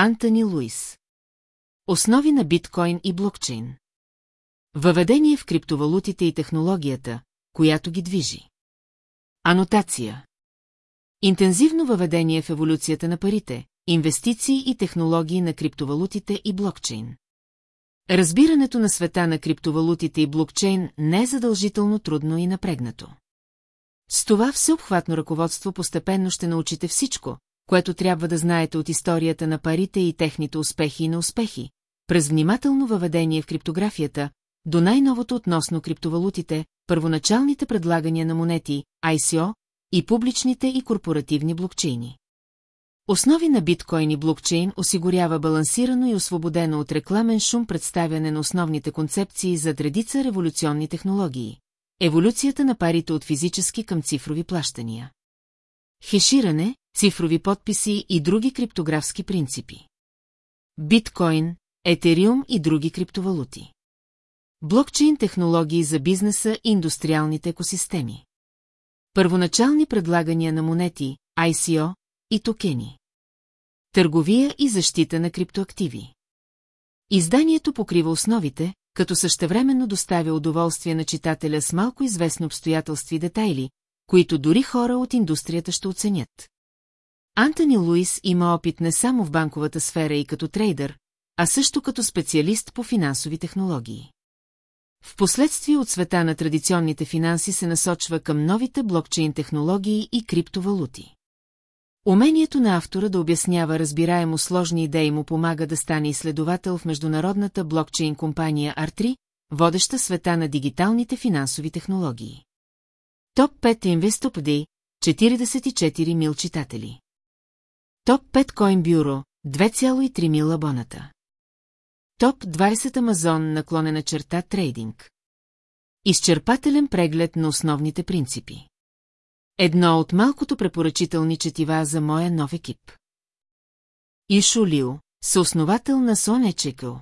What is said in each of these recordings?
Антони Луис. Основи на биткоин и блокчейн. Въведение в криптовалутите и технологията, която ги движи. Анотация. Интензивно въведение в еволюцията на парите, инвестиции и технологии на криптовалутите и блокчейн. Разбирането на света на криптовалутите и блокчейн не е задължително трудно и напрегнато. С това всеобхватно ръководство постепенно ще научите всичко, което трябва да знаете от историята на парите и техните успехи и неуспехи, през внимателно въведение в криптографията, до най-новото относно криптовалутите, първоначалните предлагания на монети, ICO и публичните и корпоративни блокчейни. Основи на биткоин и блокчейн осигурява балансирано и освободено от рекламен шум представяне на основните концепции за редица революционни технологии. Еволюцията на парите от физически към цифрови плащания. Хеширане, цифрови подписи и други криптографски принципи. Биткоин, Етериум и други криптовалути. Блокчейн технологии за бизнеса и индустриалните екосистеми. Първоначални предлагания на монети, ICO и токени. Търговия и защита на криптоактиви. Изданието покрива основите, като същевременно доставя удоволствие на читателя с малко известни обстоятелства и детайли, които дори хора от индустрията ще оценят. Антони Луис има опит не само в банковата сфера и като трейдър, а също като специалист по финансови технологии. Впоследствие от света на традиционните финанси се насочва към новите блокчейн технологии и криптовалути. Умението на автора да обяснява разбираемо сложни идеи му помага да стане изследовател в международната блокчейн компания R3, водеща света на дигиталните финансови технологии. Топ 5 инвестопди, 44 мил читатели. Топ 5 Coin Bureau, 2,3 мил абоната. Топ 20 Амазон наклонена черта трейдинг. Изчерпателен преглед на основните принципи. Едно от малкото препоръчителни четива за моя нов екип. Ишо Лио, съосновател на Сонечекъл.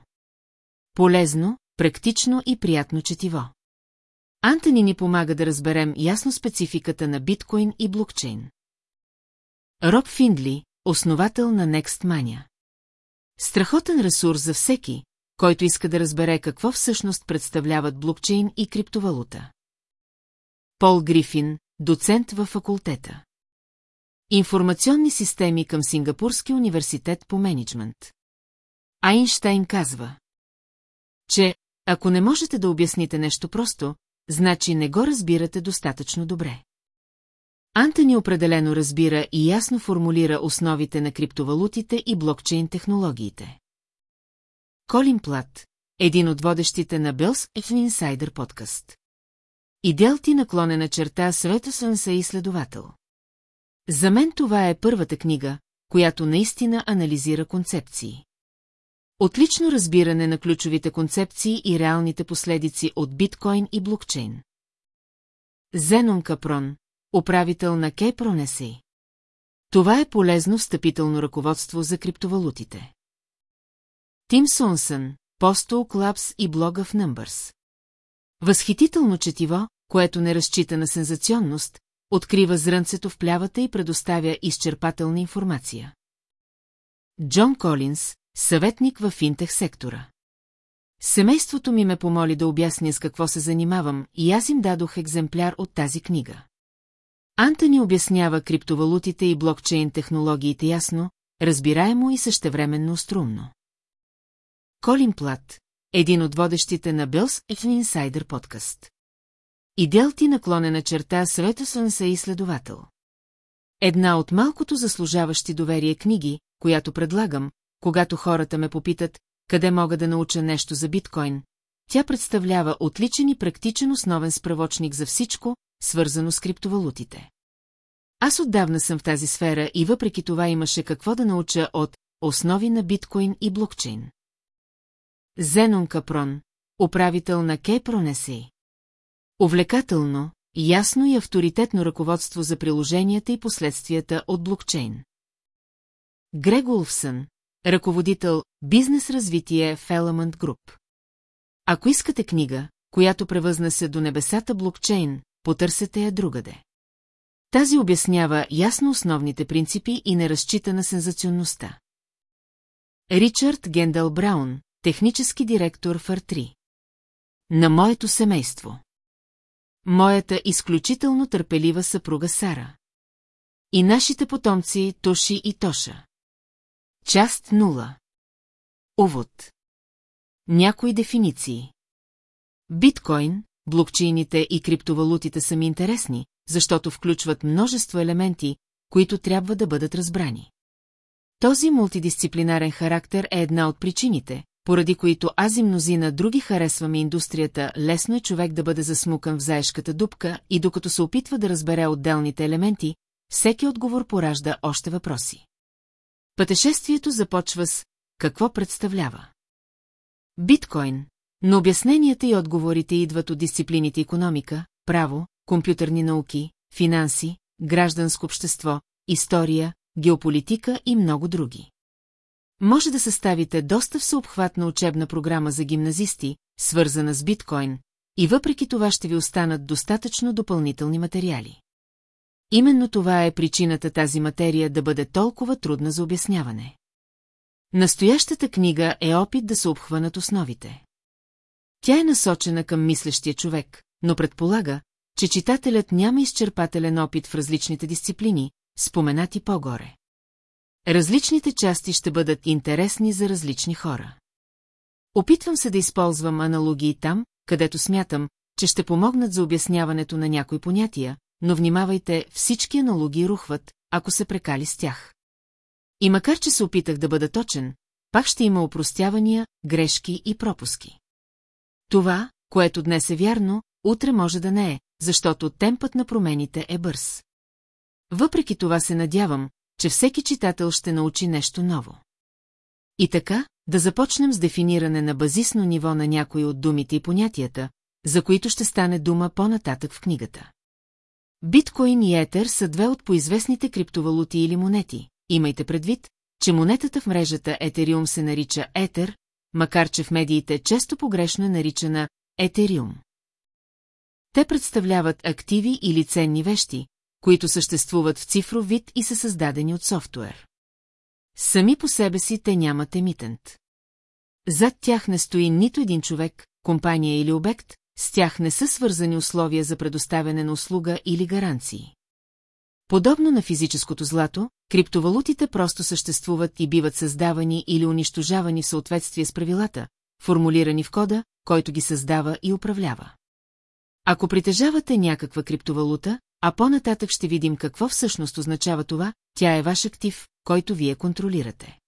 Полезно, практично и приятно четиво. Антони ни помага да разберем ясно спецификата на биткоин и блокчейн. Роб Финдли, основател на NextMania. Страхотен ресурс за всеки, който иска да разбере какво всъщност представляват блокчейн и криптовалута. Пол Грифин, доцент във факултета. Информационни системи към Сингапурски университет по менеджмент. Айнштайн казва, че ако не можете да обясните нещо просто, значи не го разбирате достатъчно добре. Антони определено разбира и ясно формулира основите на криптовалутите и блокчейн технологиите. Колин Плат, един от водещите на Белс в Insider подкаст. Идел ти наклонена черта Светосън са изследовател. За мен това е първата книга, която наистина анализира концепции. Отлично разбиране на ключовите концепции и реалните последици от биткоин и блокчейн. Зенон Капрон, управител на Кейпронеси. Това е полезно встъпително ръководство за криптовалутите. Тим Сонсън, Postal Clubs и блога в Numbers. Възхитително четиво, което не разчита на сензационност, открива зрънцето в плявата и предоставя изчерпателна информация. Джон Колинс, съветник в финтех сектора. Семейството ми ме помоли да обясня с какво се занимавам и аз им дадох екземпляр от тази книга. Антони обяснява криптовалутите и блокчейн технологиите ясно, разбираемо и същевременно струмно. Колин Плат, един от водещите на Белс в Insider подкаст. Идел ти наклонена черта Светосън са изследовател. Една от малкото заслужаващи доверие книги, която предлагам, когато хората ме попитат, къде мога да науча нещо за биткоин, тя представлява отличен и практичен основен справочник за всичко, свързано с криптовалутите. Аз отдавна съм в тази сфера и въпреки това имаше какво да науча от основи на биткоин и блокчейн. Зенон Капрон, управител на Кейпронеси. Увлекателно, ясно и авторитетно ръководство за приложенията и последствията от блокчейн. Грег Улфсън, ръководител Бизнес развитие в Element Group. Ако искате книга, която превъзна се до небесата блокчейн, потърсете я другаде. Тази обяснява ясно основните принципи и не на сензационността. Ричард Гендъл Браун, технически директор в Ар-3. На моето семейство. Моята изключително търпелива съпруга Сара. И нашите потомци Тоши и Тоша. Част 0. Увод. Някои дефиниции. Биткоин, блокчейните и криптовалутите са ми интересни, защото включват множество елементи, които трябва да бъдат разбрани. Този мултидисциплинарен характер е една от причините, поради които аз и мнозина други харесваме индустрията, лесно е човек да бъде засмукан в заешката дупка и докато се опитва да разбере отделните елементи, всеки отговор поражда още въпроси. Пътешествието започва с «Какво представлява?» Биткоин, но обясненията и отговорите идват от дисциплините економика, право, компютърни науки, финанси, гражданско общество, история, геополитика и много други. Може да съставите доста всеобхватна учебна програма за гимназисти, свързана с биткоин, и въпреки това ще ви останат достатъчно допълнителни материали. Именно това е причината тази материя да бъде толкова трудна за обясняване. Настоящата книга е опит да се обхванат основите. Тя е насочена към мислещия човек, но предполага, че читателят няма изчерпателен опит в различните дисциплини, споменати по-горе. Различните части ще бъдат интересни за различни хора. Опитвам се да използвам аналогии там, където смятам, че ще помогнат за обясняването на някои понятия, но внимавайте, всички аналогии рухват, ако се прекали с тях. И макар, че се опитах да бъда точен, пак ще има упростявания, грешки и пропуски. Това, което днес е вярно, утре може да не е, защото темпът на промените е бърз. Въпреки това се надявам, че всеки читател ще научи нещо ново. И така, да започнем с дефиниране на базисно ниво на някои от думите и понятията, за които ще стане дума по-нататък в книгата. Биткоин и Етер са две от поизвестните криптовалути или монети. Имайте предвид, че монетата в мрежата Етериум се нарича Етер, макар че в медиите често погрешно е наричана Етериум. Те представляват активи или ценни вещи, които съществуват в цифров вид и са създадени от софтуер. Сами по себе си те нямат емитент. Зад тях не стои нито един човек, компания или обект, с тях не са свързани условия за предоставяне на услуга или гаранции. Подобно на физическото злато, криптовалутите просто съществуват и биват създавани или унищожавани в съответствие с правилата, формулирани в кода, който ги създава и управлява. Ако притежавате някаква криптовалута, а по-нататък ще видим какво всъщност означава това, тя е ваш актив, който вие контролирате.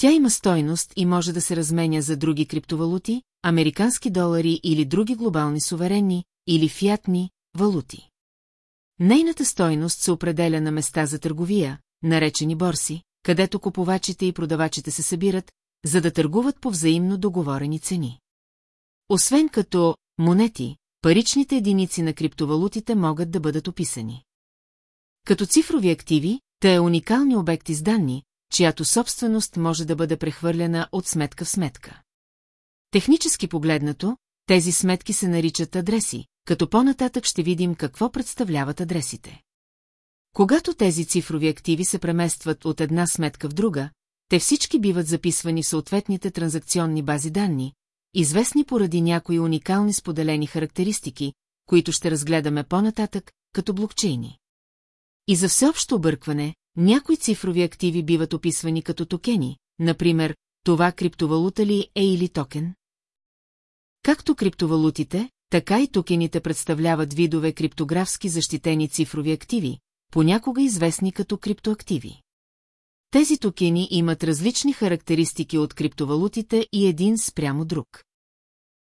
Тя има стойност и може да се разменя за други криптовалути, американски долари или други глобални суверенни, или фиатни, валути. Нейната стойност се определя на места за търговия, наречени борси, където купувачите и продавачите се събират, за да търгуват по взаимно договорени цени. Освен като монети, паричните единици на криптовалутите могат да бъдат описани. Като цифрови активи, те е уникални обекти с данни, чиято собственост може да бъде прехвърлена от сметка в сметка. Технически погледнато, тези сметки се наричат адреси, като по-нататък ще видим какво представляват адресите. Когато тези цифрови активи се преместват от една сметка в друга, те всички биват записвани в съответните транзакционни бази данни, известни поради някои уникални споделени характеристики, които ще разгледаме по-нататък, като блокчейни. И за всеобщо объркване, някои цифрови активи биват описвани като токени, например, това криптовалута ли е или токен? Както криптовалутите, така и токените представляват видове криптографски защитени цифрови активи, понякога известни като криптоактиви. Тези токени имат различни характеристики от криптовалутите и един спрямо друг.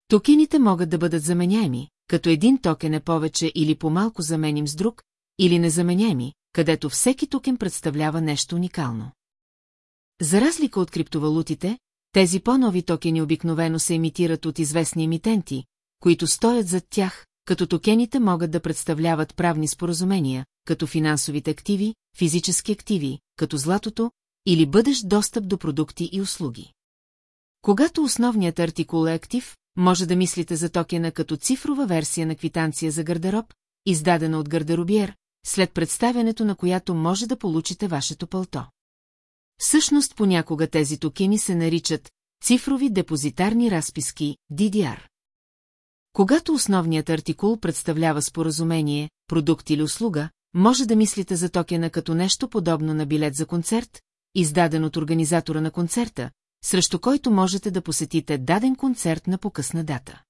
Токените могат да бъдат заменяеми, като един токен е повече или по-малко заменим с друг, или незаменяеми, където всеки токен представлява нещо уникално. За разлика от криптовалутите, тези по-нови токени обикновено се емитират от известни емитенти, които стоят зад тях, като токените могат да представляват правни споразумения, като финансовите активи, физически активи, като златото, или бъдеш достъп до продукти и услуги. Когато основният артикул е актив, може да мислите за токена като цифрова версия на квитанция за гардероб, издадена от гардеробиер, след представянето на която може да получите вашето пълто. Всъщност понякога тези токени се наричат цифрови депозитарни разписки, DDR. Когато основният артикул представлява споразумение, продукт или услуга, може да мислите за токена като нещо подобно на билет за концерт, издаден от организатора на концерта, срещу който можете да посетите даден концерт на покъсна дата.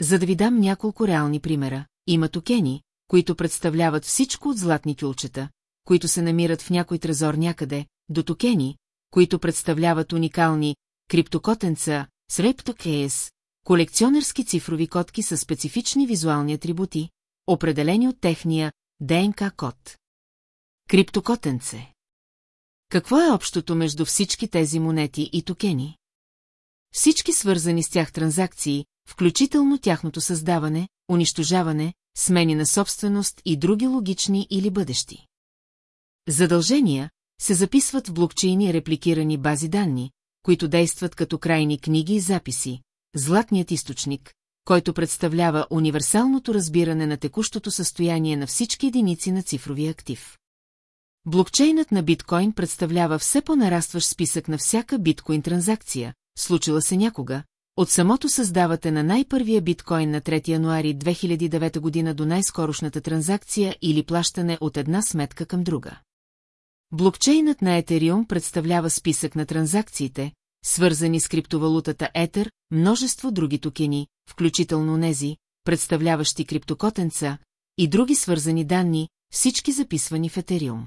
За да ви дам няколко реални примера, има токени, които представляват всичко от златни кюлчета, които се намират в някой трезор някъде, до токени, които представляват уникални криптокотенца, срептокеес, колекционерски цифрови котки с специфични визуални атрибути, определени от техния ДНК код. Криптокотенце Какво е общото между всички тези монети и токени? Всички свързани с тях транзакции, включително тяхното създаване, унищожаване, смени на собственост и други логични или бъдещи. Задължения се записват в блокчейни репликирани бази данни, които действат като крайни книги и записи, златният източник, който представлява универсалното разбиране на текущото състояние на всички единици на цифровия актив. Блокчейнът на биткоин представлява все по-нарастващ списък на всяка биткоин транзакция, случила се някога, от самото създавате на най-първия биткоин на 3 януари 2009 година до най-скорошната транзакция или плащане от една сметка към друга. Блокчейнът на Етериум представлява списък на транзакциите, свързани с криптовалутата Етер, множество други токени, включително нези, представляващи криптокотенца, и други свързани данни, всички записвани в Етериум.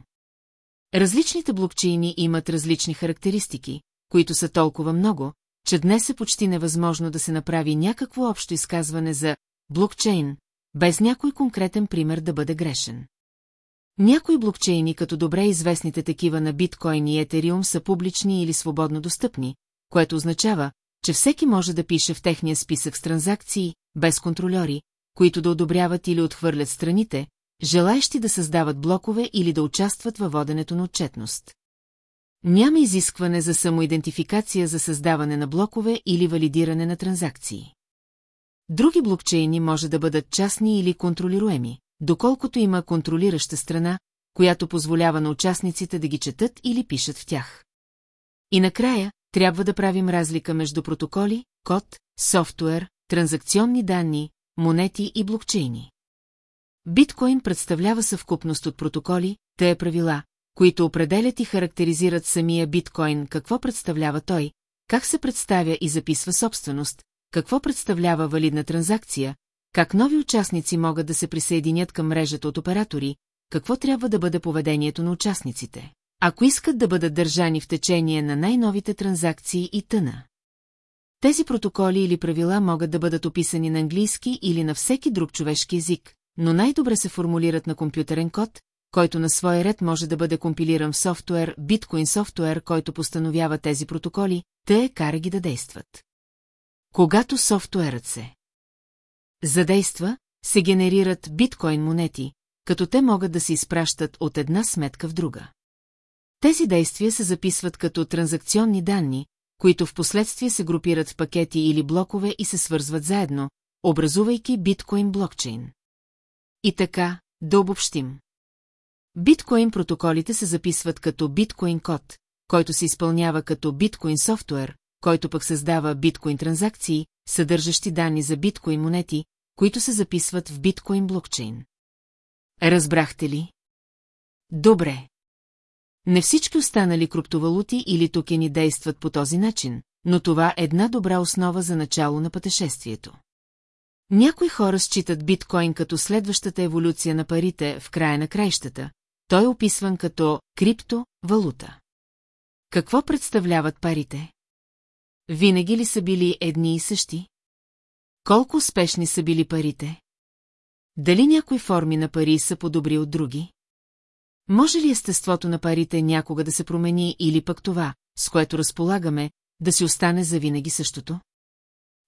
Различните блокчейни имат различни характеристики, които са толкова много, че днес е почти невъзможно да се направи някакво общо изказване за блокчейн, без някой конкретен пример да бъде грешен. Някои блокчейни, като добре известните такива на биткоин и етериум, са публични или свободно достъпни, което означава, че всеки може да пише в техния списък с транзакции, без контролери, които да одобряват или отхвърлят страните, желаещи да създават блокове или да участват във воденето на отчетност. Няма изискване за самоидентификация за създаване на блокове или валидиране на транзакции. Други блокчейни може да бъдат частни или контролируеми, доколкото има контролираща страна, която позволява на участниците да ги четат или пишат в тях. И накрая, трябва да правим разлика между протоколи, код, софтуер, транзакционни данни, монети и блокчейни. Биткоин представлява съвкупност от протоколи, те е правила, които определят и характеризират самия биткоин, какво представлява той, как се представя и записва собственост, какво представлява валидна транзакция, как нови участници могат да се присъединят към мрежата от оператори, какво трябва да бъде поведението на участниците, ако искат да бъдат държани в течение на най-новите транзакции и тъна. Тези протоколи или правила могат да бъдат описани на английски или на всеки друг човешки език, но най-добре се формулират на компютърен код, който на свой ред може да бъде компилиран в софтуер, биткоин софтуер, който постановява тези протоколи, те кара ги да действат. Когато софтуерът се задейства, се генерират биткоин монети, като те могат да се изпращат от една сметка в друга. Тези действия се записват като транзакционни данни, които в последствие се групират в пакети или блокове и се свързват заедно, образувайки биткоин блокчейн. И така, да обобщим. Биткоин протоколите се записват като биткоин код, който се изпълнява като биткоин софтуер, който пък създава биткоин транзакции, съдържащи данни за биткоин монети, които се записват в биткоин блокчейн. Разбрахте ли? Добре. Не всички останали криптовалути или токени действат по този начин, но това е една добра основа за начало на пътешествието. Някои хора считат биткоин като следващата еволюция на парите в края на краищата, той е описван като криптовалута. Какво представляват парите? Винаги ли са били едни и същи? Колко успешни са били парите? Дали някои форми на пари са по-добри от други? Може ли естеството на парите някога да се промени или пък това, с което разполагаме, да си остане за винаги същото?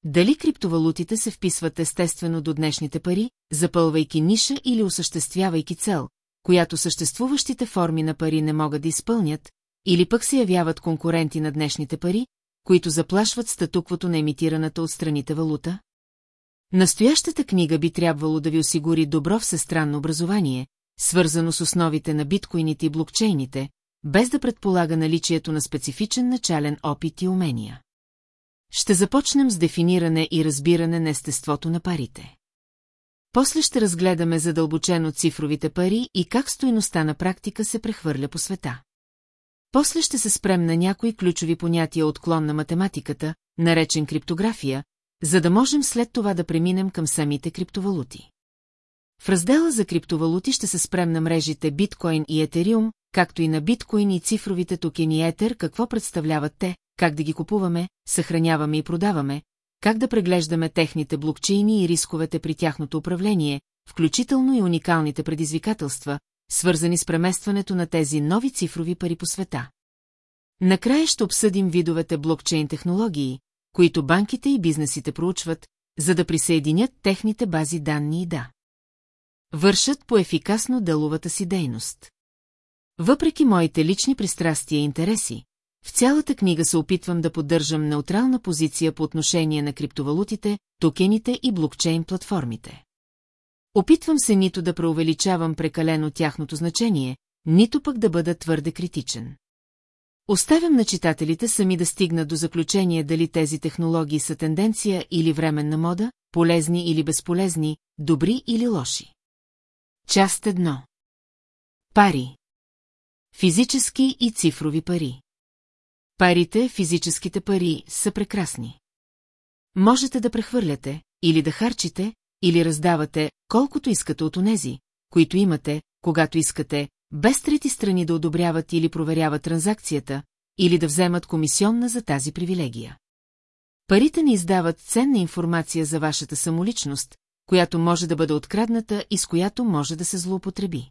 Дали криптовалутите се вписват естествено до днешните пари, запълвайки ниша или осъществявайки цел, която съществуващите форми на пари не могат да изпълнят, или пък се явяват конкуренти на днешните пари, които заплашват статуквото на емитираната от страните валута? Настоящата книга би трябвало да ви осигури добро всестранно образование, свързано с основите на биткоините и блокчейните, без да предполага наличието на специфичен начален опит и умения. Ще започнем с дефиниране и разбиране на естеството на парите. После ще разгледаме задълбочено цифровите пари и как стоиността на практика се прехвърля по света. После ще се спрем на някои ключови понятия от клон на математиката, наречен криптография, за да можем след това да преминем към самите криптовалути. В раздела за криптовалути ще се спрем на мрежите биткоин и етериум, както и на биткоин и цифровите токени етер, какво представляват те, как да ги купуваме, съхраняваме и продаваме, как да преглеждаме техните блокчейни и рисковете при тяхното управление, включително и уникалните предизвикателства, свързани с преместването на тези нови цифрови пари по света. Накрая ще обсъдим видовете блокчейн технологии, които банките и бизнесите проучват, за да присъединят техните бази данни и да вършат по ефикасно деловата си дейност. Въпреки моите лични пристрастия и интереси, в цялата книга се опитвам да поддържам неутрална позиция по отношение на криптовалутите, токените и блокчейн платформите. Опитвам се нито да преувеличавам прекалено тяхното значение, нито пък да бъда твърде критичен. Оставям на читателите сами да стигнат до заключение дали тези технологии са тенденция или временна мода, полезни или безполезни, добри или лоши. Част едно. Пари. Физически и цифрови пари. Парите, физическите пари, са прекрасни. Можете да прехвърляте, или да харчите, или раздавате, колкото искате от онези, които имате, когато искате, без трети страни да одобряват или проверяват транзакцията, или да вземат комисионна за тази привилегия. Парите не издават ценна информация за вашата самоличност, която може да бъде открадната и с която може да се злоупотреби.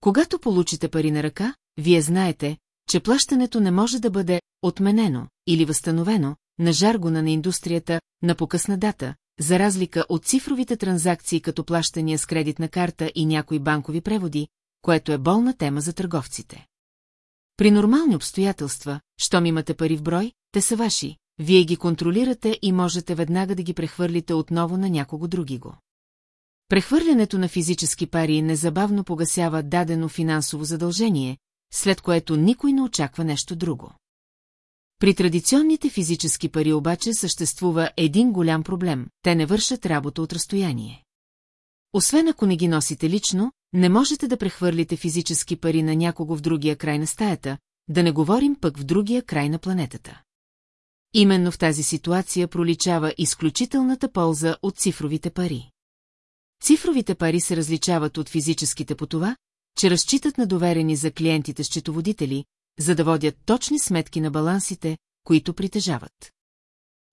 Когато получите пари на ръка, вие знаете, че плащането не може да бъде отменено или възстановено на жаргона на индустрията на покъсна дата, за разлика от цифровите транзакции като плащания с кредитна карта и някои банкови преводи, което е болна тема за търговците. При нормални обстоятелства, щом имате пари в брой, те са ваши, вие ги контролирате и можете веднага да ги прехвърлите отново на някого други го. Прехвърлянето на физически пари незабавно погасява дадено финансово задължение, след което никой не очаква нещо друго. При традиционните физически пари обаче съществува един голям проблем – те не вършат работа от разстояние. Освен ако не ги носите лично, не можете да прехвърлите физически пари на някого в другия край на стаята, да не говорим пък в другия край на планетата. Именно в тази ситуация проличава изключителната полза от цифровите пари. Цифровите пари се различават от физическите по това, че разчитат на доверени за клиентите счетоводители, за да водят точни сметки на балансите, които притежават.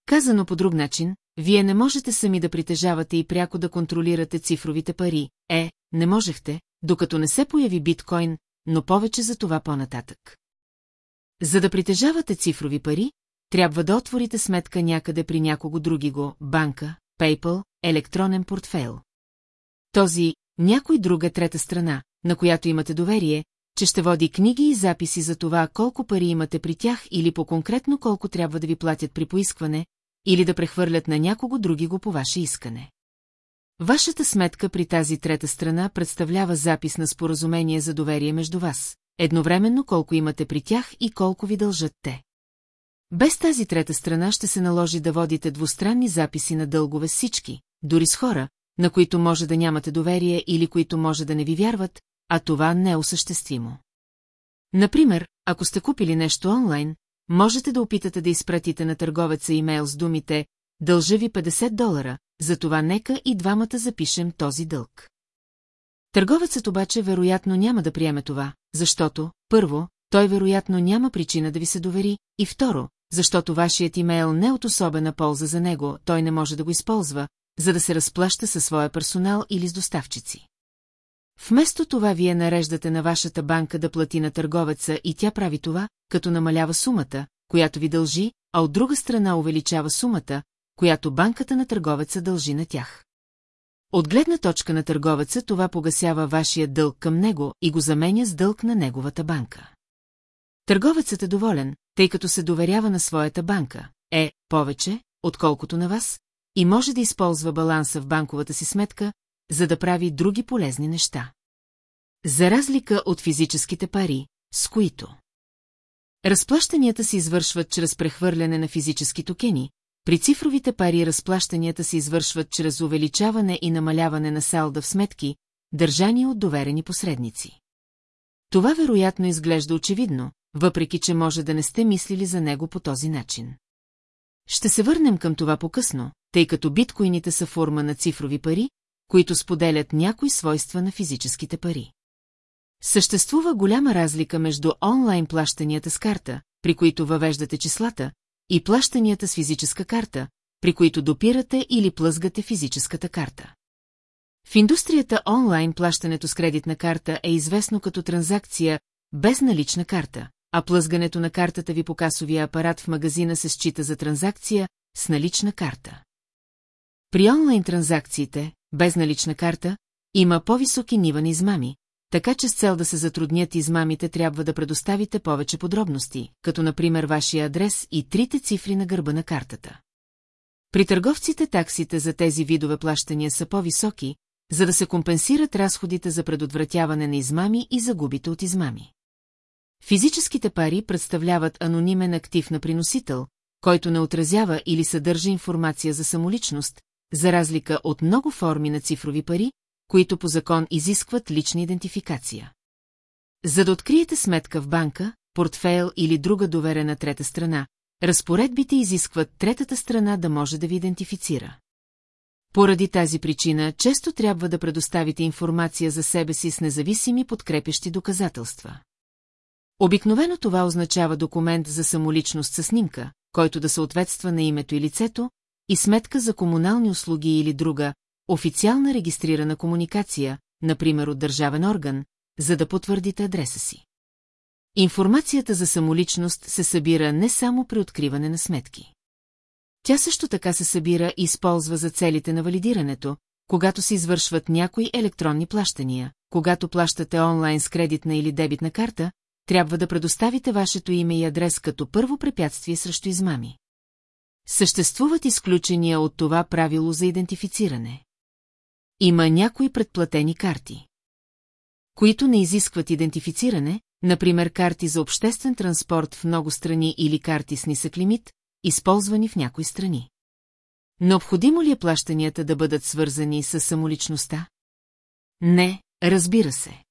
Казано по друг начин, вие не можете сами да притежавате и пряко да контролирате цифровите пари. Е, не можехте, докато не се появи биткоин, но повече за това по-нататък. За да притежавате цифрови пари, трябва да отворите сметка някъде при някого други го, банка, PayPal, електронен портфейл. Този някой друга трета страна, на която имате доверие, че ще води книги и записи за това колко пари имате при тях или по-конкретно колко трябва да ви платят при поискване, или да прехвърлят на някого други го по ваше искане. Вашата сметка при тази трета страна представлява запис на споразумение за доверие между вас, едновременно колко имате при тях и колко ви дължат те. Без тази трета страна ще се наложи да водите двустранни записи на дългове всички, дори с хора, на които може да нямате доверие или които може да не ви вярват, а това не е осъществимо. Например, ако сте купили нещо онлайн, можете да опитате да изпратите на търговеца имейл с думите «Дължа ви 50 долара, затова нека и двамата запишем този дълг». Търговецът обаче вероятно няма да приеме това, защото, първо, той вероятно няма причина да ви се довери, и второ, защото вашият имейл не е от особена полза за него, той не може да го използва, за да се разплаща със своя персонал или с доставчици. Вместо това вие нареждате на вашата банка да плати на търговеца и тя прави това, като намалява сумата, която ви дължи, а от друга страна увеличава сумата, която банката на търговеца дължи на тях. От гледна точка на търговеца това погасява вашия дълг към него и го заменя с дълг на неговата банка. Търговецът е доволен, тъй като се доверява на своята банка, е повече, отколкото на вас, и може да използва баланса в банковата си сметка, за да прави други полезни неща. За разлика от физическите пари, с които разплащанията се извършват чрез прехвърляне на физически токени, при цифровите пари разплащанията се извършват чрез увеличаване и намаляване на салда в сметки, държани от доверени посредници. Това вероятно изглежда очевидно, въпреки че може да не сте мислили за него по този начин. Ще се върнем към това по-късно, тъй като биткоините са форма на цифрови пари, които споделят някои свойства на физическите пари. Съществува голяма разлика между онлайн плащанията с карта, при които въвеждате числата, и плащанията с физическа карта, при които допирате или плъзгате физическата карта. В индустрията онлайн плащането с кредитна карта е известно като транзакция без налична карта, а плъзгането на картата ви по касовия апарат в магазина се счита за транзакция с налична карта. При онлайн транзакциите, без налична карта, има по-високи нива на измами, така че с цел да се затруднят измамите трябва да предоставите повече подробности, като например вашия адрес и трите цифри на гърба на картата. При търговците таксите за тези видове плащания са по-високи, за да се компенсират разходите за предотвратяване на измами и загубите от измами. Физическите пари представляват анонимен актив на приносител, който не отразява или съдържа информация за самоличност, за разлика от много форми на цифрови пари, които по закон изискват лична идентификация. За да откриете сметка в банка, портфейл или друга доверена трета страна, разпоредбите изискват третата страна да може да ви идентифицира. Поради тази причина често трябва да предоставите информация за себе си с независими подкрепящи доказателства. Обикновено това означава документ за самоличност със снимка, който да съответства на името и лицето, и сметка за комунални услуги или друга, официална регистрирана комуникация, например от държавен орган, за да потвърдите адреса си. Информацията за самоличност се събира не само при откриване на сметки. Тя също така се събира и използва за целите на валидирането, когато се извършват някои електронни плащания, когато плащате онлайн с кредитна или дебитна карта, трябва да предоставите вашето име и адрес като първо препятствие срещу измами. Съществуват изключения от това правило за идентифициране. Има някои предплатени карти, които не изискват идентифициране, например карти за обществен транспорт в много страни или карти с нисък лимит, използвани в някои страни. Необходимо ли е плащанията да бъдат свързани с самоличността? Не, разбира се.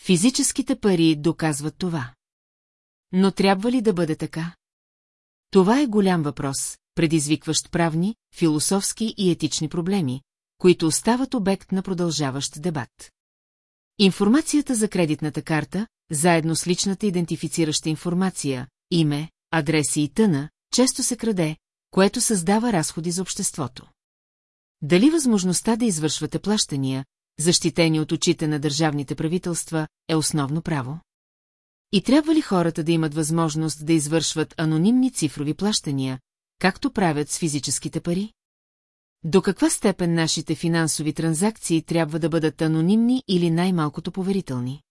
Физическите пари доказват това. Но трябва ли да бъде така? Това е голям въпрос, предизвикващ правни, философски и етични проблеми, които остават обект на продължаващ дебат. Информацията за кредитната карта, заедно с личната идентифицираща информация, име, адреси и тъна, често се краде, което създава разходи за обществото. Дали възможността да извършвате плащания, защитени от очите на държавните правителства, е основно право? И трябва ли хората да имат възможност да извършват анонимни цифрови плащания, както правят с физическите пари? До каква степен нашите финансови транзакции трябва да бъдат анонимни или най-малкото поверителни?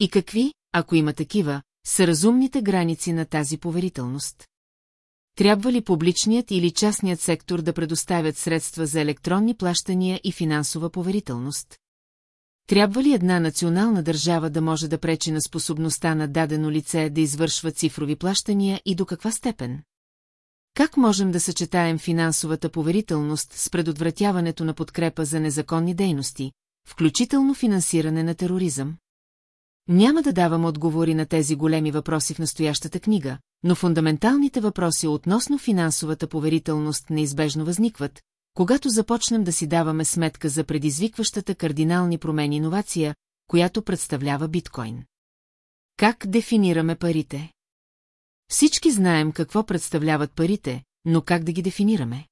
И какви, ако има такива, са разумните граници на тази поверителност? Трябва ли публичният или частният сектор да предоставят средства за електронни плащания и финансова поверителност? Трябва ли една национална държава да може да пречи на способността на дадено лице да извършва цифрови плащания и до каква степен? Как можем да съчетаем финансовата поверителност с предотвратяването на подкрепа за незаконни дейности, включително финансиране на тероризъм? Няма да давам отговори на тези големи въпроси в настоящата книга, но фундаменталните въпроси относно финансовата поверителност неизбежно възникват, когато започнем да си даваме сметка за предизвикващата кардинални промени иновация, която представлява биткоин. Как дефинираме парите? Всички знаем какво представляват парите, но как да ги дефинираме?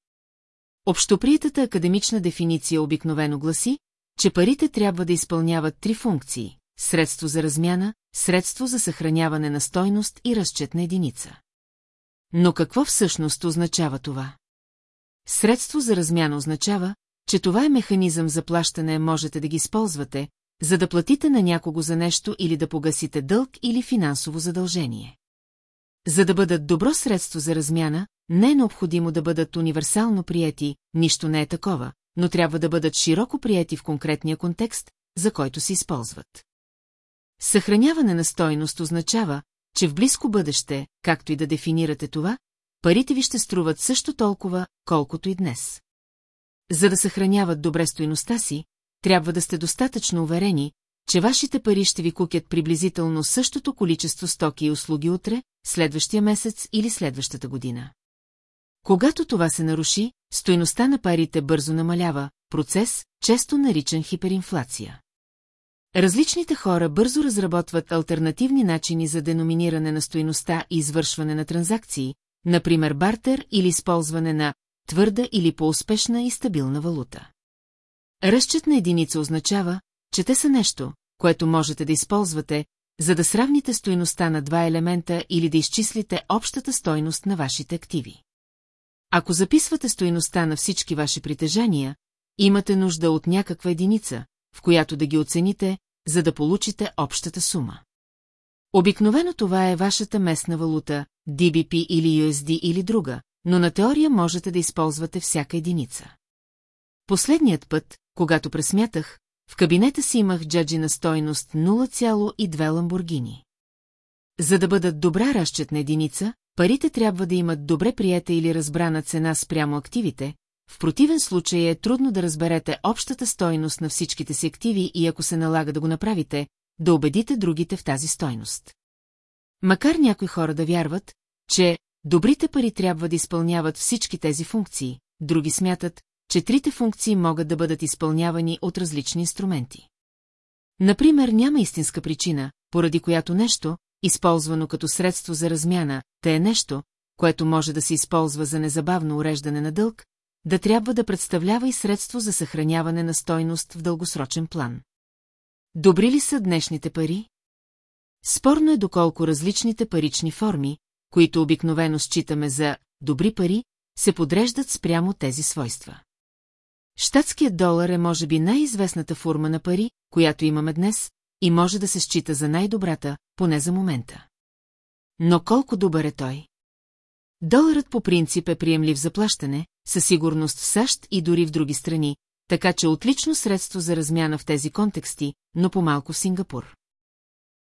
Общоприетата академична дефиниция обикновено гласи, че парите трябва да изпълняват три функции – средство за размяна, средство за съхраняване на стойност и разчетна единица. Но какво всъщност означава това? Средство за размяна означава, че това е механизъм за плащане, можете да ги използвате, за да платите на някого за нещо или да погасите дълг или финансово задължение. За да бъдат добро средство за размяна, не е необходимо да бъдат универсално прияти, нищо не е такова, но трябва да бъдат широко прияти в конкретния контекст, за който се използват. Съхраняване на стойност означава, че в близко бъдеще, както и да дефинирате това, парите ви ще струват също толкова, колкото и днес. За да съхраняват добре стойността си, трябва да сте достатъчно уверени, че вашите пари ще ви кукят приблизително същото количество стоки и услуги утре, следващия месец или следващата година. Когато това се наруши, стойността на парите бързо намалява, процес, често наричан хиперинфлация. Различните хора бързо разработват альтернативни начини за деноминиране на стойността и извършване на транзакции, например бартер или използване на твърда или по-успешна и стабилна валута. Ръщет на единица означава, че те са нещо, което можете да използвате, за да сравните стойността на два елемента или да изчислите общата стойност на вашите активи. Ако записвате стойността на всички ваши притежания, имате нужда от някаква единица, в която да ги оцените, за да получите общата сума. Обикновено това е вашата местна валута, DBP или USD или друга, но на теория можете да използвате всяка единица. Последният път, когато пресмятах, в кабинета си имах джаджи на стойност 0,2 ламбургини. За да бъдат добра разчетна единица, парите трябва да имат добре приета или разбрана цена спрямо активите, в противен случай е трудно да разберете общата стойност на всичките си активи и ако се налага да го направите, да убедите другите в тази стойност. Макар някои хора да вярват, че добрите пари трябва да изпълняват всички тези функции, други смятат, че трите функции могат да бъдат изпълнявани от различни инструменти. Например, няма истинска причина, поради която нещо, използвано като средство за размяна, те е нещо, което може да се използва за незабавно уреждане на дълг, да трябва да представлява и средство за съхраняване на стойност в дългосрочен план. Добри ли са днешните пари? Спорно е доколко различните парични форми, които обикновено считаме за добри пари, се подреждат спрямо тези свойства. Штатският долар е може би най-известната форма на пари, която имаме днес, и може да се счита за най-добрата, поне за момента. Но колко добър е той? Доларът по принцип е приемлив за плащане, със сигурност в САЩ и дори в други страни, така че отлично средство за размяна в тези контексти, но по-малко в Сингапур.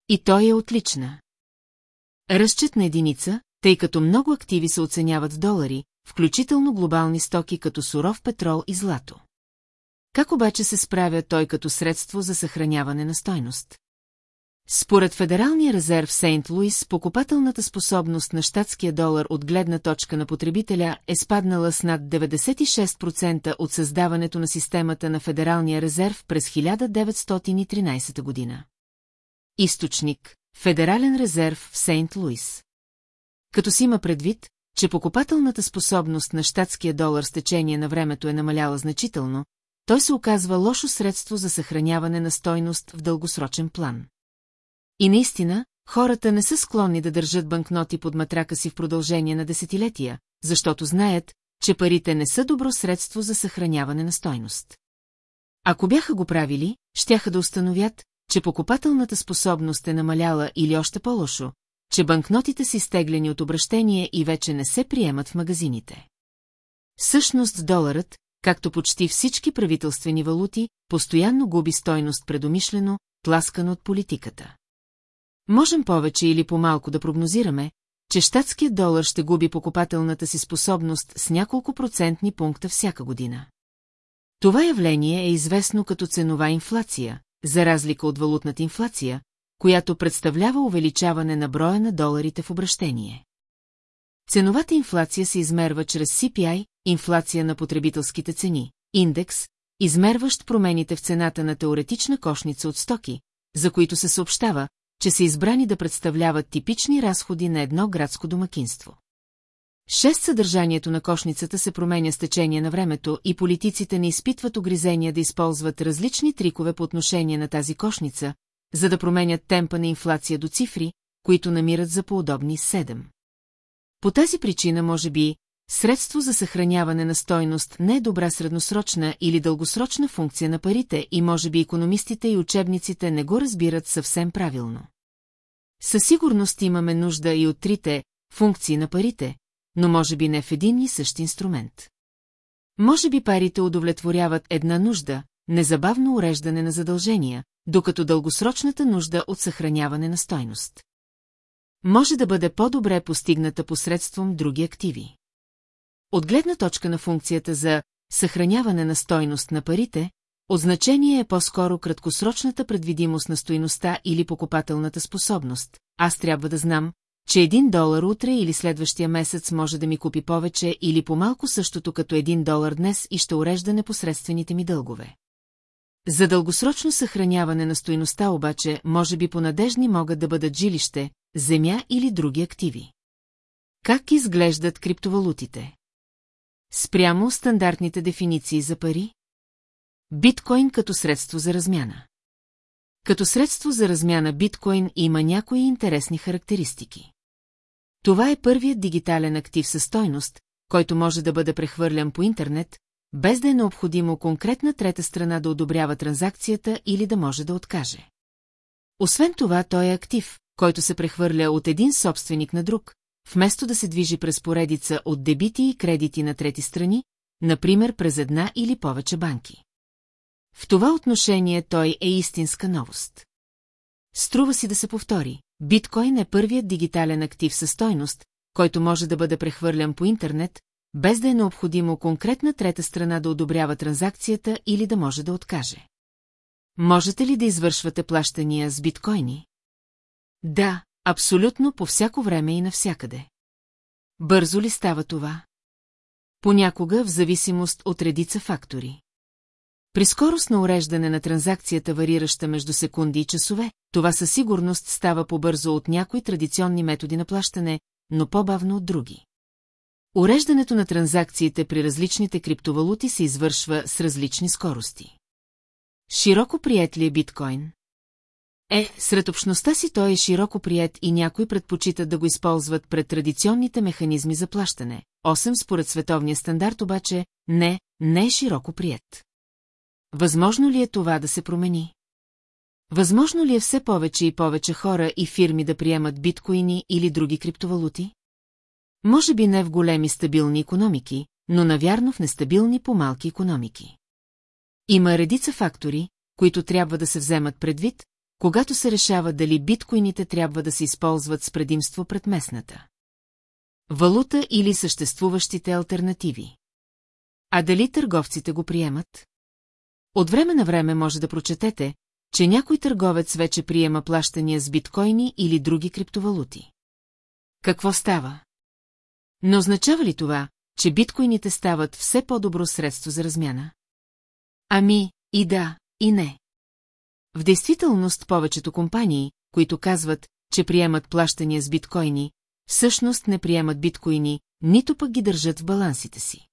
И той е отлична. Разчет на единица, тъй като много активи се оценяват в долари, включително глобални стоки като суров петрол и злато. Как обаче се справя той като средство за съхраняване на стойност? Според Федералния резерв Сейнт Луис, покупателната способност на щатския долар от гледна точка на потребителя е спаднала с над 96% от създаването на системата на Федералния резерв през 1913 година. Източник – Федерален резерв в Сейнт Луис. Като си има предвид, че покупателната способност на щатския долар с течение на времето е намаляла значително, той се оказва лошо средство за съхраняване на стойност в дългосрочен план. И наистина, хората не са склонни да държат банкноти под матрака си в продължение на десетилетия, защото знаят, че парите не са добро средство за съхраняване на стойност. Ако бяха го правили, щяха да установят, че покупателната способност е намаляла или още по-лошо, че банкнотите са изтеглени от обращение и вече не се приемат в магазините. Същност доларът, както почти всички правителствени валути, постоянно губи стойност предомишлено, тласкано от политиката. Можем повече или по-малко да прогнозираме, че щатският долар ще губи покупателната си способност с няколко процентни пункта всяка година. Това явление е известно като ценова инфлация, за разлика от валутната инфлация, която представлява увеличаване на броя на доларите в обращение. Ценовата инфлация се измерва чрез CPI, инфлация на потребителските цени, индекс, измерващ промените в цената на теоретична кошница от стоки, за които се съобщава, че са избрани да представляват типични разходи на едно градско домакинство. Шест съдържанието на кошницата се променя с течение на времето и политиците не изпитват огризения да използват различни трикове по отношение на тази кошница, за да променят темпа на инфлация до цифри, които намират за поудобни 7. По тази причина, може би, средство за съхраняване на стойност не е добра средносрочна или дългосрочна функция на парите и може би економистите и учебниците не го разбират съвсем правилно. Със сигурност имаме нужда и от трите функции на парите, но може би не в един и същ инструмент. Може би парите удовлетворяват една нужда, незабавно уреждане на задължения, докато дългосрочната нужда от съхраняване на стойност може да бъде по-добре постигната посредством други активи. От гледна точка на функцията за съхраняване на стойност на парите, от значение е по-скоро краткосрочната предвидимост на стойността или покупателната способност. Аз трябва да знам, че един долар утре или следващия месец може да ми купи повече или по-малко същото като един долар днес и ще урежда непосредствените ми дългове. За дългосрочно съхраняване на стойността обаче, може би понадежни могат да бъдат жилище, земя или други активи. Как изглеждат криптовалутите? Спрямо стандартните дефиниции за пари? Биткоин като средство за размяна. Като средство за размяна биткоин има някои интересни характеристики. Това е първият дигитален актив със стойност, който може да бъде прехвърлян по интернет, без да е необходимо конкретна трета страна да одобрява транзакцията или да може да откаже. Освен това, той е актив, който се прехвърля от един собственик на друг, вместо да се движи през поредица от дебити и кредити на трети страни, например през една или повече банки. В това отношение той е истинска новост. Струва си да се повтори. Биткоин е първият дигитален актив със стойност, който може да бъде прехвърлян по интернет, без да е необходимо конкретна трета страна да одобрява транзакцията или да може да откаже. Можете ли да извършвате плащания с биткоини? Да, абсолютно по всяко време и навсякъде. Бързо ли става това? Понякога в зависимост от редица фактори. При скорост на уреждане на транзакцията варираща между секунди и часове, това със сигурност става по-бързо от някои традиционни методи на плащане, но по-бавно от други. Уреждането на транзакциите при различните криптовалути се извършва с различни скорости. Широко прият ли е биткоин? Е, сред общността си той е широко прият и някои предпочитат да го използват пред традиционните механизми за плащане. 8 според световния стандарт обаче, не, не е широко прият. Възможно ли е това да се промени? Възможно ли е все повече и повече хора и фирми да приемат биткоини или други криптовалути? Може би не в големи стабилни економики, но навярно в нестабилни по-малки економики. Има редица фактори, които трябва да се вземат предвид, когато се решава дали биткоините трябва да се използват с предимство пред местната. Валута или съществуващите альтернативи. А дали търговците го приемат? От време на време може да прочетете, че някой търговец вече приема плащания с биткоини или други криптовалути. Какво става? Не означава ли това, че биткоините стават все по-добро средство за размяна? Ами, и да, и не. В действителност повечето компании, които казват, че приемат плащания с биткоини, всъщност не приемат биткоини, нито пък ги държат в балансите си.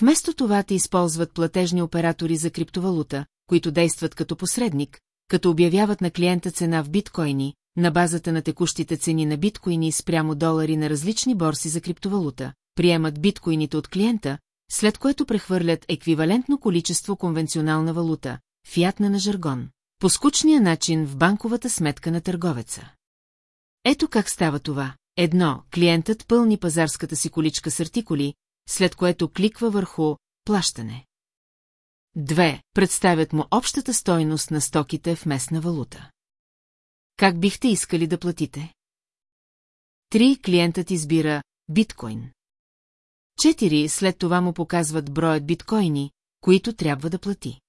Вместо това те използват платежни оператори за криптовалута, които действат като посредник, като обявяват на клиента цена в биткоини, на базата на текущите цени на биткоини спрямо долари на различни борси за криптовалута, приемат биткоините от клиента, след което прехвърлят еквивалентно количество конвенционална валута, фиатна на жаргон, по скучния начин в банковата сметка на търговеца. Ето как става това. Едно, клиентът пълни пазарската си количка с артикули, след което кликва върху «Плащане». Две, представят му общата стойност на стоките в местна валута. Как бихте искали да платите? Три, клиентът избира биткоин. Четири, след това му показват броят биткоини, които трябва да плати.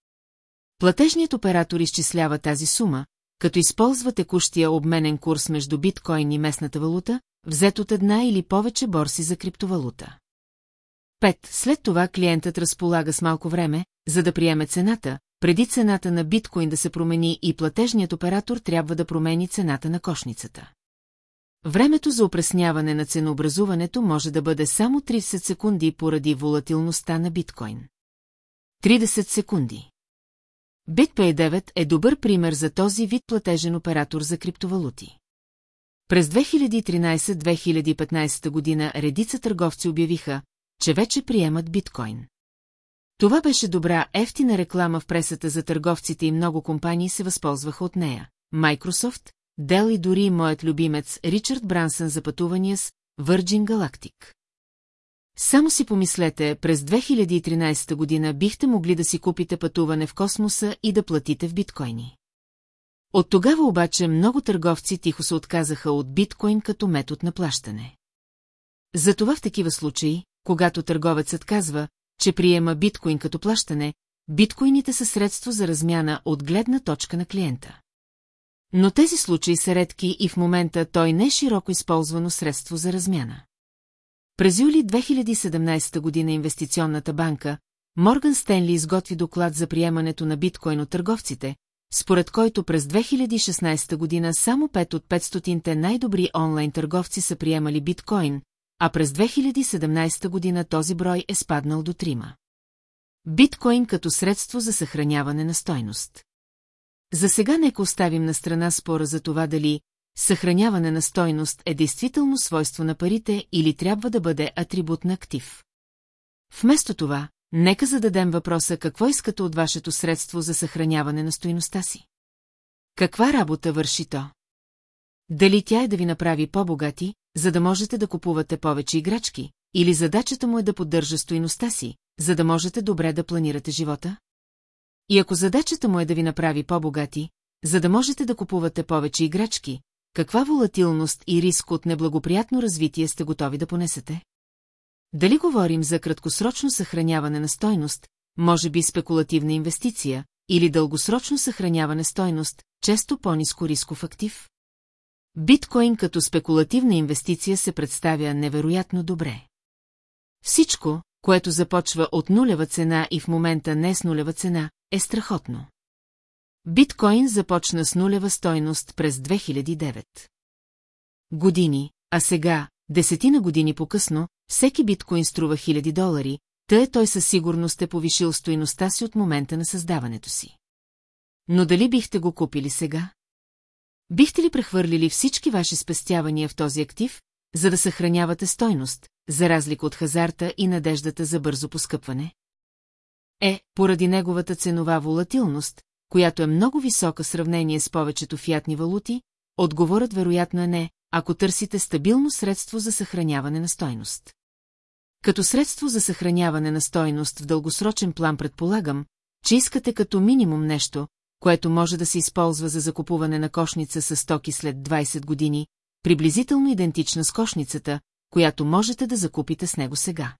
Платежният оператор изчислява тази сума, като използва текущия обменен курс между биткоин и местната валута, взет от една или повече борси за криптовалута. Пет, след това клиентът разполага с малко време, за да приеме цената, преди цената на биткоин да се промени и платежният оператор трябва да промени цената на кошницата. Времето за опресняване на ценообразуването може да бъде само 30 секунди поради волатилността на биткоин. 30 секунди. BitPay 9 е добър пример за този вид платежен оператор за криптовалути. През 2013-2015 година редица търговци обявиха, че вече приемат биткоин. Това беше добра, ефтина реклама в пресата за търговците и много компании се възползваха от нея. Microsoft, Dell и дори моят любимец Ричард Брансън за пътувания с Virgin Galactic. Само си помислете, през 2013 година бихте могли да си купите пътуване в космоса и да платите в биткоини. От тогава обаче много търговци тихо се отказаха от биткоин като метод на плащане. Затова в такива случаи, когато търговецът казва, че приема биткоин като плащане, биткоините са средство за размяна от гледна точка на клиента. Но тези случаи са редки и в момента той не е широко използвано средство за размяна. През юли 2017 година инвестиционната банка Морган Стенли изготви доклад за приемането на биткоин от търговците, според който през 2016 година само 5 от 500-те най-добри онлайн търговци са приемали биткоин, а през 2017 година този брой е спаднал до трима. Биткоин като средство за съхраняване на стойност. За сега нека оставим на страна спора за това дали съхраняване на стойност е действително свойство на парите или трябва да бъде атрибут на актив. Вместо това, нека зададем въпроса какво искате от вашето средство за съхраняване на стойността си. Каква работа върши то? Дали тя е да ви направи по-богати, за да можете да купувате повече играчки, или задачата му е да поддържа стоиността си, за да можете добре да планирате живота? И ако задачата му е да ви направи по-богати, за да можете да купувате повече играчки, каква волатилност и риск от неблагоприятно развитие сте готови да понесете? Дали говорим за краткосрочно съхраняване на стойност, може би спекулативна инвестиция, или дългосрочно съхраняване стойност, често по-низко рисков актив? Биткоин като спекулативна инвестиция се представя невероятно добре. Всичко, което започва от нулева цена и в момента не с нулева цена, е страхотно. Биткоин започна с нулева стойност през 2009. Години, а сега, десетина години по-късно, всеки биткоин струва хиляди долари, тъй той със сигурност е повишил стоиността си от момента на създаването си. Но дали бихте го купили сега? Бихте ли прехвърлили всички ваши спестявания в този актив, за да съхранявате стойност, за разлика от хазарта и надеждата за бързо поскъпване? Е, поради неговата ценова волатилност, която е много висока сравнение с повечето фиатни валути, отговорът вероятно е не, ако търсите стабилно средство за съхраняване на стойност. Като средство за съхраняване на стойност в дългосрочен план предполагам, че искате като минимум нещо, което може да се използва за закупуване на кошница с стоки след 20 години, приблизително идентична с кошницата, която можете да закупите с него сега.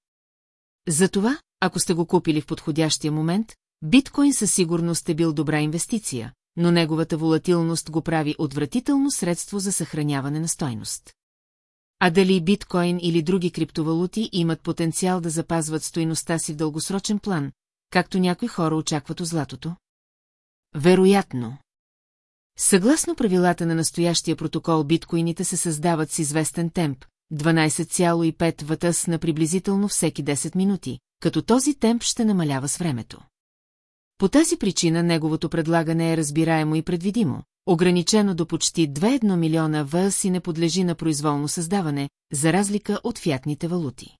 Затова, ако сте го купили в подходящия момент, биткоин със сигурност е бил добра инвестиция, но неговата волатилност го прави отвратително средство за съхраняване на стойност. А дали биткоин или други криптовалути имат потенциал да запазват стойността си в дългосрочен план, както някои хора очакват от златото? Вероятно. Съгласно правилата на настоящия протокол, биткоините се създават с известен темп, 12,5 ватъс на приблизително всеки 10 минути, като този темп ще намалява с времето. По тази причина неговото предлагане е разбираемо и предвидимо, ограничено до почти 2,1 милиона ВС и не подлежи на произволно създаване, за разлика от фиатните валути.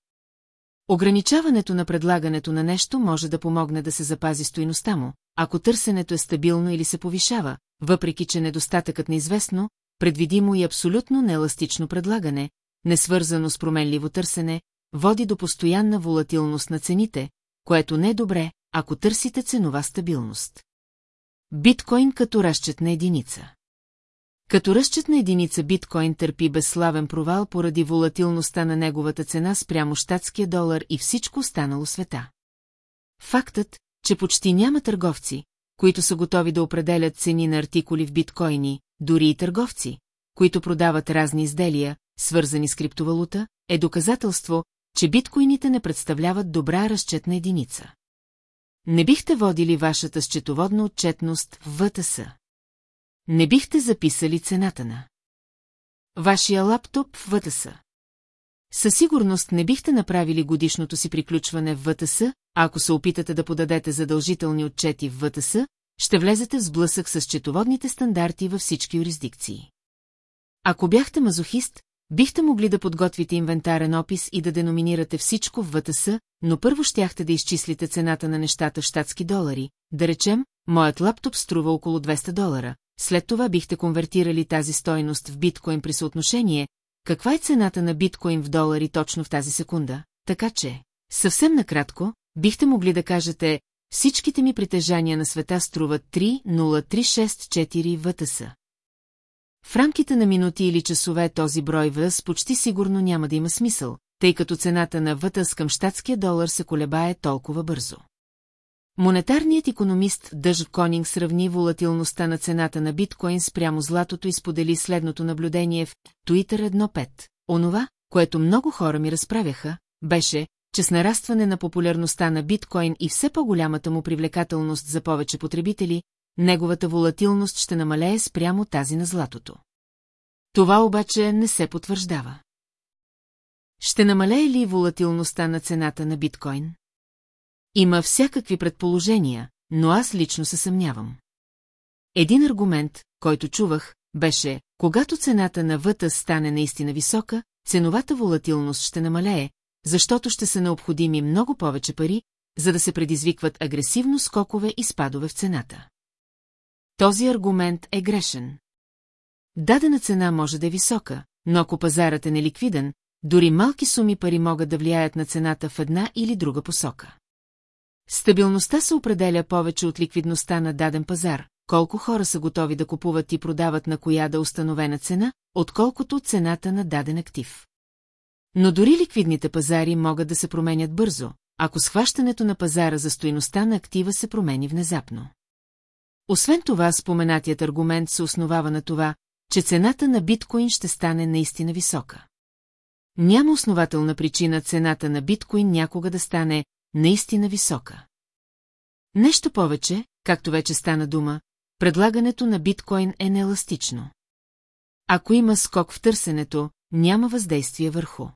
Ограничаването на предлагането на нещо може да помогне да се запази стоиността му, ако търсенето е стабилно или се повишава, въпреки че недостатъкът неизвестно, предвидимо и абсолютно нееластично предлагане, несвързано с променливо търсене, води до постоянна волатилност на цените, което не е добре, ако търсите ценова стабилност. Биткоин като разчетна единица Като разчетна единица биткоин търпи безславен провал поради волатилността на неговата цена спрямо щатския долар и всичко останало света. Фактът, че почти няма търговци, които са готови да определят цени на артикули в биткоини, дори и търговци, които продават разни изделия, свързани с криптовалута, е доказателство, че биткоините не представляват добра разчетна единица. Не бихте водили вашата счетоводна отчетност в ВТС. Не бихте записали цената на вашия лаптоп в ВТС. Със сигурност не бихте направили годишното си приключване в ВТС, ако се опитате да подадете задължителни отчети в ВТС, ще влезете в сблъсък с счетоводните стандарти във всички юрисдикции. Ако бяхте мазохист, бихте могли да подготвите инвентарен опис и да деноминирате всичко в ВТС, но първо щяхте да изчислите цената на нещата в щатски долари, да речем, моят лаптоп струва около 200 долара, след това бихте конвертирали тази стойност в биткоин при съотношение, каква е цената на биткоин в долари точно в тази секунда, така че, съвсем накратко, бихте могли да кажете, всичките ми притежания на света струват 30364 ВТС. В рамките на минути или часове този брой ВС почти сигурно няма да има смисъл, тъй като цената на ВТС към щатския долар се колебае толкова бързо. Монетарният економист Дъж Конинг сравни волатилността на цената на биткоин спрямо златото и сподели следното наблюдение в Twitter 1.5. Онова, което много хора ми разправяха, беше, че с нарастване на популярността на биткоин и все по-голямата му привлекателност за повече потребители, неговата волатилност ще намалее спрямо тази на златото. Това обаче не се потвърждава. Ще намалее ли волатилността на цената на биткоин? Има всякакви предположения, но аз лично се съмнявам. Един аргумент, който чувах, беше, когато цената на въта стане наистина висока, ценовата волатилност ще намалее, защото ще са необходими много повече пари, за да се предизвикват агресивно скокове и спадове в цената. Този аргумент е грешен. Дадена цена може да е висока, но ако пазарът е неликвиден, дори малки суми пари могат да влияят на цената в една или друга посока. Стабилността се определя повече от ликвидността на даден пазар, колко хора са готови да купуват и продават на коя да установена цена, отколкото цената на даден актив. Но дори ликвидните пазари могат да се променят бързо, ако схващането на пазара за стоиността на актива се промени внезапно. Освен това, споменатият аргумент се основава на това, че цената на биткоин ще стане наистина висока. Няма основателна причина цената на биткоин някога да стане наистина висока. Нещо повече, както вече стана дума, предлагането на биткоин е нееластично. Ако има скок в търсенето, няма въздействие върху.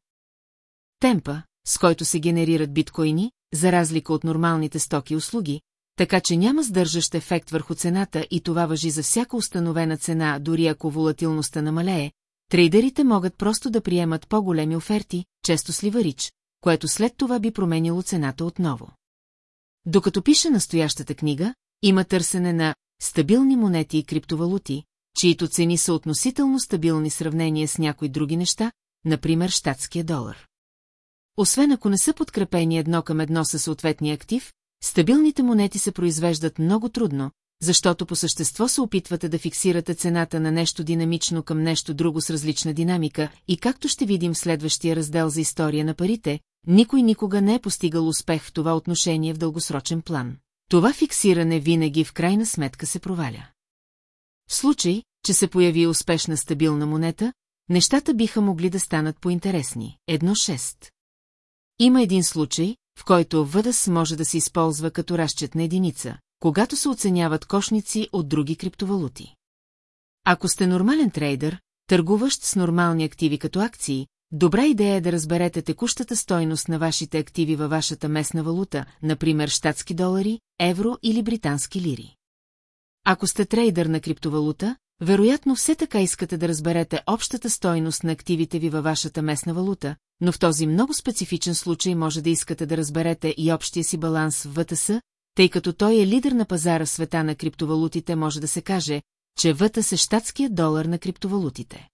Темпа, с който се генерират биткоини, за разлика от нормалните стоки и услуги, така че няма сдържащ ефект върху цената и това въжи за всяка установена цена, дори ако волатилността намалее, трейдерите могат просто да приемат по-големи оферти, често сливарич, което след това би променило цената отново. Докато пише настоящата книга, има търсене на стабилни монети и криптовалути, чието цени са относително стабилни сравнение с някои други неща, например щатския долар. Освен ако не са подкрепени едно към едно със съответния актив, стабилните монети се произвеждат много трудно, защото по същество се опитвате да фиксирате цената на нещо динамично към нещо друго с различна динамика и както ще видим в следващия раздел за история на парите, никой никога не е постигал успех в това отношение в дългосрочен план. Това фиксиране винаги в крайна сметка се проваля. В случай, че се появи успешна стабилна монета, нещата биха могли да станат поинтересни. Едно шест. Има един случай, в който ВДС може да се използва като разчетна единица, когато се оценяват кошници от други криптовалути. Ако сте нормален трейдър, търгуващ с нормални активи като акции, добра идея е да разберете текущата стойност на вашите активи във вашата местна валута, например щатски долари, евро или британски лири. Ако сте трейдър на криптовалута, вероятно все така искате да разберете общата стойност на активите ви във вашата местна валута, но в този много специфичен случай може да искате да разберете и общия си баланс в ВТС, тъй като той е лидер на пазара в света на криптовалутите, може да се каже, че ВТС е щатският долар на криптовалутите.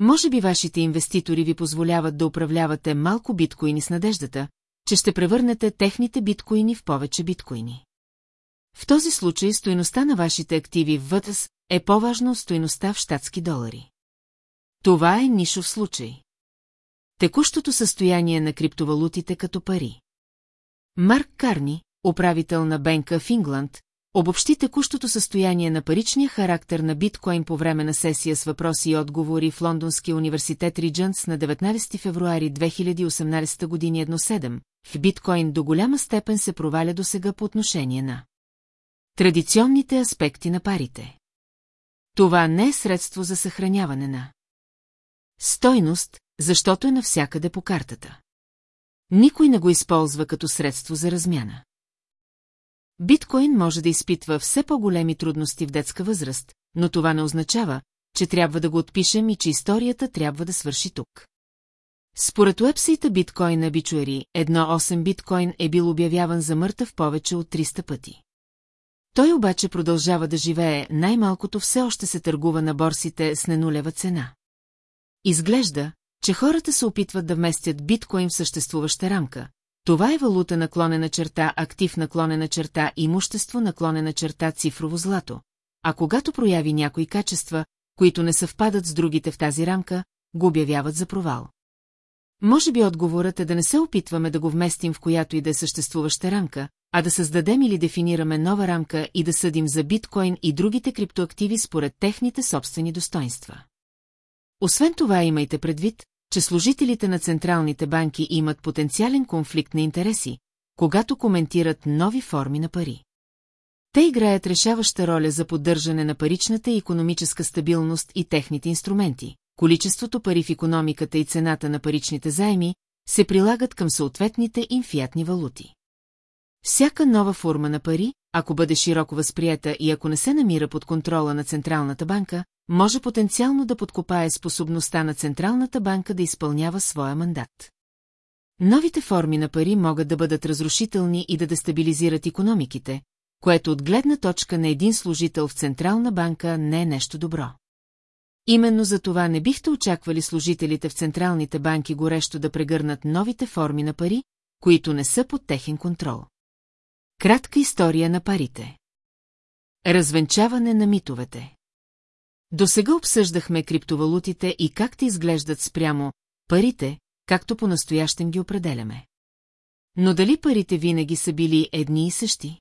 Може би вашите инвеститори ви позволяват да управлявате малко биткоини с надеждата, че ще превърнете техните биткоини в повече биткоини. В този случай стоеността на вашите активи в ВТС е по-важна от стоеността в щатски долари. Това е нишов случай. Текущото състояние на криптовалутите като пари. Марк Карни, управител на Бенка в Ингланд, обобщи текущото състояние на паричния характер на биткоин по време на сесия с въпроси и отговори в Лондонския университет Риджънс на 19 февруари 2018 години 1.7. В биткоин до голяма степен се проваля до сега по отношение на традиционните аспекти на парите. Това не е средство за съхраняване на стойност, защото е навсякъде по картата. Никой не го използва като средство за размяна. Биткоин може да изпитва все по-големи трудности в детска възраст, но това не означава, че трябва да го отпишем и че историята трябва да свърши тук. Според уебсайта Биткоин на Бичуери, 1.8 биткоин е бил обявяван за мъртъв повече от 300 пъти. Той обаче продължава да живее, най-малкото все още се търгува на борсите с ненулева цена. Изглежда, че хората се опитват да вместят биткоин в съществуваща рамка, това е валута наклонена черта, актив наклонена черта, имущество наклонена черта, цифрово злато. А когато прояви някои качества, които не съвпадат с другите в тази рамка, го обявяват за провал. Може би отговорът е да не се опитваме да го вместим в която и да е съществуваща рамка, а да създадем или дефинираме нова рамка и да съдим за биткоин и другите криптоактиви според техните собствени достоинства. Освен това имайте предвид, че служителите на централните банки имат потенциален конфликт на интереси, когато коментират нови форми на пари. Те играят решаваща роля за поддържане на паричната и економическа стабилност и техните инструменти. Количеството пари в економиката и цената на паричните заеми се прилагат към съответните им фиатни валути. Всяка нова форма на пари, ако бъде широко възприета и ако не се намира под контрола на Централната банка, може потенциално да подкопае способността на Централната банка да изпълнява своя мандат. Новите форми на пари могат да бъдат разрушителни и да дестабилизират економиките, което от гледна точка на един служител в Централна банка не е нещо добро. Именно за това не бихте очаквали служителите в централните банки горещо да прегърнат новите форми на пари, които не са под техен контрол. Кратка история на парите. Развенчаване на митовете. До сега обсъждахме криптовалутите и как те изглеждат спрямо парите, както по-настоящем ги определяме. Но дали парите винаги са били едни и същи?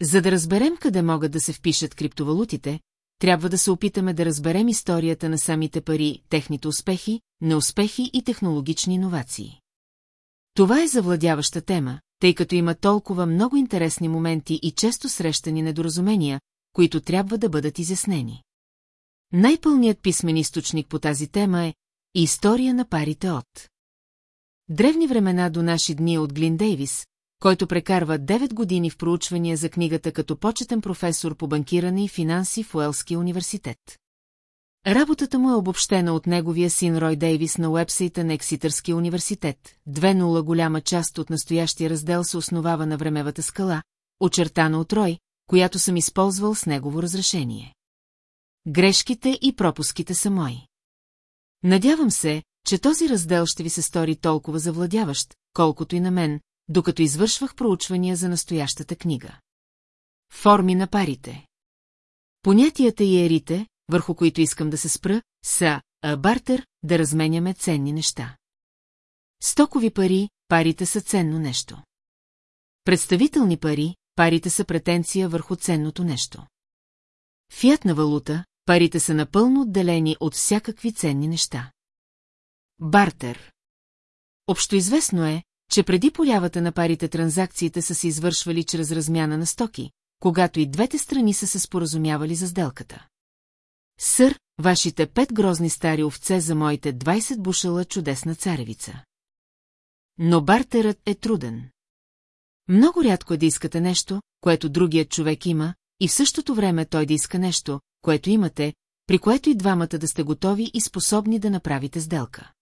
За да разберем къде могат да се впишат криптовалутите, трябва да се опитаме да разберем историята на самите пари, техните успехи, неуспехи и технологични иновации. Това е завладяваща тема, тъй като има толкова много интересни моменти и често срещани недоразумения, които трябва да бъдат изяснени. Най-пълният писмен източник по тази тема е История на парите от Древни времена до наши дни от Глин Дейвис, който прекарва 9 години в проучвания за книгата като почетен професор по банкиране и финанси в Уелския университет. Работата му е обобщена от неговия син Рой Дейвис на уебсайта на Екситърския университет. 2.0 голяма част от настоящия раздел се основава на времевата скала, очертана от Рой, която съм използвал с негово разрешение. Грешките и пропуските са мои. Надявам се, че този раздел ще ви се стори толкова завладяващ, колкото и на мен, докато извършвах проучвания за настоящата книга. Форми на парите Понятията и ерите, върху които искам да се спра, са а бартер, да разменяме ценни неща. Стокови пари, парите са ценно нещо. Представителни пари, парите са претенция върху ценното нещо. Фиатна валута, парите са напълно отделени от всякакви ценни неща. Бартер Общоизвестно е, че преди появата на парите транзакциите са се извършвали чрез размяна на стоки, когато и двете страни са се споразумявали за сделката. Сър, вашите пет грозни стари овце за моите 20 бушала чудесна царевица. Но бартерът е труден. Много рядко е да искате нещо, което другият човек има, и в същото време той да иска нещо, което имате, при което и двамата да сте готови и способни да направите сделка.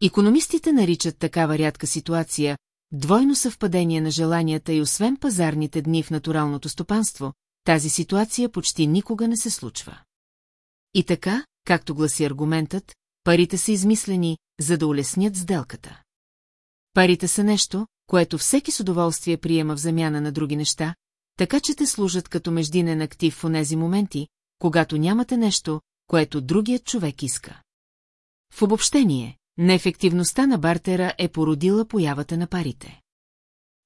Икономистите наричат такава рядка ситуация двойно съвпадение на желанията и освен пазарните дни в натуралното стопанство, тази ситуация почти никога не се случва. И така, както гласи аргументът, парите са измислени, за да улеснят сделката. Парите са нещо, което всеки с удоволствие приема в замяна на други неща, така че те служат като междинен актив в онези моменти, когато нямате нещо, което другият човек иска. В обобщение, неефективността на бартера е породила появата на парите.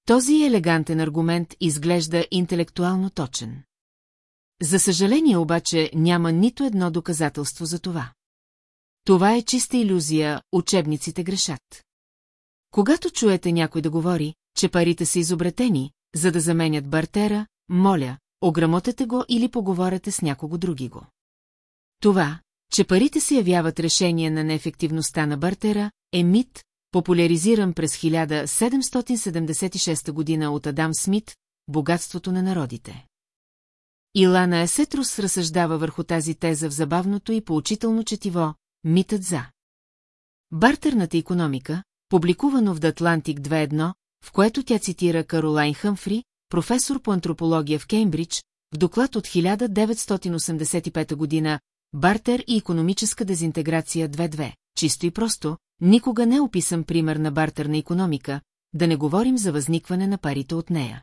Този елегантен аргумент изглежда интелектуално точен. За съжаление обаче няма нито едно доказателство за това. Това е чиста иллюзия, учебниците грешат. Когато чуете някой да говори, че парите са изобретени, за да заменят бартера, моля, ограмотете го или поговорете с някого други го. Това, че парите се явяват решение на неефективността на бартера, е мит, популяризиран през 1776 година от Адам Смит, Богатството на народите. Илана Есетрус разсъждава върху тази теза в забавното и поучително четиво «Митът за». Бартерната економика, публикувано в The Atlantic 2.1, в което тя цитира Каролайн Хъмфри, професор по антропология в Кеймбридж, в доклад от 1985 година Бартер и економическа дезинтеграция 2.2. Чисто и просто, никога не е описан пример на бартерна економика, да не говорим за възникване на парите от нея.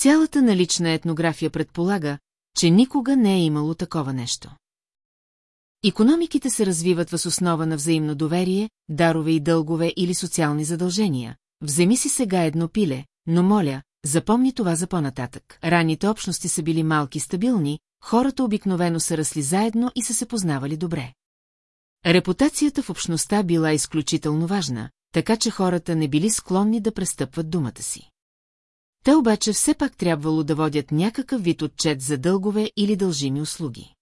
Цялата налична етнография предполага, че никога не е имало такова нещо. Икономиките се развиват въз основа на взаимно доверие, дарове и дългове или социални задължения. Вземи си сега едно пиле, но моля, запомни това за по-нататък. Ранните общности са били малки стабилни, хората обикновено са расли заедно и са се познавали добре. Репутацията в общността била изключително важна, така че хората не били склонни да престъпват думата си. Те обаче все пак трябвало да водят някакъв вид отчет за дългове или дължими услуги.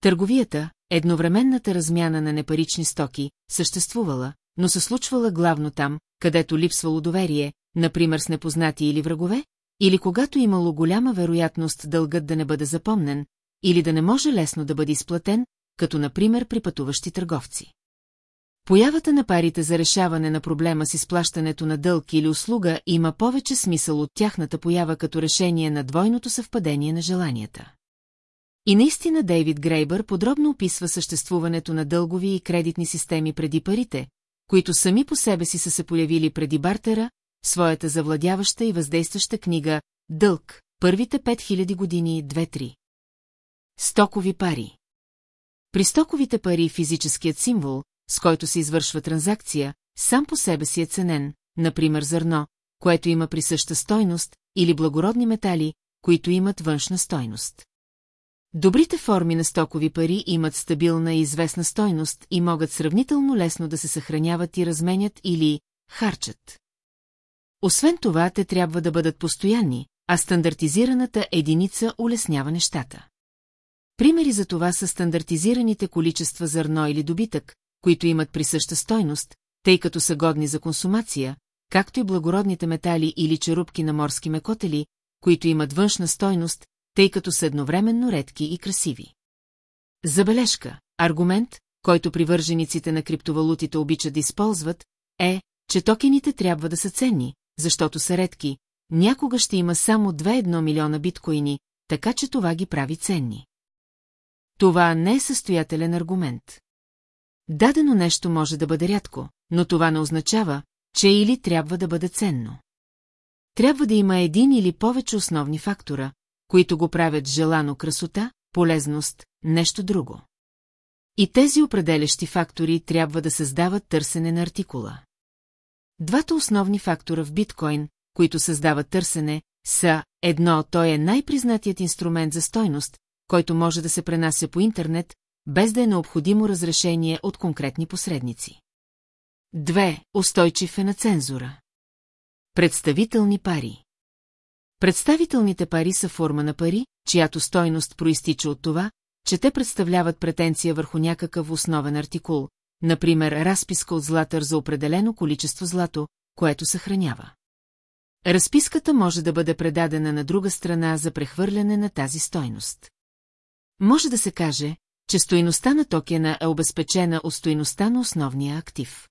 Търговията, едновременната размяна на непарични стоки, съществувала, но се случвала главно там, където липсвало доверие, например с непознати или врагове, или когато имало голяма вероятност дългът да не бъде запомнен, или да не може лесно да бъде изплатен, като например при пътуващи търговци. Появата на парите за решаване на проблема с изплащането на дълг или услуга има повече смисъл от тяхната поява като решение на двойното съвпадение на желанията. И наистина Дейвид Грейбър подробно описва съществуването на дългови и кредитни системи преди парите, които сами по себе си са се появили преди Бартера, своята завладяваща и въздействаща книга «Дълг. Първите 5000 години 2-3». Стокови пари При стоковите пари физическият символ, с който се извършва транзакция, сам по себе си е ценен, например зърно, което има присъща стойност, или благородни метали, които имат външна стойност. Добрите форми на стокови пари имат стабилна и известна стойност и могат сравнително лесно да се съхраняват и разменят или харчат. Освен това, те трябва да бъдат постоянни, а стандартизираната единица улеснява нещата. Примери за това са стандартизираните количества зърно или добитък, които имат присъща стойност, тъй като са годни за консумация, както и благородните метали или черупки на морски мекотели, които имат външна стойност, тъй като са едновременно редки и красиви. Забележка, аргумент, който привържениците на криптовалутите обичат да използват, е, че токените трябва да са ценни, защото са редки, някога ще има само 2-1 милиона биткоини, така че това ги прави ценни. Това не е състоятелен аргумент. Дадено нещо може да бъде рядко, но това не означава, че или трябва да бъде ценно. Трябва да има един или повече основни фактора, които го правят желано красота, полезност, нещо друго. И тези определящи фактори трябва да създават търсене на артикула. Двата основни фактора в биткоин, които създават търсене, са едно, той е най-признатият инструмент за стойност, който може да се пренася по интернет, без да е необходимо разрешение от конкретни посредници. Две, устойчив е на цензура. Представителни пари. Представителните пари са форма на пари, чиято стойност проистича от това, че те представляват претенция върху някакъв основен артикул, например разписка от златър за определено количество злато, което съхранява. Разписката може да бъде предадена на друга страна за прехвърляне на тази стойност. Може да се каже, че стойността на токена е обезпечена от стойността на основния актив.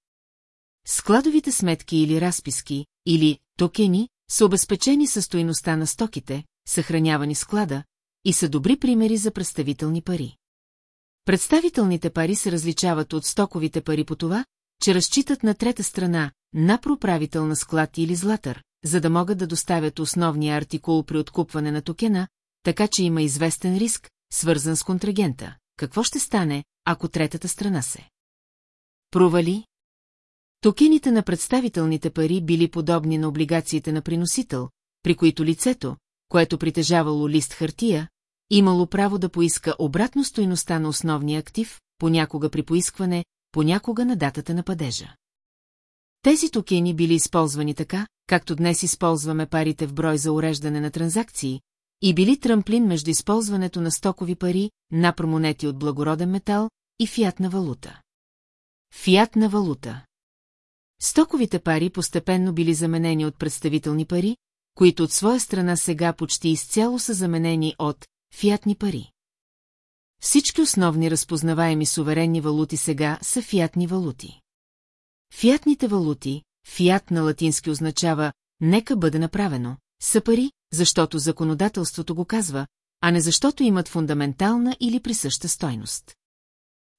Складовите сметки или разписки, или токени, са обезпечени със стойността на стоките, съхранявани склада, и са добри примери за представителни пари. Представителните пари се различават от стоковите пари по това, че разчитат на трета страна, на проправител на склад или златър, за да могат да доставят основния артикул при откупване на токена, така че има известен риск, свързан с контрагента. Какво ще стане, ако третата страна се провали? Токените на представителните пари били подобни на облигациите на приносител, при които лицето, което притежавало лист хартия, имало право да поиска обратно стоиността на основния актив, понякога при поискване, понякога на датата на падежа. Тези токени били използвани така, както днес използваме парите в брой за уреждане на транзакции, и били трамплин между използването на стокови пари, на промонети от благороден метал и фиатна валута. Фиатна валута Стоковите пари постепенно били заменени от представителни пари, които от своя страна сега почти изцяло са заменени от фиатни пари. Всички основни разпознаваеми суверенни валути сега са фиатни валути. Фиатните валути, фиат на латински означава «нека бъде направено», са пари, защото законодателството го казва, а не защото имат фундаментална или присъща стойност.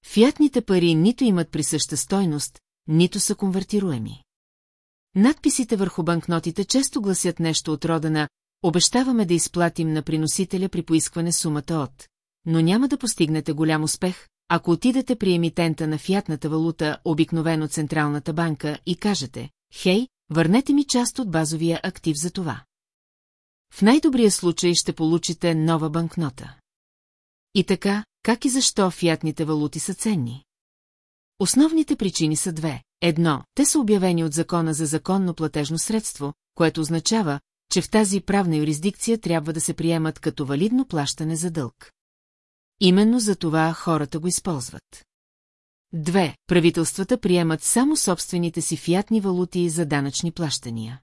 Фиатните пари нито имат присъща стойност, нито са конвертируеми. Надписите върху банкнотите често гласят нещо от рода на «Обещаваме да изплатим на приносителя при поискване сумата от», но няма да постигнете голям успех, ако отидете при емитента на фиатната валута, обикновено Централната банка, и кажете «Хей, върнете ми част от базовия актив за това». В най-добрия случай ще получите нова банкнота. И така, как и защо фиатните валути са ценни? Основните причини са две. Едно, те са обявени от закона за законно платежно средство, което означава, че в тази правна юрисдикция трябва да се приемат като валидно плащане за дълг. Именно за това хората го използват. Две, правителствата приемат само собствените си фиатни валути за данъчни плащания.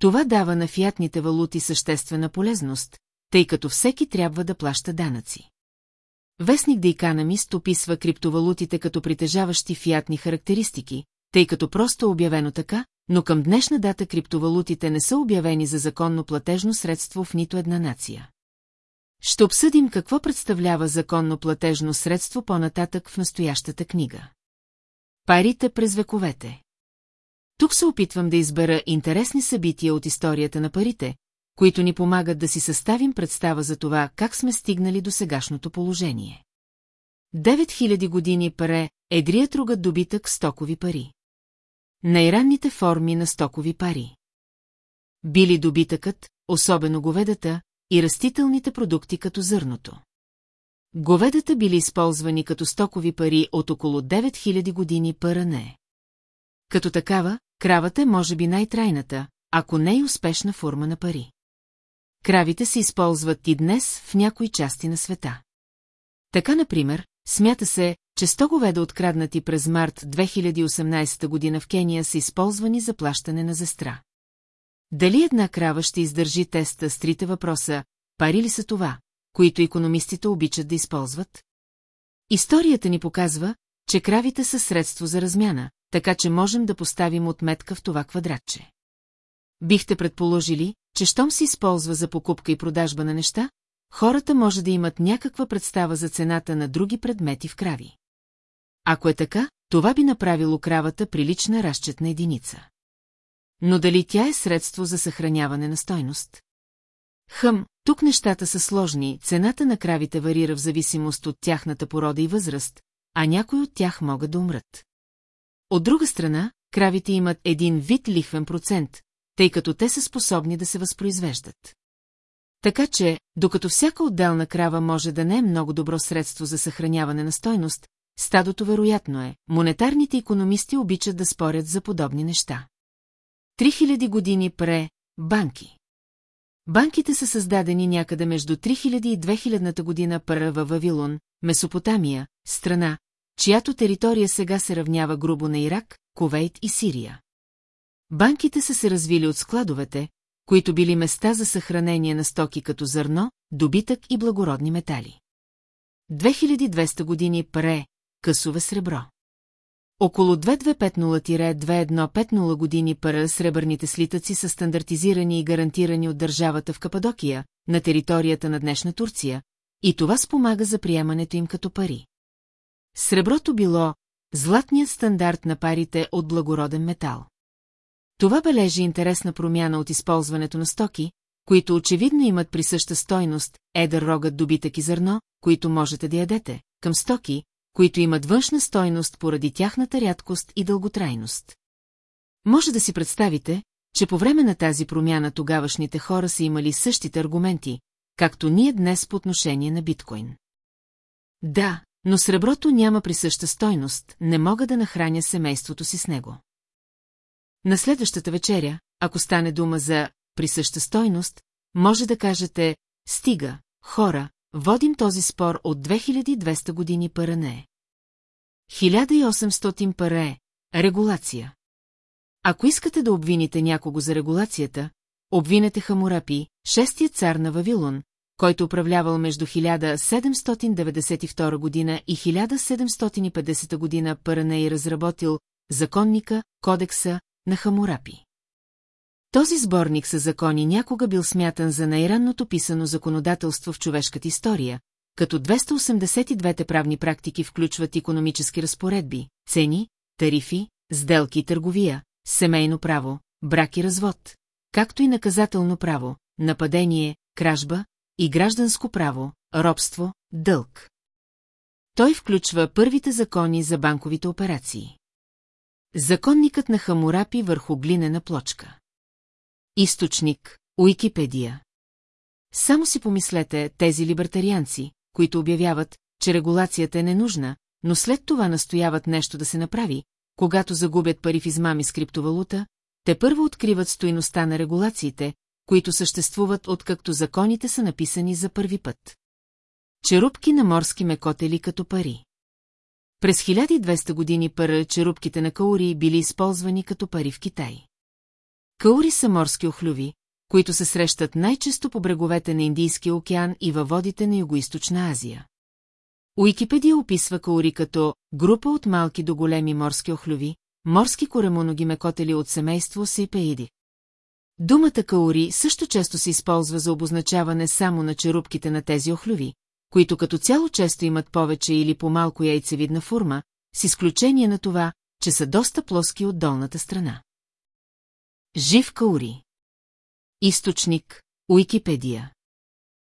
Това дава на фиатните валути съществена полезност, тъй като всеки трябва да плаща данъци. Вестник The Economist описва криптовалутите като притежаващи фиатни характеристики, тъй като просто е обявено така, но към днешна дата криптовалутите не са обявени за законно платежно средство в нито една нация. Ще обсъдим какво представлява законно платежно средство по-нататък в настоящата книга. Парите през вековете Тук се опитвам да избера интересни събития от историята на парите, които ни помагат да си съставим представа за това, как сме стигнали до сегашното положение. 9000 години паре е дрият ругът добитък стокови пари. Най-ранните форми на стокови пари. Били добитъкът, особено говедата, и растителните продукти като зърното. Говедата били използвани като стокови пари от около 9000 години паране. Като такава, кравата е може би най-трайната, ако не и успешна форма на пари. Кравите се използват и днес в някои части на света. Така, например, смята се, че 100 говеда откраднати през март 2018 година в Кения са използвани за плащане на застра. Дали една крава ще издържи теста с трите въпроса, пари ли са това, които економистите обичат да използват? Историята ни показва, че кравите са средство за размяна, така че можем да поставим отметка в това квадратче. Бихте предположили, че щом се използва за покупка и продажба на неща, хората може да имат някаква представа за цената на други предмети в крави. Ако е така, това би направило кравата прилична разчетна единица. Но дали тя е средство за съхраняване на стойност? Хъм, тук нещата са сложни, цената на кравите варира в зависимост от тяхната порода и възраст, а някои от тях могат да умрат. От друга страна, кравите имат един вид лихвен процент, тъй като те са способни да се възпроизвеждат. Така че, докато всяка отделна крава може да не е много добро средство за съхраняване на стойност, стадото вероятно е, монетарните економисти обичат да спорят за подобни неща. 3000 години пре – банки. Банките са създадени някъде между 3000 и 2000 година пара във Вавилон, Месопотамия, страна, чиято територия сега се равнява грубо на Ирак, Ковейт и Сирия. Банките са се развили от складовете, които били места за съхранение на стоки като зърно, добитък и благородни метали. 2200 години пре, късове сребро. Около 2250-2150 години пара сребърните слитъци са стандартизирани и гарантирани от държавата в Кападокия, на територията на днешна Турция, и това спомага за приемането им като пари. Среброто било златният стандарт на парите от благороден метал. Това бележи интересна промяна от използването на стоки, които очевидно имат присъща стойност, едър рогът добитък и зърно, които можете да ядете, към стоки, които имат външна стойност поради тяхната рядкост и дълготрайност. Може да си представите, че по време на тази промяна тогавашните хора са имали същите аргументи, както ние днес по отношение на биткоин. Да, но среброто няма присъща стойност, не мога да нахраня семейството си с него. На следващата вечеря, ако стане дума за присъща стойност, може да кажете «Стига, хора, водим този спор от 2200 години паране». 1800 паре – регулация. Ако искате да обвините някого за регулацията, обвинете Хамурапи, шестия цар на Вавилон, който управлявал между 1792 година и 1750 година Паране разработил законника, кодекса, на Хамурапи. Този сборник със закони някога бил смятан за най-ранното писано законодателство в човешката история, като 282-те правни практики включват економически разпоредби, цени, тарифи, сделки и търговия, семейно право, брак и развод, както и наказателно право, нападение, кражба и гражданско право, робство, дълг. Той включва първите закони за банковите операции. Законникът на Хамурапи върху глинена плочка. Източник – Уикипедия. Само си помислете тези либертарианци, които обявяват, че регулацията е ненужна, но след това настояват нещо да се направи, когато загубят пари в измами с криптовалута, те първо откриват стоиността на регулациите, които съществуват откакто законите са написани за първи път. Черупки на морски мекотели като пари. През 1200 години пара черупките на каури били използвани като пари в Китай. Каури са морски охлюви, които се срещат най-често по бреговете на Индийския океан и във водите на Югоизточна Азия. Уикипедия описва каури като група от малки до големи морски охлюви, морски коремоноги мекотели от семейство Сейпеиди. Думата каури също често се използва за обозначаване само на черупките на тези охлюви, които като цяло често имат повече или по-малко яйцевидна форма, с изключение на това, че са доста плоски от долната страна. Жив каури Източник – Уикипедия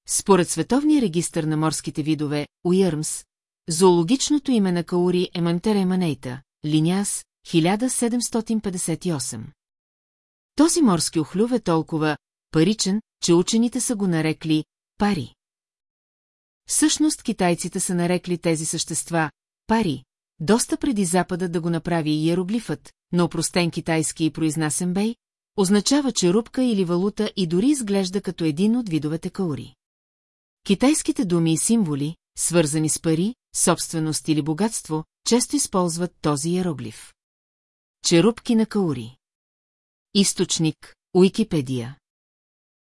Според Световния регистр на морските видове, Уирмс, зоологичното име на каури е Мантере Манейта, Линяс, 1758. Този морски охлюв е толкова паричен, че учените са го нарекли пари. Всъщност китайците са нарекли тези същества пари, доста преди Запада да го направи иероглифът, на опростен китайски и произнасен бей, означава черупка или валута и дори изглежда като един от видовете каури. Китайските думи и символи, свързани с пари, собственост или богатство, често използват този иероглиф. Черупки на каури Източник – Уикипедия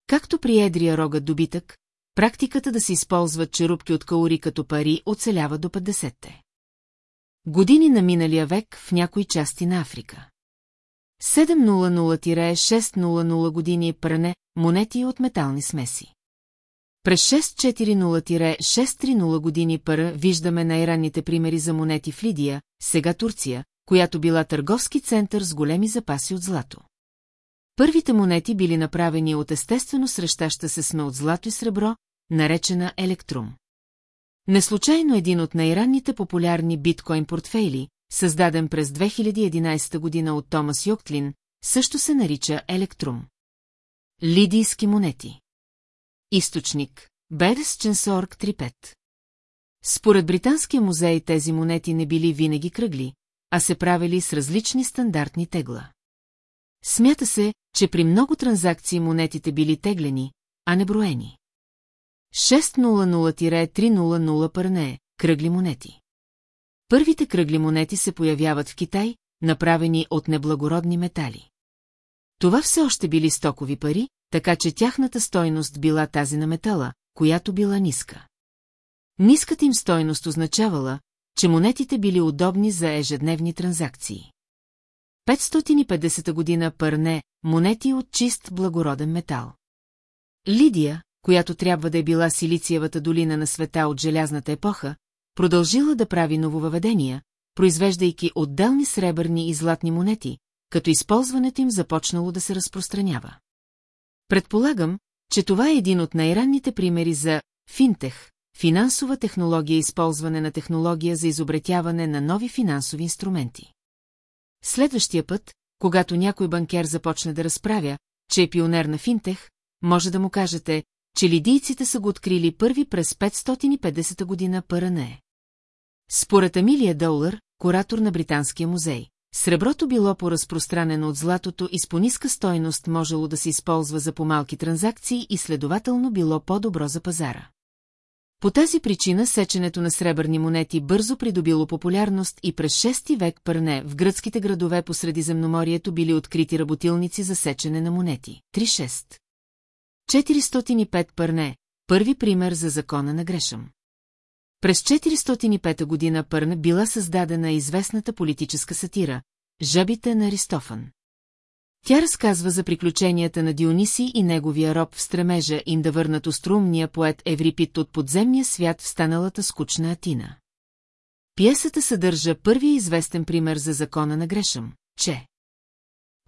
Както при едрия рогът добитък, практиката да се използват черупки от каури като пари оцелява до 50-те. Години на миналия век в някои части на Африка. 700-600 години пране, монети от метални смеси. През 640-630 години пара виждаме най-ранните примери за монети в Лидия, сега Турция, която била търговски център с големи запаси от злато. Първите монети били направени от естествено срещаща се сме от злато и сребро, наречена електрум. Неслучайно един от най-ранните популярни биткоин портфейли, създаден през 2011 година от Томас Йоктлин, също се нарича Електрум. Лидийски монети Източник Берс Ченсорг 35 Според Британския музей тези монети не били винаги кръгли, а се правили с различни стандартни тегла. Смята се, че при много транзакции монетите били теглени, а не броени. 600-300 пърне, кръгли монети. Първите кръгли монети се появяват в Китай, направени от неблагородни метали. Това все още били стокови пари, така че тяхната стойност била тази на метала, която била ниска. Ниската им стойност означавала, че монетите били удобни за ежедневни транзакции. 550 година пърне монети от чист благороден метал. Лидия, която трябва да е била Силициевата долина на света от желязната епоха, продължила да прави нововъведения, произвеждайки отделни сребърни и златни монети, като използването им започнало да се разпространява. Предполагам, че това е един от най-ранните примери за финтех, финансова технология и използване на технология за изобретяване на нови финансови инструменти. Следващия път, когато някой банкер започне да разправя, че е пионер на финтех, може да му кажете, че лидийците са го открили първи през 550 година ПРНЕ. Според Амилия Доулър, куратор на Британския музей, среброто било по-разпространено от златото и с по-ниска стойност можело да се използва за по-малки транзакции и следователно било по-добро за пазара. По тази причина сеченето на сребърни монети бързо придобило популярност и през 6 век пърне в гръцките градове по Средиземноморието били открити работилници за сечене на монети. 3-6. 405 пърне, първи пример за закона на Грешъм. През 405 година Пърн била създадена известната политическа сатира «Жабите на Аристофан». Тя разказва за приключенията на Диониси и неговия роб в стремежа им да върнат острумния поет Еврипит от подземния свят в станалата скучна Атина. Пиесата съдържа първия известен пример за закона на Грешъм, че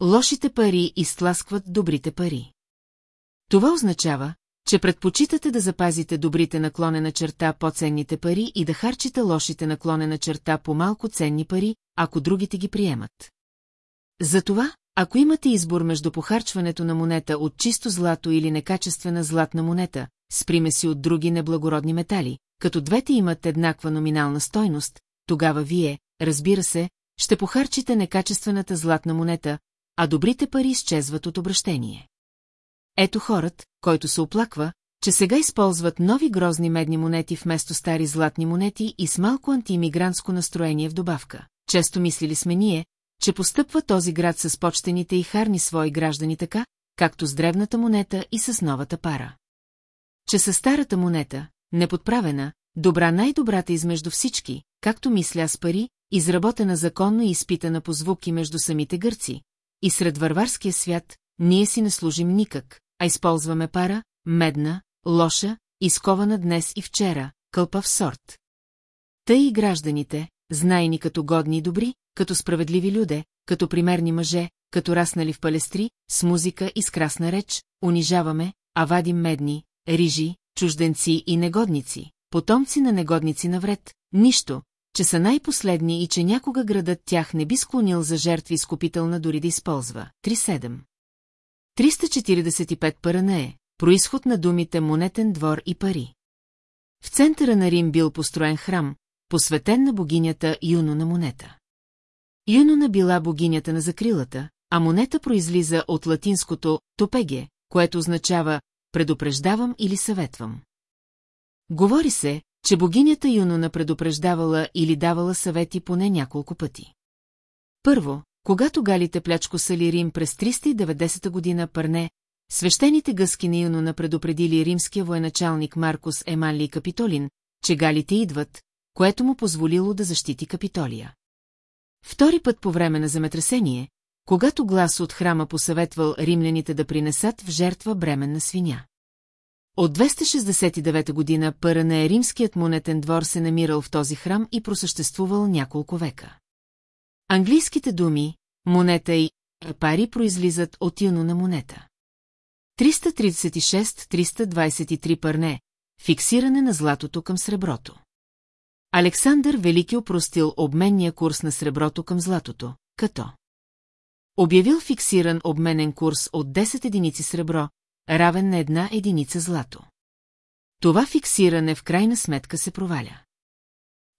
лошите пари изтласкват добрите пари. Това означава, че предпочитате да запазите добрите наклонена черта по-ценните пари и да харчите лошите наклонена черта по малко ценни пари, ако другите ги приемат. Затова, ако имате избор между похарчването на монета от чисто злато или некачествена златна монета, с примеси от други неблагородни метали, като двете имат еднаква номинална стойност, тогава вие, разбира се, ще похарчите некачествената златна монета, а добрите пари изчезват от обращение. Ето хорът, който се оплаква, че сега използват нови грозни медни монети вместо стари златни монети и с малко антиимигрантско настроение в добавка. Често мислили сме ние, че постъпва този град с почтените и харни свои граждани така, както с древната монета и с новата пара. Че със старата монета, неподправена, добра най-добрата измежду всички, както мисля с пари, изработена законно и изпитана по звуки между самите гърци, и сред варварския свят, ние си не служим никак, а използваме пара, медна, лоша, изкована днес и вчера, кълпав сорт. Тъй и гражданите, знайни като годни и добри, като справедливи люде, като примерни мъже, като раснали в палестри, с музика и с красна реч, унижаваме, а вадим медни, рижи, чужденци и негодници, потомци на негодници навред, нищо, че са най-последни и че някога градът тях не би склонил за жертви изкупителна дори да използва. 3.7 345 пара не е, происход на думите монетен двор и пари. В центъра на Рим бил построен храм, посветен на богинята Юно на монета. Юнона била богинята на закрилата, а монета произлиза от латинското «топеге», което означава «предупреждавам» или «съветвам». Говори се, че богинята Юнона предупреждавала или давала съвети поне няколко пъти. Първо, когато галите плячкосали Рим през 390 година пърне, свещените гъски на Юнона предупредили римския военачалник Маркус Еманли Капитолин, че галите идват, което му позволило да защити Капитолия. Втори път по време на земетресение, когато глас от храма посъветвал римляните да принесат в жертва бременна свиня. От 269 година пъра на римският монетен двор се намирал в този храм и просъществувал няколко века. Английските думи, монета и пари произлизат от юно на монета. 336-323 пърне, фиксиране на златото към среброто. Александър Велики опростил обменния курс на среброто към златото, като обявил фиксиран обменен курс от 10 единици сребро, равен на една единица злато. Това фиксиране в крайна сметка се проваля.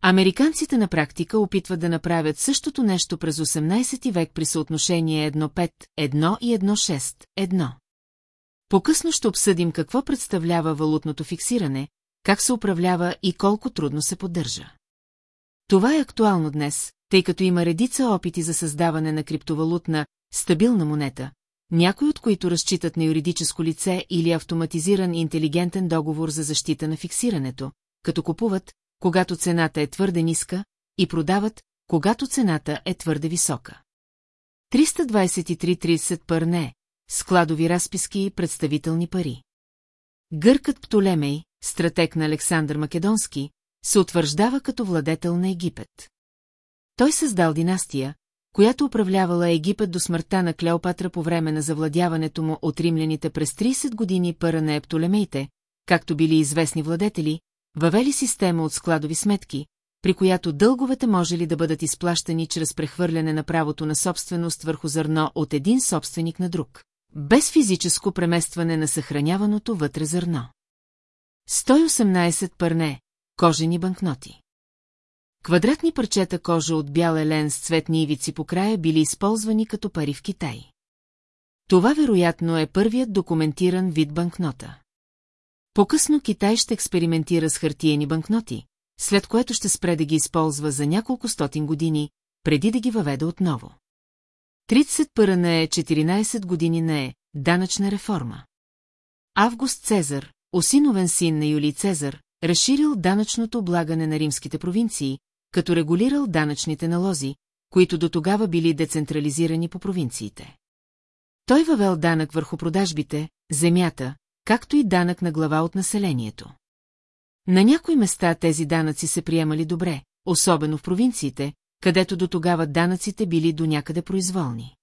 Американците на практика опитват да направят същото нещо през 18 век при съотношение 1-5, 1 и 1-6, 1. По-късно ще обсъдим какво представлява валутното фиксиране, как се управлява и колко трудно се поддържа. Това е актуално днес, тъй като има редица опити за създаване на криптовалутна, стабилна монета, някои от които разчитат на юридическо лице или автоматизиран интелигентен договор за защита на фиксирането, като купуват, когато цената е твърде ниска, и продават, когато цената е твърде висока. 323-30 пърне, складови разписки и представителни пари. Гъркът Птолемей, стратег на Александър Македонски, се утвърждава като владетел на Египет. Той създал династия, която управлявала Египет до смъртта на Клеопатра по време на завладяването му от римляните през 30 години пъра на Ептолемейте, както били известни владетели, въвели система от складови сметки, при която дълговете може ли да бъдат изплащани чрез прехвърляне на правото на собственост върху зърно от един собственик на друг, без физическо преместване на съхраняваното вътре зърно. 118 пърне, кожени банкноти. Квадратни парчета кожа от бял елен с цветни ивици по края били използвани като пари в Китай. Това вероятно е първият документиран вид банкнота. По-късно Китай ще експериментира с хартиени банкноти, след което ще спре да ги използва за няколко стотин години, преди да ги въведе отново. 30 пъра не е 14 години не е данъчна реформа. Август Цезар, осиновен син на Юлий Цезар, разширил данъчното облагане на римските провинции, като регулирал данъчните налози, които до тогава били децентрализирани по провинциите. Той въвел данък върху продажбите, земята, както и данък на глава от населението. На някои места тези данъци се приемали добре, особено в провинциите, където до тогава данъците били до някъде произволни.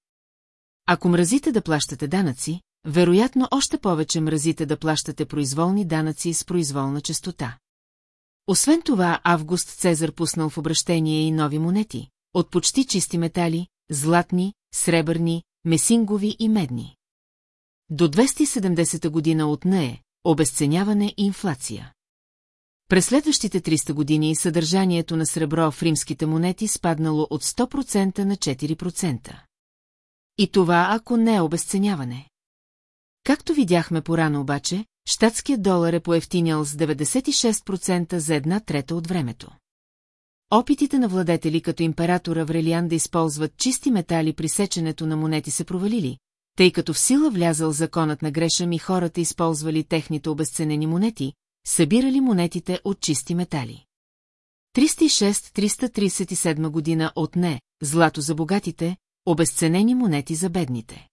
Ако мразите да плащате данъци, вероятно още повече мразите да плащате произволни данъци с произволна частота. Освен това, Август Цезар пуснал в обращение и нови монети, от почти чисти метали, златни, сребърни, месингови и медни. До 270 година от нея, обесценяване и инфлация. През следващите 300 години съдържанието на сребро в римските монети спаднало от 100% на 4%. И това ако не е обесценяване. Както видяхме порано обаче, щатският долар е поевтинял с 96% за една трета от времето. Опитите на владетели като император Аврелиан да използват чисти метали при сеченето на монети се провалили, тъй като в сила влязал законът на Грешам и хората използвали техните обесценени монети, събирали монетите от чисти метали. 306-337 година от не, злато за богатите, обесценени монети за бедните.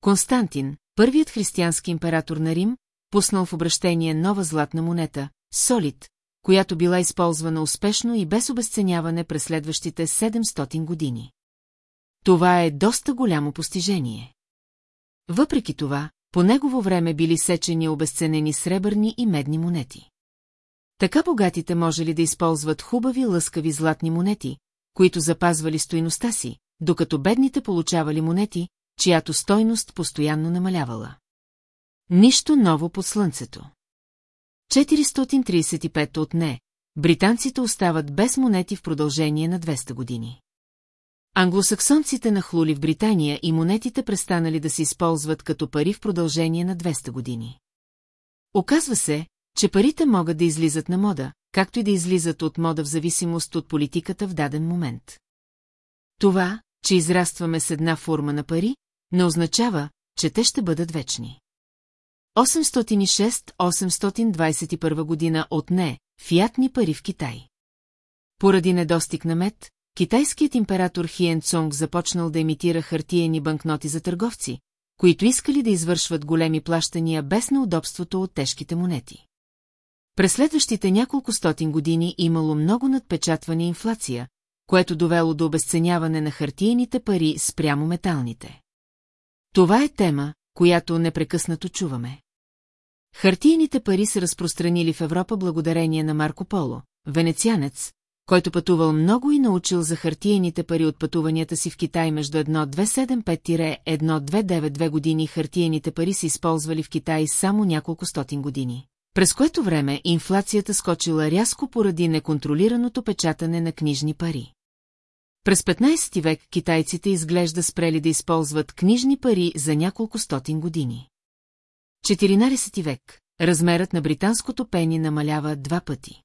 Константин, първият християнски император на Рим, пуснал в обращение нова златна монета, солид, която била използвана успешно и без обесценяване през следващите 700 години. Това е доста голямо постижение. Въпреки това, по негово време били сечени обесценени сребърни и медни монети. Така богатите можели да използват хубави лъскави златни монети, които запазвали стойността си, докато бедните получавали монети, чиято стойност постоянно намалявала. Нищо ново под слънцето. 435 от не, британците остават без монети в продължение на 200 години. Англосаксонците нахлули в Британия и монетите престанали да се използват като пари в продължение на 200 години. Оказва се, че парите могат да излизат на мода, както и да излизат от мода в зависимост от политиката в даден момент. Това, че израстваме с една форма на пари, не означава, че те ще бъдат вечни. 806-821 година от не, фиатни пари в Китай. Поради недостиг на мед, китайският император Хиен Цонг започнал да имитира хартиени банкноти за търговци, които искали да извършват големи плащания без неудобството от тежките монети. През следващите няколко стотин години имало много надпечатване инфлация, което довело до обесценяване на хартиените пари спрямо металните. Това е тема, която непрекъснато чуваме. Хартиените пари се разпространили в Европа благодарение на Марко Поло, венецианец, който пътувал много и научил за хартиените пари от пътуванията си в Китай между 1275-1292 години хартиените пари се използвали в Китай само няколко стотин години. През което време инфлацията скочила рязко поради неконтролираното печатане на книжни пари. През 15 век китайците изглежда спрели да използват книжни пари за няколко стотин години. 14 век. Размерът на британското пени намалява два пъти.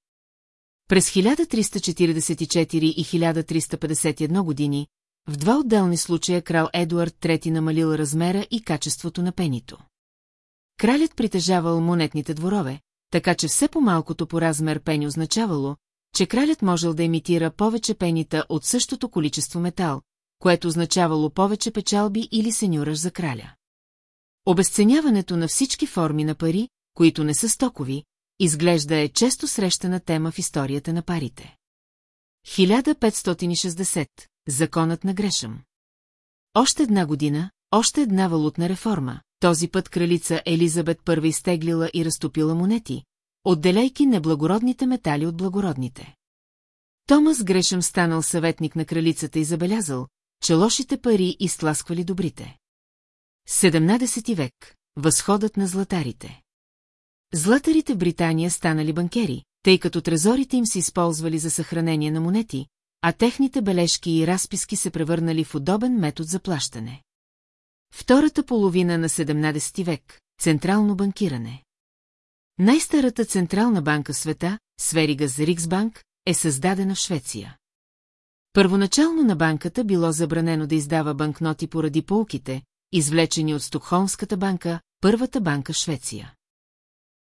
През 1344 и 1351 години, в два отделни случая крал Едуард III намалил размера и качеството на пенито. Кралят притежавал монетните дворове, така че все по-малкото по размер пени означавало, че кралят можел да имитира повече пенита от същото количество метал, което означавало повече печалби или сенюраж за краля. Обесценяването на всички форми на пари, които не са стокови, изглежда е често срещана тема в историята на парите. 1560. Законът на Грешъм. Още една година, още една валутна реформа, този път кралица Елизабет I изтеглила и разтопила монети, отделяйки неблагородните метали от благородните. Томас Грешъм станал съветник на кралицата и забелязал, че лошите пари изтласквали добрите. 17 век. Възходът на златарите. Златарите в Британия станали банкери, тъй като трезорите им се използвали за съхранение на монети, а техните бележки и разписки се превърнали в удобен метод за плащане. Втората половина на 17 век – централно банкиране. Най-старата централна банка в света, Сверига за Риксбанк, е създадена в Швеция. Първоначално на банката било забранено да издава банкноти поради полките, извлечени от Стокхолмската банка, първата банка Швеция.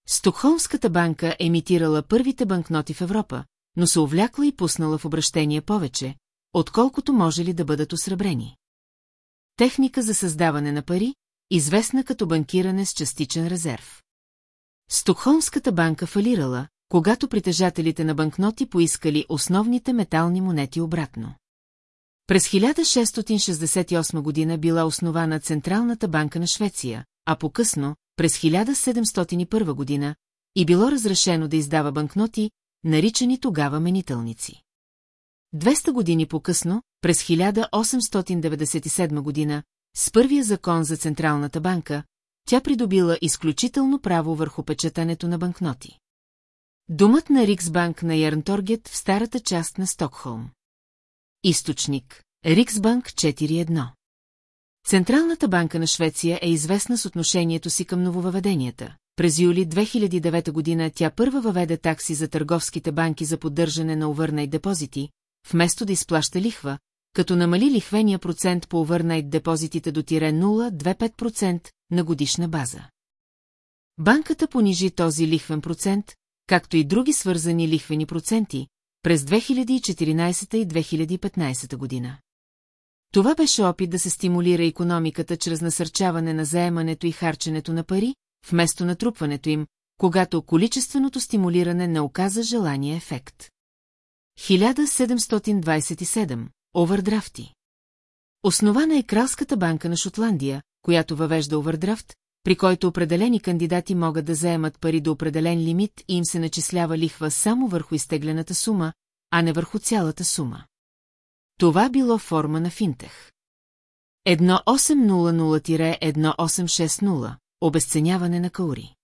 Стокхолмската банка емитирала първите банкноти в Европа, но се увлякла и пуснала в обращение повече, отколкото може ли да бъдат осребрени. Техника за създаване на пари, известна като банкиране с частичен резерв. Стокхолмската банка фалирала, когато притежателите на банкноти поискали основните метални монети обратно. През 1668 година била основана Централната банка на Швеция, а по-късно, през 1701 година, и било разрешено да издава банкноти, наричани тогава менителници. 200 години по-късно, през 1897 година, с първия закон за Централната банка, тя придобила изключително право върху печатането на банкноти. Думът на Риксбанк на Ярнторгет в старата част на Стокхолм. Източник. Риксбанк 4.1 Централната банка на Швеция е известна с отношението си към нововъведенията. През юли 2009 година тя първа въведе такси за търговските банки за поддържане на увърнай депозити, вместо да изплаща лихва, като намали лихвения процент по увърнайт депозитите до тире 0,25% на годишна база. Банката понижи този лихвен процент, както и други свързани лихвени проценти, през 2014 и 2015 година. Това беше опит да се стимулира економиката чрез насърчаване на заемането и харченето на пари, вместо натрупването им, когато количественото стимулиране не оказа желания ефект. 1727. Овърдрафти Основана е Кралската банка на Шотландия, която въвежда овърдрафт, при който определени кандидати могат да заемат пари до определен лимит и им се начислява лихва само върху изтеглената сума, а не върху цялата сума. Това било форма на финтех. 1800-1860 Обесценяване на каури.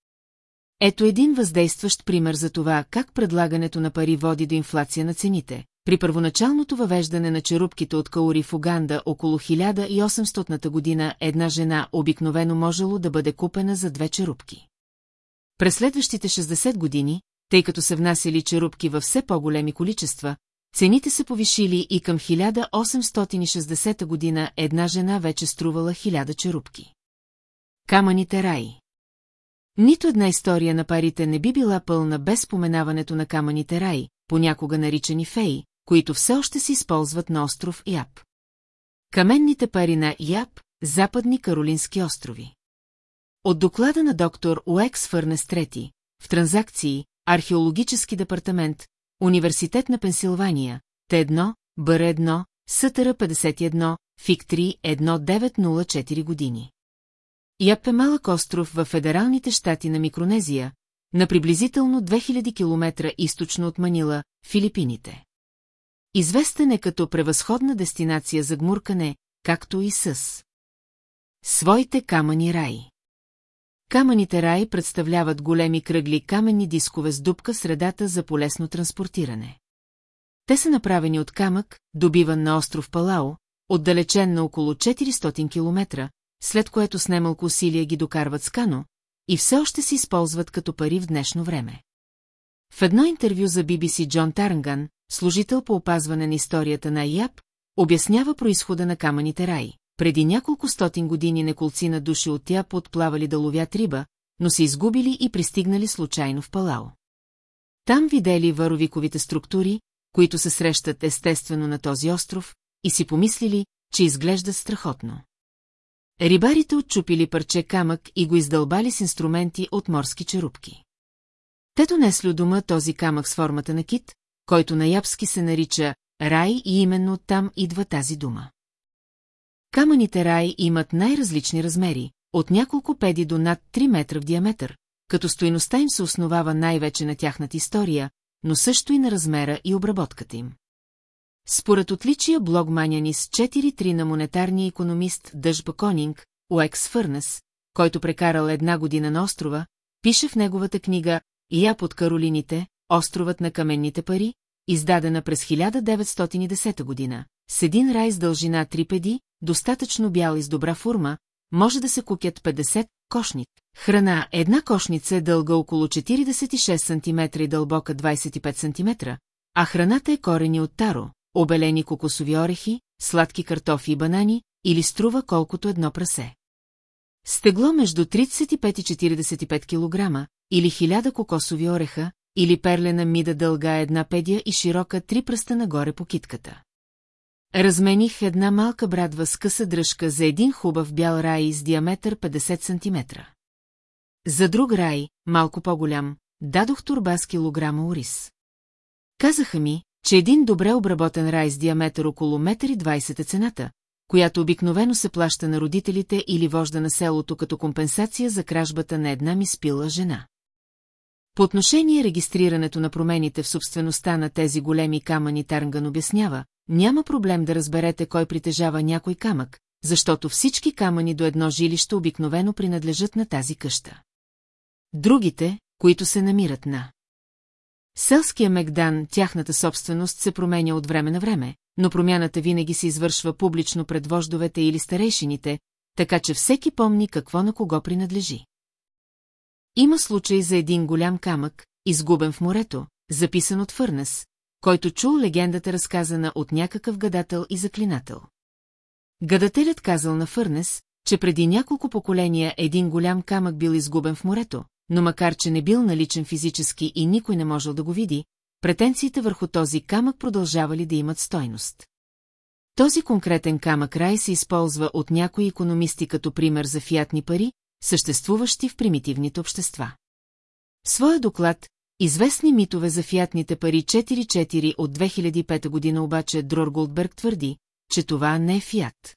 Ето един въздействащ пример за това, как предлагането на пари води до инфлация на цените. При първоначалното въвеждане на черупките от каури в Уганда около 1800-та година една жена обикновено можело да бъде купена за две черупки. През следващите 60 години, тъй като се внасяли черупки във все по-големи количества, цените се повишили и към 1860 година една жена вече струвала 1000 черупки. Камъните раи Нито една история на парите не би била пълна без споменаването на камъните раи, понякога наричани феи, които все още се използват на остров Яб. Каменните пари на Яб, Западни Каролински острови. От доклада на доктор Уекс Фърнес Трети, в транзакции, археологически департамент, Университет на Пенсилвания, Т1, БР1, СТР 51, ФИК 3, 1904 години. Яп е малък остров в федералните щати на Микронезия, на приблизително 2000 км източно от Манила, Филипините. Известен е като превъзходна дестинация за гмуркане, както и с своите камъни раи. Камъните раи представляват големи кръгли каменни дискове с дупка средата за полесно транспортиране. Те са направени от камък, добиван на остров Палао, отдалечен на около 400 км, след което с немалко усилие ги докарват с кано, и все още се използват като пари в днешно време. В едно интервю за BBC Джон Тарнган, служител по опазване на историята на Аяп, обяснява происхода на камъните раи. Преди няколко стотин години неколци на души от тя подплавали да ловят риба, но се изгубили и пристигнали случайно в Палао. Там видели варовиковите структури, които се срещат естествено на този остров, и си помислили, че изглежда страхотно. Рибарите отчупили парче камък и го издълбали с инструменти от морски черупки. Те донесли дома този камък с формата на кит, който на ябски се нарича рай и именно оттам идва тази дума. Камъните рай имат най-различни размери, от няколко педи до над 3 метра в диаметър, като стоиността им се основава най-вече на тяхната история, но също и на размера и обработката им. Според отличия блог Манянис 4-3 на монетарния економист Дъж Баконинг, Уекс Фърнес, който прекарал една година на острова, пише в неговата книга «Я под Каролините, островът на каменните пари», издадена през 1910 година, с един рай с дължина 3 педи, достатъчно бял и с добра форма, може да се купят 50 кошник. Храна една кошница е дълга около 46 см и дълбока 25 см, а храната е корени от таро, обелени кокосови орехи, сладки картофи и банани, или струва колкото едно прасе. Стегло между 35 и 45 кг, или 1000 кокосови ореха, или перлена мида дълга една педия и широка три пръста нагоре по китката. Размених една малка брадва с къса дръжка за един хубав бял рай с диаметър 50 см. За друг рай, малко по-голям, дадох турба с килограма ориз. Казаха ми, че един добре обработен рай с диаметър около 1,20 м е цената, която обикновено се плаща на родителите или вожда на селото като компенсация за кражбата на една ми спила жена. По отношение регистрирането на промените в собствеността на тези големи камъни Тарнган обяснява, няма проблем да разберете кой притежава някой камък, защото всички камъни до едно жилище обикновено принадлежат на тази къща. Другите, които се намират на Селския Мегдан, тяхната собственост се променя от време на време, но промяната винаги се извършва публично пред вождовете или старейшините, така че всеки помни какво на кого принадлежи. Има случай за един голям камък, изгубен в морето, записан от Фърнес, който чул легендата разказана от някакъв гадател и заклинател. Гадателят казал на Фърнес, че преди няколко поколения един голям камък бил изгубен в морето, но макар че не бил наличен физически и никой не можел да го види, претенциите върху този камък продължавали да имат стойност. Този конкретен камък рай се използва от някои економисти като пример за фиатни пари, съществуващи в примитивните общества. В своя доклад Известни митове за фиатните пари 4-4 от 2005 година обаче Дрор Голдберг твърди, че това не е фиат.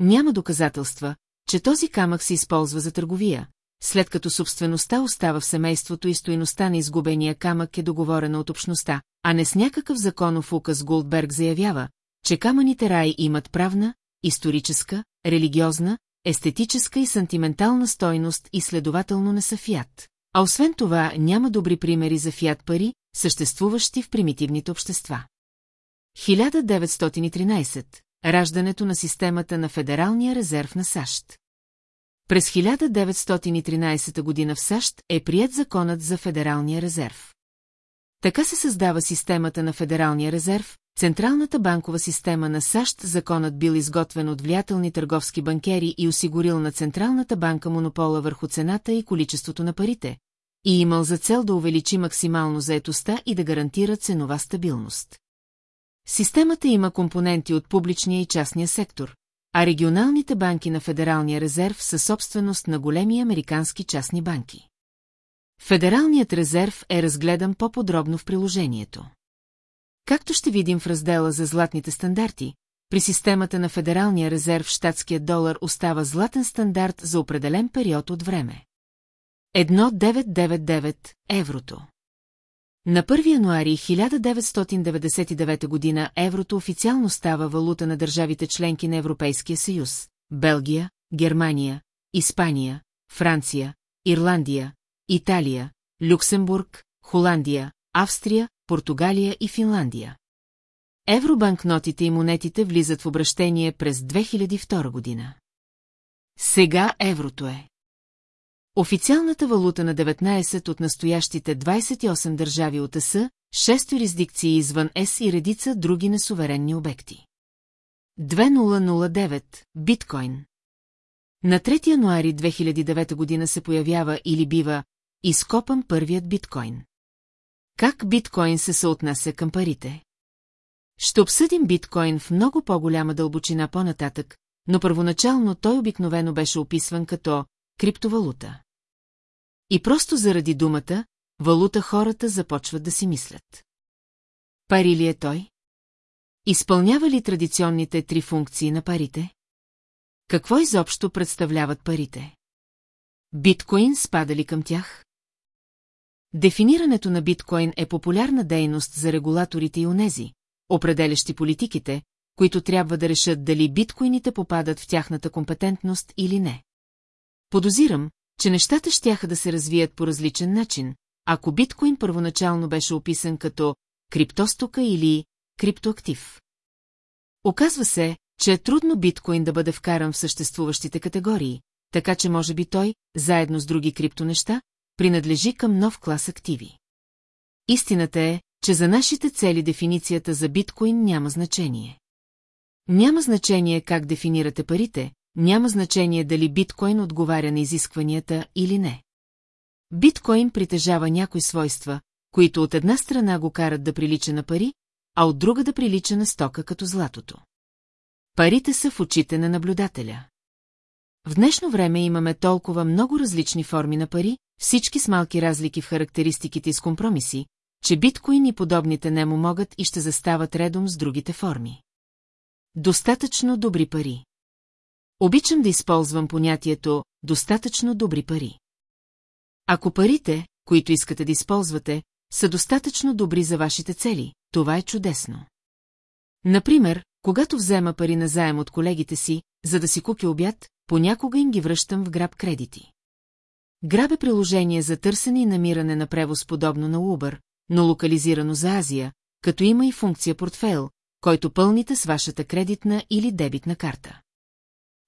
Няма доказателства, че този камък се използва за търговия, след като собствеността остава в семейството и стоеността на изгубения камък е договорена от общността, а не с някакъв законов указ Голдберг заявява, че камъните раи имат правна, историческа, религиозна, естетическа и сантиментална стойност и следователно не са фиат. А освен това няма добри примери за фиат пари, съществуващи в примитивните общества. 1913. Раждането на системата на Федералния резерв на САЩ. През 1913 година в САЩ е прият законът за Федералния резерв. Така се създава системата на Федералния резерв, Централната банкова система на САЩ законът бил изготвен от влиятелни търговски банкери и осигурил на Централната банка монопола върху цената и количеството на парите, и имал за цел да увеличи максимално заетостта и да гарантира ценова стабилност. Системата има компоненти от публичния и частния сектор, а регионалните банки на Федералния резерв са собственост на големи американски частни банки. Федералният резерв е разгледан по-подробно в приложението. Както ще видим в раздела за златните стандарти, при системата на Федералния резерв щатският долар остава златен стандарт за определен период от време. 1999 еврото. На 1 януари 1999 година еврото официално става валута на държавите членки на Европейския съюз – Белгия, Германия, Испания, Франция, Ирландия, Италия, Люксембург, Холандия, Австрия, Португалия и Финландия. Евробанкнотите и монетите влизат в обращение през 2002 година. Сега еврото е. Официалната валута на 19 от настоящите 28 държави от ЕС, 6 юрисдикции извън ЕС и редица други несуверенни обекти. 2009 Биткоин На 3 януари 2009 година се появява или бива изкопан първият биткоин. Как биткоин се съотнася към парите? Ще обсъдим биткоин в много по-голяма дълбочина по-нататък, но първоначално той обикновено беше описван като криптовалута. И просто заради думата, валута хората започват да си мислят. Пари ли е той? Изпълнява ли традиционните три функции на парите? Какво изобщо представляват парите? Биткоин спада ли към тях? Дефинирането на биткоин е популярна дейност за регулаторите и онези, определящи политиките, които трябва да решат дали биткоините попадат в тяхната компетентност или не. Подозирам, че нещата щяха да се развият по различен начин, ако биткоин първоначално беше описан като криптостока или криптоактив. Оказва се, че е трудно биткоин да бъде вкаран в съществуващите категории, така че може би той, заедно с други криптонеща, принадлежи към нов клас активи. Истината е, че за нашите цели дефиницията за биткоин няма значение. Няма значение как дефинирате парите, няма значение дали биткоин отговаря на изискванията или не. Биткоин притежава някои свойства, които от една страна го карат да прилича на пари, а от друга да прилича на стока като златото. Парите са в очите на наблюдателя. В днешно време имаме толкова много различни форми на пари, всички с малки разлики в характеристиките и с компромиси, че биткоин и подобните нему могат и ще застават редом с другите форми. Достатъчно добри пари. Обичам да използвам понятието «достатъчно добри пари». Ако парите, които искате да използвате, са достатъчно добри за вашите цели, това е чудесно. Например, когато взема пари на заем от колегите си, за да си купя обяд, понякога им ги връщам в граб кредити. Граб е приложение за търсене и намиране на превоз подобно на Uber, но локализирано за Азия, като има и функция портфейл, който пълните с вашата кредитна или дебитна карта.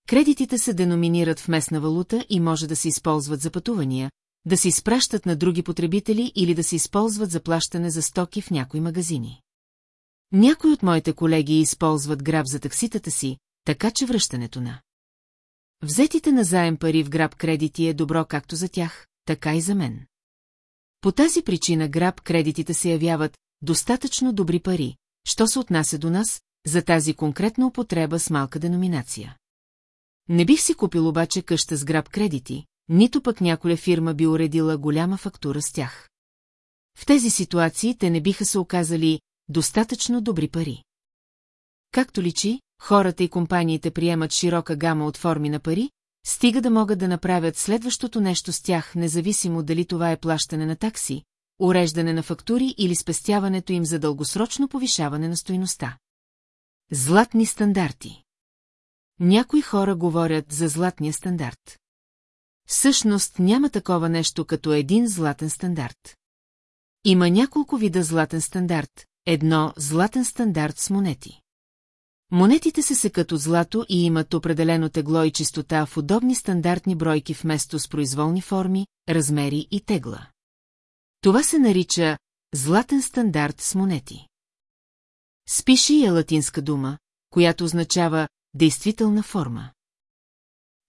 Кредитите се деноминират в местна валута и може да се използват за пътувания, да се изпращат на други потребители или да се използват за плащане за стоки в някои магазини. Някои от моите колеги използват граб за такситата си, така че връщането на Взетите на заем пари в граб кредити е добро както за тях, така и за мен. По тази причина граб кредитите се явяват достатъчно добри пари, що се отнася до нас, за тази конкретна употреба с малка деноминация. Не бих си купил обаче къща с граб кредити, нито пък няколя фирма би уредила голяма фактура с тях. В тези ситуации те не биха се оказали достатъчно добри пари. Както личи, хората и компаниите приемат широка гама от форми на пари, стига да могат да направят следващото нещо с тях, независимо дали това е плащане на такси, уреждане на фактури или спестяването им за дългосрочно повишаване на стоиността. Златни стандарти Някои хора говорят за златния стандарт. Всъщност няма такова нещо като един златен стандарт. Има няколко вида златен стандарт, едно златен стандарт с монети. Монетите се секат от злато и имат определено тегло и чистота в удобни стандартни бройки вместо с произволни форми, размери и тегла. Това се нарича златен стандарт с монети. Спиши е латинска дума, която означава действителна форма.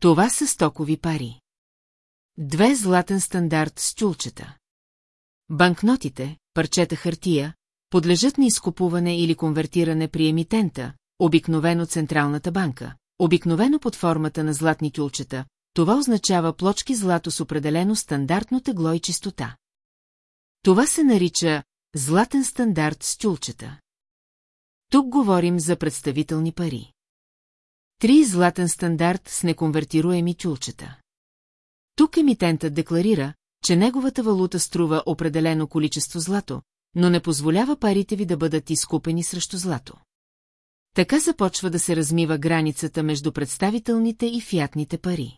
Това са стокови пари. Две златен стандарт с чулчета. Банкнотите, парчета хартия, подлежат на изкупуване или конвертиране при емитента, обикновено Централната банка, обикновено под формата на златни тюлчета, това означава плочки злато с определено стандартно тегло и чистота. Това се нарича златен стандарт с тюлчета. Тук говорим за представителни пари. Три златен стандарт с неконвертируеми тюлчета. Тук емитентът декларира, че неговата валута струва определено количество злато, но не позволява парите ви да бъдат изкупени срещу злато. Така започва да се размива границата между представителните и фиатните пари.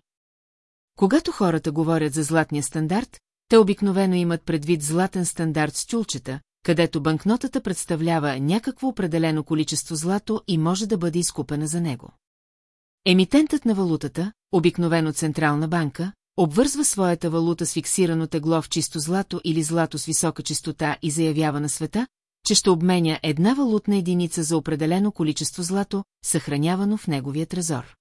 Когато хората говорят за златния стандарт, те обикновено имат предвид златен стандарт с чулчета, където банкнотата представлява някакво определено количество злато и може да бъде изкупена за него. Емитентът на валутата, обикновено Централна банка, обвързва своята валута с фиксирано тегло в чисто злато или злато с висока чистота и заявява на света, че ще обменя една валутна единица за определено количество злато, съхранявано в неговия трезор.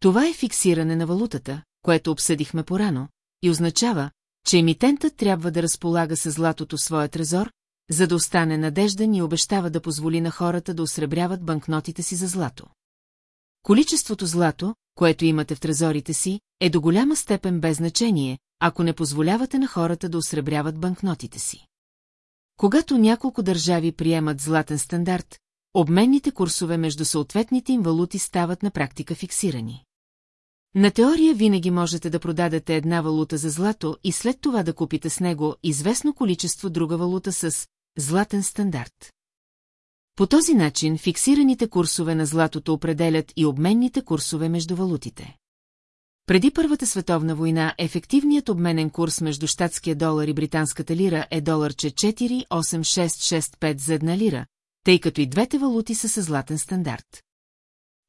Това е фиксиране на валутата, което обсъдихме порано, и означава, че емитентът трябва да разполага с златото своя трезор, за да остане надежден и обещава да позволи на хората да осребряват банкнотите си за злато. Количеството злато, което имате в трезорите си, е до голяма степен без значение, ако не позволявате на хората да осребряват банкнотите си. Когато няколко държави приемат златен стандарт, обменните курсове между съответните им валути стават на практика фиксирани. На теория винаги можете да продадете една валута за злато и след това да купите с него известно количество друга валута с златен стандарт. По този начин фиксираните курсове на златото определят и обменните курсове между валутите. Преди Първата световна война ефективният обменен курс между щатския долар и британската лира е доларче 48665 за една лира, тъй като и двете валути са със златен стандарт.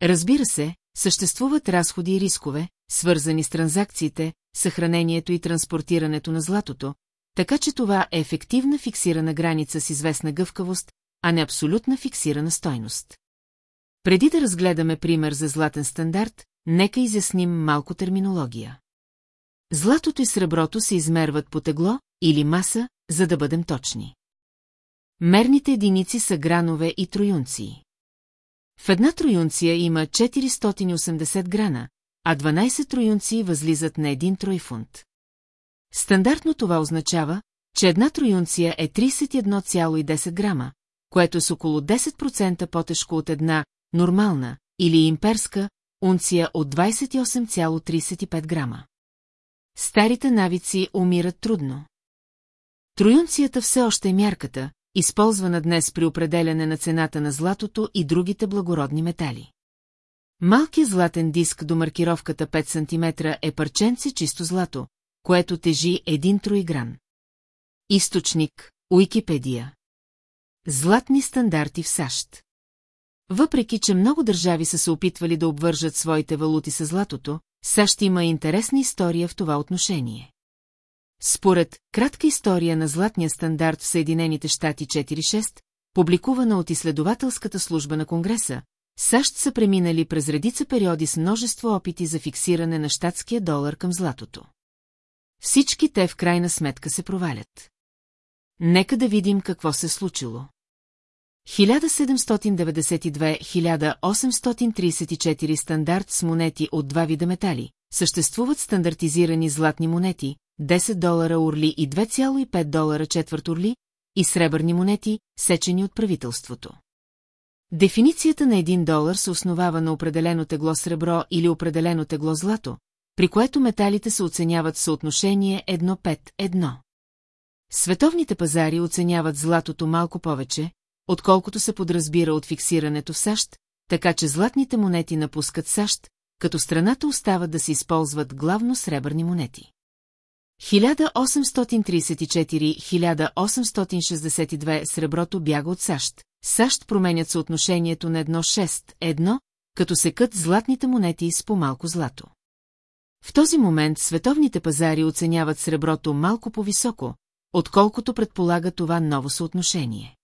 Разбира се, съществуват разходи и рискове, свързани с транзакциите, съхранението и транспортирането на златото, така че това е ефективна фиксирана граница с известна гъвкавост, а не абсолютна фиксирана стойност. Преди да разгледаме пример за златен стандарт, нека изясним малко терминология. Златото и среброто се измерват по тегло или маса, за да бъдем точни. Мерните единици са гранове и троюнции. В една троюнция има 480 грана, а 12 троюнции възлизат на един тройфунт. Стандартно това означава, че една троюнция е 31,10 грама, което е с около 10% по-тежко от една нормална или имперска унция от 28,35 грама. Старите навици умират трудно. Троюнцията все още е мярката, използвана днес при определяне на цената на златото и другите благородни метали. Малкият златен диск до маркировката 5 см е парченце чисто злато, което тежи един троигран. Източник – Уикипедия. Златни стандарти в САЩ. Въпреки, че много държави са се опитвали да обвържат своите валути с златото, САЩ има интересна история в това отношение. Според кратка история на златния стандарт в Съединените щати 4.6, публикувана от изследователската служба на Конгреса, САЩ са преминали през редица периоди с множество опити за фиксиране на щатския долар към златото. Всички те в крайна сметка се провалят. Нека да видим какво се случило. 1792-1834 стандарт с монети от два вида метали. Съществуват стандартизирани златни монети, 10 долара урли и 2,5 долара четвърт урли, и сребърни монети, сечени от правителството. Дефиницията на 1 долар се основава на определено тегло сребро или определено тегло злато, при което металите се оценяват съотношение 1-5-1. Световните пазари оценяват златото малко повече, отколкото се подразбира от фиксирането в САЩ, така че златните монети напускат САЩ, като страната остава да се използват главно сребърни монети. 1834-1862 среброто бяга от САЩ. САЩ променят съотношението на 1-6-1, като се кът златните монети с по-малко злато. В този момент световните пазари оценяват среброто малко по-високо, отколкото предполага това ново съотношение.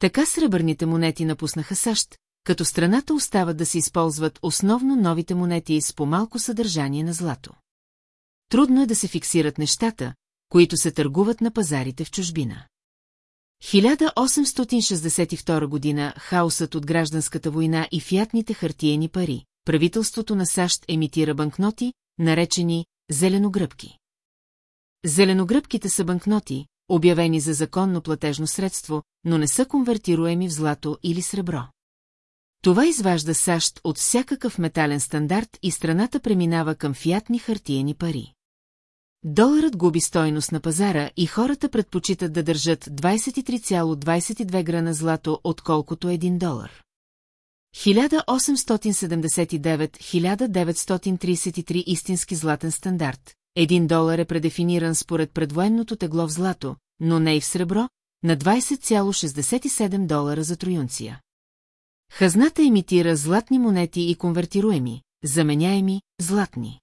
Така сребърните монети напуснаха САЩ, като страната остава да се използват основно новите монети с по-малко съдържание на злато. Трудно е да се фиксират нещата, които се търгуват на пазарите в чужбина. 1862 година хаосът от гражданската война и фиатните хартиени пари, правителството на САЩ емитира банкноти, наречени зеленогръбки. Зеленогръбките са банкноти, обявени за законно платежно средство, но не са конвертируеми в злато или сребро. Това изважда САЩ от всякакъв метален стандарт и страната преминава към фиатни хартиени пари. Доларът губи стойност на пазара и хората предпочитат да държат 23,22 грана злато, отколкото 1 долар. 1879-1933 истински златен стандарт. Един долар е предефиниран според предвоенното тегло в злато, но не и в сребро, на 20,67 долара за троюнция. Хазната имитира златни монети и конвертируеми, заменяеми, златни.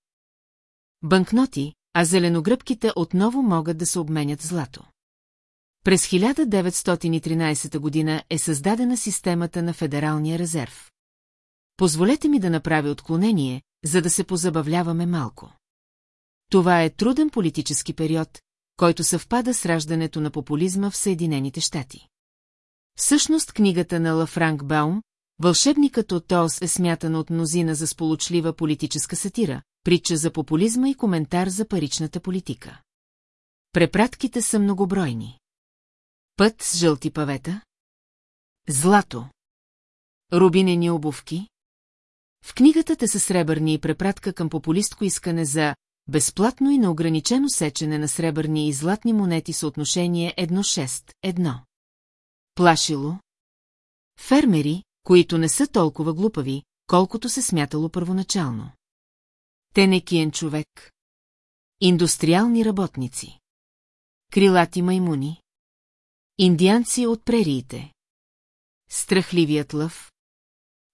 Банкноти, а зеленогръбките отново могат да се обменят злато. През 1913 година е създадена системата на Федералния резерв. Позволете ми да направя отклонение, за да се позабавляваме малко. Това е труден политически период, който съвпада с раждането на популизма в Съединените щати. Всъщност книгата на Лафранк Баум, Вълшебникът от Тоз е смятана от мнозина за сполучлива политическа сатира, притча за популизма и коментар за паричната политика. Препратките са многобройни. Път с жълти павета? Злато. Рубинени обувки? В книгата те са сребърни и препратка към популистко искане за безплатно и неограничено сечене на сребърни и златни монети съотношение 1-6-1. Плашило? Фермери, които не са толкова глупави, колкото се смятало първоначално. Тенекиен човек. Индустриални работници. Крилати маймуни. Индианци от прериите. Страхливият лъв.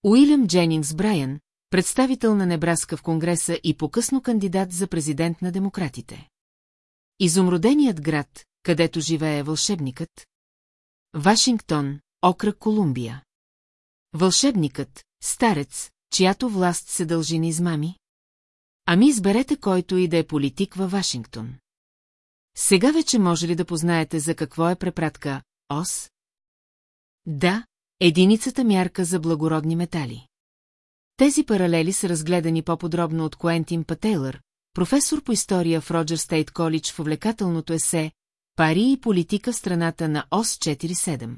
Уилям Дженингс Брайан, представител на Небраска в Конгреса и по-късно кандидат за президент на демократите. Изумроденият град, където живее вълшебникът. Вашингтон, окръг Колумбия. Вълшебникът, старец, чиято власт се дължи на измами? Ами изберете който и да е политик във Вашингтон. Сега вече може ли да познаете за какво е препратка ОС? Да, единицата мярка за благородни метали. Тези паралели са разгледани по-подробно от Куентин Патейлър, професор по история в Роджер Стейт Колидж в увлекателното есе пари и политика в страната на ОС 47.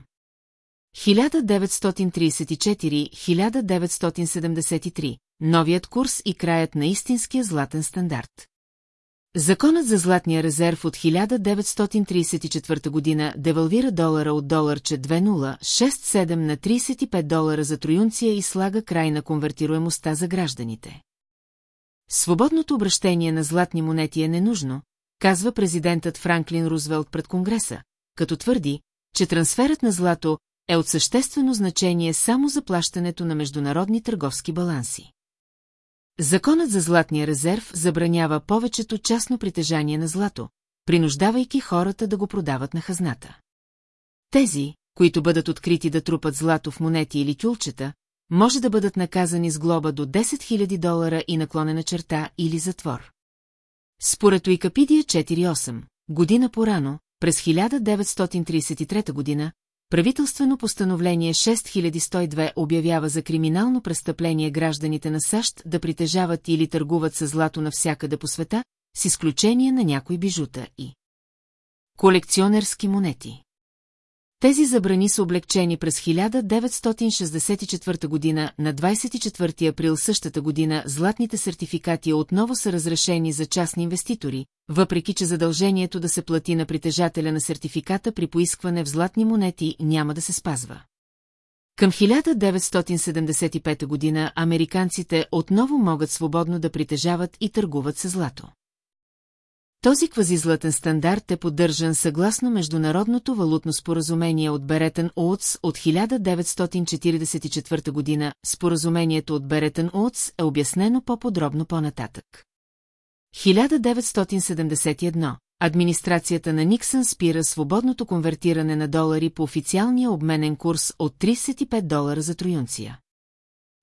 1934-1973, новият курс и краят на истинския златен стандарт. Законът за златния резерв от 1934 година девалвира долара от доларче 2,067 на 35 долара за троюнция и слага край на конвертируемостта за гражданите. Свободното обращение на златни монети е ненужно, казва президентът Франклин Рузвелт пред Конгреса, като твърди, че трансферът на злато е от съществено значение само за плащането на международни търговски баланси. Законът за златния резерв забранява повечето частно притежание на злато, принуждавайки хората да го продават на хазната. Тези, които бъдат открити да трупат злато в монети или тюлчета, може да бъдат наказани с глоба до 10 000 долара и наклонена черта или затвор. Според Уикапидия 4.8, година по-рано, през 1933 година, правителствено постановление 6102 обявява за криминално престъпление гражданите на САЩ да притежават или търгуват със злато навсякъде по света, с изключение на някои бижута и колекционерски монети. Тези забрани са облегчени през 1964 година на 24 април същата година златните сертификати отново са разрешени за частни инвеститори, въпреки че задължението да се плати на притежателя на сертификата при поискване в златни монети няма да се спазва. Към 1975 година американците отново могат свободно да притежават и търгуват със злато. Този квазизлатен стандарт е поддържан съгласно Международното валутно споразумение от Беретен Уотс от 1944 година. Споразумението от Беретен Уотс е обяснено по-подробно по-нататък. 1971. Администрацията на Никсън спира свободното конвертиране на долари по официалния обменен курс от 35 долара за троюнция.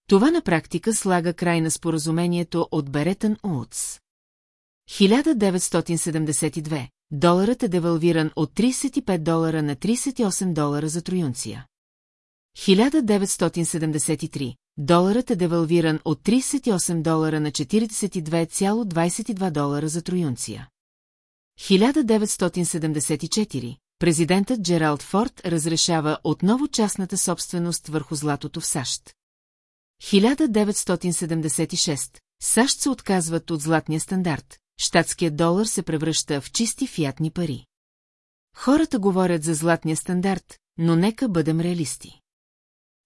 Това на практика слага край на споразумението от Беретън Уотс. 1972. Доларът е девалвиран от 35 долара на 38 долара за троюнция. 1973. Доларът е девалвиран от 38 долара на 42,22 долара за троюнция. 1974. Президентът Джералд Форд разрешава отново частната собственост върху златото в САЩ. 1976. САЩ се отказват от златния стандарт, щатският долар се превръща в чисти фиатни пари. Хората говорят за златния стандарт, но нека бъдем реалисти.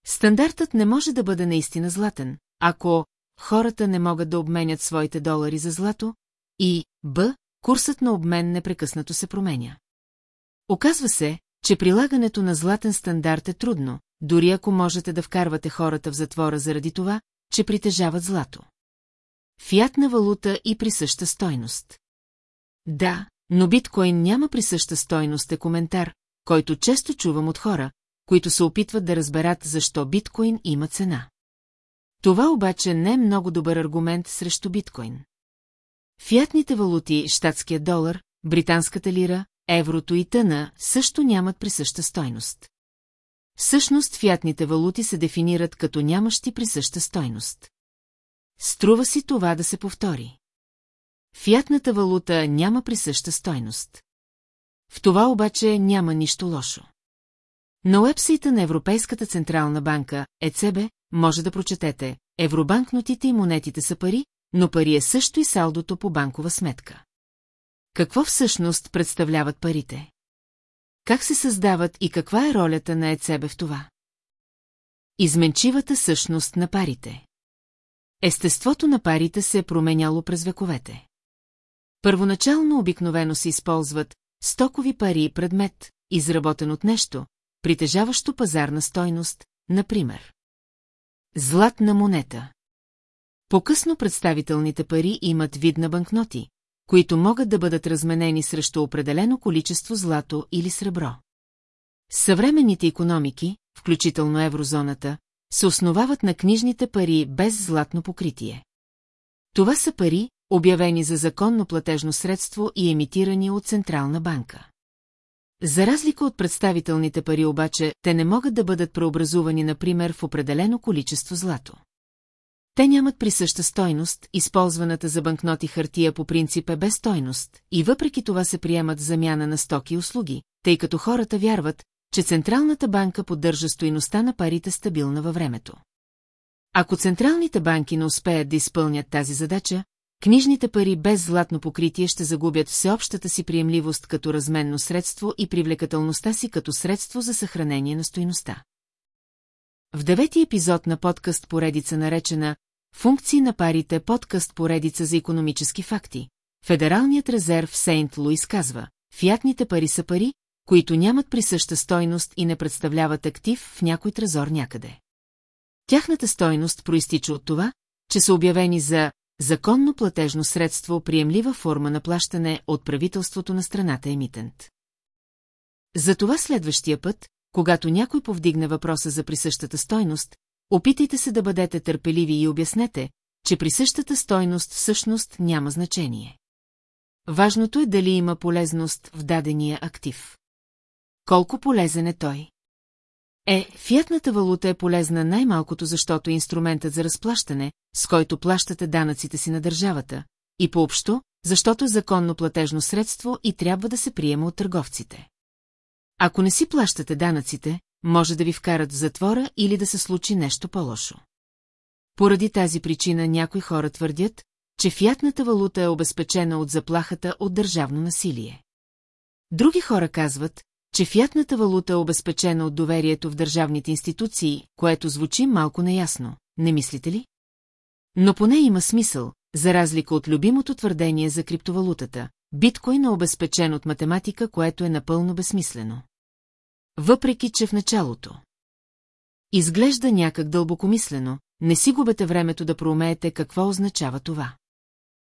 Стандартът не може да бъде наистина златен, ако хората не могат да обменят своите долари за злато и, б, курсът на обмен непрекъснато се променя. Оказва се, че прилагането на златен стандарт е трудно, дори ако можете да вкарвате хората в затвора заради това, че притежават злато. Фиатна валута и присъща стойност. Да, но биткоин няма присъща стойност е коментар, който често чувам от хора, които се опитват да разберат защо биткоин има цена. Това обаче не е много добър аргумент срещу биткоин. Фиатните валути, щатския долар, британската лира, еврото и тъна също нямат присъща стойност. Всъщност фиатните валути се дефинират като нямащи присъща стойност. Струва си това да се повтори. Фиатната валута няма присъща стойност. В това обаче няма нищо лошо. На уебсайта на Европейската Централна банка, ЕЦБ, може да прочетете Евробанкнотите и монетите са пари, но пари е също и салдото по банкова сметка. Какво всъщност представляват парите? Как се създават и каква е ролята на ЕЦБ в това? Изменчивата същност на парите. Естеството на парите се е променяло през вековете. Първоначално обикновено се използват стокови пари и предмет, изработен от нещо, притежаващо пазарна стойност, например. Златна монета. По-късно представителните пари имат вид на банкноти, които могат да бъдат разменени срещу определено количество злато или сребро. Съвременните економики, включително еврозоната, се основават на книжните пари без златно покритие. Това са пари, обявени за законно платежно средство и емитирани от Централна банка. За разлика от представителните пари обаче, те не могат да бъдат преобразувани, например, в определено количество злато. Те нямат присъща стойност, използваната за банкноти хартия по принцип е без стойност, и въпреки това се приемат замяна на стоки и услуги, тъй като хората вярват, че Централната банка поддържа стоиността на парите стабилна във времето. Ако централните банки не успеят да изпълнят тази задача, книжните пари без златно покритие ще загубят всеобщата си приемливост като разменно средство и привлекателността си като средство за съхранение на стоиността. В девети епизод на подкаст поредица наречена Функции на парите подкаст поредица за економически факти. Федералният резерв Сейнт Луис казва, фиатните пари са пари, които нямат присъща стойност и не представляват актив в някой трезор някъде. Тяхната стойност проистича от това, че са обявени за законно платежно средство, приемлива форма на плащане от правителството на страната емитент. Затова следващия път, когато някой повдигне въпроса за присъщата стойност, опитайте се да бъдете търпеливи и обяснете, че присъщата стойност всъщност няма значение. Важното е дали има полезност в дадения актив. Колко полезен е той? Е, фиатната валута е полезна най-малкото, защото е инструментът за разплащане, с който плащате данъците си на държавата, и пообщо, защото е законно платежно средство и трябва да се приема от търговците. Ако не си плащате данъците, може да ви вкарат в затвора или да се случи нещо по-лошо. Поради тази причина някои хора твърдят, че фиатната валута е обезпечена от заплахата от държавно насилие. Други хора казват, че фиатната валута е обезпечена от доверието в държавните институции, което звучи малко неясно, не мислите ли? Но поне има смисъл, за разлика от любимото твърдение за криптовалутата. Биткоин е обезпечен от математика, което е напълно безсмислено. Въпреки, че в началото. Изглежда някак дълбокомислено, не си губете времето да проумеете какво означава това.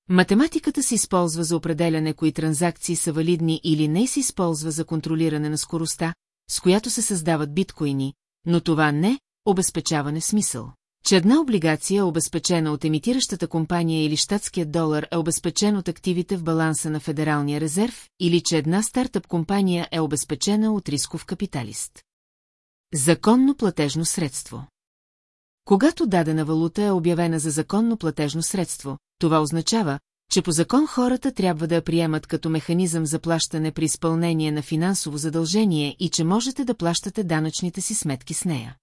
Математиката се използва за определяне кои транзакции са валидни или не се използва за контролиране на скоростта, с която се създават биткоини, но това не обезпечаване смисъл. Че една облигация обезпечена от емитиращата компания или щатският долар е обезпечен от активите в баланса на Федералния резерв, или че една стартъп компания е обезпечена от рисков капиталист. Законно платежно средство Когато дадена валута е обявена за законно платежно средство, това означава, че по закон хората трябва да я приемат като механизъм за плащане при изпълнение на финансово задължение и че можете да плащате данъчните си сметки с нея.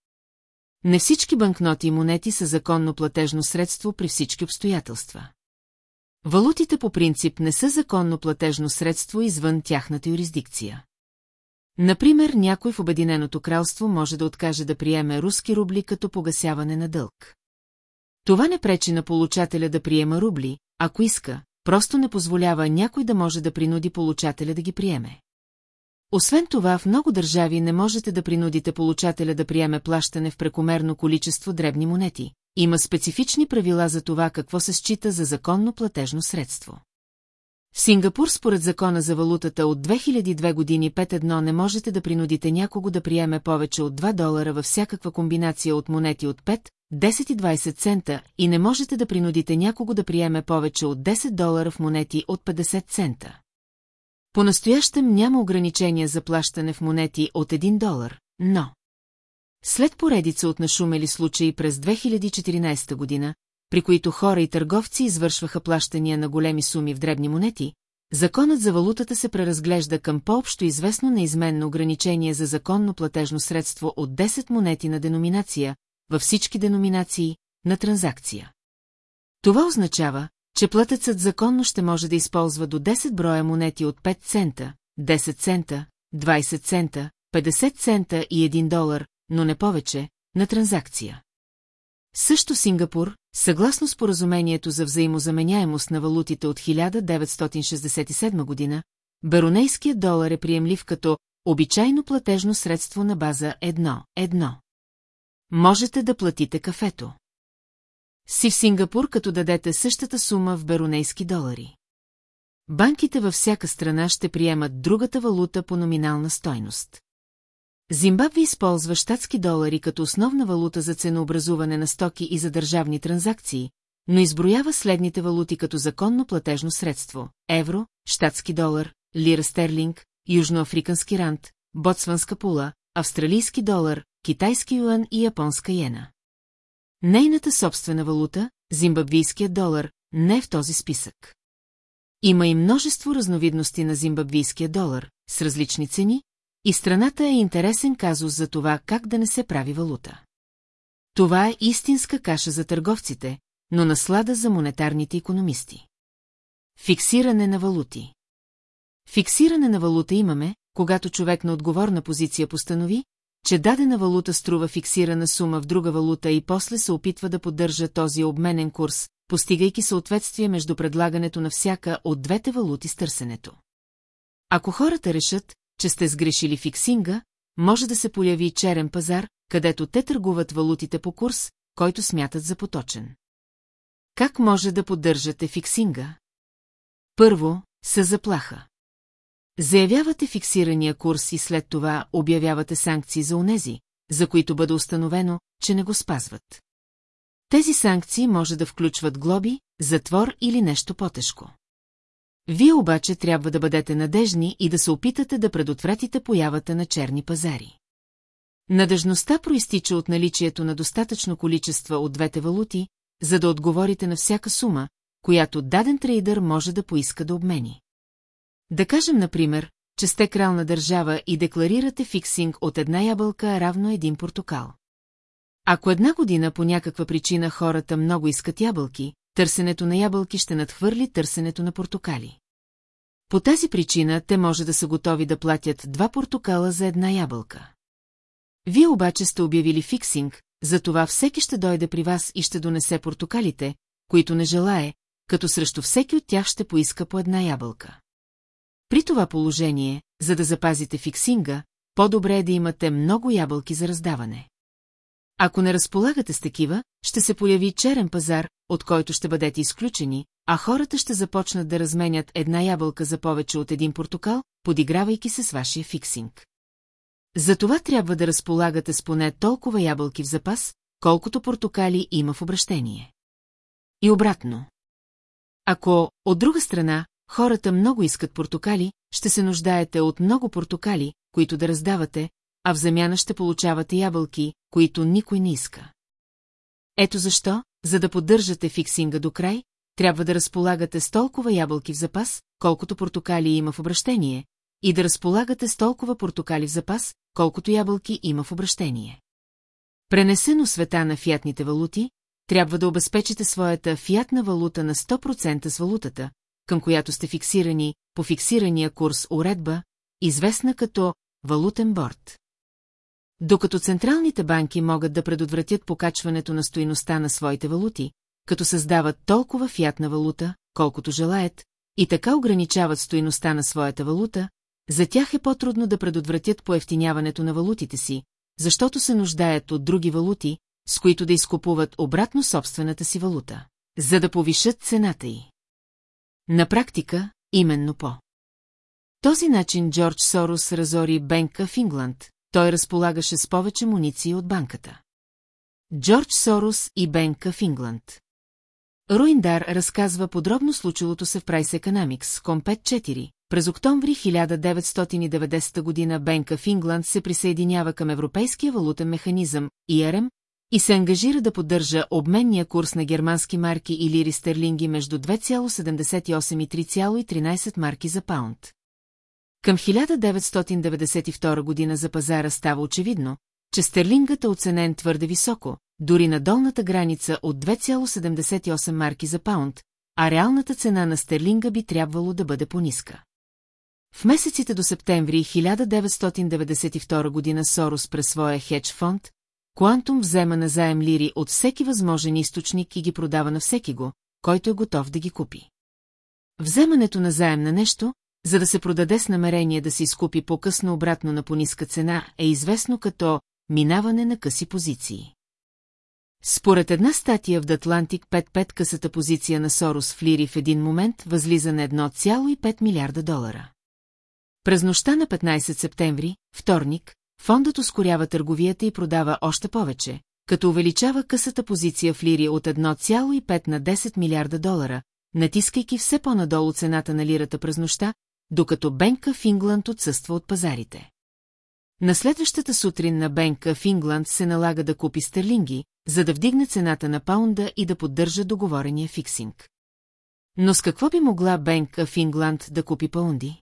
Не всички банкноти и монети са законно платежно средство при всички обстоятелства. Валутите по принцип не са законно платежно средство извън тяхната юрисдикция. Например, някой в Обединеното кралство може да откаже да приеме руски рубли като погасяване на дълг. Това не пречи на получателя да приема рубли, ако иска, просто не позволява някой да може да принуди получателя да ги приеме. Освен това, в много държави не можете да принудите получателя да приеме плащане в прекомерно количество дребни монети. Има специфични правила за това какво се счита за законно платежно средство. Сингапур според закона за валутата от 2002 години 5.1 не можете да принудите някого да приеме повече от 2 долара във всякаква комбинация от монети от 5, 10 и 20 цента и не можете да принудите някого да приеме повече от 10 долара в монети от 50 цента. По-настоящем няма ограничения за плащане в монети от 1 долар, но... След поредица от нашумели случаи през 2014 година, при които хора и търговци извършваха плащания на големи суми в дребни монети, законът за валутата се преразглежда към по-общо известно неизменно ограничение за законно платежно средство от 10 монети на деноминация, във всички деноминации, на транзакция. Това означава, че платецът законно ще може да използва до 10 броя монети от 5 цента, 10 цента, 20 цента, 50 цента и 1 долар, но не повече, на транзакция. Също Сингапур, съгласно споразумението за взаимозаменяемост на валутите от 1967 година, баронейският долар е приемлив като обичайно платежно средство на база 1-1. Можете да платите кафето си в Сингапур, като дадете същата сума в беронейски долари. Банките във всяка страна ще приемат другата валута по номинална стойност. Зимбабве използва щатски долари като основна валута за ценообразуване на стоки и за държавни транзакции, но изброява следните валути като законно платежно средство – евро, щатски долар, лира стерлинг, южноафрикански рант, ботсванска пула, австралийски долар, китайски юан и японска йена. Нейната собствена валута, зимбабвийският долар, не е в този списък. Има и множество разновидности на зимбабвийския долар, с различни цени, и страната е интересен казус за това как да не се прави валута. Това е истинска каша за търговците, но наслада за монетарните економисти. Фиксиране на валути Фиксиране на валута имаме, когато човек на отговорна позиция постанови, че дадена валута струва фиксирана сума в друга валута и после се опитва да поддържа този обменен курс, постигайки съответствие между предлагането на всяка от двете валути с търсенето. Ако хората решат, че сте сгрешили фиксинга, може да се появи черен пазар, където те търгуват валутите по курс, който смятат за поточен. Как може да поддържате фиксинга? Първо, са заплаха. Заявявате фиксирания курс и след това обявявате санкции за онези, за които бъде установено, че не го спазват. Тези санкции може да включват глоби, затвор или нещо по-тежко. Вие обаче трябва да бъдете надежни и да се опитате да предотвратите появата на черни пазари. Надежността проистича от наличието на достатъчно количество от двете валути, за да отговорите на всяка сума, която даден трейдър може да поиска да обмени. Да кажем, например, че сте крална държава и декларирате фиксинг от една ябълка равно един портокал. Ако една година по някаква причина хората много искат ябълки, търсенето на ябълки ще надхвърли търсенето на портокали. По тази причина те може да са готови да платят два портокала за една ябълка. Вие обаче сте обявили фиксинг, затова всеки ще дойде при вас и ще донесе портокалите, които не желае, като срещу всеки от тях ще поиска по една ябълка. При това положение, за да запазите фиксинга, по-добре е да имате много ябълки за раздаване. Ако не разполагате с такива, ще се появи черен пазар, от който ще бъдете изключени, а хората ще започнат да разменят една ябълка за повече от един портокал, подигравайки се с вашия фиксинг. Затова трябва да разполагате с поне толкова ябълки в запас, колкото портокали има в обращение. И обратно. Ако, от друга страна, хората много искат портокали, ще се нуждаете от много портокали, които да раздавате, а в замяна ще получавате ябълки, които никой не иска. Ето защо, за да поддържате фиксинга до край, трябва да разполагате с толкова ябълки в запас, колкото портокали има в обращение, и да разполагате с толкова портокали в запас, колкото ябълки има в обращение. Пренесено света на фиатните валути, трябва да обезпечите своята фиатна валута на 100% с валутата, към която сте фиксирани по фиксирания курс уредба, известна като валутен борт. Докато централните банки могат да предотвратят покачването на стоиността на своите валути, като създават толкова фиатна валута, колкото желаят, и така ограничават стоиността на своята валута, за тях е по-трудно да предотвратят поевтиняването на валутите си, защото се нуждаят от други валути, с които да изкупуват обратно собствената си валута, за да повишат цената й. На практика, именно по. Този начин Джордж Сорос разори Бенка в Ингланд, той разполагаше с повече муниции от банката. Джордж Сорос и Бенка в Ингланд. Руиндар разказва подробно случилото се в Прайс Economics, Компет 4. През октомври 1990 година Бенка в Ингланд се присъединява към Европейския валутен механизъм, ИРМ, и се ангажира да поддържа обменния курс на германски марки и лири стерлинги между 2,78 и 3,13 марки за паунд. Към 1992 година за пазара става очевидно, че стерлингът е оценен твърде високо, дори на долната граница от 2,78 марки за паунд, а реалната цена на стерлинга би трябвало да бъде по-ниска. В месеците до септември 1992 година Сорос през своя хедж фонд, Quantum взема на заем лири от всеки възможен източник и ги продава на всеки го, който е готов да ги купи. Вземането на заем на нещо, за да се продаде с намерение да се изкупи по-късно обратно на пониска цена, е известно като минаване на къси позиции. Според една статия в Датлантик 5-5 късата позиция на Сорос в Лири в един момент възлиза на 1,5 милиарда долара. През нощта на 15 септември, вторник, фондът ускорява търговията и продава още повече, като увеличава късата позиция в Лири от 1,5 на 10 милиарда долара, натискайки все по-надолу цената на лирата през нощта, докато Бенка в Ингланд отсъства от пазарите. На следващата сутрин на Бенка в Ингланд се налага да купи стерлинги, за да вдигне цената на паунда и да поддържа договорения фиксинг. Но с какво би могла Бенка в Ингланд да купи паунди?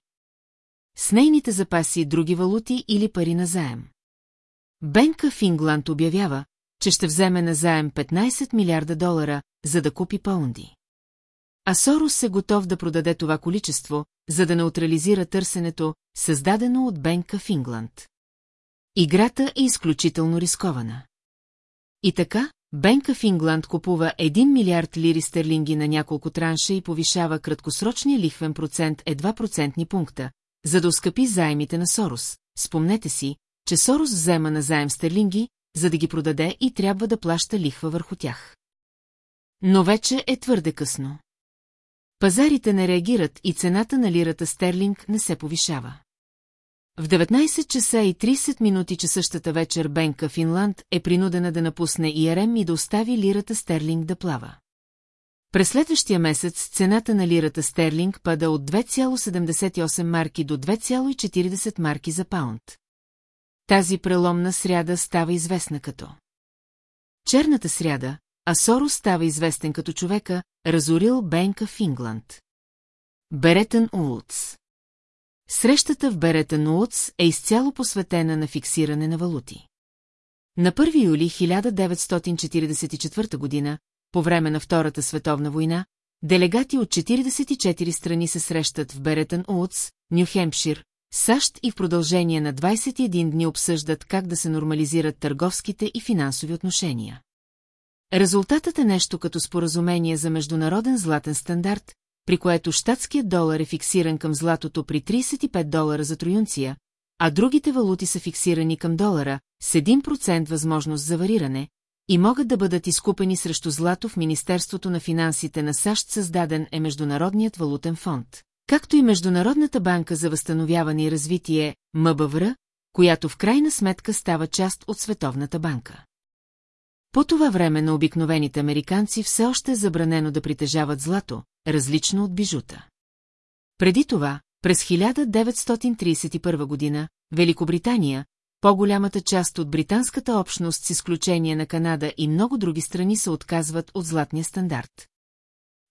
С нейните запаси други валути или пари на заем. Бенка в Ингланд обявява, че ще вземе на заем 15 милиарда долара, за да купи паунди. А Сорос е готов да продаде това количество, за да неутрализира търсенето, създадено от Бенка в Ингланд. Играта е изключително рискована. И така, Бенка в Ингланд купува 1 милиард лири стерлинги на няколко транша и повишава краткосрочния лихвен процент едва процентни пункта, за да оскъпи заемите на Сорос. Спомнете си, че Сорос взема на заем стерлинги, за да ги продаде и трябва да плаща лихва върху тях. Но вече е твърде късно. Пазарите не реагират и цената на лирата стерлинг не се повишава. В 19 часа и 30 минути че същата вечер Бенка Финланд е принудена да напусне ИРМ и да остави лирата стерлинг да плава. През следващия месец цената на лирата стерлинг пада от 2,78 марки до 2,40 марки за паунд. Тази преломна сряда става известна като Черната сряда, а Соро става известен като човека, разорил Бенка в Ингланд. Беретън Ултс Срещата в Беретън Ултс е изцяло посветена на фиксиране на валути. На 1 юли 1944 година, по време на Втората световна война, делегати от 44 страни се срещат в Беретън Ултс, Нью-Хемпшир, САЩ и в продължение на 21 дни обсъждат как да се нормализират търговските и финансови отношения. Резултатът е нещо като споразумение за международен златен стандарт, при което щатският долар е фиксиран към златото при 35 долара за троюнция, а другите валути са фиксирани към долара с 1% възможност за вариране и могат да бъдат изкупени срещу злато в Министерството на финансите на САЩ създаден е Международният валутен фонд, както и Международната банка за възстановяване и развитие МБВР, която в крайна сметка става част от Световната банка. По това време на обикновените американци все още е забранено да притежават злато, различно от бижута. Преди това, през 1931 година, Великобритания, по-голямата част от британската общност с изключение на Канада и много други страни се отказват от златния стандарт.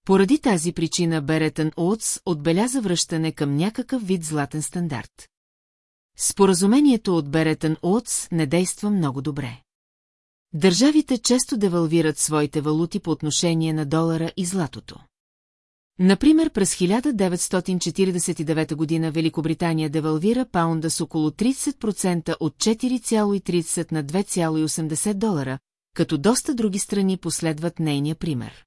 Поради тази причина Беретън Уотс отбеляза връщане към някакъв вид златен стандарт. Споразумението от Беретън Уотс не действа много добре. Държавите често девалвират своите валути по отношение на долара и златото. Например, през 1949 година Великобритания девалвира паунда с около 30% от 4,30 на 2,80 долара, като доста други страни последват нейния пример.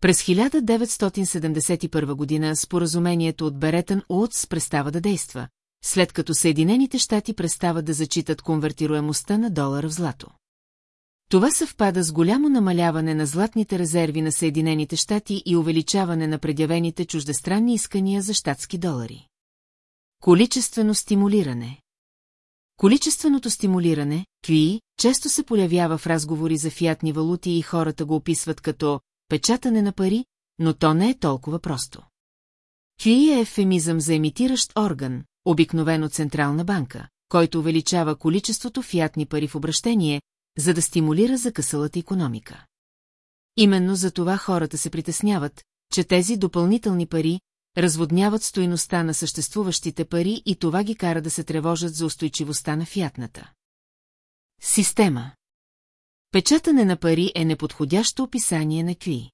През 1971 година споразумението от Беретън Уотс престава да действа, след като Съединените щати престават да зачитат конвертируемостта на долара в злато. Това съвпада с голямо намаляване на златните резерви на Съединените щати и увеличаване на предявените чуждестранни искания за щатски долари. Количествено стимулиране Количественото стимулиране, QI, често се появява в разговори за фиатни валути и хората го описват като печатане на пари, но то не е толкова просто. QI е ефемизъм за емитиращ орган, обикновено Централна банка, който увеличава количеството фиатни пари в обращение, за да стимулира закъсалата економика. Именно за това хората се притесняват, че тези допълнителни пари разводняват стоиността на съществуващите пари и това ги кара да се тревожат за устойчивостта на фиатната. Система Печатане на пари е неподходящо описание на QI.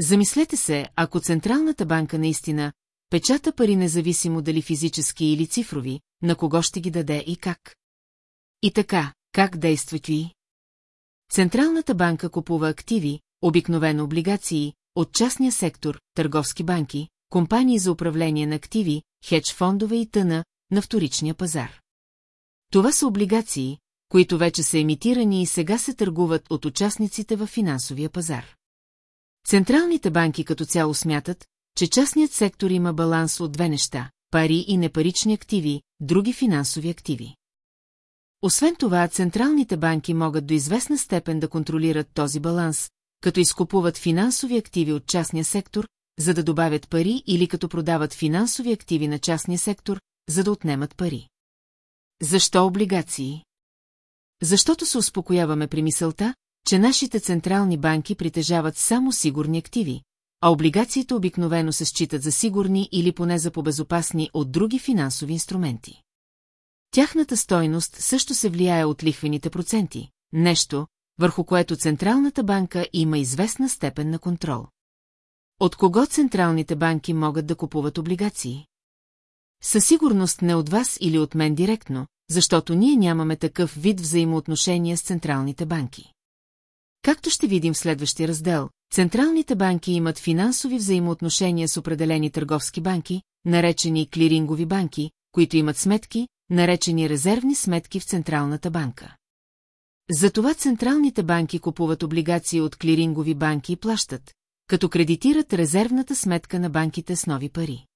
Замислете се, ако Централната банка наистина печата пари независимо дали физически или цифрови, на кого ще ги даде и как. И така, как действа QI? Централната банка купува активи, обикновено облигации, от частния сектор, търговски банки, компании за управление на активи, хедж фондове и тъна на вторичния пазар. Това са облигации, които вече са емитирани и сега се търгуват от участниците в финансовия пазар. Централните банки като цяло смятат, че частният сектор има баланс от две неща – пари и непарични активи, други финансови активи. Освен това, централните банки могат до известна степен да контролират този баланс, като изкупуват финансови активи от частния сектор, за да добавят пари или като продават финансови активи на частния сектор, за да отнемат пари. Защо облигации? Защото се успокояваме при мисълта, че нашите централни банки притежават само сигурни активи, а облигациите обикновено се считат за сигурни или поне за побезопасни от други финансови инструменти. Тяхната стойност също се влияе от лихвените проценти, нещо, върху което Централната банка има известна степен на контрол. От кого централните банки могат да купуват облигации? Със сигурност не от вас или от мен директно, защото ние нямаме такъв вид взаимоотношения с централните банки. Както ще видим в следващия раздел, централните банки имат финансови взаимоотношения с определени търговски банки, наречени клирингови банки, които имат сметки, наречени резервни сметки в Централната банка. Затова централните банки купуват облигации от клирингови банки и плащат, като кредитират резервната сметка на банките с нови пари.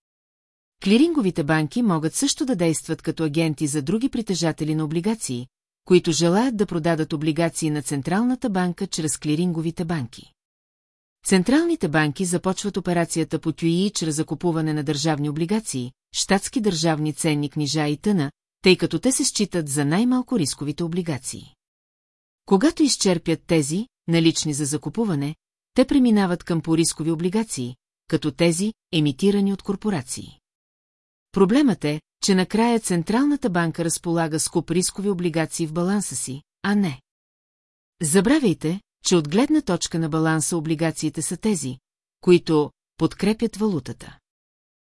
Клиринговите банки могат също да действат като агенти за други притежатели на облигации, които желаят да продадат облигации на Централната банка чрез клиринговите банки. Централните банки започват операцията по ТЮИ чрез закупуване на държавни облигации, щатски държавни ценни книжа и тъна, тъй като те се считат за най-малко рисковите облигации. Когато изчерпят тези, налични за закупуване, те преминават към порискови облигации, като тези, емитирани от корпорации. Проблемът е, че накрая Централната банка разполага с куп рискови облигации в баланса си, а не. Забравяйте, че от гледна точка на баланса облигациите са тези, които подкрепят валутата.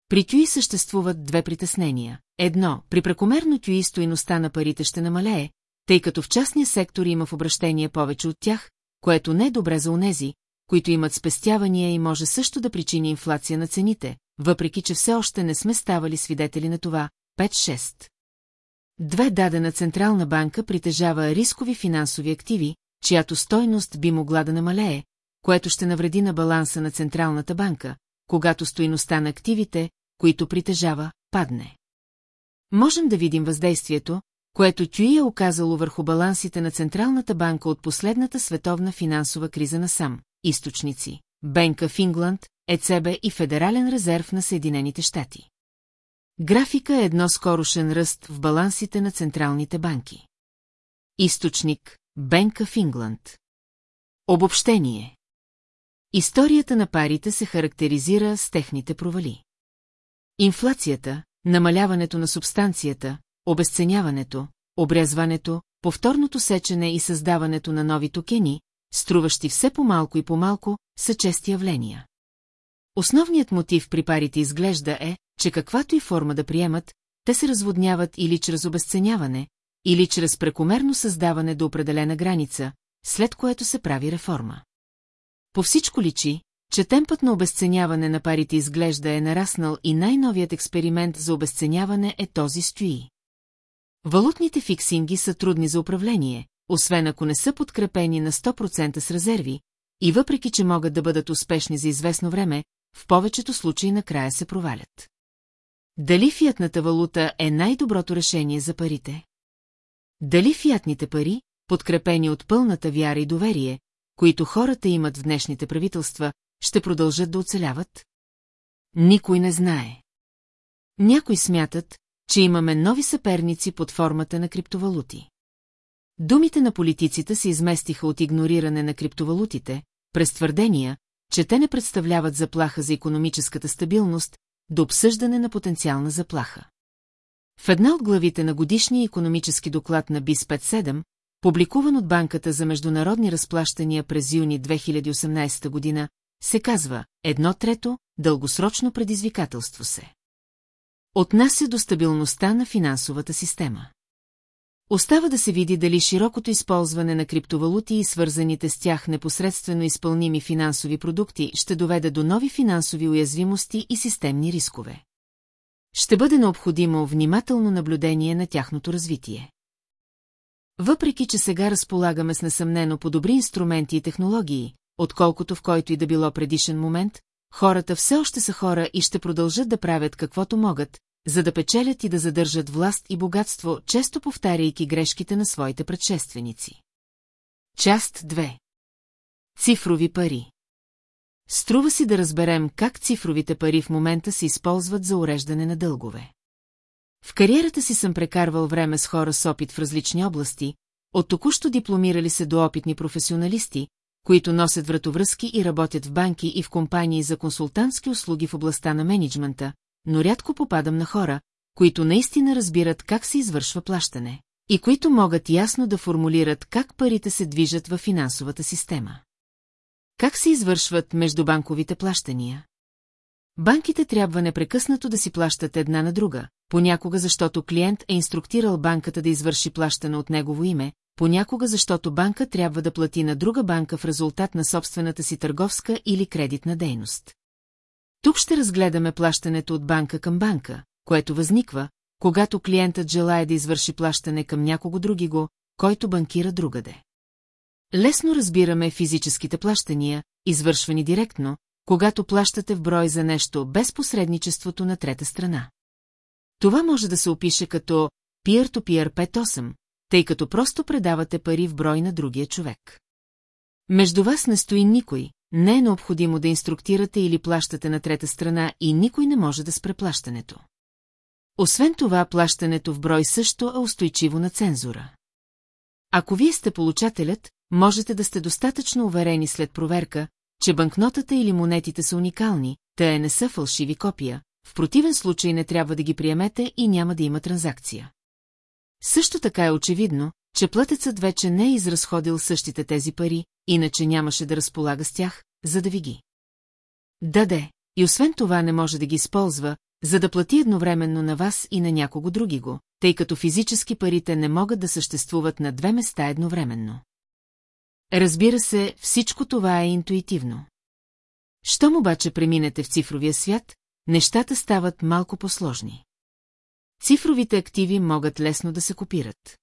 При тюи съществуват две притеснения. Едно, при прекомерно тюи стоиността на парите ще намалее, тъй като в частния сектор има в обращение повече от тях, което не е добре за онези, които имат спестявания и може също да причини инфлация на цените, въпреки че все още не сме ставали свидетели на това, 5-6. Две дадена Централна банка притежава рискови финансови активи, чиято стойност би могла да намалее, което ще навреди на баланса на Централната банка, когато стойността на активите, които притежава, падне. Можем да видим въздействието, което Тюи е оказало върху балансите на Централната банка от последната световна финансова криза на сам, източници, Бенка в Ингланд, ЕЦБ и Федерален резерв на Съединените щати. Графика е едно скорошен ръст в балансите на централните банки. Източник – Бенка в Ингланд. Обобщение Историята на парите се характеризира с техните провали. Инфлацията, намаляването на субстанцията, обесценяването, обрязването, повторното сечене и създаването на нови токени, струващи все по-малко и по-малко, са чести явления. Основният мотив при парите изглежда е, че каквато и форма да приемат, те се разводняват или чрез обесценяване, или чрез прекомерно създаване до определена граница, след което се прави реформа. По всичко личи, че темпът на обесценяване на парите изглежда е нараснал и най-новият експеримент за обесценяване е този стои. Валутните фиксинги са трудни за управление, освен ако не са подкрепени на 100% с резерви, и въпреки, че могат да бъдат успешни за известно време, в повечето случаи накрая се провалят. Дали фиатната валута е най-доброто решение за парите? Дали фиатните пари, подкрепени от пълната вяра и доверие, които хората имат в днешните правителства, ще продължат да оцеляват? Никой не знае. Някои смятат, че имаме нови съперници под формата на криптовалути. Думите на политиците се изместиха от игнориране на криптовалутите, през твърдения, че те не представляват заплаха за економическата стабилност, до обсъждане на потенциална заплаха. В една от главите на годишния економически доклад на БИС 57, публикуван от Банката за международни разплащания през юни 2018 година, се казва едно трето дългосрочно предизвикателство се. Отнася до стабилността на финансовата система. Остава да се види дали широкото използване на криптовалути и свързаните с тях непосредствено изпълними финансови продукти ще доведе до нови финансови уязвимости и системни рискове. Ще бъде необходимо внимателно наблюдение на тяхното развитие. Въпреки, че сега разполагаме с несъмнено по добри инструменти и технологии, отколкото в който и да било предишен момент, хората все още са хора и ще продължат да правят каквото могат, за да печелят и да задържат власт и богатство, често повтаряйки грешките на своите предшественици. Част 2 Цифрови пари Струва си да разберем как цифровите пари в момента се използват за уреждане на дългове. В кариерата си съм прекарвал време с хора с опит в различни области, от току-що дипломирали се до опитни професионалисти, които носят вратовръзки и работят в банки и в компании за консултантски услуги в областта на менеджмента, но рядко попадам на хора, които наистина разбират как се извършва плащане и които могат ясно да формулират как парите се движат във финансовата система. Как се извършват междубанковите плащания? Банките трябва непрекъснато да си плащат една на друга, понякога защото клиент е инструктирал банката да извърши плащане от негово име, понякога защото банка трябва да плати на друга банка в резултат на собствената си търговска или кредитна дейност. Тук ще разгледаме плащането от банка към банка, което възниква, когато клиентът желая да извърши плащане към някого други който банкира другаде. Лесно разбираме физическите плащания, извършвани директно, когато плащате в брой за нещо без посредничеството на трета страна. Това може да се опише като peer-to-peer 5-8, тъй като просто предавате пари в брой на другия човек. Между вас не стои никой, не е необходимо да инструктирате или плащате на трета страна и никой не може да спре плащането. Освен това, плащането в брой също е устойчиво на цензура. Ако вие сте получателят, можете да сте достатъчно уверени след проверка, че банкнотата или монетите са уникални, те не са фалшиви копия, в противен случай не трябва да ги приемете и няма да има транзакция. Също така е очевидно, че платецът вече не е изразходил същите тези пари, иначе нямаше да разполага с тях, за да ви ги. Даде, и освен това не може да ги използва, за да плати едновременно на вас и на някого други го, тъй като физически парите не могат да съществуват на две места едновременно. Разбира се, всичко това е интуитивно. Щом обаче преминете в цифровия свят, нещата стават малко посложни. Цифровите активи могат лесно да се копират.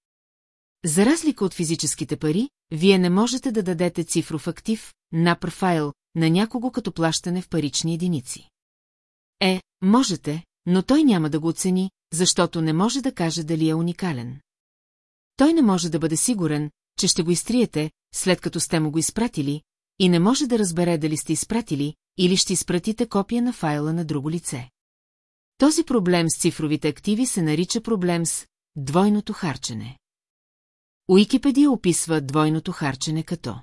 За разлика от физическите пари, вие не можете да дадете цифров актив, на профайл, на някого като плащане в парични единици. Е, можете, но той няма да го оцени, защото не може да каже дали е уникален. Той не може да бъде сигурен, че ще го изтриете, след като сте му го изпратили, и не може да разбере дали сте изпратили или ще изпратите копия на файла на друго лице. Този проблем с цифровите активи се нарича проблем с двойното харчене. Уикипедия описва двойното харчене като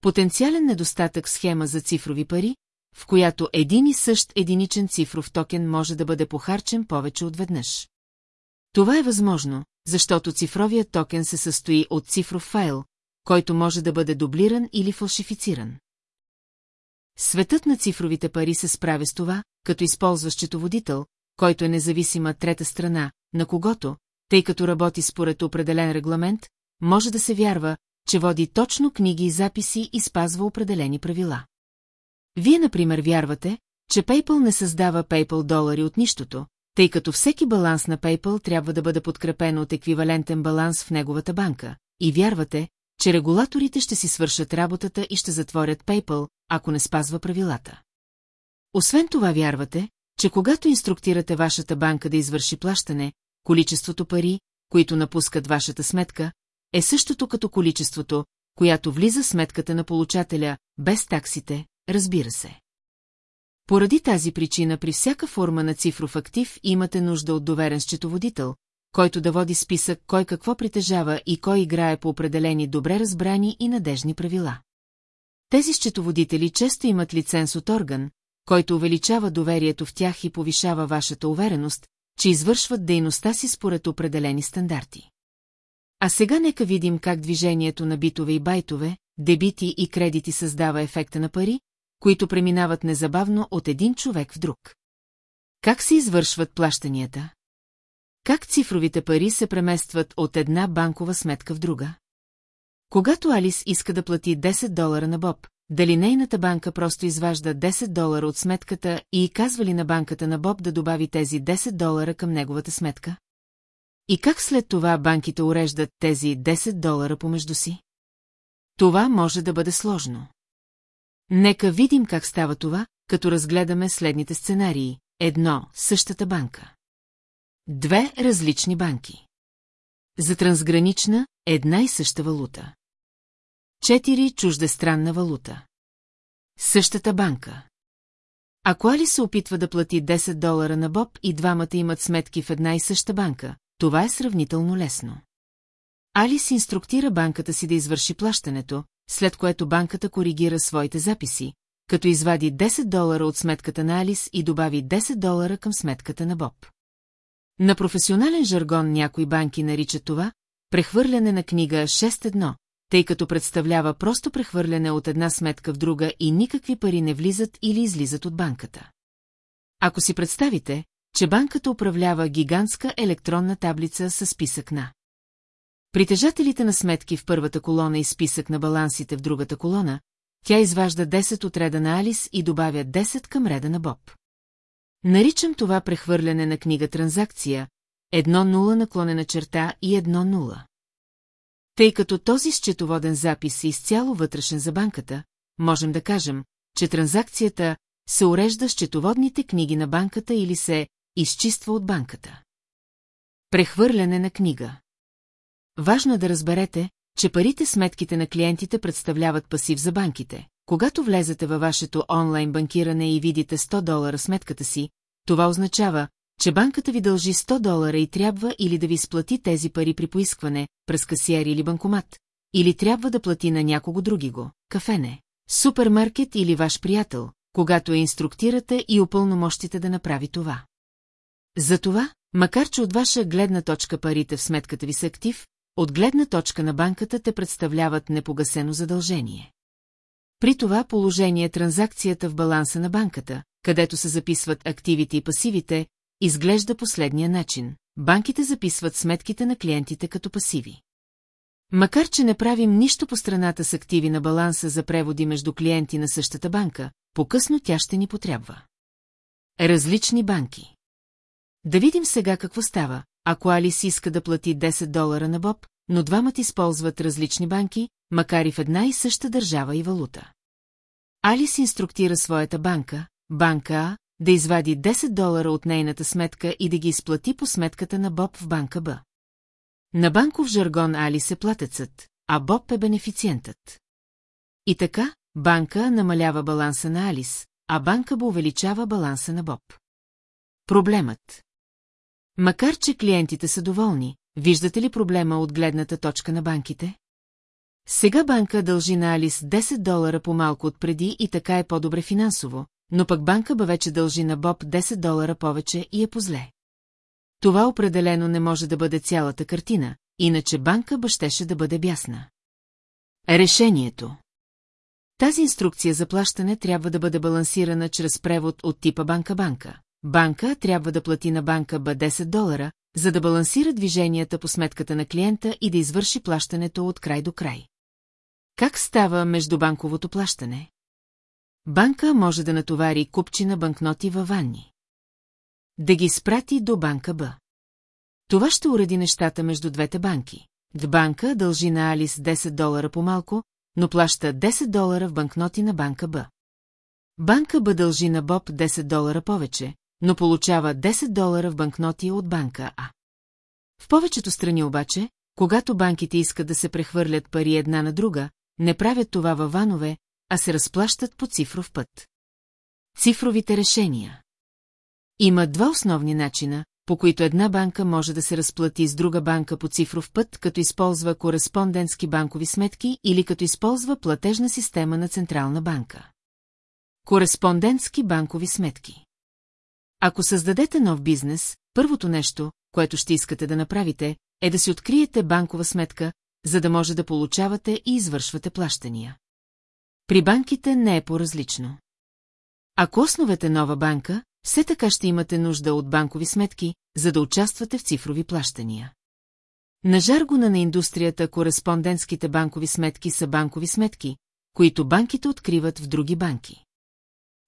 потенциален недостатък схема за цифрови пари, в която един и същ единичен цифров токен може да бъде похарчен повече от веднъж. Това е възможно, защото цифровият токен се състои от цифров файл, който може да бъде дублиран или фалшифициран. Светът на цифровите пари се справя с това, като използва счетоводител, който е независима трета страна, на когото, тъй като работи според определен регламент, може да се вярва, че води точно книги и записи и спазва определени правила. Вие, например, вярвате, че PayPal не създава PayPal долари от нищото, тъй като всеки баланс на PayPal трябва да бъде подкрепен от еквивалентен баланс в неговата банка, и вярвате, че регулаторите ще си свършат работата и ще затворят PayPal, ако не спазва правилата. Освен това вярвате, че когато инструктирате вашата банка да извърши плащане, количеството пари, които напускат вашата сметка, е същото като количеството, която влиза в сметката на получателя, без таксите, разбира се. Поради тази причина при всяка форма на цифров актив имате нужда от доверен счетоводител, който да води списък кой какво притежава и кой играе по определени добре разбрани и надежни правила. Тези счетоводители често имат лиценз от орган, който увеличава доверието в тях и повишава вашата увереност, че извършват дейността си според определени стандарти. А сега нека видим как движението на битове и байтове, дебити и кредити създава ефекта на пари, които преминават незабавно от един човек в друг. Как се извършват плащанията? Как цифровите пари се преместват от една банкова сметка в друга? Когато Алис иска да плати 10 долара на Боб, дали нейната банка просто изважда 10 долара от сметката и казва ли на банката на Боб да добави тези 10 долара към неговата сметка? И как след това банките уреждат тези 10 долара помежду си? Това може да бъде сложно. Нека видим как става това, като разгледаме следните сценарии. Едно – същата банка. Две различни банки. За трансгранична – една и съща валута. Четири чуждестранна валута. Същата банка. Ако Али се опитва да плати 10 долара на Боб и двамата имат сметки в една и съща банка, това е сравнително лесно. Алис инструктира банката си да извърши плащането, след което банката коригира своите записи, като извади 10 долара от сметката на Алис и добави 10 долара към сметката на Боб. На професионален жаргон някои банки наричат това прехвърляне на книга 6.1, тъй като представлява просто прехвърляне от една сметка в друга и никакви пари не влизат или излизат от банката. Ако си представите, че банката управлява гигантска електронна таблица с списък на притежателите на сметки в първата колона и списък на балансите в другата колона, тя изважда 10 от реда на Алис и добавя 10 към реда на Боб. Наричам това прехвърляне на книга транзакция, едно нула наклонена черта и едно нула. Тъй като този счетоводен запис е изцяло вътрешен за банката, можем да кажем, че транзакцията се урежда счетоводните книги на банката или се изчиства от банката. Прехвърляне на книга Важно е да разберете, че парите сметките на клиентите представляват пасив за банките. Когато влезете във вашето онлайн банкиране и видите 100 долара сметката си, това означава, че банката ви дължи 100 долара и трябва или да ви сплати тези пари при поискване, през касиер или банкомат, или трябва да плати на някого други го, кафене, супермаркет или ваш приятел, когато я инструктирате и опълномощите да направи това. Затова, макар че от ваша гледна точка парите в сметката ви са актив, от гледна точка на банката те представляват непогасено задължение. При това положение транзакцията в баланса на банката, където се записват активите и пасивите, изглежда последния начин. Банките записват сметките на клиентите като пасиви. Макар, че не правим нищо по страната с активи на баланса за преводи между клиенти на същата банка, по-късно тя ще ни потрябва. Различни банки. Да видим сега какво става, ако Алис иска да плати 10 долара на Боб, но двамата използват различни банки, макар и в една и съща държава и валута. Алис инструктира своята банка, банка А, да извади 10 долара от нейната сметка и да ги изплати по сметката на Боб в банка Б. На банков жаргон Алис е платецът, а Боб е бенефициентът. И така, банка намалява баланса на Алис, а банка Б увеличава баланса на Боб. Проблемът Макар, че клиентите са доволни, виждате ли проблема от гледната точка на банките? Сега банка дължи на Алис 10 долара по-малко от преди и така е по-добре финансово, но пък банка бе вече дължи на Боб 10 долара повече и е позле. Това определено не може да бъде цялата картина, иначе банка бащеше да бъде бясна. Решението Тази инструкция за плащане трябва да бъде балансирана чрез превод от типа банка-банка. Банка трябва да плати на банка Б 10 долара, за да балансира движенията по сметката на клиента и да извърши плащането от край до край. Как става междубанковото плащане? Банка може да натовари купчина банкноти във ванни. Да ги спрати до банка Б. Това ще уреди нещата между двете банки. Банка дължи на Алис 10 долара по-малко, но плаща 10 долара в банкноти на банка Б. Банка Б дължи на Боб 10 долара повече, но получава 10 долара в банкноти от банка А. В повечето страни обаче, когато банките искат да се прехвърлят пари една на друга, не правят това във ванове, а се разплащат по цифров път. Цифровите решения Има два основни начина, по които една банка може да се разплати с друга банка по цифров път, като използва кореспондентски банкови сметки или като използва платежна система на Централна банка. Кореспондентски банкови сметки Ако създадете нов бизнес, първото нещо, което ще искате да направите, е да си откриете банкова сметка, за да може да получавате и извършвате плащания. При банките не е по-различно. Ако основете нова банка, все така ще имате нужда от банкови сметки, за да участвате в цифрови плащания. На жаргона на индустрията кореспондентските банкови сметки са банкови сметки, които банките откриват в други банки.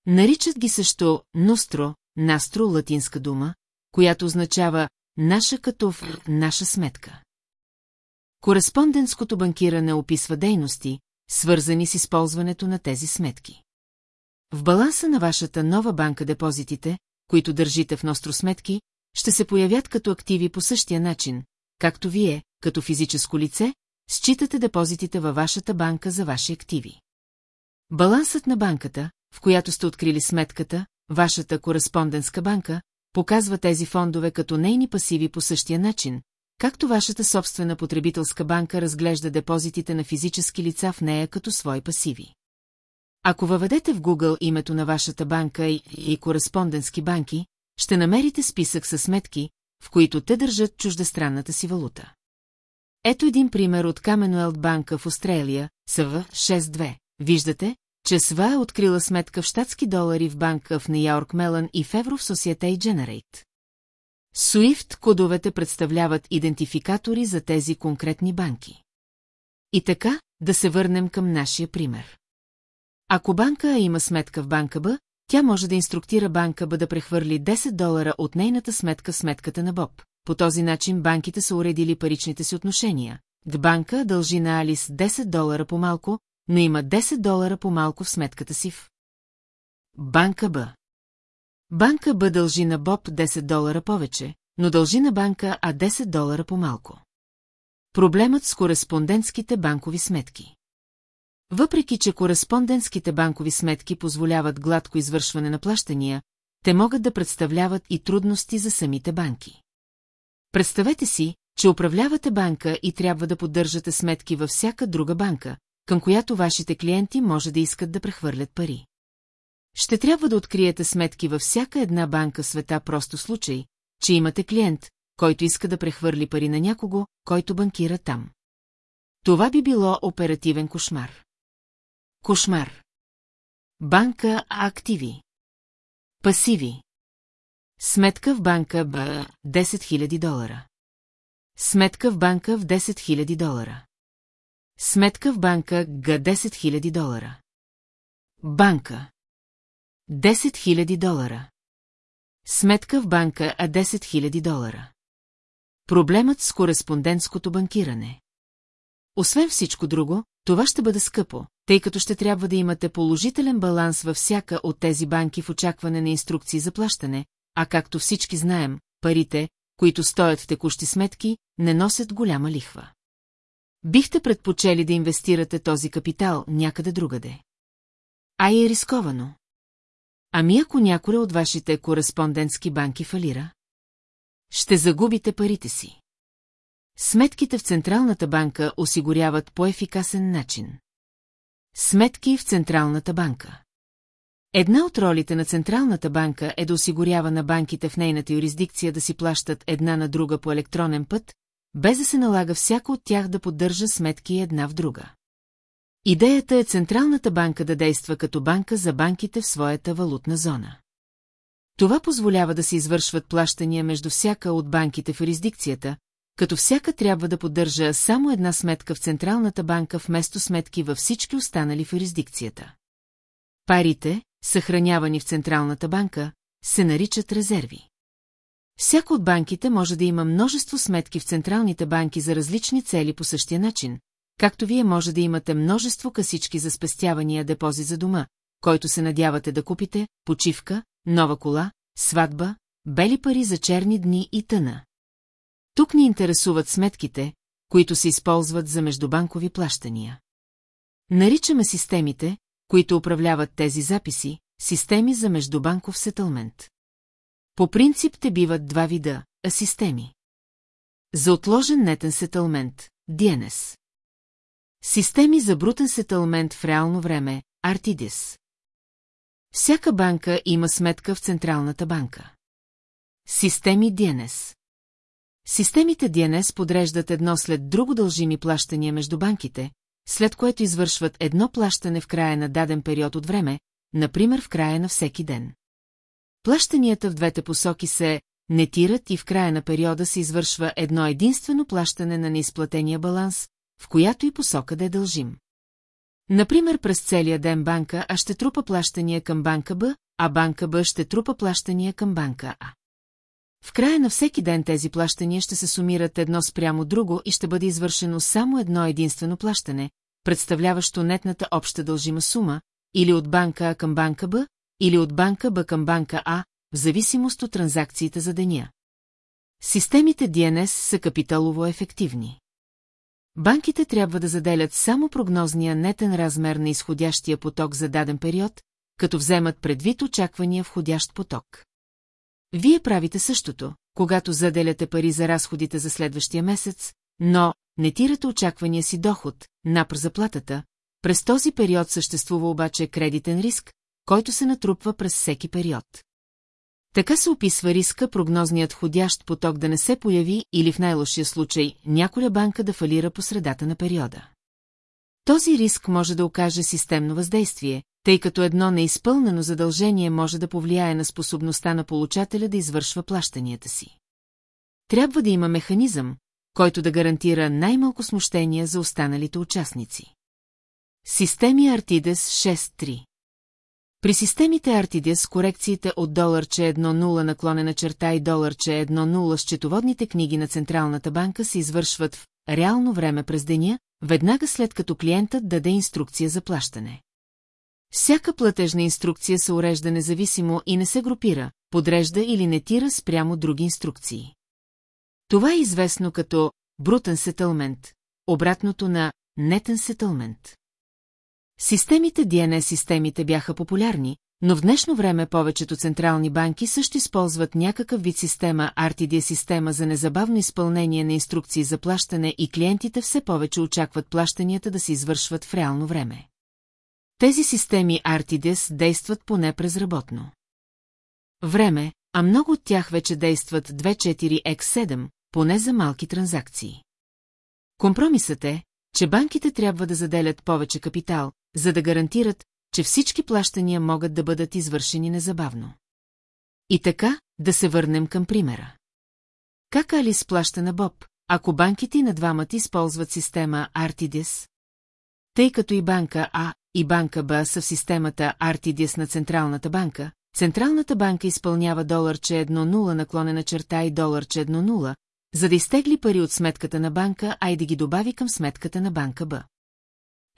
Наричат ги също ностро, настро латинска дума, която означава наша като в наша сметка. Кореспондентското банкиране описва дейности, свързани с използването на тези сметки. В баланса на вашата нова банка депозитите, които държите в ностро сметки, ще се появят като активи по същия начин, както вие, като физическо лице, считате депозитите във вашата банка за ваши активи. Балансът на банката, в която сте открили сметката, вашата кореспондентска банка, показва тези фондове като нейни пасиви по същия начин, както вашата собствена потребителска банка разглежда депозитите на физически лица в нея като свои пасиви. Ако въведете в Google името на вашата банка и, и кореспондентски банки, ще намерите списък със сметки, в които те държат чуждестранната си валута. Ето един пример от Каменуелт банка в Австралия, СВ 62. Виждате, че СВА е открила сметка в щатски долари в банка в Нью-Йорк Мелън и в евро в Societe Generate. SWIFT кодовете представляват идентификатори за тези конкретни банки. И така, да се върнем към нашия пример. Ако банка има сметка в банка Б, тя може да инструктира банка Б да прехвърли 10 долара от нейната сметка в сметката на Боб. По този начин банките са уредили паричните си отношения. Г банка дължи на Алис 10 долара по-малко, но има 10 долара по-малко в сметката си в Банка Б. Банка Б дължи на Боб 10 долара повече, но дължи на банка А 10 долара по-малко. Проблемът с кореспондентските банкови сметки Въпреки, че кореспондентските банкови сметки позволяват гладко извършване на плащания, те могат да представляват и трудности за самите банки. Представете си, че управлявате банка и трябва да поддържате сметки във всяка друга банка, към която вашите клиенти може да искат да прехвърлят пари. Ще трябва да откриете сметки във всяка една банка света просто случай, че имате клиент, който иска да прехвърли пари на някого, който банкира там. Това би било оперативен кошмар. Кошмар. Банка активи. Пасиви. Сметка в банка Б 10 000 долара. Сметка в банка в 10 000 долара. Сметка в банка Г 10 000 долара. Банка. 10 000 долара. Сметка в банка А 10 000 долара. Проблемът с кореспондентското банкиране. Освен всичко друго, това ще бъде скъпо, тъй като ще трябва да имате положителен баланс във всяка от тези банки в очакване на инструкции за плащане, а както всички знаем, парите, които стоят в текущи сметки, не носят голяма лихва. Бихте предпочели да инвестирате този капитал някъде другаде. А е рисковано. Ами ако някой от вашите кореспондентски банки фалира? Ще загубите парите си. Сметките в Централната банка осигуряват по-ефикасен начин. Сметки в Централната банка Една от ролите на Централната банка е да осигурява на банките в нейната юрисдикция да си плащат една на друга по електронен път, без да се налага всяко от тях да поддържа сметки една в друга. Идеята е Централната банка да действа като банка за банките в своята валутна зона. Това позволява да се извършват плащания между всяка от банките в юрисдикцията, като всяка трябва да поддържа само една сметка в Централната банка вместо сметки във всички останали в юрисдикцията. Парите, съхранявани в Централната банка, се наричат резерви. Всяка от банките може да има множество сметки в централните банки за различни цели по същия начин, както вие може да имате множество касички за спестявания депозит за дома, който се надявате да купите, почивка, нова кола, сватба, бели пари за черни дни и тъна. Тук ни интересуват сметките, които се използват за междубанкови плащания. Наричаме системите, които управляват тези записи, системи за междубанков сетълмент. По принцип те биват два вида – а системи. За отложен нетен сетълмент – DNS. Системи за брутен сетълмент в реално време – RTDS. Всяка банка има сметка в Централната банка. Системи DNS. Системите DNS подреждат едно след друго дължими плащания между банките, след което извършват едно плащане в края на даден период от време, например в края на всеки ден. Плащанията в двете посоки се нетират и в края на периода се извършва едно единствено плащане на неизплатения баланс, в която и посока да е дължим. Например, през целия ден банка А ще трупа плащания към банка Б, а банка Б ще трупа плащания към банка А. В края на всеки ден тези плащания ще се сумират едно спрямо друго и ще бъде извършено само едно единствено плащане, представляващо нетната обща дължима сума, или от банка А към банка Б, или от банка Б към банка А, в зависимост от транзакциите за деня. Системите DNS са капиталово ефективни. Банките трябва да заделят само прогнозния нетен размер на изходящия поток за даден период, като вземат предвид очаквания входящ поток. Вие правите същото, когато заделяте пари за разходите за следващия месец, но не тирате очаквания си доход, напр заплатата, през този период съществува обаче кредитен риск, който се натрупва през всеки период. Така се описва риска прогнозният ходящ поток да не се появи или в най-лошия случай няколя банка да фалира по средата на периода. Този риск може да окаже системно въздействие, тъй като едно неизпълнено задължение може да повлияе на способността на получателя да извършва плащанията си. Трябва да има механизъм, който да гарантира най-малко смущения за останалите участници. Системи Artides 6.3 При системите Artides корекциите от доларче 1.0 наклонена черта и доларче 1.0 счетоводните книги на Централната банка се извършват в реално време през деня, веднага след като клиентът даде инструкция за плащане. Всяка платежна инструкция се урежда независимо и не се групира, подрежда или нетира спрямо други инструкции. Това е известно като брутен сетълмент, обратното на нетен сетълмент. Системите DNS-системите бяха популярни, но в днешно време повечето централни банки също използват някакъв вид система RTD система за незабавно изпълнение на инструкции за плащане и клиентите все повече очакват плащанията да се извършват в реално време. Тези системи RTDS действат поне презработно. Време, а много от тях вече действат 24x7, поне за малки транзакции. Компромисът е, че банките трябва да заделят повече капитал, за да гарантират, че всички плащания могат да бъдат извършени незабавно. И така, да се върнем към примера. Как Алис плаща на Боб, ако банките на двамата използват система RTDS? Тъй като и банка А и банка Б са в системата RTDS на Централната банка, Централната банка изпълнява доларче 1.0 наклонена черта и доларче 1.0, за да изтегли пари от сметката на банка, а и да ги добави към сметката на банка Б.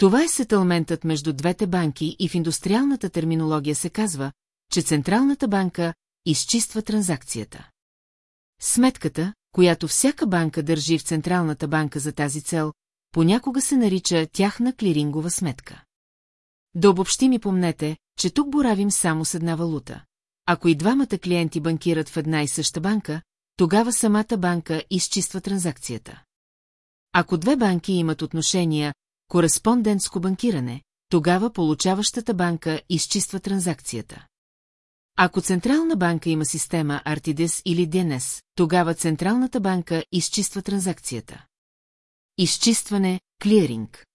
Това е сетълментът между двете банки и в индустриалната терминология се казва, че Централната банка изчиства транзакцията. Сметката, която всяка банка държи в Централната банка за тази цел, понякога се нарича тяхна клирингова сметка. Да обобщим и помнете, че тук боравим само с една валута. Ако и двамата клиенти банкират в една и съща банка, тогава самата банка изчиства транзакцията. Ако две банки имат отношения кореспондентско банкиране, тогава получаващата банка изчиства транзакцията. Ако Централна банка има система Artides или DNS, тогава Централната банка изчиства транзакцията. Изчистване, клиринг.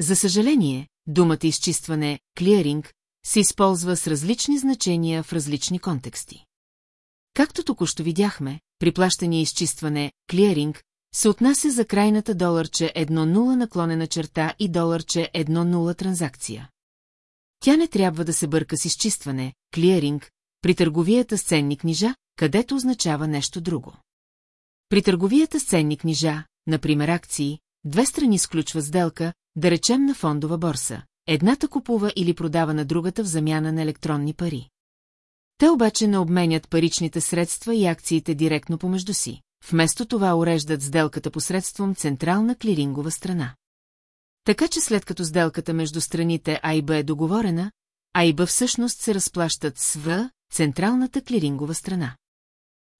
За съжаление, думата изчистване, клиринг, се използва с различни значения в различни контексти. Както току-що видяхме, при плащане и изчистване, клиринг, се отнася за крайната доларче 1.0 наклонена черта и доларче 1.0 транзакция. Тя не трябва да се бърка с изчистване, клиринг, при търговията с ценни книжа, където означава нещо друго. При търговията с ценни книжа, например акции, две страни сключва сделка, да речем на фондова борса. Едната купува или продава на другата в замяна на електронни пари. Те обаче не обменят паричните средства и акциите директно помежду си. Вместо това уреждат сделката посредством централна клирингова страна. Така че след като сделката между страните А и Б е договорена, А и Б всъщност се разплащат с В, централната клирингова страна.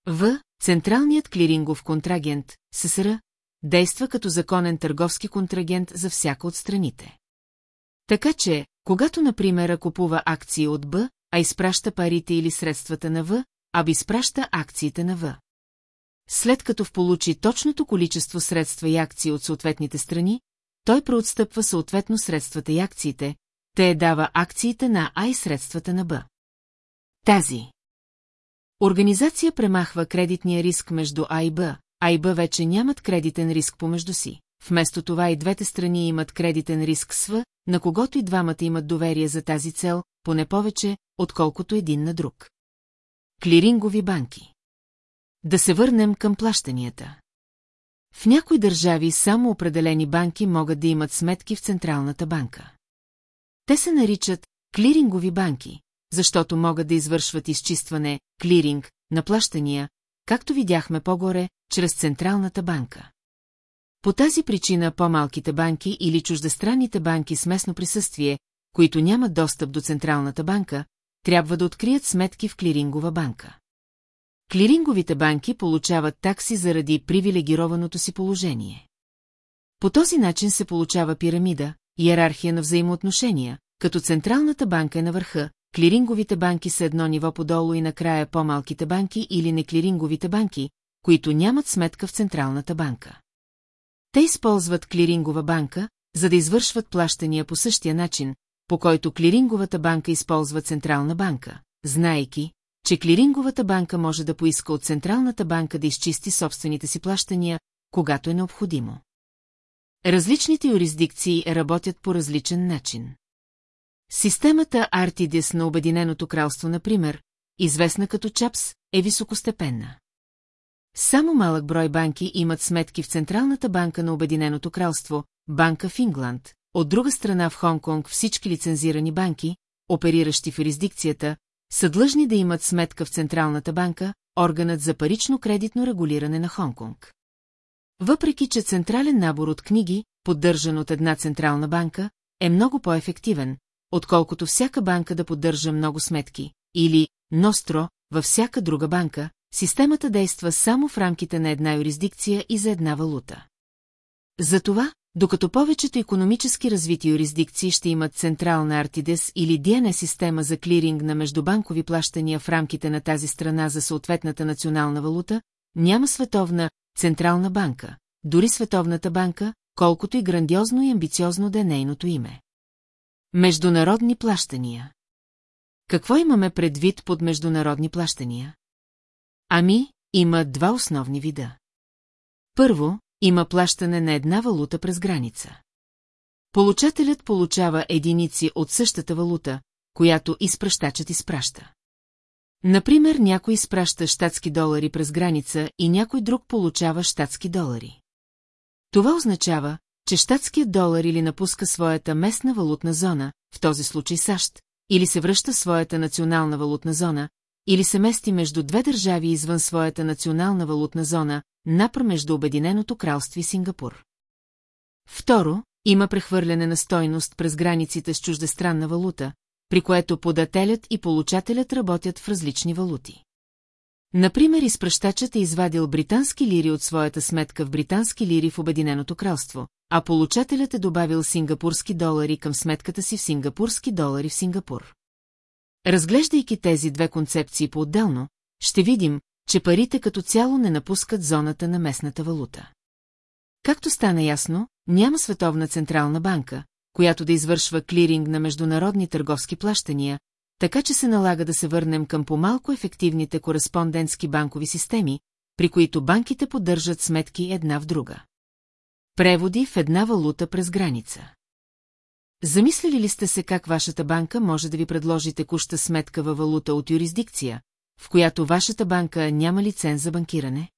В, централният клирингов контрагент, ССР, действа като законен търговски контрагент за всяка от страните. Така че, когато, например, купува акции от Б, а изпраща парите или средствата на В, а изпраща акциите на В. След като вполучи точното количество средства и акции от съответните страни, той преотстъпва съответно средствата и акциите, те дава акциите на А и средствата на Б. Тази Организация премахва кредитния риск между А и Б, а и Б вече нямат кредитен риск помежду си. Вместо това и двете страни имат кредитен риск с В, на когото и двамата имат доверие за тази цел, поне повече, отколкото един на друг. Клирингови банки Да се върнем към плащанията. В някои държави само определени банки могат да имат сметки в Централната банка. Те се наричат клирингови банки, защото могат да извършват изчистване, клиринг, на плащания, както видяхме по-горе, чрез Централната банка. По тази причина по-малките банки или чуждестранните банки с местно присъствие които нямат достъп до Централната банка, трябва да открият сметки в клирингова банка. Клиринговите банки получават такси заради привилегированото си положение. По този начин се получава пирамида, иерархия на взаимоотношения, като Централната банка е на върха, клиринговите банки са едно ниво подолу и накрая по-малките банки или неклиринговите банки, които нямат сметка в Централната банка. Те използват клирингова банка, за да извършват плащания по същия начин, по който клиринговата банка използва Централна банка, знаейки, че клиринговата банка може да поиска от Централната банка да изчисти собствените си плащания, когато е необходимо. Различните юрисдикции работят по различен начин. Системата Артидис на Обединеното кралство, например, известна като ЧАПС, е високостепенна. Само малък брой банки имат сметки в Централната банка на Обединеното кралство, банка в Ингланд. От друга страна в Хонконг всички лицензирани банки, опериращи в юрисдикцията, са длъжни да имат сметка в Централната банка, органът за парично-кредитно регулиране на Хонконг. Въпреки, че централен набор от книги, поддържан от една централна банка, е много по-ефективен, отколкото всяка банка да поддържа много сметки, или Ностро във всяка друга банка, системата действа само в рамките на една юрисдикция и за една валута. Затова, докато повечето економически развити юрисдикции ще имат централна Артидес или DNS система за клиринг на междубанкови плащания в рамките на тази страна за съответната национална валута, няма световна централна банка, дори Световната банка, колкото и грандиозно и амбициозно да е нейното име. Международни плащания Какво имаме предвид под международни плащания? Ами, има два основни вида. Първо, има плащане на една валута през граница. Получателят получава единици от същата валута, която изпращачът изпраща. Например, някой изпраща щатски долари през граница и някой друг получава щатски долари. Това означава, че щатският долар или напуска своята местна валутна зона, в този случай САЩ, или се връща своята национална валутна зона, или се мести между две държави извън своята национална валутна зона, напр между Обединеното кралство и Сингапур. Второ, има прехвърляне на стойност през границите с чуждестранна валута, при което подателят и получателят работят в различни валути. Например, изпращачът е извадил британски лири от своята сметка в британски лири в Обединеното кралство, а получателят е добавил сингапурски долари към сметката си в сингапурски долари в Сингапур. Разглеждайки тези две концепции по-отделно, ще видим, че парите като цяло не напускат зоната на местната валута. Както стана ясно, няма Световна Централна банка, която да извършва клиринг на международни търговски плащания, така че се налага да се върнем към по-малко ефективните кореспондентски банкови системи, при които банките поддържат сметки една в друга. Преводи в една валута през граница. Замислили ли сте се как вашата банка може да ви предложи текуща сметка във валута от юрисдикция, в която вашата банка няма лиценз за банкиране?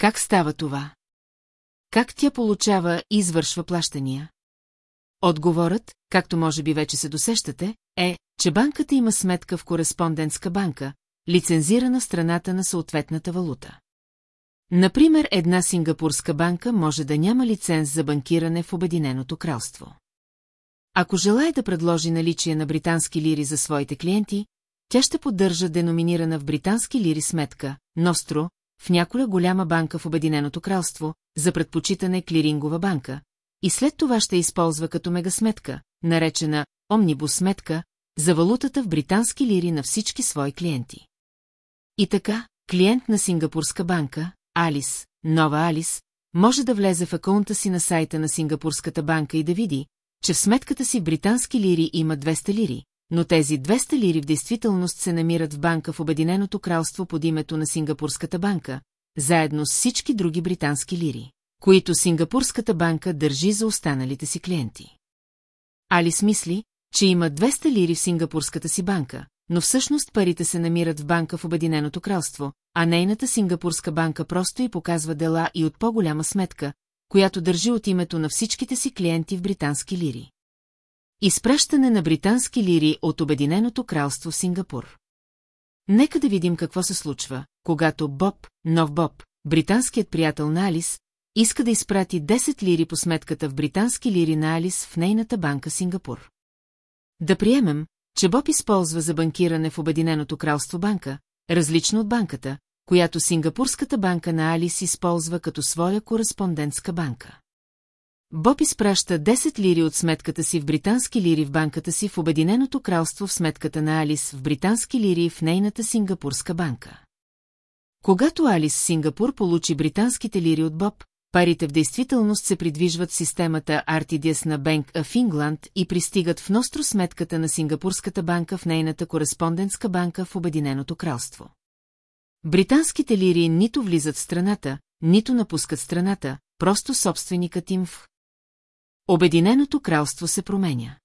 Как става това? Как тя получава и извършва плащания? Отговорът, както може би вече се досещате, е, че банката има сметка в кореспондентска банка, лицензирана в страната на съответната валута. Например, една сингапурска банка може да няма лиценз за банкиране в Обединеното кралство. Ако желая да предложи наличие на британски лири за своите клиенти, тя ще поддържа деноминирана в британски лири сметка, Ностро, в няколя голяма банка в Обединеното кралство, за предпочитане клирингова банка, и след това ще използва като мегасметка, наречена омнибус сметка, за валутата в британски лири на всички свои клиенти. И така, клиент на Сингапурска банка, Алис, нова Алис, може да влезе в акаунта си на сайта на Сингапурската банка и да види, че в сметката си британски лири има 200 лири, но тези 200 лири в действителност се намират в банка в Обединеното кралство под името на Сингапурската банка, заедно с всички други британски лири, които Сингапурската банка държи за останалите си клиенти. Алис мисли, че има 200 лири в Сингапурската си банка, но всъщност парите се намират в банка в Обединеното кралство, а нейната Сингапурска банка просто й показва дела и от по-голяма сметка, която държи от името на всичките си клиенти в британски лири. Изпращане на британски лири от Обединеното кралство в Сингапур. Нека да видим какво се случва, когато Боб, нов Боб, британският приятел на Алис, иска да изпрати 10 лири по сметката в британски лири на Алис в нейната банка Сингапур. Да приемем, че Боб използва за банкиране в Обединеното кралство банка, различна от банката, която Сингапурската банка на Алис използва като своя кореспондентска банка. Боб изпраща 10 лири от сметката си в британски лири в банката си в Обединеното кралство в сметката на Алис в британски лири в нейната сингапурска банка. Когато Алис в Сингапур получи британските лири от Боб, парите в действителност се придвижват в системата RTDS на Bank of England и пристигат в ностро сметката на Сингапурската банка в нейната кореспондентска банка в Обединеното кралство. Британските лири нито влизат в страната, нито напускат страната, просто собственикът им в Обединеното кралство се променя.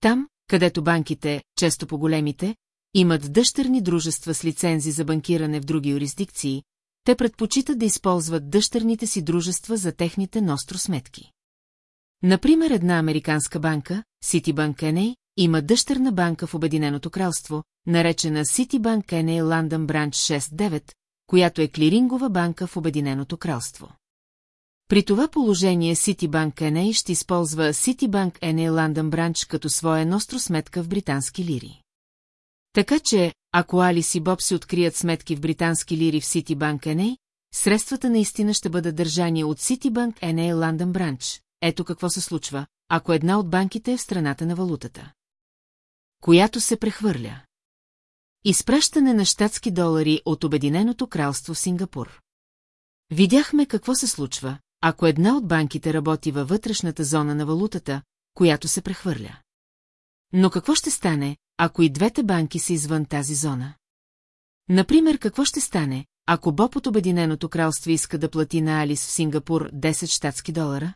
Там, където банките, често по-големите, имат дъщерни дружества с лицензи за банкиране в други юрисдикции, те предпочитат да използват дъщерните си дружества за техните ностро сметки. Например, една американска банка, Citibank NA, има дъщерна банка в Обединеното кралство, наречена Citibank NA London Branch 69, която е клирингова банка в Обединеното кралство. При това положение Citibank NA ще използва Citibank NA London Branch като своя ностро сметка в британски лири. Така че, ако Алис и Боб си открият сметки в британски лири в Citibank NA, средствата наистина ще бъдат държани от Citibank NA London Branch. Ето какво се случва, ако една от банките е в страната на валутата. Която се прехвърля. Изпращане на щатски долари от Обединеното кралство в Сингапур. Видяхме какво се случва, ако една от банките работи във вътрешната зона на валутата, която се прехвърля. Но какво ще стане, ако и двете банки са извън тази зона? Например, какво ще стане, ако Боб от Обединеното кралство иска да плати на Алис в Сингапур 10 щатски долара?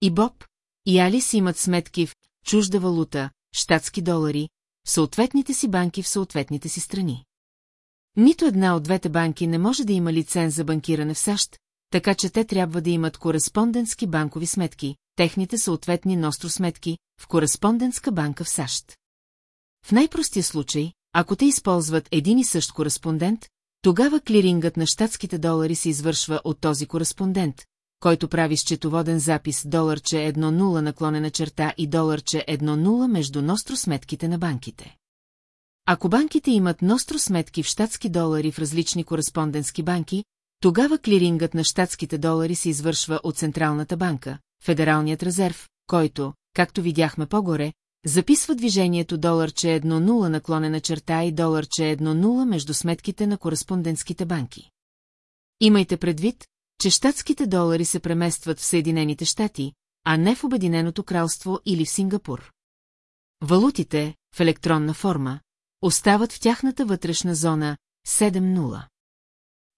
И Боб, и Алис имат сметки в чужда валута, щатски долари, съответните си банки в съответните си страни. Нито една от двете банки не може да има лиценз за банкиране в САЩ, така че те трябва да имат кореспондентски банкови сметки, техните съответни ностро сметки, в кореспондентска банка в САЩ. В най-простия случай, ако те използват един и същ кореспондент, тогава клирингът на щатските долари се извършва от този кореспондент, който прави счетоводен запис доларче 1.0 наклонена черта и доларче 1.0 между ностро сметките на банките. Ако банките имат ностро сметки в щатски долари в различни кореспондентски банки, тогава клирингът на щатските долари се извършва от Централната банка, Федералният резерв, който, както видяхме по-горе, записва движението доларче 1.0 наклонена черта и доларче 1.0 между сметките на кореспондентските банки. Имайте предвид, че щатските долари се преместват в Съединените щати, а не в Обединеното кралство или в Сингапур. Валутите, в електронна форма, остават в тяхната вътрешна зона 7.0.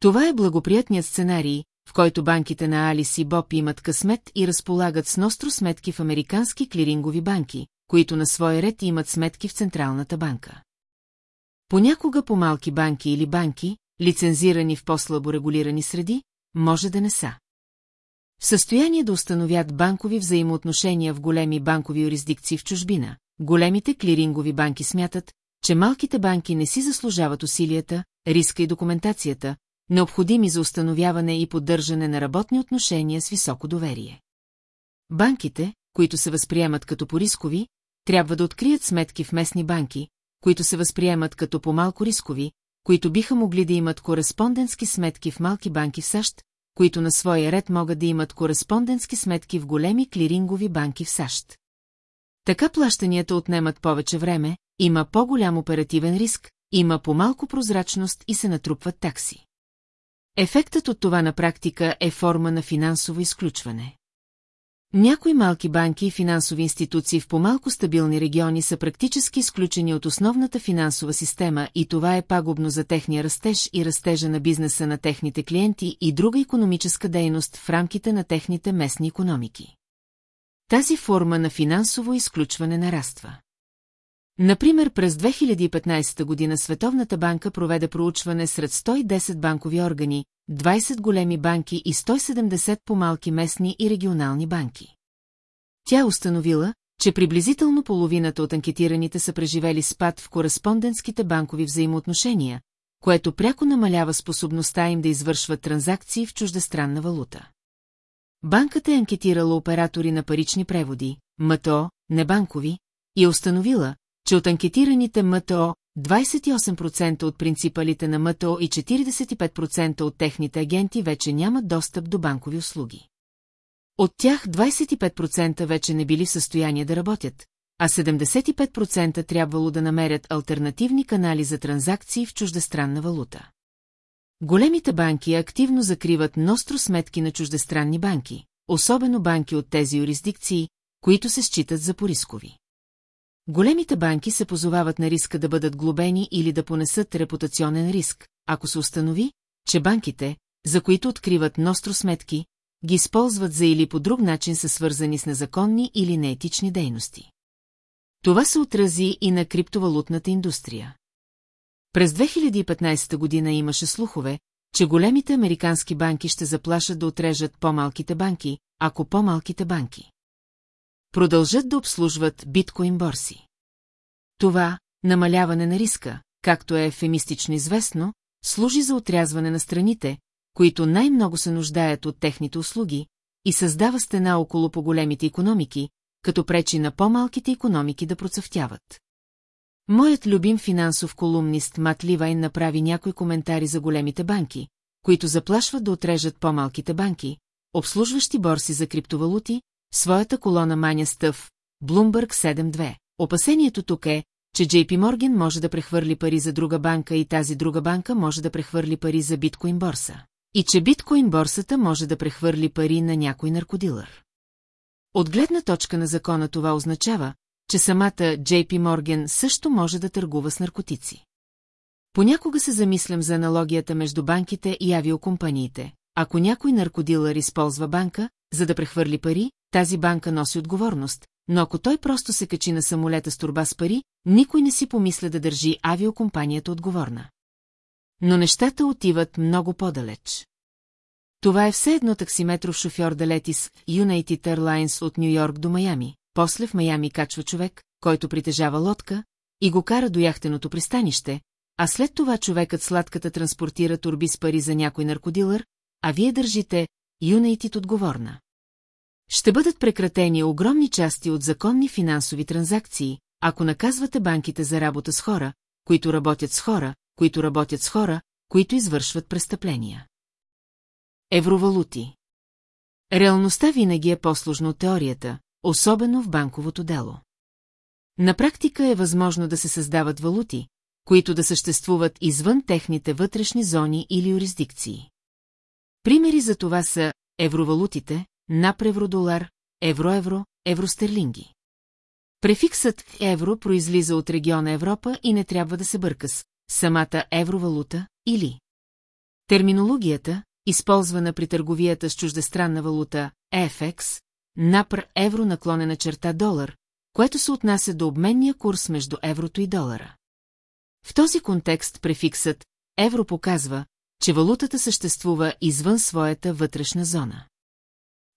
Това е благоприятният сценарий, в който банките на Алис и Боб имат късмет и разполагат с ностро сметки в американски клирингови банки, които на свой ред имат сметки в Централната банка. Понякога по малки банки или банки, лицензирани в по-слабо регулирани среди, може да не са. В състояние да установят банкови взаимоотношения в големи банкови юрисдикции в чужбина, големите клирингови банки смятат, че малките банки не си заслужават усилията, риска и документацията, необходими за установяване и поддържане на работни отношения с високо доверие. Банките, които се възприемат като порискови, трябва да открият сметки в местни банки, които се възприемат като по-малко рискови, които биха могли да имат кореспондентски сметки в малки банки в САЩ, които на своя ред могат да имат кореспондентски сметки в големи клирингови банки в САЩ. Така плащанията отнемат повече време, има по-голям оперативен риск, има по-малко прозрачност и се натрупват такси. Ефектът от това на практика е форма на финансово изключване. Някои малки банки и финансови институции в по-малко стабилни региони са практически изключени от основната финансова система и това е пагубно за техния растеж и растежа на бизнеса на техните клиенти и друга економическа дейност в рамките на техните местни економики. Тази форма на финансово изключване нараства. Например, през 2015 година Световната банка проведе проучване сред 110 банкови органи, 20 големи банки и 170 по-малки местни и регионални банки. Тя установила, че приблизително половината от анкетираните са преживели спад в кореспондентските банкови взаимоотношения, което пряко намалява способността им да извършват транзакции в чуждестранна валута. Банката е анкетирала оператори на парични преводи, МТО, небанкови, и е установила, че от анкетираните МТО 28% от принципалите на МТО и 45% от техните агенти вече нямат достъп до банкови услуги. От тях 25% вече не били в състояние да работят, а 75% трябвало да намерят альтернативни канали за транзакции в чуждестранна валута. Големите банки активно закриват ностро сметки на чуждестранни банки, особено банки от тези юрисдикции, които се считат за порискови. Големите банки се позовават на риска да бъдат глобени или да понесат репутационен риск, ако се установи, че банките, за които откриват ностро сметки, ги използват за или по друг начин са свързани с незаконни или неетични дейности. Това се отрази и на криптовалутната индустрия. През 2015 година имаше слухове, че големите американски банки ще заплашат да отрежат по-малките банки, ако по-малките банки продължат да обслужват биткоин борси. Това, намаляване на риска, както е ефемистично известно, служи за отрязване на страните, които най-много се нуждаят от техните услуги, и създава стена около по-големите економики, като пречи на по-малките економики да процъфтяват. Моят любим финансов колумнист Мат Ливайн направи някои коментари за големите банки, които заплашват да отрежат по-малките банки, обслужващи борси за криптовалути, своята колона Маня Стъв, Bloomberg 7.2. Опасението тук е, че JP Morgan може да прехвърли пари за друга банка и тази друга банка може да прехвърли пари за биткоин борса. И че биткоин борсата може да прехвърли пари на някой наркодилър. От гледна точка на закона това означава, че самата JP Morgan също може да търгува с наркотици. Понякога се замислям за аналогията между банките и авиокомпаниите. Ако някой наркодилър използва банка, за да прехвърли пари, тази банка носи отговорност, но ако той просто се качи на самолета с турба с пари, никой не си помисля да държи авиокомпанията отговорна. Но нещата отиват много по-далеч. Това е все едно таксиметров шофьор да лети с United Airlines от Нью-Йорк до Майами, после в Майами качва човек, който притежава лодка, и го кара до яхтеното пристанище, а след това човекът сладката транспортира турби с пари за някой наркодилър, а вие държите Юнайтид отговорна. Ще бъдат прекратени огромни части от законни финансови транзакции, ако наказвате банките за работа с хора, които работят с хора, които работят с хора, които извършват престъпления. Евровалути Реалността винаги е по-сложна от теорията, особено в банковото дело. На практика е възможно да се създават валути, които да съществуват извън техните вътрешни зони или юрисдикции. Примери за това са евровалутите, напревродолар, евро-евро, евростерлинги. Префиксът евро произлиза от региона Европа и не трябва да се бърка с самата евровалута или терминологията, използвана при търговията с чуждестранна валута FX, напр евро наклонена черта долар, което се отнася до обменния курс между еврото и долара. В този контекст префиксът евро показва, че валутата съществува извън своята вътрешна зона.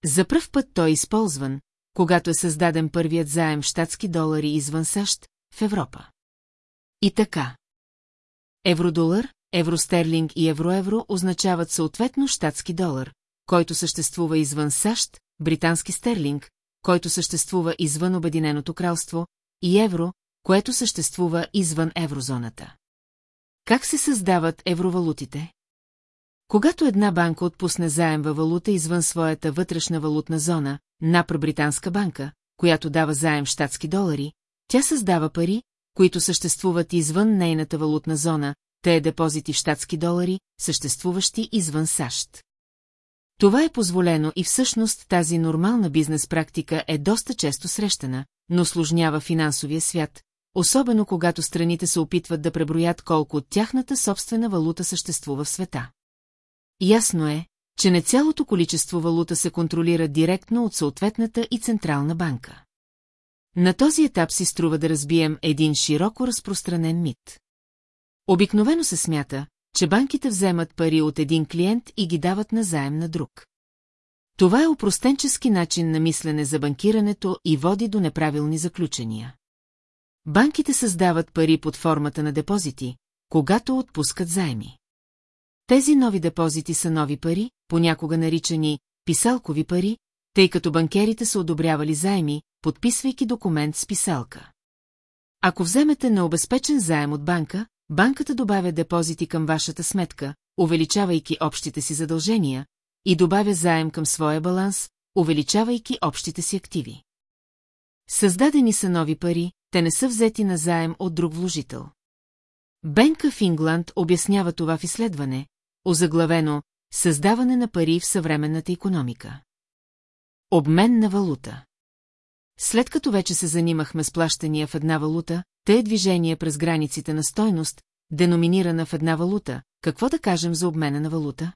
За пръв път той е използван, когато е създаден първият заем щатски долари извън САЩ, в Европа. И така. Евродолар, евростерлинг и евроевро означават съответно щатски долар, който съществува извън САЩ, британски стерлинг, който съществува извън Обединеното кралство, и евро, което съществува извън еврозоната. Как се създават евровалутите? Когато една банка отпусне заем във валута извън своята вътрешна валутна зона, напр британска банка, която дава заем щатски долари, тя създава пари, които съществуват извън нейната валутна зона, те е депозити щатски долари, съществуващи извън САЩ. Това е позволено и всъщност тази нормална бизнес практика е доста често срещана, но сложнява финансовия свят, особено когато страните се опитват да преброят колко от тяхната собствена валута съществува в света. Ясно е, че не цялото количество валута се контролира директно от съответната и централна банка. На този етап си струва да разбием един широко разпространен мит. Обикновено се смята, че банките вземат пари от един клиент и ги дават назаем на друг. Това е упростенчески начин на мислене за банкирането и води до неправилни заключения. Банките създават пари под формата на депозити, когато отпускат заеми. Тези нови депозити са нови пари, понякога наричани писалкови пари, тъй като банкерите са одобрявали заеми, подписвайки документ с писалка. Ако вземете необезпечен заем от банка, банката добавя депозити към вашата сметка, увеличавайки общите си задължения, и добавя заем към своя баланс, увеличавайки общите си активи. Създадени са нови пари, те не са взети на заем от друг вложител. Бенка в Ингланд обяснява това в изследване, озаглавено «Създаване на пари в съвременната економика». Обмен на валута. След като вече се занимахме с плащания в една валута, те е движение през границите на стойност, деноминирана в една валута, какво да кажем за обмена на валута?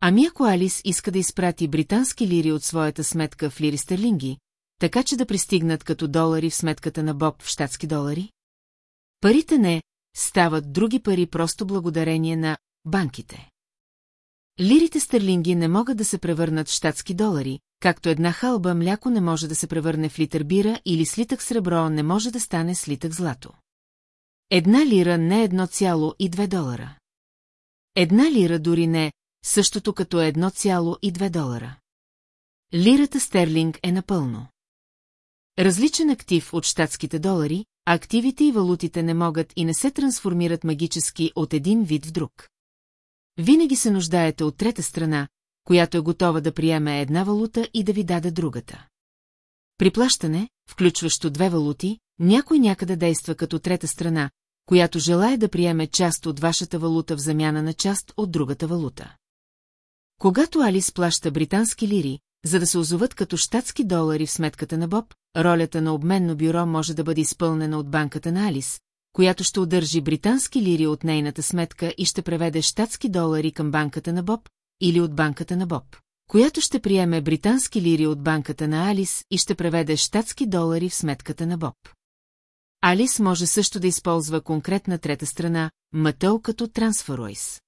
Ами ако Алис иска да изпрати британски лири от своята сметка в лири стерлинги, така че да пристигнат като долари в сметката на Боб в щатски долари? Парите не, стават други пари просто благодарение на банките. Лирите стерлинги не могат да се превърнат в щатски долари, както една халба мляко не може да се превърне в литър бира или слитък сребро не може да стане слитък злато. Една лира не е едно цяло и две долара. Една лира дори не, същото като едно цяло и две долара. Лирата стерлинг е напълно. Различен актив от щатските долари, активите и валутите не могат и не се трансформират магически от един вид в друг. Винаги се нуждаете от трета страна, която е готова да приеме една валута и да ви даде другата. При плащане, включващо две валути, някой някъде действа като трета страна, която желая да приеме част от вашата валута в замяна на част от другата валута. Когато Алис плаща британски лири, за да се озоват като щатски долари в сметката на Боб, ролята на обменно бюро може да бъде изпълнена от банката на Алис, която ще удържи британски лири от нейната сметка и ще преведе щатски долари към банката на Боб, или от банката на Боб, която ще приеме британски лири от банката на Алис и ще преведе щатски долари в сметката на Боб. Алис може също да използва конкретна трета страна, Матъл като Трансферуейс.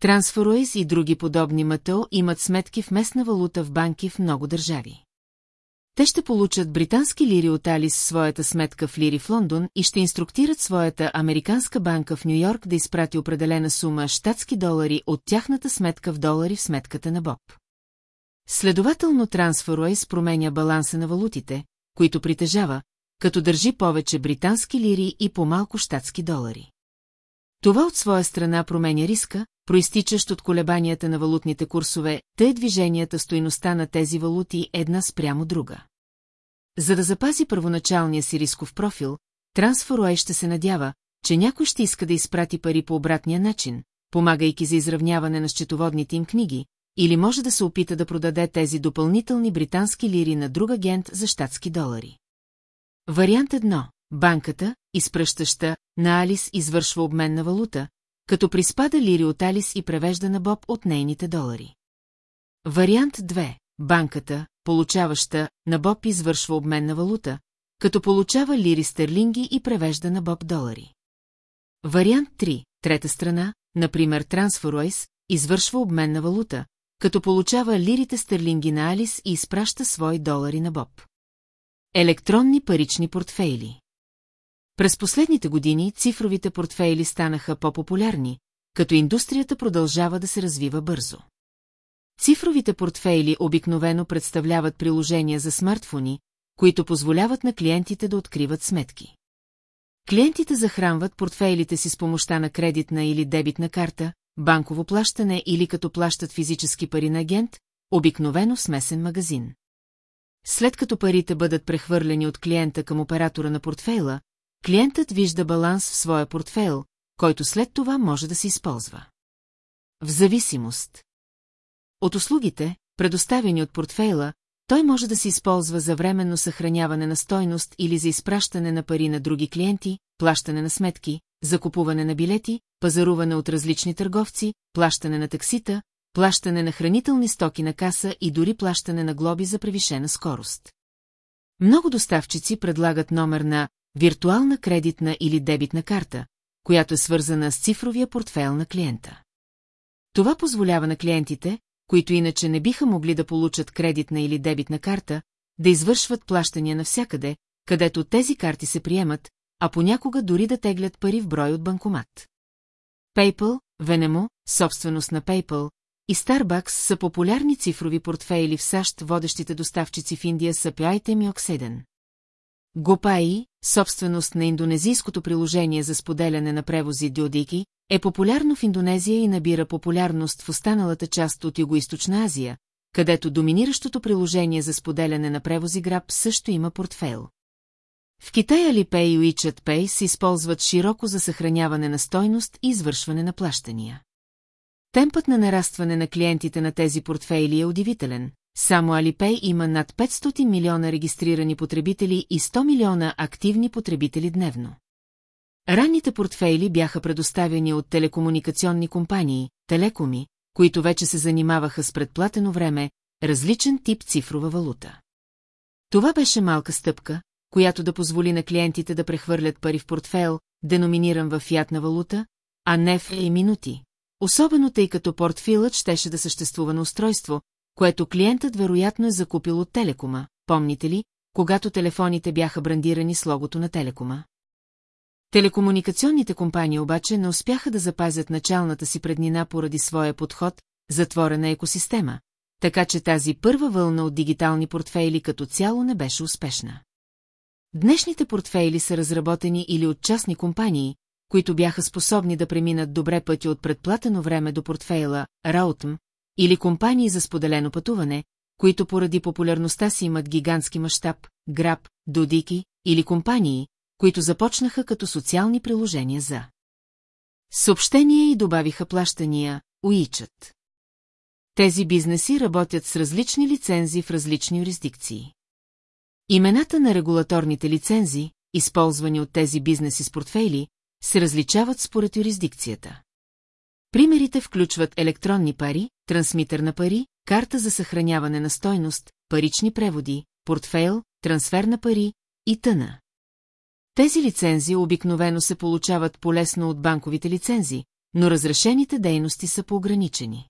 Трансферуейс и други подобни Матъл имат сметки в местна валута в банки в много държави. Те ще получат британски лири от Алис своята сметка в лири в Лондон и ще инструктират своята американска банка в Нью-Йорк да изпрати определена сума щатски долари от тяхната сметка в долари в сметката на Боб. Следователно Трансферуейс променя баланса на валутите, които притежава, като държи повече британски лири и по-малко щатски долари. Това от своя страна променя риска, проистичащ от колебанията на валутните курсове, тъй движенията стоиността на тези валути една спрямо друга. За да запази първоначалния си рисков профил, Трансфоруай ще се надява, че някой ще иска да изпрати пари по обратния начин, помагайки за изравняване на счетоводните им книги, или може да се опита да продаде тези допълнителни британски лири на друг агент за щатски долари. Вариант едно. Банката, изпръщаща, на Алис извършва обмен на валута, като приспада лири от Алис и превежда на Боб от нейните долари. Вариант 2. Банката, получаваща, на Боб извършва обмен на валута, като получава лири стерлинги и превежда на Боб долари. Вариант 3. Трета страна, например Трансферуейс, извършва обмен на валута, като получава лирите стерлинги на Алис и изпраща свои долари на Боб. Електронни парични портфейли през последните години цифровите портфейли станаха по-популярни, като индустрията продължава да се развива бързо. Цифровите портфейли обикновено представляват приложения за смартфони, които позволяват на клиентите да откриват сметки. Клиентите захранват портфейлите си с помощта на кредитна или дебитна карта, банково плащане или като плащат физически пари на агент, обикновено смесен магазин. След като парите бъдат прехвърлени от клиента към оператора на портфейла, Клиентът вижда баланс в своя портфейл, който след това може да се използва. В зависимост. От услугите, предоставени от портфейла, той може да се използва за временно съхраняване на стойност или за изпращане на пари на други клиенти, плащане на сметки, закупуване на билети, пазаруване от различни търговци, плащане на таксита, плащане на хранителни стоки на каса и дори плащане на глоби за превишена скорост. Много доставчици предлагат номер на виртуална кредитна или дебитна карта, която е свързана с цифровия портфел на клиента. Това позволява на клиентите, които иначе не биха могли да получат кредитна или дебитна карта, да извършват плащания навсякъде, където тези карти се приемат, а понякога дори да теглят пари в брой от банкомат. PayPal, Venemo, собственост на PayPal, и Starbucks са популярни цифрови портфейли в САЩ, водещите доставчици в Индия са Paytm и Oxiden. Гопаи, собственост на индонезийското приложение за споделяне на превози Диодики, е популярно в Индонезия и набира популярност в останалата част от Юго-Источна Азия, където доминиращото приложение за споделяне на превози Grab също има портфейл. В Китай Alipay и WeChat Pay се използват широко за съхраняване на стойност и извършване на плащания. Темпът на нарастване на клиентите на тези портфейли е удивителен. Само Alipay има над 500 милиона регистрирани потребители и 100 милиона активни потребители дневно. Ранните портфейли бяха предоставени от телекомуникационни компании, телекоми, които вече се занимаваха с предплатено време, различен тип цифрова валута. Това беше малка стъпка, която да позволи на клиентите да прехвърлят пари в портфейл, деноминиран в фиатна валута, а не в и минути. Особено тъй като портфилът щеше да съществува на устройство, което клиентът вероятно е закупил от телекома, помните ли, когато телефоните бяха брандирани с логото на телекома? Телекомуникационните компании обаче не успяха да запазят началната си преднина поради своя подход, затворена екосистема, така че тази първа вълна от дигитални портфейли като цяло не беше успешна. Днешните портфейли са разработени или от частни компании, които бяха способни да преминат добре пъти от предплатено време до портфейла, Раутм, или компании за споделено пътуване, които поради популярността си имат гигантски мащаб, Граб, Додики, или компании, които започнаха като социални приложения за съобщения и добавиха плащания, уичат. Тези бизнеси работят с различни лицензи в различни юрисдикции. Имената на регулаторните лицензи, използвани от тези бизнеси с портфейли, се различават според юрисдикцията. Примерите включват електронни пари, трансмитър на пари, карта за съхраняване на стойност, парични преводи, портфейл, трансфер на пари и тъна. Тези лицензии обикновено се получават полесно от банковите лицензи, но разрешените дейности са поограничени.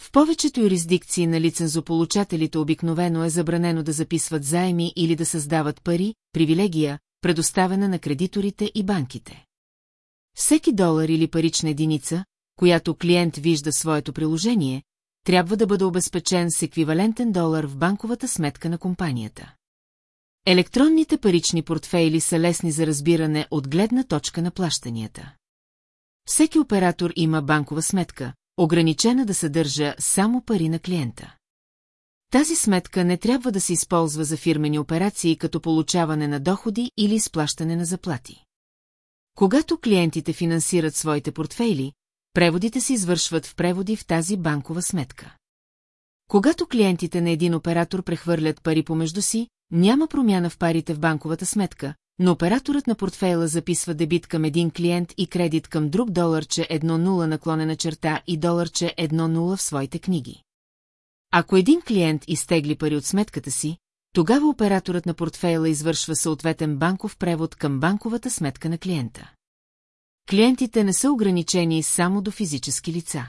В повечето юрисдикции на лицензополучателите обикновено е забранено да записват заеми или да създават пари, привилегия, предоставена на кредиторите и банките. Всеки долар или парична единица, която клиент вижда своето приложение, трябва да бъде обезпечен с еквивалентен долар в банковата сметка на компанията. Електронните парични портфейли са лесни за разбиране от гледна точка на плащанията. Всеки оператор има банкова сметка, ограничена да съдържа само пари на клиента. Тази сметка не трябва да се използва за фирмени операции като получаване на доходи или изплащане на заплати. Когато клиентите финансират своите портфейли, преводите се извършват в преводи в тази банкова сметка. Когато клиентите на един оператор прехвърлят пари помежду си, няма промяна в парите в банковата сметка, но операторът на портфейла записва дебит към един клиент и кредит към друг доларче 1.0 наклонена черта и доларче 1.0 в своите книги. Ако един клиент изтегли пари от сметката си, тогава операторът на портфейла извършва съответен банков превод към банковата сметка на клиента. Клиентите не са ограничени само до физически лица.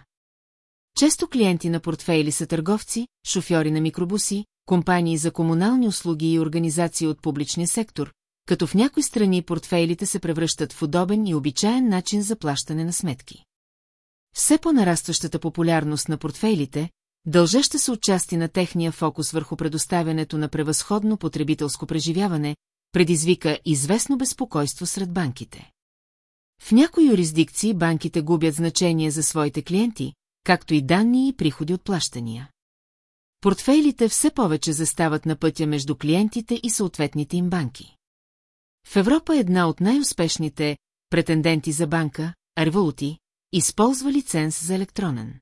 Често клиенти на портфейли са търговци, шофьори на микробуси, компании за комунални услуги и организации от публичния сектор, като в някои страни портфейлите се превръщат в удобен и обичаен начин за плащане на сметки. Все по-нарастващата популярност на портфейлите, дължаща се отчасти на техния фокус върху предоставянето на превъзходно потребителско преживяване, предизвика известно безпокойство сред банките. В някои юрисдикции банките губят значение за своите клиенти, както и данни и приходи от плащания. Портфейлите все повече застават на пътя между клиентите и съответните им банки. В Европа една от най-успешните претенденти за банка, Арвалути, използва лиценз за електронен.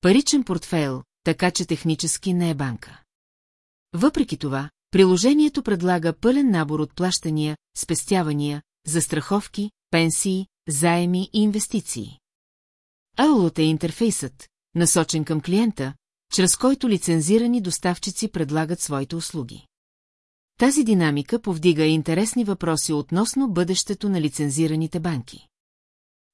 Паричен портфейл, така че технически не е банка. Въпреки това, приложението предлага пълен набор от плащания, спестявания, застраховки, пенсии, заеми и инвестиции. Аулот е интерфейсът, насочен към клиента, чрез който лицензирани доставчици предлагат своите услуги. Тази динамика повдига интересни въпроси относно бъдещето на лицензираните банки.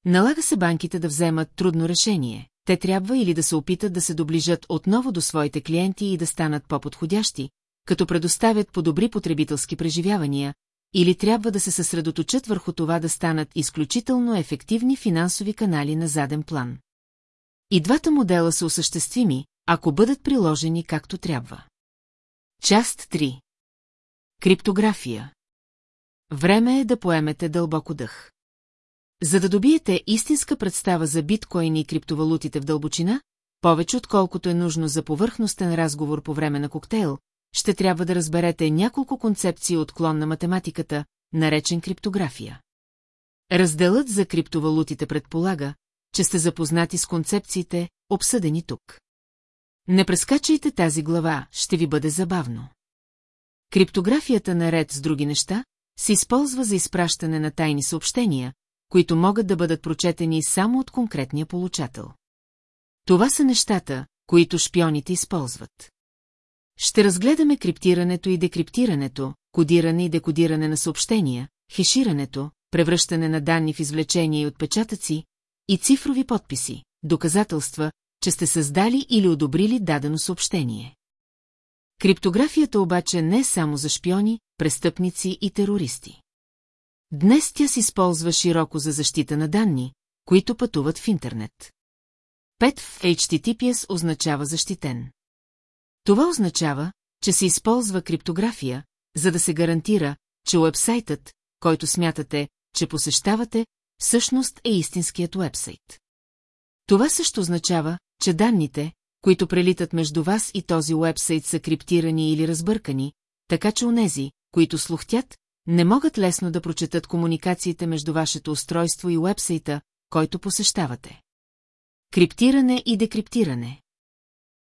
Налага се банките да вземат трудно решение. Те трябва или да се опитат да се доближат отново до своите клиенти и да станат по-подходящи, като предоставят по-добри потребителски преживявания, или трябва да се съсредоточат върху това да станат изключително ефективни финансови канали на заден план. И двата модела са осъществими, ако бъдат приложени както трябва. Част 3 Криптография време е да поемете дълбоко дъх. За да добиете истинска представа за биткоин и криптовалутите в дълбочина, повече отколкото е нужно за повърхностен разговор по време на коктейл, ще трябва да разберете няколко концепции от клон на математиката, наречен криптография. Разделът за криптовалутите предполага, че сте запознати с концепциите, обсъдени тук. Не прескачайте тази глава, ще ви бъде забавно. Криптографията наред с други неща се използва за изпращане на тайни съобщения, които могат да бъдат прочетени само от конкретния получател. Това са нещата, които шпионите използват. Ще разгледаме криптирането и декриптирането, кодиране и декодиране на съобщения, хеширането, превръщане на данни в извлечения и отпечатъци и цифрови подписи, доказателства, че сте създали или одобрили дадено съобщение. Криптографията обаче не е само за шпиони, престъпници и терористи. Днес тя се използва широко за защита на данни, които пътуват в интернет. 5 в HTTPS означава защитен. Това означава, че се използва криптография, за да се гарантира, че уебсайтът, който смятате, че посещавате, всъщност е истинският уебсайт. Това също означава, че данните, които прелитат между вас и този уебсайт са криптирани или разбъркани, така че онези, които слухтят, не могат лесно да прочетат комуникациите между вашето устройство и уебсайта, който посещавате. Криптиране и декриптиране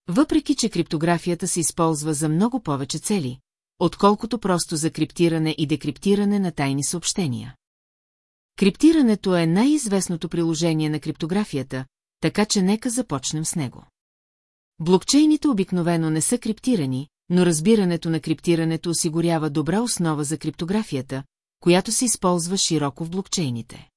Въпреки, че криптографията се използва за много повече цели, отколкото просто за криптиране и декриптиране на тайни съобщения. Криптирането е най-известното приложение на криптографията, така че нека започнем с него. Блокчейните обикновено не са криптирани, но разбирането на криптирането осигурява добра основа за криптографията, която се използва широко в блокчейните.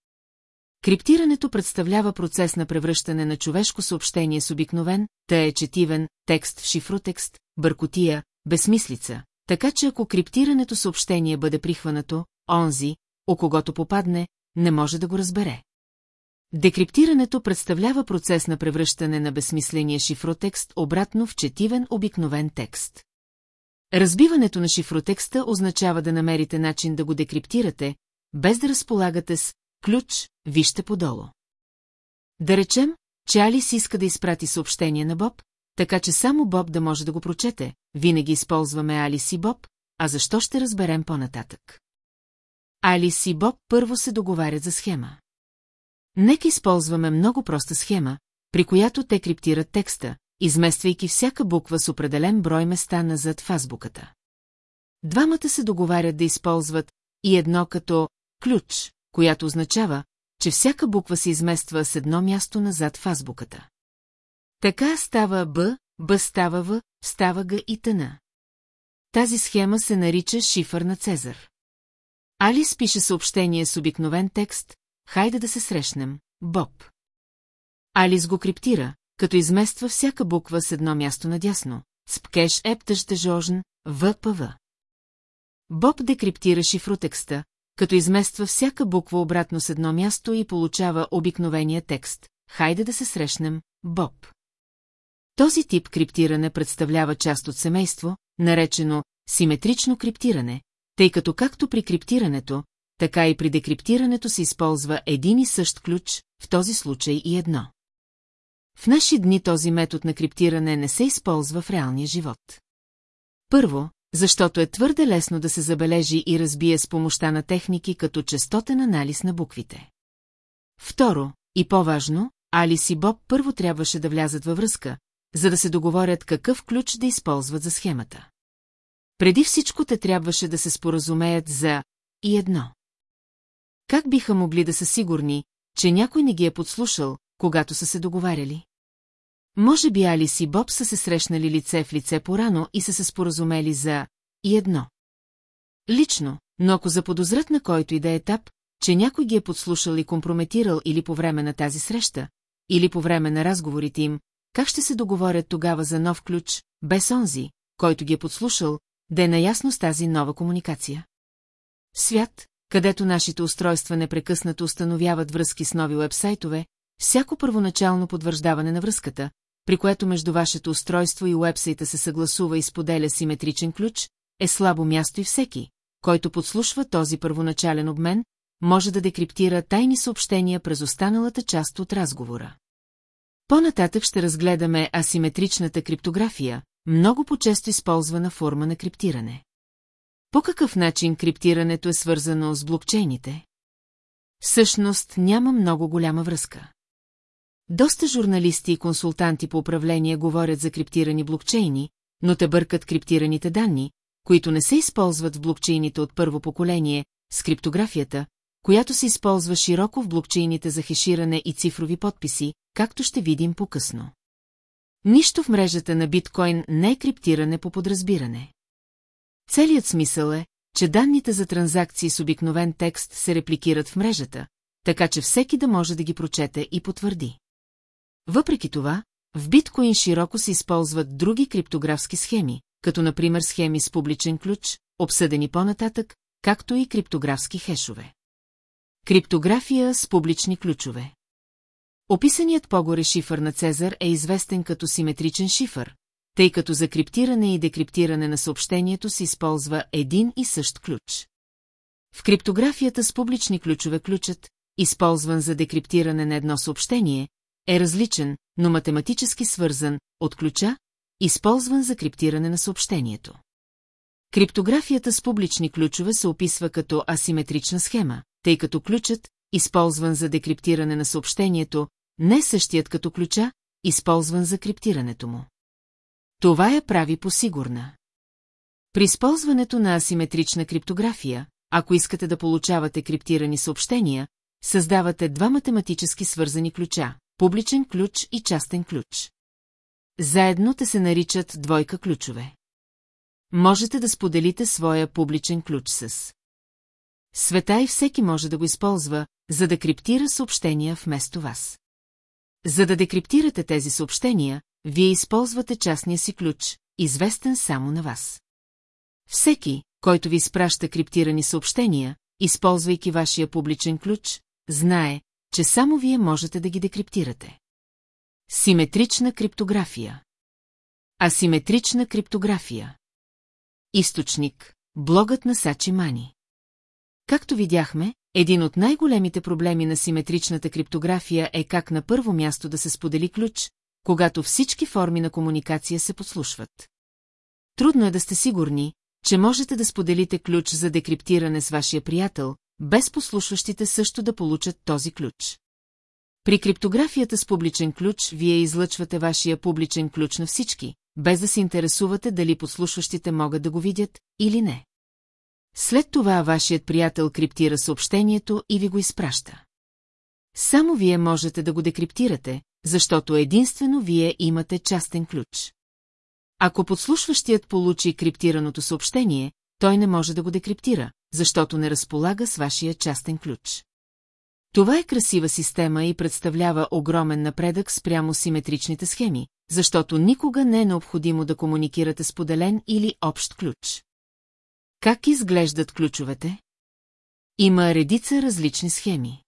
Криптирането представлява процес на превръщане на човешко съобщение с обикновен, тъй е четивен, текст в шифротекст, бъркотия, безсмислица, така че ако криптирането съобщение бъде прихванато, онзи, о когото попадне, не може да го разбере. Декриптирането представлява процес на превръщане на безсмисления шифротекст обратно в четивен обикновен текст. Разбиването на шифротекста означава да намерите начин да го декриптирате, без да разполагате с ключ, вижте подолу. Да речем, че Алис иска да изпрати съобщение на Боб, така че само Боб да може да го прочете, винаги използваме Алис и Боб, а защо ще разберем по-нататък. Алис и Боб първо се договарят за схема. Нека използваме много проста схема, при която те криптират текста, измествайки всяка буква с определен брой места назад в азбуката. Двамата се договарят да използват и едно като ключ, която означава, че всяка буква се измества с едно място назад в азбуката. Така става Б, Б става В, става Г и тъна. Тази схема се нарича шифър на Цезар. Алис пише съобщение с обикновен текст, хайде да се срещнем, Боб. Алис го криптира, като измества всяка буква с едно място надясно. Спкеш ептъж дежожн, ВПВ. Боб декриптира шифротекста, като измества всяка буква обратно с едно място и получава обикновения текст. Хайде да се срещнем, Боб. Този тип криптиране представлява част от семейство, наречено симетрично криптиране, тъй като както при криптирането, така и при декриптирането се използва един и същ ключ, в този случай и едно. В наши дни този метод на криптиране не се използва в реалния живот. Първо, защото е твърде лесно да се забележи и разбие с помощта на техники като частотен анализ на буквите. Второ, и по-важно, Алис и Боб първо трябваше да влязат във връзка, за да се договорят какъв ключ да използват за схемата. Преди всичко те трябваше да се споразумеят за и едно. Как биха могли да са сигурни, че някой не ги е подслушал, когато са се договаряли? Може би Алис и Боб са се срещнали лице в лице порано и са се споразумели за и едно. Лично, но ако заподозрат на който и да е етап, че някой ги е подслушал и компрометирал или по време на тази среща, или по време на разговорите им, как ще се договорят тогава за нов ключ, без онзи, който ги е подслушал, да е наясно с тази нова комуникация? Свят, където нашите устройства непрекъснато установяват връзки с нови уебсайтове, всяко първоначално подвърждаване на връзката, при което между вашето устройство и уебсайта се съгласува и споделя симетричен ключ, е слабо място и всеки, който подслушва този първоначален обмен, може да декриптира тайни съобщения през останалата част от разговора. По-нататък ще разгледаме асиметричната криптография, много по-често използвана форма на криптиране. По какъв начин криптирането е свързано с блокчейните? Всъщност няма много голяма връзка. Доста журналисти и консултанти по управление говорят за криптирани блокчейни, но те бъркат криптираните данни, които не се използват в блокчейните от първо поколение, с криптографията, която се използва широко в блокчейните за хеширане и цифрови подписи, както ще видим по-късно. Нищо в мрежата на биткоин не е криптиране по подразбиране. Целият смисъл е, че данните за транзакции с обикновен текст се репликират в мрежата, така че всеки да може да ги прочете и потвърди. Въпреки това, в биткоин широко се използват други криптографски схеми, като например схеми с публичен ключ, обсъдени по-нататък, както и криптографски хешове. Криптография с публични ключове Описаният по-горе шифър на Цезар е известен като симетричен шифър, тъй като за криптиране и декриптиране на съобщението се използва един и същ ключ. В криптографията с публични ключове ключът, използван за декриптиране на едно съобщение, е различен, но математически свързан, от ключа, използван за криптиране на съобщението. Криптографията с публични ключове се описва като асиметрична схема, тъй като ключът, използван за декриптиране на съобщението, не е същият като ключа, използван за криптирането му. Това я прави посигурна. При използването на асиметрична криптография, ако искате да получавате криптирани съобщения, създавате два математически свързани ключа – публичен ключ и частен ключ. Заедно те се наричат двойка ключове. Можете да споделите своя публичен ключ с света и всеки може да го използва, за да криптира съобщения вместо вас. За да декриптирате тези съобщения, вие използвате частния си ключ, известен само на вас. Всеки, който ви изпраща криптирани съобщения, използвайки вашия публичен ключ, знае, че само вие можете да ги декриптирате. Симетрична криптография Асиметрична криптография Източник – блогът на Сачи Мани. Както видяхме, един от най-големите проблеми на симетричната криптография е как на първо място да се сподели ключ, когато всички форми на комуникация се подслушват. Трудно е да сте сигурни, че можете да споделите ключ за декриптиране с вашия приятел, без послушващите също да получат този ключ. При криптографията с публичен ключ вие излъчвате вашия публичен ключ на всички, без да се интересувате дали подслушващите могат да го видят или не. След това вашият приятел криптира съобщението и ви го изпраща. Само вие можете да го декриптирате, защото единствено вие имате частен ключ. Ако подслушващият получи криптираното съобщение, той не може да го декриптира, защото не разполага с вашия частен ключ. Това е красива система и представлява огромен напредък спрямо симетричните схеми, защото никога не е необходимо да комуникирате с поделен или общ ключ. Как изглеждат ключовете? Има редица различни схеми.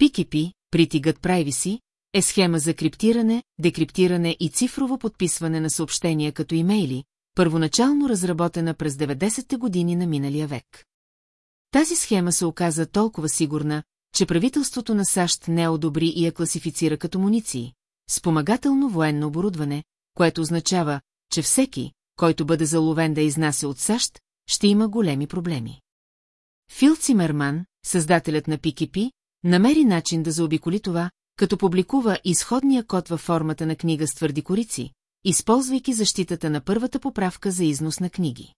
PKP, Good Privacy, е схема за криптиране, декриптиране и цифрово подписване на съобщения като имейли, първоначално разработена през 90-те години на миналия век. Тази схема се оказа толкова сигурна, че правителството на САЩ не одобри и я класифицира като муниции, спомагателно военно оборудване, което означава, че всеки, който бъде заловен да изнася от САЩ, ще има големи проблеми. Фил Цимерман, създателят на PKP, намери начин да заобиколи това, като публикува изходния код във формата на книга с твърди корици, използвайки защитата на първата поправка за износ на книги.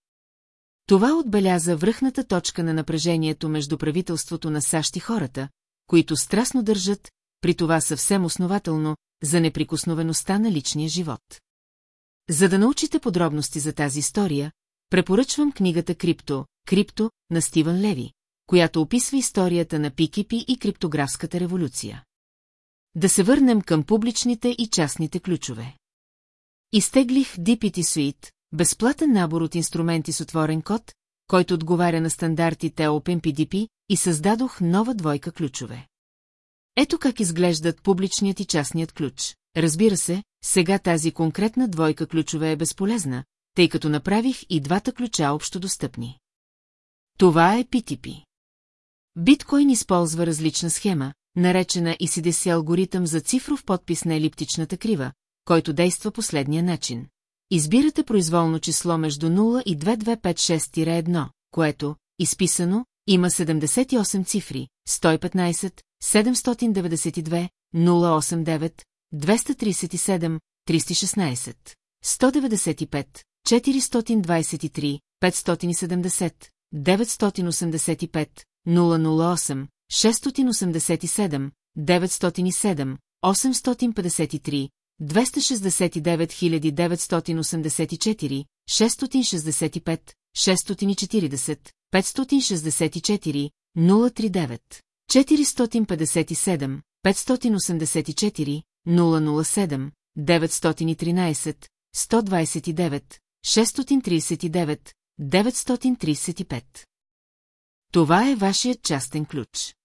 Това отбеляза връхната точка на напрежението между правителството на САЩ и хората, които страстно държат, при това съвсем основателно, за неприкосновеността на личния живот. За да научите подробности за тази история, препоръчвам книгата Крипто, Крипто на Стивън Леви, която описва историята на Пикипи и криптографската революция. Да се върнем към публичните и частните ключове. Изтеглих DPT Suite, безплатен набор от инструменти с отворен код, който отговаря на стандартите OpenPDP и създадох нова двойка ключове. Ето как изглеждат публичният и частният ключ. Разбира се, сега тази конкретна двойка ключове е безполезна, тъй като направих и двата ключа общо достъпни. Това е PTP. Биткоин използва различна схема, наречена ECDC алгоритъм за цифров подпис на елиптичната крива, който действа последния начин. Избирате произволно число между 0 и 2256-1, което, изписано, има 78 цифри, 115, 792, 089, 237, 316, 195, 423, 570, 985, 008, 687, 907, 853, 269 984, 665, 640, 564, 039, 457, 584, 007, 913, 129, 639, 935. Това е вашият частен ключ.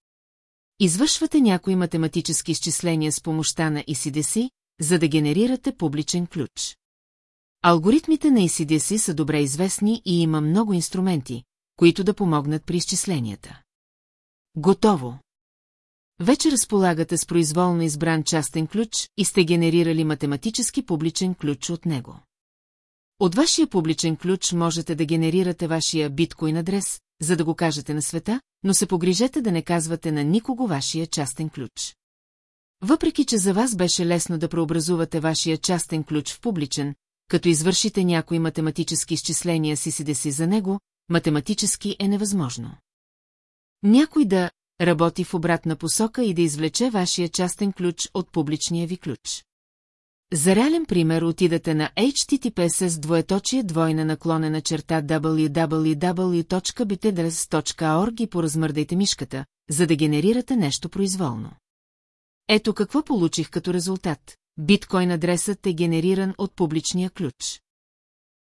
Извършвате някои математически изчисления с помощта на ECDC, за да генерирате публичен ключ. Алгоритмите на ECDC са добре известни и има много инструменти, които да помогнат при изчисленията. Готово! Вече разполагате с произволно избран частен ключ и сте генерирали математически публичен ключ от него. От вашия публичен ключ можете да генерирате вашия биткоин адрес, за да го кажете на света, но се погрижете да не казвате на никого вашия частен ключ. Въпреки, че за вас беше лесно да преобразувате вашия частен ключ в публичен, като извършите някои математически изчисления си си си за него, математически е невъзможно. Някой да работи в обратна посока и да извлече вашия частен ключ от публичния ви ключ. За реален пример отидете на https двоеточие двойна наклонена черта www.bitedres.org и поразмърдайте мишката, за да генерирате нещо произволно. Ето какво получих като резултат. Биткоин адресът е генериран от публичния ключ.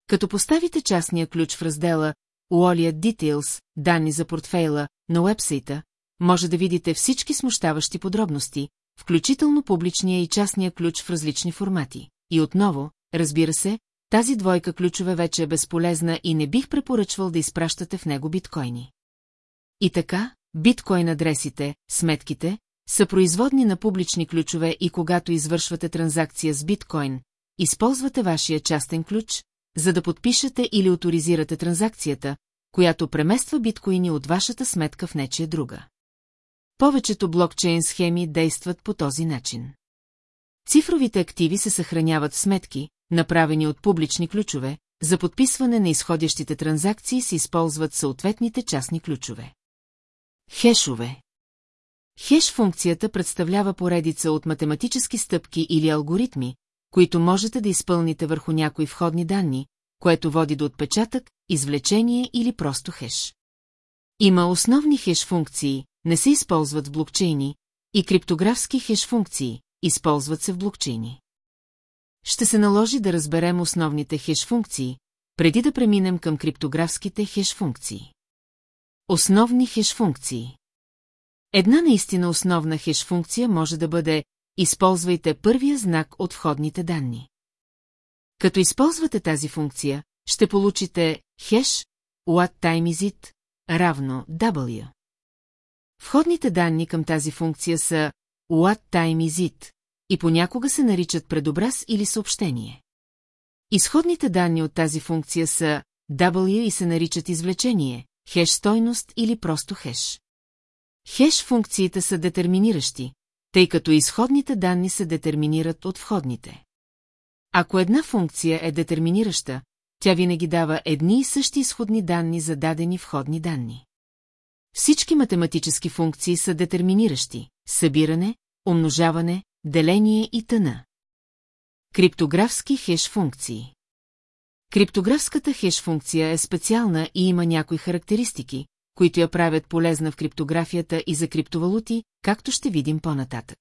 Като поставите частния ключ в раздела Wallet Details, данни за портфейла, на уебсайта, може да видите всички смущаващи подробности, включително публичния и частния ключ в различни формати. И отново, разбира се, тази двойка ключове вече е безполезна и не бих препоръчвал да изпращате в него биткоини. И така, биткоин адресите, сметките, са производни на публични ключове и когато извършвате транзакция с биткоин, използвате вашия частен ключ, за да подпишете или авторизирате транзакцията, която премества биткоини от вашата сметка в нечия друга. Повечето блокчейн схеми действат по този начин. Цифровите активи се съхраняват в сметки, направени от публични ключове, за подписване на изходящите транзакции се използват съответните частни ключове. Хешове Хеш функцията представлява поредица от математически стъпки или алгоритми, които можете да изпълните върху някои входни данни, което води до отпечатък, извлечение или просто хеш. Има основни хеш функции, не се използват в блокчейни, и криптографски хеш функции, използват се в блокчейни. Ще се наложи да разберем основните хеш функции, преди да преминем към криптографските хеш функции. Основни хеш функции Една наистина основна хеш функция може да бъде използвайте първия знак от входните данни. Като използвате тази функция, ще получите хеш, what time is it, равно W. Входните данни към тази функция са what time is it и понякога се наричат предобраз или съобщение. Изходните данни от тази функция са W и се наричат извлечение, хеш стойност или просто хеш. Хеш функциите са детерминиращи, тъй като изходните данни се детерминират от входните. Ако една функция е детерминираща, тя винаги дава едни и същи изходни данни за дадени входни данни. Всички математически функции са детерминиращи – събиране, умножаване, деление и тъна. Криптографски хеш функции Криптографската хеш функция е специална и има някои характеристики, които я правят полезна в криптографията и за криптовалути, както ще видим по-нататък.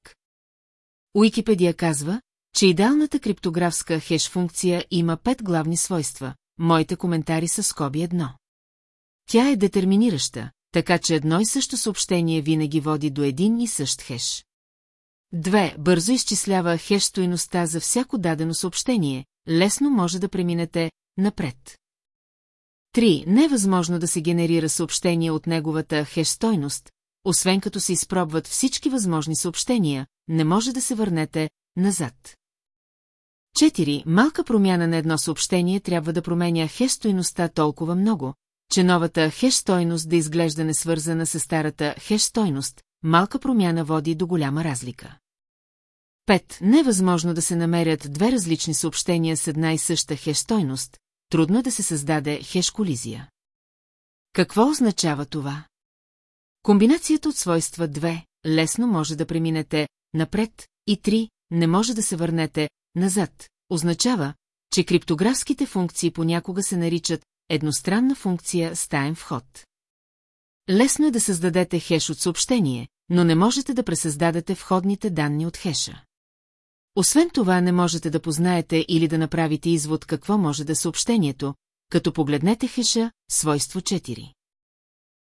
Уикипедия казва, че идеалната криптографска хеш функция има пет главни свойства. Моите коментари са скоби едно. Тя е детерминираща, така че едно и също съобщение винаги води до един и същ хеш. Две, бързо изчислява хеш стоиността за всяко дадено съобщение, лесно може да преминете напред. 3. Не е възможно да се генерира съобщение от неговата хеш стойност, освен като се изпробват всички възможни съобщения, не може да се върнете назад. 4. Малка промяна на едно съобщение трябва да променя хеш стойността толкова много, че новата хеш стойност да изглежда несвързана с старата хеш стойност, малка промяна води до голяма разлика. 5. Не е възможно да се намерят две различни съобщения с една и съща хеш стойност, трудно е да се създаде хеш колизия. Какво означава това? Комбинацията от свойства 2 лесно може да преминете напред и 3 не може да се върнете назад, означава, че криптографските функции понякога се наричат едностранна функция с таен вход. Лесно е да създадете хеш от съобщение, но не можете да пресъздадете входните данни от хеша. Освен това не можете да познаете или да направите извод какво може да е съобщението, като погледнете хеша, свойство 4.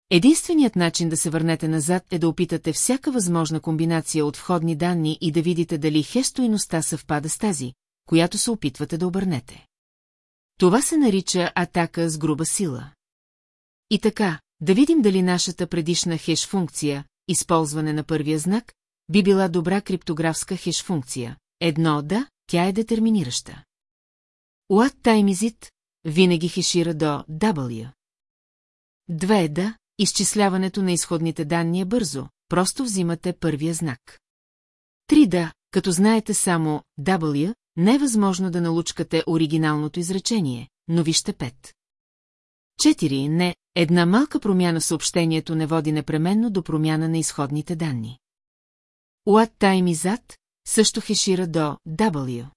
Единственият начин да се върнете назад е да опитате всяка възможна комбинация от входни данни и да видите дали хеш стоиността съвпада с тази, която се опитвате да обърнете. Това се нарича атака с груба сила. И така, да видим дали нашата предишна хеш функция, използване на първия знак, би била добра криптографска хеш функция. Едно да, тя е детерминираща. What time is it? Винаги хешира до W. Две да, изчисляването на изходните данни е бързо, просто взимате първия знак. Три да, като знаете само W, не е възможно да налучкате оригиналното изречение, но вижте пет. Четири не, една малка промяна съобщението не води непременно до промяна на изходните данни. What time is that? Също хешира до W.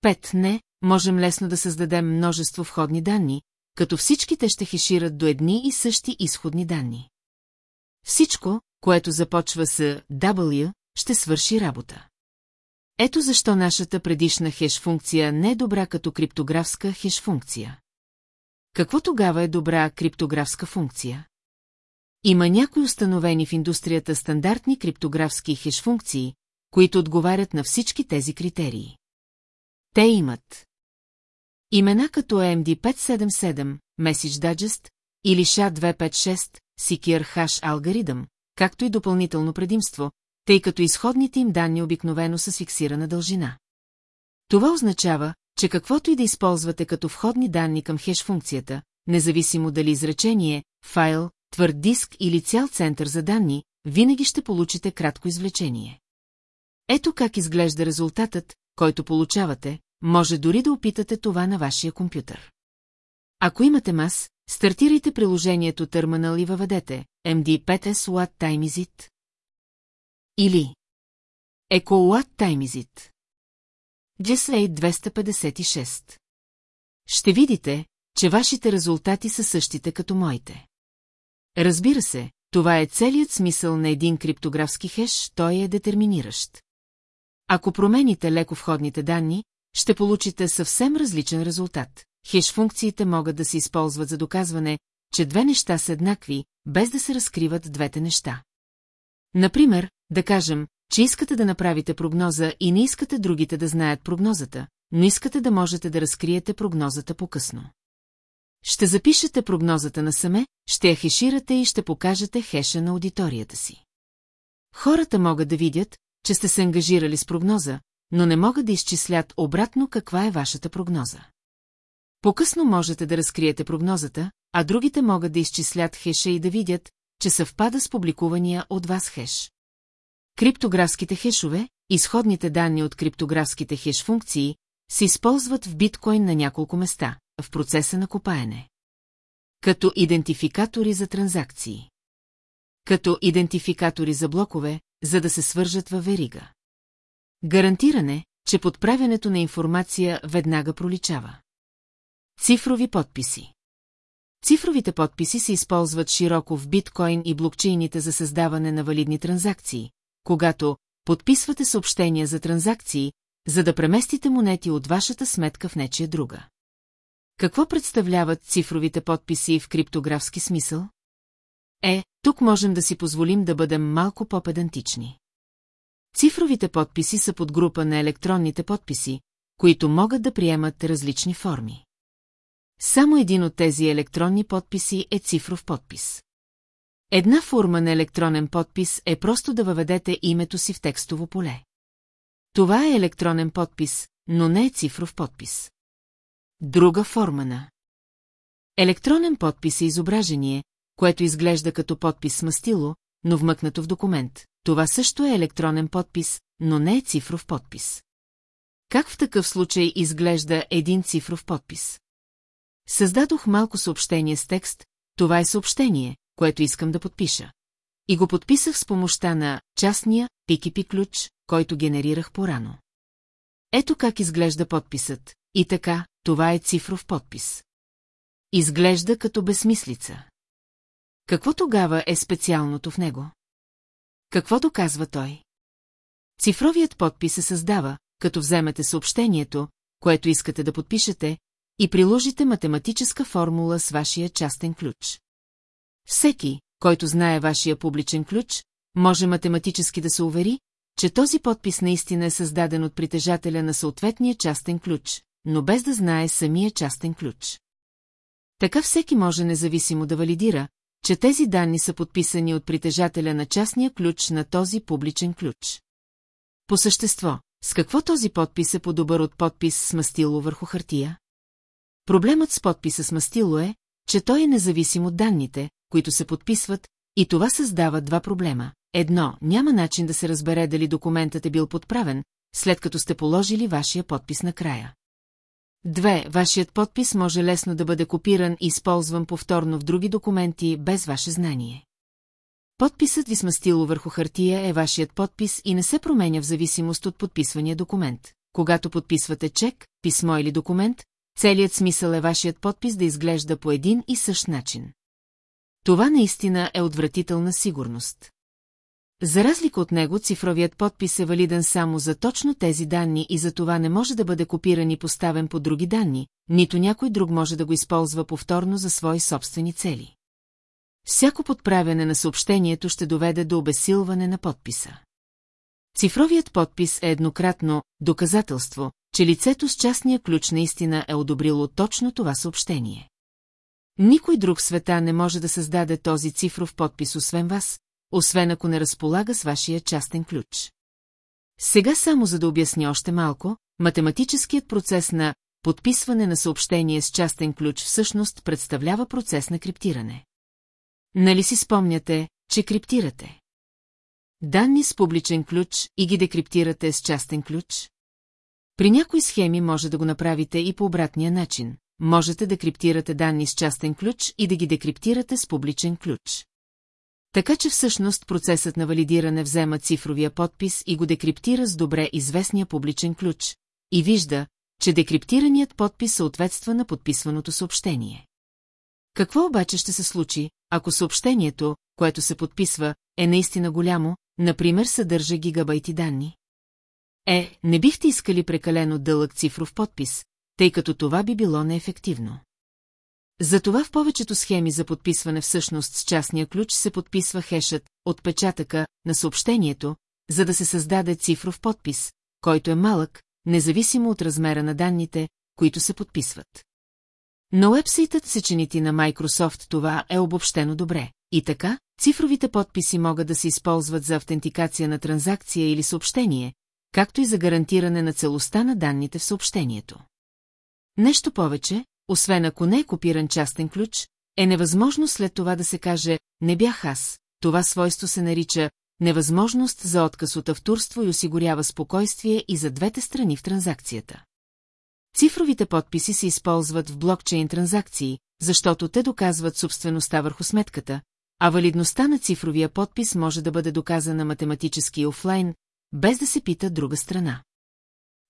Пет не, можем лесно да създадем множество входни данни, като всичките ще хешират до едни и същи изходни данни. Всичко, което започва с W, ще свърши работа. Ето защо нашата предишна хеш функция не е добра като криптографска хеш функция. Какво тогава е добра криптографска функция? Има някои установени в индустрията стандартни криптографски хеш функции, които отговарят на всички тези критерии. Те имат имена като AMD577, Message Digest или SHA-256, Secure Hash алгоритъм, както и допълнително предимство, тъй като изходните им данни обикновено са с фиксирана дължина. Това означава, че каквото и да използвате като входни данни към хеш функцията, независимо дали изречение, файл, твърд диск или цял център за данни, винаги ще получите кратко извлечение. Ето как изглежда резултатът, който получавате, може дори да опитате това на вашия компютър. Ако имате мас, стартирайте приложението Terminal и въведете MD5S What Time Is It? Или Echo What Time Is It? GSA 256 Ще видите, че вашите резултати са същите като моите. Разбира се, това е целият смисъл на един криптографски хеш, той е детерминиращ. Ако промените леко входните данни, ще получите съвсем различен резултат. Хеш функциите могат да се използват за доказване, че две неща са еднакви, без да се разкриват двете неща. Например, да кажем, че искате да направите прогноза и не искате другите да знаят прогнозата, но искате да можете да разкриете прогнозата по-късно. Ще запишете прогнозата насаме, ще я хеширате и ще покажете хеша на аудиторията си. Хората могат да видят, че сте се ангажирали с прогноза, но не могат да изчислят обратно каква е вашата прогноза. По-късно можете да разкриете прогнозата, а другите могат да изчислят хеша и да видят, че съвпада с публикувания от вас хеш. Криптографските хешове, изходните данни от криптографските хеш функции, се използват в биткоин на няколко места, в процеса на копаене. Като идентификатори за транзакции. Като идентификатори за блокове, за да се свържат във верига. Гарантиране, че подправянето на информация веднага проличава. Цифрови подписи Цифровите подписи се използват широко в биткоин и блокчейните за създаване на валидни транзакции, когато подписвате съобщения за транзакции, за да преместите монети от вашата сметка в нечия друга. Какво представляват цифровите подписи в криптографски смисъл? Е, тук можем да си позволим да бъдем малко по-педантични. Цифровите подписи са подгрупа на електронните подписи, които могат да приемат различни форми. Само един от тези електронни подписи е цифров подпис. Една форма на електронен подпис е просто да въведете името си в текстово поле. Това е електронен подпис, но не е цифров подпис. Друга форма на Електронен подпис е изображение, което изглежда като подпис с мастило, но вмъкнато в документ. Това също е електронен подпис, но не е цифров подпис. Как в такъв случай изглежда един цифров подпис? Създадох малко съобщение с текст, това е съобщение, което искам да подпиша. И го подписах с помощта на частния PKP ключ, който генерирах порано. Ето как изглежда подписът, и така, това е цифров подпис. Изглежда като безсмислица. Какво тогава е специалното в него? Какво доказва той? Цифровият подпис се създава, като вземете съобщението, което искате да подпишете, и приложите математическа формула с вашия частен ключ. Всеки, който знае вашия публичен ключ, може математически да се увери, че този подпис наистина е създаден от притежателя на съответния частен ключ, но без да знае самия частен ключ. Така всеки може независимо да валидира, че тези данни са подписани от притежателя на частния ключ на този публичен ключ. По същество, с какво този подпис е по-добър от подпис с мастило върху хартия? Проблемът с подписа с мастило е, че той е независим от данните, които се подписват, и това създава два проблема. Едно, няма начин да се разбере дали документът е бил подправен, след като сте положили вашия подпис накрая. Две, вашият подпис може лесно да бъде копиран и използван повторно в други документи без ваше знание. Подписът ви смастило върху хартия е вашият подпис и не се променя в зависимост от подписвания документ. Когато подписвате чек, писмо или документ, целият смисъл е вашият подпис да изглежда по един и същ начин. Това наистина е отвратителна сигурност. За разлика от него, цифровият подпис е валиден само за точно тези данни и за това не може да бъде копиран и поставен по други данни, нито някой друг може да го използва повторно за свои собствени цели. Всяко подправяне на съобщението ще доведе до обесилване на подписа. Цифровият подпис е еднократно доказателство, че лицето с частния ключ наистина е одобрило точно това съобщение. Никой друг света не може да създаде този цифров подпис освен вас, освен ако не разполага с вашия частен ключ. Сега само за да обясня още малко, математическият процес на подписване на съобщение с частен ключ всъщност представлява процес на криптиране. Нали си спомняте, че криптирате? Данни с публичен ключ и ги декриптирате с частен ключ? При някои схеми може да го направите и по обратния начин. Можете да криптирате данни с частен ключ и да ги декриптирате с публичен ключ. Така че всъщност процесът на валидиране взема цифровия подпис и го декриптира с добре известния публичен ключ и вижда, че декриптираният подпис съответства на подписваното съобщение. Какво обаче ще се случи, ако съобщението, което се подписва, е наистина голямо, например съдържа гигабайти данни? Е, не бихте искали прекалено дълъг цифров подпис, тъй като това би било неефективно. Затова в повечето схеми за подписване всъщност с частния ключ се подписва хешът, отпечатъка, на съобщението, за да се създаде цифров подпис, който е малък, независимо от размера на данните, които се подписват. На уебсайтът сечените на Microsoft това е обобщено добре. И така, цифровите подписи могат да се използват за автентикация на транзакция или съобщение, както и за гарантиране на целостта на данните в съобщението. Нещо повече, освен ако не е копиран частен ключ, е невъзможно след това да се каже «не бях аз». Това свойство се нарича невъзможност за отказ от авторство и осигурява спокойствие и за двете страни в транзакцията. Цифровите подписи се използват в блокчейн транзакции, защото те доказват собствеността върху сметката, а валидността на цифровия подпис може да бъде доказана математически и офлайн, без да се пита друга страна.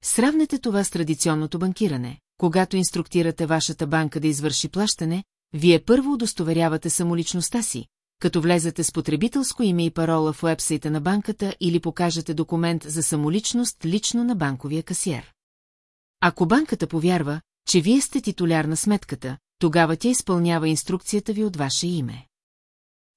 Сравнете това с традиционното банкиране. Когато инструктирате вашата банка да извърши плащане, вие първо удостоверявате самоличността си, като влезете с потребителско име и парола в уебсайта на банката или покажете документ за самоличност лично на банковия касиер. Ако банката повярва, че вие сте титуляр на сметката, тогава тя изпълнява инструкцията ви от ваше име.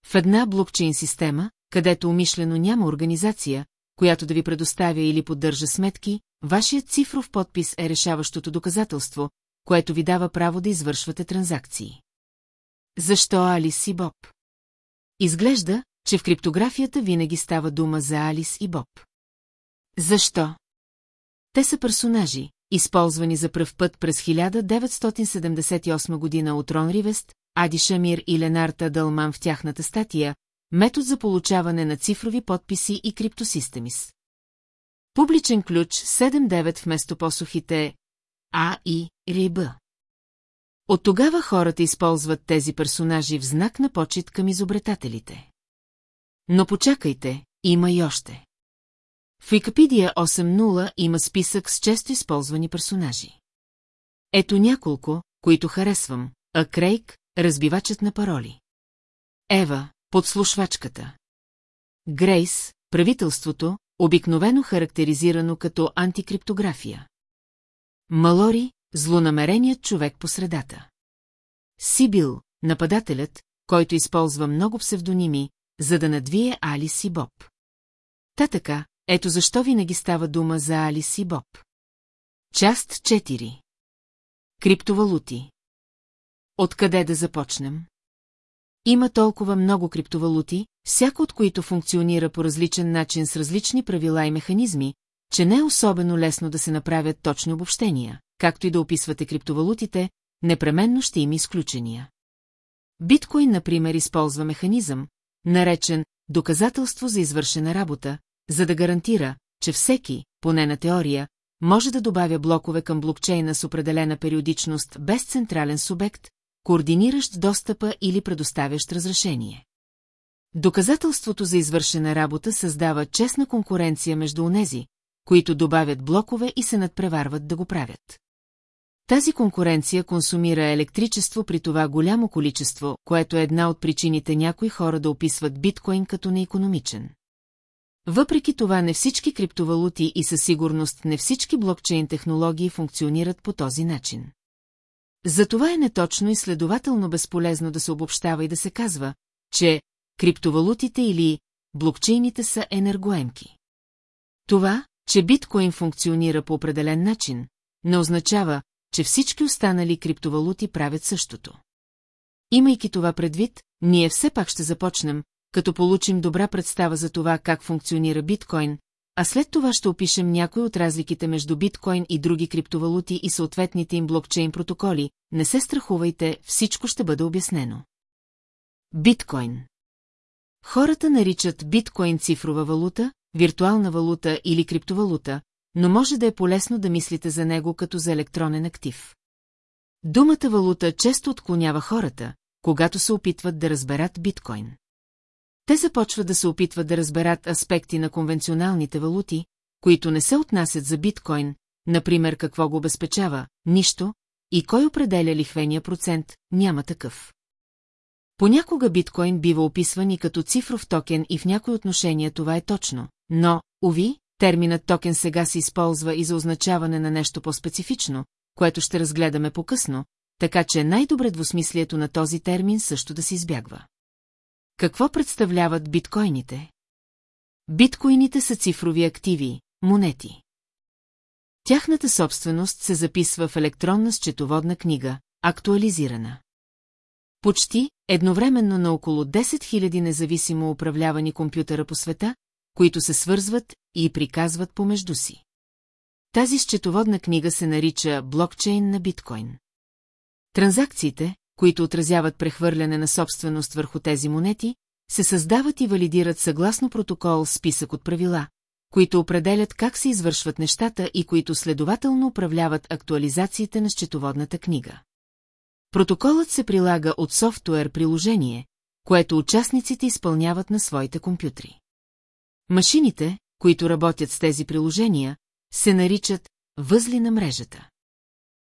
В една блокчейн система, където умишлено няма организация, която да ви предоставя или поддържа сметки, вашият цифров подпис е решаващото доказателство, което ви дава право да извършвате транзакции. Защо Алис и Боб? Изглежда, че в криптографията винаги става дума за Алис и Боб. Защо? Те са персонажи, използвани за пръв път през 1978 година от Рон Ривест, Ади Шамир и Ленарта Дълман в тяхната статия «Метод за получаване на цифрови подписи и криптосистемис». Публичен ключ 7-9 вместо посохите А и РИБ. От тогава хората използват тези персонажи в знак на почет към изобретателите. Но почакайте, има и още. В Википедия 8.0 има списък с често използвани персонажи. Ето няколко, които харесвам. А Крейг, разбивачът на пароли. Ева, подслушвачката. Грейс, правителството, обикновено характеризирано като антикриптография. Малори, злонамереният човек по средата. Сибил, нападателят, който използва много псевдоними, за да надвие Алис и Боб. Та така, ето защо винаги става дума за Алис и Боб. Част 4 Криптовалути Откъде да започнем? Има толкова много криптовалути, всяко от които функционира по различен начин с различни правила и механизми, че не е особено лесно да се направят точни обобщения, както и да описвате криптовалутите, непременно ще има изключения. Биткоин, например, използва механизъм, наречен доказателство за извършена работа, за да гарантира, че всеки, поне на теория, може да добавя блокове към блокчейна с определена периодичност без централен субект, координиращ достъпа или предоставящ разрешение. Доказателството за извършена работа създава честна конкуренция между онези, които добавят блокове и се надпреварват да го правят. Тази конкуренция консумира електричество при това голямо количество, което е една от причините някои хора да описват биткоин като неекономичен. Въпреки това не всички криптовалути и със сигурност не всички блокчейн технологии функционират по този начин. Затова е неточно и следователно безполезно да се обобщава и да се казва, че криптовалутите или блокчейните са енергоемки. Това, че биткоин функционира по определен начин, не означава, че всички останали криптовалути правят същото. Имайки това предвид, ние все пак ще започнем, като получим добра представа за това как функционира биткоин, а след това ще опишем някои от разликите между биткоин и други криптовалути и съответните им блокчейн протоколи. Не се страхувайте, всичко ще бъде обяснено. Биткоин Хората наричат биткоин цифрова валута, виртуална валута или криптовалута, но може да е полезно да мислите за него като за електронен актив. Думата валута често отклонява хората, когато се опитват да разберат биткоин. Те започват да се опитват да разберат аспекти на конвенционалните валути, които не се отнасят за биткоин, например какво го обезпечава, нищо, и кой определя лихвения процент, няма такъв. Понякога биткоин бива описван и като цифров токен и в някои отношения това е точно, но, уви, терминът токен сега се използва и за означаване на нещо по-специфично, което ще разгледаме по-късно, така че най-добре двусмислието на този термин също да се избягва. Какво представляват биткоините? Биткоините са цифрови активи, монети. Тяхната собственост се записва в електронна счетоводна книга, актуализирана. Почти едновременно на около 10 000 независимо управлявани компютъра по света, които се свързват и приказват помежду си. Тази счетоводна книга се нарича блокчейн на биткоин. Транзакциите, които отразяват прехвърляне на собственост върху тези монети, се създават и валидират съгласно протокол списък от правила, които определят как се извършват нещата и които следователно управляват актуализациите на счетоводната книга. Протоколът се прилага от софтуер приложение, което участниците изпълняват на своите компютри. Машините, които работят с тези приложения, се наричат възли на мрежата.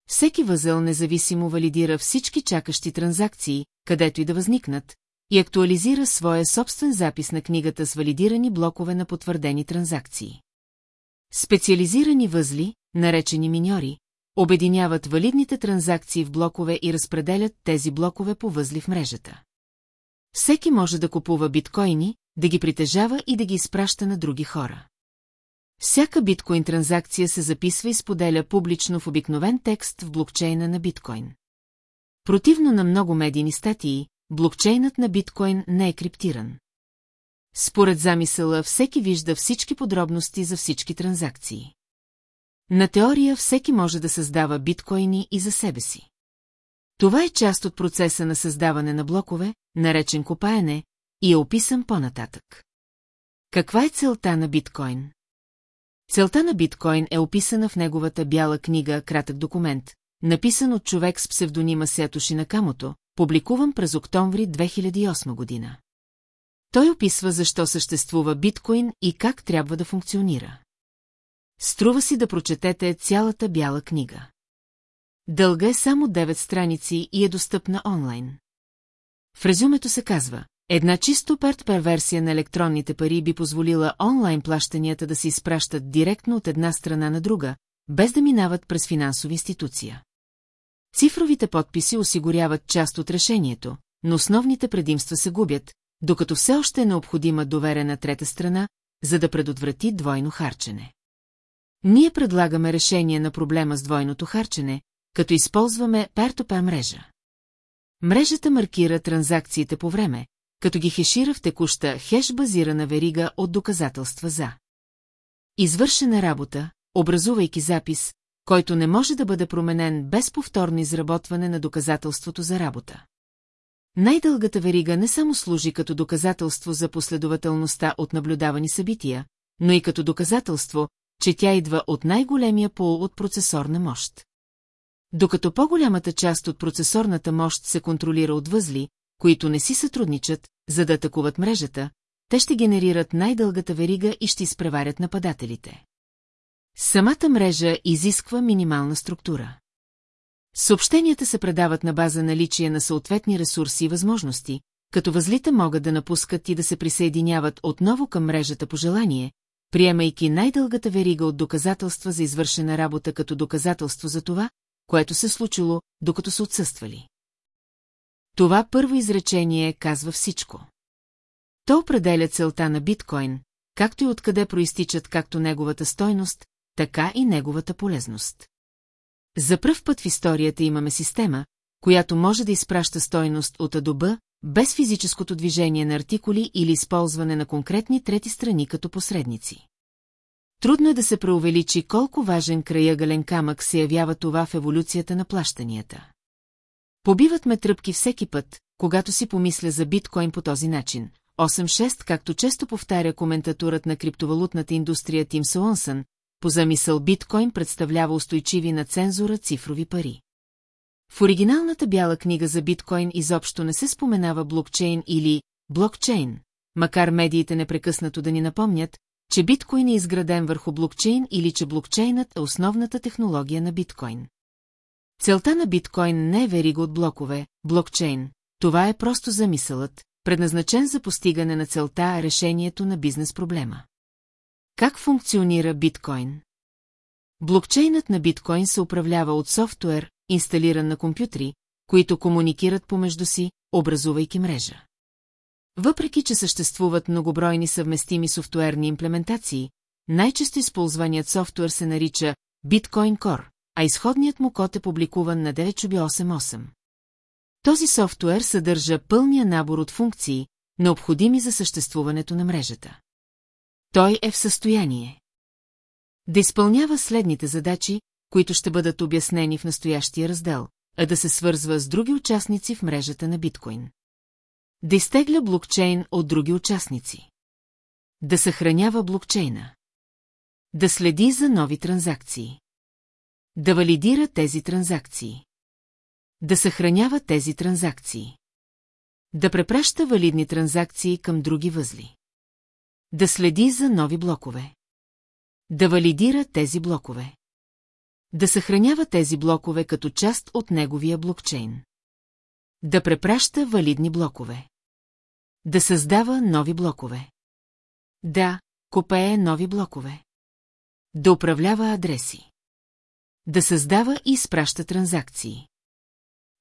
Всеки възел независимо валидира всички чакащи транзакции, където и да възникнат, и актуализира своя собствен запис на книгата с валидирани блокове на потвърдени транзакции. Специализирани възли, наречени миньори, обединяват валидните транзакции в блокове и разпределят тези блокове по възли в мрежата. Всеки може да купува биткоини, да ги притежава и да ги изпраща на други хора. Всяка биткоин транзакция се записва и споделя публично в обикновен текст в блокчейна на биткоин. Противно на много медийни статии, блокчейнът на биткоин не е криптиран. Според замисъла, всеки вижда всички подробности за всички транзакции. На теория всеки може да създава биткоини и за себе си. Това е част от процеса на създаване на блокове, наречен копаене, и е описан по-нататък. Каква е целта на биткоин? Целта на биткоин е описана в неговата бяла книга «Кратък документ», написан от човек с псевдонима Сятоши Накамото, публикуван през октомври 2008 година. Той описва защо съществува биткоин и как трябва да функционира. Струва си да прочетете цялата бяла книга. Дълга е само 9 страници и е достъпна онлайн. В резюмето се казва, една чисто перт перверсия на електронните пари би позволила онлайн плащанията да се изпращат директно от една страна на друга, без да минават през финансова институция. Цифровите подписи осигуряват част от решението, но основните предимства се губят, докато все още е необходима доверена трета страна, за да предотврати двойно харчене. Ние предлагаме решение на проблема с двойното харчене, като използваме пертопа мрежа. Мрежата маркира транзакциите по време, като ги хешира в текуща хеш-базирана верига от доказателства за. Извършена работа, образувайки запис, който не може да бъде променен без повторно изработване на доказателството за работа. Най-дългата верига не само служи като доказателство за последователността от наблюдавани събития, но и като доказателство, че тя идва от най-големия пол от процесорна мощ. Докато по-голямата част от процесорната мощ се контролира от възли, които не си сътрудничат, за да атакуват мрежата, те ще генерират най-дългата верига и ще изпреварят нападателите. Самата мрежа изисква минимална структура. Съобщенията се предават на база наличие на съответни ресурси и възможности, като възлите могат да напускат и да се присъединяват отново към мрежата по желание, приемайки най-дългата верига от доказателства за извършена работа като доказателство за това, което се случило, докато са отсъствали. Това първо изречение казва всичко. То определя целта на биткоин, както и откъде проистичат както неговата стойност, така и неговата полезност. За пръв път в историята имаме система, която може да изпраща стойност от А без физическото движение на артикули или използване на конкретни трети страни като посредници. Трудно е да се преувеличи колко важен краягален камък се явява това в еволюцията на плащанията. Побиват ме тръпки всеки път, когато си помисля за биткоин по този начин. 8-6, както често повтаря коментаторът на криптовалутната индустрия Тим Солонсън, по замисъл биткоин представлява устойчиви на цензура цифрови пари. В оригиналната бяла книга за биткоин изобщо не се споменава блокчейн или блокчейн, макар медиите непрекъснато да ни напомнят, че биткоин е изграден върху блокчейн или че блокчейнът е основната технология на биткоин. Целта на биткоин не е верига от блокове, блокчейн, това е просто замисълът, предназначен за постигане на целта решението на бизнес проблема. Как функционира биткоин? Блокчейнът на биткоин се управлява от софтуер, инсталиран на компютри, които комуникират помежду си, образувайки мрежа. Въпреки, че съществуват многобройни съвместими софтуерни имплементации, най-често използваният софтуер се нарича Bitcoin Core, а изходният му код е публикуван на 988. Този софтуер съдържа пълния набор от функции, необходими за съществуването на мрежата. Той е в състояние да изпълнява следните задачи, които ще бъдат обяснени в настоящия раздел, а да се свързва с други участници в мрежата на биткоин. Да изтегля блокчейн от други участници. Да съхранява блокчейна. Да следи за нови транзакции. Да валидира тези транзакции. Да съхранява тези транзакции. Да препраща валидни транзакции към други възли. Да следи за нови блокове. Да валидира тези блокове. Да съхранява тези блокове като част от неговия блокчейн. Да препраща валидни блокове. Да създава нови блокове. Да, копее нови блокове. Да управлява адреси. Да създава и изпраща транзакции.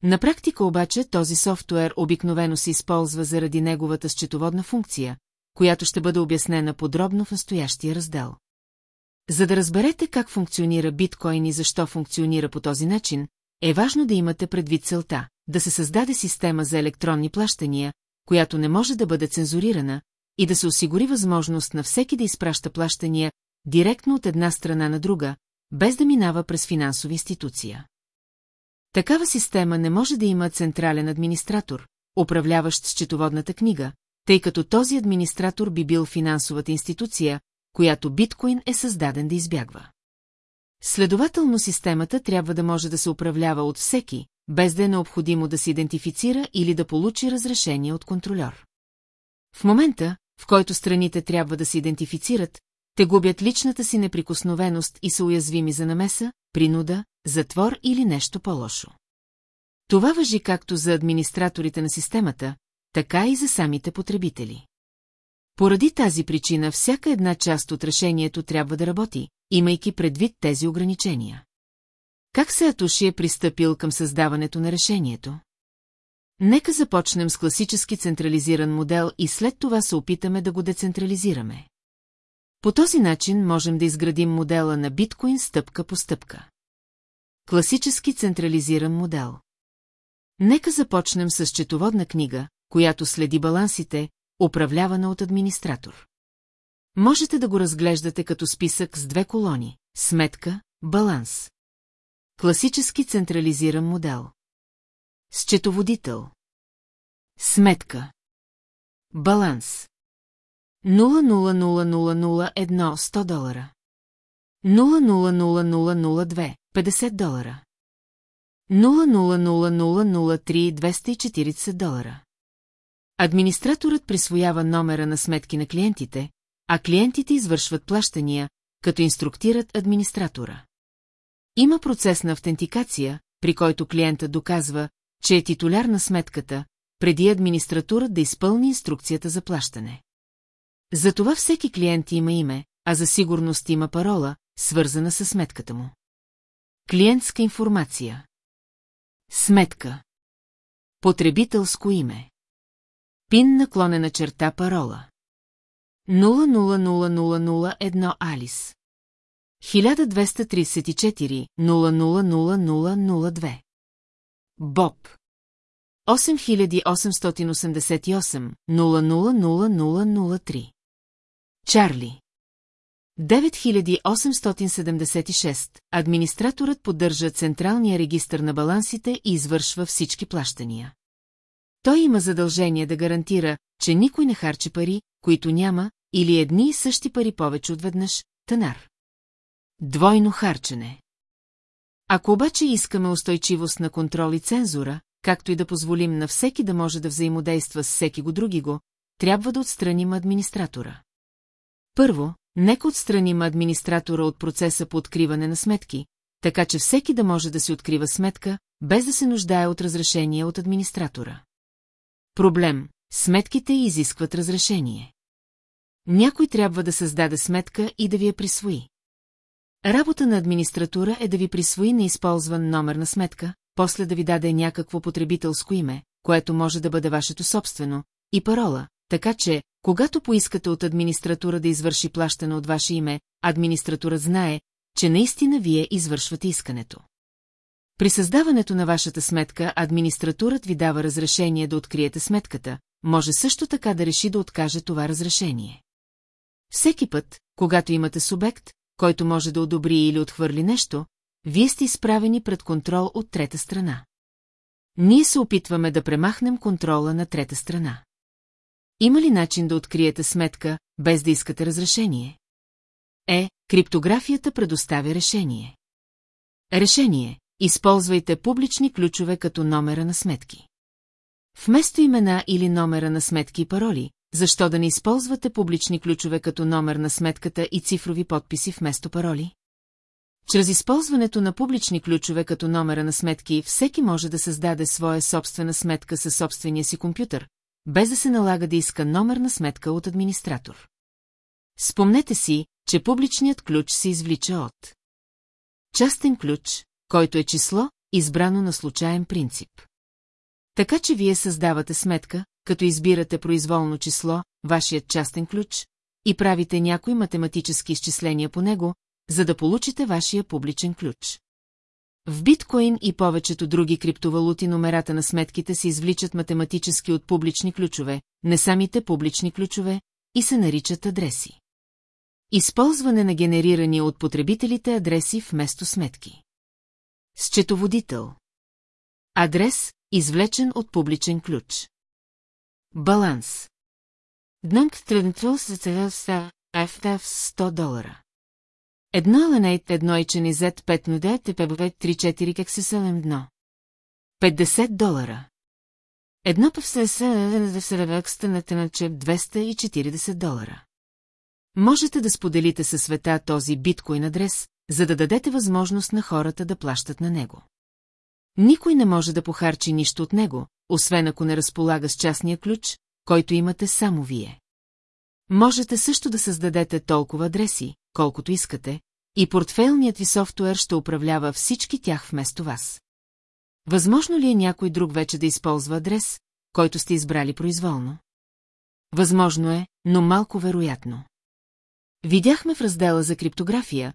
На практика обаче този софтуер обикновено се използва заради неговата счетоводна функция, която ще бъде обяснена подробно в настоящия раздел. За да разберете как функционира биткоин и защо функционира по този начин, е важно да имате предвид целта, да се създаде система за електронни плащания, която не може да бъде цензурирана, и да се осигури възможност на всеки да изпраща плащания директно от една страна на друга, без да минава през финансова институция. Такава система не може да има централен администратор, управляващ счетоводната книга, тъй като този администратор би бил финансовата институция, която биткоин е създаден да избягва. Следователно системата трябва да може да се управлява от всеки, без да е необходимо да се идентифицира или да получи разрешение от контролер. В момента, в който страните трябва да се идентифицират, те губят личната си неприкосновеност и са уязвими за намеса, принуда, затвор или нещо по-лошо. Това въжи както за администраторите на системата, така и за самите потребители. Поради тази причина всяка една част от решението трябва да работи, имайки предвид тези ограничения. Как Сеатоши е пристъпил към създаването на решението? Нека започнем с класически централизиран модел и след това се опитаме да го децентрализираме. По този начин можем да изградим модела на биткоин стъпка по стъпка. Класически централизиран модел. Нека започнем с четоводна книга, която следи балансите, управлявана от администратор. Можете да го разглеждате като списък с две колони – сметка, баланс. Класически централизиран модел. Счетоводител. Сметка. Баланс. 0000001 100 долара. 0000002 50 долара. 0000003 240 долара. Администраторът присвоява номера на сметки на клиентите, а клиентите извършват плащания, като инструктират администратора. Има процес на автентикация, при който клиентът доказва, че е титуляр на сметката, преди администратурът да изпълни инструкцията за плащане. Затова всеки клиент има име, а за сигурност има парола, свързана с сметката му. Клиентска информация Сметка Потребителско име Пин наклонена черта парола 000001 Алис 1234 000002 Боб 8888 000003 Чарли 9876 Администраторът поддържа централния регистр на балансите и извършва всички плащания. Той има задължение да гарантира, че никой не харчи пари, които няма, или едни и същи пари повече от веднъж, танар. Двойно харчене. Ако обаче искаме устойчивост на контрол и цензура, както и да позволим на всеки да може да взаимодейства с всеки го други го, трябва да отстраним администратора. Първо, нека отстраним администратора от процеса по откриване на сметки, така че всеки да може да си открива сметка, без да се нуждае от разрешение от администратора. Проблем – сметките изискват разрешение. Някой трябва да създаде сметка и да ви я присвои. Работа на администратура е да ви присвои неизползван номер на сметка, после да ви даде някакво потребителско име, което може да бъде вашето собствено, и парола, така че, когато поискате от администратура да извърши плащане от ваше име, администратура знае, че наистина вие извършвате искането. При създаването на вашата сметка администратурът ви дава разрешение да откриете сметката, може също така да реши да откаже това разрешение. Всеки път, когато имате субект, който може да одобри или отхвърли нещо, вие сте изправени пред контрол от трета страна. Ние се опитваме да премахнем контрола на трета страна. Има ли начин да откриете сметка, без да искате разрешение? Е, криптографията предоставя решение. Решение. Използвайте публични ключове като номера на сметки. Вместо имена или номера на сметки и пароли, защо да не използвате публични ключове като номер на сметката и цифрови подписи вместо пароли? Чрез използването на публични ключове като номера на сметки, всеки може да създаде своя собствена сметка със собствения си компютър, без да се налага да иска номер на сметка от администратор. Спомнете си, че публичният ключ се извлича от частен ключ, който е число, избрано на случайен принцип. Така че вие създавате сметка, като избирате произволно число, вашият частен ключ, и правите някои математически изчисления по него, за да получите вашия публичен ключ. В биткоин и повечето други криптовалути номерата на сметките се извличат математически от публични ключове, не самите публични ключове, и се наричат адреси. Използване на генерирани от потребителите адреси вместо сметки. Счетоводител. Адрес, извлечен от публичен ключ. Баланс. Днънк тръгнател се целя FTF 100 долара. Едно ленейт едно и ченизет 5 ноде ТПБВ 3-4 как се селем дно. 50 долара. Едно пъвсеса да се ревекста на теначеп 240 долара. Можете да споделите със света този биткоин адрес, за да дадете възможност на хората да плащат на него. Никой не може да похарчи нищо от него, освен ако не разполага с частния ключ, който имате само вие. Можете също да създадете толкова адреси, колкото искате, и портфейлният ви софтуер ще управлява всички тях вместо вас. Възможно ли е някой друг вече да използва адрес, който сте избрали произволно? Възможно е, но малко вероятно. Видяхме в раздела за криптография,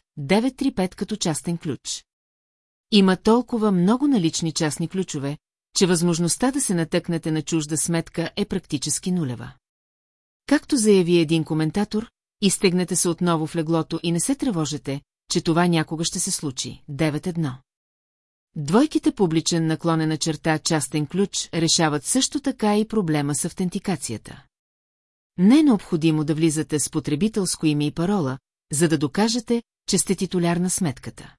935 като частен ключ. Има толкова много налични частни ключове, че възможността да се натъкнете на чужда сметка е практически нулева. Както заяви един коментатор, изтегнете се отново в леглото и не се тревожете, че това някога ще се случи. 9-1. Двойките публичен наклонена черта частен ключ решават също така и проблема с автентикацията. Не е необходимо да влизате с потребителско име и парола, за да докажете, че сте титуляр на сметката.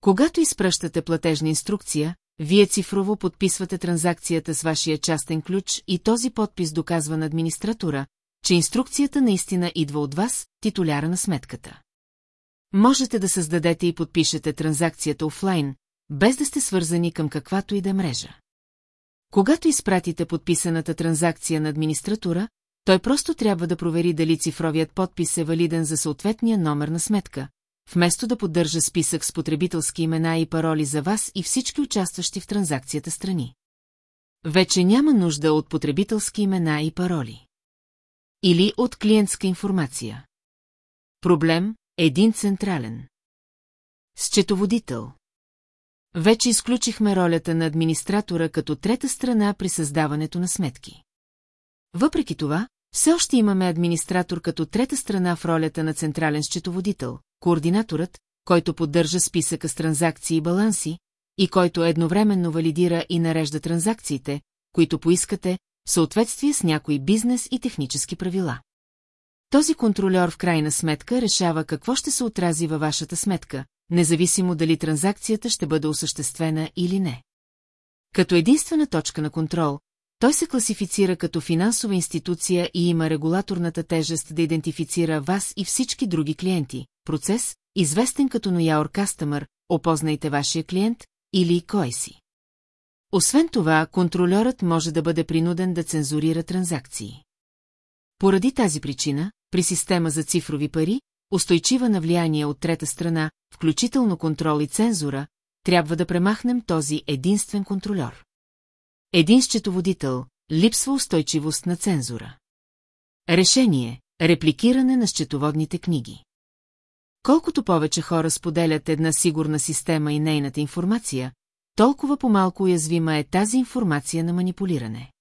Когато изпращате платежна инструкция, вие цифрово подписвате транзакцията с вашия частен ключ и този подпис доказва на администратора, че инструкцията наистина идва от вас, титуляра на сметката. Можете да създадете и подпишете транзакцията офлайн, без да сте свързани към каквато и да мрежа. Когато изпратите подписаната транзакция на администратора, той просто трябва да провери дали цифровият подпис е валиден за съответния номер на сметка, вместо да поддържа списък с потребителски имена и пароли за вас и всички участващи в транзакцията страни. Вече няма нужда от потребителски имена и пароли. Или от клиентска информация. Проблем – един централен. Счетоводител. Вече изключихме ролята на администратора като трета страна при създаването на сметки. Въпреки това, все още имаме администратор като трета страна в ролята на централен счетоводител, координаторът, който поддържа списъка с транзакции и баланси, и който едновременно валидира и нарежда транзакциите, които поискате, в съответствие с някои бизнес и технически правила. Този контролер в крайна сметка решава какво ще се отрази във вашата сметка, независимо дали транзакцията ще бъде осъществена или не. Като единствена точка на контрол, той се класифицира като финансова институция и има регулаторната тежест да идентифицира вас и всички други клиенти, процес, известен като Нояор Customer, опознайте вашия клиент или кой си. Освен това, контролерът може да бъде принуден да цензурира транзакции. Поради тази причина, при система за цифрови пари, устойчива на влияние от трета страна, включително контрол и цензура, трябва да премахнем този единствен контролер. Един счетоводител, липсва устойчивост на цензура. Решение – репликиране на счетоводните книги. Колкото повече хора споделят една сигурна система и нейната информация, толкова по-малко уязвима е тази информация на манипулиране.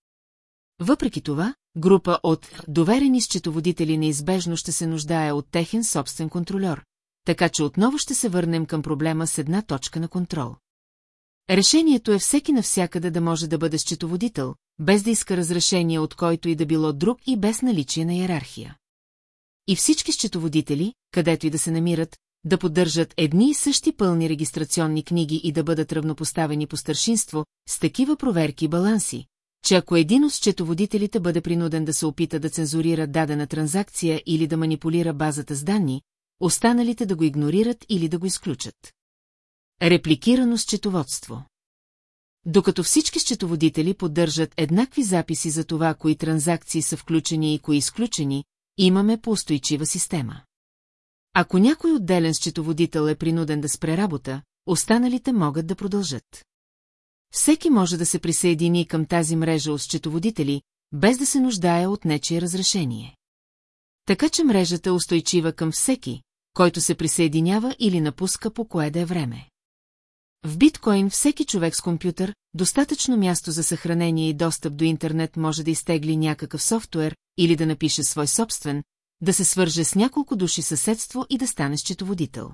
Въпреки това, група от доверени счетоводители неизбежно ще се нуждае от техен собствен контролер, така че отново ще се върнем към проблема с една точка на контрол. Решението е всеки навсякъде да може да бъде счетоводител, без да иска разрешение от който и да било друг и без наличие на иерархия. И всички счетоводители, където и да се намират, да поддържат едни и същи пълни регистрационни книги и да бъдат равнопоставени по старшинство, с такива проверки и баланси, че ако един от счетоводителите бъде принуден да се опита да цензурира дадена транзакция или да манипулира базата с данни, останалите да го игнорират или да го изключат. Репликирано счетоводство Докато всички счетоводители поддържат еднакви записи за това, кои транзакции са включени и кои изключени, имаме поустойчива система. Ако някой отделен счетоводител е принуден да спре работа, останалите могат да продължат. Всеки може да се присъедини към тази мрежа от счетоводители, без да се нуждае от нечие разрешение. Така че мрежата е устойчива към всеки, който се присъединява или напуска по кое да е време. В биткоин всеки човек с компютър, достатъчно място за съхранение и достъп до интернет може да изтегли някакъв софтуер или да напише свой собствен, да се свърже с няколко души съседство и да стане счетоводител.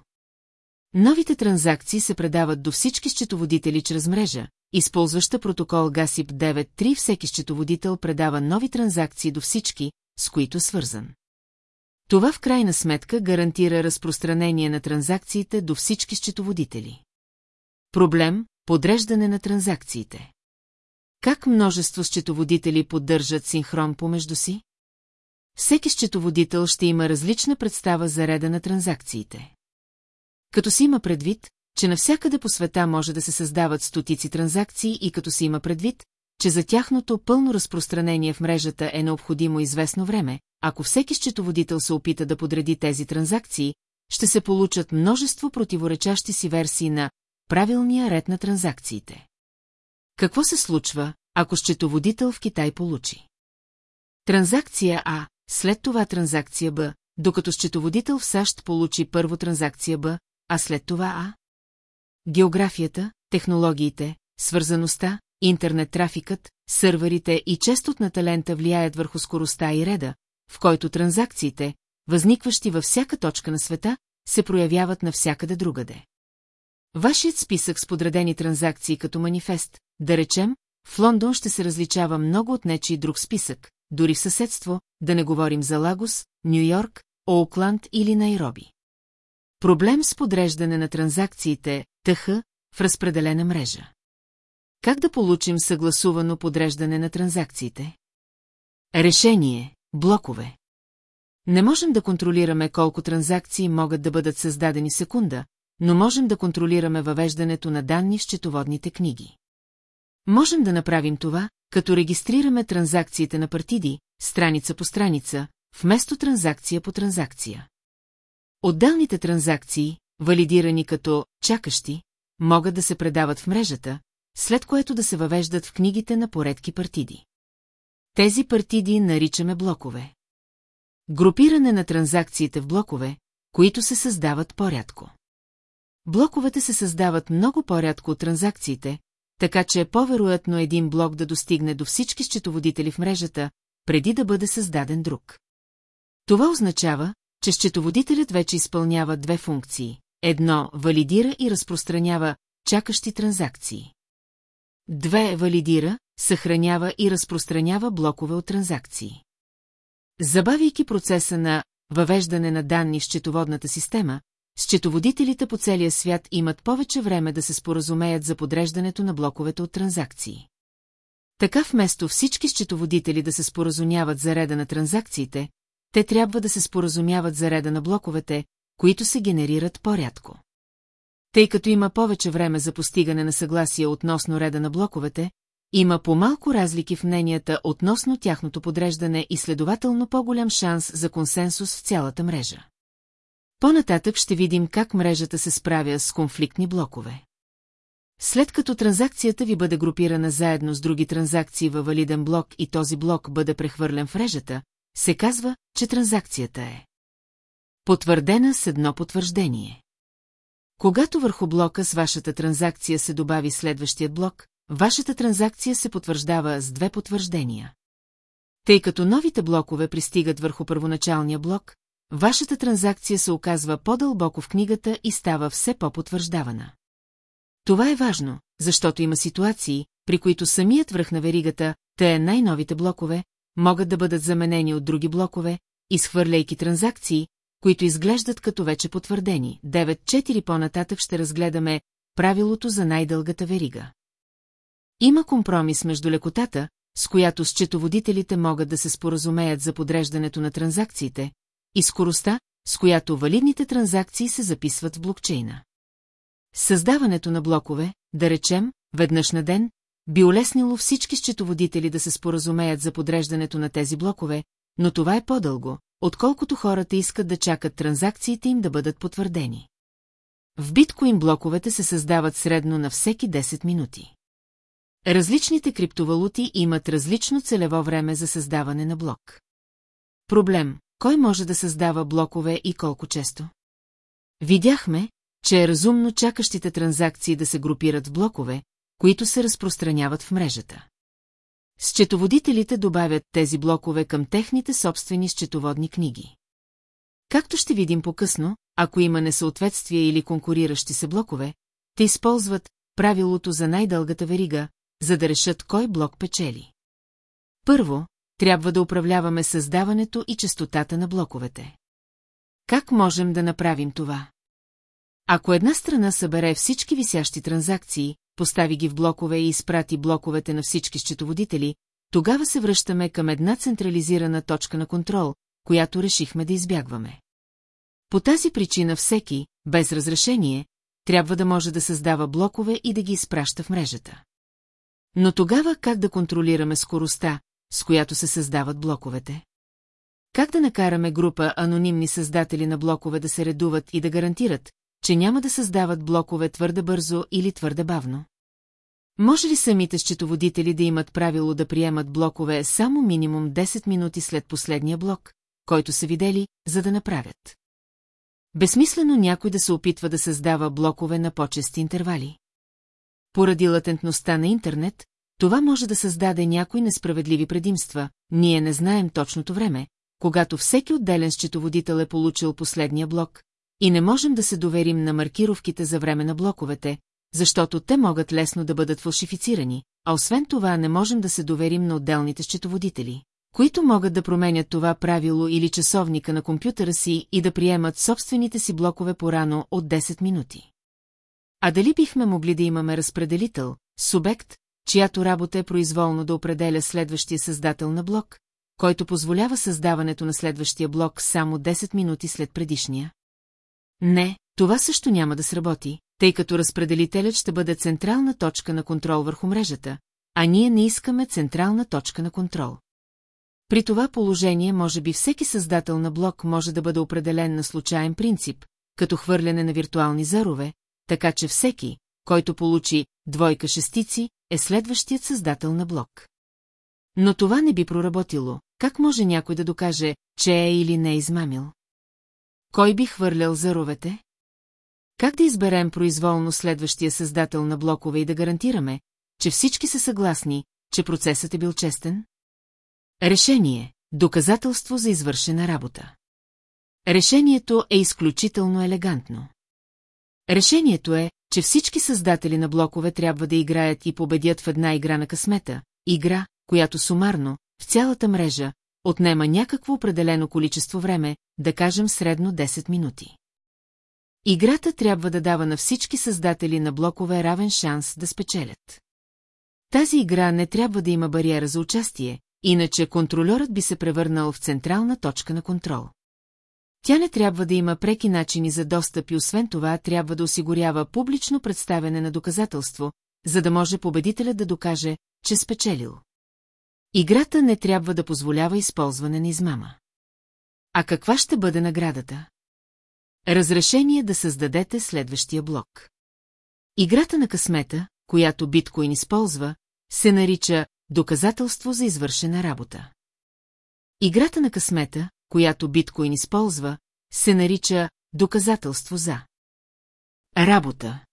Новите транзакции се предават до всички счетоводители чрез мрежа, използваща протокол GASIP 9.3 всеки счетоводител предава нови транзакции до всички, с които е свързан. Това в крайна сметка гарантира разпространение на транзакциите до всички счетоводители. Проблем – подреждане на транзакциите. Как множество счетоводители поддържат синхрон помежду си? Всеки счетоводител ще има различна представа за реда на транзакциите. Като си има предвид, че навсякъде по света може да се създават стотици транзакции и като си има предвид, че за тяхното пълно разпространение в мрежата е необходимо известно време, ако всеки счетоводител се опита да подреди тези транзакции, ще се получат множество противоречащи си версии на правилния ред на транзакциите. Какво се случва, ако счетоводител в Китай получи? Транзакция А, след това транзакция Б, докато счетоводител в САЩ получи първо транзакция Б, а след това А? Географията, технологиите, свързаността, интернет-трафикът, сървърите и честотната лента влияят върху скоростта и реда, в който транзакциите, възникващи във всяка точка на света, се проявяват навсякъде другаде. Вашият списък с подредени транзакции като манифест, да речем, в Лондон ще се различава много от нечи друг списък, дори в съседство, да не говорим за Лагос, Нью-Йорк, Оукланд или Найроби. Проблем с подреждане на транзакциите, тъха, в разпределена мрежа. Как да получим съгласувано подреждане на транзакциите? Решение – блокове. Не можем да контролираме колко транзакции могат да бъдат създадени секунда, но можем да контролираме въвеждането на данни в счетоводните книги. Можем да направим това, като регистрираме транзакциите на партиди, страница по страница, вместо транзакция по транзакция. Отделните транзакции, валидирани като чакащи, могат да се предават в мрежата, след което да се въвеждат в книгите на поредки партиди. Тези партиди наричаме блокове. Групиране на транзакциите в блокове, които се създават по-рядко. Блоковете се създават много по-рядко от транзакциите, така че е по-вероятно един блок да достигне до всички счетоводители в мрежата, преди да бъде създаден друг. Това означава, че счетоводителят вече изпълнява две функции. Едно – валидира и разпространява чакащи транзакции. Две – валидира, съхранява и разпространява блокове от транзакции. Забавяйки процеса на въвеждане на данни в счетоводната система, счетоводителите по целия свят имат повече време да се споразумеят за подреждането на блоковете от транзакции. Така вместо всички счетоводители да се споразумяват за реда на транзакциите, те трябва да се споразумяват за реда на блоковете, които се генерират по-рядко. Тъй като има повече време за постигане на съгласие относно реда на блоковете, има по-малко разлики в мненията относно тяхното подреждане и следователно по-голям шанс за консенсус в цялата мрежа. По-нататък ще видим как мрежата се справя с конфликтни блокове. След като транзакцията ви бъде групирана заедно с други транзакции във валиден блок и този блок бъде прехвърлен в мрежата, се казва, че транзакцията е потвърдена с едно потвърждение. Когато върху блока с вашата транзакция се добави следващият блок, вашата транзакция се потвърждава с две потвърждения. Тъй като новите блокове пристигат върху първоначалния блок, вашата транзакция се оказва по-дълбоко в книгата и става все по-потвърждавана. Това е важно, защото има ситуации, при които самият връх на веригата, те е най-новите блокове, могат да бъдат заменени от други блокове, изхвърляйки транзакции, които изглеждат като вече потвърдени. 9.4 по-нататък ще разгледаме правилото за най-дългата верига. Има компромис между лекотата, с която счетоводителите могат да се споразумеят за подреждането на транзакциите, и скоростта, с която валидните транзакции се записват в блокчейна. Създаването на блокове, да речем, веднъж на ден, би улеснило всички счетоводители да се споразумеят за подреждането на тези блокове, но това е по-дълго, отколкото хората искат да чакат транзакциите им да бъдат потвърдени. В биткоин блоковете се създават средно на всеки 10 минути. Различните криптовалути имат различно целево време за създаване на блок. Проблем – кой може да създава блокове и колко често? Видяхме, че е разумно чакащите транзакции да се групират в блокове, които се разпространяват в мрежата. Счетоводителите добавят тези блокове към техните собствени счетоводни книги. Както ще видим по-късно, ако има несъответствие или конкуриращи се блокове, те използват правилото за най-дългата верига, за да решат кой блок печели. Първо, трябва да управляваме създаването и частотата на блоковете. Как можем да направим това? Ако една страна събере всички висящи транзакции, постави ги в блокове и изпрати блоковете на всички счетоводители, тогава се връщаме към една централизирана точка на контрол, която решихме да избягваме. По тази причина всеки, без разрешение, трябва да може да създава блокове и да ги изпраща в мрежата. Но тогава как да контролираме скоростта, с която се създават блоковете? Как да накараме група анонимни създатели на блокове да се редуват и да гарантират, че няма да създават блокове твърде бързо или твърде бавно? Може ли самите счетоводители да имат правило да приемат блокове само минимум 10 минути след последния блок, който са видели, за да направят? Безсмислено някой да се опитва да създава блокове на по-чести интервали. Поради латентността на интернет, това може да създаде някои несправедливи предимства, ние не знаем точното време, когато всеки отделен счетоводител е получил последния блок, и не можем да се доверим на маркировките за време на блоковете, защото те могат лесно да бъдат фалшифицирани, а освен това не можем да се доверим на отделните счетоводители, които могат да променят това правило или часовника на компютъра си и да приемат собствените си блокове по-рано от 10 минути. А дали бихме могли да имаме разпределител, субект, чиято работа е произволно да определя следващия създател на блок, който позволява създаването на следващия блок само 10 минути след предишния? Не, това също няма да сработи, тъй като разпределителят ще бъде централна точка на контрол върху мрежата, а ние не искаме централна точка на контрол. При това положение може би всеки създател на блок може да бъде определен на случайен принцип, като хвърляне на виртуални зарове, така че всеки, който получи двойка шестици, е следващият създател на блок. Но това не би проработило. Как може някой да докаже, че е или не е измамил? Кой би хвърлял заровете? Как да изберем произволно следващия създател на блокове и да гарантираме, че всички са съгласни, че процесът е бил честен? Решение – доказателство за извършена работа. Решението е изключително елегантно. Решението е, че всички създатели на блокове трябва да играят и победят в една игра на късмета, игра, която сумарно, в цялата мрежа, отнема някакво определено количество време, да кажем средно 10 минути. Играта трябва да дава на всички създатели на блокове равен шанс да спечелят. Тази игра не трябва да има бариера за участие, иначе контролерът би се превърнал в централна точка на контрол. Тя не трябва да има преки начини за достъп и освен това трябва да осигурява публично представяне на доказателство, за да може победителят да докаже, че спечелил. Играта не трябва да позволява използване на измама. А каква ще бъде наградата? Разрешение да създадете следващия блок. Играта на късмета, която биткоин използва, се нарича доказателство за извършена работа. Играта на късмета, която биткоин използва, се нарича доказателство за работа.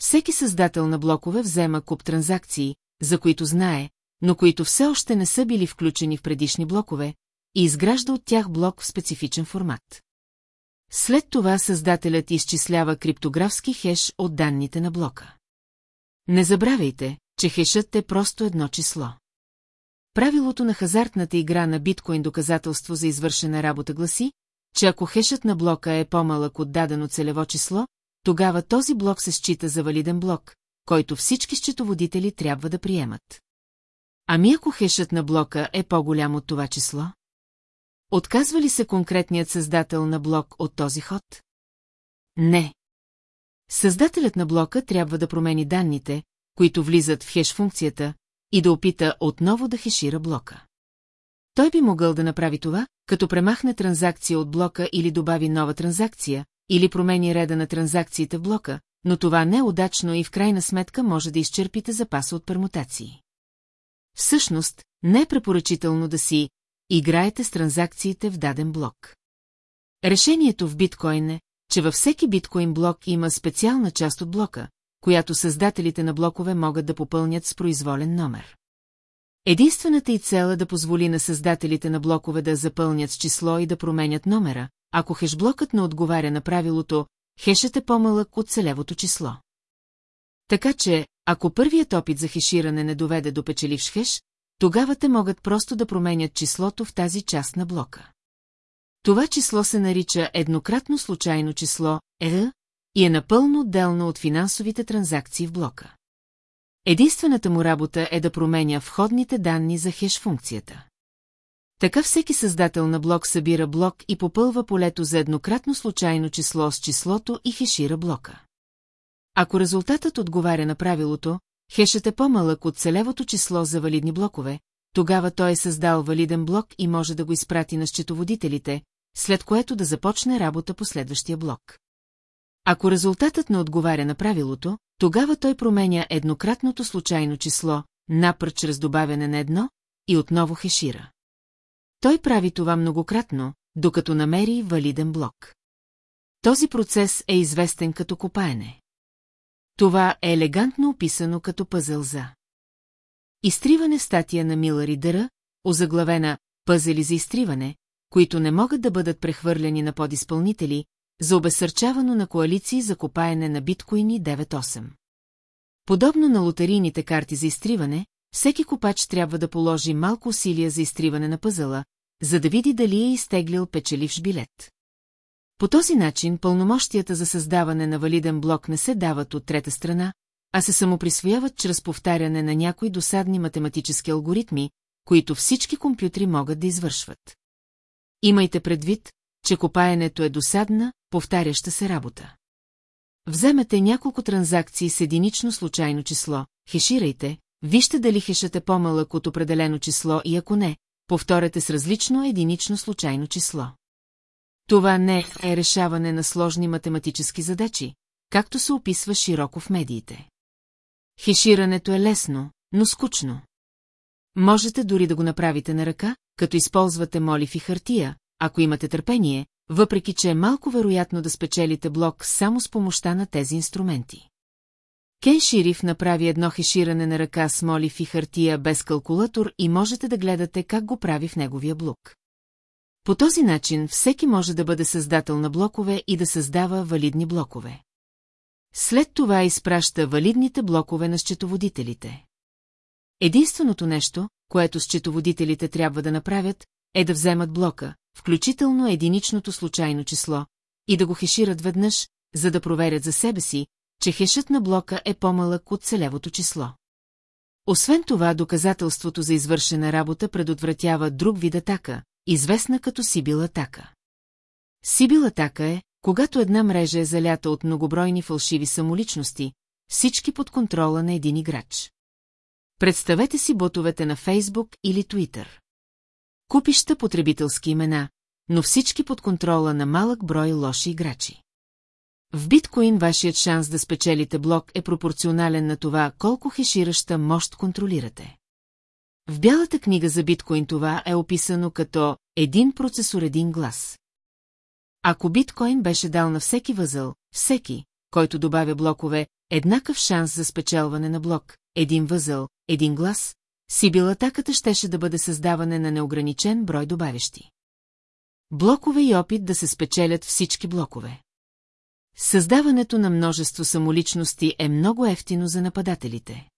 Всеки създател на блокове взема куп транзакции, за които знае, но които все още не са били включени в предишни блокове, и изгражда от тях блок в специфичен формат. След това създателят изчислява криптографски хеш от данните на блока. Не забравяйте, че хешът е просто едно число. Правилото на хазартната игра на биткоин доказателство за извършена работа гласи, че ако хешът на блока е по-малък от дадено целево число, тогава този блок се счита за валиден блок, който всички счетоводители трябва да приемат. Ами ако хешът на блока е по-голям от това число? Отказва ли се конкретният създател на блок от този ход? Не. Създателят на блока трябва да промени данните, които влизат в хеш функцията, и да опита отново да хешира блока. Той би могъл да направи това, като премахне транзакция от блока или добави нова транзакция, или промени реда на транзакциите в блока, но това не е удачно и в крайна сметка може да изчерпите запаса от пермутации. Всъщност, не е препоръчително да си играете с транзакциите в даден блок. Решението в биткоин е, че във всеки биткоин блок има специална част от блока, която създателите на блокове могат да попълнят с произволен номер. Единствената и цел е да позволи на създателите на блокове да запълнят с число и да променят номера, ако хешблокът не отговаря на правилото, хешът е по-малък от целевото число. Така че, ако първият опит за хеширане не доведе до печеливш хеш, тогава те могат просто да променят числото в тази част на блока. Това число се нарича еднократно случайно число, е, и е напълно отделно от финансовите транзакции в блока. Единствената му работа е да променя входните данни за хеш функцията. Така всеки създател на блок събира блок и попълва полето за еднократно случайно число с числото и хешира блока. Ако резултатът отговаря на правилото, хешът е по-малък от целевото число за валидни блокове, тогава той е създал валиден блок и може да го изпрати на счетоводителите, след което да започне работа по следващия блок. Ако резултатът не отговаря на правилото, тогава той променя еднократното случайно число, напър чрез добавяне на едно, и отново хешира. Той прави това многократно, докато намери валиден блок. Този процес е известен като копаене. Това е елегантно описано като пъзъл за. Изтриване статия на Милър и Дъра, озаглавена «Пъзели за изтриване», които не могат да бъдат прехвърляни на подизпълнители, за обесърчавано на коалиции за копаене на биткоини 9.8. Подобно на лотарийните карти за изтриване, всеки копач трябва да положи малко усилия за изтриване на пъзела, за да види дали е изтеглил печеливш билет. По този начин пълномощията за създаване на валиден блок не се дават от трета страна, а се самоприсвояват чрез повтаряне на някои досадни математически алгоритми, които всички компютри могат да извършват. Имайте предвид, че копаенето е досадна, повтаряща се работа. Вземете няколко транзакции с единично случайно число, хеширайте, вижте дали хешът е по-малък от определено число и ако не, повторете с различно единично случайно число. Това не е решаване на сложни математически задачи, както се описва широко в медиите. Хеширането е лесно, но скучно. Можете дори да го направите на ръка, като използвате молив и хартия, ако имате търпение, въпреки че е малко вероятно да спечелите блок само с помощта на тези инструменти. Кен Шириф направи едно хеширане на ръка с молив и хартия без калкулатор и можете да гледате как го прави в неговия блок. По този начин всеки може да бъде създател на блокове и да създава валидни блокове. След това изпраща валидните блокове на счетоводителите. Единственото нещо, което счетоводителите трябва да направят, е да вземат блока, включително единичното случайно число, и да го хешират веднъж, за да проверят за себе си, че хешът на блока е по-малък от целевото число. Освен това, доказателството за извършена работа предотвратява друг вид атака, известна като Сибил атака. Сибил атака е, когато една мрежа е залята от многобройни фалшиви самоличности, всички под контрола на един играч. Представете си ботовете на Фейсбук или Твитър. Купища потребителски имена, но всички под контрола на малък брой лоши играчи. В биткоин вашият шанс да спечелите блок е пропорционален на това колко хешираща мощ контролирате. В бялата книга за биткоин това е описано като един процесор един глас. Ако биткоин беше дал на всеки възъл, всеки, който добавя блокове, еднакъв шанс за спечелване на блок, един възъл, един глас, Сибил атаката щеше да бъде създаване на неограничен брой добавящи. Блокове и опит да се спечелят всички блокове. Създаването на множество самоличности е много ефтино за нападателите.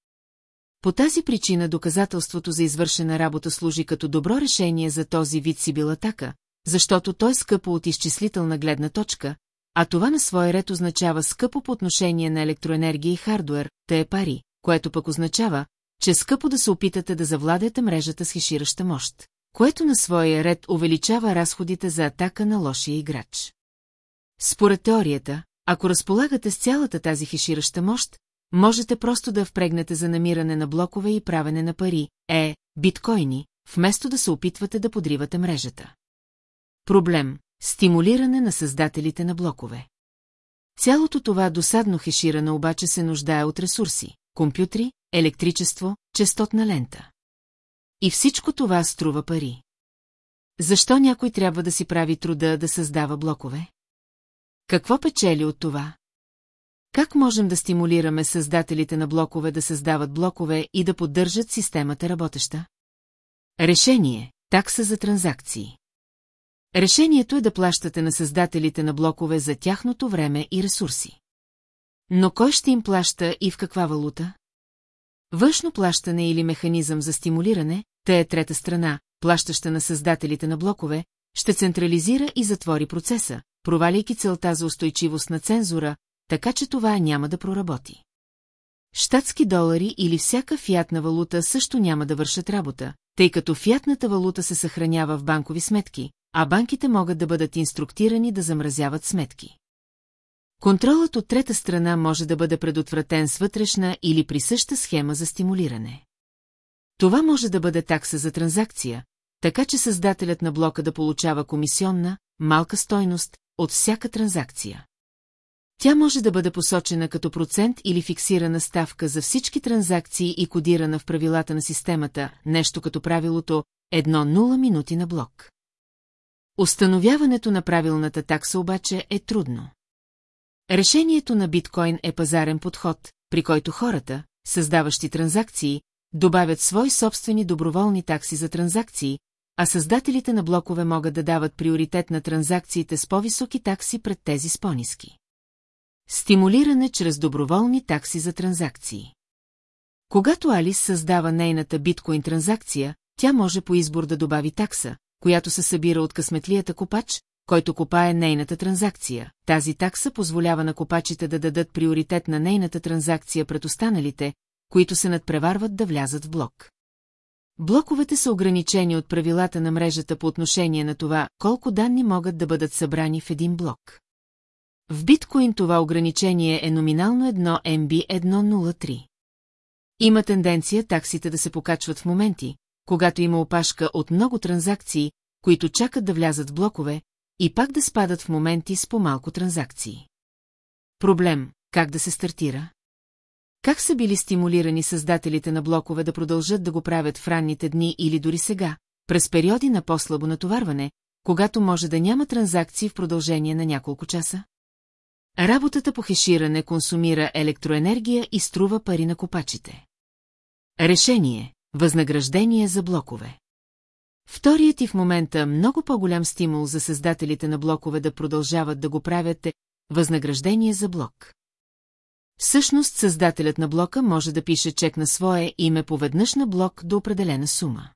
По тази причина доказателството за извършена работа служи като добро решение за този вид Сибил атака, защото той е скъпо от изчислителна гледна точка, а това на свой ред означава скъпо по отношение на електроенергия и хардуер, те е пари, което пък означава, че скъпо да се опитате да завладете мрежата с хешираща мощ, което на своя ред увеличава разходите за атака на лошия играч. Според теорията, ако разполагате с цялата тази хешираща мощ, можете просто да впрегнете за намиране на блокове и правене на пари, е, биткоини, вместо да се опитвате да подривате мрежата. Проблем – стимулиране на създателите на блокове. Цялото това досадно хеширане обаче се нуждае от ресурси – компютри, електричество, частотна лента. И всичко това струва пари. Защо някой трябва да си прави труда да създава блокове? Какво печели от това? Как можем да стимулираме създателите на блокове да създават блокове и да поддържат системата работеща? Решение – такса за транзакции. Решението е да плащате на създателите на блокове за тяхното време и ресурси. Но кой ще им плаща и в каква валута? Външно плащане или механизъм за стимулиране, те е трета страна, плащаща на създателите на блокове, ще централизира и затвори процеса, проваляйки целта за устойчивост на цензура, така че това няма да проработи. Штатски долари или всяка фиатна валута също няма да вършат работа, тъй като фиатната валута се съхранява в банкови сметки, а банките могат да бъдат инструктирани да замразяват сметки. Контролът от трета страна може да бъде предотвратен с вътрешна или присъща схема за стимулиране. Това може да бъде такса за транзакция, така че създателят на блока да получава комисионна, малка стойност от всяка транзакция. Тя може да бъде посочена като процент или фиксирана ставка за всички транзакции и кодирана в правилата на системата, нещо като правилото 1-0 минути на блок. Установяването на правилната такса обаче е трудно. Решението на биткоин е пазарен подход, при който хората, създаващи транзакции, добавят свои собствени доброволни такси за транзакции, а създателите на блокове могат да дават приоритет на транзакциите с по-високи такси пред тези с по-низки. Стимулиране чрез доброволни такси за транзакции. Когато Алис създава нейната биткоин транзакция, тя може по избор да добави такса, която се събира от късметлията копач, който копае нейната транзакция. Тази такса позволява на копачите да дадат приоритет на нейната транзакция пред останалите, които се надпреварват да влязат в блок. Блоковете са ограничени от правилата на мрежата по отношение на това, колко данни могат да бъдат събрани в един блок. В биткоин това ограничение е номинално 1 MB103. Има тенденция таксите да се покачват в моменти, когато има опашка от много транзакции, които чакат да влязат в блокове, и пак да спадат в моменти с по-малко транзакции. Проблем – как да се стартира? Как са били стимулирани създателите на блокове да продължат да го правят в ранните дни или дори сега, през периоди на по-слабо натоварване, когато може да няма транзакции в продължение на няколко часа? Работата по хеширане консумира електроенергия и струва пари на копачите. Решение – възнаграждение за блокове. Вторият и в момента много по-голям стимул за създателите на блокове да продължават да го правят е възнаграждение за блок. Всъщност създателят на блока може да пише чек на свое име поведнъж на блок до определена сума.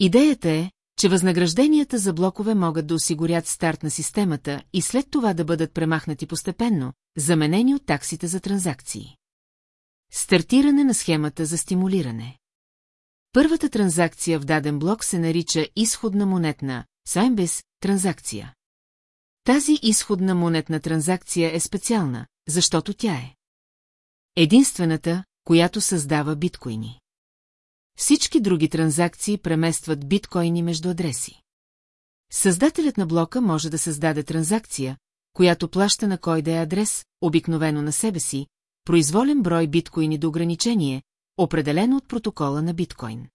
Идеята е, че възнагражденията за блокове могат да осигурят старт на системата и след това да бъдат премахнати постепенно, заменени от таксите за транзакции. Стартиране на схемата за стимулиране Първата транзакция в даден блок се нарича изходна монетна, Сайнбес, транзакция. Тази изходна монетна транзакция е специална, защото тя е единствената, която създава биткоини. Всички други транзакции преместват биткоини между адреси. Създателят на блока може да създаде транзакция, която плаща на кой да е адрес, обикновено на себе си, произволен брой биткоини до ограничение, определено от протокола на биткоин.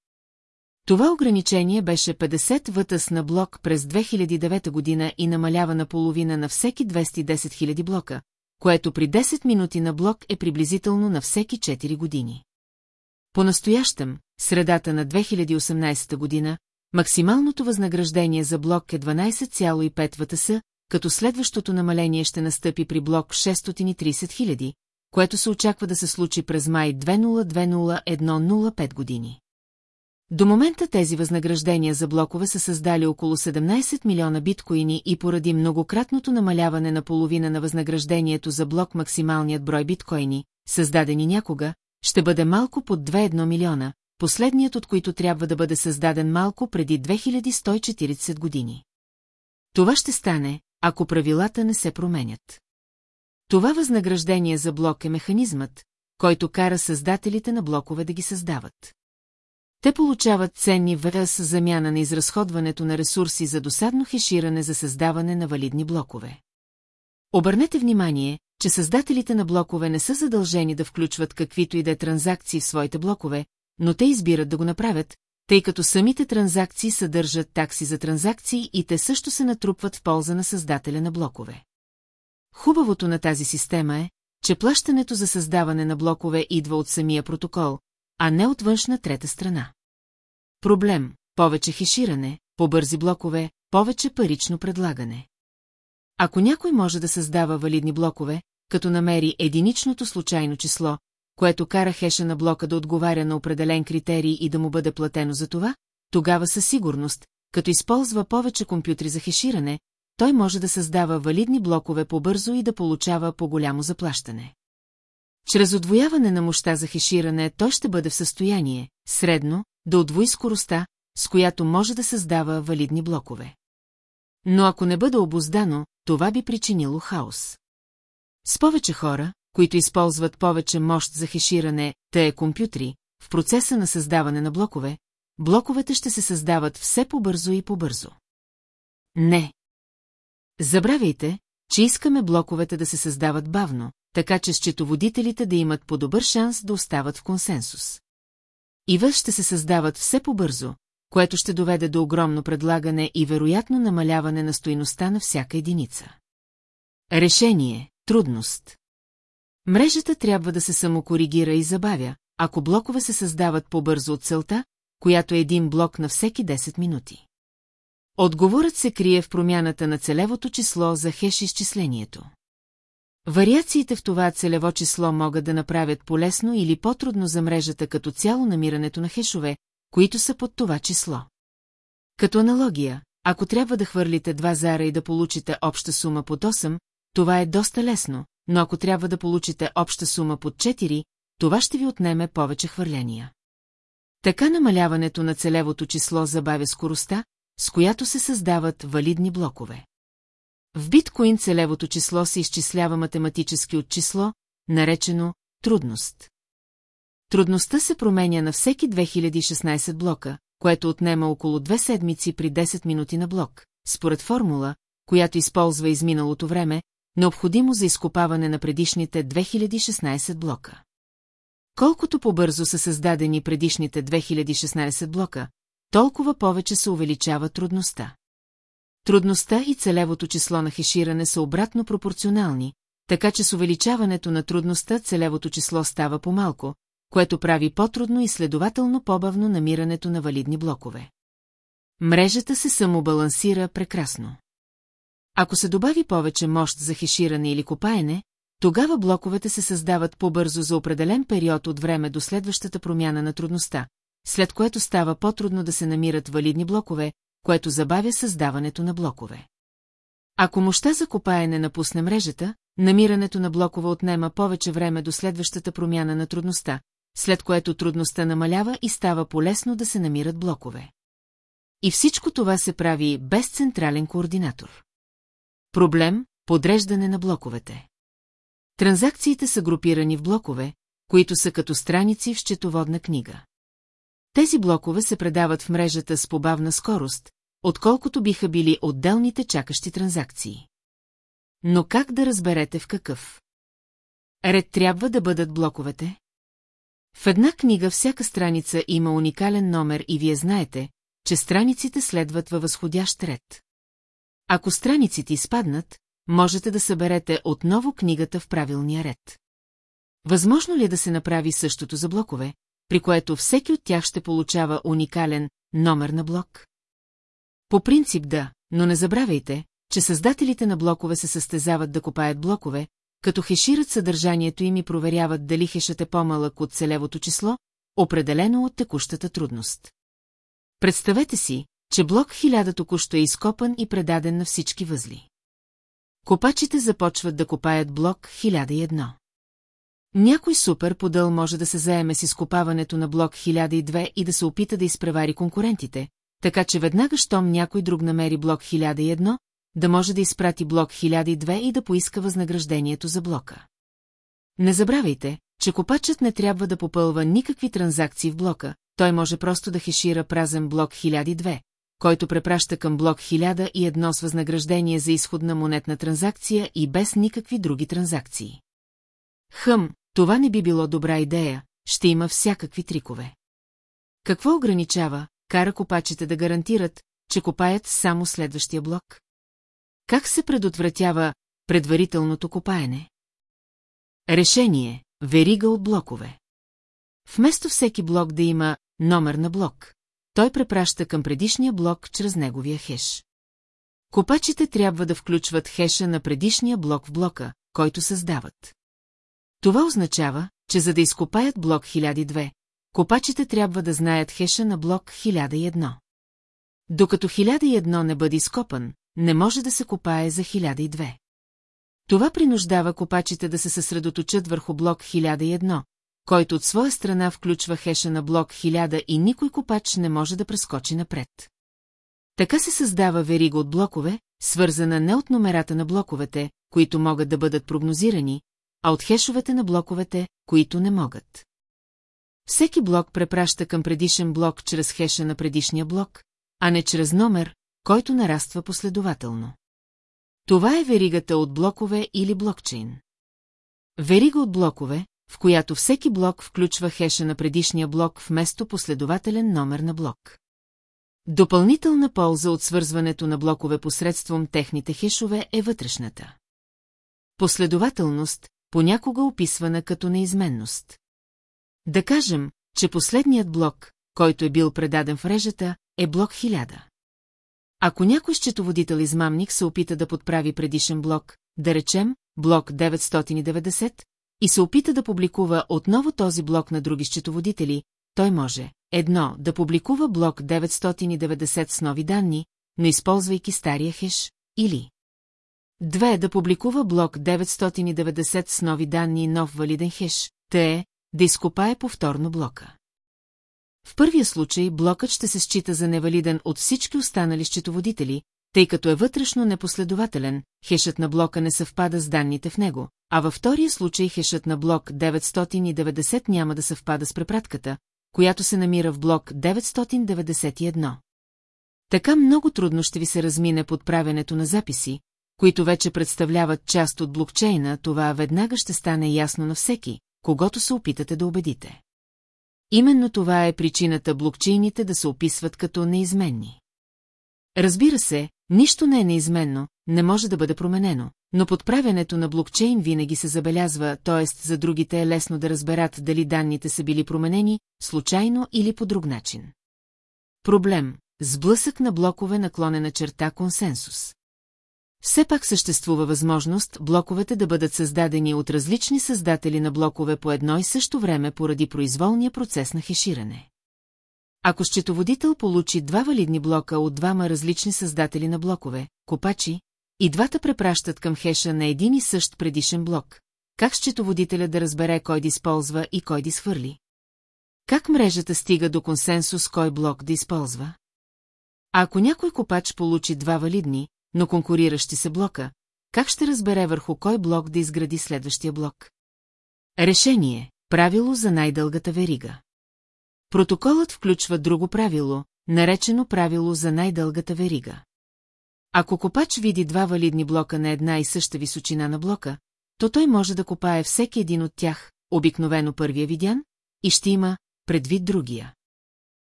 Това ограничение беше 50 вътъс на блок през 2009 година и намалява на половина на всеки 210 000 блока, което при 10 минути на блок е приблизително на всеки 4 години. По-настоящем, средата на 2018 година, максималното възнаграждение за блок е 12,5 ВТС, като следващото намаление ще настъпи при блок 630 000, което се очаква да се случи през май 2020-105 години. До момента тези възнаграждения за блокове са създали около 17 милиона биткоини и поради многократното намаляване на половина на възнаграждението за блок максималният брой биткоини, създадени някога, ще бъде малко под 2-1 милиона, последният от които трябва да бъде създаден малко преди 2140 години. Това ще стане, ако правилата не се променят. Това възнаграждение за блок е механизмът, който кара създателите на блокове да ги създават. Те получават ценни ВРС замяна на изразходването на ресурси за досадно хеширане за създаване на валидни блокове. Обърнете внимание, че създателите на блокове не са задължени да включват каквито и да е транзакции в своите блокове, но те избират да го направят, тъй като самите транзакции съдържат такси за транзакции и те също се натрупват в полза на създателя на блокове. Хубавото на тази система е, че плащането за създаване на блокове идва от самия протокол, а не от външна трета страна. Проблем – повече хеширане, по-бързи блокове, повече парично предлагане. Ако някой може да създава валидни блокове, като намери единичното случайно число, което кара хеша на блока да отговаря на определен критерий и да му бъде платено за това, тогава със сигурност, като използва повече компютри за хеширане, той може да създава валидни блокове по-бързо и да получава по-голямо заплащане. Чрез отвояване на мощта за хеширане той ще бъде в състояние, средно, да отвои скоростта, с която може да създава валидни блокове. Но ако не бъде обоздано, това би причинило хаос. С повече хора, които използват повече мощ за хеширане, те е компютри, в процеса на създаване на блокове, блоковете ще се създават все по-бързо и по-бързо. Не. Забравяйте, че искаме блоковете да се създават бавно, така че счетоводителите да имат по-добър шанс да остават в консенсус. И въз ще се създават все по-бързо, което ще доведе до огромно предлагане и вероятно намаляване на стоиността на всяка единица. Решение – трудност. Мрежата трябва да се самокоригира и забавя, ако блокове се създават по-бързо от целта, която е един блок на всеки 10 минути. Отговорът се крие в промяната на целевото число за хеш изчислението. Вариациите в това целево число могат да направят полезно или по-трудно за мрежата като цяло намирането на хешове, които са под това число. Като аналогия, ако трябва да хвърлите два зара и да получите обща сума под 8, това е доста лесно, но ако трябва да получите обща сума под 4, това ще ви отнеме повече хвърляния. Така намаляването на целевото число забавя скоростта, с която се създават валидни блокове. В биткоин целевото число се изчислява математически от число, наречено трудност. Трудността се променя на всеки 2016 блока, което отнема около две седмици при 10 минути на блок, според формула, която използва изминалото време, необходимо за изкопаване на предишните 2016 блока. Колкото по-бързо са създадени предишните 2016 блока, толкова повече се увеличава трудността. Трудността и целевото число на хеширане са обратно пропорционални, така че с увеличаването на трудността целевото число става по-малко, което прави по-трудно и следователно по-бавно намирането на валидни блокове. Мрежата се самобалансира прекрасно. Ако се добави повече мощ за хеширане или копаене, тогава блоковете се създават по-бързо за определен период от време до следващата промяна на трудността, след което става по-трудно да се намират валидни блокове, което забавя създаването на блокове. Ако мощта за копаене напусне мрежата, намирането на блокове отнема повече време до следващата промяна на трудността, след което трудността намалява и става полезно да се намират блокове. И всичко това се прави без централен координатор. Проблем – подреждане на блоковете. Транзакциите са групирани в блокове, които са като страници в счетоводна книга. Тези блокове се предават в мрежата с побавна скорост, отколкото биха били отделните чакащи транзакции. Но как да разберете в какъв? Ред трябва да бъдат блоковете? В една книга всяка страница има уникален номер и вие знаете, че страниците следват във възходящ ред. Ако страниците изпаднат, можете да съберете отново книгата в правилния ред. Възможно ли е да се направи същото за блокове, при което всеки от тях ще получава уникален номер на блок? По принцип да, но не забравяйте, че създателите на блокове се състезават да копаят блокове, като хешират съдържанието им и проверяват дали хешът е по-малък от целевото число, определено от текущата трудност. Представете си, че блок 1000 току-що е изкопан и предаден на всички възли. Копачите започват да копаят блок 1001. Някой супер подъл може да се заеме с изкопаването на блок 1002 и да се опита да изпревари конкурентите, така че веднага, щом някой друг намери блок 1001, да може да изпрати блок 1002 и да поиска възнаграждението за блока. Не забравяйте, че копачът не трябва да попълва никакви транзакции в блока, той може просто да хешира празен блок 1002, който препраща към блок 1001 с възнаграждение за изходна монетна транзакция и без никакви други транзакции. Хъм, това не би било добра идея, ще има всякакви трикове. Какво ограничава, кара копачите да гарантират, че копаят само следващия блок? Как се предотвратява предварителното копаене? Решение – верига от блокове. Вместо всеки блок да има номер на блок, той препраща към предишния блок чрез неговия хеш. Копачите трябва да включват хеша на предишния блок в блока, който създават. Това означава, че за да изкопаят блок 1002, копачите трябва да знаят хеша на блок 1001. Докато 1001 не бъде изкопан, не може да се копае за 1002. Това принуждава копачите да се съсредоточат върху блок 1001, който от своя страна включва хеша на блок 1000 и никой копач не може да прескочи напред. Така се създава верига от блокове, свързана не от номерата на блоковете, които могат да бъдат прогнозирани, а от хешовете на блоковете, които не могат. Всеки блок препраща към предишен блок чрез хеша на предишния блок, а не чрез номер, който нараства последователно. Това е веригата от блокове или блокчейн. Верига от блокове, в която всеки блок включва хеша на предишния блок вместо последователен номер на блок. Допълнителна полза от свързването на блокове посредством техните хешове е вътрешната. Последователност, понякога описвана като неизменност. Да кажем, че последният блок, който е бил предаден в режата, е блок 1000. Ако някой счетоводител измамник се опита да подправи предишен блок, да речем, блок 990, и се опита да публикува отново този блок на други счетоводители, той може, едно, да публикува блок 990 с нови данни, но използвайки стария хеш, или Две, да публикува блок 990 с нови данни и нов валиден хеш, те да изкопае повторно блока. В първия случай блокът ще се счита за невалиден от всички останали счетоводители, тъй като е вътрешно непоследователен, хешът на блока не съвпада с данните в него, а във втория случай хешът на блок 990 няма да съвпада с препратката, която се намира в блок 991. Така много трудно ще ви се размине подправянето на записи, които вече представляват част от блокчейна, това веднага ще стане ясно на всеки, когато се опитате да убедите. Именно това е причината блокчейните да се описват като неизменни. Разбира се, нищо не е неизменно, не може да бъде променено, но подправянето на блокчейн винаги се забелязва, т.е. за другите е лесно да разберат дали данните са били променени, случайно или по друг начин. Проблем – сблъсък на блокове наклонена черта консенсус. Все пак съществува възможност блоковете да бъдат създадени от различни създатели на блокове по едно и също време поради произволния процес на хеширане. Ако счетоводител получи два валидни блока от двама различни създатели на блокове, копачи, и двата препращат към хеша на един и същ предишен блок, как счетоводителя да разбере кой да използва и кой да свърли? Как мрежата стига до консенсус кой блок да използва? А ако някой копач получи два валидни, но конкуриращи се блока, как ще разбере върху кой блок да изгради следващия блок? Решение – правило за най-дългата верига. Протоколът включва друго правило, наречено правило за най-дългата верига. Ако копач види два валидни блока на една и съща височина на блока, то той може да копае всеки един от тях, обикновено първия видян, и ще има предвид другия.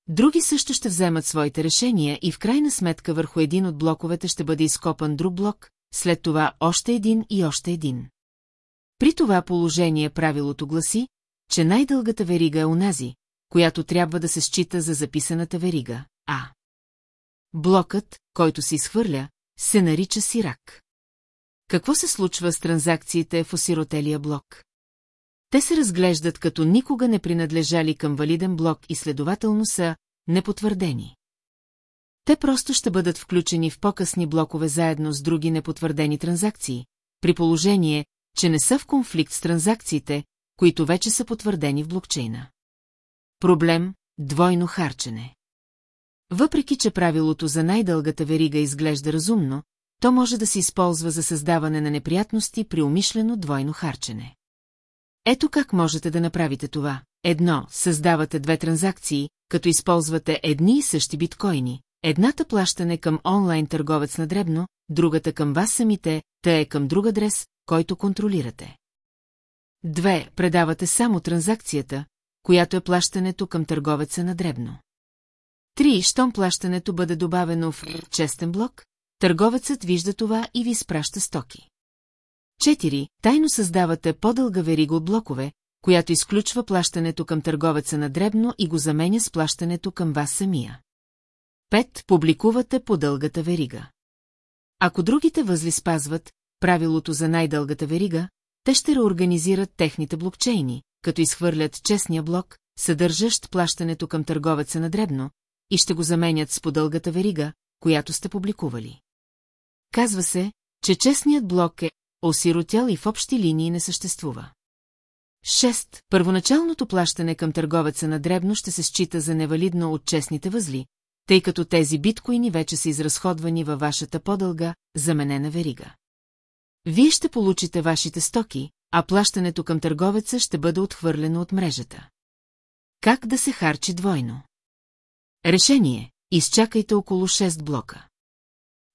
Други също ще вземат своите решения и в крайна сметка върху един от блоковете ще бъде изкопан друг блок, след това още един и още един. При това положение правилото гласи, че най-дългата верига е унази, която трябва да се счита за записаната верига, а. Блокът, който се изхвърля, се нарича сирак. Какво се случва с транзакциите в осиротелия блок? Те се разглеждат като никога не принадлежали към валиден блок и следователно са непотвърдени. Те просто ще бъдат включени в по-късни блокове заедно с други непотвърдени транзакции, при положение, че не са в конфликт с транзакциите, които вече са потвърдени в блокчейна. Проблем – двойно харчене. Въпреки, че правилото за най-дългата верига изглежда разумно, то може да се използва за създаване на неприятности при умишлено двойно харчене. Ето как можете да направите това. Едно, създавате две транзакции, като използвате едни и същи биткоини. Едната плащане към онлайн търговец на дребно, другата към вас самите, та е към друг адрес, който контролирате. Две, предавате само транзакцията, която е плащането към търговеца на дребно. Три, щом плащането бъде добавено в честен блок, търговецът вижда това и ви изпраща стоки. Четири, тайно създавате по-дълга верига от блокове, която изключва плащането към търговеца на дребно и го заменя с плащането към вас самия. Пет, публикувате по дългата верига. Ако другите възли спазват правилото за най-дългата верига, те ще реорганизират техните блокчейни, като изхвърлят честния блок, съдържащ плащането към търговеца на дребно, и ще го заменят с подългата верига, която сте публикували. Казва се, че честният блок е осиротял и в общи линии не съществува. 6. Първоначалното плащане към търговеца на дребно ще се счита за невалидно от честните възли, тъй като тези биткоини вече са изразходвани във вашата по-дълга, заменена верига. Вие ще получите вашите стоки, а плащането към търговеца ще бъде отхвърлено от мрежата. Как да се харчи двойно? Решение – изчакайте около 6 блока.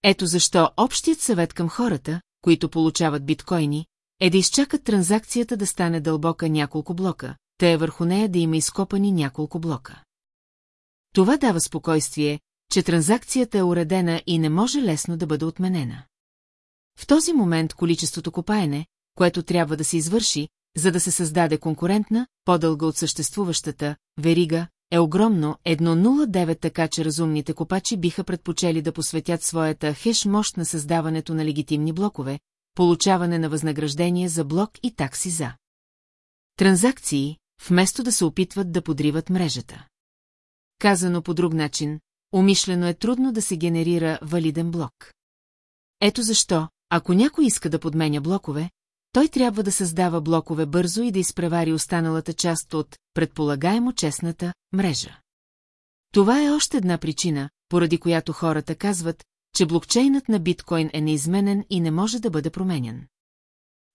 Ето защо общият съвет към хората, които получават биткоини, е да изчакат транзакцията да стане дълбока няколко блока, те е върху нея да има изкопани няколко блока. Това дава спокойствие, че транзакцията е уредена и не може лесно да бъде отменена. В този момент количеството копаене, което трябва да се извърши, за да се създаде конкурентна, по-дълга от съществуващата, верига, е огромно 1.09, така че разумните копачи биха предпочели да посветят своята хеш мощ на създаването на легитимни блокове, получаване на възнаграждение за блок и такси за транзакции, вместо да се опитват да подриват мрежата. Казано по друг начин, умишлено е трудно да се генерира валиден блок. Ето защо, ако някой иска да подменя блокове, той трябва да създава блокове бързо и да изпревари останалата част от, предполагаемо честната, мрежа. Това е още една причина, поради която хората казват, че блокчейнът на биткоин е неизменен и не може да бъде променен.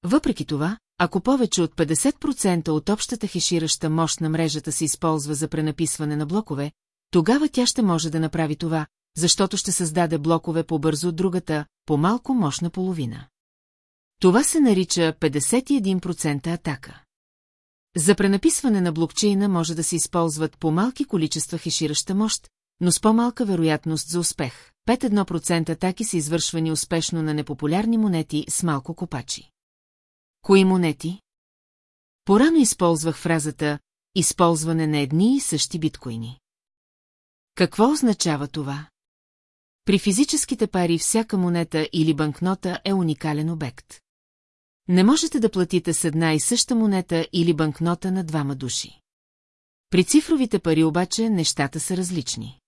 Въпреки това, ако повече от 50% от общата хешираща мощ на мрежата се използва за пренаписване на блокове, тогава тя ще може да направи това, защото ще създаде блокове по-бързо от другата, по-малко мощна половина. Това се нарича 51% атака. За пренаписване на блокчейна може да се използват по-малки количества хешираща мощ, но с по-малка вероятност за успех. 5-1% атаки са извършвани успешно на непопулярни монети с малко копачи. Кои монети? Порано използвах фразата «използване на едни и същи биткоини». Какво означава това? При физическите пари всяка монета или банкнота е уникален обект. Не можете да платите с една и съща монета или банкнота на двама души. При цифровите пари обаче нещата са различни.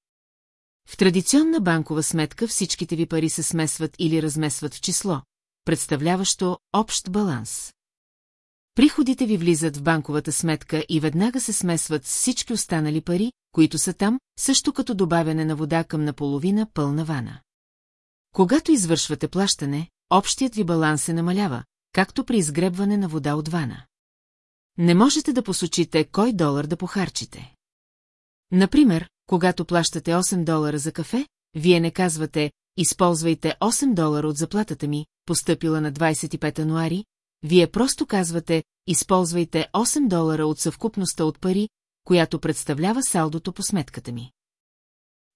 В традиционна банкова сметка всичките ви пари се смесват или размесват в число, представляващо общ баланс. Приходите ви влизат в банковата сметка и веднага се смесват с всички останали пари, които са там, също като добавяне на вода към наполовина пълна вана. Когато извършвате плащане, общият ви баланс се намалява, както при изгребване на вода от вана. Не можете да посочите кой долар да похарчите. Например, когато плащате 8 долара за кафе, вие не казвате «Използвайте 8 долара от заплатата ми, постъпила на 25 януари», вие просто казвате «Използвайте 8 долара от съвкупността от пари, която представлява салдото по сметката ми».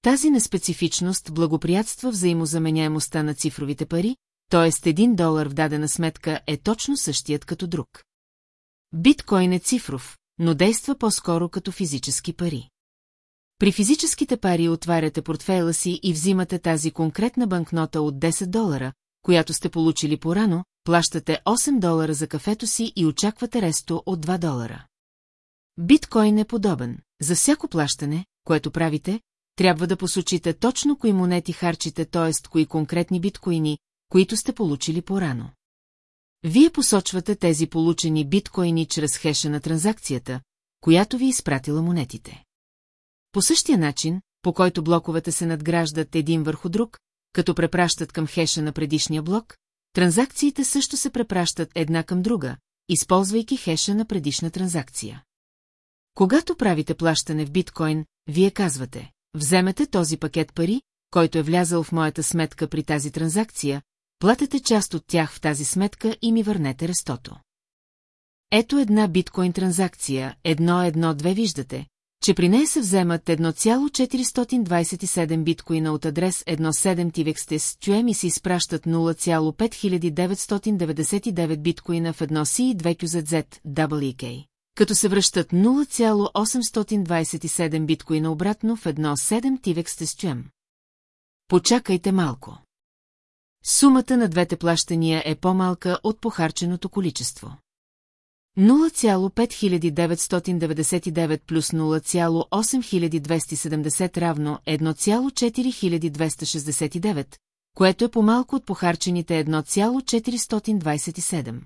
Тази неспецифичност благоприятства взаимозаменяемостта на цифровите пари, т.е. един долар в дадена сметка е точно същият като друг. Биткоин е цифров, но действа по-скоро като физически пари. При физическите пари отваряте портфейла си и взимате тази конкретна банкнота от 10 долара, която сте получили порано, плащате 8 долара за кафето си и очаквате ресто от 2 долара. Биткоин е подобен. За всяко плащане, което правите, трябва да посочите точно кои монети харчите, т.е. кои конкретни биткоини, които сте получили порано. Вие посочвате тези получени биткоини чрез хеша на транзакцията, която ви изпратила монетите. По същия начин, по който блоковете се надграждат един върху друг, като препращат към хеша на предишния блок, транзакциите също се препращат една към друга, използвайки хеша на предишна транзакция. Когато правите плащане в биткоин, вие казвате, вземете този пакет пари, който е влязъл в моята сметка при тази транзакция, платете част от тях в тази сметка и ми върнете рестото. Ето една биткоин транзакция, едно-едно-две виждате, че при нея се вземат 1,427 биткоина от адрес 17 TVXTS Тюем и се изпращат 0,5999 биткоина в 1 C и 2 QZZ WK, като се връщат 0,827 биткоина обратно в 1,7 TVXTS Тюем. Почакайте малко. Сумата на двете плащания е по-малка от похарченото количество. 0,5999 плюс 0,8270 равно 1,4269, което е по-малко от похарчените 1,427.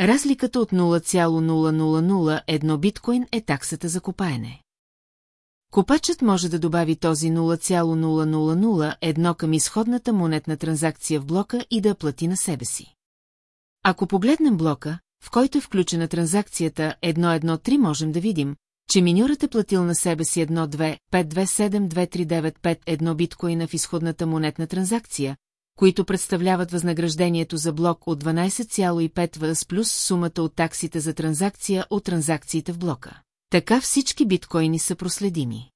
Разликата от 0,0001 биткоин е таксата за копаене. Копачът може да добави този 0,0001 към изходната монетна транзакция в блока и да плати на себе си. Ако погледнем блока, в който е включена транзакцията 113 можем да видим, че миньорът е платил на себе си 1-2-5-2-7-2-3-9-5-1 биткоина в изходната монетна транзакция, които представляват възнаграждението за блок от 12,5 въз плюс сумата от таксите за транзакция от транзакциите в блока. Така всички биткоини са проследими.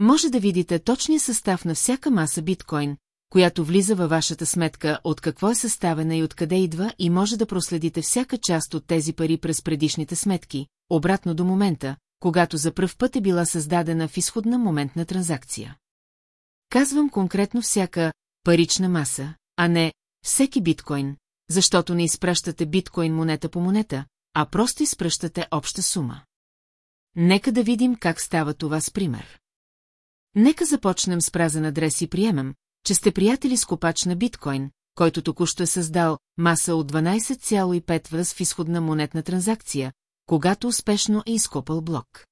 Може да видите точния състав на всяка маса биткоин, която влиза във вашата сметка, от какво е съставена и откъде идва и може да проследите всяка част от тези пари през предишните сметки, обратно до момента, когато за пръв път е била създадена в изходна моментна транзакция. Казвам конкретно всяка парична маса, а не всеки биткоин, защото не изпращате биткоин монета по монета, а просто изпращате обща сума. Нека да видим как става това с пример. Нека започнем с празен адрес и приемем, че сте приятели с копач на биткоин, който току-що е създал маса от 12,5 въз в изходна монетна транзакция, когато успешно е изкопал блок.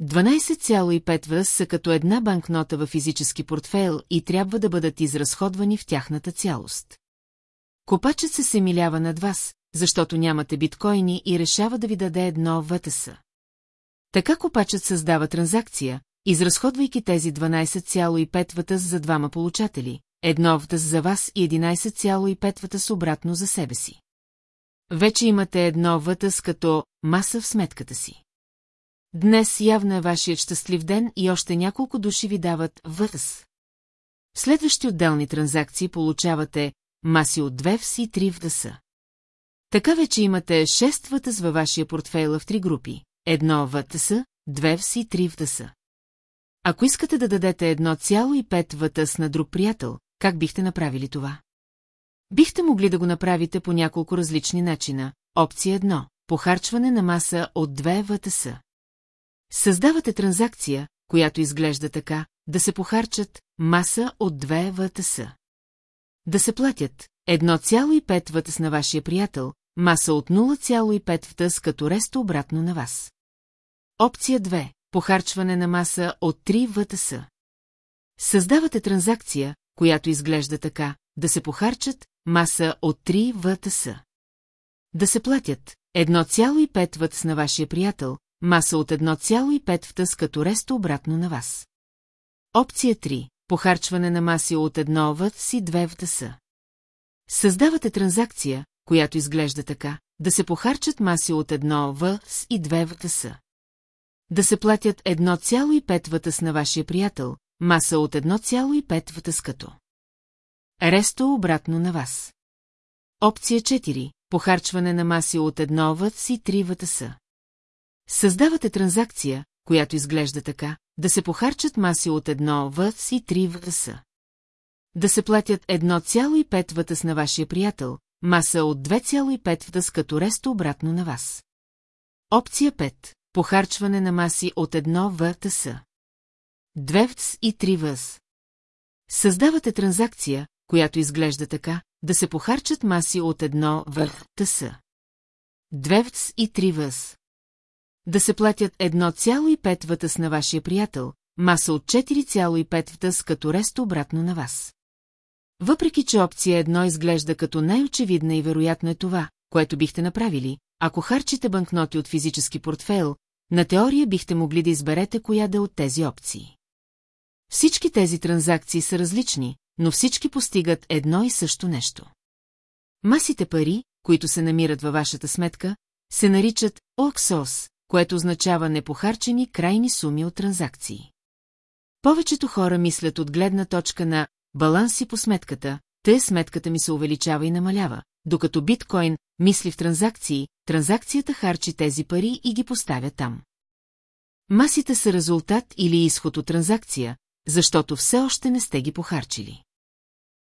12,5 въз са като една банкнота във физически портфейл и трябва да бъдат изразходвани в тяхната цялост. Копачът се семилява над вас, защото нямате биткоини и решава да ви даде едно ВТС. Така копачът създава транзакция, изразходвайки тези 12,5 ватъс за двама получатели, едно втъс за вас и 11,5 ватъс обратно за себе си. Вече имате едно ватъс като маса в сметката си. Днес явно е вашият щастлив ден и още няколко души ви дават ватъс. В следващи отделни транзакции получавате маси от 2 вс и 3 вдаса. Така вече имате 6 ватъс във вашия портфейла в три групи. Едно ВТС, 2 вс и 3 вдаса. Ако искате да дадете 1,5 вътъс на друг приятел, как бихте направили това? Бихте могли да го направите по няколко различни начина. Опция 1. Похарчване на маса от 2 ВТС. Създавате транзакция, която изглежда така, да се похарчат маса от 2 ВТС. Да се платят 1,5 ВТС на вашия приятел, маса от 0,5 ВТС като ресто обратно на вас. Опция 2 похарчване на маса от 3 ВТС. Създавате транзакция, която изглежда така, да се похарчат маса от 3 ВТС. Да се платят 1,5 ВТС на вашия приятел, маса от 1,5 ВТС като ресто обратно на вас. Опция 3. Похарчване на маси от 1 ВТС и 2 ВТС. Създавате транзакция, която изглежда така, да се похарчат маси от 1 ВС и 2 ВТС да се платят 1,5 ватъс на вашия приятел, маса от 1,5 ватъс като. Ресто обратно на вас. Опция 4. Похарчване на маси от 1 ватс и 3 ватаса. Създавате транзакция, която изглежда така, да се похарчат маси от 1 ватс и 3 ватаса. Да се платят 1,5 ватас на вашия приятел, маса от 2,5 ватас като ресто обратно на вас. Опция 5 похарчване на маси от едно ВТС. 2 ВТС и 3 ВС. Създавате транзакция, която изглежда така, да се похарчат маси от едно в ТС. Две вц и три въз. Да се платят 1,5 вътъс на вашия приятел, маса от 4,5 втъс като рест обратно на вас. Въпреки, че опция едно изглежда като най-очевидна и вероятно е това, което бихте направили, ако харчите банкноти от физически портфейл, на теория бихте могли да изберете коя да е от тези опции. Всички тези транзакции са различни, но всички постигат едно и също нещо. Масите пари, които се намират във вашата сметка, се наричат ОКСОС, което означава непохарчени крайни суми от транзакции. Повечето хора мислят от гледна точка на баланси по сметката, тъй сметката ми се увеличава и намалява, докато биткоин мисли в транзакции, транзакцията харчи тези пари и ги поставя там. Масите са резултат или изход от транзакция, защото все още не сте ги похарчили.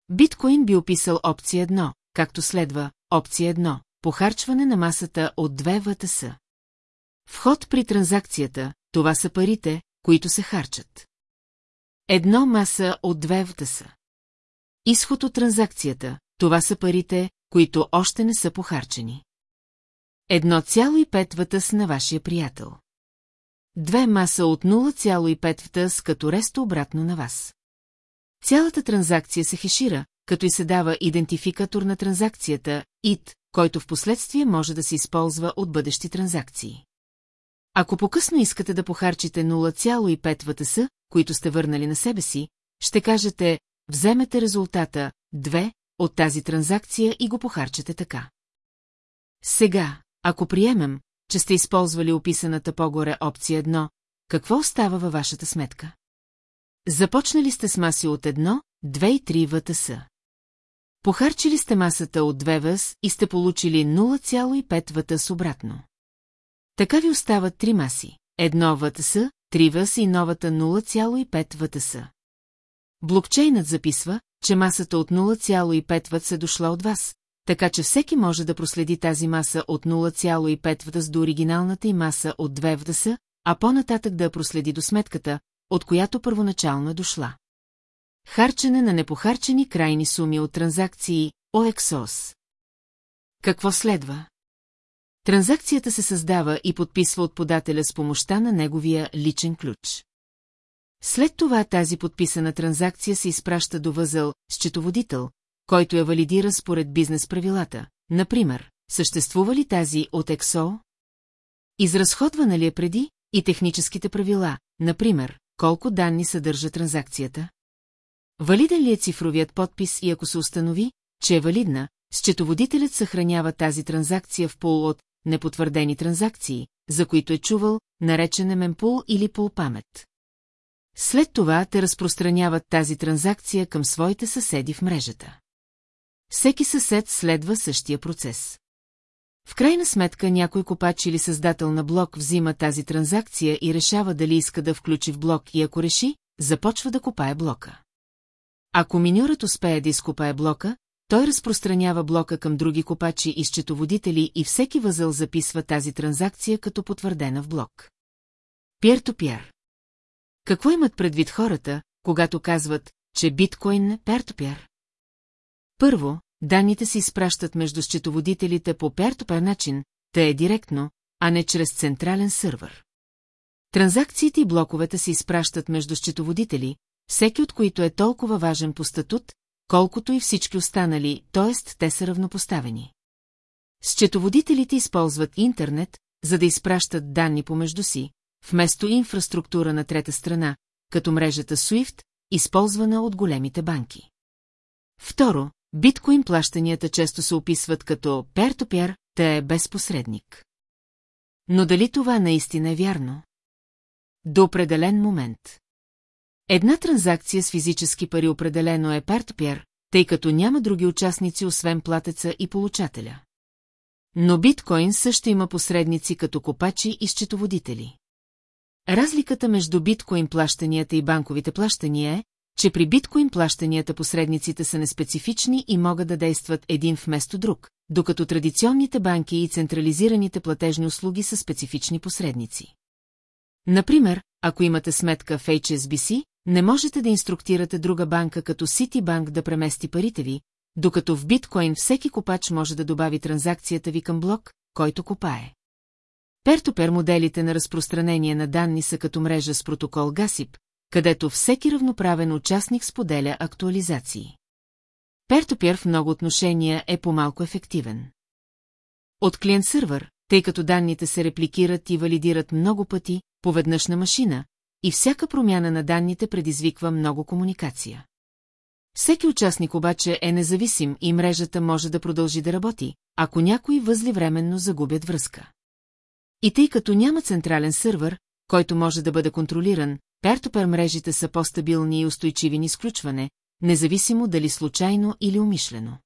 Биткоин би описал опция 1, както следва, опция 1, похарчване на масата от 2 ВТС. Вход при транзакцията, това са парите, които се харчат. Едно маса от 2 ВТС. Изход от транзакцията, това са парите, които още не са похарчени. Едно цяло и пет ватъс на вашия приятел. Две маса от 0,5 втъс като ресто обратно на вас. Цялата транзакция се хешира, като и се дава идентификатор на транзакцията, IT, който в последствие може да се използва от бъдещи транзакции. Ако по-късно искате да похарчите 0,5 ВТС, които сте върнали на себе си, ще кажете, вземете резултата 2 от тази транзакция и го похарчете така. Сега, ако приемем, че сте използвали описаната по-горе опция 1, какво остава във вашата сметка? Започнали сте с маси от 1, 2 и 3 ВТС. Похарчили сте масата от 2 ВС и сте получили 0,5 ВТС обратно. Така ви остават 3 маси, 1 ВТС, 3 ВС и новата 0,5 ВТС. Блокчейнът записва, че масата от 0,5 ВТС е дошла от вас, така че всеки може да проследи тази маса от 0,5 ВТС до оригиналната и маса от 2 ВТС, а по-нататък да я проследи до сметката, от която първоначално е дошла. Харчене на непохарчени крайни суми от транзакции ОЕКСОС. Какво следва? Транзакцията се създава и подписва от подателя с помощта на неговия личен ключ. След това тази подписана транзакция се изпраща до възъл счетоводител, който я валидира според бизнес правилата. Например, съществува ли тази от ЕКСО? Изразходвана ли е преди и техническите правила, например, колко данни съдържа транзакцията? Валиден ли е цифровият подпис и ако се установи, че е валидна, счетоводителят съхранява тази транзакция в пул от непотвърдени транзакции, за които е чувал, наречен мемпул или памет. След това те разпространяват тази транзакция към своите съседи в мрежата. Всеки съсед следва същия процес. В крайна сметка някой копач или създател на блок взима тази транзакция и решава дали иска да включи в блок и ако реши, започва да копае блока. Ако миньорът успее да изкопае блока, той разпространява блока към други копачи и счетоводители и всеки възъл записва тази транзакция като потвърдена в блок. Пьер-то-пьер. Какво имат предвид хората, когато казват, че биткоин е пер-то-пьер? Първо, данните се изпращат между счетоводителите по пер-то-пер начин, те е директно, а не чрез централен сървър. Транзакциите и блоковете се изпращат между счетоводители, всеки от които е толкова важен по статут, колкото и всички останали, т.е. те са равнопоставени. Счетоводителите използват интернет, за да изпращат данни помежду си, вместо инфраструктура на трета страна, като мрежата SWIFT, използвана от големите банки. Второ, биткоин плащанията често се описват като пер-то-пер, те е безпосредник. Но дали това наистина е вярно? До определен момент. Една транзакция с физически пари определено е пер тъй като няма други участници, освен платеца и получателя. Но биткоин също има посредници като копачи и счетоводители. Разликата между биткоин плащанията и банковите плащания е, че при биткоин плащанията посредниците са неспецифични и могат да действат един вместо друг, докато традиционните банки и централизираните платежни услуги са специфични посредници. Например, ако имате сметка в HSBC, не можете да инструктирате друга банка като Citibank да премести парите ви, докато в биткоин всеки копач може да добави транзакцията ви към блок, който копае. Пертопер моделите на разпространение на данни са като мрежа с протокол Гасип, където всеки равноправен участник споделя актуализации. Пертопер в много отношения е по-малко ефективен. От клиент-сървър, тъй като данните се репликират и валидират много пъти, поведнъж на машина, и всяка промяна на данните предизвиква много комуникация. Всеки участник обаче е независим и мрежата може да продължи да работи, ако някои възли временно загубят връзка. И тъй като няма централен сървър, който може да бъде контролиран, пертопер мрежите са по-стабилни и устойчиви на изключване, независимо дали случайно или умишлено.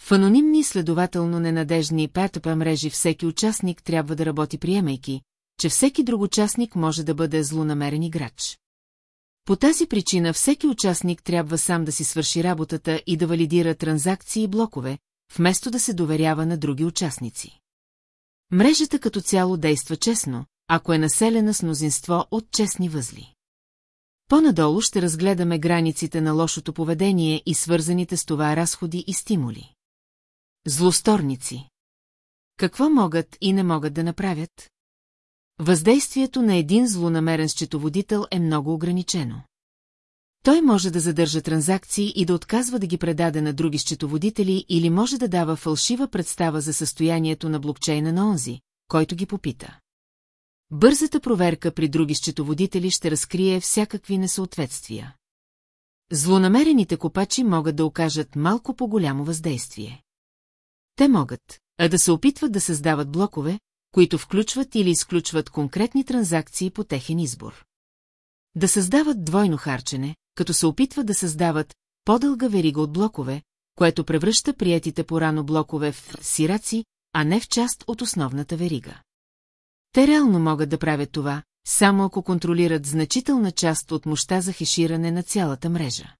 В анонимни следователно ненадежни пертопер мрежи всеки участник трябва да работи приемайки, че всеки друг участник може да бъде злонамерен играч. По тази причина всеки участник трябва сам да си свърши работата и да валидира транзакции и блокове, вместо да се доверява на други участници. Мрежата като цяло действа честно, ако е населена с мнозинство от честни възли. По-надолу ще разгледаме границите на лошото поведение и свързаните с това разходи и стимули. Злосторници. Какво могат и не могат да направят? Въздействието на един злонамерен счетоводител е много ограничено. Той може да задържа транзакции и да отказва да ги предаде на други счетоводители или може да дава фалшива представа за състоянието на блокчейна на онзи, който ги попита. Бързата проверка при други счетоводители ще разкрие всякакви несъответствия. Злонамерените копачи могат да окажат малко по-голямо въздействие. Те могат, а да се опитват да създават блокове, които включват или изключват конкретни транзакции по техен избор. Да създават двойно харчене, като се опитват да създават по-дълга верига от блокове, което превръща приятите порано блокове в сираци, а не в част от основната верига. Те реално могат да правят това, само ако контролират значителна част от мощта за хеширане на цялата мрежа.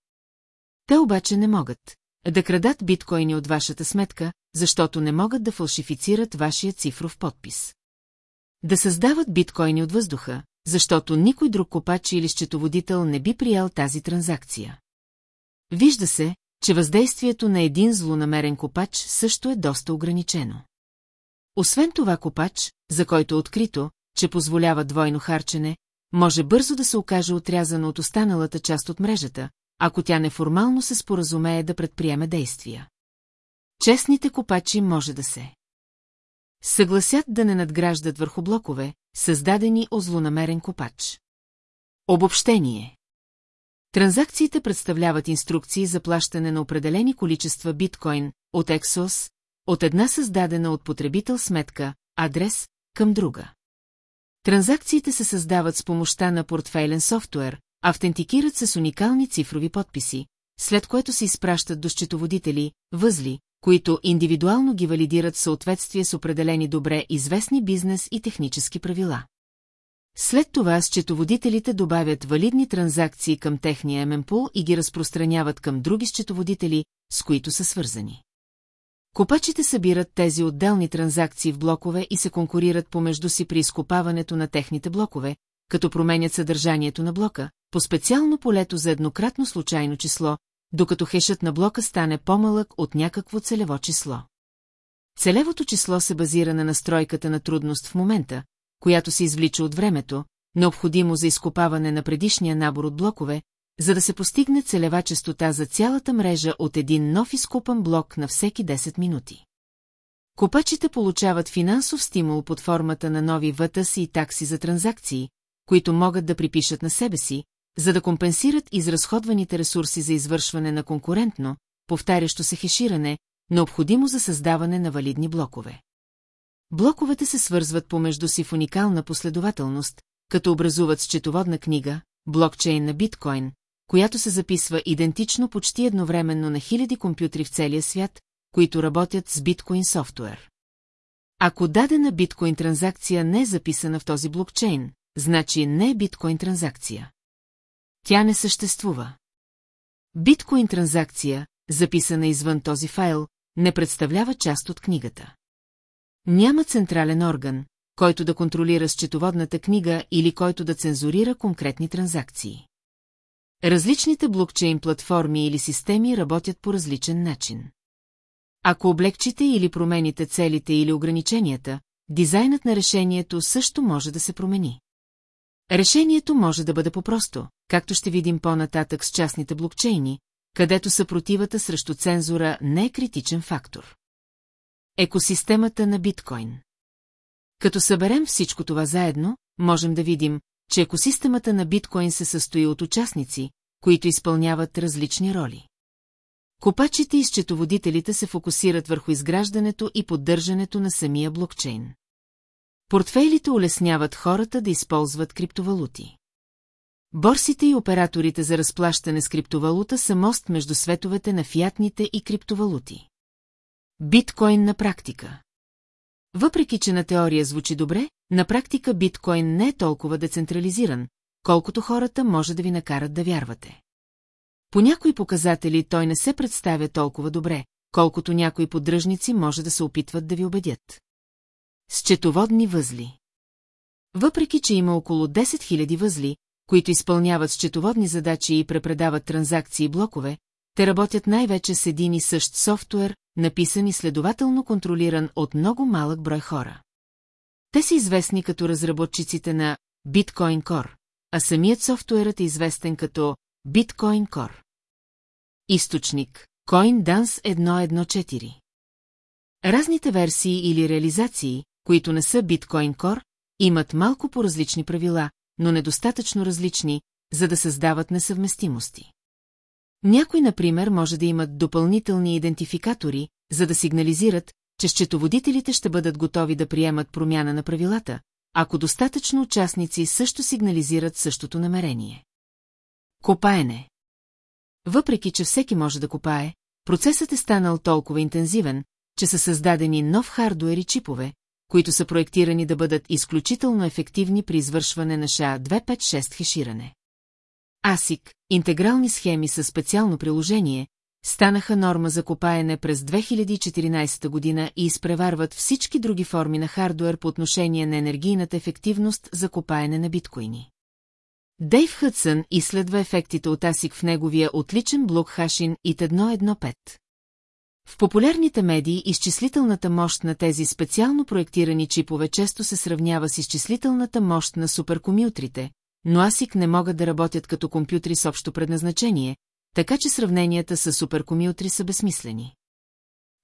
Те обаче не могат да крадат биткоини от вашата сметка, защото не могат да фалшифицират вашия цифров подпис. Да създават биткоини от въздуха, защото никой друг копач или счетоводител не би приял тази транзакция. Вижда се, че въздействието на един злонамерен копач също е доста ограничено. Освен това копач, за който е открито, че позволява двойно харчене, може бързо да се окаже отрязано от останалата част от мрежата, ако тя неформално се споразумее да предприеме действия. Честните копачи може да се съгласят да не надграждат върху блокове, създадени от злонамерен копач. Обобщение Транзакциите представляват инструкции за плащане на определени количества биткоин от Exos, от една създадена от потребител сметка, адрес, към друга. Транзакциите се създават с помощта на портфейлен софтуер, автентикират се с уникални цифрови подписи, след което се изпращат до счетоводители, възли, които индивидуално ги валидират в съответствие с определени добре известни бизнес и технически правила. След това счетоводителите добавят валидни транзакции към техния мемпул и ги разпространяват към други счетоводители, с които са свързани. Копачите събират тези отделни транзакции в блокове и се конкурират помежду си при изкопаването на техните блокове, като променят съдържанието на блока, по специално полето за еднократно случайно число, докато хешът на блока стане по-малък от някакво целево число. Целевото число се базира на настройката на трудност в момента, която се извлича от времето, необходимо за изкопаване на предишния набор от блокове, за да се постигне целева частота за цялата мрежа от един нов изкупан блок на всеки 10 минути. Копачите получават финансов стимул под формата на нови вътъси и такси за транзакции, които могат да припишат на себе си, за да компенсират изразходваните ресурси за извършване на конкурентно, повтарящо се хеширане, необходимо за създаване на валидни блокове. Блоковете се свързват помежду си в уникална последователност, като образуват счетоводна книга, блокчейн на биткоин, която се записва идентично почти едновременно на хиляди компютри в целия свят, които работят с биткоин софтуер. Ако дадена биткоин транзакция не е записана в този блокчейн, значи не е биткоин транзакция. Тя не съществува. Биткоин транзакция, записана извън този файл, не представлява част от книгата. Няма централен орган, който да контролира счетоводната книга или който да цензурира конкретни транзакции. Различните блокчейн платформи или системи работят по различен начин. Ако облегчите или промените целите или ограниченията, дизайнът на решението също може да се промени. Решението може да бъде по-просто, както ще видим по-нататък с частните блокчейни, където съпротивата срещу цензура не е критичен фактор. Екосистемата на биткоин Като съберем всичко това заедно, можем да видим, че екосистемата на биткоин се състои от участници, които изпълняват различни роли. Копачите и счетоводителите се фокусират върху изграждането и поддържането на самия блокчейн. Портфейлите улесняват хората да използват криптовалути. Борсите и операторите за разплащане с криптовалута са мост между световете на фиатните и криптовалути. Биткоин на практика Въпреки, че на теория звучи добре, на практика биткоин не е толкова децентрализиран, колкото хората може да ви накарат да вярвате. По някои показатели той не се представя толкова добре, колкото някои поддръжници може да се опитват да ви убедят. Счетоводни възли Въпреки, че има около 10 000 възли, които изпълняват счетоводни задачи и препредават транзакции и блокове, те работят най-вече с един и същ софтуер, написан и следователно контролиран от много малък брой хора. Те са известни като разработчиците на Bitcoin Core, а самият софтуерът е известен като Bitcoin Core. Източник CoinDance 114 Разните версии или реализации, които не са Bitcoin Core, имат малко по-различни правила, но недостатъчно различни, за да създават несъвместимости. Някои, например, може да имат допълнителни идентификатори, за да сигнализират, че счетоводителите ще бъдат готови да приемат промяна на правилата, ако достатъчно участници също сигнализират същото намерение. Копаене Въпреки, че всеки може да копае, процесът е станал толкова интензивен, че са създадени нов хардуер и чипове, които са проектирани да бъдат изключително ефективни при извършване на ША-256 хеширане. ASIC, интегрални схеми със специално приложение, станаха норма за копаене през 2014 година и изпреварват всички други форми на хардуер по отношение на енергийната ефективност за копаене на биткоини. Дейв Хътсън изследва ефектите от ASIC в неговия отличен блок Хашин ИТ 115. В популярните медии изчислителната мощ на тези специално проектирани чипове често се сравнява с изчислителната мощ на суперкомютрите, но ASIC не могат да работят като компютри с общо предназначение, така че сравненията с суперкомютри са безсмислени.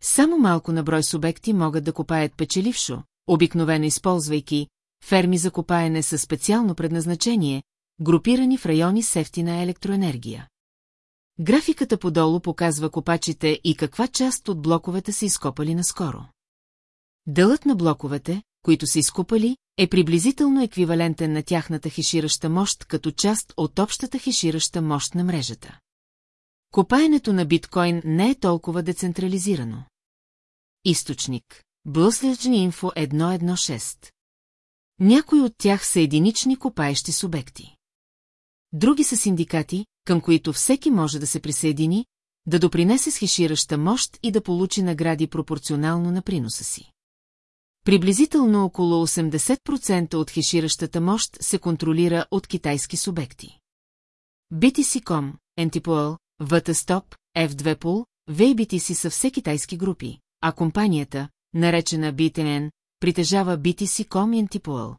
Само малко на брой субекти могат да копаят печелившо, обикновено използвайки ферми за копаене със специално предназначение, групирани в райони с ефтина електроенергия. Графиката подолу показва копачите и каква част от блоковете са изкопали наскоро. Делът на блоковете, които са изкупали, е приблизително еквивалентен на тяхната хешираща мощ като част от общата хешираща мощ на мрежата. Копаенето на биткоин не е толкова децентрализирано. Източник Блъслежни инфо 116 Някои от тях са единични копаещи субекти. Други са синдикати, към които всеки може да се присъедини, да допринесе с хешираща мощ и да получи награди пропорционално на приноса си. Приблизително около 80% от хеширащата мощ се контролира от китайски субекти. BTC.com, NTPOL, VTSTOP, F2POL, VBTC са все китайски групи, а компанията, наречена BTN, притежава BTC.com и NTPOL.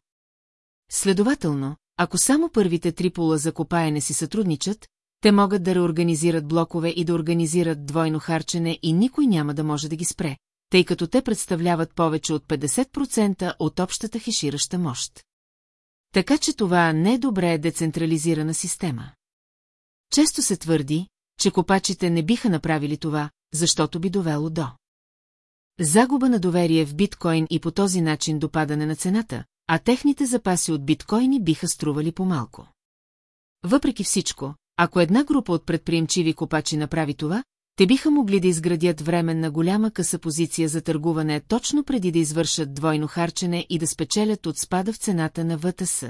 Следователно, ако само първите три пола за копаене си сътрудничат, те могат да реорганизират блокове и да организират двойно харчене и никой няма да може да ги спре, тъй като те представляват повече от 50% от общата хешираща мощ. Така че това не е добре децентрализирана система. Често се твърди, че копачите не биха направили това, защото би довело до загуба на доверие в биткоин и по този начин допадане на цената, а техните запаси от биткоини биха стрували по-малко. Въпреки всичко, ако една група от предприемчиви копачи направи това, те биха могли да изградят временна голяма къса позиция за търгуване точно преди да извършат двойно харчене и да спечелят от спада в цената на ВТС.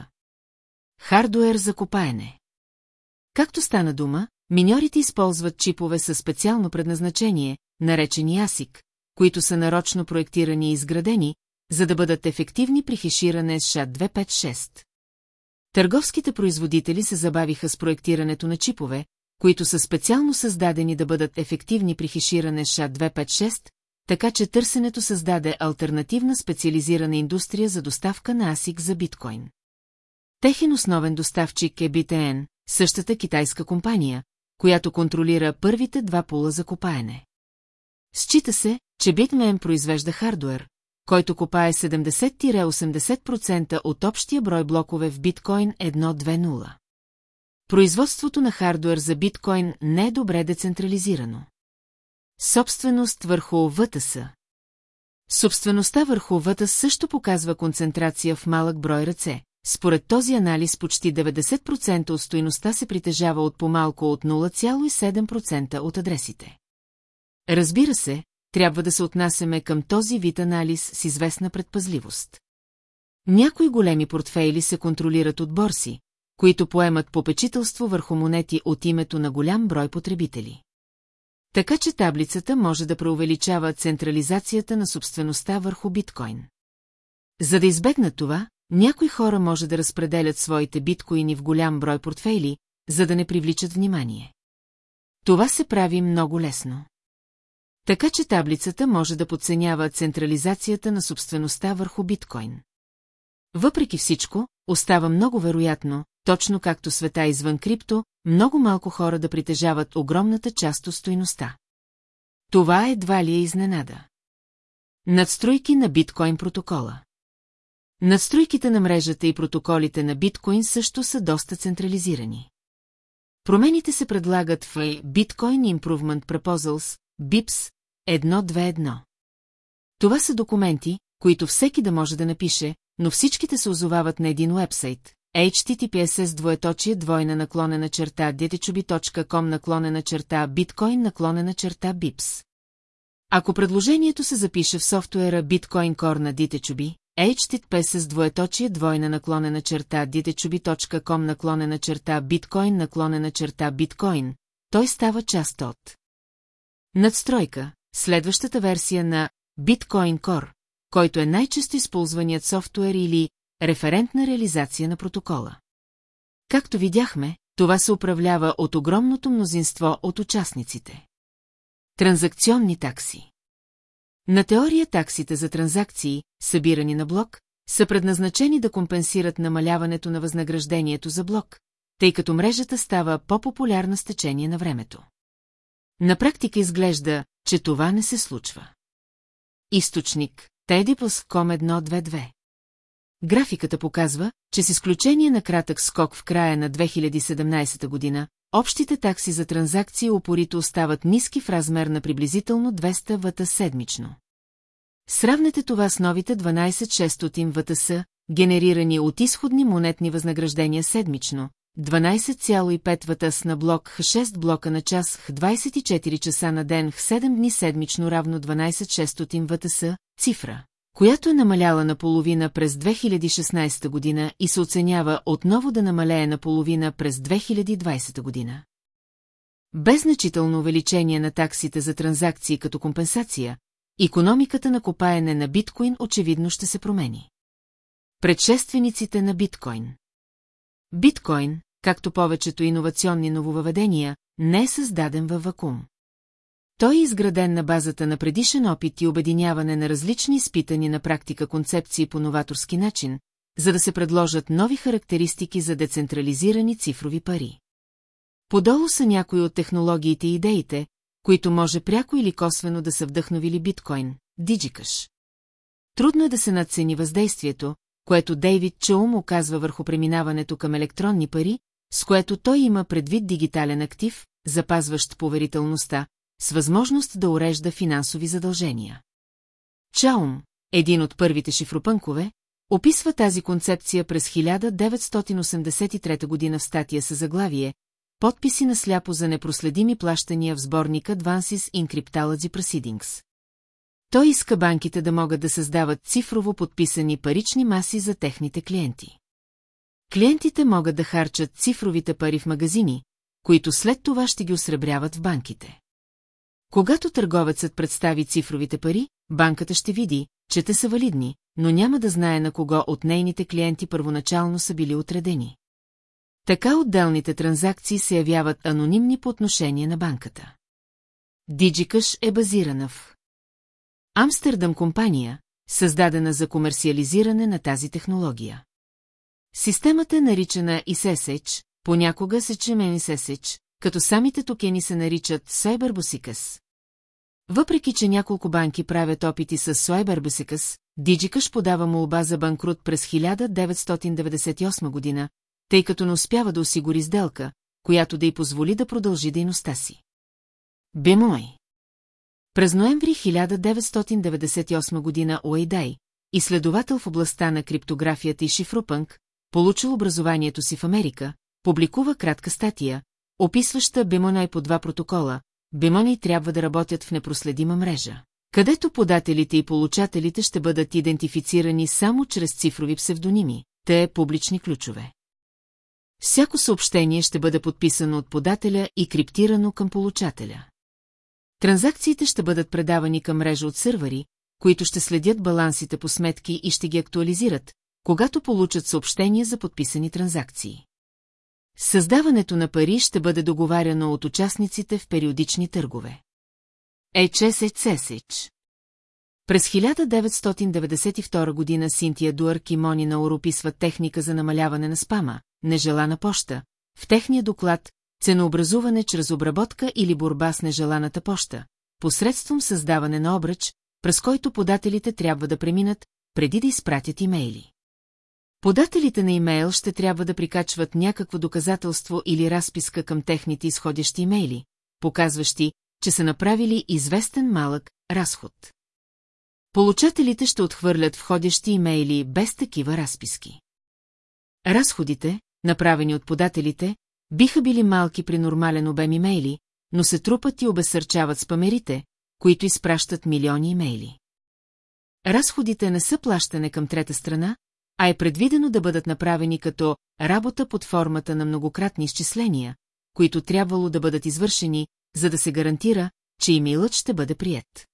Хардуер за копаене Както стана дума, миньорите използват чипове със специално предназначение, наречени ASIC, които са нарочно проектирани и изградени, за да бъдат ефективни при хеширане с ША-256. Търговските производители се забавиха с проектирането на чипове, които са специално създадени да бъдат ефективни при хеширане SHA-256, така че търсенето създаде альтернативна специализирана индустрия за доставка на ASIC за биткоин. Техен основен доставчик е BTN, същата китайска компания, която контролира първите два пула за копаене. Счита се, че Bitmain произвежда хардуер, който копае 70-80% от общия брой блокове в биткоин 1.2.0. Производството на хардуер за биткоин не е добре децентрализирано. Собственост върху ВТС Собствеността върху ВТС също показва концентрация в малък брой ръце. Според този анализ почти 90% от стоиността се притежава от по-малко от 0,7% от адресите. Разбира се, трябва да се отнасяме към този вид анализ с известна предпазливост. Някои големи портфейли се контролират от борси, които поемат попечителство върху монети от името на голям брой потребители. Така че таблицата може да преувеличава централизацията на собствеността върху биткоин. За да избегнат това, някои хора може да разпределят своите биткоини в голям брой портфейли, за да не привличат внимание. Това се прави много лесно. Така че таблицата може да подценява централизацията на собствеността върху биткоин. Въпреки всичко, остава много вероятно, точно както света извън крипто, много малко хора да притежават огромната част от стоиността. Това едва ли е изненада. Надстройки на биткоин протокола Надстройките на мрежата и протоколите на биткоин също са доста централизирани. Промените се предлагат в Bitcoin Improvement Proposals, BIPS, 121. Това са документи, които всеки да може да напише, но всичките се озовават на един уебсайт, https двоеточие двойна наклонена черта dtchubi.com наклонена черта биткоин наклонена черта bips. Ако предложението се запише в софтуера Bitcoin Core на DTChubi, https двоеточие двойна наклонена черта dtchubi.com наклонена черта биткоин наклонена черта биткоин, той става част от надстройка, следващата версия на Bitcoin Core, който е най-често използваният софтуер или референтна реализация на протокола. Както видяхме, това се управлява от огромното мнозинство от участниците. Транзакционни такси На теория таксите за транзакции, събирани на блок, са предназначени да компенсират намаляването на възнаграждението за блок, тъй като мрежата става по-популярна с течение на времето. На практика изглежда, че това не се случва. Източник Tedipus.com 122 Графиката показва, че с изключение на кратък скок в края на 2017 година, общите такси за транзакции опорито остават ниски в размер на приблизително 200 вата седмично. Сравнете това с новите 12600 ВТС, генерирани от изходни монетни възнаграждения седмично, 12,5 ВТС на блок Х 6 блока на час Х 24 часа на ден Х 7 дни седмично равно 12600 ВТС, цифра, която е намаляла наполовина през 2016 година и се оценява отново да намалее наполовина през 2020 година. Без значително увеличение на таксите за транзакции като компенсация, економиката на копаене на биткоин очевидно ще се промени. Предшествениците на биткоин Биткоин, както повечето иновационни нововъведения, не е създаден във вакуум. Той е изграден на базата на предишен опит и обединяване на различни изпитани на практика концепции по новаторски начин, за да се предложат нови характеристики за децентрализирани цифрови пари. Подолу са някои от технологиите и идеите, които може пряко или косвено да са вдъхновили биткоин, диджикаш. Трудно е да се надцени въздействието, което Дейвид Чоум оказва върху преминаването към електронни пари, с което той има предвид дигитален актив, запазващ поверителността, с възможност да урежда финансови задължения. Чаум, един от първите шифропънкове, описва тази концепция през 1983 година в статия с заглавие «Подписи на сляпо за непроследими плащания в сборника Advances in Cryptology Proceedings». Той иска банките да могат да създават цифрово подписани парични маси за техните клиенти. Клиентите могат да харчат цифровите пари в магазини, които след това ще ги осребряват в банките. Когато търговецът представи цифровите пари, банката ще види, че те са валидни, но няма да знае на кого от нейните клиенти първоначално са били отредени. Така отделните транзакции се явяват анонимни по отношение на банката. Digicаш е базирана в Амстердам компания, създадена за комерциализиране на тази технология. Системата е наричана ISSH, понякога се чеме ISSH, като самите токени се наричат Cyberbusicas. Въпреки, че няколко банки правят опити с Cyberbusicas, Digicаш подава молба за банкрут през 1998 година, тъй като не успява да осигури сделка, която да й позволи да продължи дейността си. Бемой През ноември 1998 година Уейдай, изследовател в областта на криптографията и шифрупънк, получил образованието си в Америка, публикува кратка статия, описваща Бемоной по два протокола, Бемони трябва да работят в непроследима мрежа, където подателите и получателите ще бъдат идентифицирани само чрез цифрови псевдоними, те публични ключове. Всяко съобщение ще бъде подписано от подателя и криптирано към получателя. Транзакциите ще бъдат предавани към мрежа от сървъри, които ще следят балансите по сметки и ще ги актуализират, когато получат съобщения за подписани транзакции. Създаването на пари ще бъде договаряно от участниците в периодични търгове. HSHSH През 1992 година Синтия Дуарк и Мони Наур описват техника за намаляване на спама, нежелана поща, в техния доклад ценообразуване чрез обработка или борба с нежеланата поща, посредством създаване на обръч, през който подателите трябва да преминат, преди да изпратят имейли. Подателите на имейл ще трябва да прикачват някакво доказателство или разписка към техните изходящи имейли, показващи, че са направили известен малък разход. Получателите ще отхвърлят входящи имейли без такива разписки. Разходите, направени от подателите, биха били малки при нормален обем имейли, но се трупат и обесърчават спамерите, които изпращат милиони имейли. Разходите не са плащане към трета страна, а е предвидено да бъдат направени като работа под формата на многократни изчисления, които трябвало да бъдат извършени, за да се гарантира, че имейлът ще бъде прият.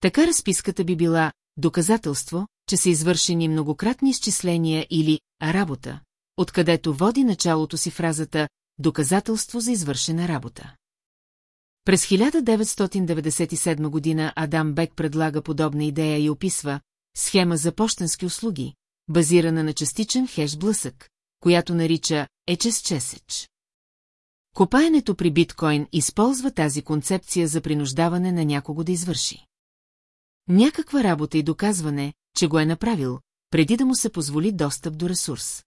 Така разписката би била доказателство, че са извършени многократни изчисления или работа, откъдето води началото си фразата «доказателство за извършена работа». През 1997 година Адам Бек предлага подобна идея и описва схема за почтенски услуги, базирана на частичен хеш блъсък, която нарича HSCSH. Копаенето при биткоин използва тази концепция за принуждаване на някого да извърши. Някаква работа и доказване, че го е направил, преди да му се позволи достъп до ресурс.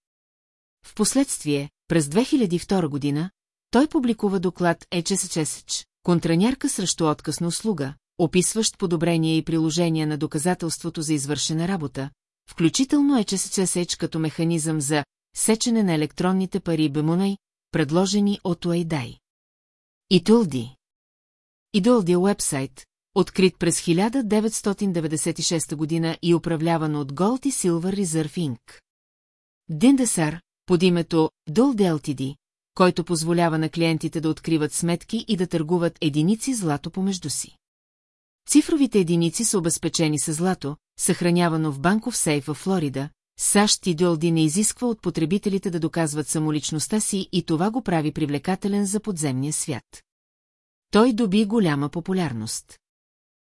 Впоследствие, през 2002 година, той публикува доклад HSCSH, контранярка срещу откъсна услуга, описващ подобрение и приложение на доказателството за извършена работа, включително HSCSH като механизъм за сечене на електронните пари Бемунай, предложени от Уайдай. Итулди Идулди е уебсайт, открит през 1996 година и управляван от Gold и Silver Reserve Inc. Диндесар, под името Дол Ltd, който позволява на клиентите да откриват сметки и да търгуват единици злато помежду си. Цифровите единици са обезпечени с злато, съхранявано в банков сейф в Флорида, САЩ и Долди не изисква от потребителите да доказват самоличността си и това го прави привлекателен за подземния свят. Той доби голяма популярност.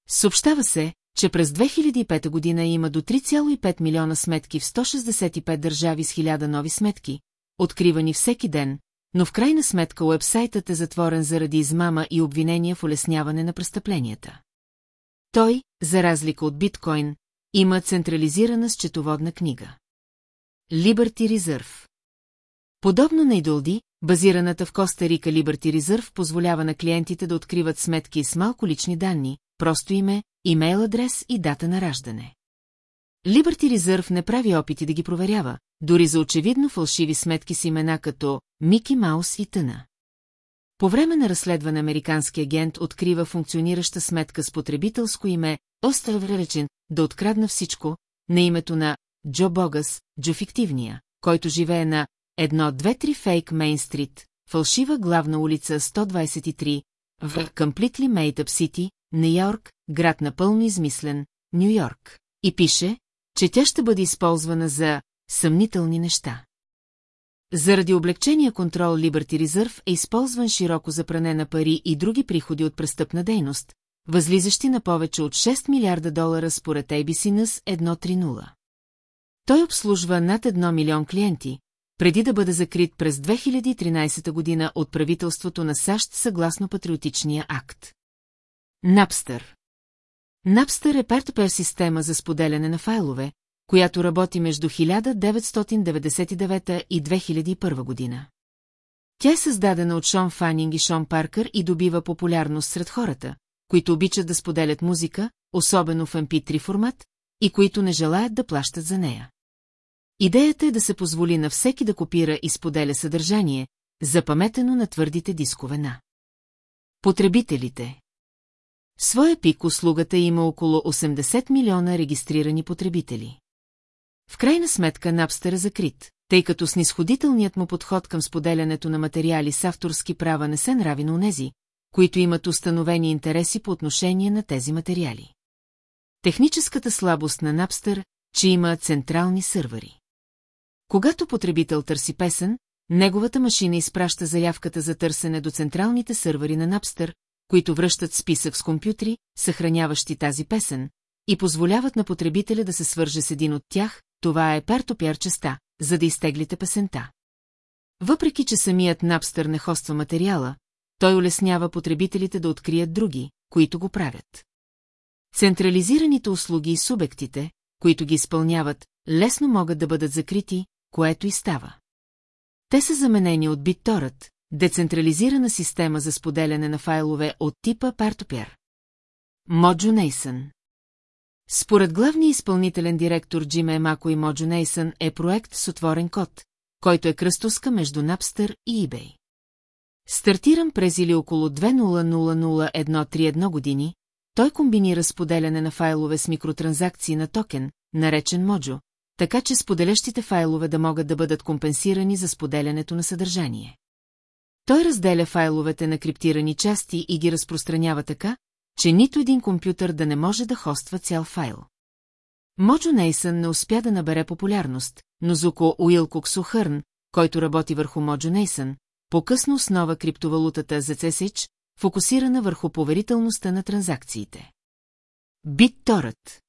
Съобщава се, че през 2005 година има до 3,5 милиона сметки в 165 държави с 1000 нови сметки, откривани всеки ден, но в крайна сметка уебсайтът е затворен заради измама и обвинения в улесняване на престъпленията. Той, за разлика от биткоин, има централизирана счетоводна книга. Liberty Reserve Подобно на Идолди, базираната в Коста Рика Liberty Reserve позволява на клиентите да откриват сметки с малко лични данни, просто име, имейл адрес и дата на раждане. Liberty Reserve не прави опити да ги проверява, дори за очевидно фалшиви сметки с имена като Мики Маус и Тъна. По време на разследване американски агент открива функционираща сметка с потребителско име Речен да открадна всичко на името на Джо Богас, Джо Фиктивния, който живее на 1-2-3 Фейк Мейн Стрит, фалшива главна улица 123, в Completely Made Up City, Нью-Йорк, град напълно измислен, Нью-Йорк, и пише, че тя ще бъде използвана за съмнителни неща. Заради облегчения контрол Liberty Reserve е използван широко за пране на пари и други приходи от престъпна дейност, възлизащи на повече от 6 милиарда долара според ABC News 130. Той обслужва над 1 милион клиенти, преди да бъде закрит през 2013 година от правителството на САЩ съгласно патриотичния акт. Напстър Напстър е пертопер система за споделяне на файлове, която работи между 1999 и 2001 година. Тя е създадена от Шон Фанинг и Шон Паркър и добива популярност сред хората, които обичат да споделят музика, особено в MP3 формат, и които не желаят да плащат за нея. Идеята е да се позволи на всеки да копира и споделя съдържание, запаметено на твърдите дискове на. Потребителите своя пик услугата има около 80 милиона регистрирани потребители. В крайна сметка Напстър е закрит, тъй като снисходителният му подход към споделянето на материали с авторски права не се нрави на унези, които имат установени интереси по отношение на тези материали. Техническата слабост на Напстър, че има централни сървъри. Когато потребител търси песен, неговата машина изпраща заявката за търсене до централните сървъри на Napster, които връщат списък с компютри, съхраняващи тази песен, и позволяват на потребителя да се свърже с един от тях, това е пертопяр частта, за да изтеглите песента. Въпреки, че самият Napster не хоства материала, той улеснява потребителите да открият други, които го правят. Централизираните услуги и субектите, които ги изпълняват, лесно могат да бъдат закрити, което и става. Те са заменени от BitTorrent, децентрализирана система за споделяне на файлове от типа Peer-to-Peer. Моджо Нейсън Според главния изпълнителен директор Джим Емако и Моджо Нейсън е проект с отворен код, който е кръстоска между Napster и eBay. Стартиран през или около 20000131 години, той комбинира споделяне на файлове с микротранзакции на токен, наречен Моджо, така че споделящите файлове да могат да бъдат компенсирани за споделянето на съдържание. Той разделя файловете на криптирани части и ги разпространява така, че нито един компютър да не може да хоства цял файл. Моджо Нейсън не успя да набере популярност, но Зуко Уилкоксо Хърн, който работи върху Моджо Нейсън, по-късно основа криптовалутата за фокусирана върху поверителността на транзакциите. BitTorrent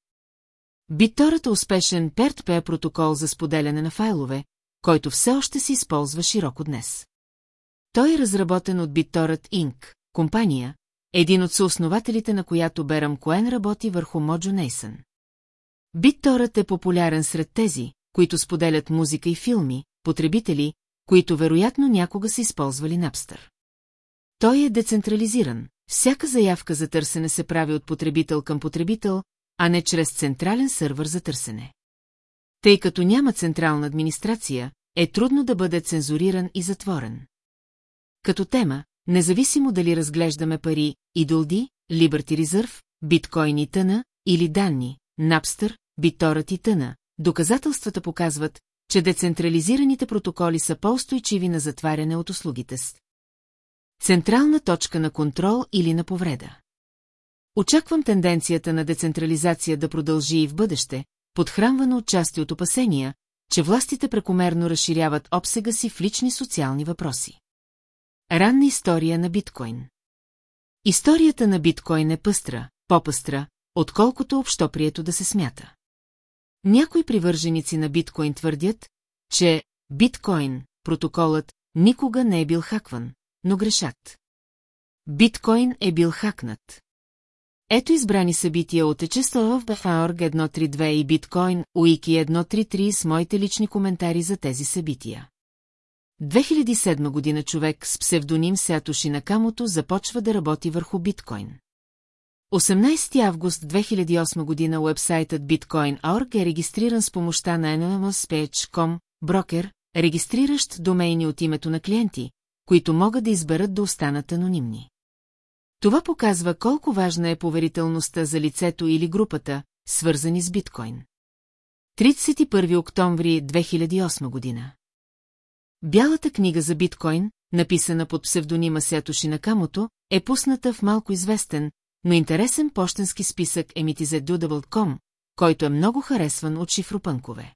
BitTorrent е успешен peer протокол за споделяне на файлове, който все още се използва широко днес. Той е разработен от BitTorrent Inc., компания, един от съоснователите на която Берам Коен работи върху Моджо Нейсън. BitTorrent е популярен сред тези, които споделят музика и филми, потребители, които вероятно някога са използвали Napster. Той е децентрализиран. Всяка заявка за търсене се прави от потребител към потребител, а не чрез централен сървър за търсене. Тъй като няма централна администрация, е трудно да бъде цензуриран и затворен. Като тема, независимо дали разглеждаме пари, идолди, Liberty Reserve, биткоин и тъна, или данни, Napster, биторът и тъна, доказателствата показват, че децентрализираните протоколи са по-устойчиви на затваряне от услугите с. Централна точка на контрол или на повреда. Очаквам тенденцията на децентрализация да продължи и в бъдеще, подхранвана от части от опасения, че властите прекомерно разширяват обсега си в лични социални въпроси. Ранна история на биткоин Историята на биткоин е пъстра, по-пъстра, отколкото общоприето да се смята. Някои привърженици на биткоин твърдят, че биткоин, протоколът, никога не е бил хакван, но грешат. Биткоин е бил хакнат. Ето избрани събития от Ечеслава в Бефаорг 132 и Биткоин, Уики 133 с моите лични коментари за тези събития. 2007 година човек с псевдоним Сятоши Накамото започва да работи върху биткоин. 18 август 2008 година уебсайтът Bitcoin.org е регистриран с помощта на anonymous.com, брокер, регистриращ домейни от името на клиенти, които могат да изберат да останат анонимни. Това показва колко важна е поверителността за лицето или групата, свързани с биткоин. 31 октомври 2008 година. Бялата книга за биткоин, написана под псевдонима Сятоши Накамото, е пусната в малко известен, но интересен почтенски списък Emitize който е много харесван от шифропънкове.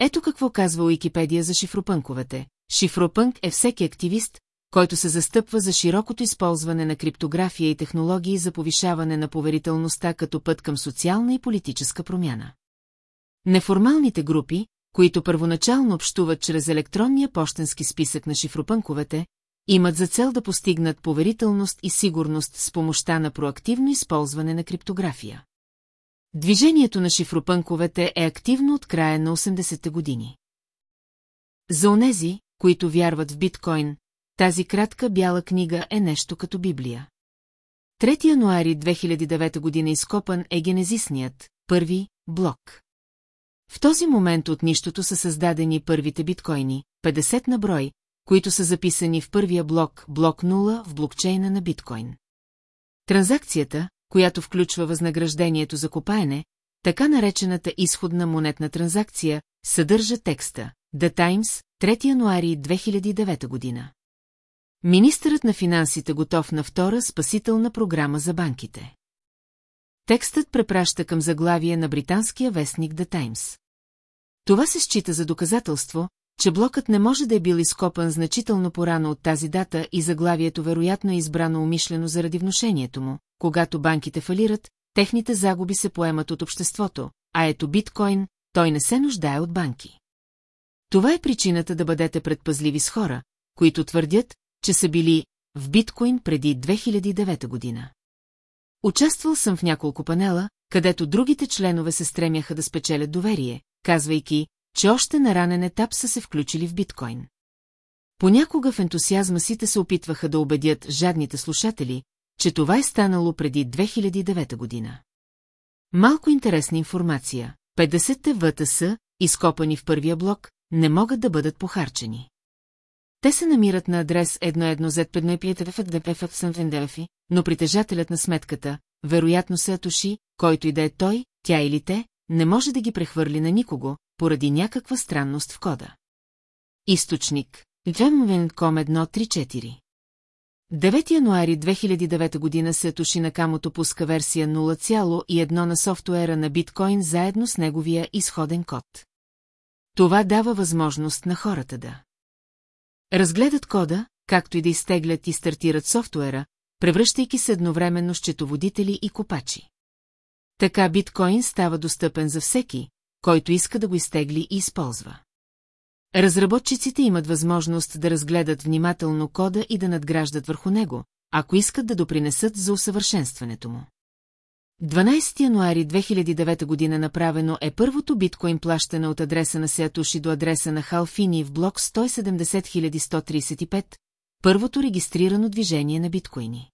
Ето какво казва Уикипедия за шифропънковете. Шифропънк е всеки активист, който се застъпва за широкото използване на криптография и технологии за повишаване на поверителността като път към социална и политическа промяна. Неформалните групи, които първоначално общуват чрез електронния почтенски списък на шифропънковете, имат за цел да постигнат поверителност и сигурност с помощта на проактивно използване на криптография. Движението на шифропънковете е активно от края на 80-те години. За онези, които вярват в биткоин, тази кратка бяла книга е нещо като Библия. 3 януари 2009 година изкопан е генезисният, първи, блок. В този момент от нищото са създадени първите биткоини, 50 на брой, които са записани в първия блок, блок 0 в блокчейна на биткоин. Транзакцията, която включва възнаграждението за копаене, така наречената изходна монетна транзакция, съдържа текста The Times, 3 януари 2009 година. Министърът на финансите готов на втора спасителна програма за банките. Текстът препраща към заглавие на британския вестник The Times. Това се счита за доказателство, че блокът не може да е бил изкопан значително порано от тази дата и заглавието вероятно е избрано умишлено заради вношението му. Когато банките фалират, техните загуби се поемат от обществото, а ето биткоин, той не се нуждае от банки. Това е причината да бъдете предпазливи с хора, които твърдят, че са били в биткоин преди 2009 година. Участвал съм в няколко панела, където другите членове се стремяха да спечелят доверие, казвайки, че още на ранен етап са се включили в биткоин. Понякога в ентусиазма сите се опитваха да убедят жадните слушатели, че това е станало преди 2009 година. Малко интересна информация. 50-те ВТС, изкопани в първия блок, не могат да бъдат похарчени. Те се намират на адрес 11Z5 но притежателят на сметката, вероятно се атуши, който и да е той, тя или те, не може да ги прехвърли на никого, поради някаква странност в кода. Източник Gemwin.com 134 9 януари 2009 година се Атуши Накамото пуска версия 0,1 на софтуера на биткоин заедно с неговия изходен код. Това дава възможност на хората да разгледат кода, както и да изтеглят и стартират софтуера, превръщайки се едновременно счетоводители и копачи. Така биткоин става достъпен за всеки, който иска да го изтегли и използва. Разработчиците имат възможност да разгледат внимателно кода и да надграждат върху него, ако искат да допринесат за усъвършенстването му. 12 януари 2009 година направено е първото биткоин плащане от адреса на Сеатуши до адреса на Халфини в блок 170135, първото регистрирано движение на биткоини.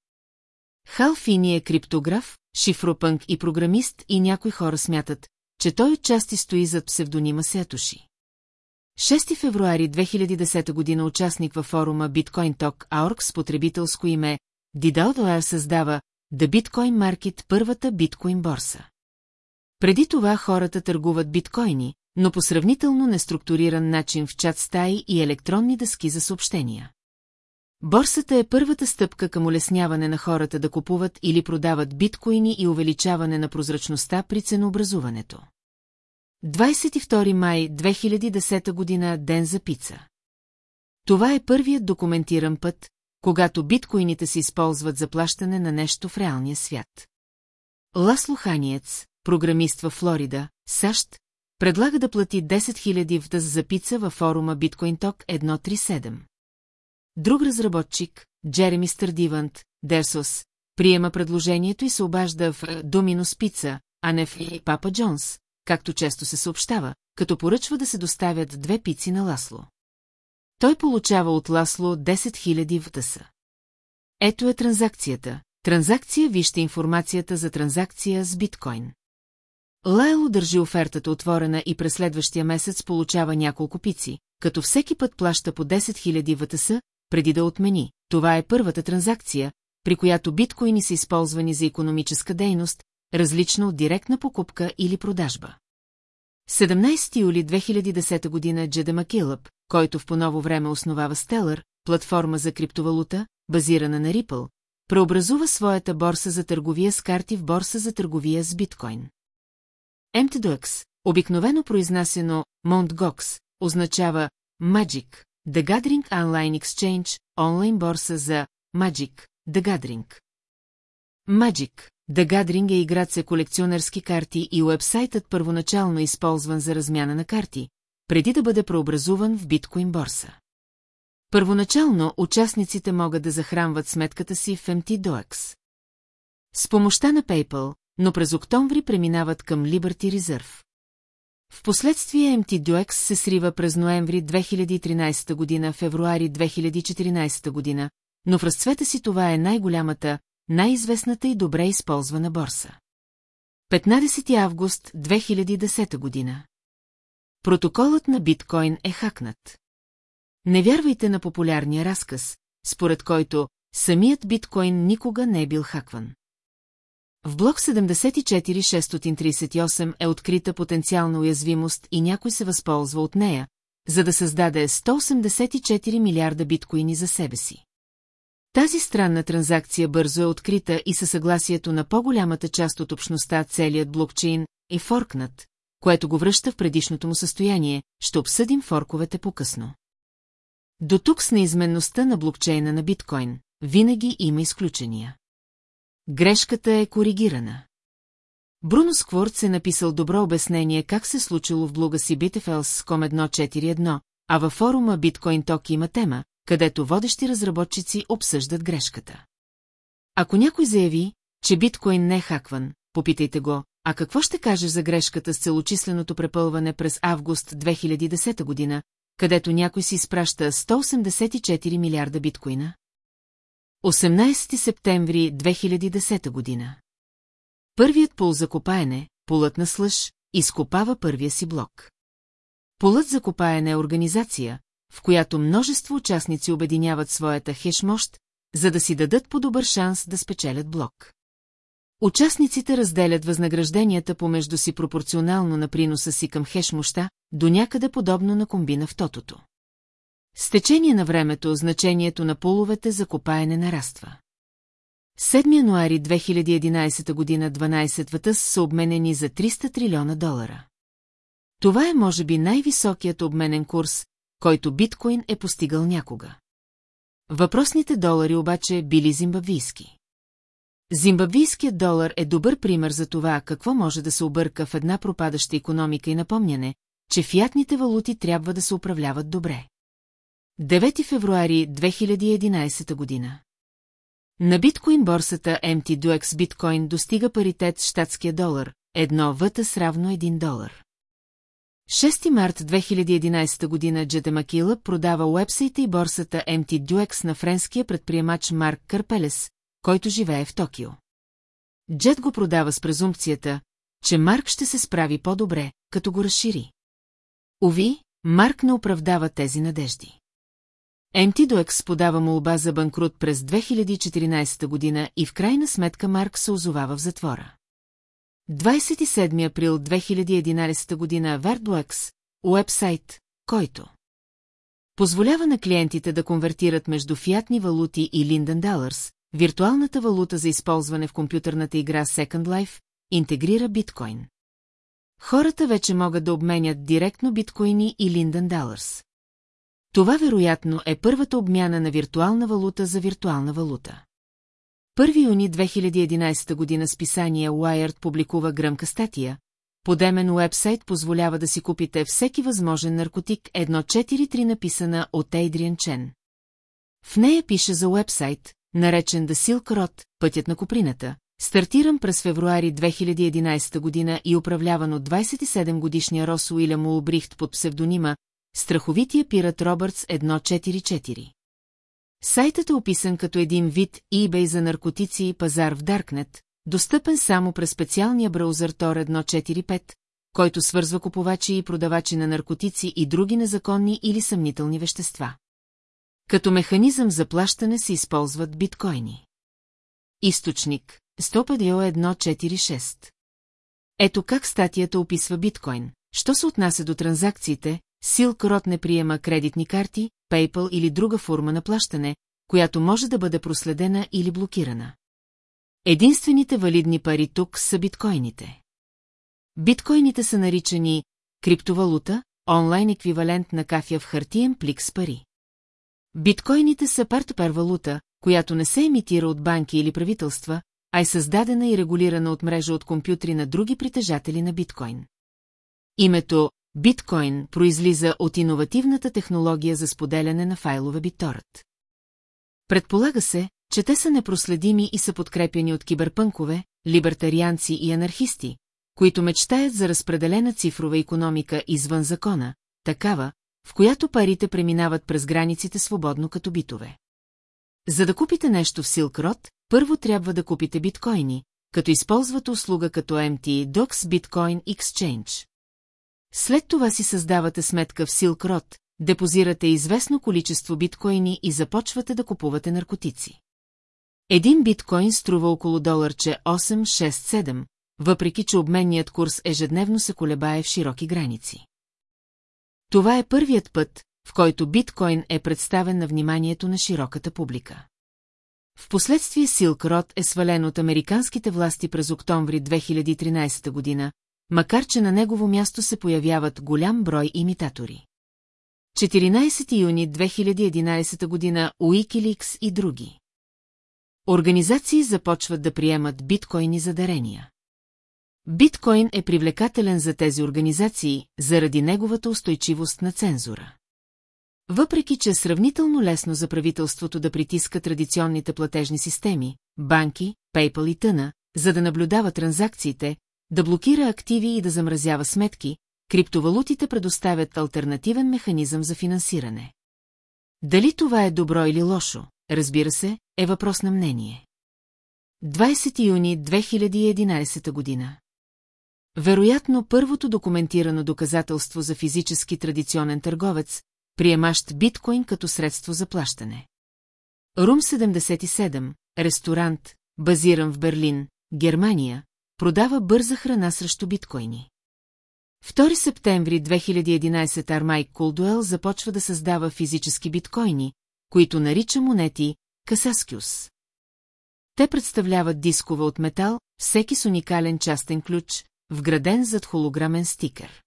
Халфини е криптограф, шифропънк и програмист и някои хора смятат, че той отчасти стои зад псевдонима Сеатуши. 6 февруари 2010 година участник във форума Bitcoin Talk с потребителско име Didal създава The Bitcoin Market първата биткоин борса. Преди това хората търгуват биткоини, но по сравнително неструктуриран начин в чат стаи и електронни дъски за съобщения. Борсата е първата стъпка към улесняване на хората да купуват или продават биткоини и увеличаване на прозрачността при ценообразуването. 22 май 2010 година Ден за пица. Това е първият документиран път, когато биткоините се използват за плащане на нещо в реалния свят. Ласло Ханиец, програмист във Флорида, САЩ, предлага да плати 10 000 в за пица във форума BitcoinTalk 137. Друг разработчик, Джереми Стърдивант, Дерсос, приема предложението и се обажда в Доминус Пица, а не в Папа Джонс, както често се съобщава, като поръчва да се доставят две пици на Ласло. Той получава от Ласло 10 000 в тъса. Ето е транзакцията. Транзакция вижте информацията за транзакция с биткоин. Лайло държи офертата отворена и през следващия месец получава няколко пици, като всеки път плаща по 10 000 ВТС, преди да отмени. Това е първата транзакция, при която биткоини са използвани за економическа дейност, различна от директна покупка или продажба. 17 юли 2010 година Джеда Макилъп, който в поново време основава Stellar, платформа за криптовалута, базирана на Ripple, преобразува своята борса за търговия с карти в борса за търговия с биткоин. MTDX, обикновено произнасено Монт Гокс, означава Magic, The Gathering Online Exchange, онлайн борса за Magic, The Gathering. Magic, The Gathering е играт се колекционерски карти и уебсайтът първоначално е използван за размяна на карти, преди да бъде преобразуван в биткоин борса. Първоначално участниците могат да захранват сметката си в MT-DOX. С помощта на PayPal, но през октомври преминават към Liberty Reserve. Впоследствие MT-DOX се срива през ноември 2013 година, февруари 2014 година, но в разцвета си това е най-голямата, най-известната и добре използвана борса. 15 август 2010 година. Протоколът на биткоин е хакнат. Не вярвайте на популярния разказ, според който самият биткоин никога не е бил хакван. В блок 74638 е открита потенциална уязвимост и някой се възползва от нея, за да създаде 184 милиарда биткоини за себе си. Тази странна транзакция бързо е открита и със съгласието на по-голямата част от общността целият блокчейн е форкнат, което го връща в предишното му състояние, ще обсъдим форковете по-късно. До тук с неизменността на блокчейна на биткоин, винаги има изключения. Грешката е коригирана. Бруно Скворц е написал добро обяснение как се случило в блога си Bitefels.com 141, а във форума Bitcoin Talk има тема, където водещи разработчици обсъждат грешката. Ако някой заяви, че биткоин не е хакван, попитайте го, а какво ще кажеш за грешката с целочисленото препълване през август 2010 година, където някой си изпраща 184 милиарда биткоина? 18 септември 2010 година. Първият пол за копаене, полът на слъж, изкопава първия си блок. Полът за копаене е организация, в която множество участници обединяват своята хешмощ, за да си дадат по-добър шанс да спечелят блок. Участниците разделят възнагражденията помежду си пропорционално на приноса си към хешмоща, до някъде подобно на комбина в тотото. С течение на времето значението на половете за копаене нараства. 7 януари 2011 година 12 ВТС са обменени за 300 трилиона долара. Това е може би най-високият обменен курс, който биткоин е постигал някога. Въпросните долари обаче били зимбабвийски. Зимбабвийският долар е добър пример за това какво може да се обърка в една пропадаща економика и напомняне, че фиатните валути трябва да се управляват добре. 9 февруари 2011 година. На биткоин борсата MT2X биткоин достига паритет с щатския долар, едно въта с равно 1 долар. 6 март 2011 година Джетемакила продава уебсайта и борсата MT2X на френския предприемач Марк Карпелес, който живее в Токио. Джет го продава с презумпцията, че Марк ще се справи по-добре, като го разшири. Ови, Марк не оправдава тези надежди. MTDOX подава молба за банкрут през 2014 година и в крайна сметка Марк се озовава в затвора. 27 април 2011 година Verdwax, уебсайт, който позволява на клиентите да конвертират между фиатни валути и Linden Dollars, виртуалната валута за използване в компютърната игра Second Life, интегрира биткоин. Хората вече могат да обменят директно биткоини и Linden Dollars. Това вероятно е първата обмяна на виртуална валута за виртуална валута. 1 юни 2011 година списание Wired публикува гръмка статия. Подемен уебсайт позволява да си купите всеки възможен наркотик 143 написана от Ейдриан Чен. В нея пише за уебсайт, наречен The Silk Road, пътят на Куприната, стартиран през февруари 2011 година и управляван от 27-годишния Рос Уилям Улбрихт под псевдонима Страховития пират Робъртс 144. Сайтът е описан като един вид eBay за наркотици и пазар в Даркнет, достъпен само през специалния браузър Tor 145, който свързва купувачи и продавачи на наркотици и други незаконни или съмнителни вещества. Като механизъм за плащане се използват биткоини. Източник 146. Ето как статията описва биткоин. Що се отнася до транзакциите, Silk Road не приема кредитни карти, PayPal или друга форма на плащане, която може да бъде проследена или блокирана. Единствените валидни пари тук са биткоините. Биткоините са наричани криптовалута, онлайн еквивалент на кафя в хартиен плик с пари. Биткоините са партопер валута, която не се емитира от банки или правителства, а е създадена и регулирана от мрежа от компютри на други притежатели на биткоин. Името биткоин произлиза от иновативната технология за споделяне на файлове BitTorrent. Предполага се, че те са непроследими и са подкрепени от киберпънкове, либертарианци и анархисти, които мечтаят за разпределена цифрова економика извън закона, такава, в която парите преминават през границите свободно като битове. За да купите нещо в Silk Road, първо трябва да купите биткоини, като използвате услуга като MT Docs Bitcoin Exchange. След това си създавате сметка в Silk Road, депозирате известно количество биткоини и започвате да купувате наркотици. Един биткоин струва около доларче 8-6-7, въпреки че обменният курс ежедневно се колебае в широки граници. Това е първият път, в който биткоин е представен на вниманието на широката публика. Впоследствие Силк Род е свален от американските власти през октомври 2013 година, макар че на негово място се появяват голям брой имитатори. 14 юни 2011 година Уикиликс и други. Организации започват да приемат биткоини за дарения. Биткоин е привлекателен за тези организации заради неговата устойчивост на цензура. Въпреки, че е сравнително лесно за правителството да притиска традиционните платежни системи, банки, PayPal и тъна, за да наблюдава транзакциите, да блокира активи и да замразява сметки, криптовалутите предоставят альтернативен механизъм за финансиране. Дали това е добро или лошо, разбира се, е въпрос на мнение. 20 юни 2011 година Вероятно първото документирано доказателство за физически традиционен търговец, приемащ биткоин като средство за плащане. Рум 77, ресторант, базиран в Берлин, Германия, продава бърза храна срещу биткоини. 2 септември 2011 Армайк Кулдуел започва да създава физически биткоини, които нарича монети Касаскюс. Те представляват дискове от метал, всеки с уникален частен ключ, вграден зад холограмен стикер.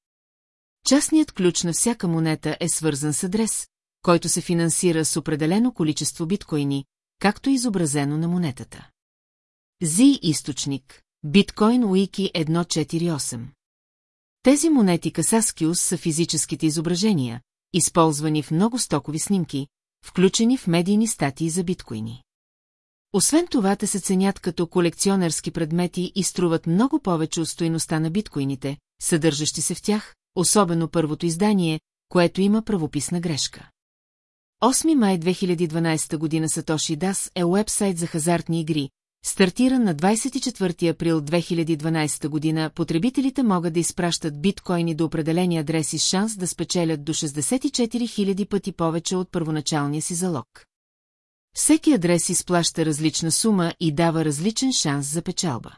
Частният ключ на всяка монета е свързан с адрес, който се финансира с определено количество биткоини, както изобразено на монетата. Зи източник Биткоин Уики 148 Тези монети Касаскиус са физическите изображения, използвани в много стокови снимки, включени в медийни статии за биткоини. Освен това, те се ценят като колекционерски предмети и струват много повече от стоиността на биткоините, съдържащи се в тях, особено първото издание, което има правописна грешка. 8 май 2012 година Сатоши Дас е уебсайт за хазартни игри. Стартиран на 24 април 2012 година, потребителите могат да изпращат биткоини до определени адреси с шанс да спечелят до 64 000 пъти повече от първоначалния си залог. Всеки адрес изплаща различна сума и дава различен шанс за печалба.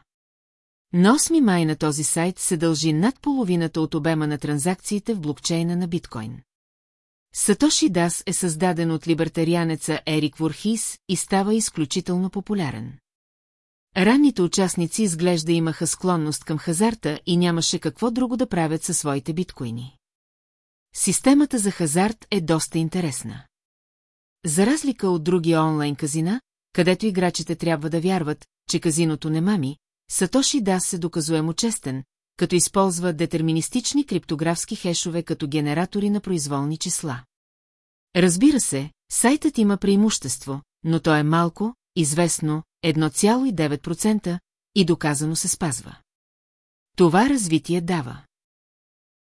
На 8 май на този сайт се дължи над половината от обема на транзакциите в блокчейна на биткоин. Сатоши Дас е създаден от либертарианеца Ерик Ворхис и става изключително популярен. Ранните участници изглежда имаха склонност към хазарта и нямаше какво друго да правят със своите биткоини. Системата за хазарт е доста интересна. За разлика от други онлайн казина, където играчите трябва да вярват, че казиното не мами, Сатоши Дас се доказуемо честен, като използва детерминистични криптографски хешове като генератори на произволни числа. Разбира се, сайтът има преимущество, но то е малко, известно, 1,9% и доказано се спазва. Това развитие дава.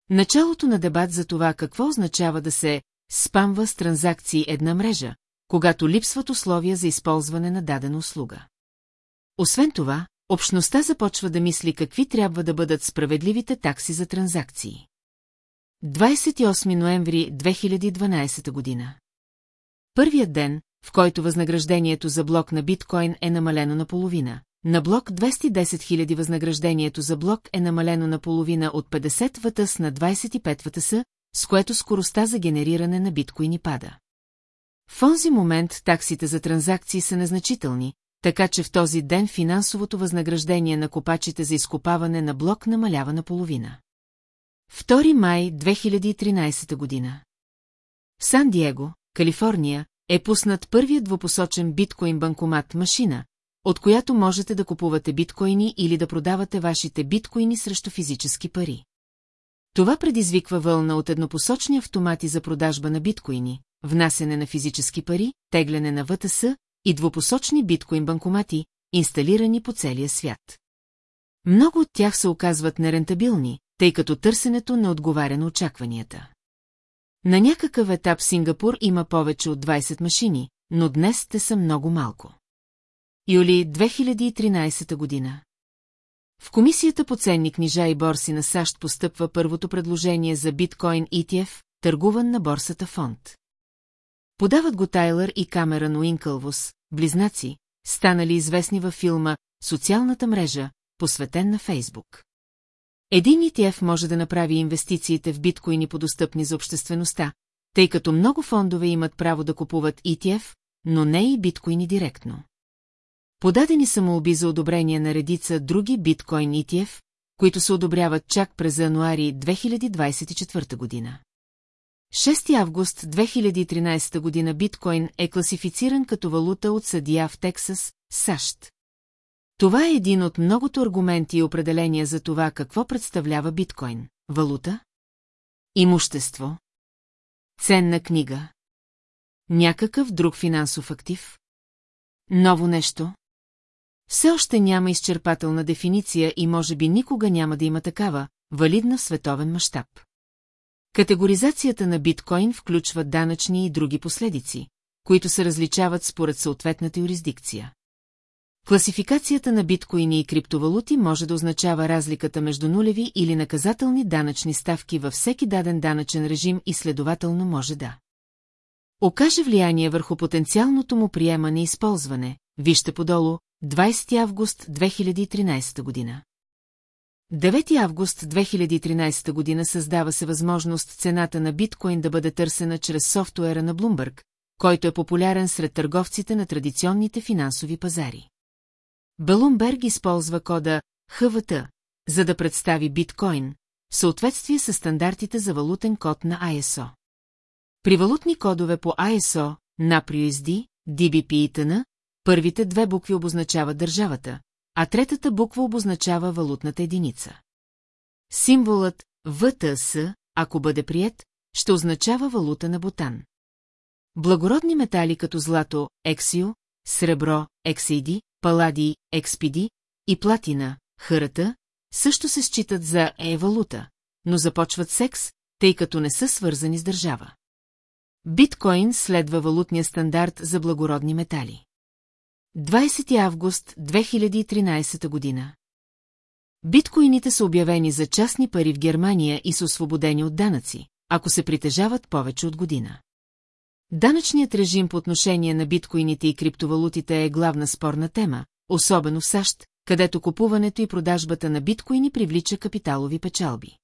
Началото на дебат за това какво означава да се спамва с транзакции една мрежа, когато липсват условия за използване на дадена услуга. Освен това, общността започва да мисли какви трябва да бъдат справедливите такси за транзакции. 28 ноември 2012 година Първият ден, в който възнаграждението за блок на биткоин е намалено на половина. На блок 210 000 възнаграждението за блок е намалено на половина от 50 ВТС на 25 ВТС, с което скоростта за генериране на биткоини пада. В онзи момент таксите за транзакции са незначителни, така че в този ден финансовото възнаграждение на копачите за изкопаване на блок намалява на половина. 2 май 2013 година. В Сан-Диего, Калифорния, е пуснат първият двупосочен биткоин банкомат машина, от която можете да купувате биткоини или да продавате вашите биткоини срещу физически пари. Това предизвиква вълна от еднопосочни автомати за продажба на биткоини, внасене на физически пари, тегляне на ВТС и двупосочни биткоин банкомати, инсталирани по целия свят. Много от тях се оказват нерентабилни, тъй като търсенето не отговаря на очакванията. На някакъв етап Сингапур има повече от 20 машини, но днес те са много малко. Юли 2013 година. В Комисията по ценни книжа и борси на САЩ постъпва първото предложение за биткоин ETF, търгуван на борсата фонд. Подават го Тайлър и Камерън Уинкълвус, близнаци, станали известни във филма «Социалната мрежа», посветен на Фейсбук. Един ETF може да направи инвестициите в биткоини подостъпни за обществеността, тъй като много фондове имат право да купуват ETF, но не и биткоини директно. Подадени са молби за одобрение на редица други биткоин ETF, които се одобряват чак през януари 2024 година. 6 август 2013 година биткоин е класифициран като валута от съдия в Тексас, САЩ. Това е един от многото аргументи и определения за това какво представлява биткоин. Валута? Имущество? Ценна книга? Някакъв друг финансов актив? Ново нещо? Все още няма изчерпателна дефиниция и може би никога няма да има такава, валидна в световен мащаб. Категоризацията на биткоин включва данъчни и други последици, които се различават според съответната юрисдикция. Класификацията на биткоини и криптовалути може да означава разликата между нулеви или наказателни данъчни ставки във всеки даден данъчен режим и следователно може да. Окаже влияние върху потенциалното му приемане и използване, вижте подолу, 20 август 2013 година. 9 август 2013 година създава се възможност цената на биткоин да бъде търсена чрез софтуера на Bloomberg, който е популярен сред търговците на традиционните финансови пазари. Bloomberg използва кода ХВТ, за да представи биткоин, в съответствие с стандартите за валутен код на ISO. При валутни кодове по ISO, NAPRUSD, DBP и т.н., първите две букви обозначават държавата, а третата буква обозначава валутната единица. Символът ВТС, ако бъде прият, ще означава валута на Бутан. Благородни метали като злато, ексио, сребро, ексиди, палади, експиди и платина, хърата, също се считат за е-валута, но започват секс, тъй като не са свързани с държава. Биткоин следва валутния стандарт за благородни метали. 20 август 2013 година. Биткоините са обявени за частни пари в Германия и са освободени от данъци, ако се притежават повече от година. Данъчният режим по отношение на биткоините и криптовалутите е главна спорна тема, особено в САЩ, където купуването и продажбата на биткоини привлича капиталови печалби.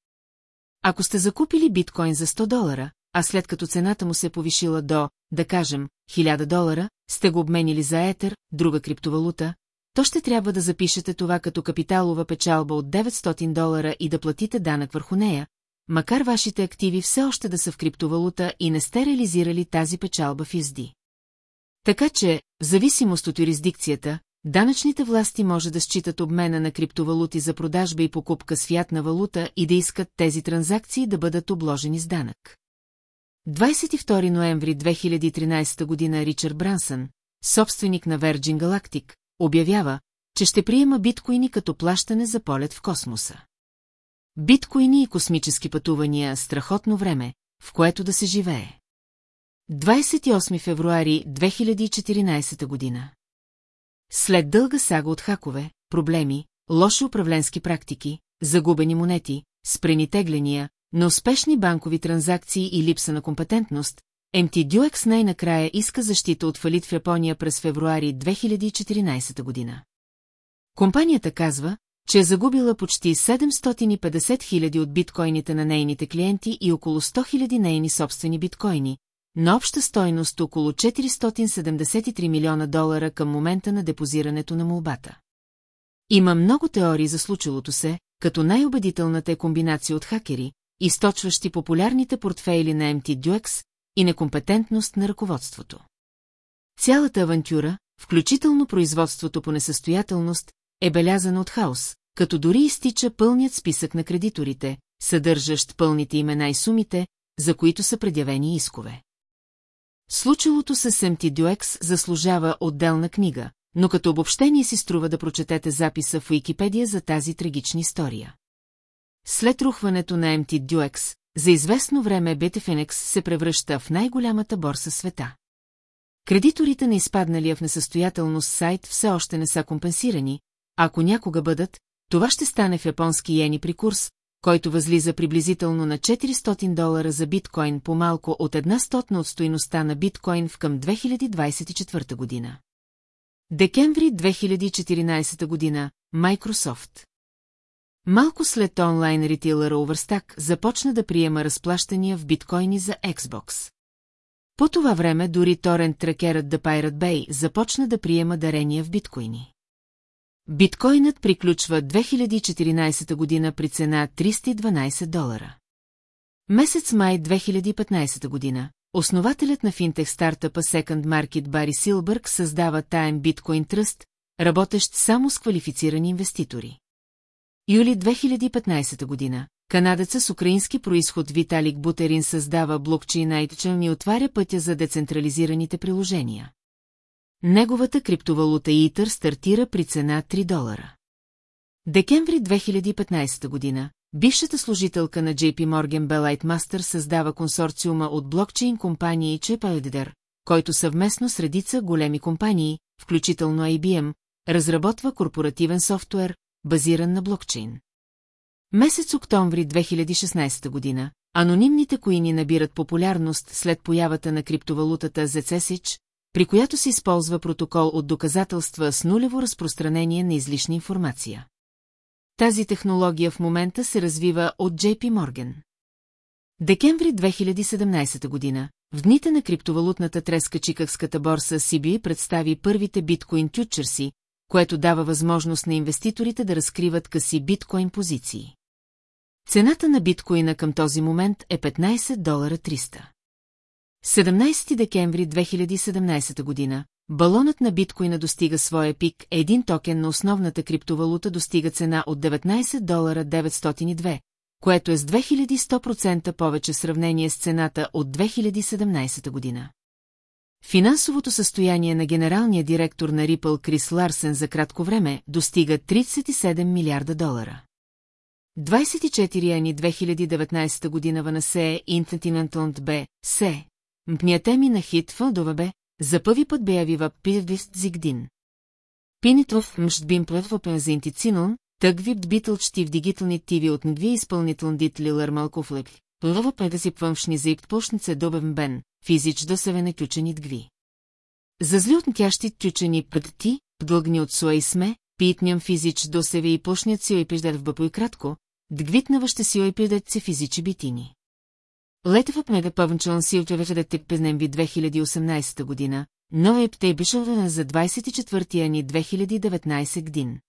Ако сте закупили биткоин за 100 долара, а след като цената му се повишила до, да кажем, 1000 долара, сте го обменили за етер, друга криптовалута, то ще трябва да запишете това като капиталова печалба от 900 долара и да платите данък върху нея, макар вашите активи все още да са в криптовалута и не сте реализирали тази печалба в изди. Така че, в зависимост от юрисдикцията, данъчните власти може да считат обмена на криптовалути за продажба и покупка с фиатна валута и да искат тези транзакции да бъдат обложени с данък. 22 ноември 2013 година Ричард Брансън, собственик на Virgin Galactic, обявява, че ще приема биткоини като плащане за полет в космоса. Биткоини и космически пътувания – страхотно време, в което да се живее. 28 февруари 2014 година. След дълга сага от хакове, проблеми, лоши управленски практики, загубени монети, спрени тегления, на успешни банкови транзакции и липса на компетентност, MT най-накрая иска защита от фалит в Япония през февруари 2014 година. Компанията казва, че е загубила почти 750 хиляди от биткоините на нейните клиенти и около 100 хиляди нейни собствени биткоини, на обща стойност около 473 милиона долара към момента на депозирането на молбата. Има много теории за случилото се, като най-убедителната е комбинация от хакери, източващи популярните портфейли на MT Duex и некомпетентност на ръководството. Цялата авантюра, включително производството по несъстоятелност, е белязана от хаос, като дори изтича пълният списък на кредиторите, съдържащ пълните имена и сумите, за които са предявени искове. Случилото с MT Duex заслужава отделна книга, но като обобщение си струва да прочетете записа в Уикипедия за тази трагична история. След рухването на MT Duex, за известно време Betafenex се превръща в най-голямата борса света. Кредиторите на изпадналия в несъстоятелност сайт все още не са компенсирани, ако някога бъдат, това ще стане в японски йени при курс, който възлиза приблизително на 400 долара за биткоин по малко от една стотна от стоиността на биткоин в към 2024 година. Декември 2014 година, Microsoft. Малко след онлайн ритейлъра Overstack започна да приема разплащания в биткоини за Xbox. По това време дори торент тракерът The Pirate Bay започна да приема дарения в биткоини. Биткоинът приключва 2014 година при цена 312 долара. Месец май 2015 година, основателят на финтех стартъпа Second Market Бари Силбърг създава таен биткоин тръст, работещ само с квалифицирани инвеститори. Юли 2015 година, канадеца с украински происход Виталик Бутерин създава блокчейн Айтчън и отваря пътя за децентрализираните приложения. Неговата криптовалута Итър стартира при цена 3 долара. Декември 2015 година, бившата служителка на JP Morgan Belite Master създава консорциума от блокчейн компании Chepalder, който съвместно с редица големи компании, включително IBM, разработва корпоративен софтуер, базиран на блокчейн. Месец октомври 2016 година, анонимните коини набират популярност след появата на криптовалутата ZCSIC, при която се използва протокол от доказателства с нулево разпространение на излишна информация. Тази технология в момента се развива от JP Morgan. Декември 2017 година, в дните на криптовалутната треска Чикагската борса CB представи първите биткоин тютчерси, което дава възможност на инвеститорите да разкриват къси биткоин позиции. Цената на биткоина към този момент е 15 долара 300. 17 декември 2017 година, балонът на биткоина достига своя пик, един токен на основната криптовалута достига цена от 19 долара 902, което е с 2100% повече сравнение с цената от 2017 година. Финансовото състояние на генералния директор на Ripple Крис Ларсен за кратко време достига 37 милиарда долара. 24 яни 2019 година в НСЕ Интентинентонт Б. Се. Mpнятеми на хит Фълдова за първи път бе явива Пирдист Зигдин. Пинитов мщбимплев за интицинон, тъгвип битълчти в дигитални тиви от две изпълнителни дитли Лърмалков Първа педаси пъмшни за иптпошнице добен бен, физич до севене ключени дгви. Зазли от тящи тючени пъти, дългни от суа сме, питням физич до севе и пошнят си ойпиждер в бъпо и кратко, дгвитнава ще си ойпидет се физичи битини. Летева пнега пъвнчалан си отвеве тек пезнемви 2018 година, но е птей бишълвена за 24 яни 2019 годин.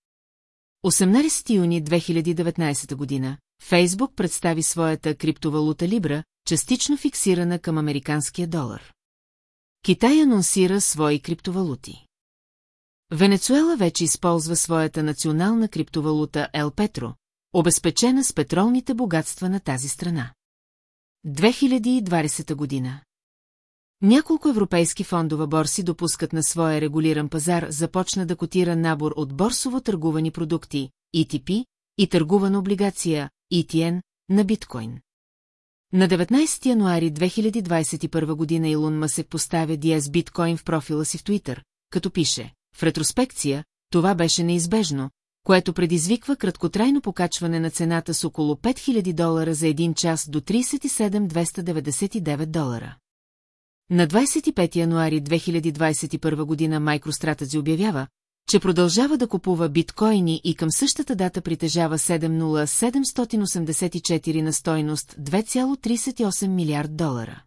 18 юни 2019 година, Фейсбук представи своята криптовалута Либра, частично фиксирана към американския долар. Китай анонсира свои криптовалути. Венецуела вече използва своята национална криптовалута Ел Петро, обезпечена с петролните богатства на тази страна. 2020 година Няколко европейски фондова борси допускат на своя регулиран пазар започна да котира набор от борсово търгувани продукти, ETP, и търгувана облигация, ETN, на биткоин. На 19 януари 2021 година Илон Масек поставя DS биткоин в профила си в Твитър, като пише, в ретроспекция, това беше неизбежно, което предизвиква краткотрайно покачване на цената с около 5000 долара за един час до 37 299 долара. На 25 януари 2021 година MicroStrategy обявява, че продължава да купува биткоини и към същата дата притежава 70784 на стойност 2,38 милиард долара.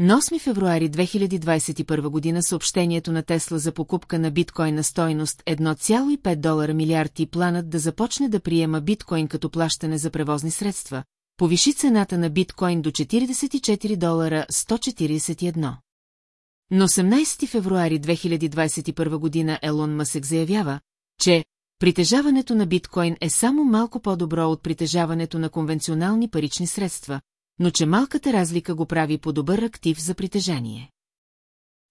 На 8 февруари 2021 година съобщението на Тесла за покупка на биткоин на стойност 1,5 долара милиард и планът да започне да приема биткоин като плащане за превозни средства, повиши цената на биткоин до 44 долара 141. На 18 февруари 2021 година Елон Масек заявява, че притежаването на биткоин е само малко по-добро от притежаването на конвенционални парични средства, но че малката разлика го прави по-добър актив за притежание.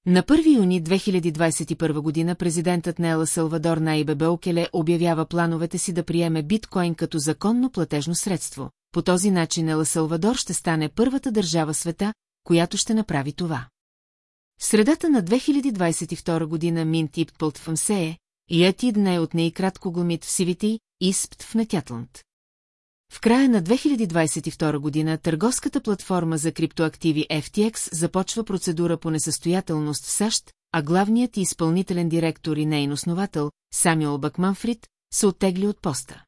На 1 юни 2021 година президентът на Ела Салвадор Найбе Белкеле обявява плановете си да приеме биткоин като законно платежно средство. По този начин Ела Салвадор ще стане първата държава света, която ще направи това. В средата на 2022 година Минт Иппълт в Мсее, и дне от нея кратко глумит в Сивити, Испт в Нетятланд. В края на 2022 година търговската платформа за криптоактиви FTX започва процедура по несъстоятелност в САЩ, а главният и изпълнителен директор и нейн основател, Самюел Бакманфрид, се оттегли от поста.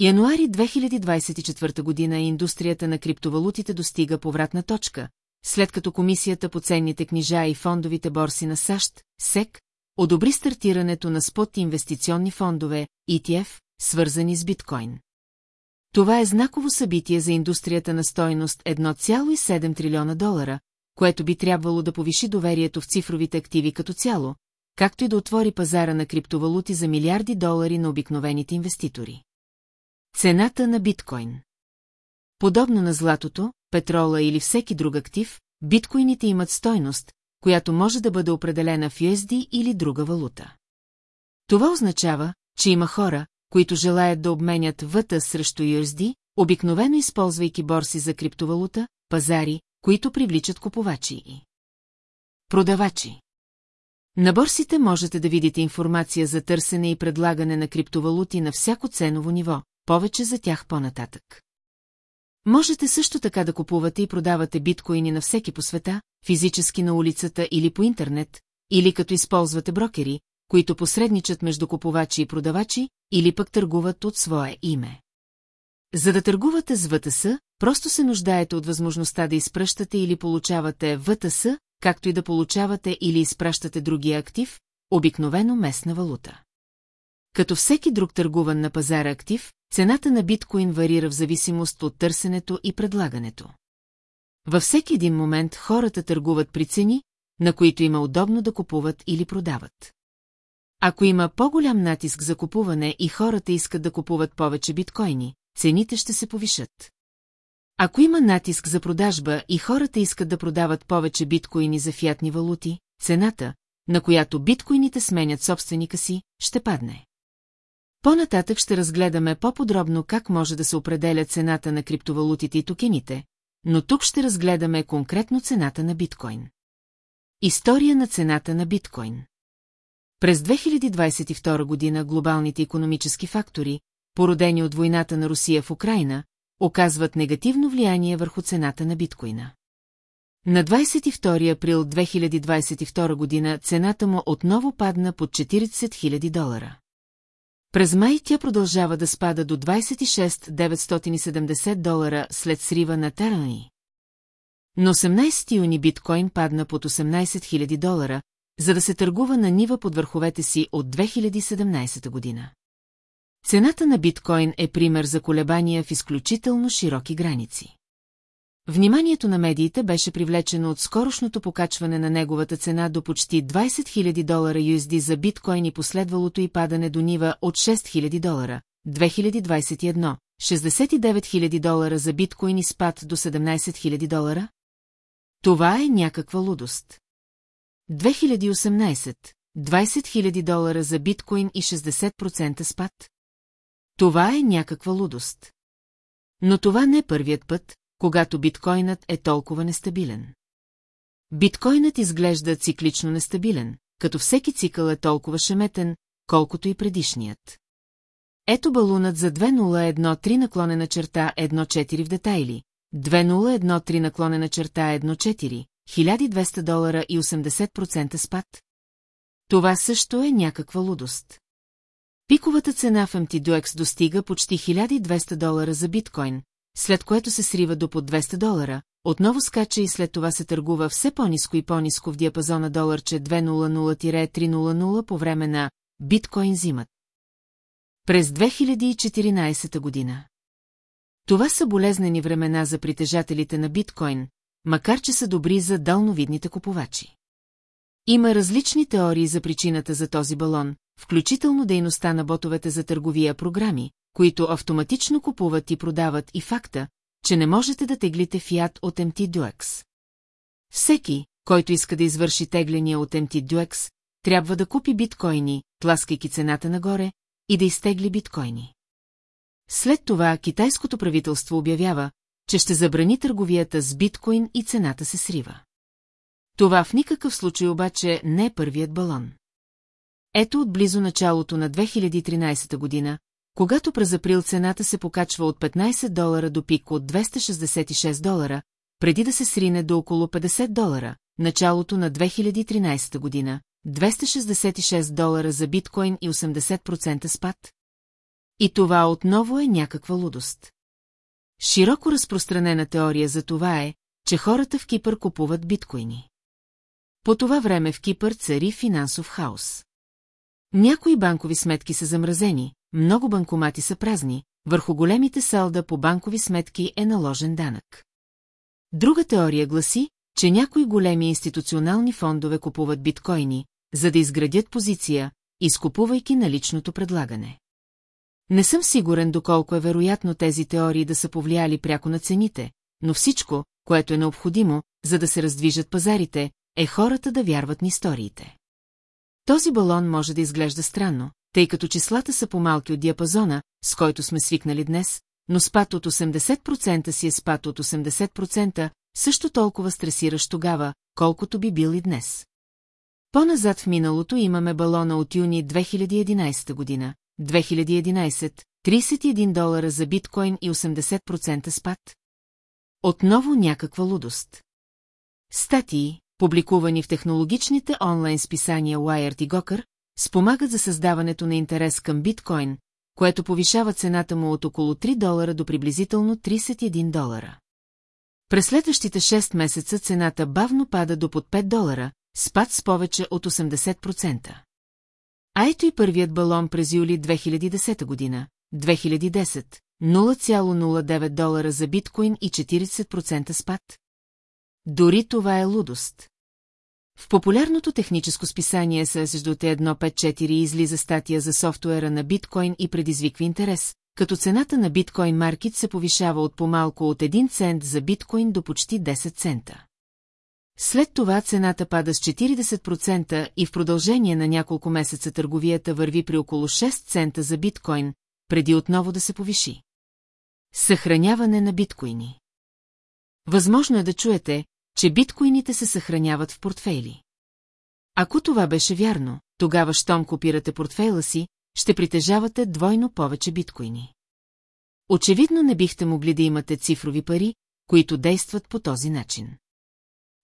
Януари 2024 година индустрията на криптовалутите достига повратна точка, след като Комисията по ценните книжа и фондовите борси на САЩ, СЕК, одобри стартирането на спот инвестиционни фондове, ETF, свързани с биткоин. Това е знаково събитие за индустрията на стойност 1,7 трилиона долара, което би трябвало да повиши доверието в цифровите активи като цяло, както и да отвори пазара на криптовалути за милиарди долари на обикновените инвеститори. Цената на биткоин Подобно на златото, петрола или всеки друг актив, биткоините имат стойност, която може да бъде определена в USD или друга валута. Това означава, че има хора, които желаят да обменят въта срещу USD, обикновено използвайки борси за криптовалута, пазари, които привличат купувачи и продавачи. На борсите можете да видите информация за търсене и предлагане на криптовалути на всяко ценово ниво, повече за тях по-нататък. Можете също така да купувате и продавате биткоини на всеки по света, физически на улицата или по интернет, или като използвате брокери, които посредничат между купувачи и продавачи, или пък търгуват от свое име. За да търгувате с ВТС, просто се нуждаете от възможността да изпращате или получавате ВТС, както и да получавате или изпращате другия актив, обикновено местна валута. Като всеки друг търгуван на пазара актив, цената на биткоин варира в зависимост от търсенето и предлагането. Във всеки един момент хората търгуват при цени, на които има удобно да купуват или продават. Ако има по-голям натиск за купуване и хората искат да купуват повече биткоини, цените ще се повишат. Ако има натиск за продажба и хората искат да продават повече биткоини за фиатни валути, цената, на която биткоините сменят собственика си, ще падне. По-нататък ще разгледаме по-подробно как може да се определя цената на криптовалутите и токените, но тук ще разгледаме конкретно цената на биткоин. История на цената на биткоин През 2022 година глобалните економически фактори, породени от войната на Русия в Украина, оказват негативно влияние върху цената на биткоина. На 22 април 2022 година цената му отново падна под 40 000 долара. През май тя продължава да спада до 26 970 долара след срива на Тарани. На 18 юни биткоин падна под 18 000 долара, за да се търгува на нива под върховете си от 2017 година. Цената на биткоин е пример за колебания в изключително широки граници. Вниманието на медиите беше привлечено от скорошното покачване на неговата цена до почти 20 000 долара USD за биткоин и последвалото и падане до нива от 6 000 долара. 2021 69 000 долара за биткоин и спад до 17 000 долара? Това е някаква лудост. 2018 20 000 долара за биткоин и 60% спад? Това е някаква лудост. Но това не е първият път, когато биткоинът е толкова нестабилен. Биткоинът изглежда циклично нестабилен, като всеки цикъл е толкова шеметен, колкото и предишният. Ето балунът за 2013 наклонена черта 1.4 в детайли, 2013 наклонена черта 1.4, 1200 долара и 80% спад. Това също е някаква лудост. Пиковата цена в MTDOX достига почти 1200 долара за биткоин, след което се срива до под 200 долара, отново скача и след това се търгува все по-ниско и по-ниско в диапазона доларче 200-300 по време на биткоин зимът. През 2014 година. Това са болезнени времена за притежателите на биткоин, макар че са добри за дълновидните купувачи. Има различни теории за причината за този балон, включително дейността на ботовете за търговия програми, които автоматично купуват и продават и факта, че не можете да теглите фиат от MT-Duex. Всеки, който иска да извърши тегления от MT-Duex, трябва да купи биткоини, тласкайки цената нагоре, и да изтегли биткоини. След това китайското правителство обявява, че ще забрани търговията с биткоин и цената се срива. Това в никакъв случай обаче не е първият балон. Ето отблизо началото на 2013 година, когато през април цената се покачва от 15 долара до пик от 266 долара, преди да се срине до около 50 долара, началото на 2013 година, 266 долара за биткоин и 80% спад. И това отново е някаква лудост. Широко разпространена теория за това е, че хората в Кипър купуват биткоини. По това време в Кипър цари финансов хаос. Някои банкови сметки са замразени, много банкомати са празни, върху големите салда по банкови сметки е наложен данък. Друга теория гласи, че някои големи институционални фондове купуват биткоини, за да изградят позиция, изкупувайки наличното предлагане. Не съм сигурен доколко е вероятно тези теории да са повлияли пряко на цените, но всичко, което е необходимо, за да се раздвижат пазарите, е хората да вярват на историите. Този балон може да изглежда странно, тъй като числата са по-малки от диапазона, с който сме свикнали днес, но спад от 80% си е спад от 80%, също толкова стресиращ тогава, колкото би бил и днес. По-назад в миналото имаме балона от юни 2011 година, 2011, 31 долара за биткоин и 80% спад. Отново някаква лудост. Статии, публикувани в технологичните онлайн списания Wired и Gawker, спомагат за създаването на интерес към биткоин, което повишава цената му от около 3 долара до приблизително 31 долара. През следващите 6 месеца цената бавно пада до под 5 долара, спад с повече от 80%. А ето и първият балон през юли 2010 година, 2010, 0,09 долара за биткоин и 40% спад. Дори това е лудост. В популярното техническо списание SSD 154 излиза статия за софтуера на биткоин и предизвиква интерес, като цената на биткоин маркет се повишава от по-малко от 1 цент за биткоин до почти 10 цента. След това цената пада с 40% и в продължение на няколко месеца търговията върви при около 6 цента за биткоин, преди отново да се повиши. Съхраняване на биткоини Възможно е да чуете, че биткоините се съхраняват в портфейли. Ако това беше вярно, тогава, щом копирате портфейла си, ще притежавате двойно повече биткоини. Очевидно не бихте могли да имате цифрови пари, които действат по този начин.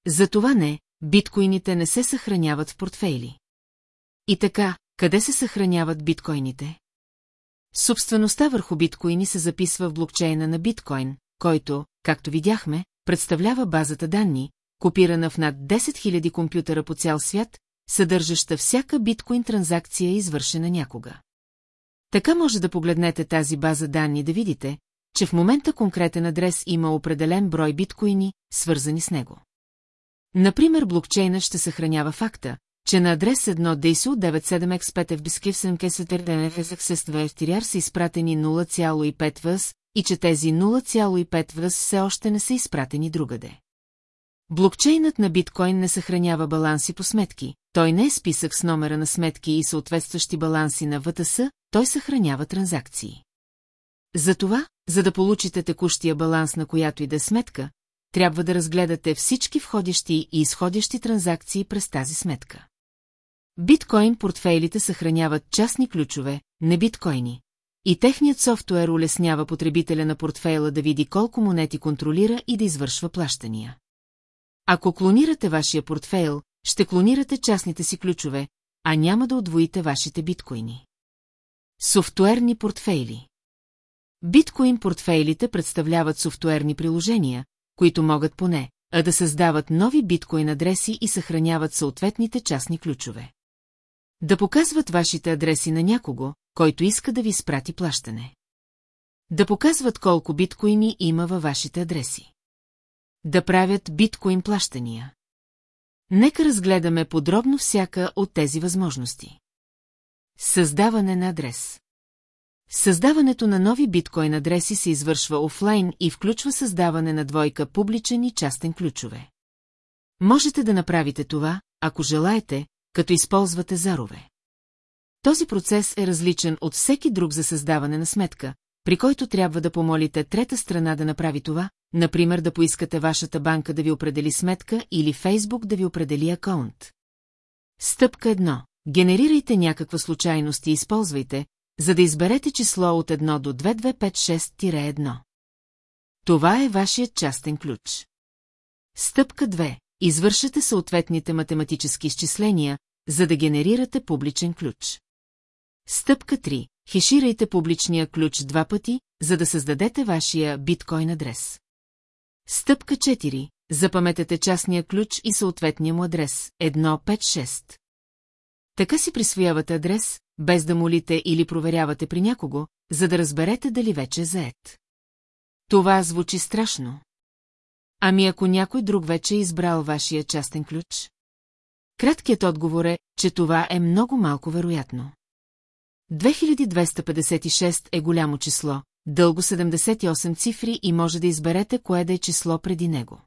Затова не, биткоините не се съхраняват в портфейли. И така, къде се съхраняват биткоините? Собствеността върху биткоини се записва в блокчейна на биткоин, който, както видяхме, представлява базата данни, копирана в над 10 000 компютъра по цял свят, съдържаща всяка биткоин транзакция, извършена някога. Така може да погледнете тази база данни да видите, че в момента конкретен адрес има определен брой биткоини, свързани с него. Например, блокчейна ще съхранява факта, че на адрес 1 DSU 97X5 в Бискивсен Кесетер DNFSX2 са изпратени 0,5 въз и че тези 0,5 въз все още не са изпратени другаде. Блокчейнът на биткоин не съхранява баланси по сметки, той не е списък с номера на сметки и съответстващи баланси на ВТС, той съхранява транзакции. Затова, за да получите текущия баланс на която и да е сметка, трябва да разгледате всички входящи и изходящи транзакции през тази сметка. Биткоин портфейлите съхраняват частни ключове, не биткоини. И техният софтуер улеснява потребителя на портфейла да види колко монети контролира и да извършва плащания. Ако клонирате вашия портфейл, ще клонирате частните си ключове, а няма да отвоите вашите биткоини. Софтуерни портфейли Биткоин портфейлите представляват софтуерни приложения, които могат поне, а да създават нови биткоин адреси и съхраняват съответните частни ключове. Да показват вашите адреси на някого, който иска да ви спрати плащане. Да показват колко биткоини има във вашите адреси. Да правят биткоин плащания. Нека разгледаме подробно всяка от тези възможности. Създаване на адрес. Създаването на нови биткоин адреси се извършва офлайн и включва създаване на двойка публичен и частен ключове. Можете да направите това, ако желаете, като използвате зарове. Този процес е различен от всеки друг за създаване на сметка, при който трябва да помолите трета страна да направи това, например да поискате вашата банка да ви определи сметка или Фейсбук да ви определи акаунт. Стъпка 1. Генерирайте някаква случайност и използвайте, за да изберете число от 1 до 2256-1. Това е вашият частен ключ. Стъпка 2. Извършете съответните математически изчисления, за да генерирате публичен ключ. Стъпка 3. Хеширайте публичния ключ два пъти, за да създадете вашия биткоин адрес. Стъпка 4. Запаметете частния ключ и съответния му адрес 156. Така си присвоявате адрес, без да молите или проверявате при някого, за да разберете дали вече е заед. Това звучи страшно. Ами ако някой друг вече е избрал вашия частен ключ? Краткият отговор е, че това е много малко вероятно. 2256 е голямо число, дълго 78 цифри и може да изберете кое да е число преди него.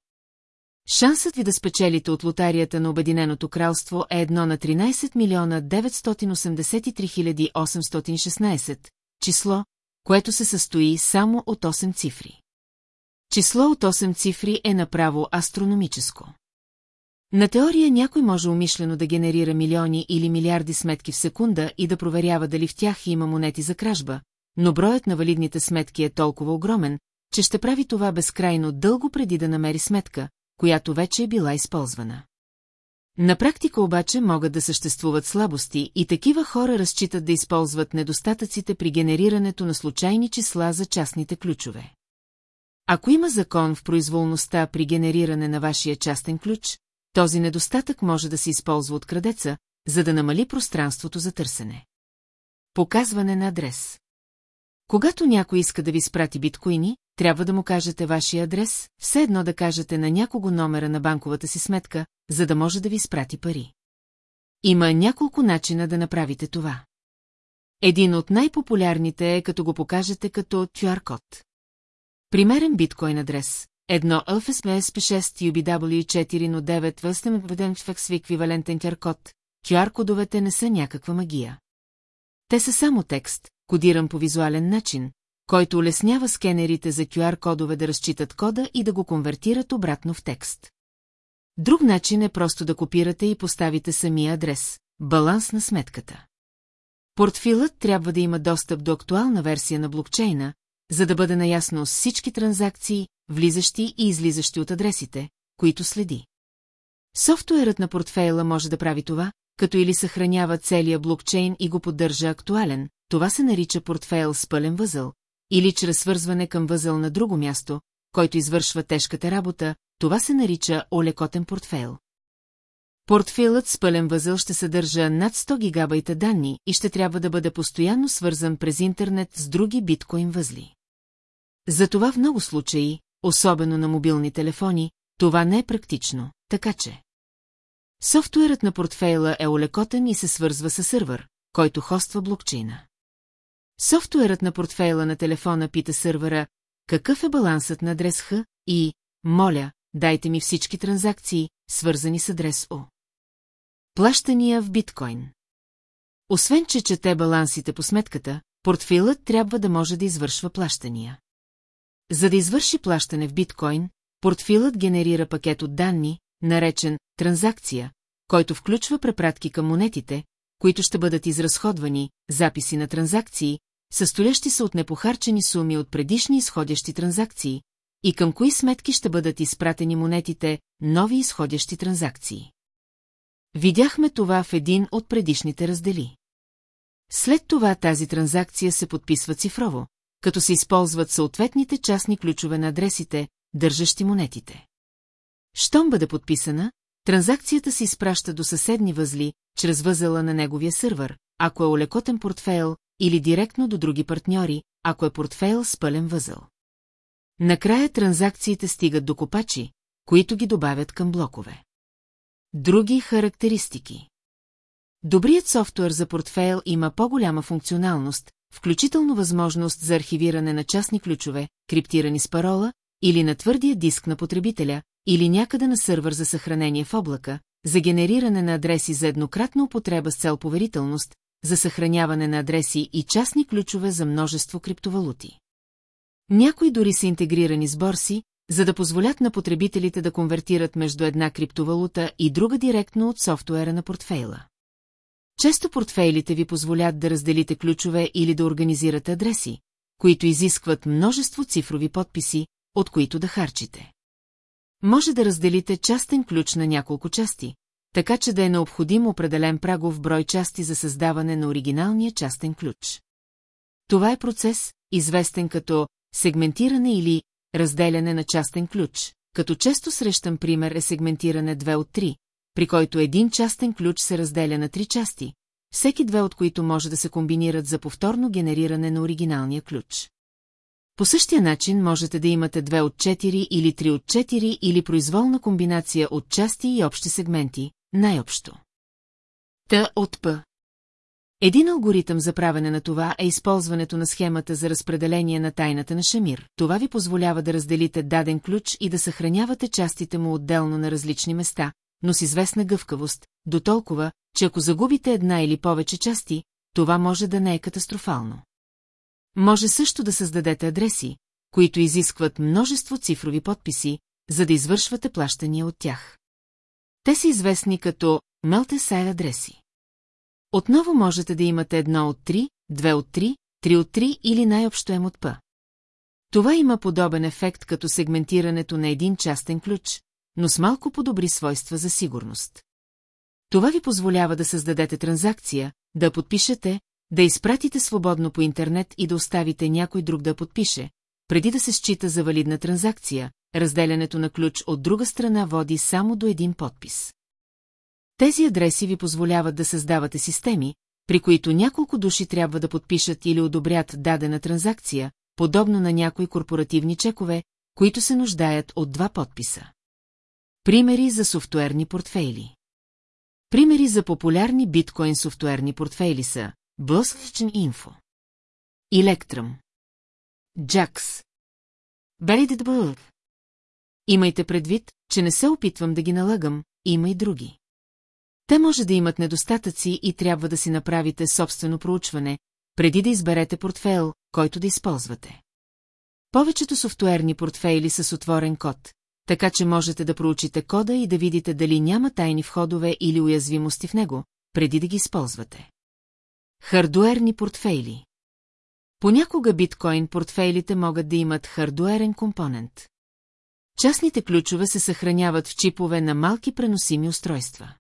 Шансът ви да спечелите от лотарията на Обединеното кралство е едно на 13 милиона 983 816, число, което се състои само от 8 цифри. Число от 8 цифри е направо астрономическо. На теория някой може умишлено да генерира милиони или милиарди сметки в секунда и да проверява дали в тях има монети за кражба, но броят на валидните сметки е толкова огромен, че ще прави това безкрайно дълго преди да намери сметка, която вече е била използвана. На практика обаче могат да съществуват слабости и такива хора разчитат да използват недостатъците при генерирането на случайни числа за частните ключове. Ако има закон в произволността при генериране на вашия частен ключ, този недостатък може да се използва от крадеца, за да намали пространството за търсене. Показване на адрес Когато някой иска да ви спрати биткоини, трябва да му кажете вашия адрес, все едно да кажете на някого номера на банковата си сметка, за да може да ви спрати пари. Има няколко начина да направите това. Един от най-популярните е като го покажете като QR-код. Примерен биткоин адрес. Едно LFSMS 6 UBW4 но 9 въстъм введен в еквивалентен QR-код. QR-кодовете не са някаква магия. Те са само текст, кодиран по визуален начин, който улеснява скенерите за QR-кодове да разчитат кода и да го конвертират обратно в текст. Друг начин е просто да копирате и поставите самия адрес, баланс на сметката. Портфилът трябва да има достъп до актуална версия на блокчейна, за да бъде наясно с всички транзакции, влизащи и излизащи от адресите, които следи. Софтуерът на портфейла може да прави това, като или съхранява целия блокчейн и го поддържа актуален, това се нарича портфейл с пълен възъл, или чрез свързване към възъл на друго място, който извършва тежката работа, това се нарича олекотен портфейл. Портфейлът с пълен възъл ще съдържа над 100 гигабайта данни и ще трябва да бъде постоянно свързан през интернет с други биткоин възли. Затова в много случаи, особено на мобилни телефони, това не е практично, така че. Софтуерът на портфейла е олекотен и се свързва с сървър, който хоства блокчейна. Софтуерът на портфейла на телефона пита сървъра, какъв е балансът на адрес Х и, моля, дайте ми всички транзакции, свързани с адрес О. Плащания в биткоин. Освен, че чете балансите по сметката, портфейлът трябва да може да извършва плащания. За да извърши плащане в биткоин, портфилът генерира пакет от данни, наречен транзакция, който включва препратки към монетите, които ще бъдат изразходвани, записи на транзакции, състоящи се от непохарчени суми от предишни изходящи транзакции, и към кои сметки ще бъдат изпратени монетите нови изходящи транзакции. Видяхме това в един от предишните раздели. След това тази транзакция се подписва цифрово, като се използват съответните частни ключове на адресите, държащи монетите. Щом бъде подписана, транзакцията се изпраща до съседни възли, чрез възела на неговия сървър, ако е олекотен портфейл, или директно до други партньори, ако е портфейл с пълен възел. Накрая транзакциите стигат до копачи, които ги добавят към блокове. Други характеристики Добрият софтуер за портфейл има по-голяма функционалност, включително възможност за архивиране на частни ключове, криптирани с парола, или на твърдия диск на потребителя, или някъде на сървър за съхранение в облака, за генериране на адреси за еднократна употреба с цел поверителност, за съхраняване на адреси и частни ключове за множество криптовалути. Някои дори са интегрирани с борси, за да позволят на потребителите да конвертират между една криптовалута и друга директно от софтуера на портфейла. Често портфейлите ви позволят да разделите ключове или да организирате адреси, които изискват множество цифрови подписи, от които да харчите. Може да разделите частен ключ на няколко части, така че да е необходим определен прагов брой части за създаване на оригиналния частен ключ. Това е процес, известен като сегментиране или разделяне на частен ключ, като често срещан пример е сегментиране 2 от 3, при който един частен ключ се разделя на три части, всеки две от които може да се комбинират за повторно генериране на оригиналния ключ. По същия начин можете да имате 2 от 4 или 3 от 4 или произволна комбинация от части и общи сегменти, най-общо. Т от П. Един алгоритъм за правене на това е използването на схемата за разпределение на тайната на Шамир. Това ви позволява да разделите даден ключ и да съхранявате частите му отделно на различни места, но с известна гъвкавост, до толкова, че ако загубите една или повече части, това може да не е катастрофално. Може също да създадете адреси, които изискват множество цифрови подписи, за да извършвате плащания от тях. Те са известни като Melteside адреси. Отново можете да имате едно от три, две от три, три от три или най-общо М от П. Това има подобен ефект като сегментирането на един частен ключ, но с малко по-добри свойства за сигурност. Това ви позволява да създадете транзакция, да подпишете, да изпратите свободно по интернет и да оставите някой друг да подпише, преди да се счита за валидна транзакция, разделянето на ключ от друга страна води само до един подпис. Тези адреси ви позволяват да създавате системи, при които няколко души трябва да подпишат или одобрят дадена транзакция, подобно на някои корпоративни чекове, които се нуждаят от два подписа. Примери за софтуерни портфейли Примери за популярни биткоин софтуерни портфейли са Blockchain Info Electrum Jax Berided Имайте предвид, че не се опитвам да ги налагам, има и други. Те може да имат недостатъци и трябва да си направите собствено проучване, преди да изберете портфейл, който да използвате. Повечето софтуерни портфейли са с отворен код, така че можете да проучите кода и да видите дали няма тайни входове или уязвимости в него, преди да ги използвате. Хардуерни портфейли Понякога биткоин портфейлите могат да имат хардуерен компонент. Частните ключове се съхраняват в чипове на малки преносими устройства.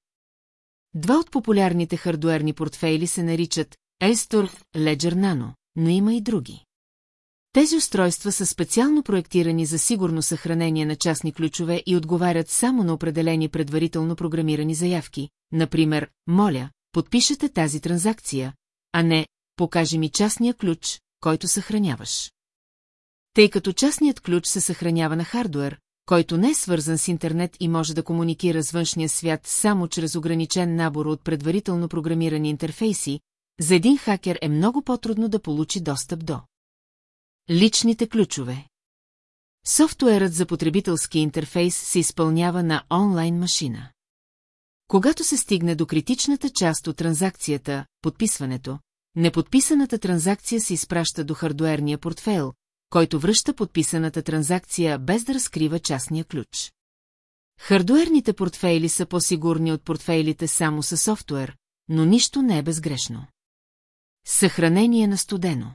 Два от популярните хардуерни портфейли се наричат Elstor Ledger Nano, но има и други. Тези устройства са специално проектирани за сигурно съхранение на частни ключове и отговарят само на определени предварително програмирани заявки, например, моля, подпишете тази транзакция, а не, покажи ми частния ключ, който съхраняваш. Тъй като частният ключ се съхранява на хардуер, който не е свързан с интернет и може да комуникира с външния свят само чрез ограничен набор от предварително програмирани интерфейси, за един хакер е много по-трудно да получи достъп до. Личните ключове Софтуерът за потребителски интерфейс се изпълнява на онлайн машина. Когато се стигне до критичната част от транзакцията, подписването, неподписаната транзакция се изпраща до хардуерния портфейл, който връща подписаната транзакция без да разкрива частния ключ. Хардуерните портфейли са по-сигурни от портфейлите само със софтуер, но нищо не е безгрешно. Съхранение на студено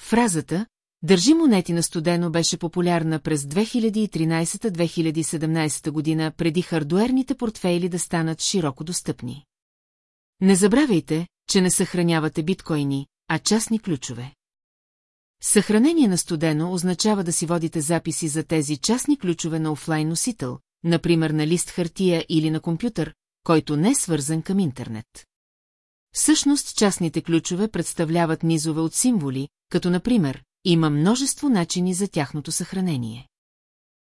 Фразата «Държи монети на студено» беше популярна през 2013-2017 година преди хардуерните портфейли да станат широко достъпни. Не забравяйте, че не съхранявате биткоини, а частни ключове. Съхранение на студено означава да си водите записи за тези частни ключове на офлайн носител, например на лист хартия или на компютър, който не е свързан към интернет. Всъщност частните ключове представляват низове от символи, като например, има множество начини за тяхното съхранение.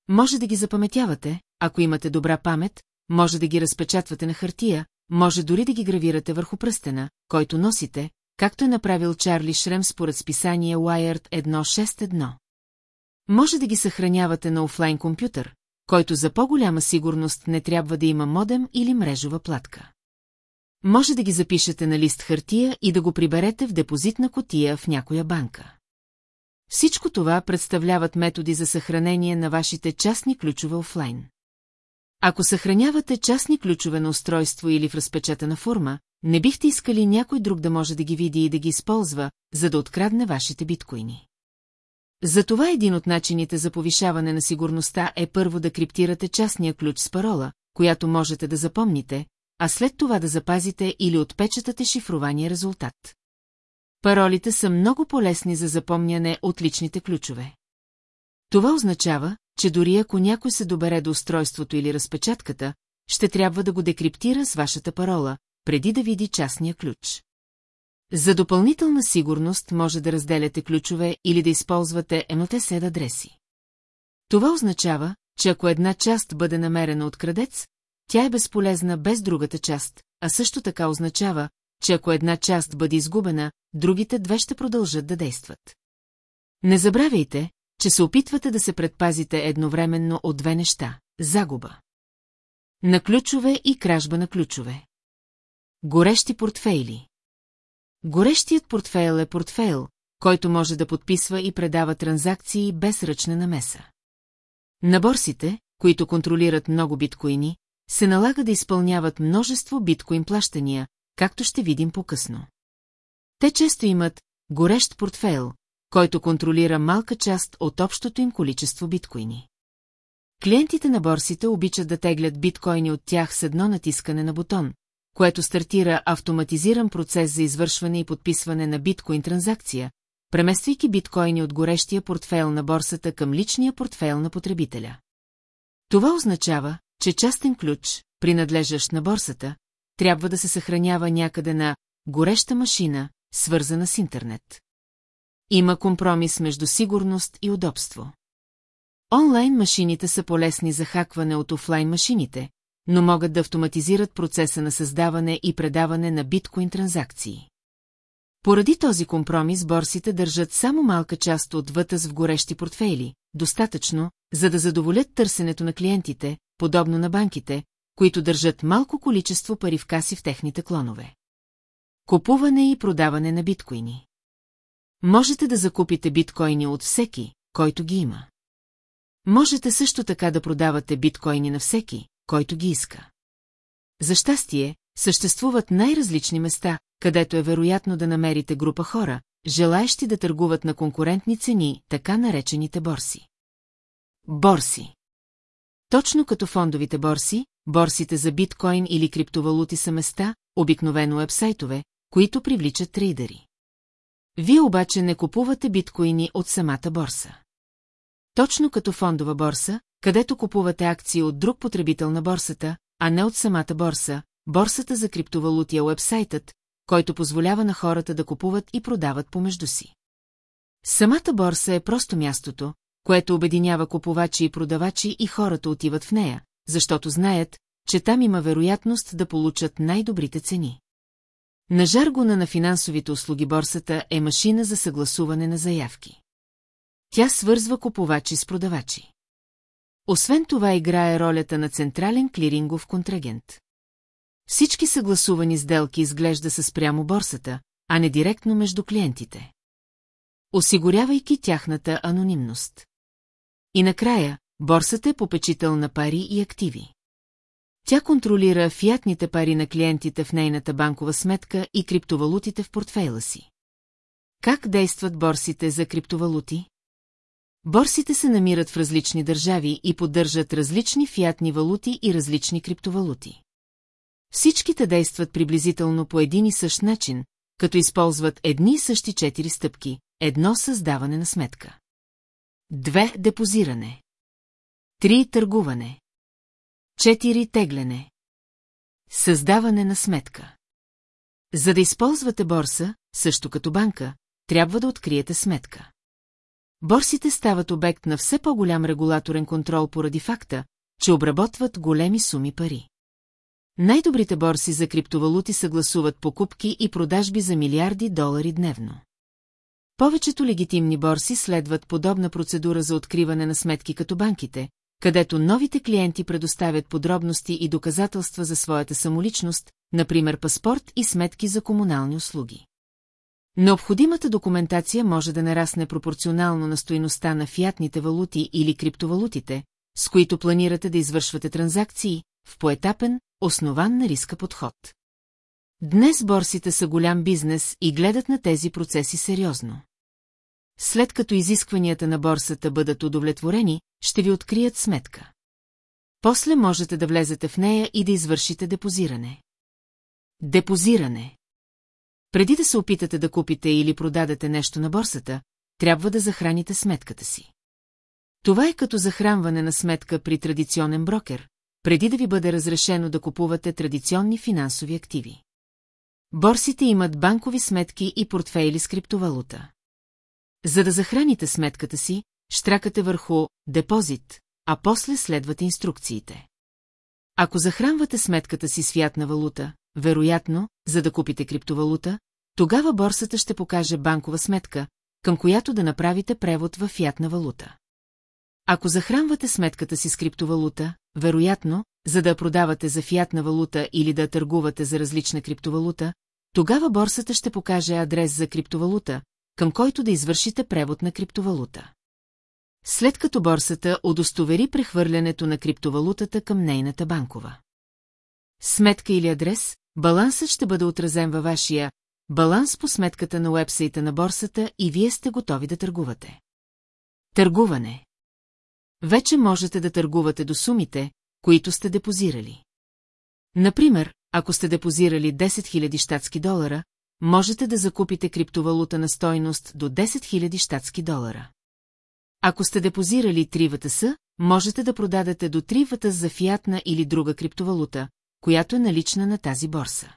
Може да ги запаметявате, ако имате добра памет, може да ги разпечатвате на хартия, може дори да ги гравирате върху пръстена, който носите, както е направил Чарли Шрем според списание Wired 161. Може да ги съхранявате на офлайн компютър, който за по-голяма сигурност не трябва да има модем или мрежова платка. Може да ги запишете на лист хартия и да го приберете в депозитна котия в някоя банка. Всичко това представляват методи за съхранение на вашите частни ключове офлайн. Ако съхранявате частни ключове на устройство или в разпечатана форма, не бихте искали някой друг да може да ги види и да ги използва, за да открадне вашите биткоини. Затова един от начините за повишаване на сигурността е първо да криптирате частния ключ с парола, която можете да запомните, а след това да запазите или отпечатате шифрования резултат. Паролите са много по-лесни за запомняне от личните ключове. Това означава, че дори ако някой се добере до устройството или разпечатката, ще трябва да го декриптира с вашата парола, преди да види частния ключ. За допълнителна сигурност може да разделяте ключове или да използвате MTSD адреси. Това означава, че ако една част бъде намерена от крадец, тя е безполезна без другата част, а също така означава, че ако една част бъде изгубена, другите две ще продължат да действат. Не забравяйте, че се опитвате да се предпазите едновременно от две неща – загуба. На ключове и кражба на ключове. Горещи портфейли. Горещият портфейл е портфейл, който може да подписва и предава транзакции без ръчна намеса. На борсите, които контролират много биткоини, се налага да изпълняват множество биткоин плащания, както ще видим по-късно. Те често имат горещ портфейл, който контролира малка част от общото им количество биткоини. Клиентите на борсите обичат да теглят биткоини от тях с едно натискане на бутон, което стартира автоматизиран процес за извършване и подписване на биткоин транзакция, премествайки биткоини от горещия портфейл на борсата към личния портфейл на потребителя. Това означава, че частен ключ, принадлежащ на борсата, трябва да се съхранява някъде на гореща машина, свързана с интернет. Има компромис между сигурност и удобство. Онлайн машините са полезни за хакване от офлайн машините, но могат да автоматизират процеса на създаване и предаване на биткоин транзакции. Поради този компромис борсите държат само малка част от вътъз в горещи портфейли, достатъчно, за да задоволят търсенето на клиентите, подобно на банките, които държат малко количество пари в каси в техните клонове. Купуване и продаване на биткоини Можете да закупите биткоини от всеки, който ги има. Можете също така да продавате биткоини на всеки, който ги иска. За щастие, съществуват най-различни места, където е вероятно да намерите група хора, желаещи да търгуват на конкурентни цени, така наречените борси. Борси Точно като фондовите борси, борсите за биткоин или криптовалути са места, обикновено вебсайтове, които привличат трейдери. Вие обаче не купувате биткоини от самата борса. Точно като фондова борса, където купувате акции от друг потребител на борсата, а не от самата борса, борсата за криптовалути е уебсайтът, който позволява на хората да купуват и продават помежду си. Самата борса е просто мястото, което обединява купувачи и продавачи и хората отиват в нея, защото знаят, че там има вероятност да получат най-добрите цени. На жаргона на финансовите услуги борсата е машина за съгласуване на заявки. Тя свързва купувачи с продавачи. Освен това играе ролята на централен клирингов контрагент. Всички съгласувани сделки изглежда с прямо борсата, а не директно между клиентите. Осигурявайки тяхната анонимност. И накрая, борсата е попечител на пари и активи. Тя контролира фиатните пари на клиентите в нейната банкова сметка и криптовалутите в портфейла си. Как действат борсите за криптовалути? Борсите се намират в различни държави и поддържат различни фиатни валути и различни криптовалути. Всичките действат приблизително по един и същ начин, като използват едни и същи четири стъпки. Едно създаване на сметка. Две депозиране. Три търгуване. Четири тегляне. Създаване на сметка. За да използвате борса, също като банка, трябва да откриете сметка. Борсите стават обект на все по-голям регулаторен контрол поради факта, че обработват големи суми пари. Най-добрите борси за криптовалути съгласуват покупки и продажби за милиарди долари дневно. Повечето легитимни борси следват подобна процедура за откриване на сметки като банките, където новите клиенти предоставят подробности и доказателства за своята самоличност, например паспорт и сметки за комунални услуги. Необходимата документация може да нарасне пропорционално на стоиността на фиатните валути или криптовалутите, с които планирате да извършвате транзакции, в поетапен, основан на риска подход. Днес борсите са голям бизнес и гледат на тези процеси сериозно. След като изискванията на борсата бъдат удовлетворени, ще ви открият сметка. После можете да влезете в нея и да извършите депозиране. Депозиране Преди да се опитате да купите или продадете нещо на борсата, трябва да захраните сметката си. Това е като захранване на сметка при традиционен брокер, преди да ви бъде разрешено да купувате традиционни финансови активи. Борсите имат банкови сметки и портфейли с криптовалута. За да захраните сметката си, штракате върху депозит, а после следвате инструкциите. Ако захранвате сметката си с фиатна валута, вероятно, за да купите криптовалута, тогава борсата ще покаже банкова сметка, към която да направите превод в фиатна валута. Ако захранвате сметката си с криптовалута, вероятно, за да продавате за фиатна валута или да търгувате за различна криптовалута, тогава борсата ще покаже адрес за криптовалута, към който да извършите превод на криптовалута. След като борсата удостовери прехвърлянето на криптовалутата към нейната банкова. Сметка или адрес, балансът ще бъде отразен във вашия баланс по сметката на уебсайта на борсата и вие сте готови да търгувате. Търгуване Вече можете да търгувате до сумите, които сте депозирали. Например, ако сте депозирали 10 000 щатски долара, можете да закупите криптовалута на стойност до 10 000 щатски долара. Ако сте депозирали 3 ВТС, можете да продадете до 3 ВТС за фиатна или друга криптовалута, която е налична на тази борса.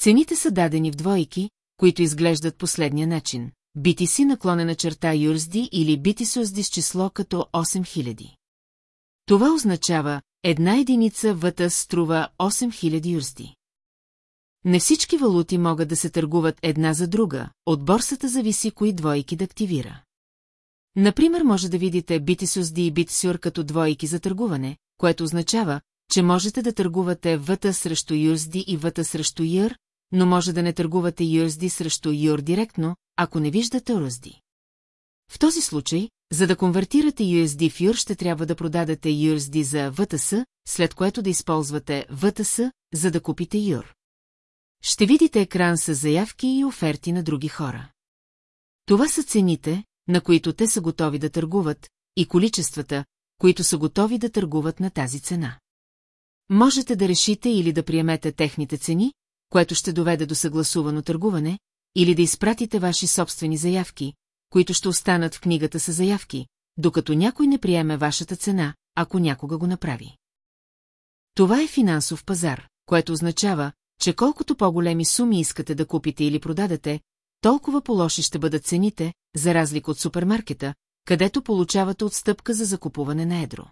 Цените са дадени в двойки, които изглеждат последния начин. BTC наклонена черта USD или BTC с число като 8000. Това означава, една единица ВТС струва 8000 USD. Не всички валути могат да се търгуват една за друга, от борсата зависи кои двойки да активира. Например, може да видите BTSUSD и BTSUR като двойки за търгуване, което означава, че можете да търгувате ВТ срещу USD и ВТ срещу EUR, но може да не търгувате USD срещу EUR директно, ако не виждате USD. В този случай, за да конвертирате USD в EUR, ще трябва да продадете USD за ВТС, след което да използвате ВТС, за да купите EUR. Ще видите екран с заявки и оферти на други хора. Това са цените, на които те са готови да търгуват, и количествата, които са готови да търгуват на тази цена. Можете да решите или да приемете техните цени, което ще доведе до съгласувано търгуване, или да изпратите ваши собствени заявки, които ще останат в книгата с заявки, докато някой не приеме вашата цена, ако някога го направи. Това е финансов пазар, което означава, че колкото по-големи суми искате да купите или продадете, толкова по-лоши ще бъдат цените, за разлика от супермаркета, където получавате отстъпка за закупуване на едро.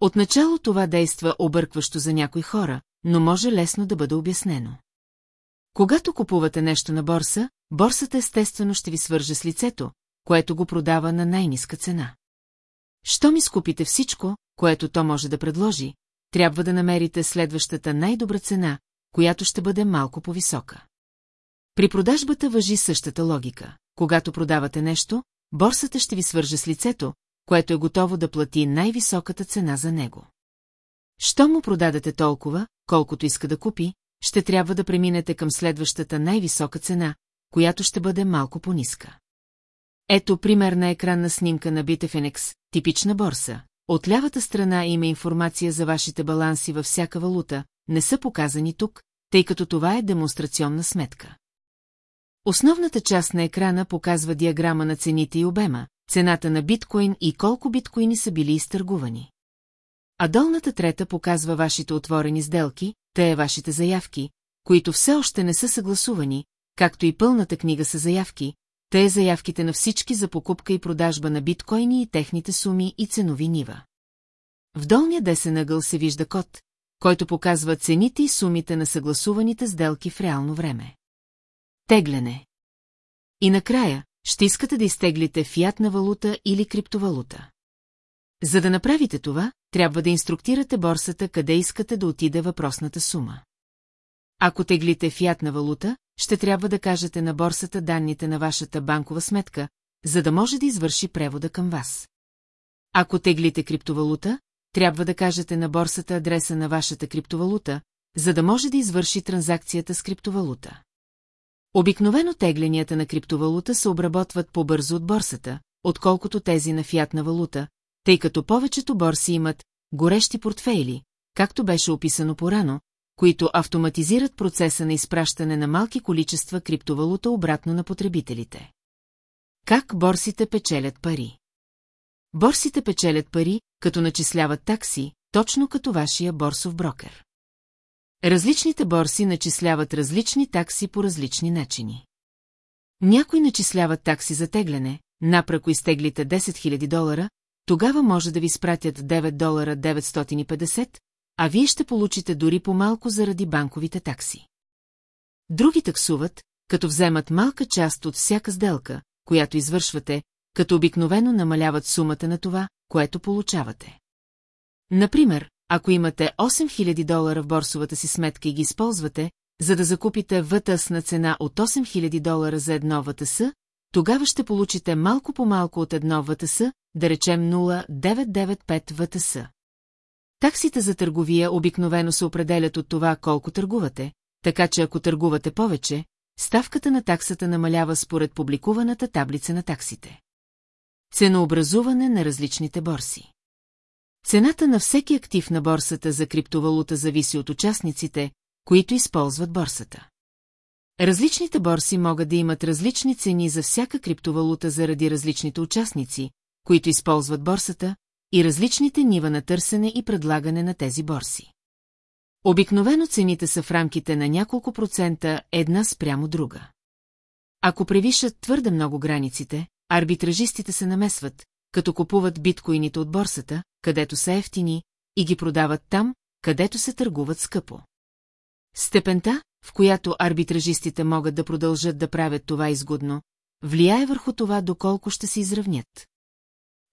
Отначало това действа объркващо за някои хора, но може лесно да бъде обяснено. Когато купувате нещо на борса, борсата естествено ще ви свърже с лицето, което го продава на най-ниска цена. Що ми скупите всичко, което то може да предложи, трябва да намерите следващата най-добра цена, която ще бъде малко по-висока. При продажбата въжи същата логика. Когато продавате нещо, борсата ще ви свърже с лицето, което е готово да плати най-високата цена за него. Що му продадете толкова, колкото иска да купи, ще трябва да преминете към следващата най-висока цена, която ще бъде малко по-ниска. Ето пример на екранна снимка на Bitfinex, типична борса. От лявата страна има информация за вашите баланси във всяка валута, не са показани тук, тъй като това е демонстрационна сметка. Основната част на екрана показва диаграма на цените и обема, цената на биткоин и колко биткоини са били изтъргувани. А долната трета показва вашите отворени сделки, те е вашите заявки, които все още не са съгласувани, както и пълната книга са заявки, те е заявките на всички за покупка и продажба на биткоини и техните суми и ценови нива. В долния десен ъгъл се вижда код, който показва цените и сумите на съгласуваните сделки в реално време. Тегляне. И накрая, ще искате да изтеглите фиатна валута или криптовалута. За да направите това, трябва да инструктирате борсата къде искате да отиде въпросната сума. Ако теглите фиатна валута, ще трябва да кажете на борсата данните на вашата банкова сметка, за да може да извърши превода към вас. Ако теглите криптовалута, трябва да кажете на борсата адреса на вашата криптовалута, за да може да извърши транзакцията с криптовалута. Обикновено тегленията на криптовалута се обработват по-бързо от борсата, отколкото тези на фиатна валута, тъй като повечето борси имат горещи портфейли, както беше описано порано, които автоматизират процеса на изпращане на малки количества криптовалута обратно на потребителите. Как борсите печелят пари? Борсите печелят пари, като начисляват такси, точно като вашия борсов брокер. Различните борси начисляват различни такси по различни начини. Някои начисляват такси за тегляне, напрако изтеглите 10 000 долара, тогава може да ви спратят 9 долара 950, а вие ще получите дори по-малко заради банковите такси. Други таксуват, като вземат малка част от всяка сделка, която извършвате, като обикновено намаляват сумата на това, което получавате. Например, ако имате 8000 долара в борсовата си сметка и ги използвате, за да закупите ВТС на цена от 8000 долара за едно ВТС, тогава ще получите малко по-малко от едно ВТС, да речем 0,995 ВТС. Таксите за търговия обикновено се определят от това колко търгувате, така че ако търгувате повече, ставката на таксата намалява според публикуваната таблица на таксите. Ценообразуване на различните борси Цената на всеки актив на борсата за криптовалута зависи от участниците, които използват борсата. Различните борси могат да имат различни цени за всяка криптовалута заради различните участници, които използват борсата, и различните нива на търсене и предлагане на тези борси. Обикновено цените са в рамките на няколко процента една спрямо друга. Ако превишат твърде много границите, арбитражистите се намесват, като купуват биткоините от борсата, където са ефтини, и ги продават там, където се търгуват скъпо. Степента, в която арбитражистите могат да продължат да правят това изгодно, влияе върху това доколко ще се изравнят.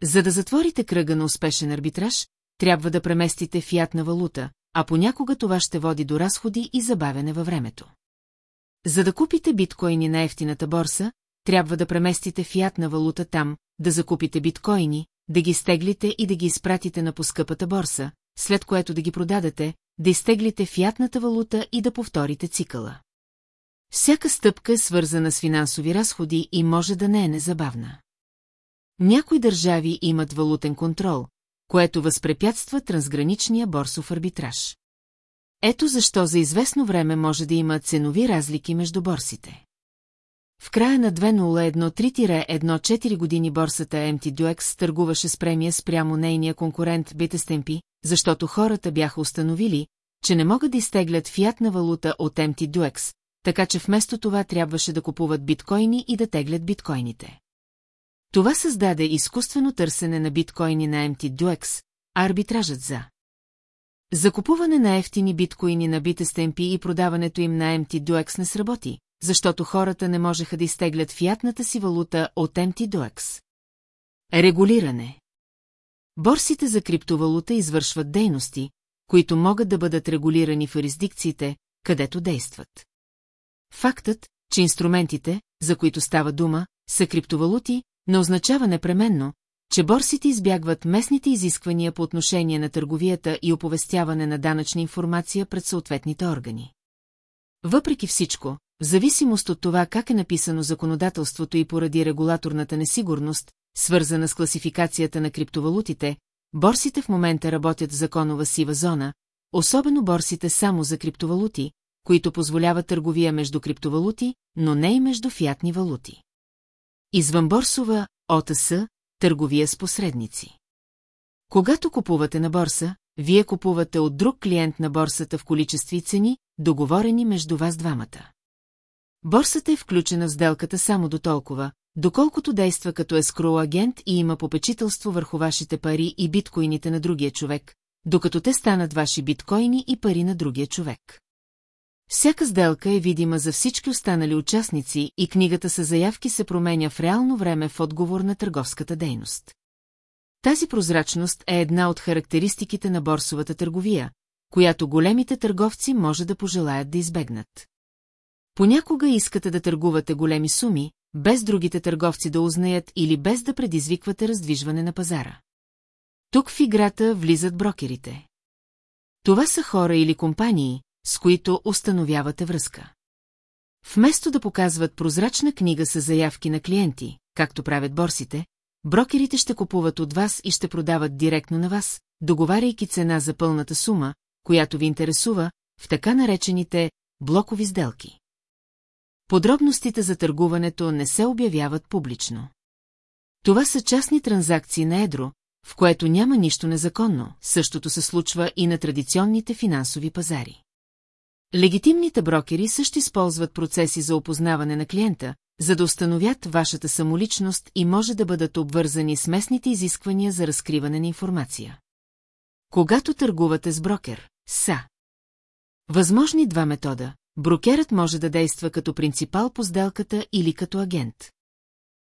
За да затворите кръга на успешен арбитраж, трябва да преместите фиатна валута, а понякога това ще води до разходи и забавяне във времето. За да купите биткоини на ефтината борса, трябва да преместите фиатна валута там, да закупите биткоини, да ги стеглите и да ги изпратите на поскъпата борса, след което да ги продадете, да изтеглите фиатната валута и да повторите цикъла. Всяка стъпка е свързана с финансови разходи и може да не е незабавна. Някои държави имат валутен контрол, което възпрепятства трансграничния борсов арбитраж. Ето защо за известно време може да има ценови разлики между борсите. В края на 2013-14 години борсата MT търгуваше с премия спрямо нейния конкурент Битестемпи, защото хората бяха установили, че не могат да изтеглят фиатна валута от MT така че вместо това трябваше да купуват биткоини и да теглят биткоините. Това създаде изкуствено търсене на биткоини на MT а арбитражът за Закупуване на ефтини биткоини на Битестемпи и продаването им на MT не сработи, защото хората не можеха да изтеглят фиатната си валута от MT Регулиране Борсите за криптовалута извършват дейности, които могат да бъдат регулирани в юрисдикциите, където действат. Фактът, че инструментите, за които става дума, са криптовалути, не означава непременно, че борсите избягват местните изисквания по отношение на търговията и оповестяване на данъчна информация пред съответните органи. Въпреки всичко, в зависимост от това как е написано законодателството и поради регулаторната несигурност, свързана с класификацията на криптовалутите, борсите в момента работят в законова сива зона, особено борсите само за криптовалути, които позволяват търговия между криптовалути, но не и между фиатни валути. Извънборсова ОТС – търговия с посредници. Когато купувате на борса, вие купувате от друг клиент на борсата в количество и цени, договорени между вас двамата. Борсата е включена в сделката само до толкова, доколкото действа като ескроу агент и има попечителство върху вашите пари и биткоините на другия човек, докато те станат ваши биткоини и пари на другия човек. Всяка сделка е видима за всички останали участници и книгата с заявки се променя в реално време в отговор на търговската дейност. Тази прозрачност е една от характеристиките на борсовата търговия, която големите търговци може да пожелаят да избегнат. Понякога искате да търгувате големи суми, без другите търговци да узнаят или без да предизвиквате раздвижване на пазара. Тук в играта влизат брокерите. Това са хора или компании, с които установявате връзка. Вместо да показват прозрачна книга с заявки на клиенти, както правят борсите, брокерите ще купуват от вас и ще продават директно на вас, договаряйки цена за пълната сума, която ви интересува, в така наречените блокови сделки. Подробностите за търгуването не се обявяват публично. Това са частни транзакции на едро, в което няма нищо незаконно, същото се случва и на традиционните финансови пазари. Легитимните брокери също използват процеси за опознаване на клиента, за да установят вашата самоличност и може да бъдат обвързани с местните изисквания за разкриване на информация. Когато търгувате с брокер, са Възможни два метода. Брокерът може да действа като принципал по сделката или като агент.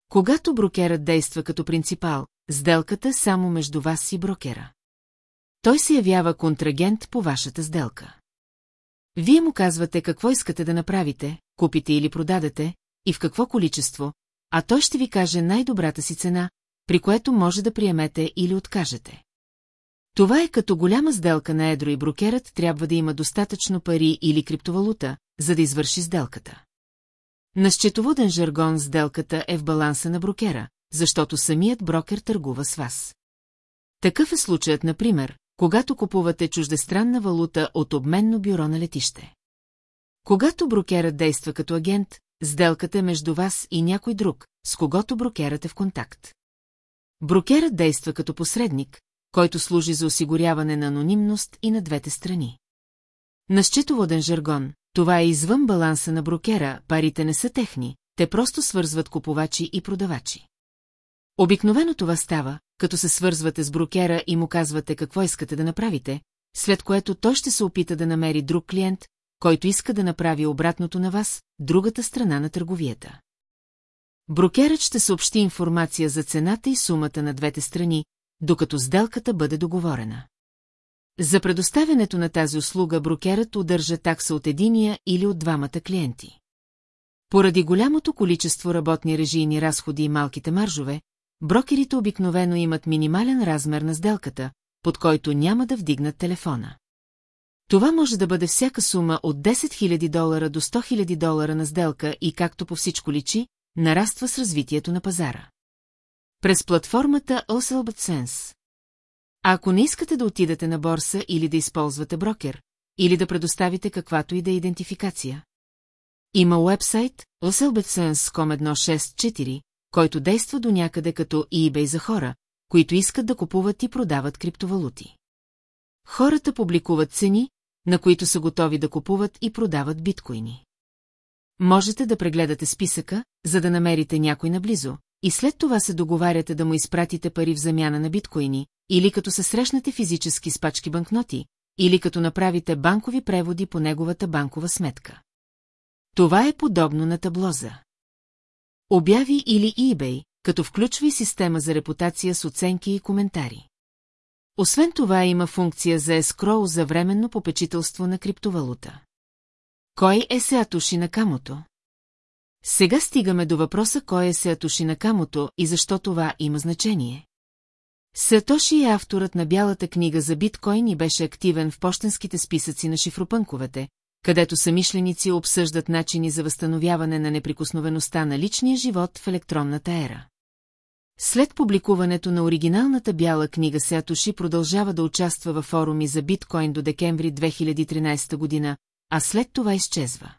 Когато брокерът действа като принципал, сделката само между вас и брокера. Той се явява контрагент по вашата сделка. Вие му казвате какво искате да направите, купите или продадете, и в какво количество, а той ще ви каже най-добрата си цена, при което може да приемете или откажете. Това е като голяма сделка на едро и брокерът трябва да има достатъчно пари или криптовалута, за да извърши сделката. На счетоводен жаргон сделката е в баланса на брокера, защото самият брокер търгува с вас. Такъв е случаят, например, когато купувате чуждестранна валута от обменно бюро на летище. Когато брокерът действа като агент, сделката е между вас и някой друг, с когото брокерът е в контакт. Брокерът действа като посредник, който служи за осигуряване на анонимност и на двете страни. На счетоводен жаргон, това е извън баланса на брокера, парите не са техни, те просто свързват купувачи и продавачи. Обикновено това става, като се свързвате с брокера и му казвате какво искате да направите, след което той ще се опита да намери друг клиент, който иска да направи обратното на вас, другата страна на търговията. Брокерът ще съобщи информация за цената и сумата на двете страни, докато сделката бъде договорена. За предоставянето на тази услуга брокерът удържа такса от единия или от двамата клиенти. Поради голямото количество работни режийни разходи и малките маржове, брокерите обикновено имат минимален размер на сделката, под който няма да вдигнат телефона. Това може да бъде всяка сума от 10 000 долара до 100 000 долара на сделка и както по всичко личи, нараства с развитието на пазара. През платформата Sense. А ако не искате да отидете на борса или да използвате брокер, или да предоставите каквато и да е идентификация. Има уебсайт oselbetsense.com 164, който действа до някъде като eBay за хора, които искат да купуват и продават криптовалути. Хората публикуват цени, на които са готови да купуват и продават биткоини. Можете да прегледате списъка, за да намерите някой наблизо, и след това се договаряте да му изпратите пари в замяна на биткоини, или като се срещнете физически с пачки банкноти, или като направите банкови преводи по неговата банкова сметка. Това е подобно на таблоза. Обяви или eBay, като включва и система за репутация с оценки и коментари. Освен това има функция за ескроу за временно попечителство на криптовалута. Кой е Сеатуши Накамото? Сега стигаме до въпроса кой е Сеатуши Накамото и защо това има значение. Сатоши е авторът на бялата книга за биткоин и беше активен в почтенските списъци на шифропънковете, където самишленици обсъждат начини за възстановяване на неприкосновеността на личния живот в електронната ера. След публикуването на оригиналната бяла книга Сеатоши продължава да участва във форуми за биткоин до декември 2013 година, а след това изчезва.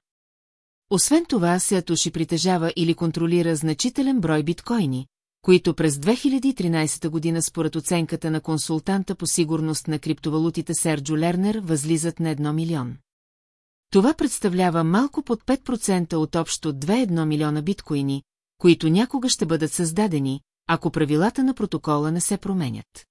Освен това, Сеатуши притежава или контролира значителен брой биткоини, които през 2013 година според оценката на консултанта по сигурност на криптовалутите Серджо Лернер възлизат на 1 милион. Това представлява малко под 5% от общо 2-1 милиона биткоини, които някога ще бъдат създадени, ако правилата на протокола не се променят.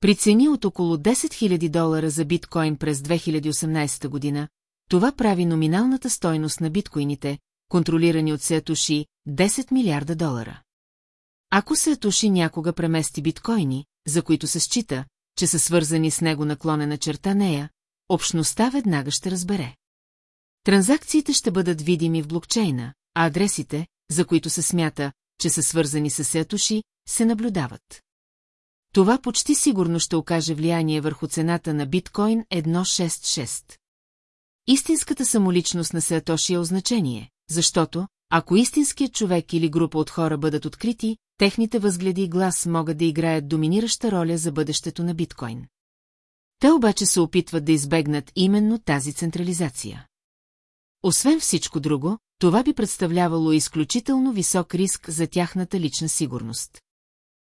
При цени от около 10 000 долара за биткоин през 2018 година, това прави номиналната стойност на биткоините, контролирани от Сеатуши, 10 милиарда долара. Ако Сеатуши някога премести биткоини, за които се счита, че са свързани с него наклонена черта нея, общността веднага ще разбере. Транзакциите ще бъдат видими в блокчейна, а адресите, за които се смята, че са свързани с Сеатуши, се наблюдават. Това почти сигурно ще окаже влияние върху цената на биткоин 166. Истинската самоличност на Сеатоши е означение, защото, ако истинският човек или група от хора бъдат открити, техните възгледи и глас могат да играят доминираща роля за бъдещето на биткоин. Те обаче се опитват да избегнат именно тази централизация. Освен всичко друго, това би представлявало изключително висок риск за тяхната лична сигурност.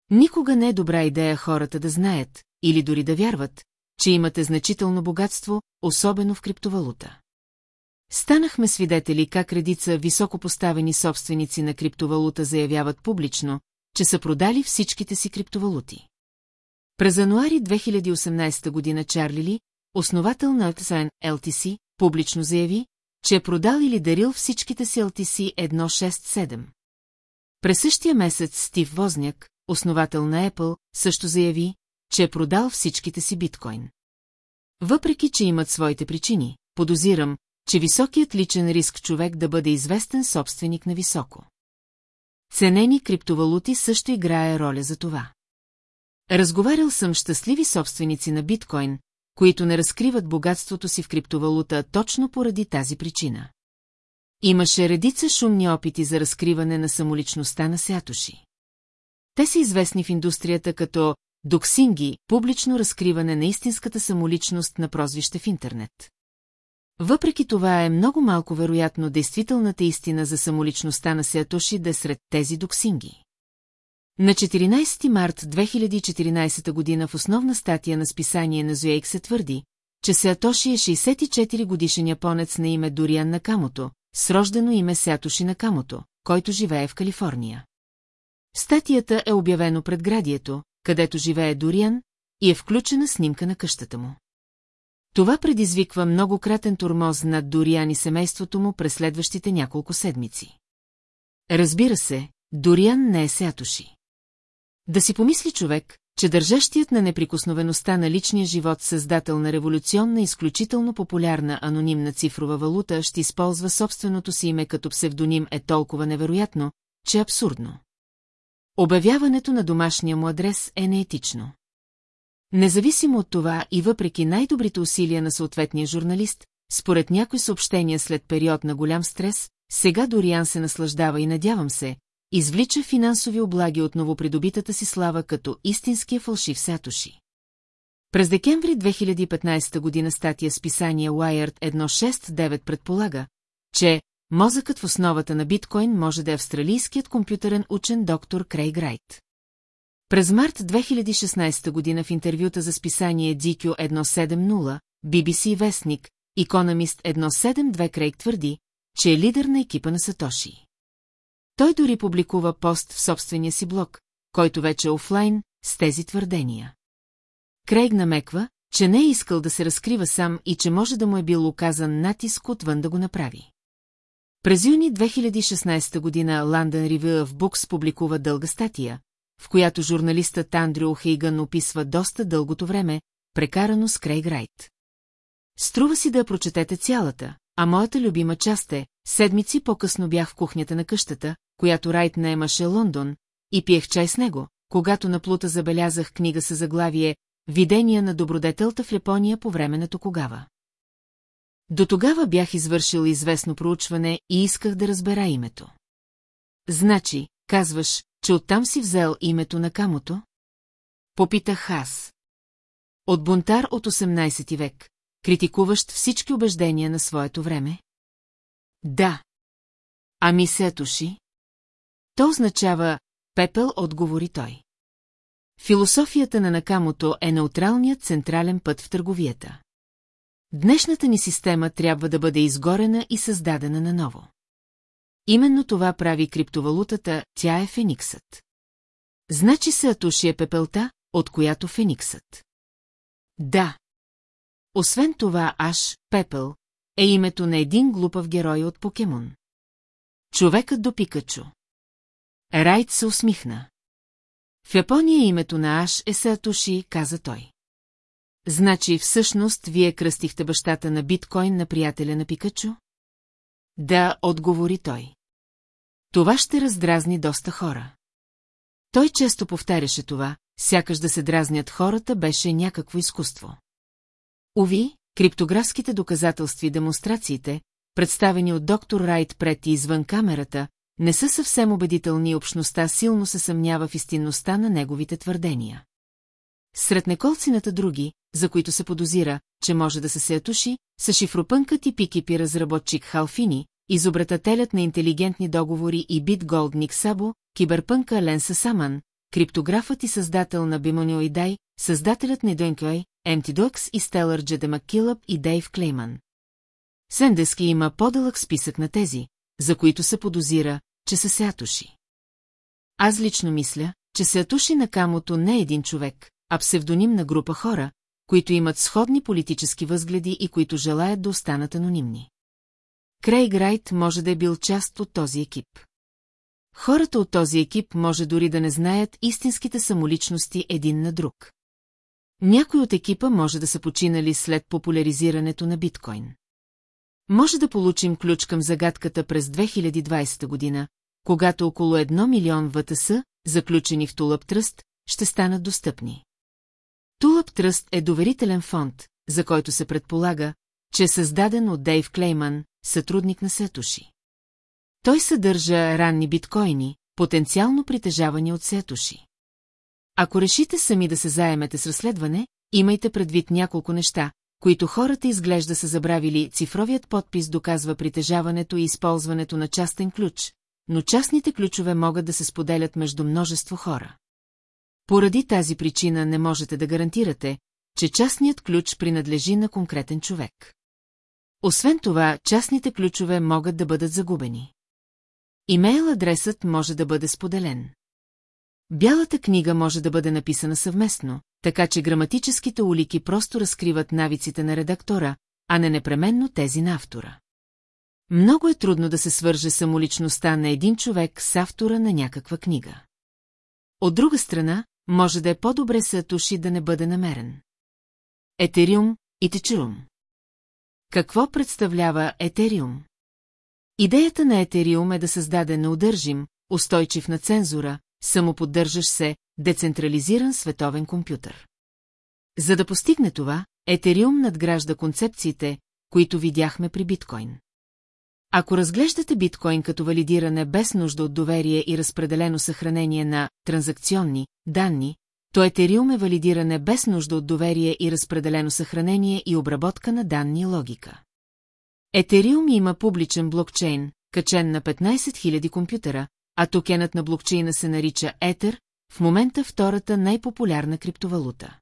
Никога не е добра идея хората да знаят, или дори да вярват, че имате значително богатство, особено в криптовалута. Станахме свидетели как редица високопоставени собственици на криптовалута заявяват публично, че са продали всичките си криптовалути. През януари 2018 година Чарли Ли, основател на Алтсайн LTC, публично заяви, че е продал или дарил всичките си LTC 167. През същия месец Стив Возняк, основател на Apple, също заяви, че е продал всичките си биткоин. Въпреки, че имат своите причини, подозирам, че високият личен риск човек да бъде известен собственик на високо. Ценени криптовалути също играе роля за това. Разговарял съм щастливи собственици на биткоин, които не разкриват богатството си в криптовалута точно поради тази причина. Имаше редица шумни опити за разкриване на самоличността на Сятоши. Те са известни в индустрията като доксинги, публично разкриване на истинската самоличност на прозвище в интернет. Въпреки това е много малко вероятно действителната истина за самоличността на Сеатоши да е сред тези доксинги. На 14 март 2014 година в основна статия на списание на Зуейк се твърди, че Сеатоши е 64 годишен японец на име Дориан Накамото, с рождено име Сеатоши Накамото, който живее в Калифорния. Статията е обявено пред градието, където живее Дориан, и е включена снимка на къщата му. Това предизвиква много кратен турмоз над Дориан и семейството му през следващите няколко седмици. Разбира се, Дориан не е Сеатоши. Да си помисли човек, че държащият на неприкосновеността на личния живот създател на революционна изключително популярна анонимна цифрова валута ще използва собственото си име като псевдоним е толкова невероятно, че е абсурдно. Обявяването на домашния му адрес е неетично. Независимо от това и въпреки най-добрите усилия на съответния журналист, според някои съобщения след период на голям стрес, сега Дориан се наслаждава и надявам се, извлича финансови облаги от новопридобитата си слава като истинския фалшив Сатоши. През декември 2015 година статия с писание Wired 169 предполага, че мозъкът в основата на биткоин може да е австралийският компютърен учен доктор Крейг Райт. През март 2016 година в интервюта за списание DQ 170, BBC Вестник, Economist 172 Крейг твърди, че е лидер на екипа на Сатоши. Той дори публикува пост в собствения си блог, който вече е офлайн, с тези твърдения. Крейг намеква, че не е искал да се разкрива сам и че може да му е бил оказан натиск отвън да го направи. През юни 2016 година London Review of Books публикува дълга статия, в която журналистът Андрю Хейган описва доста дългото време, прекарано с Крейг Райт. Струва си да прочетете цялата, а моята любима част е, седмици по-късно бях в кухнята на къщата, която Райт наемаше Лондон, и пиех чай с него, когато на плута забелязах книга с заглавие «Видения на добродетелта в Япония по време на Токогава». До тогава бях извършил известно проучване и исках да разбера името. Значи, казваш, че оттам си взел името на камото? Попитах аз. От бунтар от 18 век, критикуващ всички убеждения на своето време? Да. Ами Сетуши? То означава пепел, отговори той. Философията на Накамото е неутралният централен път в търговията. Днешната ни система трябва да бъде изгорена и създадена наново. Именно това прави криптовалутата, тя е фениксът. Значи Сатуши е пепелта, от която фениксът. Да. Освен това, Аш, Пепел, е името на един глупав герой от Покемон. Човекът до Пикачо. Райт се усмихна. В Япония името на Аш е Сатуши, каза той. Значи всъщност вие кръстихте бащата на биткоин на приятеля на Пикачо? Да, отговори той. Това ще раздразни доста хора. Той често повтаряше това, сякаш да се дразнят хората беше някакво изкуство. Ови, криптографските доказателства и демонстрациите, представени от доктор Райт пред и извън камерата, не са съвсем убедителни и общността силно се съмнява в истинността на неговите твърдения. Сред неколцината други, за които се подозира, че може да се сеятуши, са шифропънкът и пикипи разработчик Халфини, изобретателят на интелигентни договори и битголдник Сабо, киберпънка Ленса Саман, криптографът и създател на Бимониоидай, създателят на Дънкой, Емтидокс и Стелър Джеде Маккилъп и Дейв Клейман. Сендески има по-дълъг списък на тези, за които се подозира, че са сеатуши. Аз лично мисля, че сеатуши на камото не един човек, а псевдоним на група хора, които имат сходни политически възгледи и които желаят да останат анонимни. Крейг Райт може да е бил част от този екип. Хората от този екип може дори да не знаят истинските самоличности един на друг. Някой от екипа може да са починали след популяризирането на биткоин. Може да получим ключ към загадката през 2020 година, когато около 1 милион ВТС, заключени в Тулъп Тръст, ще станат достъпни. Тулъп Тръст е доверителен фонд, за който се предполага, че е създаден от Дейв Клейман, сътрудник на Сетуши. Той съдържа ранни биткоини, потенциално притежавани от Сетуши. Ако решите сами да се заемете с разследване, имайте предвид няколко неща, които хората изглежда са забравили, цифровият подпис доказва притежаването и използването на частен ключ, но частните ключове могат да се споделят между множество хора. Поради тази причина не можете да гарантирате, че частният ключ принадлежи на конкретен човек. Освен това, частните ключове могат да бъдат загубени. Имейл адресът може да бъде споделен. Бялата книга може да бъде написана съвместно, така че граматическите улики просто разкриват навиците на редактора, а не непременно тези на автора. Много е трудно да се свърже самоличността на един човек с автора на някаква книга. От друга страна, може да е по-добре Сатуши да не бъде намерен. Етериум и Течерум Какво представлява Етериум? Идеята на Етериум е да създаде неудържим, устойчив на цензура, самоподдържащ се, децентрализиран световен компютър. За да постигне това, Етериум надгражда концепциите, които видяхме при биткоин. Ако разглеждате биткоин като валидиране без нужда от доверие и разпределено съхранение на транзакционни данни, то Етериум е валидиране без нужда от доверие и разпределено съхранение и обработка на данни логика. Етериум има публичен блокчейн, качен на 15 000 компютъра, а токенът на блокчейна се нарича Етер, в момента втората най-популярна криптовалута.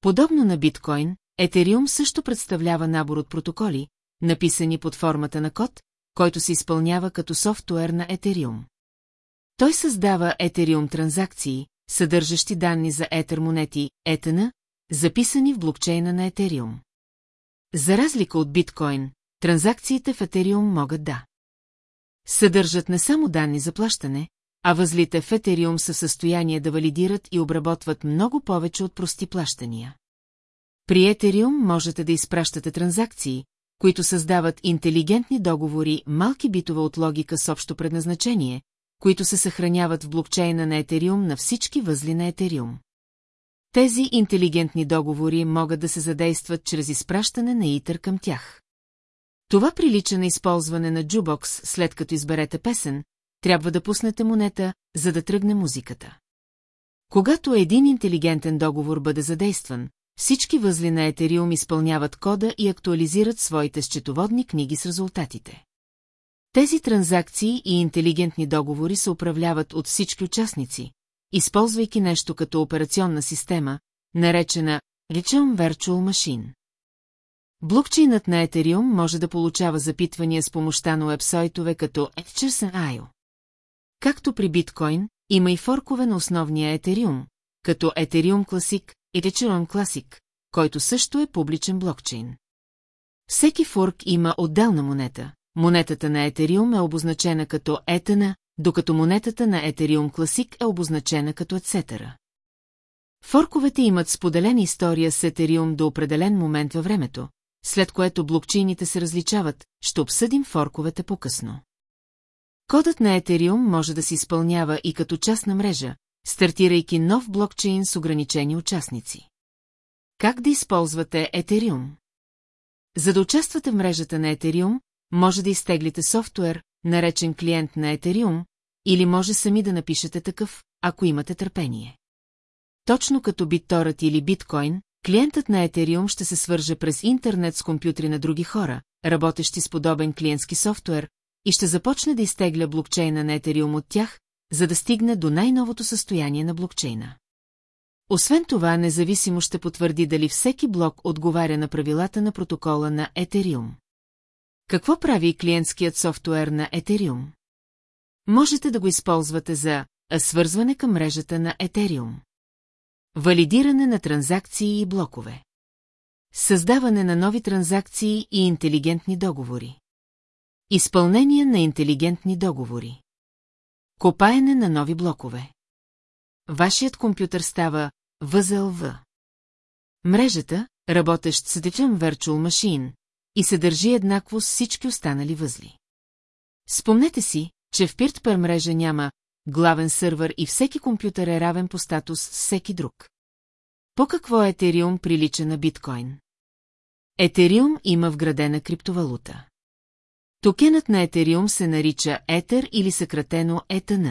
Подобно на биткоин, Етериум също представлява набор от протоколи, написани под формата на код, който се изпълнява като софтуер на Етериум. Той създава Етериум транзакции, съдържащи данни за етер монети, етена, записани в блокчейна на Етериум. За разлика от биткоин, транзакциите в Етериум могат да съдържат не само данни за плащане, а възлите в Етериум са в състояние да валидират и обработват много повече от прости плащания. При Етериум можете да изпращате транзакции, които създават интелигентни договори, малки битове от логика с общо предназначение, които се съхраняват в блокчейна на Етериум на всички възли на Етериум. Тези интелигентни договори могат да се задействат чрез изпращане на ИТър към тях. Това прилича на използване на джубокс, след като изберете песен, трябва да пуснете монета, за да тръгне музиката. Когато един интелигентен договор бъде задействан, всички възли на Етериум изпълняват кода и актуализират своите счетоводни книги с резултатите. Тези транзакции и интелигентни договори се управляват от всички участници, използвайки нещо като операционна система, наречена Richum Virtual Machine. Блокчейнът на Ethereum може да получава запитвания с помощта на уебсайтове като Etchers.io. Както при биткоин, има и форкове на основния Ethereum, като Ethereum Classic и Ethereum Classic, който също е публичен блокчейн. Всеки форк има отделна монета. Монетата на Ethereum е обозначена като Етана, докато монетата на Ethereum Classic е обозначена като Etc. Форковете имат споделена история с Ethereum до определен момент във времето, след което блокчейните се различават, ще обсъдим форковете по-късно. Кодът на Ethereum може да се изпълнява и като част на мрежа, стартирайки нов блокчейн с ограничени участници. Как да използвате Ethereum? За да участвате в мрежата на Ethereum, може да изтеглите софтуер, наречен клиент на Ethereum, или може сами да напишете такъв, ако имате търпение. Точно като BitTorrent или биткоин, клиентът на Ethereum ще се свърже през интернет с компютри на други хора, работещи с подобен клиентски софтуер, и ще започне да изтегля блокчейна на Ethereum от тях, за да стигне до най-новото състояние на блокчейна. Освен това, независимо ще потвърди дали всеки блок отговаря на правилата на протокола на Ethereum. Какво прави клиентският софтуер на Ethereum? Можете да го използвате за свързване към мрежата на Ethereum. Валидиране на транзакции и блокове. Създаване на нови транзакции и интелигентни договори. Изпълнение на интелигентни договори. Копаене на нови блокове. Вашият компютър става възел В. Мрежата, работещ с Different Virtual Machine, и се държи еднакво с всички останали възли. Спомнете си, че в пиртпер мрежа няма главен сървър и всеки компютър е равен по статус с всеки друг. По какво Етериум прилича на биткоин? Етериум има вградена криптовалута. Токенът на Етериум се нарича Етер или съкратено ЕТН.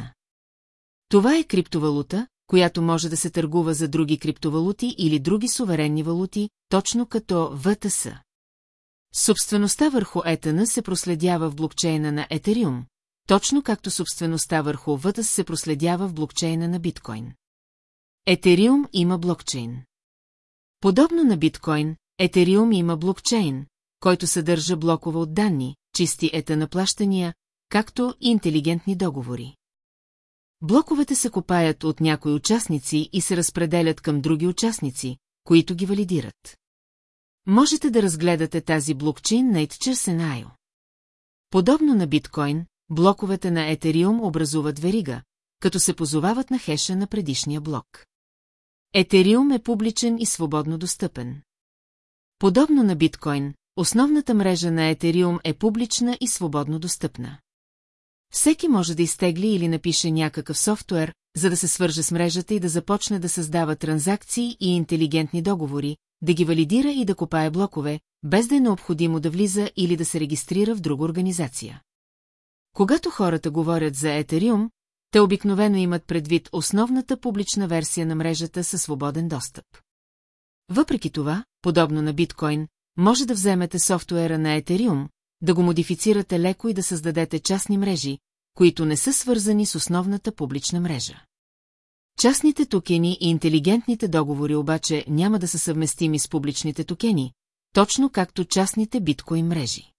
Това е криптовалута, която може да се търгува за други криптовалути или други суверенни валути, точно като ВТС. Собствеността върху Етана се проследява в блокчейна на Етериум, точно както собствеността върху ВТС се проследява в блокчейна на биткоин. Етериум има блокчейн. Подобно на биткоин, Етериум има блокчейн, който съдържа блокове от данни, чисти ета на плащания, както и интелигентни договори. Блоковете се копаят от някои участници и се разпределят към други участници, които ги валидират. Можете да разгледате тази блокчейн на Itcher Подобно на биткоин, блоковете на Етериум образуват верига, като се позовават на хеша на предишния блок. Етериум е публичен и свободно достъпен. Подобно на биткоин, основната мрежа на Етериум е публична и свободно достъпна. Всеки може да изтегли или напише някакъв софтуер, за да се свърже с мрежата и да започне да създава транзакции и интелигентни договори, да ги валидира и да копае блокове, без да е необходимо да влиза или да се регистрира в друга организация. Когато хората говорят за Етериум, те обикновено имат предвид основната публична версия на мрежата със свободен достъп. Въпреки това, подобно на биткоин, може да вземете софтуера на Етериум, да го модифицирате леко и да създадете частни мрежи, които не са свързани с основната публична мрежа. Частните токени и интелигентните договори обаче няма да са съвместими с публичните токени, точно както частните биткоин мрежи.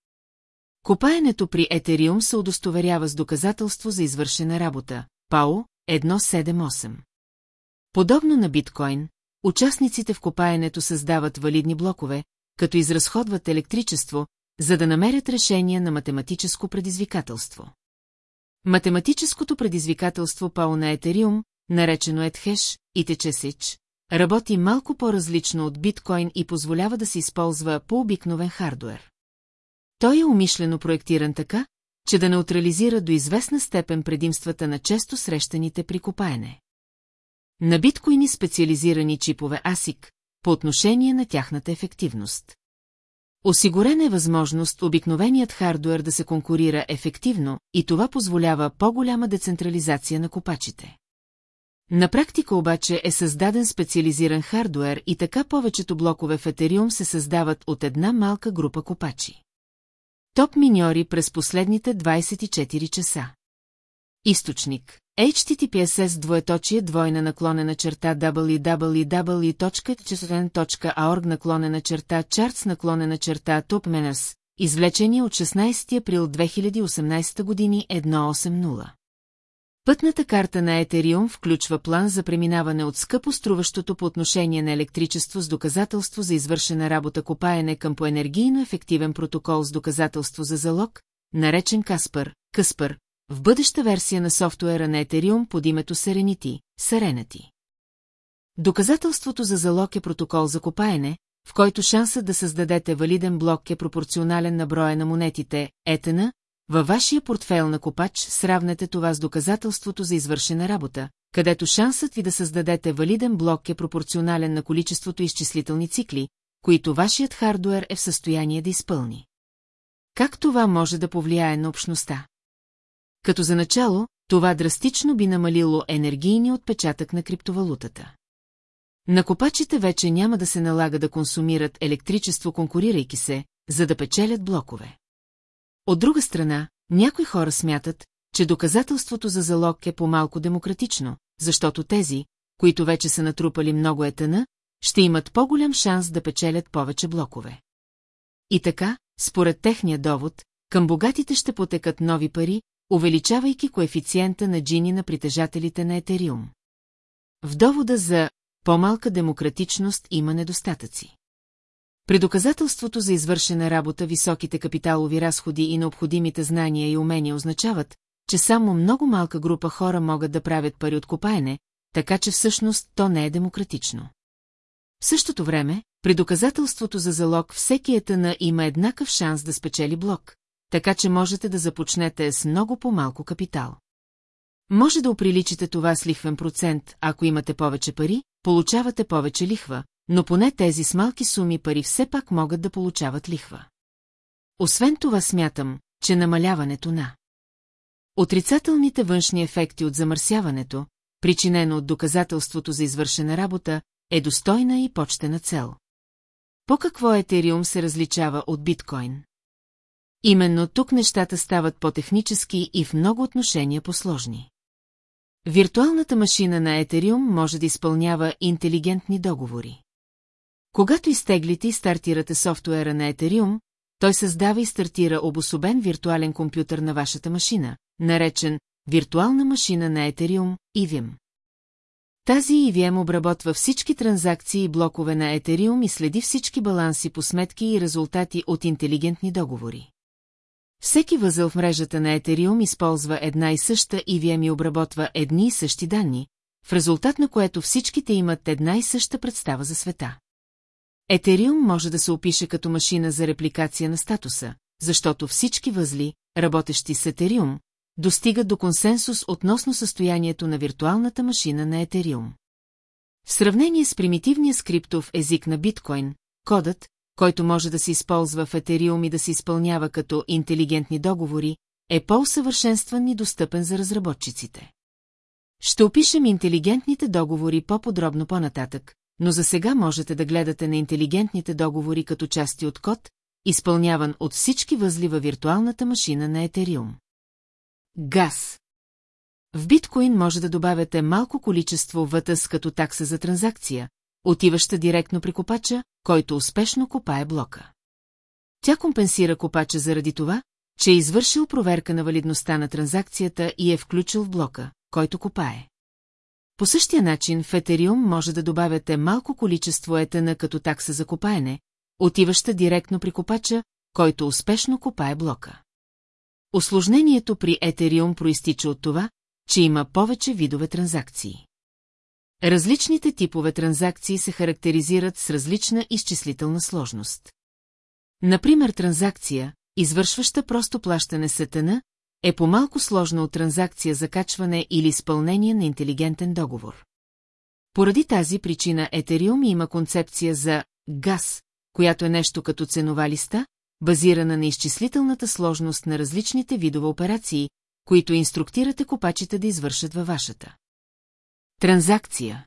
Копаенето при Етериум се удостоверява с доказателство за извършена работа, ПАО 178. Подобно на биткоин, участниците в копаенето създават валидни блокове, като изразходват електричество, за да намерят решение на математическо предизвикателство. Математическото предизвикателство ПАО на Етериум, наречено Етхеш и Течесич, работи малко по-различно от биткоин и позволява да се използва по-обикновен хардуер. Той е умишлено проектиран така, че да неутрализира до известна степен предимствата на често срещаните при копаене. На биткоини специализирани чипове ASIC по отношение на тяхната ефективност. Осигурена е възможност обикновеният хардуер да се конкурира ефективно и това позволява по-голяма децентрализация на копачите. На практика обаче е създаден специализиран хардуер и така повечето блокове в Етериум се създават от една малка група копачи. Топ миньори през последните 24 часа. Източник https двоеточие двойна наклонена черта www.chsn.org наклонена черта charts наклонена черта top menus, извлечение от 16 април 2018 години 180. Пътната карта на Етериум включва план за преминаване от скъпо струващото по отношение на електричество с доказателство за извършена работа копаене към по енергийно ефективен протокол с доказателство за залог, наречен Каспър, Къспър, в бъдеща версия на софтуера на Ethereum под името Serenity, Serenity. Доказателството за залог е протокол за копаене, в който шансът да създадете валиден блок е пропорционален на броя на монетите, етена, във вашия портфел на копач сравнете това с доказателството за извършена работа, където шансът ви да създадете валиден блок е пропорционален на количеството изчислителни цикли, които вашият хардуер е в състояние да изпълни. Как това може да повлияе на общността? Като за начало, това драстично би намалило енергийния отпечатък на криптовалутата. Накопачите вече няма да се налага да консумират електричество конкурирайки се, за да печелят блокове. От друга страна, някои хора смятат, че доказателството за залог е по-малко демократично, защото тези, които вече са натрупали много етана, ще имат по-голям шанс да печелят повече блокове. И така, според техния довод, към богатите ще потекат нови пари, увеличавайки коефициента на джини на притежателите на Етериум. В довода за по-малка демократичност има недостатъци. При доказателството за извършена работа високите капиталови разходи и необходимите знания и умения означават, че само много малка група хора могат да правят пари от копаене, така че всъщност то не е демократично. В същото време, при доказателството за залог всеки етъна има еднакъв шанс да спечели блок, така че можете да започнете с много по-малко капитал. Може да оприличите това с лихвен процент, ако имате повече пари, получавате повече лихва, но поне тези с малки суми пари все пак могат да получават лихва. Освен това смятам, че намаляването на отрицателните външни ефекти от замърсяването, причинено от доказателството за извършена работа, е достойна и почтена цел. По какво Етериум се различава от биткоин? Именно тук нещата стават по-технически и в много отношения по-сложни. Виртуалната машина на Етериум може да изпълнява интелигентни договори. Когато изтеглите и стартирате софтуера на Етериум, той създава и стартира обособен виртуален компютър на вашата машина, наречен виртуална машина на Етериум, EVM. Тази EVM обработва всички транзакции и блокове на Етериум и следи всички баланси по сметки и резултати от интелигентни договори. Всеки възъл в мрежата на Етериум използва една и съща EVM и обработва едни и същи данни, в резултат на което всичките имат една и съща представа за света. Етериум може да се опише като машина за репликация на статуса, защото всички възли, работещи с Етериум, достигат до консенсус относно състоянието на виртуалната машина на Етериум. В сравнение с примитивния скриптов език на биткоин, кодът, който може да се използва в Етериум и да се изпълнява като интелигентни договори, е по-усъвършенстван и достъпен за разработчиците. Ще опишем интелигентните договори по-подробно по-нататък, но за сега можете да гледате на интелигентните договори като части от код, изпълняван от всички възли във виртуалната машина на Етериум. Газ В биткоин може да добавяте малко количество вътъс като такса за транзакция, отиваща директно при копача, който успешно копае блока. Тя компенсира копача заради това, че е извършил проверка на валидността на транзакцията и е включил в блока, който копае. По същия начин в Етериум може да добавяте малко количество етана като такса за копаене, отиваща директно при копача, който успешно копае блока. Осложнението при Етериум проистича от това, че има повече видове транзакции. Различните типове транзакции се характеризират с различна изчислителна сложност. Например, транзакция, извършваща просто плащане с етана, е по-малко сложна от транзакция за качване или изпълнение на интелигентен договор. Поради тази причина Етериум има концепция за газ, която е нещо като ценова листа, базирана на изчислителната сложност на различните видове операции, които инструктирате копачите да извършат във вашата. Транзакция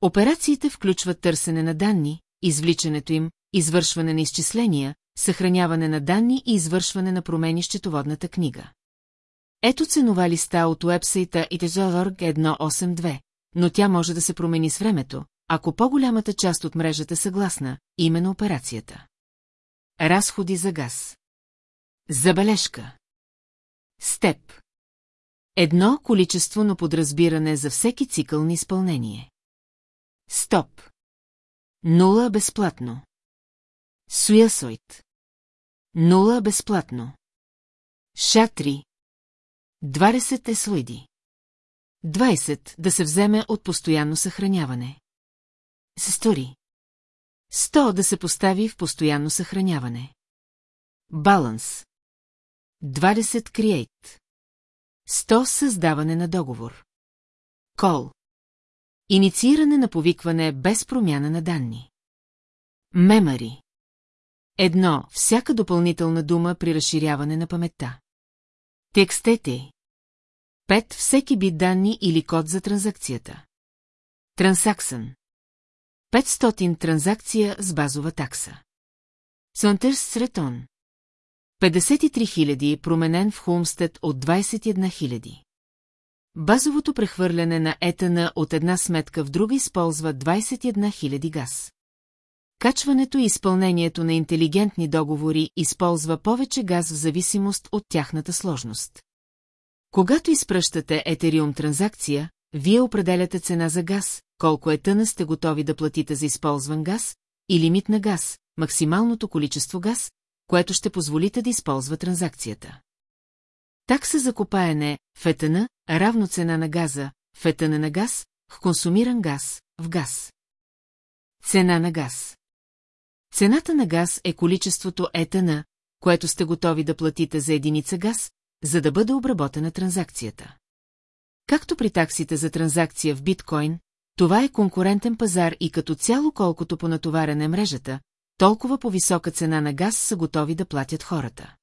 Операциите включват търсене на данни, извличането им, извършване на изчисления, съхраняване на данни и извършване на промени в счетоводната книга. Ето ценова листа от уебсайта itezorg 182, но тя може да се промени с времето, ако по-голямата част от мрежата е съгласна, именно операцията. Разходи за газ. Забележка. Степ. Едно количество на подразбиране за всеки цикъл на изпълнение. Стоп. Нула безплатно. Суясойт. Нула безплатно. Ша-3. 20 еслоиди. 20 да се вземе от постоянно съхраняване. Сестори. 100 да се постави в постоянно съхраняване. Баланс. 20 create. 100 създаване на договор. Кол. Иницииране на повикване без промяна на данни. Мемари. Едно, всяка допълнителна дума при разширяване на паметта. Текстете. Пет, всеки бит данни или код за транзакцията. Трансаксън. 500 транзакция с базова такса. Сонтърс Сретон. 53 000 променен в Холмстед от 21 000. Базовото прехвърляне на етана от една сметка в друга използва 21 000 газ. Качването и изпълнението на интелигентни договори използва повече газ в зависимост от тяхната сложност. Когато изпръщате етериум транзакция, вие определяте цена за газ, колко е тъна сте готови да платите за използван газ, и лимит на газ, максималното количество газ, което ще позволите да използва транзакцията. Такса за копаене в етана, равно цена на газа, в етана на газ, в консумиран газ, в газ. Цена на газ Цената на газ е количеството етана, което сте готови да платите за единица газ, за да бъде обработена транзакцията. Както при таксите за транзакция в биткоин, това е конкурентен пазар и като цяло колкото по натоварена мрежата, толкова по висока цена на газ са готови да платят хората.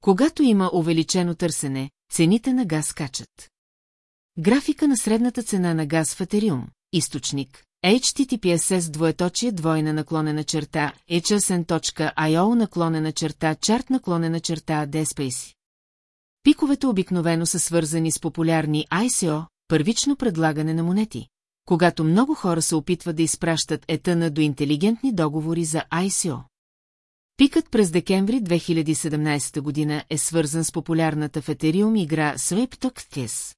Когато има увеличено търсене, цените на газ качат. Графика на средната цена на газ в Етериум, източник, https двоеточие двойна наклонена черта hsn.io наклонена черта чарт наклонена черта DSpace. Пиковете обикновено са свързани с популярни ICO, първично предлагане на монети, когато много хора се опитват да изпращат етъна до интелигентни договори за ICO. Пикът през декември 2017 година е свързан с популярната в Етериум игра Swaptox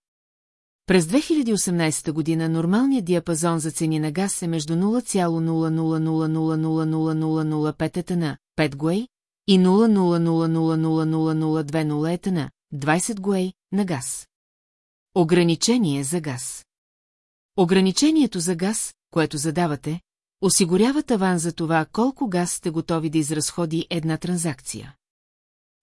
През 2018 година нормалният диапазон за цени на газ е между 0,000000005 етана, 5 гуей, и 0,0000002 етана, 20 гуей, на газ. Ограничение за газ Ограничението за газ, което задавате, осигурява таван за това колко газ сте готови да изразходи една транзакция.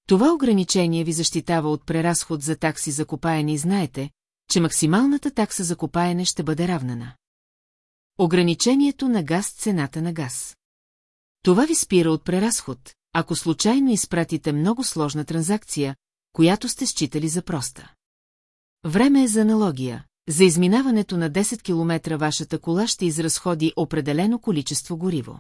Това ограничение ви защитава от преразход за такси за копаене и знаете, че максималната такса за копаене ще бъде равнана. Ограничението на газ цената на газ. Това ви спира от преразход, ако случайно изпратите много сложна транзакция, която сте считали за проста. Време е за аналогия. За изминаването на 10 км вашата кола ще изразходи определено количество гориво.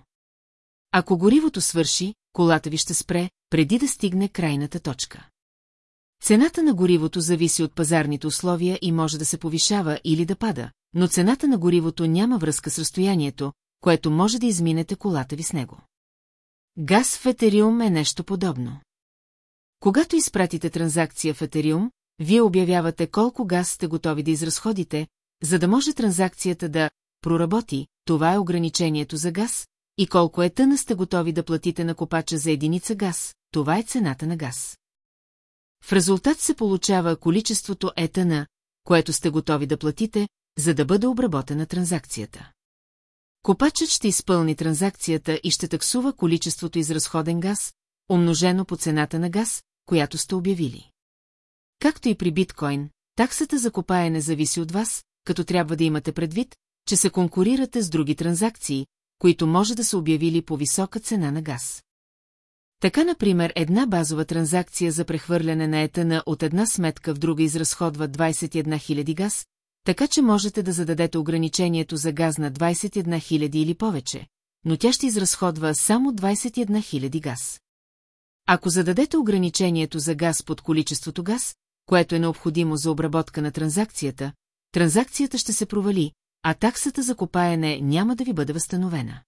Ако горивото свърши, колата ви ще спре, преди да стигне крайната точка. Цената на горивото зависи от пазарните условия и може да се повишава или да пада, но цената на горивото няма връзка с разстоянието, което може да изминете колата ви с него. Газ в Етериум е нещо подобно. Когато изпратите транзакция в Етериум, вие обявявате колко газ сте готови да изразходите, за да може транзакцията да проработи, това е ограничението за газ, и колко е тъна сте готови да платите на копача за единица газ, това е цената на газ. В резултат се получава количеството етана, което сте готови да платите, за да бъде обработена транзакцията. Копачът ще изпълни транзакцията и ще таксува количеството изразходен газ, умножено по цената на газ, която сте обявили. Както и при биткоин, таксата за копаене зависи от вас, като трябва да имате предвид, че се конкурирате с други транзакции, които може да са обявили по висока цена на газ. Така, например, една базова транзакция за прехвърляне на етана от една сметка в друга изразходва 21 000 газ, така че можете да зададете ограничението за газ на 21 000 или повече, но тя ще изразходва само 21 000 газ. Ако зададете ограничението за газ под количеството газ, което е необходимо за обработка на транзакцията, транзакцията ще се провали, а таксата за копаене няма да ви бъде възстановена.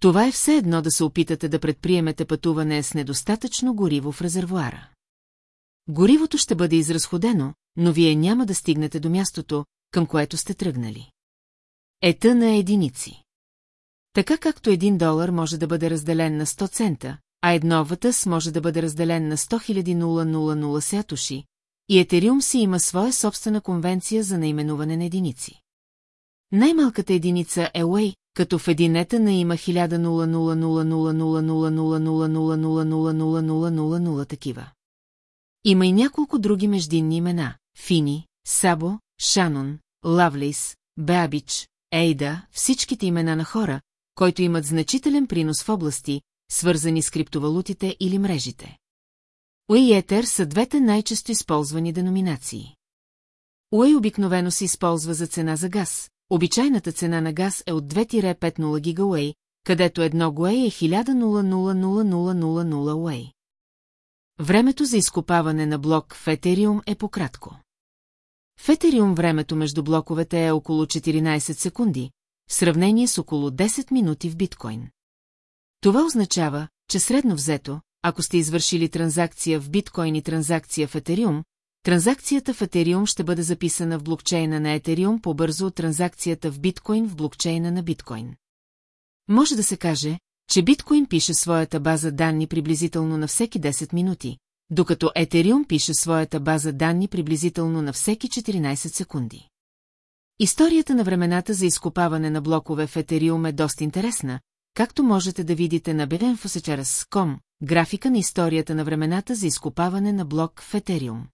Това е все едно да се опитате да предприемете пътуване с недостатъчно гориво в резервуара. Горивото ще бъде изразходено, но вие няма да стигнете до мястото, към което сте тръгнали. Ета на единици. Така както един долар може да бъде разделен на 100 цента, а едно вътъс може да бъде разделен на 100 000 сятуши, и Етериум си има своя собствена конвенция за наименуване на единици. Най-малката единица е Уей, като в единета на има 1000 такива. Има и няколко други междинни имена – Фини, Сабо, Шанон, Лавлейс, Беабич, Ейда, всичките имена на хора, които имат значителен принос в области, свързани с криптовалутите или мрежите. Уей и Етер са двете най-често използвани деноминации. Уей обикновено се използва за цена за газ. Обичайната цена на газ е от 2-50 гигауей, където едно гуей е 1000 уей. Времето за изкопаване на блок в Етериум е пократко. В Етериум времето между блоковете е около 14 секунди, в сравнение с около 10 минути в биткоин. Това означава, че средно взето, ако сте извършили транзакция в биткоин и транзакция в Етериум, транзакцията в Етериум ще бъде записана в блокчейна на Етериум по-бързо от транзакцията в биткоин в блокчейна на биткоин. Може да се каже, че биткоин пише своята база данни приблизително на всеки 10 минути, докато Етериум пише своята база данни приблизително на всеки 14 секунди. Историята на времената за изкопаване на блокове в Етериум е доста интересна, както можете да видите на bevenfosechers.com, графика на историята на времената за изкопаване на блок в Етериум.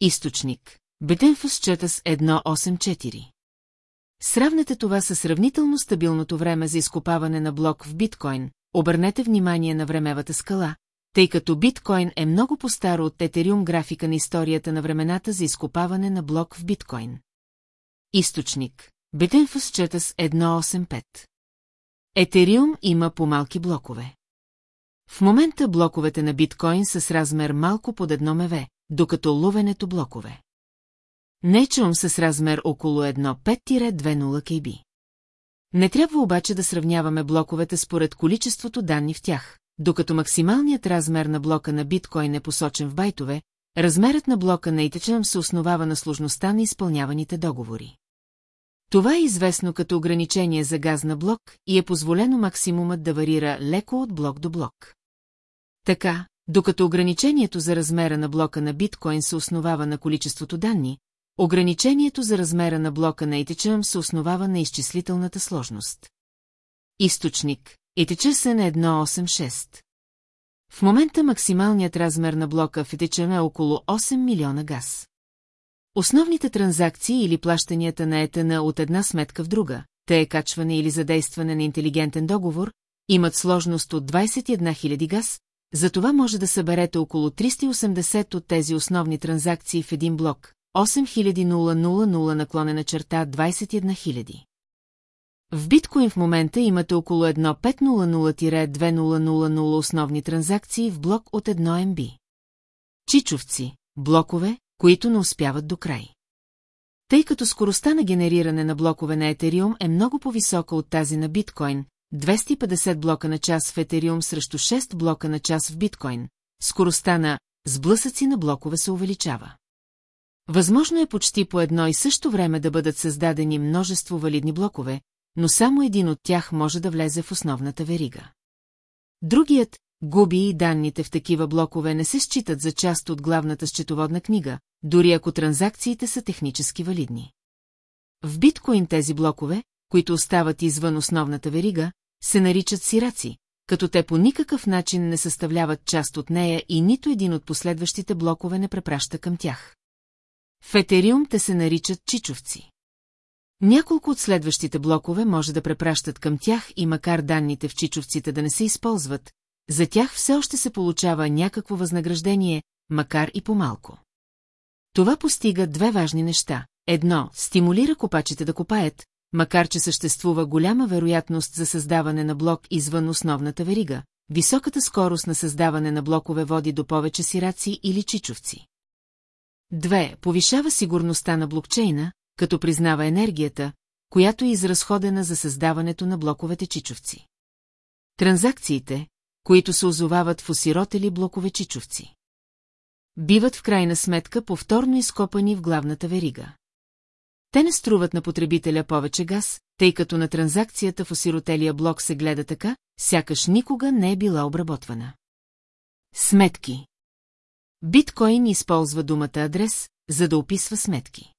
Източник Betenfos 184 Сравнете това с сравнително стабилното време за изкопаване на блок в биткоин, обърнете внимание на времевата скала, тъй като биткоин е много по-старо от Етериум графика на историята на времената за изкопаване на блок в биткоин. Източник Betenfos 185 Етериум има по-малки блокове. В момента блоковете на биткоин са с размер малко под едно МВ, докато ловенето блокове. Нечум с размер около 1,5-20 KB. Не трябва обаче да сравняваме блоковете според количеството данни в тях, докато максималният размер на блока на биткоин е посочен в байтове, размерът на блока на Ethereum се основава на сложността на изпълняваните договори. Това е известно като ограничение за газ на блок и е позволено максимумът да варира леко от блок до блок. Така, докато ограничението за размера на блока на биткоин се основава на количеството данни, ограничението за размера на блока на Ethereum се основава на изчислителната сложност. Източник Ethereum е 186. В момента максималният размер на блока в Ethereum е около 8 милиона газ. Основните транзакции или плащанията на етана от една сметка в друга, те е качване или задействане на интелигентен договор, имат сложност от 21 000 газ, затова може да съберете около 380 от тези основни транзакции в един блок, 8000 наклонена черта 21 000. В биткоин в момента имате около 1.500-2.000 основни транзакции в блок от 1 МБ. Чичовци, блокове, които не успяват до край. Тъй като скоростта на генериране на блокове на Етериум е много по-висока от тази на биткоин, 250 блока на час в Етериум срещу 6 блока на час в биткоин, скоростта на сблъсъци на блокове се увеличава. Възможно е почти по едно и също време да бъдат създадени множество валидни блокове, но само един от тях може да влезе в основната верига. Другият, губи и данните в такива блокове не се считат за част от главната счетоводна книга, дори ако транзакциите са технически валидни. В биткоин тези блокове, които остават извън основната верига, се наричат сираци, като те по никакъв начин не съставляват част от нея и нито един от последващите блокове не препраща към тях. В Етериум те се наричат чичовци. Няколко от следващите блокове може да препращат към тях и макар данните в чичовците да не се използват, за тях все още се получава някакво възнаграждение, макар и по-малко. Това постига две важни неща. Едно, стимулира копачите да копаят, макар че съществува голяма вероятност за създаване на блок извън основната верига. Високата скорост на създаване на блокове води до повече сираци или чичовци. Две, повишава сигурността на блокчейна, като признава енергията, която е изразходена за създаването на блоковете чичовци. Транзакциите, които се озовават в осиротели блокове чичовци. Биват в крайна сметка повторно изкопани в главната верига. Те не струват на потребителя повече газ, тъй като на транзакцията в осиротелия блок се гледа така, сякаш никога не е била обработвана. Сметки Биткоин използва думата адрес, за да описва сметки.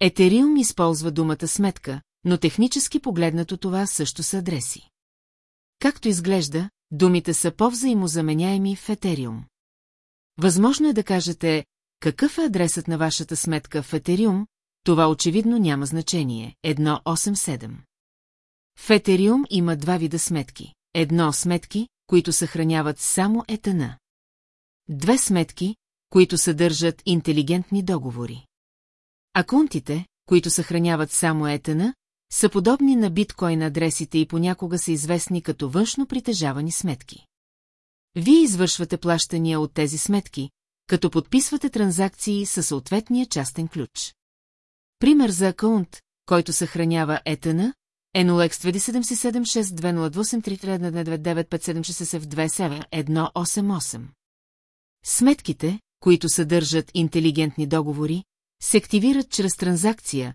Етериум използва думата сметка, но технически погледнато това също са адреси. Както изглежда, думите са по-взаимозаменяеми в Етериум. Възможно е да кажете, какъв е адресът на вашата сметка в Етериум, това очевидно няма значение. 187. В Етериум има два вида сметки. Едно сметки, които съхраняват само етана. Две сметки, които съдържат интелигентни договори. Акунтите, които съхраняват само етана, са подобни на биткоин адресите и понякога са известни като външно притежавани сметки. Вие извършвате плащания от тези сметки, като подписвате транзакции със съответния частен ключ. Пример за акаунт, който съхранява етана, е 0x2776298395767 Сметките, които съдържат интелигентни договори, се активират чрез транзакция,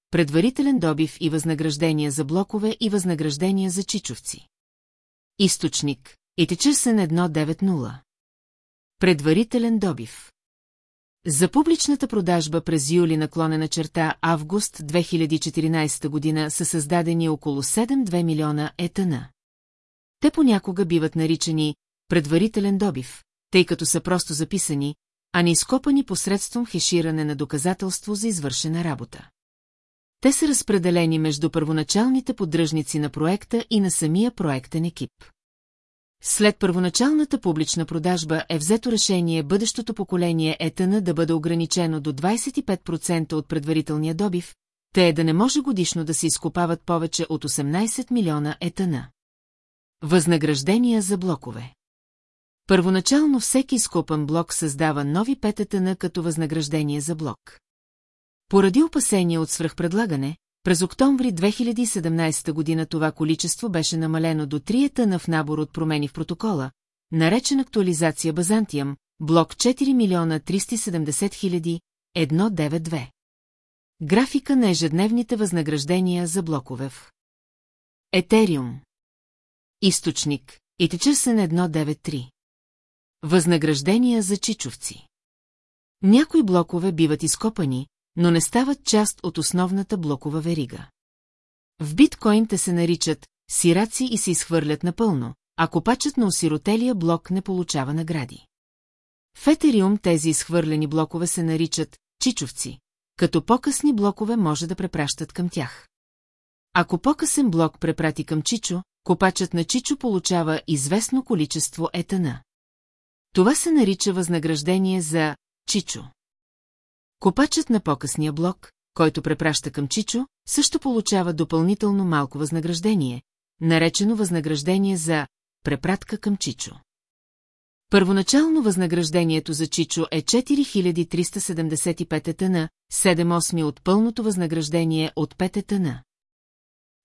Предварителен добив и възнаграждения за блокове и възнаграждения за чичовци. Източник Етичърсен 190 Предварителен добив За публичната продажба през юли наклонена черта август 2014 година са създадени около 7-2 милиона етана. Те понякога биват наричани предварителен добив, тъй като са просто записани, а не изкопани посредством хеширане на доказателство за извършена работа. Те са разпределени между първоначалните поддръжници на проекта и на самия проектен екип. След първоначалната публична продажба е взето решение бъдещото поколение етана да бъде ограничено до 25% от предварителния добив, те да не може годишно да се изкопават повече от 18 милиона етана. Възнаграждения за блокове Първоначално всеки изкопан блок създава нови пететана като възнаграждение за блок. Поради опасения от свръхпредлагане, през октомври 2017 година това количество беше намалено до 3 етана в набор от промени в протокола, наречен актуализация Базантиям, блок 4 милиона 370 хиляди, 192. Графика на ежедневните възнаграждения за блокове в Етериум Източник Итичърсен 193 Възнаграждения за чичовци. Някои блокове биват изкопани, но не стават част от основната блокова верига. В биткоин те се наричат сираци и се изхвърлят напълно, а копачът на осиротелия блок не получава награди. В Етериум тези изхвърлени блокове се наричат чичовци, като по-късни блокове може да препращат към тях. Ако по-късен блок препрати към Чичо, копачът на Чичо получава известно количество етана. Това се нарича възнаграждение за Чичо. Копачът на по-късния блок, който препраща към Чичо, също получава допълнително малко възнаграждение, наречено възнаграждение за препратка към Чичо. Първоначално възнаграждението за Чичо е 4375 етана, 7-8 от пълното възнаграждение от 5 етана.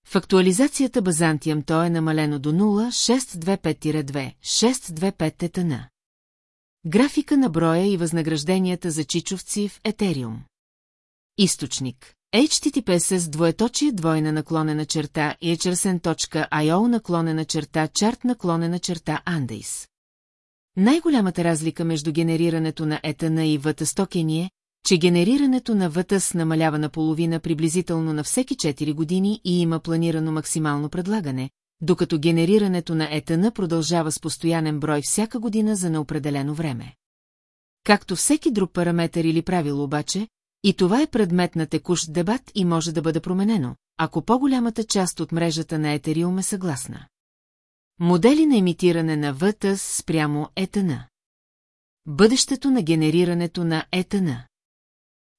В актуализацията Базантиям то е намалено до 0,625-2, 625 етана. Графика на броя и възнагражденията за чичовци в Етериум. Източник HTTPS двоеточие двойна наклонена черта и io наклонена черта чарт наклонена черта Андейс. Най-голямата разлика между генерирането на етана и вътъстокени е, че генерирането на ВТС намалява наполовина приблизително на всеки 4 години и има планирано максимално предлагане, докато генерирането на етана продължава с постоянен брой всяка година за неопределено време. Както всеки друг параметър или правило обаче, и това е предмет на текущ дебат и може да бъде променено, ако по-голямата част от мрежата на Етериум е съгласна. Модели на имитиране на ВТС спрямо етана. Бъдещето на генерирането на етана.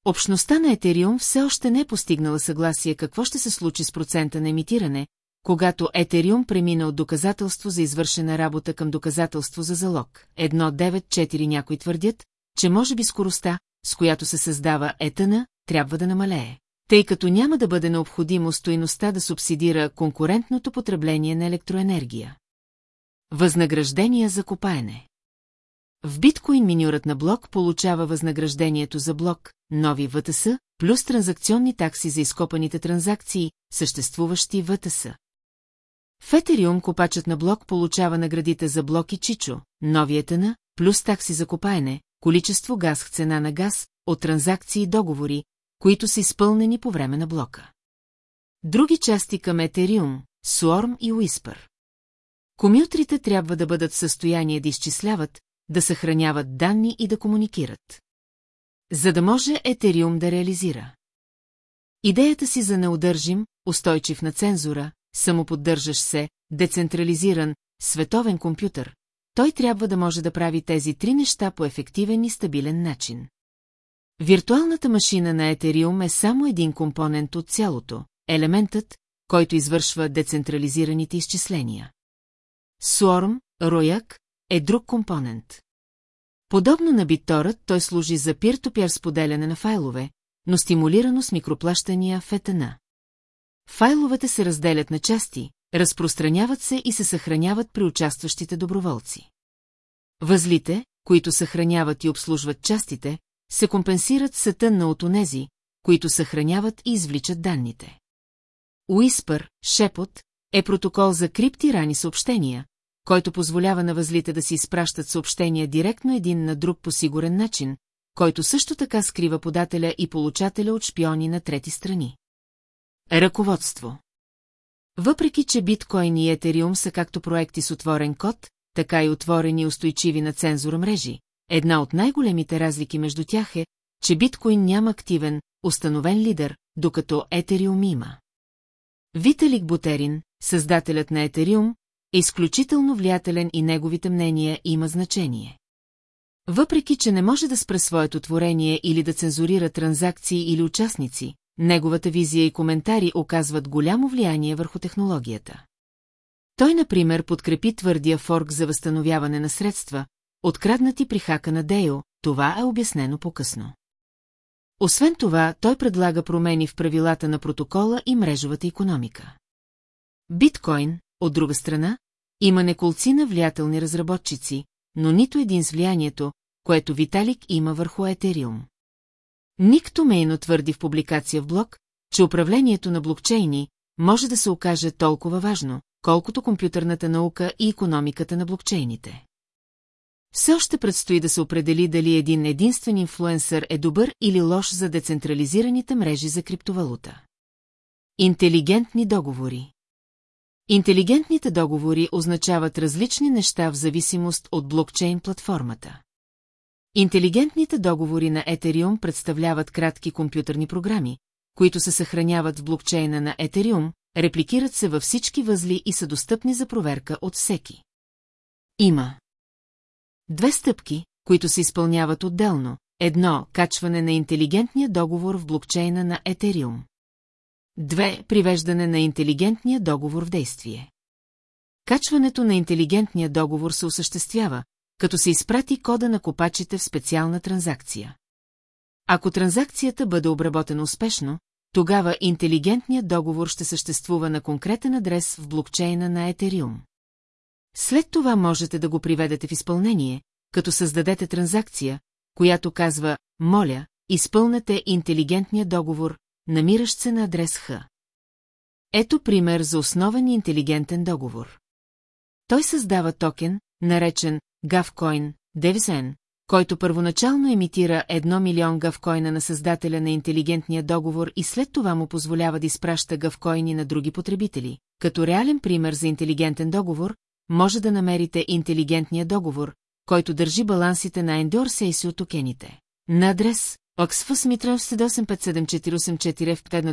Общността на Етериум все още не е постигнала съгласие какво ще се случи с процента на емитиране, когато Етериум премина от доказателство за извършена работа към доказателство за залог. 1.9.4 някои твърдят, че може би скоростта, с която се създава етана, трябва да намалее, тъй като няма да бъде необходимо стоиността да субсидира конкурентното потребление на електроенергия. Възнаграждения за копаене В биткоин миньорът на блок получава възнаграждението за блок, нови ВТС, плюс транзакционни такси за изкопаните транзакции, съществуващи ВТС. В Етериум копачът на блок получава наградите за блок и чичо, нови етана, плюс такси за копаене, количество газ в цена на газ, от транзакции и договори, които са изпълнени по време на блока. Други части към Етериум, Суорм и Уиспър. Комютрите трябва да бъдат в състояние да изчисляват, да съхраняват данни и да комуникират. За да може Етериум да реализира. Идеята си за неудържим, устойчив на цензура, самоподдържащ се, децентрализиран, световен компютър, той трябва да може да прави тези три неща по ефективен и стабилен начин. Виртуалната машина на Етериум е само един компонент от цялото, елементът, който извършва децентрализираните изчисления. Суорм, рояк, е друг компонент. Подобно на BitTorrent, той служи за пир-то-пир споделяне на файлове, но стимулирано с микроплащания в етана. Файловете се разделят на части, разпространяват се и се съхраняват при участващите доброволци. Възлите, които съхраняват и обслужват частите, се компенсират сътън на отонези, които съхраняват и извличат данните. Уиспър, шепот, е протокол за криптирани съобщения, който позволява на възлите да си изпращат съобщения директно един на друг по сигурен начин, който също така скрива подателя и получателя от шпиони на трети страни. Ръководство Въпреки, че биткоин и етериум са както проекти с отворен код, така и отворени и устойчиви на цензура мрежи, една от най-големите разлики между тях е, че биткоин няма активен, установен лидер, докато етериум има. Виталик Бутерин, създателят на етериум, е изключително влиятелен и неговите мнения има значение. Въпреки, че не може да спре своето творение или да цензурира транзакции или участници, неговата визия и коментари оказват голямо влияние върху технологията. Той, например, подкрепи твърдия форк за възстановяване на средства, откраднати при хака на Дейл, това е обяснено по-късно. Освен това, той предлага промени в правилата на протокола и мрежовата економика. Биткоин, от друга страна, има неколци на влиятелни разработчици, но нито един с влиянието, което Виталик има върху Етериум. Ник Томейно твърди в публикация в блог, че управлението на блокчейни може да се окаже толкова важно, колкото компютърната наука и економиката на блокчейните. Все още предстои да се определи дали един единствен инфлуенсър е добър или лош за децентрализираните мрежи за криптовалута. Интелигентни договори Интелигентните договори означават различни неща в зависимост от блокчейн платформата. Интелигентните договори на Ethereum представляват кратки компютърни програми, които се съхраняват в блокчейна на Ethereum, репликират се във всички възли и са достъпни за проверка от всеки. Има две стъпки, които се изпълняват отделно. Едно – качване на интелигентния договор в блокчейна на Ethereum. Две – привеждане на интелигентния договор в действие. Качването на интелигентния договор се осъществява, като се изпрати кода на копачите в специална транзакция. Ако транзакцията бъде обработена успешно, тогава интелигентният договор ще съществува на конкретен адрес в блокчейна на Ethereum. След това можете да го приведете в изпълнение, като създадете транзакция, която казва «Моля, изпълнете интелигентния договор, намиращ се на адрес Х». Ето пример за основен интелигентен договор. Той създава токен, наречен GovCoin, DevSen, който първоначално емитира 1 милион гавкоина на създателя на интелигентния договор и след това му позволява да изпраща гавкоини на други потребители. Като реален пример за интелигентен договор, може да намерите интелигентния договор, който държи балансите на Ендор Сейси от токените. На адрес Оксфус Митров 7857484 в 1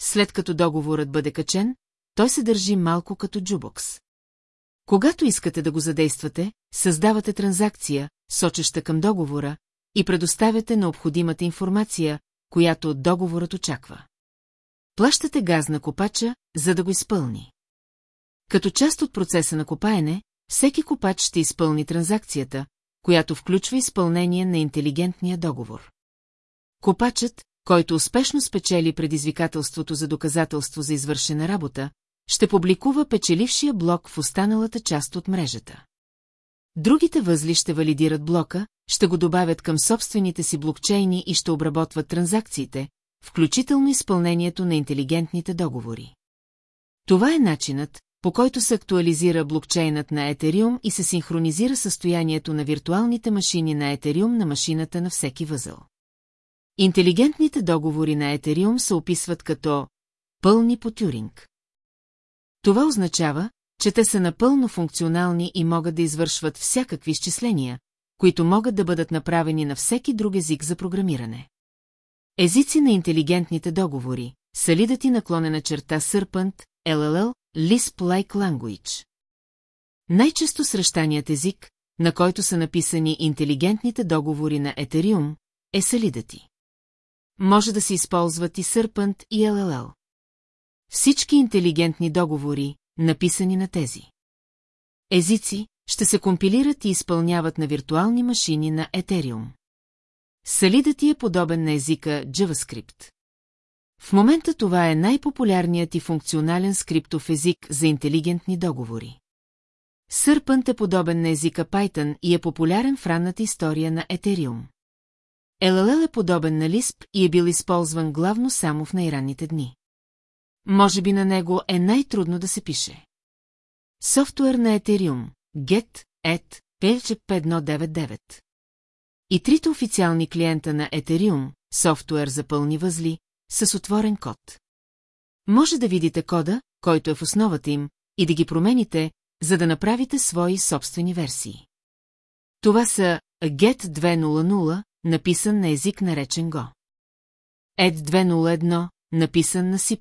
След като договорът бъде качен, той се държи малко като джубокс. Когато искате да го задействате, създавате транзакция, сочеща към договора, и предоставяте необходимата информация, която договорът очаква. Плащате газ на копача, за да го изпълни. Като част от процеса на копаене, всеки копач ще изпълни транзакцията, която включва изпълнение на интелигентния договор. Копачът, който успешно спечели предизвикателството за доказателство за извършена работа, ще публикува печелившия блок в останалата част от мрежата. Другите възли ще валидират блока, ще го добавят към собствените си блокчейни и ще обработват транзакциите, включително изпълнението на интелигентните договори. Това е начинът, по който се актуализира блокчейнът на Етериум и се синхронизира състоянието на виртуалните машини на Етериум на машината на всеки възъл. Интелигентните договори на Етериум се описват като пълни по Тюринг. Това означава, че те са напълно функционални и могат да извършват всякакви изчисления, които могат да бъдат направени на всеки друг език за програмиране. Езици на интелигентните договори, салидати наклонена черта Serpent, LLL, Lisp-like language. Най-често срещаният език, на който са написани интелигентните договори на Ethereum, е Salidati. Може да се използват и Serpent и LLL. Всички интелигентни договори, написани на тези езици, ще се компилират и изпълняват на виртуални машини на Ethereum. Салидът ти е подобен на езика JavaScript. В момента това е най-популярният и функционален скриптов език за интелигентни договори. Сърпънт е подобен на езика Python и е популярен в ранната история на Ethereum. LLL е подобен на Lisp и е бил използван главно само в най-ранните дни. Може би на него е най-трудно да се пише. Софтуер на Ethereum, Get, Et, PLCP 199. И трите официални клиента на Ethereum, софтуер за пълни възли, с отворен код. Може да видите кода, който е в основата им, и да ги промените, за да направите свои собствени версии. Това са Get 200, написан на език наречен Go. Ed 201, написан на C++.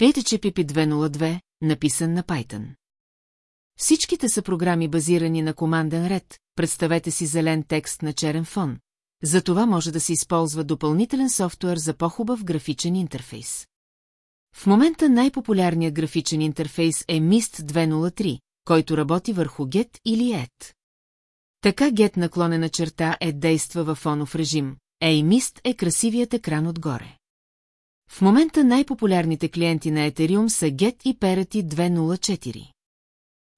PHP 202, написан на Python. Всичките са програми базирани на команден ред, представете си зелен текст на черен фон. За това може да се използва допълнителен софтуер за по-хубав графичен интерфейс. В момента най-популярният графичен интерфейс е MIST 203, който работи върху GET или ET. Така GET наклонена черта е действа във фонов режим, а и MIST е красивият екран отгоре. В момента най-популярните клиенти на Ethereum са GET и Parity 204.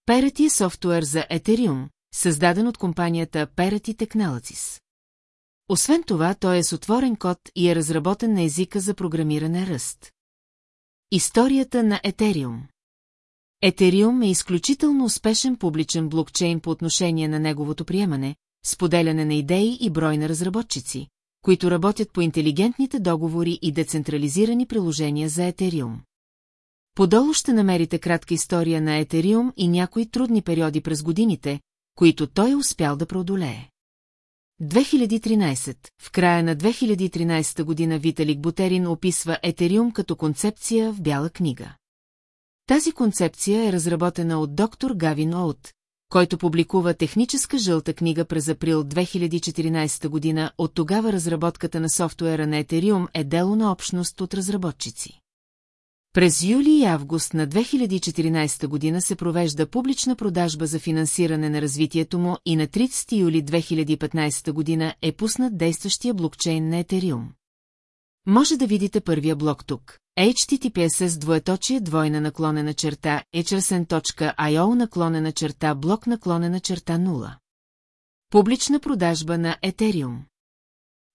Parity е софтуер за Ethereum, създаден от компанията Parity Technologies. Освен това, той е с отворен код и е разработен на езика за програмиране ръст. Историята на Етериум Етериум е изключително успешен публичен блокчейн по отношение на неговото приемане, споделяне на идеи и брой на разработчици, които работят по интелигентните договори и децентрализирани приложения за Етериум. Подолу ще намерите кратка история на Етериум и някои трудни периоди през годините, които той е успял да преодолее. 2013. В края на 2013 година Виталик Бутерин описва Етериум като концепция в бяла книга. Тази концепция е разработена от доктор Гавин Оут, който публикува техническа жълта книга през април 2014 година. От тогава разработката на софтуера на Етериум е дело на общност от разработчици. През юли и август на 2014 година се провежда публична продажба за финансиране на развитието му и на 30 юли 2015 година е пуснат действащия блокчейн на Ethereum. Може да видите първия блок тук. HTTPS двоеточие двойна наклонена черта hrsen.io наклонена черта блок наклонена черта 0. Публична продажба на Ethereum.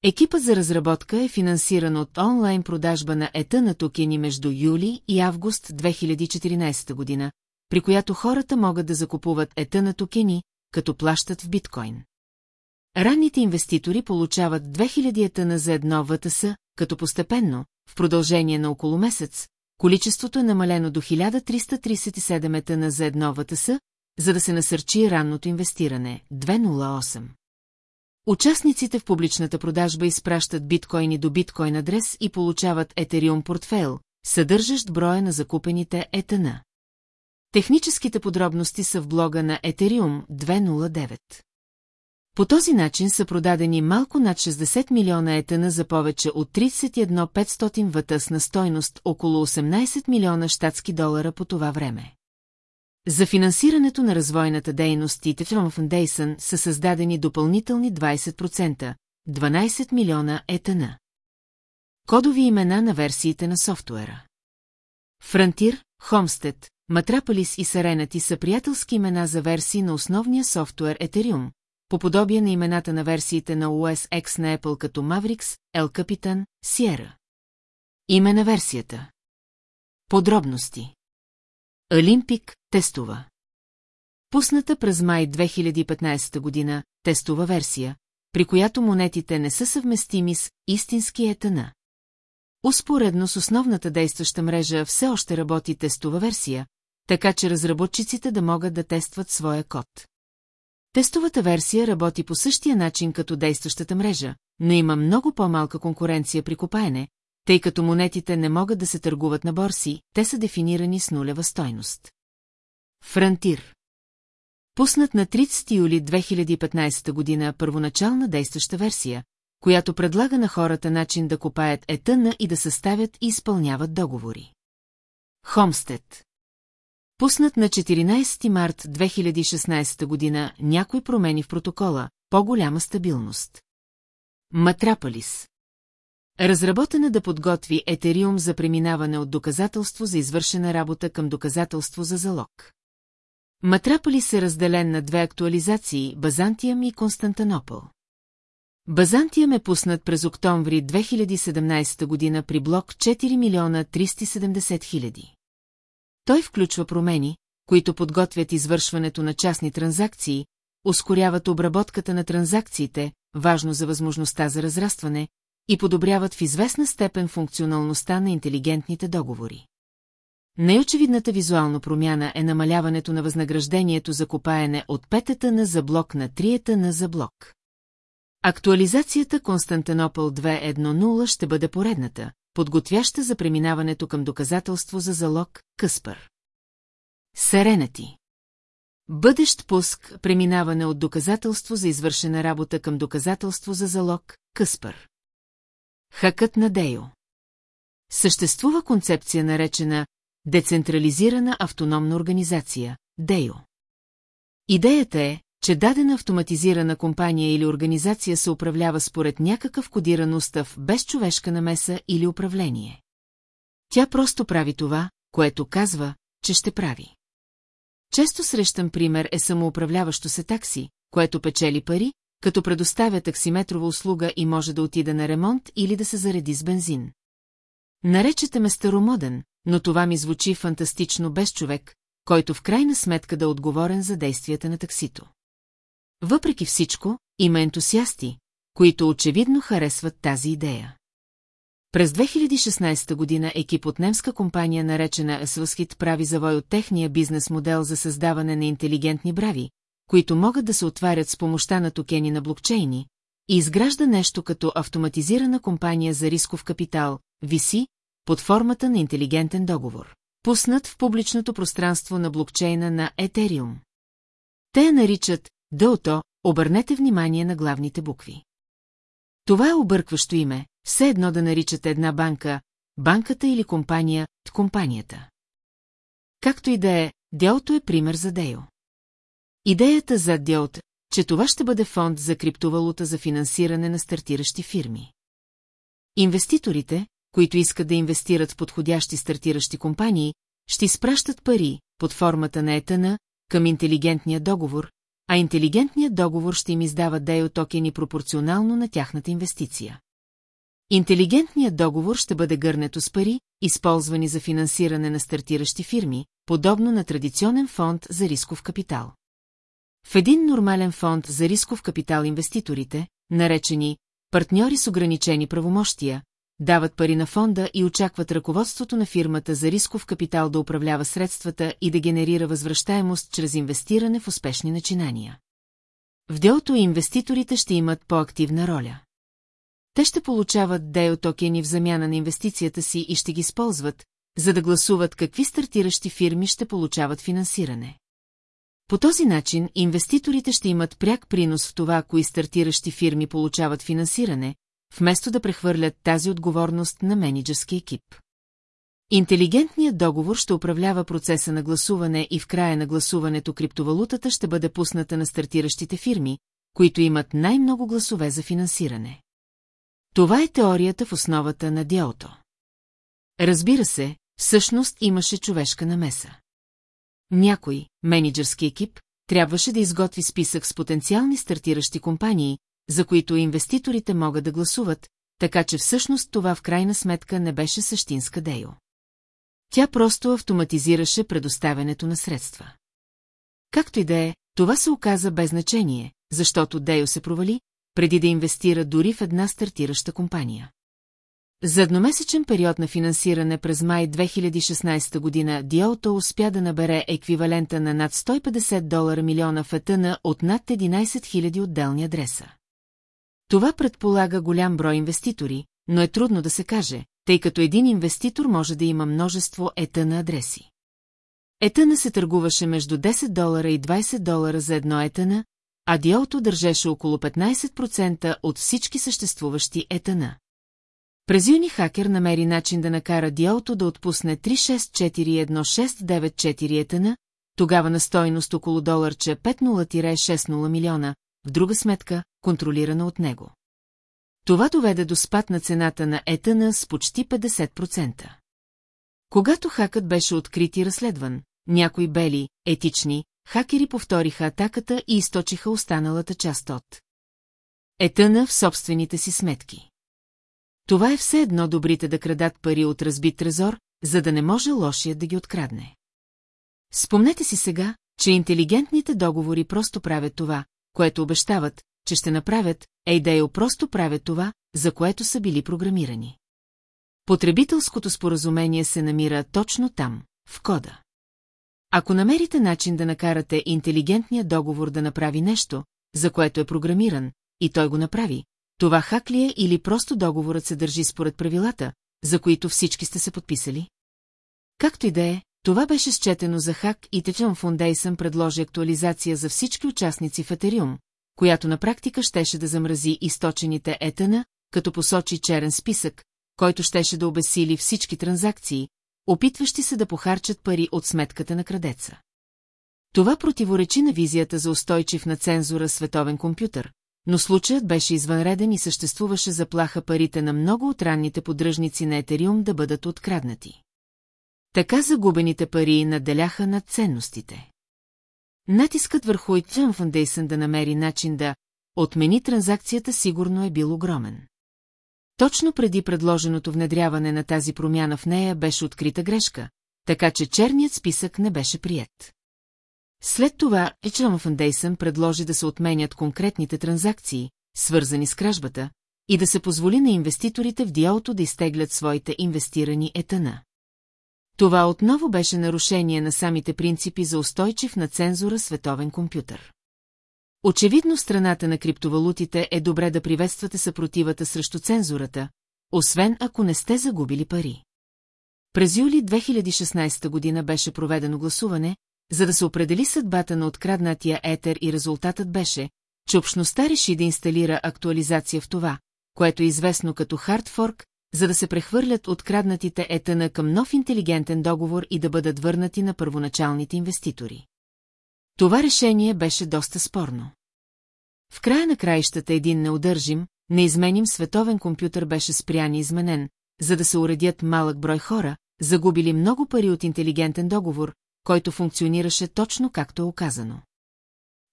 Екипът за разработка е финансиран от онлайн продажба на ета на токени между юли и август 2014 година, при която хората могат да закупуват ета на токени, като плащат в биткоин. Ранните инвеститори получават 2000 етана за едно ВТС, като постепенно, в продължение на около месец, количеството е намалено до 1337 етана за едно ВТС, за да се насърчи ранното инвестиране – 208. Участниците в публичната продажба изпращат биткоини до биткоин адрес и получават Ethereum портфейл, съдържащ броя на закупените етана. Техническите подробности са в блога на Ethereum 209. По този начин са продадени малко над 60 милиона етана за повече от 31 500 вътъс на стойност около 18 милиона щатски долара по това време. За финансирането на развойната дейност и Teflon Foundation са създадени допълнителни 20%, 12 милиона етана. Кодови имена на версиите на софтуера. Франтир, Хомстед, Матрапалис и Саренати са приятелски имена за версии на основния софтуер Ethereum, по подобие на имената на версиите на OS X на Apple като Mavericks, El Capitan, Sierra. Име на версията. Подробности. Олимпик тестова. Пусната през май 2015 година тестова версия, при която монетите не са съвместими с истински етана. Успоредно с основната действаща мрежа все още работи тестова версия, така че разработчиците да могат да тестват своя код. Тестовата версия работи по същия начин като действащата мрежа, но има много по-малка конкуренция при копаене, тъй като монетите не могат да се търгуват на борси, те са дефинирани с нулева стойност. Франтир Пуснат на 30 юли 2015 година първоначална действаща версия, която предлага на хората начин да копаят етъна и да съставят и изпълняват договори. Хомстед Пуснат на 14 март 2016 година някои промени в протокола, по-голяма стабилност. Матрапалис Разработена да подготви Етериум за преминаване от доказателство за извършена работа към доказателство за залог. Матраполис е разделен на две актуализации – Базантиям и Константинопол. Базантиям е пуснат през октомври 2017 година при блок 4 милиона 370 хиляди. Той включва промени, които подготвят извършването на частни транзакции, ускоряват обработката на транзакциите, важно за възможността за разрастване, и подобряват в известна степен функционалността на интелигентните договори. Най-очевидната визуална промяна е намаляването на възнаграждението за копаене от 5 на за блок на 3 на за блок. Актуализацията Константинопол 2.1.0 ще бъде поредната, подготвяща за преминаването към доказателство за залог, Къспър. Серенати. Бъдещ пуск, преминаване от доказателство за извършена работа към доказателство за залог, Къспър. Хакът на Дейо. Съществува концепция наречена Децентрализирана автономна организация, Дейо. Идеята е, че дадена автоматизирана компания или организация се управлява според някакъв кодиран устав без човешка намеса или управление. Тя просто прави това, което казва, че ще прави. Често срещан пример е самоуправляващо се такси, което печели пари, като предоставя таксиметрова услуга и може да отида на ремонт или да се зареди с бензин. Наречете ме старомоден, но това ми звучи фантастично без човек, който в крайна сметка да е отговорен за действията на таксито. Въпреки всичко, има ентусиасти, които очевидно харесват тази идея. През 2016 година екип от немска компания, наречена Eswasхит, прави завой от техния бизнес модел за създаване на интелигентни брави, които могат да се отварят с помощта на токени на блокчейни, и изгражда нещо като автоматизирана компания за рисков капитал, VC, под формата на интелигентен договор, пуснат в публичното пространство на блокчейна на Ethereum. Те я наричат Дълто, обърнете внимание на главните букви. Това е объркващо име, все едно да наричате една банка, банката или компания, компанията. Както и да е, Делто е пример за Део. Идеята за Делт, че това ще бъде фонд за криптовалута за финансиране на стартиращи фирми. Инвеститорите, които искат да инвестират в подходящи стартиращи компании, ще изпращат пари под формата на етана към интелигентния договор, а интелигентният договор ще им издава дейо токени пропорционално на тяхната инвестиция. Интелигентният договор ще бъде гърнето с пари, използвани за финансиране на стартиращи фирми, подобно на традиционен фонд за рисков капитал. В един нормален фонд за рисков капитал инвеститорите, наречени партньори с ограничени правомощия, дават пари на фонда и очакват ръководството на фирмата за рисков капитал да управлява средствата и да генерира възвръщаемост чрез инвестиране в успешни начинания. В делото инвеститорите ще имат по-активна роля. Те ще получават дейл токени в замяна на инвестицията си и ще ги използват, за да гласуват какви стартиращи фирми ще получават финансиране. По този начин инвеститорите ще имат пряк принос в това, кои стартиращи фирми получават финансиране, вместо да прехвърлят тази отговорност на менеджерски екип. Интелигентният договор ще управлява процеса на гласуване и в края на гласуването криптовалутата ще бъде пусната на стартиращите фирми, които имат най-много гласове за финансиране. Това е теорията в основата на Диото. Разбира се, всъщност имаше човешка намеса. Някой, менеджерски екип, трябваше да изготви списък с потенциални стартиращи компании, за които инвеститорите могат да гласуват, така че всъщност това в крайна сметка не беше същинска дейо. Тя просто автоматизираше предоставянето на средства. Както и да е, това се оказа без значение, защото Дейо се провали, преди да инвестира дори в една стартираща компания. За едномесечен период на финансиране през май 2016 година Диото успя да набере еквивалента на над 150 долара милиона в етъна от над 11 000 отделни адреса. Това предполага голям брой инвеститори, но е трудно да се каже, тъй като един инвеститор може да има множество етъна адреси. Етъна се търгуваше между 10 долара и 20 долара за едно етъна, а Диото държеше около 15% от всички съществуващи етъна. През юни хакер намери начин да накара Диото да отпусне 364164 етъна, тогава на стойност около доларче 50-60 милиона, в друга сметка, контролирана от него. Това доведе до спад на цената на етъна с почти 50%. Когато хакът беше открит и разследван, някои бели, етични, хакери повториха атаката и източиха останалата част от етъна в собствените си сметки. Това е все едно добрите да крадат пари от разбит трезор, за да не може лошият да ги открадне. Спомнете си сега, че интелигентните договори просто правят това, което обещават, че ще направят, Ейдейл просто правят това, за което са били програмирани. Потребителското споразумение се намира точно там, в кода. Ако намерите начин да накарате интелигентния договор да направи нещо, за което е програмиран, и той го направи, това хак ли е или просто договорът се държи според правилата, за които всички сте се подписали? Както и да е, това беше счетено за хак и Течън Foundation предложи актуализация за всички участници в Етериум, която на практика щеше да замрази източените етана, като посочи черен списък, който щеше да обесили всички транзакции, опитващи се да похарчат пари от сметката на крадеца. Това противоречи на визията за устойчив на цензура световен компютър, но случаят беше извънреден и съществуваше заплаха парите на много от ранните поддръжници на Етериум да бъдат откраднати. Така загубените пари наделяха над ценностите. Натискът върху Итчан Фондейсън да намери начин да отмени транзакцията сигурно е бил огромен. Точно преди предложеното внедряване на тази промяна в нея беше открита грешка, така че черният списък не беше прият. След това Ечелма Фондейсън предложи да се отменят конкретните транзакции, свързани с кражбата, и да се позволи на инвеститорите в диалото да изтеглят своите инвестирани етана. Това отново беше нарушение на самите принципи за устойчив на цензура световен компютър. Очевидно страната на криптовалутите е добре да приветствате съпротивата срещу цензурата, освен ако не сте загубили пари. През юли 2016 година беше проведено гласуване, за да се определи съдбата на откраднатия етер и резултатът беше, че общността реши да инсталира актуализация в това, което е известно като хардфорк, за да се прехвърлят откраднатите етана към нов интелигентен договор и да бъдат върнати на първоначалните инвеститори. Това решение беше доста спорно. В края на краищата един неудържим, неизменим световен компютър беше спрян и изменен, за да се уредят малък брой хора, загубили много пари от интелигентен договор, който функционираше точно както е оказано.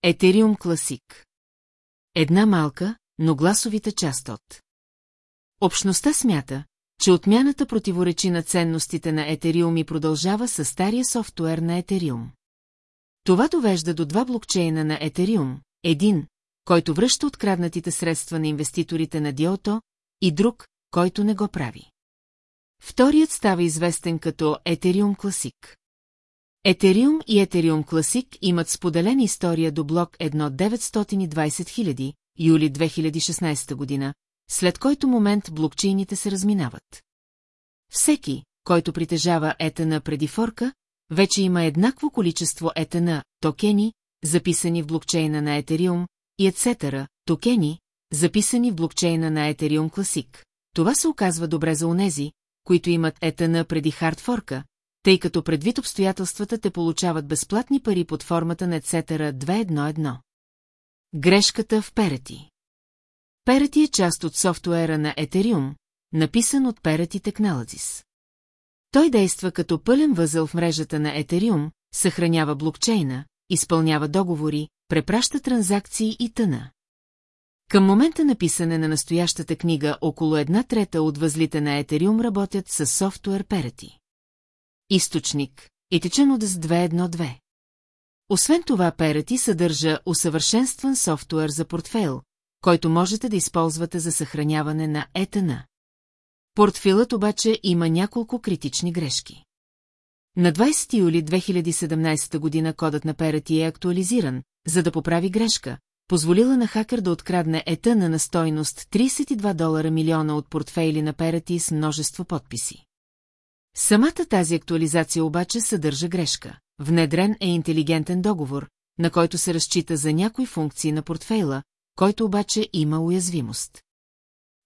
Етериум Класик Една малка, но гласовите част от Общността смята, че отмяната противоречи на ценностите на Етериум и продължава със стария софтуер на Етериум. Това довежда до два блокчейна на Етериум, един, който връща откраднатите средства на инвеститорите на Диото, и друг, който не го прави. Вторият става известен като Етериум Класик. Етериум и Етериум Класик имат споделена история до блок 1920 000, юли 2016 година, след който момент блокчейните се разминават. Всеки, който притежава етана преди форка, вече има еднакво количество етана, токени, записани в блокчейна на Етериум, и etc. токени, записани в блокчейна на Ethereum Classic. Това се оказва добре за онези, които имат етана преди хардфорка, тъй като предвид обстоятелствата те получават безплатни пари под формата на etc. 2.1.1. Грешката в Перети Перети е част от софтуера на Ethereum, написан от Перети Technologies. Той действа като пълен възел в мрежата на Ethereum, съхранява блокчейна, изпълнява договори, препраща транзакции и тъна. Към момента на писане на настоящата книга около една трета от възлите на Етериум работят с софтуер Перети. Източник – Etichenod's 212. Освен това Перети съдържа усъвършенстван софтуер за портфейл, който можете да използвате за съхраняване на етана. Портфилът обаче има няколко критични грешки. На 20 юли 2017 година кодът на Перети е актуализиран, за да поправи грешка, позволила на хакер да открадне етъна на стойност 32 долара милиона от портфейли на Перети с множество подписи. Самата тази актуализация обаче съдържа грешка. Внедрен е интелигентен договор, на който се разчита за някои функции на портфейла, който обаче има уязвимост.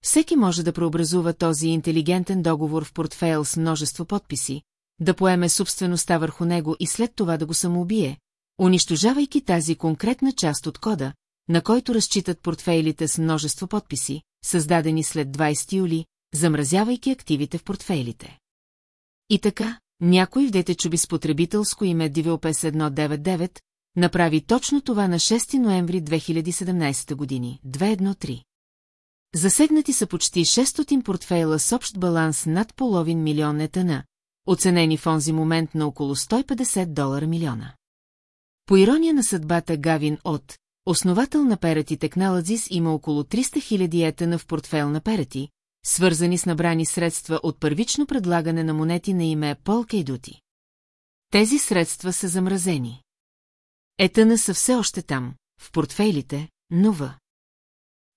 Всеки може да преобразува този интелигентен договор в портфейл с множество подписи, да поеме собствеността върху него и след това да го самоубие, унищожавайки тази конкретна част от кода, на който разчитат портфейлите с множество подписи, създадени след 20 юли, замразявайки активите в портфейлите. И така, някой в дете чуби с потребителско име DVOPS 199 направи точно това на 6 ноември 2017 години, 213. Засегнати са почти 600 портфейла с общ баланс над половин милион етана, оценени в онзи момент на около 150 долара милиона. По ирония на съдбата Гавин от, основател на Перати Technologies има около 300 000 етана в портфел на Перати, свързани с набрани средства от първично предлагане на монети на име Пол Кейдути. Тези средства са замразени. Етана са все още там, в портфейлите, но в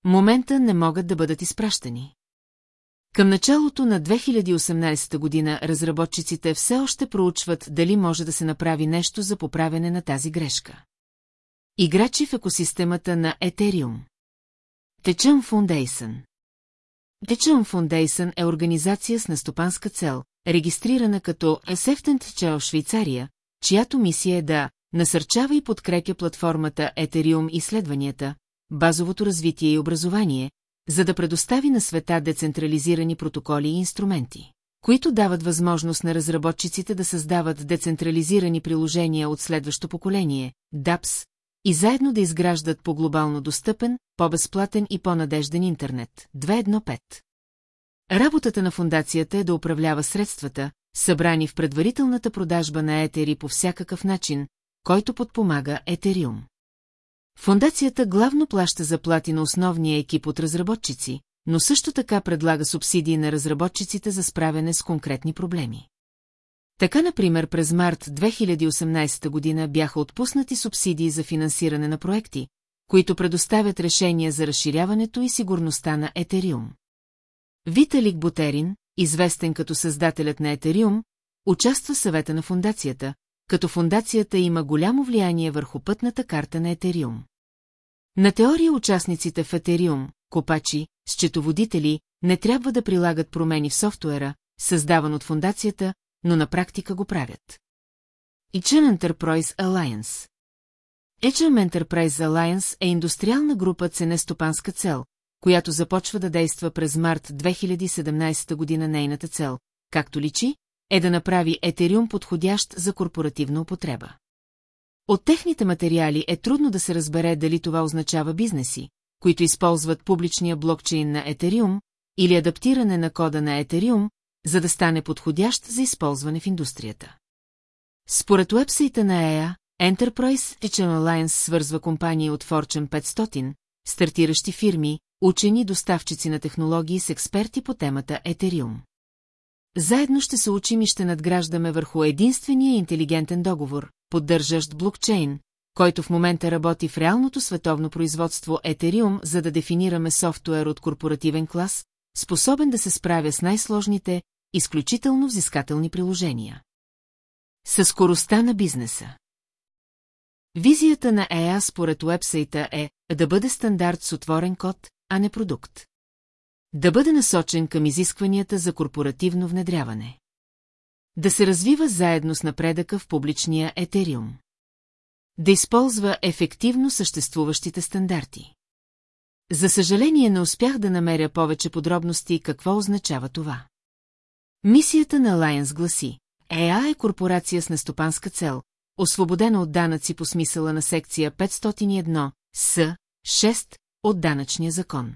момента не могат да бъдат изпращани. Към началото на 2018 година разработчиците все още проучват дали може да се направи нещо за поправяне на тази грешка. Играчи в екосистемата на Ethereum Течън Foundation Течън Foundation е организация с нестопанска цел, регистрирана като Есефтент в Швейцария, чиято мисия е да насърчава и подкрепя платформата Ethereum изследванията, базовото развитие и образование, за да предостави на света децентрализирани протоколи и инструменти, които дават възможност на разработчиците да създават децентрализирани приложения от следващо поколение, DAPS, и заедно да изграждат по глобално достъпен, по-безплатен и по-надежден интернет. 2.1.5 Работата на фундацията е да управлява средствата, събрани в предварителната продажба на етери по всякакъв начин, който подпомага Етериум. Фундацията главно плаща заплати на основния екип от разработчици, но също така предлага субсидии на разработчиците за справяне с конкретни проблеми. Така, например, през март 2018 година бяха отпуснати субсидии за финансиране на проекти, които предоставят решения за разширяването и сигурността на Етериум. Виталик Бутерин, известен като създателят на Етериум, участва в съвета на фундацията, като фундацията има голямо влияние върху пътната карта на Етериум. На теория участниците в Етериум, копачи, счетоводители, не трябва да прилагат промени в софтуера, създаван от фундацията, но на практика го правят. Ичен Enterprise Alliance HM Enterprise Alliance е индустриална група ценестопанска цел, която започва да действа през март 2017 година нейната цел, както личи, е да направи Етериум подходящ за корпоративна употреба. От техните материали е трудно да се разбере дали това означава бизнеси, които използват публичния блокчейн на Етериум, или адаптиране на кода на Ethereum, за да стане подходящ за използване в индустрията. Според уебсайта на EA, Enterprise Teaching Alliance свързва компании от Fortune 500, стартиращи фирми, учени доставчици на технологии с експерти по темата Ethereum. Заедно ще се учим и ще надграждаме върху единствения интелигентен договор, поддържащ блокчейн, който в момента работи в реалното световно производство Ethereum, за да дефинираме софтуер от корпоративен клас, способен да се справя с най-сложните, изключително взискателни приложения. Със скоростта на бизнеса. Визията на EA според уебсайта е да бъде стандарт с отворен код, а не продукт. Да бъде насочен към изискванията за корпоративно внедряване. Да се развива заедно с напредъка в публичния Етериум. Да използва ефективно съществуващите стандарти. За съжаление не успях да намеря повече подробности какво означава това. Мисията на Alliance гласи, ЕА е корпорация с нестопанска цел, освободена от данъци по смисъла на секция 501, С, 6 от данъчния закон.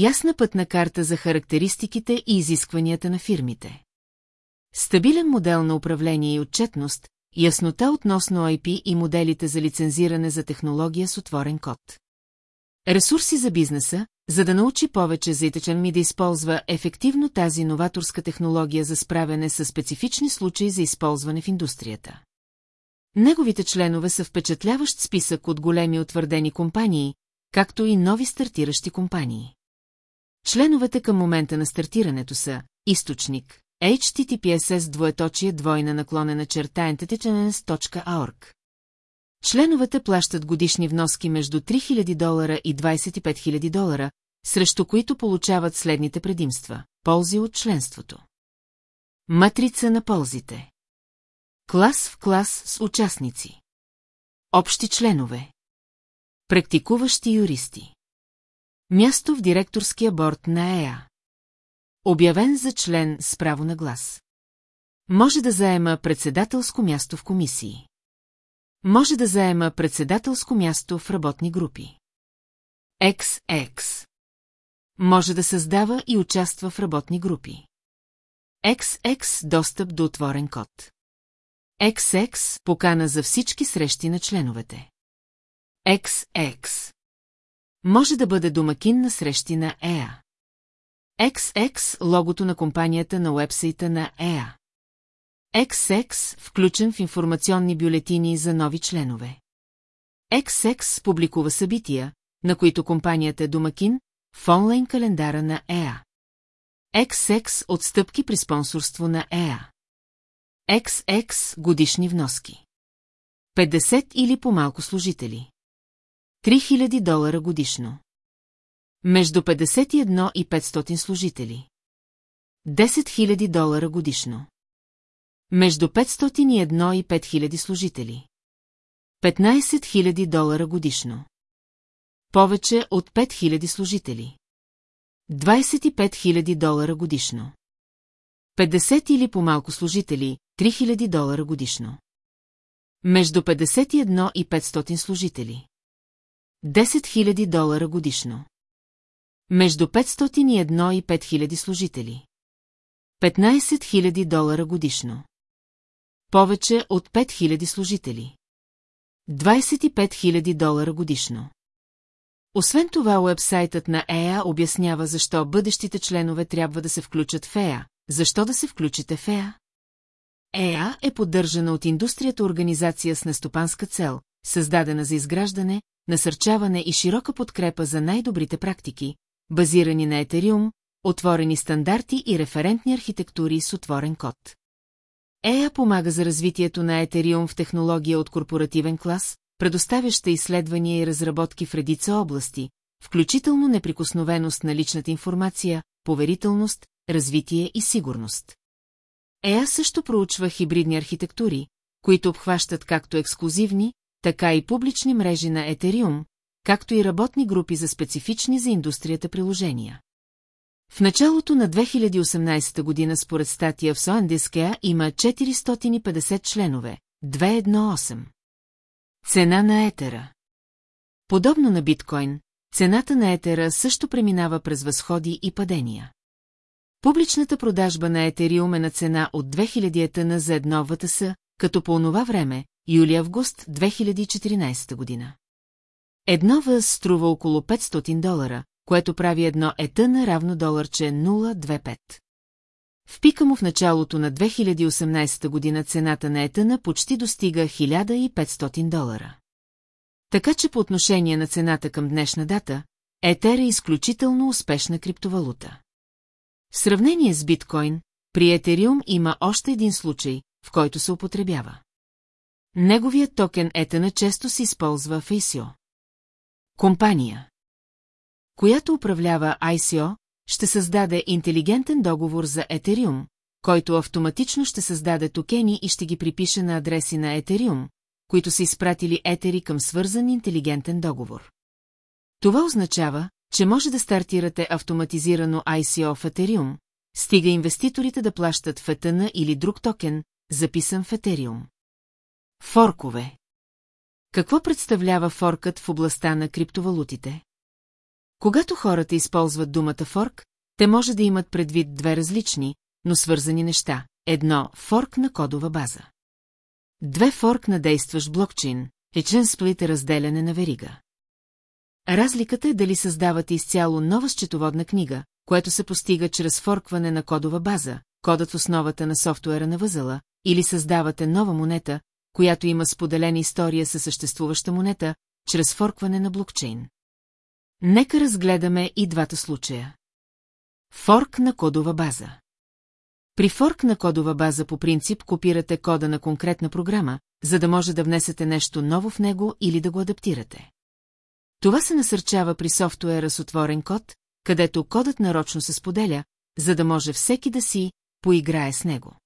Ясна пътна карта за характеристиките и изискванията на фирмите. Стабилен модел на управление и отчетност, яснота относно IP и моделите за лицензиране за технология с отворен код. Ресурси за бизнеса, за да научи повече за итъчен ми да използва ефективно тази новаторска технология за справяне с специфични случаи за използване в индустрията. Неговите членове са впечатляващ списък от големи утвърдени компании, както и нови стартиращи компании. Членовете към момента на стартирането са източник https двоеточие двойна наклонена черта entitychannels.org. Членовете плащат годишни вноски между 3000 долара и 25 000 долара, срещу които получават следните предимства – ползи от членството. Матрица на ползите Клас в клас с участници Общи членове Практикуващи юристи Място в директорския борт на ЕА Обявен за член с право на глас. Може да заема председателско място в комисии. Може да заема председателско място в работни групи. XX. Може да създава и участва в работни групи. XX достъп до отворен код. XX покана за всички срещи на членовете. XX може да бъде домакин на срещи на ЕА. XX логото на компанията на уебсайта на ЕА. XX включен в информационни бюлетини за нови членове. XX публикува събития, на които компанията е домакин, в онлайн календара на ЕА. XX отстъпки при спонсорство на ЕА. XX годишни вноски. 50 или по-малко служители. 3000 долара годишно. Между 51 и 500 служители. 10 000 долара годишно. Между 501 и 5000 служители. 15 000 долара годишно. Повече от 5000 служители. 25 000 долара годишно. 50 или по-малко служители, 3000 долара годишно. Между 51 и 500 служители. 10 000 долара годишно. Между 501 и 5000 служители. 15 000 долара годишно. Повече от 5000 служители. 25 000 долара годишно. Освен това, уебсайтът на ЕА обяснява защо бъдещите членове трябва да се включат в ЕА. Защо да се включите в ЕА? ЕА е поддържана от индустрията организация с нестопанска цел, създадена за изграждане, насърчаване и широка подкрепа за най-добрите практики, базирани на Етериум, отворени стандарти и референтни архитектури с отворен код. ЕА помага за развитието на Етериум в технология от корпоративен клас, предоставяща изследвания и разработки в редица области, включително неприкосновеност на личната информация, поверителност, развитие и сигурност. ЕА също проучва хибридни архитектури, които обхващат както ексклюзивни, така и публични мрежи на Етериум, както и работни групи за специфични за индустрията приложения. В началото на 2018 година според статия в Соандискея има 450 членове, 218. Цена на етера Подобно на биткоин, цената на етера също преминава през възходи и падения. Публичната продажба на Етериум е на цена от 2000 етана за едно ВТС, като по онова време, юли-август 2014 година. Едно ВС струва около 500 долара, което прави едно етъна равно доларче 025. В пика му в началото на 2018 година цената на етъна почти достига 1500 долара. Така че по отношение на цената към днешна дата, Етер е изключително успешна криптовалута. В сравнение с биткоин, при Етериум има още един случай, в който се употребява. Неговият токен Етана често се използва в ICO. Компания, която управлява ICO, ще създаде интелигентен договор за Етериум, който автоматично ще създаде токени и ще ги припише на адреси на Етериум, които са изпратили етери към свързан интелигентен договор. Това означава, че може да стартирате автоматизирано ICO в Ethereum, стига инвеститорите да плащат в Етана или друг токен, записан в Ethereum. Форкове Какво представлява форкът в областта на криптовалутите? Когато хората използват думата форк, те може да имат предвид две различни, но свързани неща. Едно – форк на кодова база. Две форк на действащ блокчейн, ечен сплит разделяне на верига. Разликата е дали създавате изцяло нова счетоводна книга, което се постига чрез форкване на кодова база, кодът в основата на софтуера на възела, или създавате нова монета, която има споделена история със съществуваща монета, чрез форкване на блокчейн. Нека разгледаме и двата случая. Форк на кодова база При форк на кодова база по принцип копирате кода на конкретна програма, за да може да внесете нещо ново в него или да го адаптирате. Това се насърчава при софтуера с отворен код, където кодът нарочно се споделя, за да може всеки да си поиграе с него.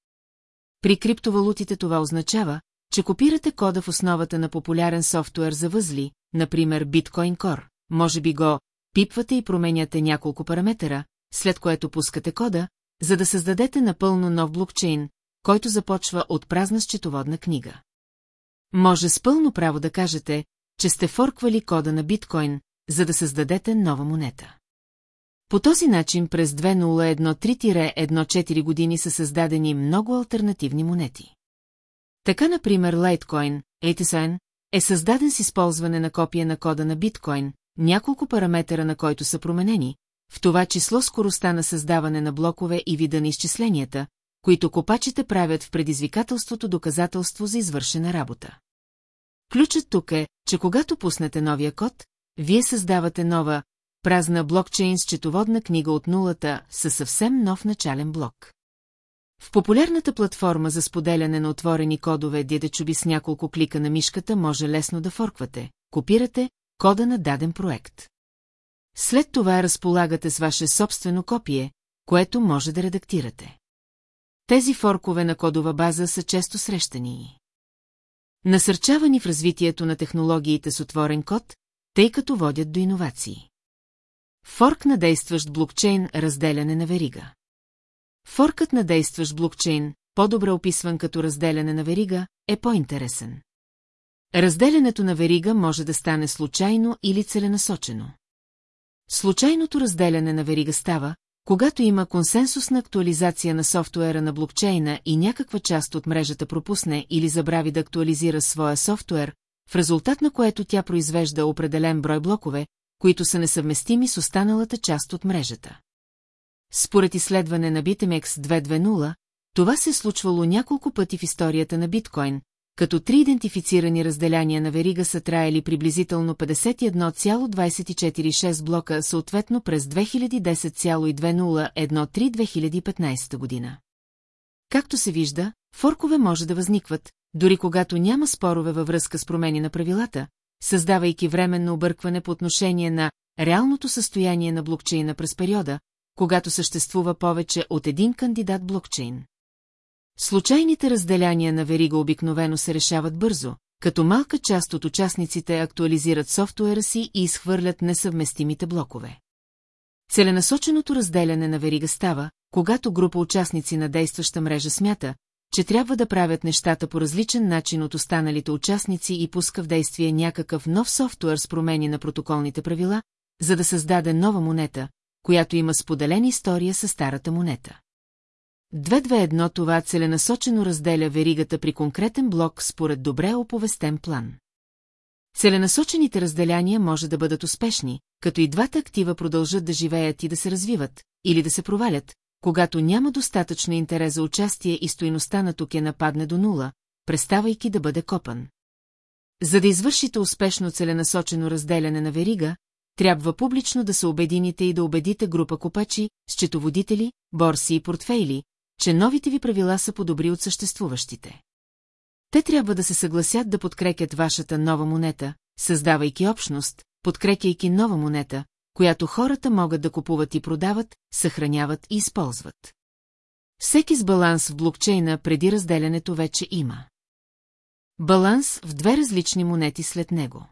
При криптовалутите това означава, че копирате кода в основата на популярен софтуер за възли, например Bitcoin Core, може би го пипвате и променяте няколко параметъра, след което пускате кода, за да създадете напълно нов блокчейн, който започва от празна счетоводна книга. Може с пълно право да кажете, че сте форквали кода на биткоин, за да създадете нова монета. По този начин през 2013-14 години са създадени много альтернативни монети. Така, например, Litecoin, ATSN, е създаден с използване на копия на кода на биткоин, няколко параметъра на който са променени, в това число скоростта на създаване на блокове и вида на изчисленията, които копачите правят в предизвикателството доказателство за извършена работа. Ключът тук е, че когато пуснете новия код, вие създавате нова, празна блокчейн с четоводна книга от нулата със съвсем нов начален блок. В популярната платформа за споделяне на отворени кодове Дедечуби с няколко клика на мишката може лесно да форквате, копирате кода на даден проект. След това разполагате с ваше собствено копие, което може да редактирате. Тези форкове на кодова база са често срещани. Насърчавани в развитието на технологиите с отворен код, тъй като водят до иновации. Форк на действащ блокчейн – разделяне на верига. Форкът на действащ блокчейн, по-добре описван като разделяне на верига, е по-интересен. Разделянето на верига може да стане случайно или целенасочено. Случайното разделяне на верига става, когато има консенсусна актуализация на софтуера на блокчейна и някаква част от мрежата пропусне или забрави да актуализира своя софтуер, в резултат на което тя произвежда определен брой блокове, които са несъвместими с останалата част от мрежата. Според изследване на BitMEX 220, това се е случвало няколко пъти в историята на биткоин, като три идентифицирани разделяния на верига са траели приблизително 51,246 блока, съответно през 2010,2013-2015 година. Както се вижда, форкове може да възникват, дори когато няма спорове във връзка с промени на правилата, създавайки временно объркване по отношение на реалното състояние на блокчейна през периода, когато съществува повече от един кандидат блокчейн. Случайните разделяния на верига обикновено се решават бързо, като малка част от участниците актуализират софтуера си и изхвърлят несъвместимите блокове. Целенасоченото разделяне на верига става, когато група участници на действаща мрежа смята, че трябва да правят нещата по различен начин от останалите участници и пуска в действие някакъв нов софтуер с промени на протоколните правила, за да създаде нова монета, която има споделена история с старата монета. 2-2-1 това целенасочено разделя веригата при конкретен блок според добре оповестен план. Целенасочените разделяния може да бъдат успешни, като и двата актива продължат да живеят и да се развиват, или да се провалят, когато няма достатъчно интерес за участие и стоиността на токена падне до нула, преставайки да бъде копан. За да извършите успешно целенасочено разделяне на верига, трябва публично да се обедините и да убедите група копачи, счетоводители, борси и портфейли, че новите ви правила са по-добри от съществуващите. Те трябва да се съгласят да подкрепят вашата нова монета, създавайки общност, подкрепяйки нова монета, която хората могат да купуват и продават, съхраняват и използват. Всеки с баланс в блокчейна преди разделянето вече има. Баланс в две различни монети след него.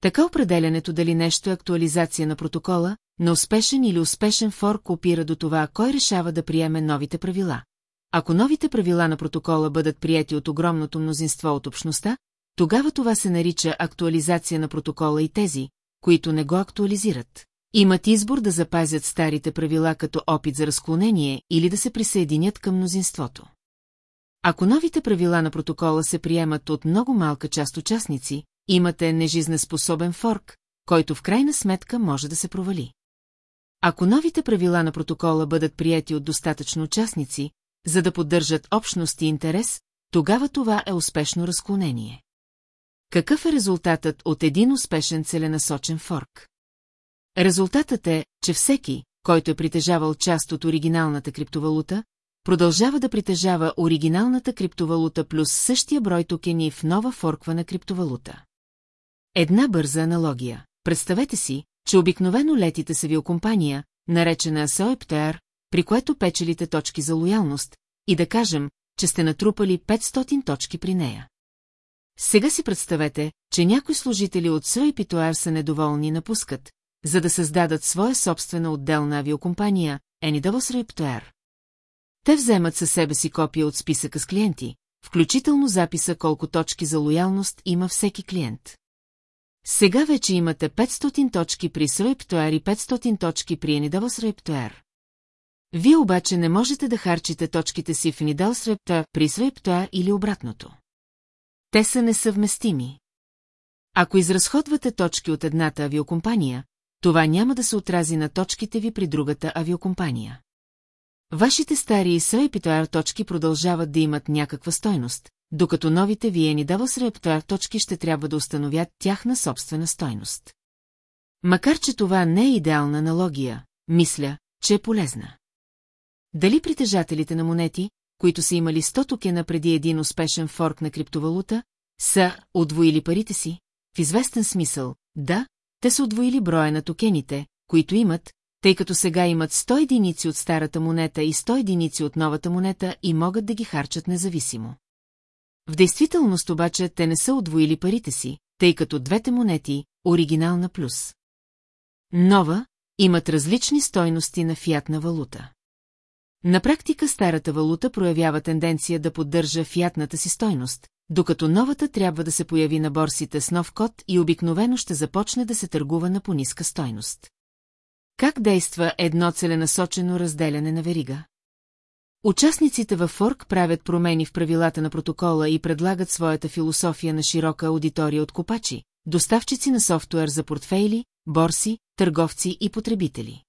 Така определянето дали нещо е актуализация на протокола, на успешен или успешен форк опира до това, кой решава да приеме новите правила. Ако новите правила на протокола бъдат прияти от огромното мнозинство от общността, тогава това се нарича актуализация на протокола и тези, които не го актуализират. Имат избор да запазят старите правила като опит за разклонение или да се присъединят към мнозинството. Ако новите правила на протокола се приемат от много малка част участници, имате нежизнеспособен форк, който в крайна сметка може да се провали. Ако новите правила на протокола бъдат прияти от достатъчно участници, за да поддържат общност и интерес, тогава това е успешно разклонение. Какъв е резултатът от един успешен целенасочен форк? Резултатът е, че всеки, който е притежавал част от оригиналната криптовалута, продължава да притежава оригиналната криптовалута плюс същия брой токени в нова форквана криптовалута. Една бърза аналогия. Представете си, че обикновено летите с авиокомпания, наречена Соептер, при което печелите точки за лоялност, и да кажем, че сте натрупали 500 точки при нея. Сега си представете, че някои служители от Суепитуар са недоволни и напускат, за да създадат своя собствена отделна авиокомпания, Enidavos Reiptoer. Те вземат със себе си копия от списъка с клиенти, включително записа колко точки за лоялност има всеки клиент. Сега вече имате 500 точки при Срейптуер и 500 точки при Enidavos Reiptoer. Вие обаче не можете да харчите точките си в Enidavos Reiptoer при Срейптуер или обратното. Те са несъвместими. Ако изразходвате точки от едната авиокомпания, това няма да се отрази на точките ви при другата авиокомпания. Вашите стари и точки продължават да имат някаква стойност, докато новите вие ни дава Срейпитуар точки ще трябва да установят тяхна собствена стойност. Макар, че това не е идеална аналогия, мисля, че е полезна. Дали притежателите на монети, които са имали 100 токена преди един успешен форк на криптовалута, са удвоили парите си? В известен смисъл, да, те са удвоили броя на токените, които имат, тъй като сега имат 100 единици от старата монета и 100 единици от новата монета и могат да ги харчат независимо. В действителност обаче те не са удвоили парите си, тъй като двете монети, оригинална плюс. Нова, имат различни стойности на фиатна валута. На практика старата валута проявява тенденция да поддържа фиатната си стойност, докато новата трябва да се появи на борсите с нов код и обикновено ще започне да се търгува на пониска стойност. Как действа едно целенасочено разделяне на верига? Участниците във Форк правят промени в правилата на протокола и предлагат своята философия на широка аудитория от копачи, доставчици на софтуер за портфейли, борси, търговци и потребители.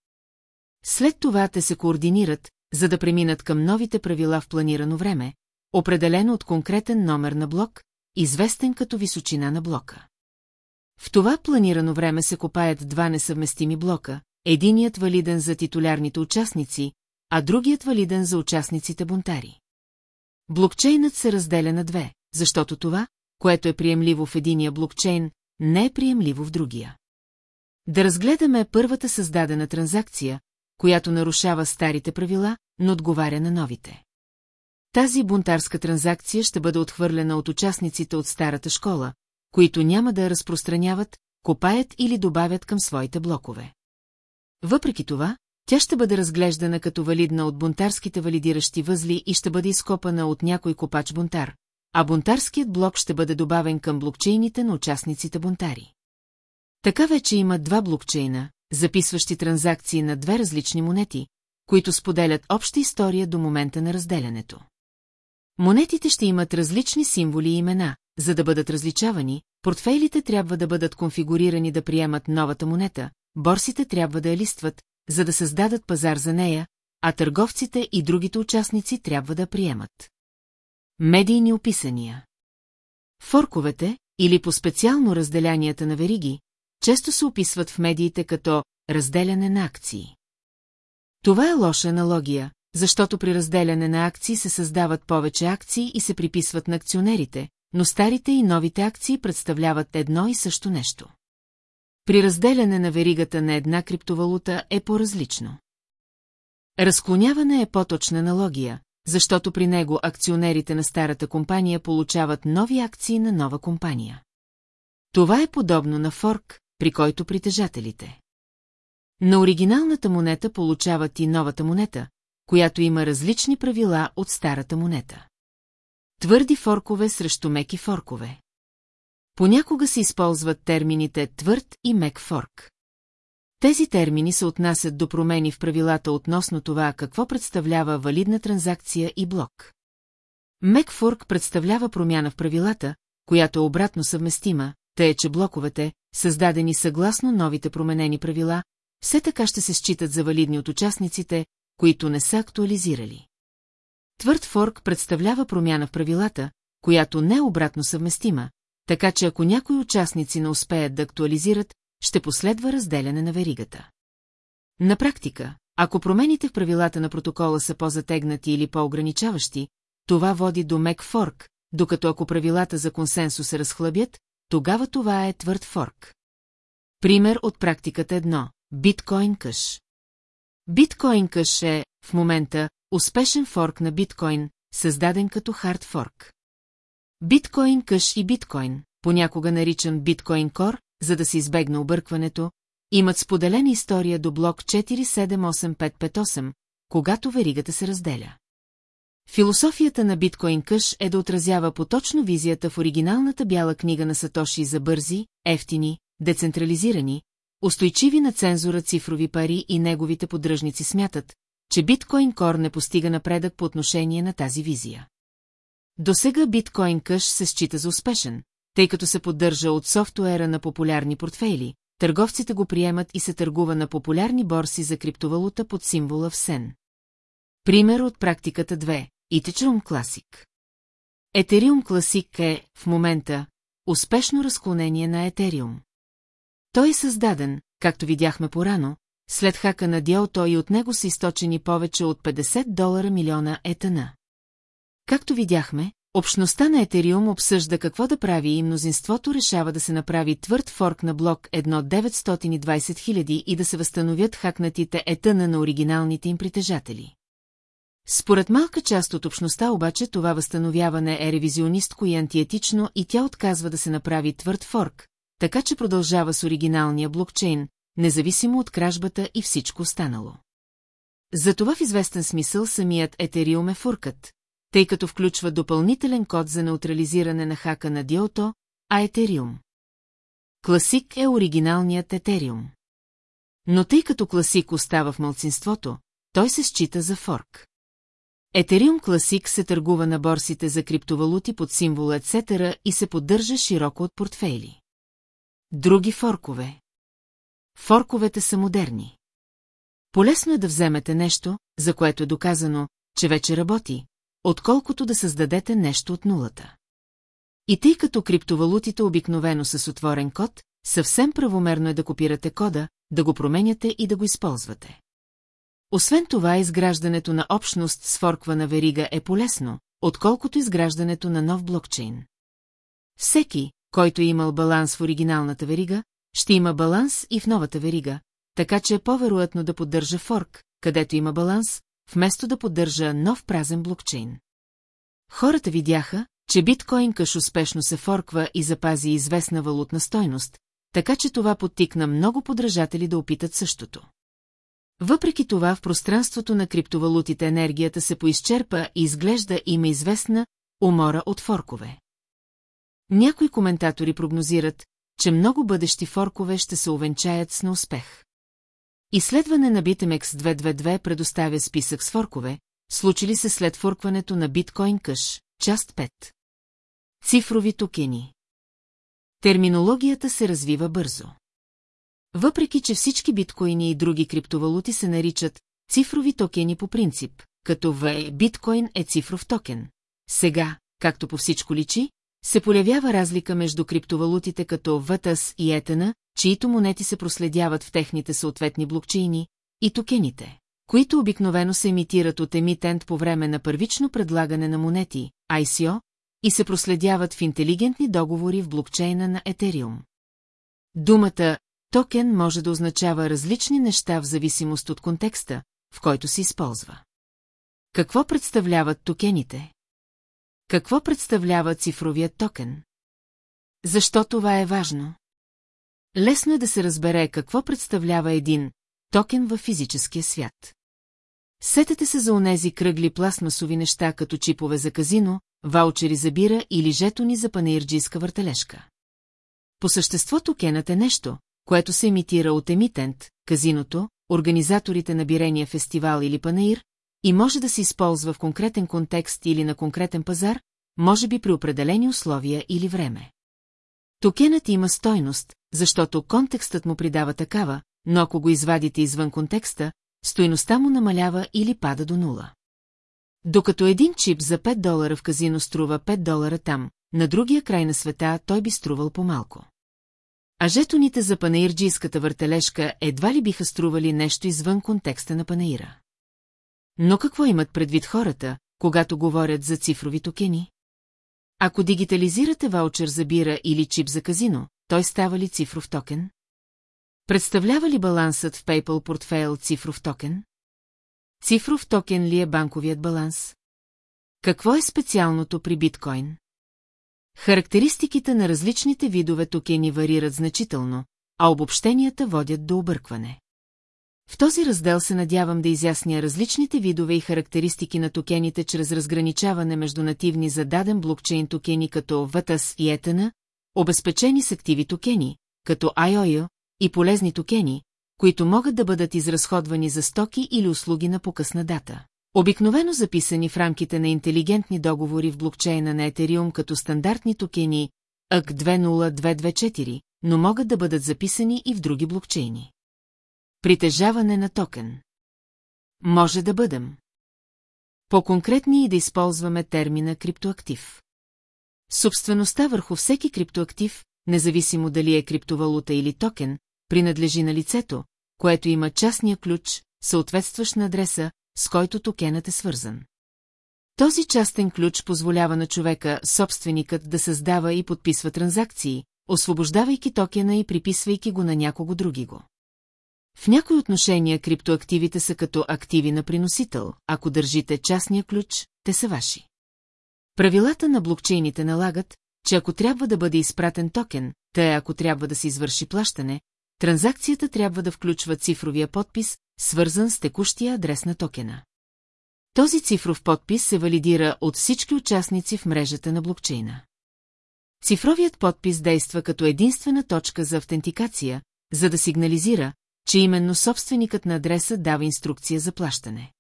След това те се координират, за да преминат към новите правила в планирано време, определено от конкретен номер на блок, известен като височина на блока. В това планирано време се копаят два несъвместими блока, единият валиден за титулярните участници, а другият валиден за участниците бунтари. Блокчейнът се разделя на две, защото това, което е приемливо в единия блокчейн, не е приемливо в другия. Да разгледаме първата създадена транзакция, която нарушава старите правила, но отговаря на новите. Тази бунтарска транзакция ще бъде отхвърлена от участниците от старата школа, които няма да я разпространяват, копаят или добавят към своите блокове. Въпреки това, тя ще бъде разглеждана като валидна от бунтарските валидиращи възли и ще бъде изкопана от някой копач бунтар, а бунтарският блок ще бъде добавен към блокчейните на участниците бунтари. Така вече има два блокчейна, записващи транзакции на две различни монети, които споделят обща история до момента на разделянето. Монетите ще имат различни символи и имена, за да бъдат различавани, портфейлите трябва да бъдат конфигурирани да приемат новата монета, борсите трябва да я листват, за да създадат пазар за нея, а търговците и другите участници трябва да приемат. Медийни описания Форковете, или по специално разделянията на вериги, често се описват в медиите като разделяне на акции. Това е лоша аналогия, защото при разделяне на акции се създават повече акции и се приписват на акционерите, но старите и новите акции представляват едно и също нещо. При разделяне на веригата на една криптовалута е по-различно. Разклоняване е по-точна аналогия, защото при него акционерите на старата компания получават нови акции на нова компания. Това е подобно на форк, при който притежателите. На оригиналната монета получават и новата монета, която има различни правила от старата монета. Твърди форкове срещу меки форкове. Понякога се използват термините твърд и мек форк. Тези термини се отнасят до промени в правилата относно това какво представлява валидна транзакция и блок. Мекфорк представлява промяна в правилата, която е обратно съвместима, тъй че блоковете, създадени съгласно новите променени правила, все така ще се считат за валидни от участниците, които не са актуализирали. Твърд форк представлява промяна в правилата, която не е обратно съвместима, така че ако някои участници не успеят да актуализират, ще последва разделяне на веригата. На практика, ако промените в правилата на протокола са по-затегнати или по-ограничаващи, това води до мек форк, докато ако правилата за консенсус се разхлабят, тогава това е твърд форк. Пример от практиката едно – биткоин къш. Биткоин къш е, в момента, успешен форк на биткоин, създаден като хард форк. Биткоин къш и биткоин, понякога наричан биткоин кор, за да се избегне объркването, имат споделена история до блок 478558, когато веригата се разделя. Философията на биткоин къш е да отразява поточно визията в оригиналната бяла книга на Сатоши за бързи, ефтини, децентрализирани, устойчиви на цензура цифрови пари и неговите поддръжници смятат, че биткоин кор не постига напредък по отношение на тази визия. До сега биткоин къш се счита за успешен, тъй като се поддържа от софтуера на популярни портфейли, търговците го приемат и се търгува на популярни борси за криптовалута под символа в сен. Пример от практиката 2. Ethereum Classic. Ethereum Classic е, в момента, успешно разклонение на Ethereum. Той е създаден, както видяхме порано, след хака на Диото и от него са източени повече от 50 долара милиона етана. Както видяхме, Общността на Етериум обсъжда какво да прави и мнозинството решава да се направи твърд форк на блок 1 920 000 и да се възстановят хакнатите етъна на оригиналните им притежатели. Според малка част от общността обаче това възстановяване е ревизионистко и антиетично и тя отказва да се направи твърд форк, така че продължава с оригиналния блокчейн, независимо от кражбата и всичко останало. Затова в известен смисъл самият Етериум е фуркът, тъй като включва допълнителен код за неутрализиране на хака на Диото, а Етериум. Класик е оригиналният Етериум. Но тъй като Класик остава в мълцинството, той се счита за форк. Етериум Класик се търгува на борсите за криптовалути под символа etc. и се поддържа широко от портфейли. Други форкове. Форковете са модерни. Полесно е да вземете нещо, за което е доказано, че вече работи, отколкото да създадете нещо от нулата. И тъй като криптовалутите обикновено с отворен код, съвсем правомерно е да копирате кода, да го променяте и да го използвате. Освен това, изграждането на общност с форквана верига е полезно, отколкото изграждането на нов блокчейн. Всеки, който е имал баланс в оригиналната верига, ще има баланс и в новата верига, така че е по-вероятно да поддържа форк, където има баланс, вместо да поддържа нов празен блокчейн. Хората видяха, че биткоин къш успешно се форква и запази известна валутна стойност, така че това подтикна много подражатели да опитат същото. Въпреки това в пространството на криптовалутите енергията се поизчерпа и изглежда има известна умора от форкове. Някои коментатори прогнозират, че много бъдещи форкове ще се увенчаят с неуспех. Изследване на BitMEX 222 предоставя списък с форкове, случили се след форкването на биткоин къш, част 5. Цифрови токени Терминологията се развива бързо. Въпреки, че всички биткоини и други криптовалути се наричат цифрови токени по принцип, като в биткоин е цифров токен. Сега, както по всичко личи, се появява разлика между криптовалутите като ВТС и Етена, чието монети се проследяват в техните съответни блокчейни, и токените, които обикновено се емитират от емитент по време на първично предлагане на монети, ICO, и се проследяват в интелигентни договори в блокчейна на Етериум. Думата токен може да означава различни неща в зависимост от контекста, в който се използва. Какво представляват токените? Какво представлява цифровият токен? Защо това е важно? Лесно е да се разбере какво представлява един токен във физическия свят. Сетете се за онези кръгли пластмасови неща като чипове за казино, ваучери за бира или жетони за панаирджийска въртележка. По същество токенът е нещо, което се емитира от емитент, казиното, организаторите на бирения фестивал или панаир, и може да се използва в конкретен контекст или на конкретен пазар, може би при определени условия или време. Токенът има стойност, защото контекстът му придава такава, но ако го извадите извън контекста, стойността му намалява или пада до нула. Докато един чип за 5 долара в казино струва 5 долара там, на другия край на света той би струвал по-малко. А жетоните за панаирджийската въртележка едва ли биха стрували нещо извън контекста на панаира. Но какво имат предвид хората, когато говорят за цифрови токени? Ако дигитализирате ваучер за бира или чип за казино, той става ли цифров токен? Представлява ли балансът в PayPal портфейл цифров токен? Цифров токен ли е банковият баланс? Какво е специалното при биткоин? Характеристиките на различните видове токени варират значително, а обобщенията водят до объркване. В този раздел се надявам да изясня различните видове и характеристики на токените чрез разграничаване между нативни за даден блокчейн токени като VTS и Етена, обезпечени с активи токени, като IOIO, и полезни токени, които могат да бъдат изразходвани за стоки или услуги на покъсна дата. Обикновено записани в рамките на интелигентни договори в блокчейна на Ethereum като стандартни токени АК20224, но могат да бъдат записани и в други блокчейни. Притежаване на токен. Може да бъдем. По-конкретни и да използваме термина криптоактив. Собствеността върху всеки криптоактив, независимо дали е криптовалута или токен, принадлежи на лицето, което има частния ключ, съответстващ на адреса, с който токенът е свързан. Този частен ключ позволява на човека, собственикът, да създава и подписва транзакции, освобождавайки токена и приписвайки го на някого други го. В някои отношения криптоактивите са като активи на приносител, ако държите частния ключ, те са ваши. Правилата на блокчейните налагат, че ако трябва да бъде изпратен токен, те ако трябва да се извърши плащане, транзакцията трябва да включва цифровия подпис, свързан с текущия адрес на токена. Този цифров подпис се валидира от всички участници в мрежата на блокчейна. Цифровият подпис действа като единствена точка за автентикация, за да сигнализира, че именно собственикът на адреса дава инструкция за плащане.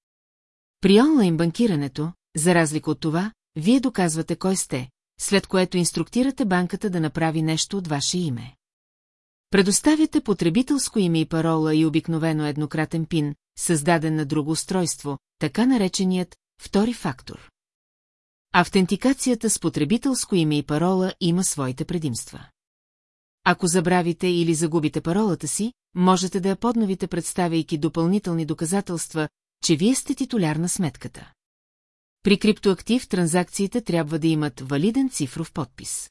При онлайн банкирането, за разлика от това, вие доказвате кой сте, след което инструктирате банката да направи нещо от ваше име. Предоставяте потребителско име и парола и обикновено еднократен пин, създаден на друго устройство, така нареченият втори фактор. Автентикацията с потребителско име и парола има своите предимства. Ако забравите или загубите паролата си, можете да я подновите, представяйки допълнителни доказателства, че вие сте титуляр на сметката. При криптоактив транзакциите трябва да имат валиден цифров подпис.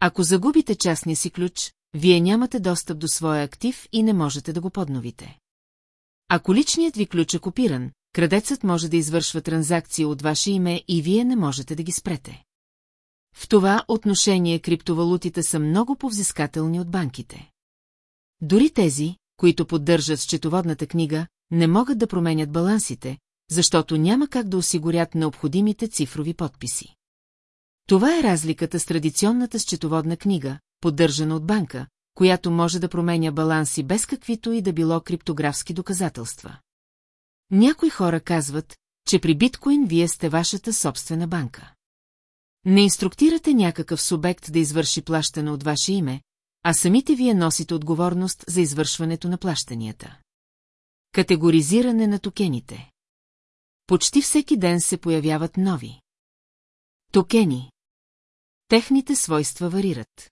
Ако загубите частния си ключ, вие нямате достъп до своя актив и не можете да го подновите. Ако личният ви ключ е копиран, крадецът може да извършва транзакции от ваше име и вие не можете да ги спрете. В това отношение криптовалутите са много повзискателни от банките. Дори тези, които поддържат счетоводната книга, не могат да променят балансите, защото няма как да осигурят необходимите цифрови подписи. Това е разликата с традиционната счетоводна книга, поддържана от банка, която може да променя баланси без каквито и да било криптографски доказателства. Някои хора казват, че при биткоин вие сте вашата собствена банка. Не инструктирате някакъв субект да извърши плащане от ваше име, а самите вие носите отговорност за извършването на плащанията. Категоризиране на токените Почти всеки ден се появяват нови. Токени. Техните свойства варират.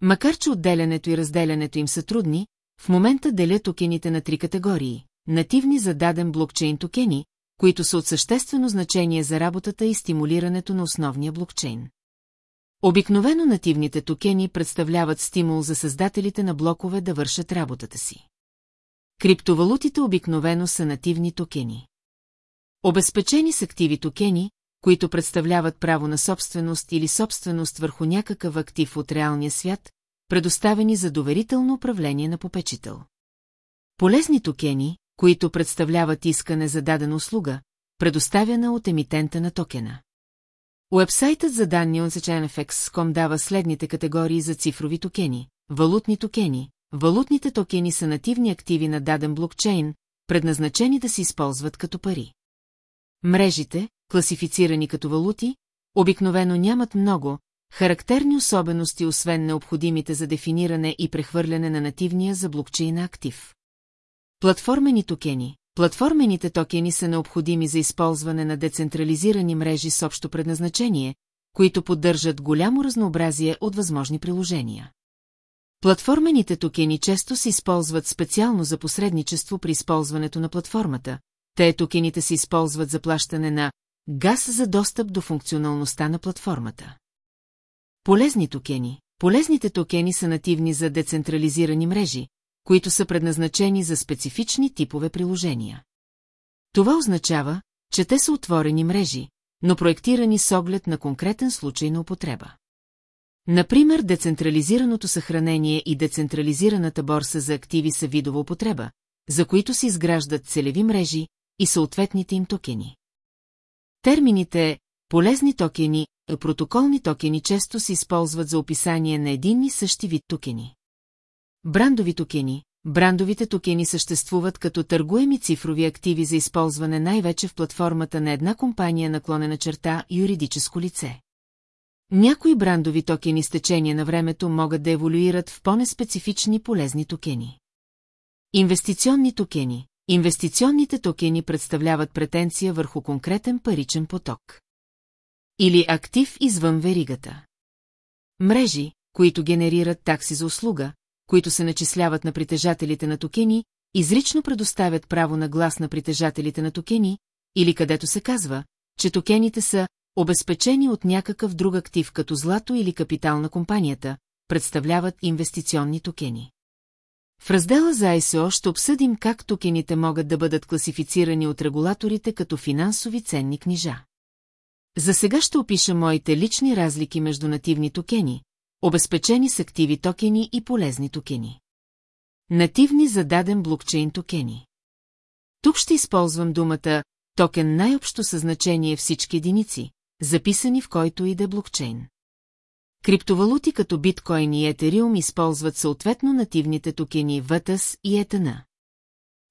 Макар че отделянето и разделянето им са трудни, в момента деля токените на три категории – нативни за даден блокчейн токени, които са от съществено значение за работата и стимулирането на основния блокчейн. Обикновено нативните токени представляват стимул за създателите на блокове да вършат работата си. Криптовалутите обикновено са нативни токени. Обезпечени с активи токени, които представляват право на собственост или собственост върху някакъв актив от реалния свят, предоставени за доверително управление на попечител. Полезни токени, които представляват искане за дадена услуга, предоставяна от емитента на токена. Уебсайтът за данни OnSechanFX.com дава следните категории за цифрови токени. Валутни токени. Валутните токени са нативни активи на даден блокчейн, предназначени да се използват като пари. Мрежите, класифицирани като валути, обикновено нямат много, характерни особености, освен необходимите за дефиниране и прехвърляне на нативния за блокчейна актив. Платформени токени. Платформените токени са необходими за използване на децентрализирани мрежи с общо предназначение, които поддържат голямо разнообразие от възможни приложения. Платформените токени често се използват специално за посредничество при използването на платформата. Те токените се използват за плащане на газ за достъп до функционалността на платформата. Полезни токени. Полезните токени са нативни за децентрализирани мрежи, които са предназначени за специфични типове приложения. Това означава, че те са отворени мрежи, но проектирани с оглед на конкретен случай на употреба. Например, децентрализираното съхранение и децентрализираната борса за активи са видова употреба, за които се изграждат целеви мрежи и съответните им токени. Термините полезни токени и протоколни токени често се използват за описание на един и същи вид токени. Брандови токени Брандовите токени съществуват като търгуеми цифрови активи за използване най-вече в платформата на една компания наклонена черта юридическо лице. Някои брандови токени с течение на времето могат да еволюират в по-неспецифични полезни токени. Инвестиционни токени Инвестиционните токени представляват претенция върху конкретен паричен поток. Или актив извън веригата. Мрежи, които генерират такси за услуга, които се начисляват на притежателите на токени, изрично предоставят право на глас на притежателите на токени, или където се казва, че токените са обезпечени от някакъв друг актив като злато или капитал на компанията, представляват инвестиционни токени. В раздела за ISO ще обсъдим как токените могат да бъдат класифицирани от регулаторите като финансови ценни книжа. За сега ще опиша моите лични разлики между нативни токени, обезпечени с активи токени и полезни токени. Нативни за даден блокчейн токени. Тук ще използвам думата токен най-общо със значение всички единици, записани в който и да е блокчейн. Криптовалути като биткоин и етериум използват съответно нативните токени VTS и ETN.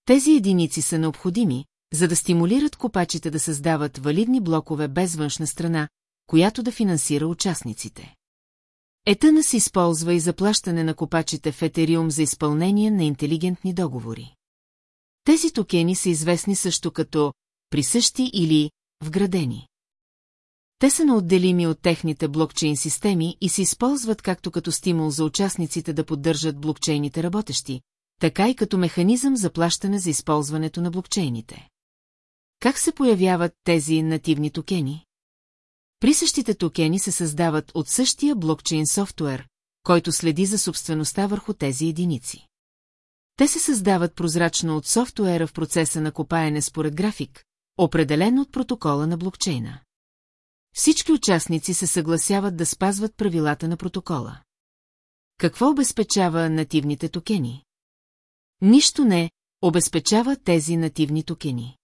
Тези единици са необходими, за да стимулират копачите да създават валидни блокове без външна страна, която да финансира участниците. Етъна се използва и за плащане на копачите в Етериум за изпълнение на интелигентни договори. Тези токени са известни също като присъщи или вградени. Те са неотделими от техните блокчейн системи и се използват както като стимул за участниците да поддържат блокчейните работещи, така и като механизъм за плащане за използването на блокчейните. Как се появяват тези нативни токени? Присъщите токени се създават от същия блокчейн софтуер, който следи за собствеността върху тези единици. Те се създават прозрачно от софтуера в процеса на копаене според график, определен от протокола на блокчейна. Всички участници се съгласяват да спазват правилата на протокола. Какво обезпечава нативните токени? Нищо не обезпечава тези нативни токени.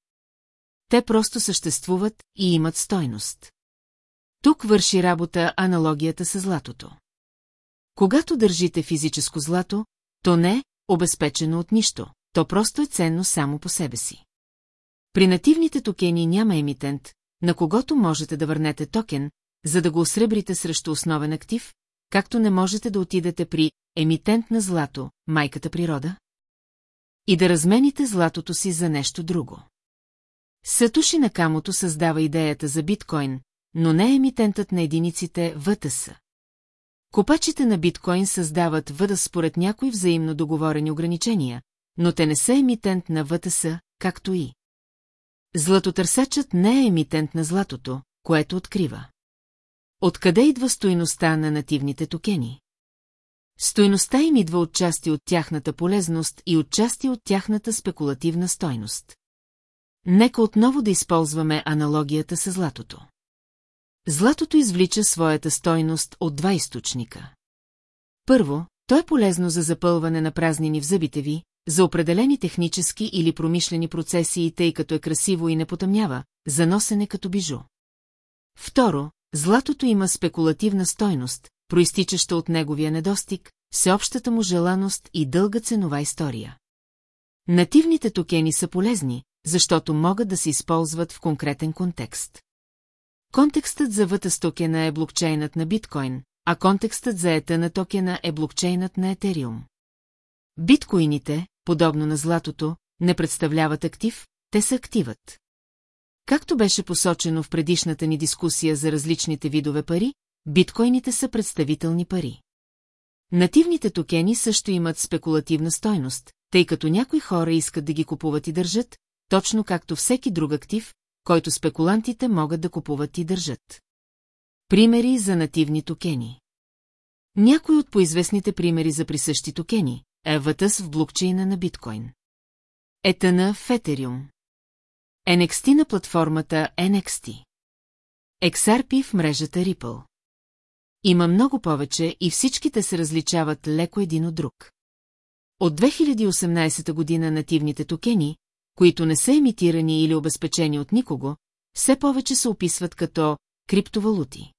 Те просто съществуват и имат стойност. Тук върши работа аналогията с златото. Когато държите физическо злато, то не е обезпечено от нищо, то просто е ценно само по себе си. При нативните токени няма емитент, на когото можете да върнете токен, за да го осребрите срещу основен актив, както не можете да отидете при емитент на злато, майката природа, и да размените златото си за нещо друго. Сатуши Накамото създава идеята за биткоин, но не е емитентът на единиците ВТС. Копачите на биткоин създават ВДС според някои взаимно договорени ограничения, но те не са емитент на ВТС, както и. Златотърсачът не е емитент на златото, което открива. Откъде идва стойността на нативните токени? Стойността им идва от части от тяхната полезност и от части от тяхната спекулативна стойност. Нека отново да използваме аналогията с златото. Златото извлича своята стойност от два източника. Първо, то е полезно за запълване на празнини в зъбите ви, за определени технически или промишлени процеси и тъй като е красиво и не потъмнява, за носене като бижу. Второ, златото има спекулативна стойност, проистичаща от неговия недостиг, всеобщата му желаност и дълга ценова история. Нативните токени са полезни, защото могат да се използват в конкретен контекст. Контекстът за ВТС токена е блокчейнът на биткоин, а контекстът за ета на токена е блокчейнът на Етериум. Биткоините, подобно на златото, не представляват актив, те са активът. Както беше посочено в предишната ни дискусия за различните видове пари, биткоините са представителни пари. Нативните токени също имат спекулативна стойност, тъй като някои хора искат да ги купуват и държат, точно както всеки друг актив, който спекулантите могат да купуват и държат. Примери за нативни токени Някои от поизвестните примери за присъщи токени е ВТС в блокчейна на биткоин. Етана в Етериум. NXT на платформата NXT. XRP в мрежата Ripple. Има много повече и всичките се различават леко един от друг. От 2018 година нативните токени, които не са емитирани или обезпечени от никого, все повече се описват като криптовалути.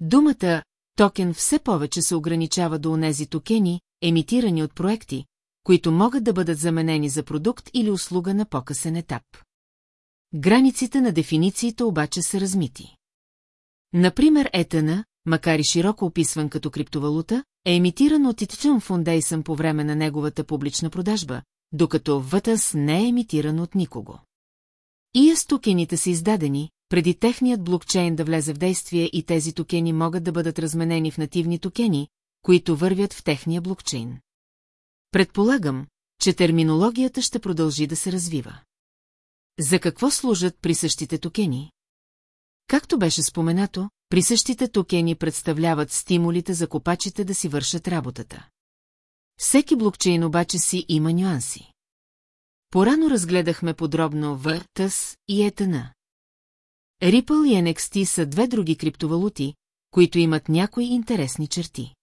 Думата токен все повече се ограничава до онези токени, емитирани от проекти, които могат да бъдат заменени за продукт или услуга на по-късен етап. Границите на дефинициите обаче са размити. Например, етана, макар и широко описван като криптовалута, е емитиран от Ethereum Foundation по време на неговата публична продажба, докато ВТС не е емитиран от никого. ИАС токените са издадени, преди техният блокчейн да влезе в действие и тези токени могат да бъдат разменени в нативни токени, които вървят в техния блокчейн. Предполагам, че терминологията ще продължи да се развива. За какво служат присъщите токени? Както беше споменато, присъщите токени представляват стимулите за копачите да си вършат работата. Всеки блокчейн обаче си има нюанси. Порано разгледахме подробно ТъС и ЕТН. Ripple и NXT са две други криптовалути, които имат някои интересни черти.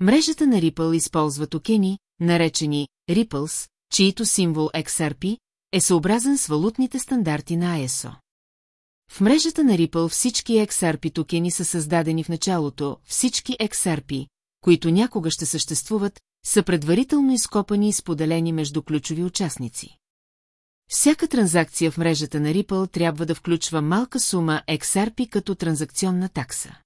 Мрежата на Ripple използва токени, наречени Ripples, чието символ XRP е съобразен с валутните стандарти на ISO. В мрежата на Ripple всички XRP токени са създадени в началото, всички XRP, които някога ще съществуват, са предварително изкопани и споделени между ключови участници. Всяка транзакция в мрежата на Ripple трябва да включва малка сума XRP като транзакционна такса.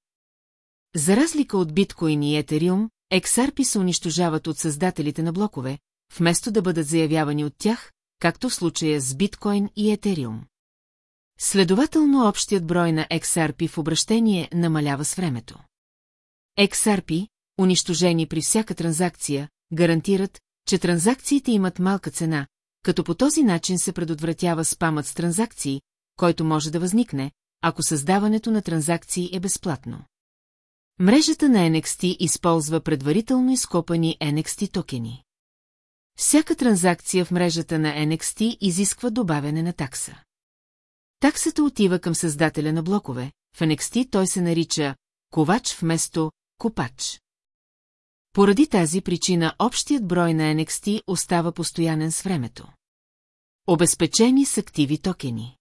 За разлика от биткоин и Ethereum, XRP се унищожават от създателите на блокове, вместо да бъдат заявявани от тях, както в случая с биткоин и Ethereum. Следователно общият брой на XRP в обращение намалява с времето. XRP, унищожени при всяка транзакция, гарантират, че транзакциите имат малка цена, като по този начин се предотвратява спамът с транзакции, който може да възникне, ако създаването на транзакции е безплатно. Мрежата на NXT използва предварително изкопани NXT токени. Всяка транзакция в мрежата на NXT изисква добавяне на такса. Таксата отива към създателя на блокове, в NXT той се нарича ковач вместо копач. Поради тази причина общият брой на NXT остава постоянен с времето. Обезпечени с активи токени.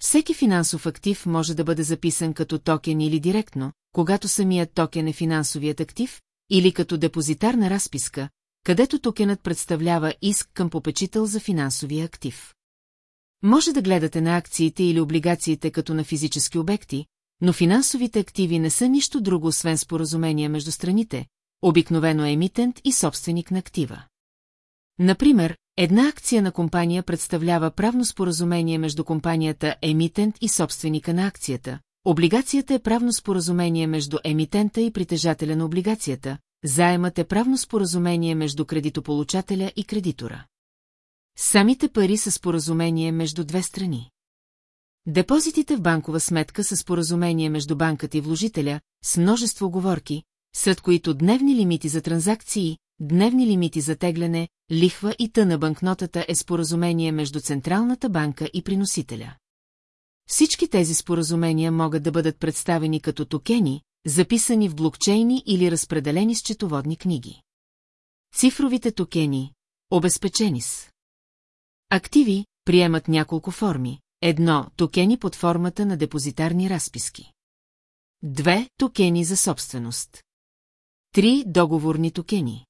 Всеки финансов актив може да бъде записан като токен или директно, когато самият токен е финансовият актив, или като депозитарна разписка, където токенът представлява иск към попечител за финансовия актив. Може да гледате на акциите или облигациите като на физически обекти, но финансовите активи не са нищо друго, освен споразумения между страните, обикновено емитент и собственик на актива. Например, една акция на компания представлява правно споразумение между компанията емитент и собственика на акцията. Облигацията е правно споразумение между емитента и притежателя на облигацията, заемът е правно споразумение между кредитополучателя и кредитора. Самите пари са споразумение между две страни. Депозитите в банкова сметка са споразумение между банката и вложителя, с множество оговорки, сред които дневни лимити за транзакции, дневни лимити за тегляне, лихва и тъна банкнотата е споразумение между Централната банка и приносителя. Всички тези споразумения могат да бъдат представени като токени, записани в блокчейни или разпределени с четоводни книги. Цифровите токени, обезпечени с активи, приемат няколко форми. Едно – токени под формата на депозитарни разписки. Две – токени за собственост. Три – договорни токени.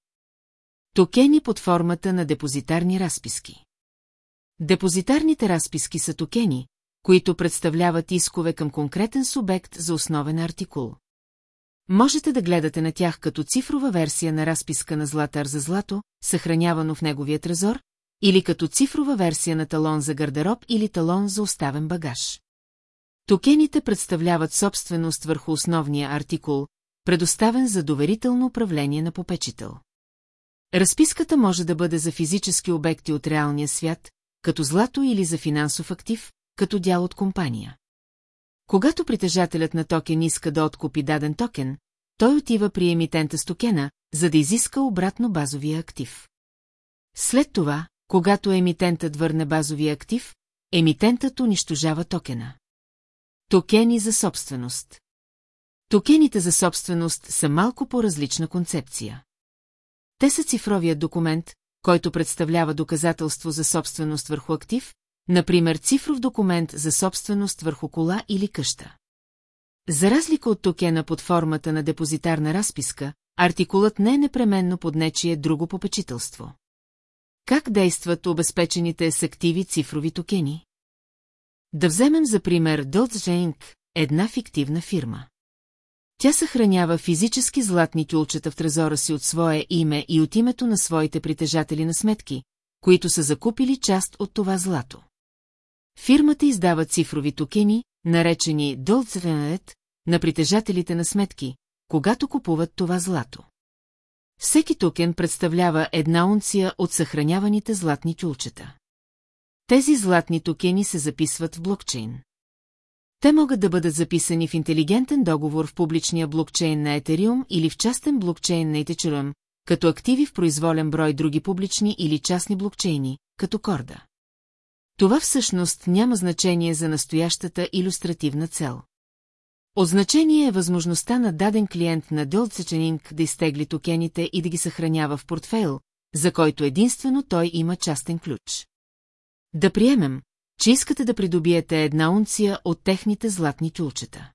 Токени под формата на депозитарни разписки. Депозитарните разписки са токени, които представляват искове към конкретен субект за основен артикул. Можете да гледате на тях като цифрова версия на разписка на златар за злато, съхранявано в неговия трезор, или като цифрова версия на талон за гардероб или талон за оставен багаж. Токените представляват собственост върху основния артикул, предоставен за доверително управление на попечител. Разписката може да бъде за физически обекти от реалния свят, като злато или за финансов актив, като дял от компания. Когато притежателят на токен иска да откупи даден токен, той отива при емитента с токена, за да изиска обратно базовия актив. След това, когато емитентът върне базовия актив, емитентът унищожава токена. Токени за собственост Токените за собственост са малко по-различна концепция. Те са цифровият документ, който представлява доказателство за собственост върху актив, например цифров документ за собственост върху кола или къща. За разлика от токена под формата на депозитарна разписка, артикулът не е непременно под нечие друго попечителство. Как действат обезпечените с активи цифрови токени? Да вземем за пример Dolce една фиктивна фирма. Тя съхранява физически златни тюлчета в трезора си от свое име и от името на своите притежатели на сметки, които са закупили част от това злато. Фирмата издава цифрови токени, наречени Dolce на притежателите на сметки, когато купуват това злато. Всеки токен представлява една унция от съхраняваните златни тюлчета. Тези златни токени се записват в блокчейн. Те могат да бъдат записани в интелигентен договор в публичния блокчейн на Ethereum или в частен блокчейн на Ethereum, като активи в произволен брой други публични или частни блокчейни, като Корда. Това всъщност няма значение за настоящата иллюстративна цел. От значение е възможността на даден клиент на Dolce да изтегли токените и да ги съхранява в портфейл, за който единствено той има частен ключ. Да приемем, че искате да придобиете една унция от техните златни тюлчета.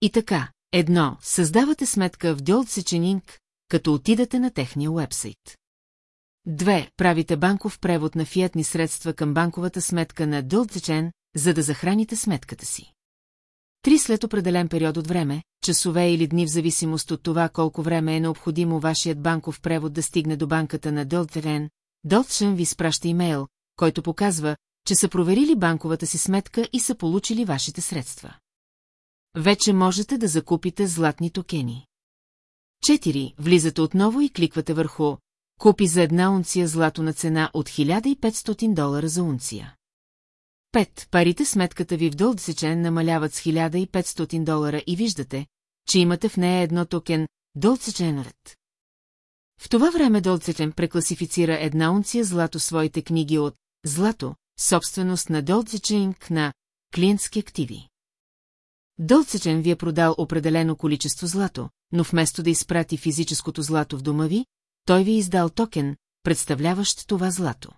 И така, едно, създавате сметка в Dolce като отидете на техния уебсайт. Две, правите банков превод на фиатни средства към банковата сметка на Dolce за да захраните сметката си. Три след определен период от време, часове или дни в зависимост от това колко време е необходимо вашият банков превод да стигне до банката на Дълтерен, Дълтшен ви спраща имейл, който показва, че са проверили банковата си сметка и са получили вашите средства. Вече можете да закупите златни токени. Четири, Влизате отново и кликвате върху «Купи за една унция злато на цена от 1500 долара за унция». 5. Парите сметката ви в Дълдсечен намаляват с 1500 долара и виждате, че имате в нея едно токен Дълдсеченърът. В това време Долцечен прекласифицира една унция злато своите книги от «Злато», собственост на Долцеченк на клиентски активи. Долцечен ви е продал определено количество злато, но вместо да изпрати физическото злато в дома ви, той ви е издал токен, представляващ това злато.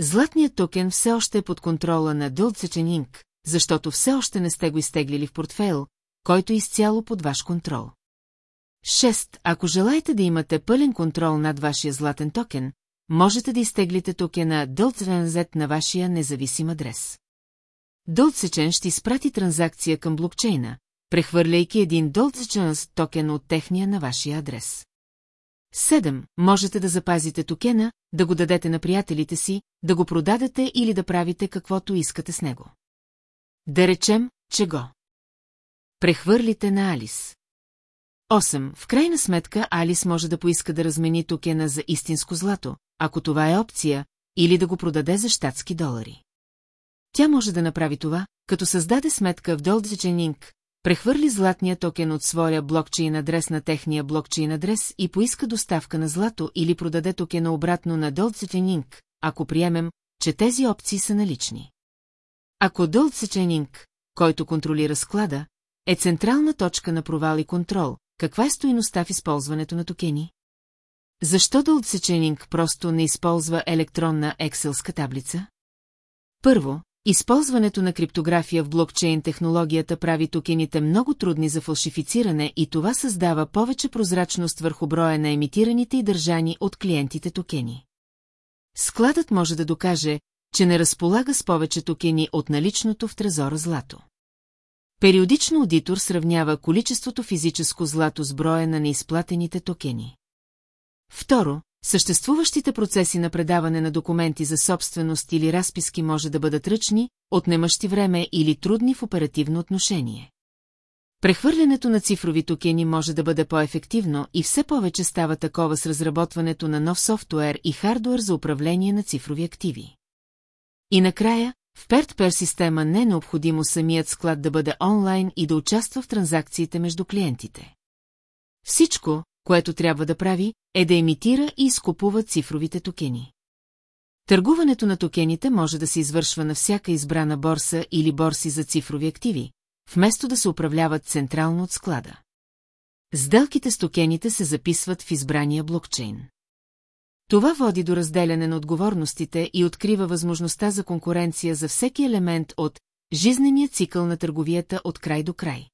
Златният токен все още е под контрола на Дълцечен Инк, защото все още не сте го изтеглили в портфейл, който е изцяло под ваш контрол. 6. Ако желаете да имате пълен контрол над вашия златен токен, можете да изтеглите токена DLTVNZ на вашия независим адрес. Дълцечен ще изпрати транзакция към блокчейна, прехвърляйки един Дълцечен токен от техния на вашия адрес. 7. Можете да запазите токена, да го дадете на приятелите си, да го продадете или да правите каквото искате с него. Да речем, че го. Прехвърлите на Алис. 8. В крайна сметка Алис може да поиска да размени токена за истинско злато, ако това е опция, или да го продаде за щатски долари. Тя може да направи това, като създаде сметка в Doldzicen Inc., прехвърли златния токен от своя блокчейн адрес на техния блокчейн адрес и поиска доставка на злато или продаде токена обратно на Doldzicen Inc., ако приемем, че тези опции са налични. Ако Doldzicen Inc., който контролира склада, е централна точка на провал и контрол, каква е стоиността в използването на токени? Защо Inc. просто не използва електронна екселска таблица? Първо, Използването на криптография в блокчейн технологията прави токените много трудни за фалшифициране и това създава повече прозрачност върху броя на емитираните и държани от клиентите токени. Складът може да докаже, че не разполага с повече токени от наличното в трезора злато. Периодично аудитор сравнява количеството физическо злато с броя на неизплатените токени. Второ, Съществуващите процеси на предаване на документи за собственост или разписки може да бъдат ръчни, отнемащи време или трудни в оперативно отношение. Прехвърлянето на цифрови токени може да бъде по-ефективно и все повече става такова с разработването на нов софтуер и хардуер за управление на цифрови активи. И накрая, в PERT-PER система не е необходимо самият склад да бъде онлайн и да участва в транзакциите между клиентите. Всичко, което трябва да прави, е да емитира и изкупува цифровите токени. Търгуването на токените може да се извършва на всяка избрана борса или борси за цифрови активи, вместо да се управляват централно от склада. Сделките с токените се записват в избрания блокчейн. Това води до разделяне на отговорностите и открива възможността за конкуренция за всеки елемент от жизнения цикъл на търговията от край до край.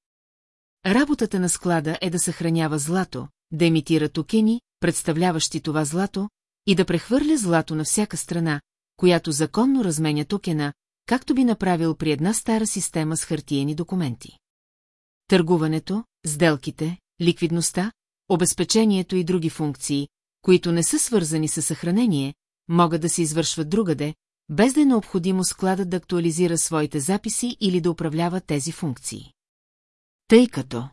Работата на склада е да съхранява злато, да емитира токени, представляващи това злато, и да прехвърля злато на всяка страна, която законно разменя токена, както би направил при една стара система с хартиени документи. Търгуването, сделките, ликвидността, обезпечението и други функции, които не са свързани с съхранение, могат да се извършват другаде, без да е необходимо складът да актуализира своите записи или да управлява тези функции. Тъй като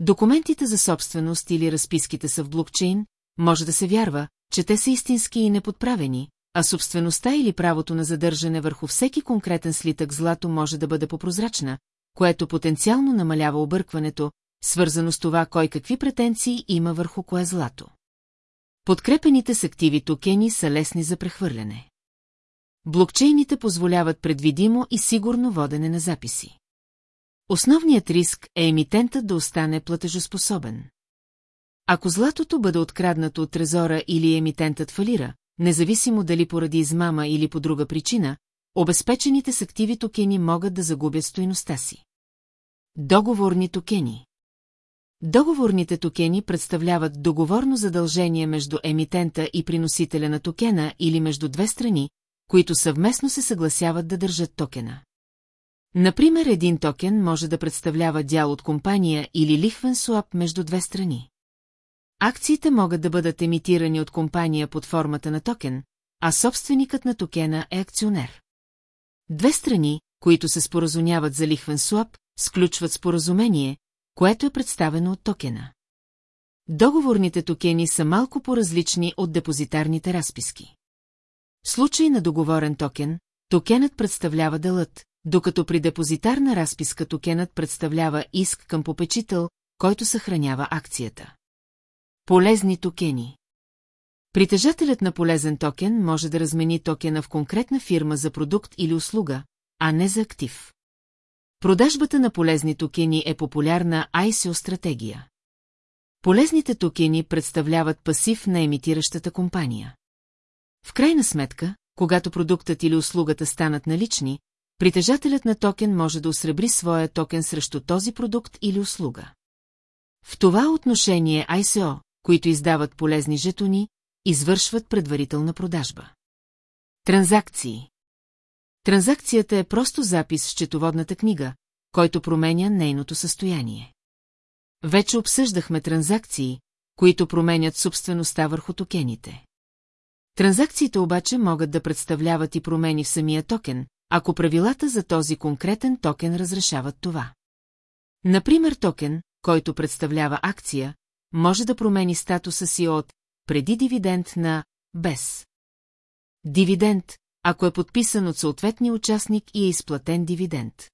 Документите за собственост или разписките са в блокчейн, може да се вярва, че те са истински и неподправени, а собствеността или правото на задържане върху всеки конкретен слитък злато може да бъде попрозрачна, което потенциално намалява объркването, свързано с това кой какви претенции има върху кое злато. Подкрепените с активи токени са лесни за прехвърляне. Блокчейните позволяват предвидимо и сигурно водене на записи. Основният риск е емитентът да остане платежоспособен. Ако златото бъде откраднато от трезора или емитентът фалира, независимо дали поради измама или по друга причина, обезпечените с активи токени могат да загубят стоиността си. Договорни токени Договорните токени представляват договорно задължение между емитента и приносителя на токена или между две страни, които съвместно се съгласяват да държат токена. Например, един токен може да представлява дял от компания или лихвен суап между две страни. Акциите могат да бъдат емитирани от компания под формата на токен, а собственикът на токена е акционер. Две страни, които се споразумяват за лихвен суап, сключват споразумение, което е представено от токена. Договорните токени са малко по-различни от депозитарните разписки. В случай на договорен токен, токенът представлява делът, докато при депозитарна разписка токенът представлява иск към попечител, който съхранява акцията. Полезни токени Притежателят на полезен токен може да размени токена в конкретна фирма за продукт или услуга, а не за актив. Продажбата на полезни токени е популярна ICO стратегия. Полезните токени представляват пасив на емитиращата компания. В крайна сметка, когато продуктът или услугата станат налични, притежателят на токен може да осребри своя токен срещу този продукт или услуга. В това отношение ICO, които издават полезни жетони, извършват предварителна продажба. Транзакции Транзакцията е просто запис в счетоводната книга, който променя нейното състояние. Вече обсъждахме транзакции, които променят собствеността върху токените. Транзакциите обаче могат да представляват и промени в самия токен, ако правилата за този конкретен токен разрешават това. Например, токен, който представлява акция, може да промени статуса си от преди дивиденд на без. Дивиденд, ако е подписан от съответния участник и е изплатен дивиденд.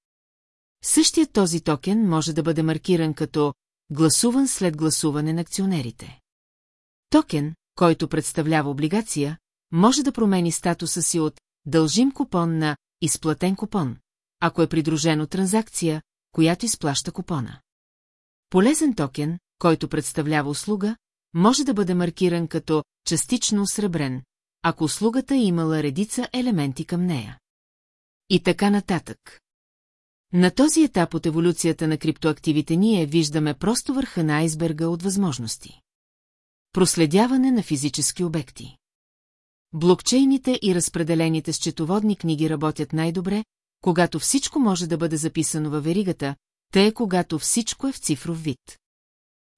Същият този токен може да бъде маркиран като гласуван след гласуване на акционерите. Токен, който представлява облигация, може да промени статуса си от дължим купон на изплатен купон, ако е придружено транзакция, която изплаща купона. Полезен токен, който представлява услуга, може да бъде маркиран като частично осребрен, ако услугата е имала редица елементи към нея. И така нататък. На този етап от еволюцията на криптоактивите ние виждаме просто върха на айсберга от възможности. Проследяване на физически обекти. Блокчейните и разпределените счетоводни книги работят най-добре, когато всичко може да бъде записано във веригата, те е когато всичко е в цифров вид.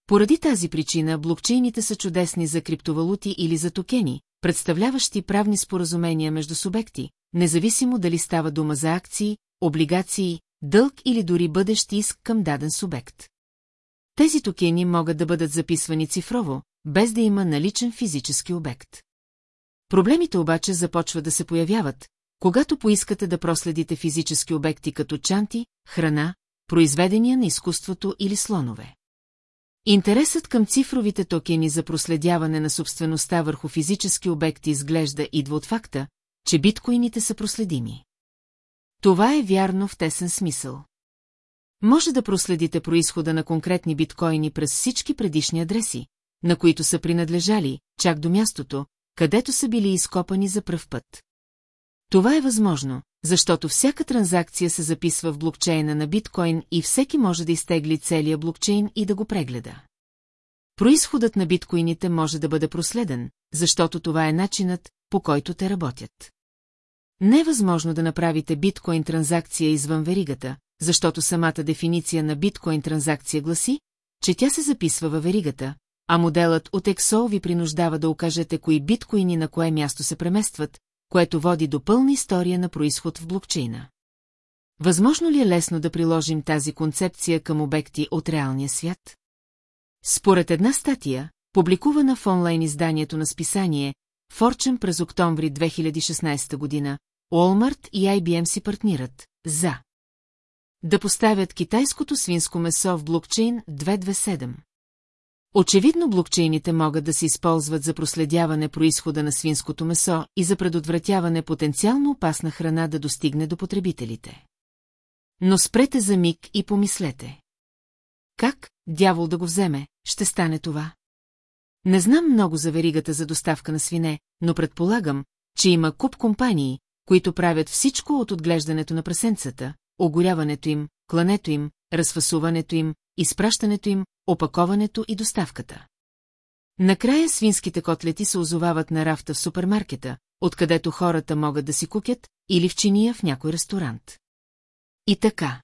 Поради тази причина блокчейните са чудесни за криптовалути или за токени, представляващи правни споразумения между субекти, независимо дали става дума за акции, облигации, дълг или дори бъдещ иск към даден субект. Тези токени могат да бъдат записвани цифрово, без да има наличен физически обект. Проблемите обаче започват да се появяват, когато поискате да проследите физически обекти като чанти, храна, произведения на изкуството или слонове. Интересът към цифровите токени за проследяване на собствеността върху физически обекти изглежда идва от факта, че биткоините са проследими. Това е вярно в тесен смисъл. Може да проследите происхода на конкретни биткоини през всички предишни адреси, на които са принадлежали, чак до мястото, където са били изкопани за пръв път. Това е възможно, защото всяка транзакция се записва в блокчейна на биткоин и всеки може да изтегли целия блокчейн и да го прегледа. Произходът на биткоините може да бъде проследен, защото това е начинът, по който те работят. Не е възможно да направите биткоин транзакция извън веригата, защото самата дефиниция на биткоин транзакция гласи, че тя се записва във веригата, а моделът от Excel ви принуждава да окажете кои биткоини на кое място се преместват, което води до пълна история на происход в блокчейна. Възможно ли е лесно да приложим тази концепция към обекти от реалния свят? Според една статия, публикувана в онлайн изданието на списание, Fortune през октомври 2016 година, Walmart и IBM си партнират за да поставят китайското свинско месо в блокчейн 227. Очевидно блокчейните могат да се използват за проследяване происхода на свинското месо и за предотвратяване потенциално опасна храна да достигне до потребителите. Но спрете за миг и помислете. Как, дявол да го вземе, ще стане това? Не знам много за веригата за доставка на свине, но предполагам, че има куп компании, които правят всичко от отглеждането на прасенцата, огоряването им, клането им, разфасуването им, изпращането им, опаковането и доставката. Накрая свинските котлети се озовават на рафта в супермаркета, откъдето хората могат да си кукят, или в чиния в някой ресторант. И така.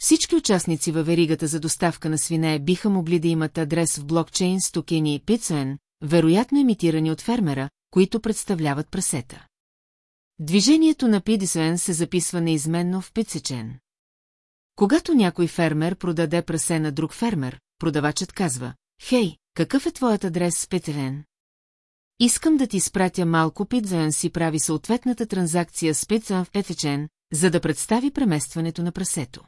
Всички участници във веригата за доставка на свине биха могли да имат адрес в блокчейн с токени Питсуен, вероятно имитирани от фермера, които представляват прасета. Движението на Пидисуен се записва неизменно в Пицечен. Когато някой фермер продаде прасе на друг фермер, продавачът казва, «Хей, какъв е твоят адрес в Петелен?» Искам да ти спратя малко Питзуен си прави съответната транзакция с Питзуен в Петечен, за да представи преместването на прасето.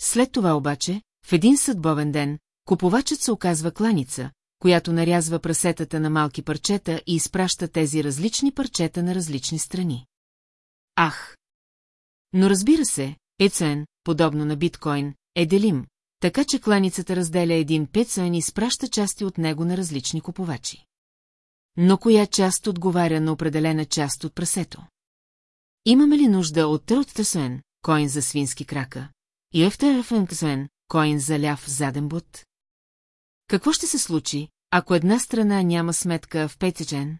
След това обаче, в един съдбовен ден, купувачът се оказва кланица, която нарязва прасетата на малки парчета и изпраща тези различни парчета на различни страни. Ах! Но разбира се, Ецен, подобно на биткоин, е делим, така че кланицата разделя един пецуен и изпраща части от него на различни купувачи. Но коя част отговаря на определена част от прасето? Имаме ли нужда от Трудтасуен, коин за свински крака, и Ефтерфенксуен, коин за ляв заден бут? Какво ще се случи, ако една страна няма сметка в Петичен?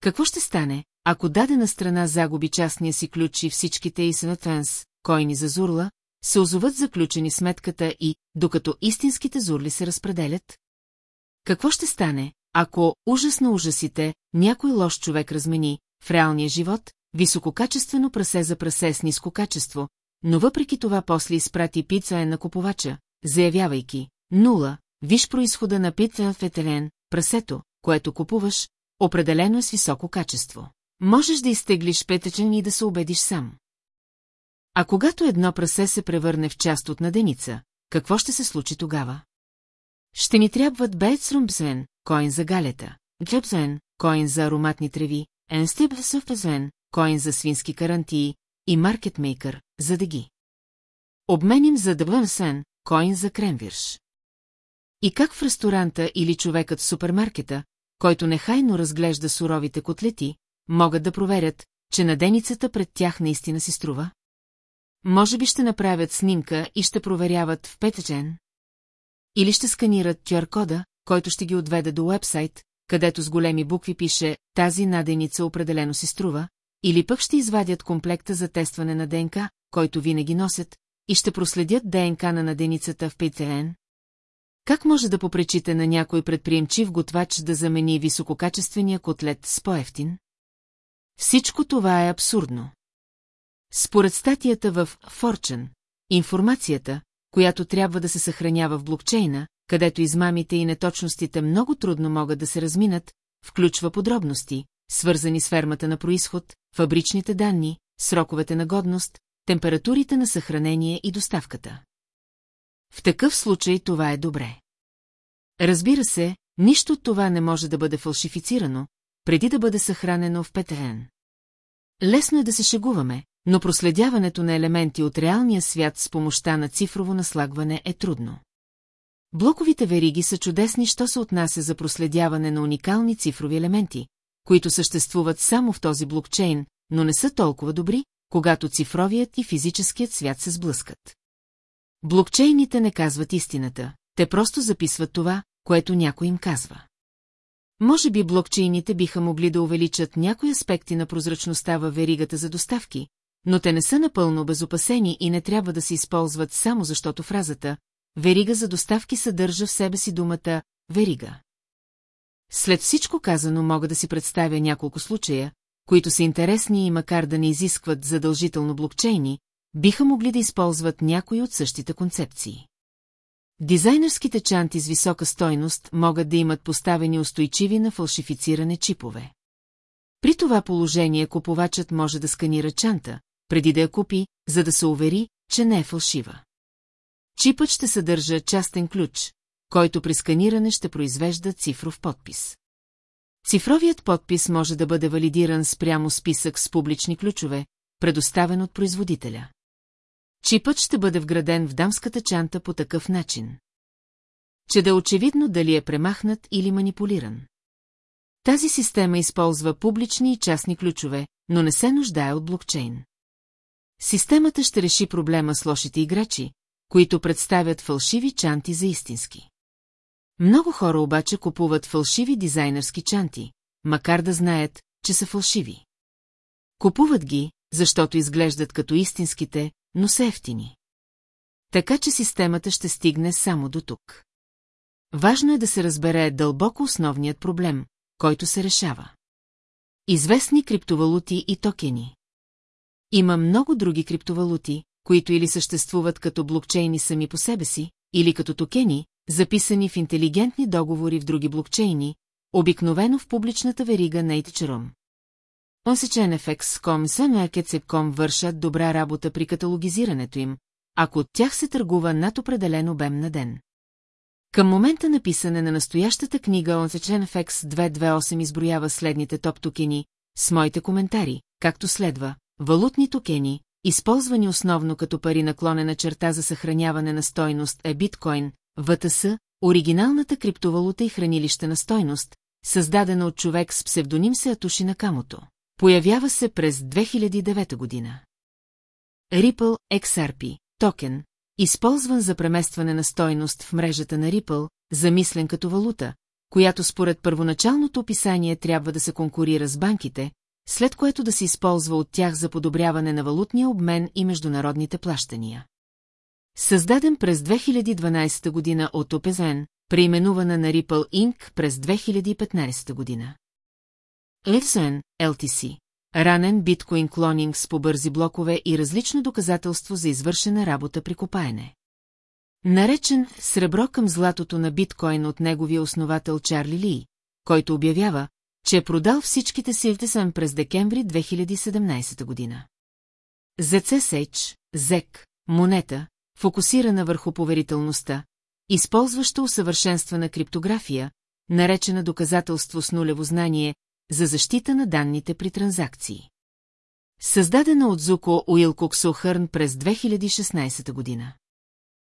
Какво ще стане, ако дадена страна загуби частния си ключ и всичките и сенатранс, койни за зурла, се озоват заключени сметката и, докато истинските зурли се разпределят? Какво ще стане, ако, ужас на ужасите, някой лош човек размени, в реалния живот, висококачествено прасе за прасе с ниско качество, но въпреки това после изпрати пица на купувача, заявявайки, нула, виж происхода на пица в етелен, прасето, което купуваш, определено е с високо качество. Можеш да изтеглиш петъчен и да се убедиш сам. А когато едно прасе се превърне в част от наденица, какво ще се случи тогава? Ще ни трябват Бейтсрумбсвен, коин за галета, Джепсвен, коин за ароматни треви, Енстибсъфпсвен, коин за свински карантии и маркетмейкър, за да ги. Обменим за Дъбънсен, коин за кремвирш. И как в ресторанта или човекът в супермаркета, който нехайно разглежда суровите котлети, могат да проверят, че наденицата пред тях наистина си струва? Може би ще направят снимка и ще проверяват в петъчен. Или ще сканират QR-кода, който ще ги отведе до уебсайт, където с големи букви пише «Тази наденица определено си струва», или пък ще извадят комплекта за тестване на ДНК, който винаги носят, и ще проследят ДНК на наденицата в ПТН. Как може да попречите на някой предприемчив готвач да замени висококачествения котлет с по-ефтин? Всичко това е абсурдно. Според статията в Fortune, информацията, която трябва да се съхранява в блокчейна, където измамите и неточностите много трудно могат да се разминат, включва подробности, свързани с фермата на происход, фабричните данни, сроковете на годност, температурите на съхранение и доставката. В такъв случай това е добре. Разбира се, нищо от това не може да бъде фалшифицирано, преди да бъде съхранено в ПТН. Лесно е да се шегуваме, но проследяването на елементи от реалния свят с помощта на цифрово наслагване е трудно. Блоковите вериги са чудесни, що се отнася за проследяване на уникални цифрови елементи, които съществуват само в този блокчейн, но не са толкова добри, когато цифровият и физическият свят се сблъскат. Блокчейните не казват истината, те просто записват това, което някой им казва. Може би блокчейните биха могли да увеличат някои аспекти на прозрачността във веригата за доставки, но те не са напълно безопасени и не трябва да се използват само защото фразата «верига за доставки» съдържа в себе си думата «верига». След всичко казано мога да си представя няколко случая, които са интересни и макар да не изискват задължително блокчейни, биха могли да използват някои от същите концепции. Дизайнерските чанти с висока стойност могат да имат поставени устойчиви на фалшифициране чипове. При това положение купувачът може да сканира чанта, преди да я купи, за да се увери, че не е фалшива. Чипът ще съдържа частен ключ, който при сканиране ще произвежда цифров подпис. Цифровият подпис може да бъде валидиран спрямо списък с публични ключове, предоставен от производителя. Чипът ще бъде вграден в дамската чанта по такъв начин. Че да е очевидно дали е премахнат или манипулиран. Тази система използва публични и частни ключове, но не се нуждае от блокчейн. Системата ще реши проблема с лошите играчи, които представят фалшиви чанти за истински. Много хора обаче купуват фалшиви дизайнерски чанти, макар да знаят, че са фалшиви. Купуват ги, защото изглеждат като истинските, но са ефтини. Така че системата ще стигне само до тук. Важно е да се разбере дълбоко основният проблем, който се решава. Известни криптовалути и токени. Има много други криптовалути, които или съществуват като блокчейни сами по себе си, или като токени, записани в интелигентни договори в други блокчейни, обикновено в публичната верига на Ethereum. OnSechenFX.com и SunMarkets.com вършат добра работа при каталогизирането им, ако от тях се търгува над определен обем на ден. Към момента на писане на настоящата книга OnSechenFX 228 изброява следните топ токени, с моите коментари, както следва, валутни токени, използвани основно като пари наклонена черта за съхраняване на стойност е биткоин, ВТС, оригиналната криптовалута и хранилище на стойност, създадена от човек с псевдоним Сеатуши Накамото. Появява се през 2009 година. Ripple XRP, токен, използван за преместване на стойност в мрежата на Ripple, замислен като валута, която според първоначалното описание трябва да се конкурира с банките, след което да се използва от тях за подобряване на валутния обмен и международните плащания. Създаден през 2012 година от OPZN, преименувана на Ripple Inc. през 2015 година. LFSN, LTC, ранен биткоин клонинг с побързи блокове и различно доказателство за извършена работа при копаене. Наречен сребро към златото на биткоин от неговия основател Чарли Ли, който обявява, че е продал всичките си в през декември 2017 година. ZCSH, ZEC, монета, фокусирана върху поверителността, използваща усъвършенствана криптография, наречена доказателство с нулево знание за защита на данните при транзакции. Създадена от Зуко Уилкок Сохърн през 2016 година.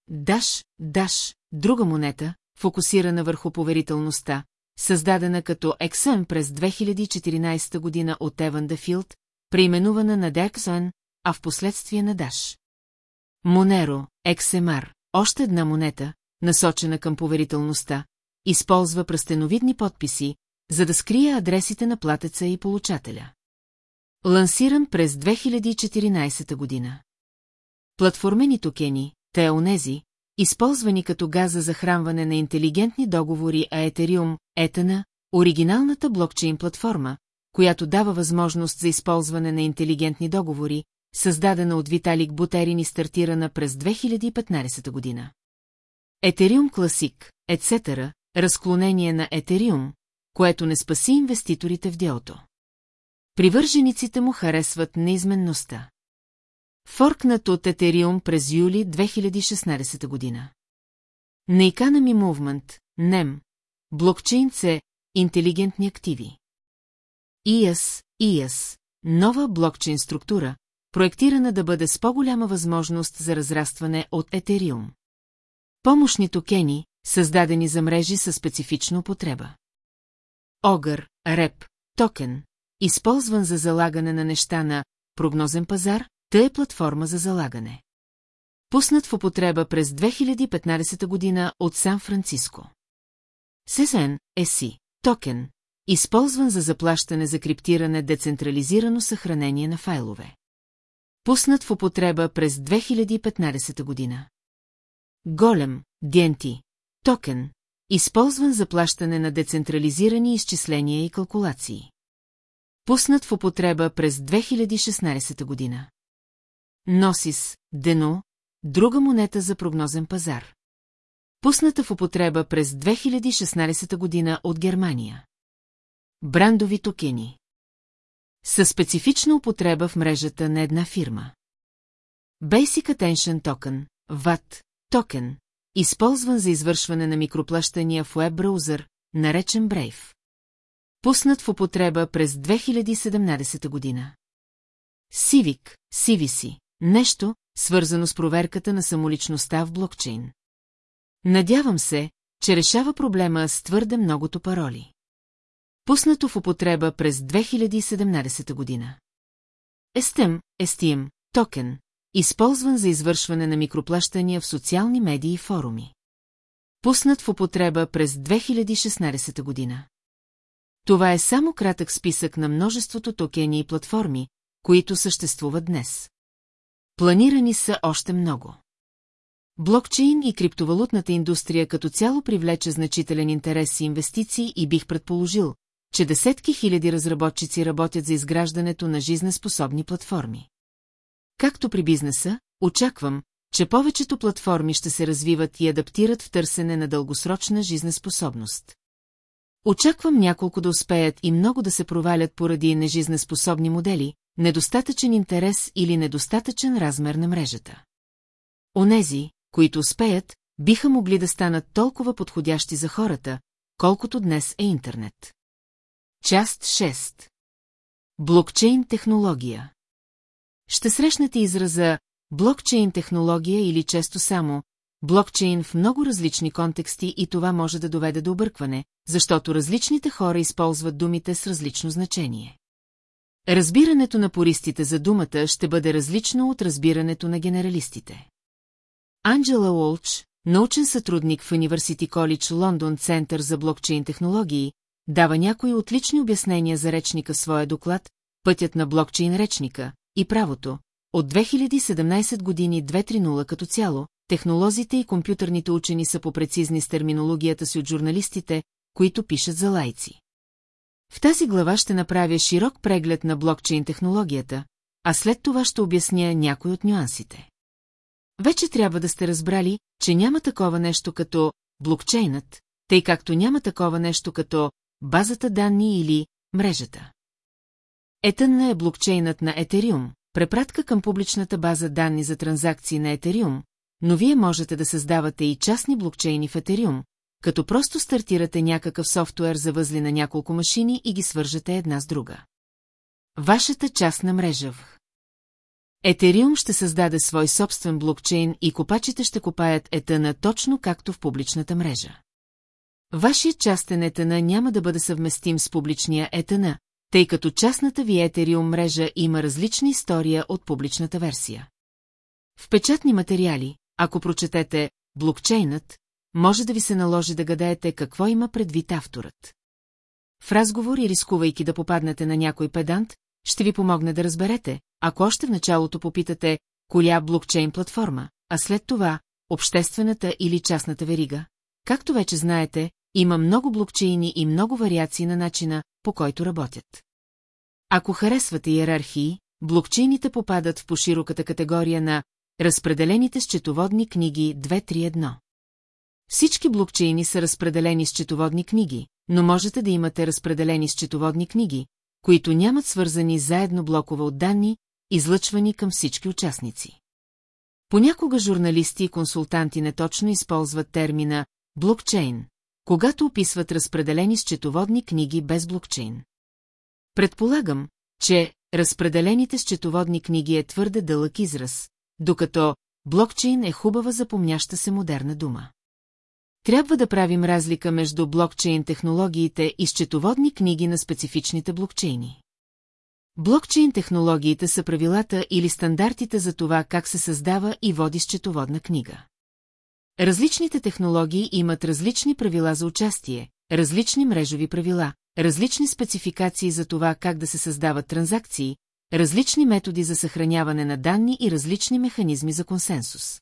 Даш, Даш, друга монета, фокусирана върху поверителността, създадена като XM през 2014 година от Еван Дефилд, преименувана на Дексен, а в последствие на Даш. Монеро, XMR, още една монета, насочена към поверителността, използва пръстеновидни подписи, за да скрие адресите на платеца и получателя. Лансиран през 2014 година. Платформени токени, те онези, използвани като газ за захранване на интелигентни договори, а Етериум, Етана, оригиналната блокчейн платформа, която дава възможност за използване на интелигентни договори, създадена от Виталик Бутерин и стартирана през 2015 година. Етериум Класик, etc., разклонение на Етериум, което не спаси инвеститорите в делото. Привържениците му харесват неизменността. Форкнат от Етериум през юли 2016 година. На Economy Movement, NEM, блокчейн C, интелигентни активи. IAS, IAS, нова блокчейн структура, проектирана да бъде с по-голяма възможност за разрастване от Етериум. Помощни токени, създадени за мрежи със специфична употреба. Огър, реп, токен, използван за залагане на неща на прогнозен пазар, Та е платформа за залагане. Пуснат в употреба през 2015 година от Сан-Франциско. Сезен е си, токен, използван за заплащане за криптиране децентрализирано съхранение на файлове. Пуснат в употреба през 2015 година. Голем, Генти, токен, използван за плащане на децентрализирани изчисления и калкулации. Пуснат в употреба през 2016 година. Носис, Дено, друга монета за прогнозен пазар. Пусната в употреба през 2016 година от Германия. Брандови токени. Със специфична употреба в мрежата на една фирма. Basic Attention Token, VAT, токен, използван за извършване на микроплащания в веб-браузър, наречен Brave. Пуснат в употреба през 2017 година. Civic, CVC, Нещо, свързано с проверката на самоличността в блокчейн. Надявам се, че решава проблема с твърде многото пароли. Пуснато в употреба през 2017 година. Естем, Естим, токен, използван за извършване на микроплащания в социални медии и форуми. Пуснат в употреба през 2016 година. Това е само кратък списък на множеството токени и платформи, които съществуват днес. Планирани са още много. Блокчейн и криптовалутната индустрия като цяло привлече значителен интерес и инвестиции и бих предположил, че десетки хиляди разработчици работят за изграждането на жизнеспособни платформи. Както при бизнеса, очаквам, че повечето платформи ще се развиват и адаптират в търсене на дългосрочна жизнеспособност. Очаквам няколко да успеят и много да се провалят поради нежизнеспособни модели, недостатъчен интерес или недостатъчен размер на мрежата. Онези, които успеят, биха могли да станат толкова подходящи за хората, колкото днес е интернет. Част 6 Блокчейн технология Ще срещнете израза блокчейн технология или често само блокчейн в много различни контексти и това може да доведе до объркване, защото различните хора използват думите с различно значение. Разбирането на пористите за думата ще бъде различно от разбирането на генералистите. Анджела Уолч, научен сътрудник в University College Лондон Център за блокчейн технологии, дава някои отлични обяснения за речника в своя доклад «Пътят на блокчейн речника» и правото. От 2017 години 230 като цяло, технолозите и компютърните учени са по-прецизни с терминологията си от журналистите, които пишат за лайци. В тази глава ще направя широк преглед на блокчейн технологията, а след това ще обясня някои от нюансите. Вече трябва да сте разбрали, че няма такова нещо като блокчейнът, тъй както няма такова нещо като базата данни или мрежата. Етън е блокчейнът на Етериум, препратка към публичната база данни за транзакции на Етериум, но вие можете да създавате и частни блокчейни в Етериум, като просто стартирате някакъв софтуер за възли на няколко машини и ги свържете една с друга. Вашата частна мрежа в Етериум ще създаде свой собствен блокчейн и копачите ще копаят етана точно както в публичната мрежа. Вашият частен етана няма да бъде съвместим с публичния етана, тъй като частната ви Етериум мрежа има различна история от публичната версия. В печатни материали, ако прочетете «блокчейнът», може да ви се наложи да гадаете какво има предвид авторът. В разговор и рискувайки да попаднете на някой педант, ще ви помогне да разберете, ако още в началото попитате коя блокчейн платформа, а след това обществената или частната верига. Както вече знаете, има много блокчейни и много вариации на начина, по който работят. Ако харесвате иерархии, блокчейните попадат в пошироката категория на разпределените счетоводни книги 231. Всички блокчейни са разпределени счетоводни книги, но можете да имате разпределени счетоводни книги, които нямат свързани заедно блокове от данни, излъчвани към всички участници. Понякога журналисти и консултанти неточно използват термина «блокчейн», когато описват разпределени счетоводни книги без блокчейн. Предполагам, че разпределените счетоводни книги е твърде дълъг израз, докато блокчейн е хубава запомняща се модерна дума. Трябва да правим разлика между блокчейн технологиите и счетоводни книги на специфичните блокчейни. Блокчейн технологиите са правилата или стандартите за това как се създава и води счетоводна книга. Различните технологии имат различни правила за участие, различни мрежови правила, различни спецификации за това как да се създават транзакции, различни методи за съхраняване на данни и различни механизми за консенсус.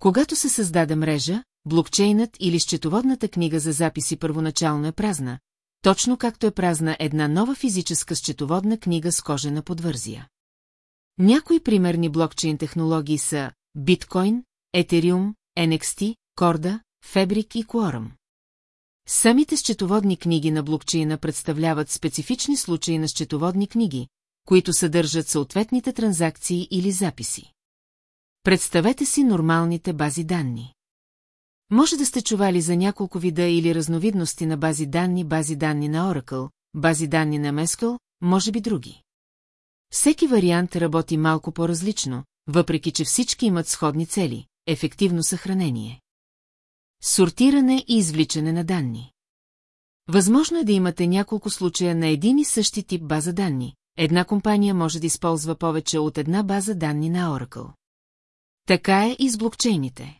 Когато се създаде мрежа, блокчейнът или счетоводната книга за записи първоначално е празна, точно както е празна една нова физическа счетоводна книга с кожена подвързия. Някои примерни блокчейн технологии са биткоин, етериум, NXT, Корда, Фебрик и Quorum. Самите счетоводни книги на блокчейна представляват специфични случаи на счетоводни книги, които съдържат съответните транзакции или записи. Представете си нормалните бази данни. Може да сте чували за няколко вида или разновидности на бази данни, бази данни на Oracle, бази данни на Mescal, може би други. Всеки вариант работи малко по-различно, въпреки че всички имат сходни цели – ефективно съхранение. Сортиране и извличане на данни. Възможно е да имате няколко случая на един и същи тип база данни. Една компания може да използва повече от една база данни на Oracle. Така е и с блокчейните.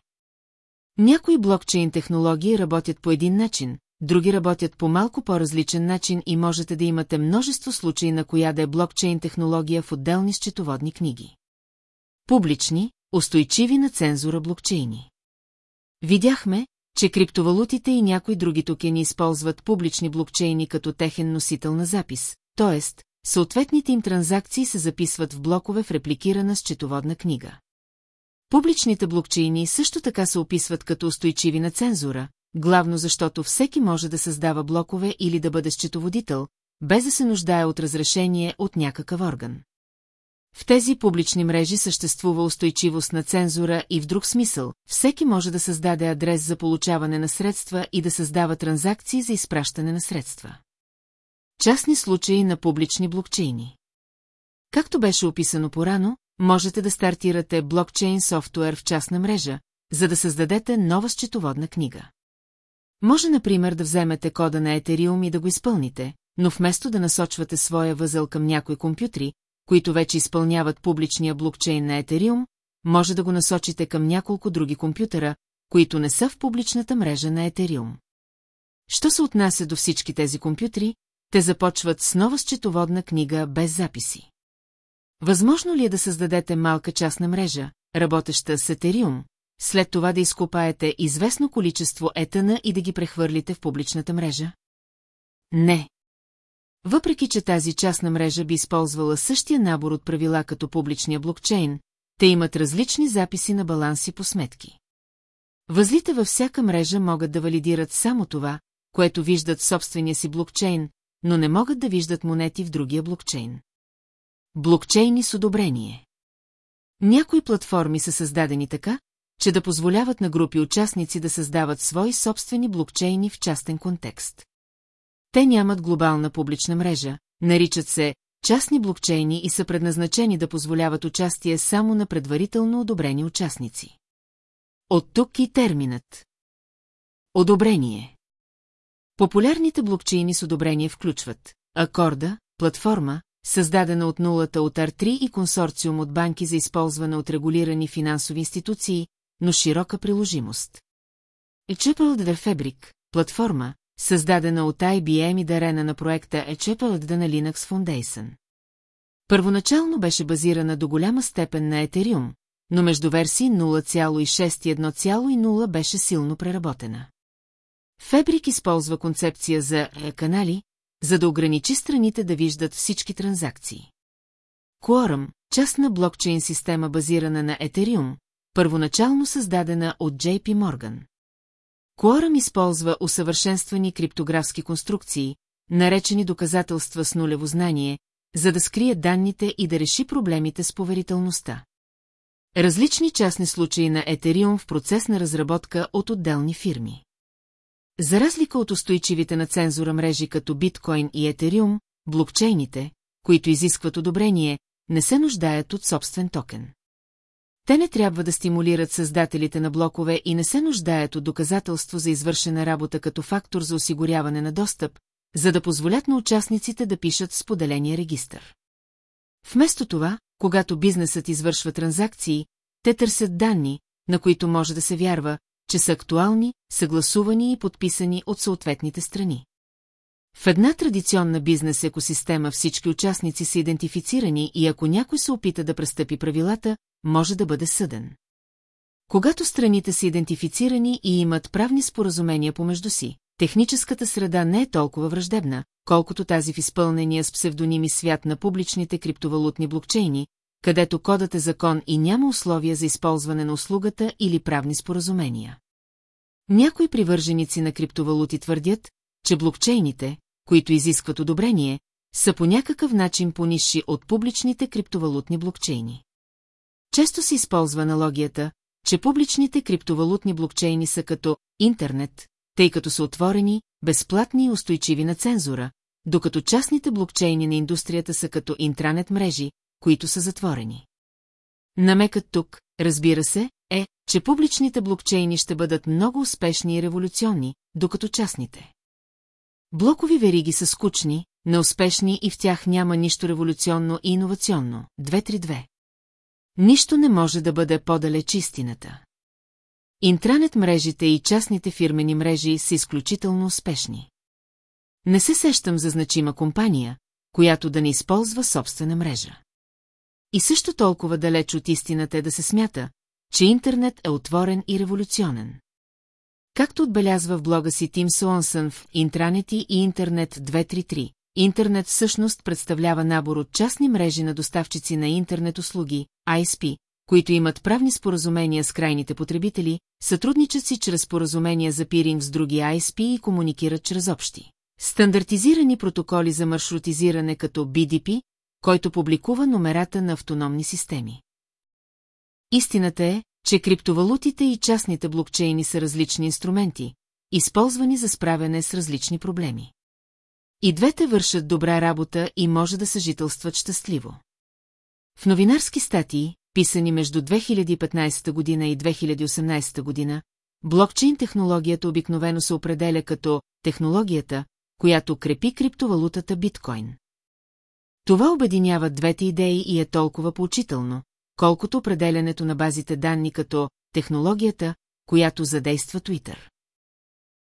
Някои блокчейн технологии работят по един начин, други работят по малко по-различен начин и можете да имате множество случаи на коя да е блокчейн технология в отделни счетоводни книги. Публични, устойчиви на цензура блокчейни. Видяхме, че криптовалутите и някои други токени използват публични блокчейни като техен носител на запис, т.е. съответните им транзакции се записват в блокове в репликирана счетоводна книга. Публичните блокчейни също така се описват като устойчиви на цензура, главно защото всеки може да създава блокове или да бъде счетоводител, без да се нуждае от разрешение от някакъв орган. В тези публични мрежи съществува устойчивост на цензура и в друг смисъл, всеки може да създаде адрес за получаване на средства и да създава транзакции за изпращане на средства. Частни случаи на публични блокчейни Както беше описано порано, можете да стартирате блокчейн софтуер в частна мрежа, за да създадете нова счетоводна книга. Може, например, да вземете кода на Ethereum и да го изпълните, но вместо да насочвате своя възел към някои компютри, които вече изпълняват публичния блокчейн на Ethereum, може да го насочите към няколко други компютъра, които не са в публичната мрежа на Ethereum. Що се отнася до всички тези компютри, те започват с нова счетоводна книга без записи. Възможно ли е да създадете малка частна мрежа, работеща с Ethereum, след това да изкопаете известно количество етана и да ги прехвърлите в публичната мрежа? Не. Въпреки, че тази частна мрежа би използвала същия набор от правила като публичния блокчейн, те имат различни записи на баланси по сметки. Възлите във всяка мрежа могат да валидират само това, което виждат собствения си блокчейн, но не могат да виждат монети в другия блокчейн. Блокчейни с одобрение Някои платформи са създадени така, че да позволяват на групи участници да създават свои собствени блокчейни в частен контекст. Те нямат глобална публична мрежа, наричат се частни блокчейни и са предназначени да позволяват участие само на предварително одобрени участници. От тук и терминът. Одобрение. Популярните блокчейни с одобрение включват Акорда, платформа, създадена от нулата от R3 и консорциум от банки за използване от регулирани финансови институции, но широка приложимост. Echapel Fabric, платформа, създадена от IBM и дарена на проекта Echapel на Linux Foundation. Първоначално беше базирана до голяма степен на Ethereum, но между версии 0,6 и 1,0 беше силно преработена. Фебрик използва концепция за канали, за да ограничи страните да виждат всички транзакции. Quorum, частна блокчейн система базирана на Ethereum, първоначално създадена от JP Morgan. Quorum използва усъвършенствани криптографски конструкции, наречени доказателства с нулево знание, за да скрие данните и да реши проблемите с поверителността. Различни частни случаи на Етериум в процес на разработка от отделни фирми. За разлика от устойчивите на цензура мрежи като биткоин и Етериум, блокчейните, които изискват одобрение, не се нуждаят от собствен токен. Те не трябва да стимулират създателите на блокове и не се нуждаят от доказателство за извършена работа като фактор за осигуряване на достъп, за да позволят на участниците да пишат споделения регистър. Вместо това, когато бизнесът извършва транзакции, те търсят данни, на които може да се вярва, че са актуални, съгласувани и подписани от съответните страни. В една традиционна бизнес екосистема всички участници са идентифицирани и ако някой се опита да престъпи правилата, може да бъде съден. Когато страните са идентифицирани и имат правни споразумения помежду си, техническата среда не е толкова враждебна, колкото тази в изпълнения с псевдоними свят на публичните криптовалутни блокчейни, където кодът е закон и няма условия за използване на услугата или правни споразумения. Някои привърженици на криптовалути твърдят, че блокчейните, които изискват одобрение, са по някакъв начин понисши от публичните криптовалутни блокчейни. Често се използва аналогията, че публичните криптовалутни блокчейни са като интернет, тъй като са отворени, безплатни и устойчиви на цензура, докато частните блокчейни на индустрията са като интранет мрежи, които са затворени. Намекът тук, разбира се, е, че публичните блокчейни ще бъдат много успешни и революционни, докато частните. Блокови вериги са скучни, неуспешни и в тях няма нищо революционно и иновационно. 232. Нищо не може да бъде по-далеч истината. Интранет мрежите и частните фирмени мрежи са изключително успешни. Не се сещам за значима компания, която да не използва собствена мрежа. И също толкова далеч от истината е да се смята, че интернет е отворен и революционен. Както отбелязва в блога си Тим Суонсън в Интранети и Интернет 233, интернет всъщност представлява набор от частни мрежи на доставчици на интернет услуги, ISP, които имат правни споразумения с крайните потребители, сътрудничат си чрез споразумения за пиринг с други ISP и комуникират чрез общи. Стандартизирани протоколи за маршрутизиране като BDP, който публикува номерата на автономни системи. Истината е, че криптовалутите и частните блокчейни са различни инструменти, използвани за справяне с различни проблеми. И двете вършат добра работа и може да съжителстват щастливо. В новинарски статии, писани между 2015 година и 2018 година, блокчейн технологията обикновено се определя като технологията, която крепи криптовалутата биткоин. Това обединява двете идеи и е толкова поучително, колкото определянето на базите данни като технологията, която задейства Twitter.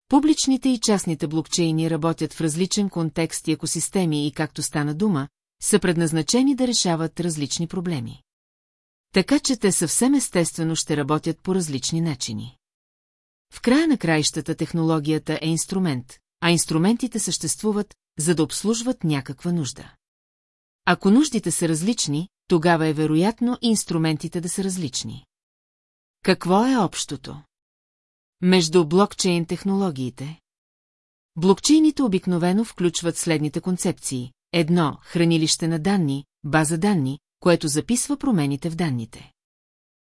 Публичните и частните блокчейни работят в различен контекст и екосистеми и, както стана дума, са предназначени да решават различни проблеми. Така че те съвсем естествено ще работят по различни начини. В края на краищата технологията е инструмент, а инструментите съществуват, за да обслужват някаква нужда. Ако нуждите са различни, тогава е вероятно и инструментите да са различни. Какво е общото? Между блокчейн технологиите. Блокчейните обикновено включват следните концепции. Едно – хранилище на данни, база данни, което записва промените в данните.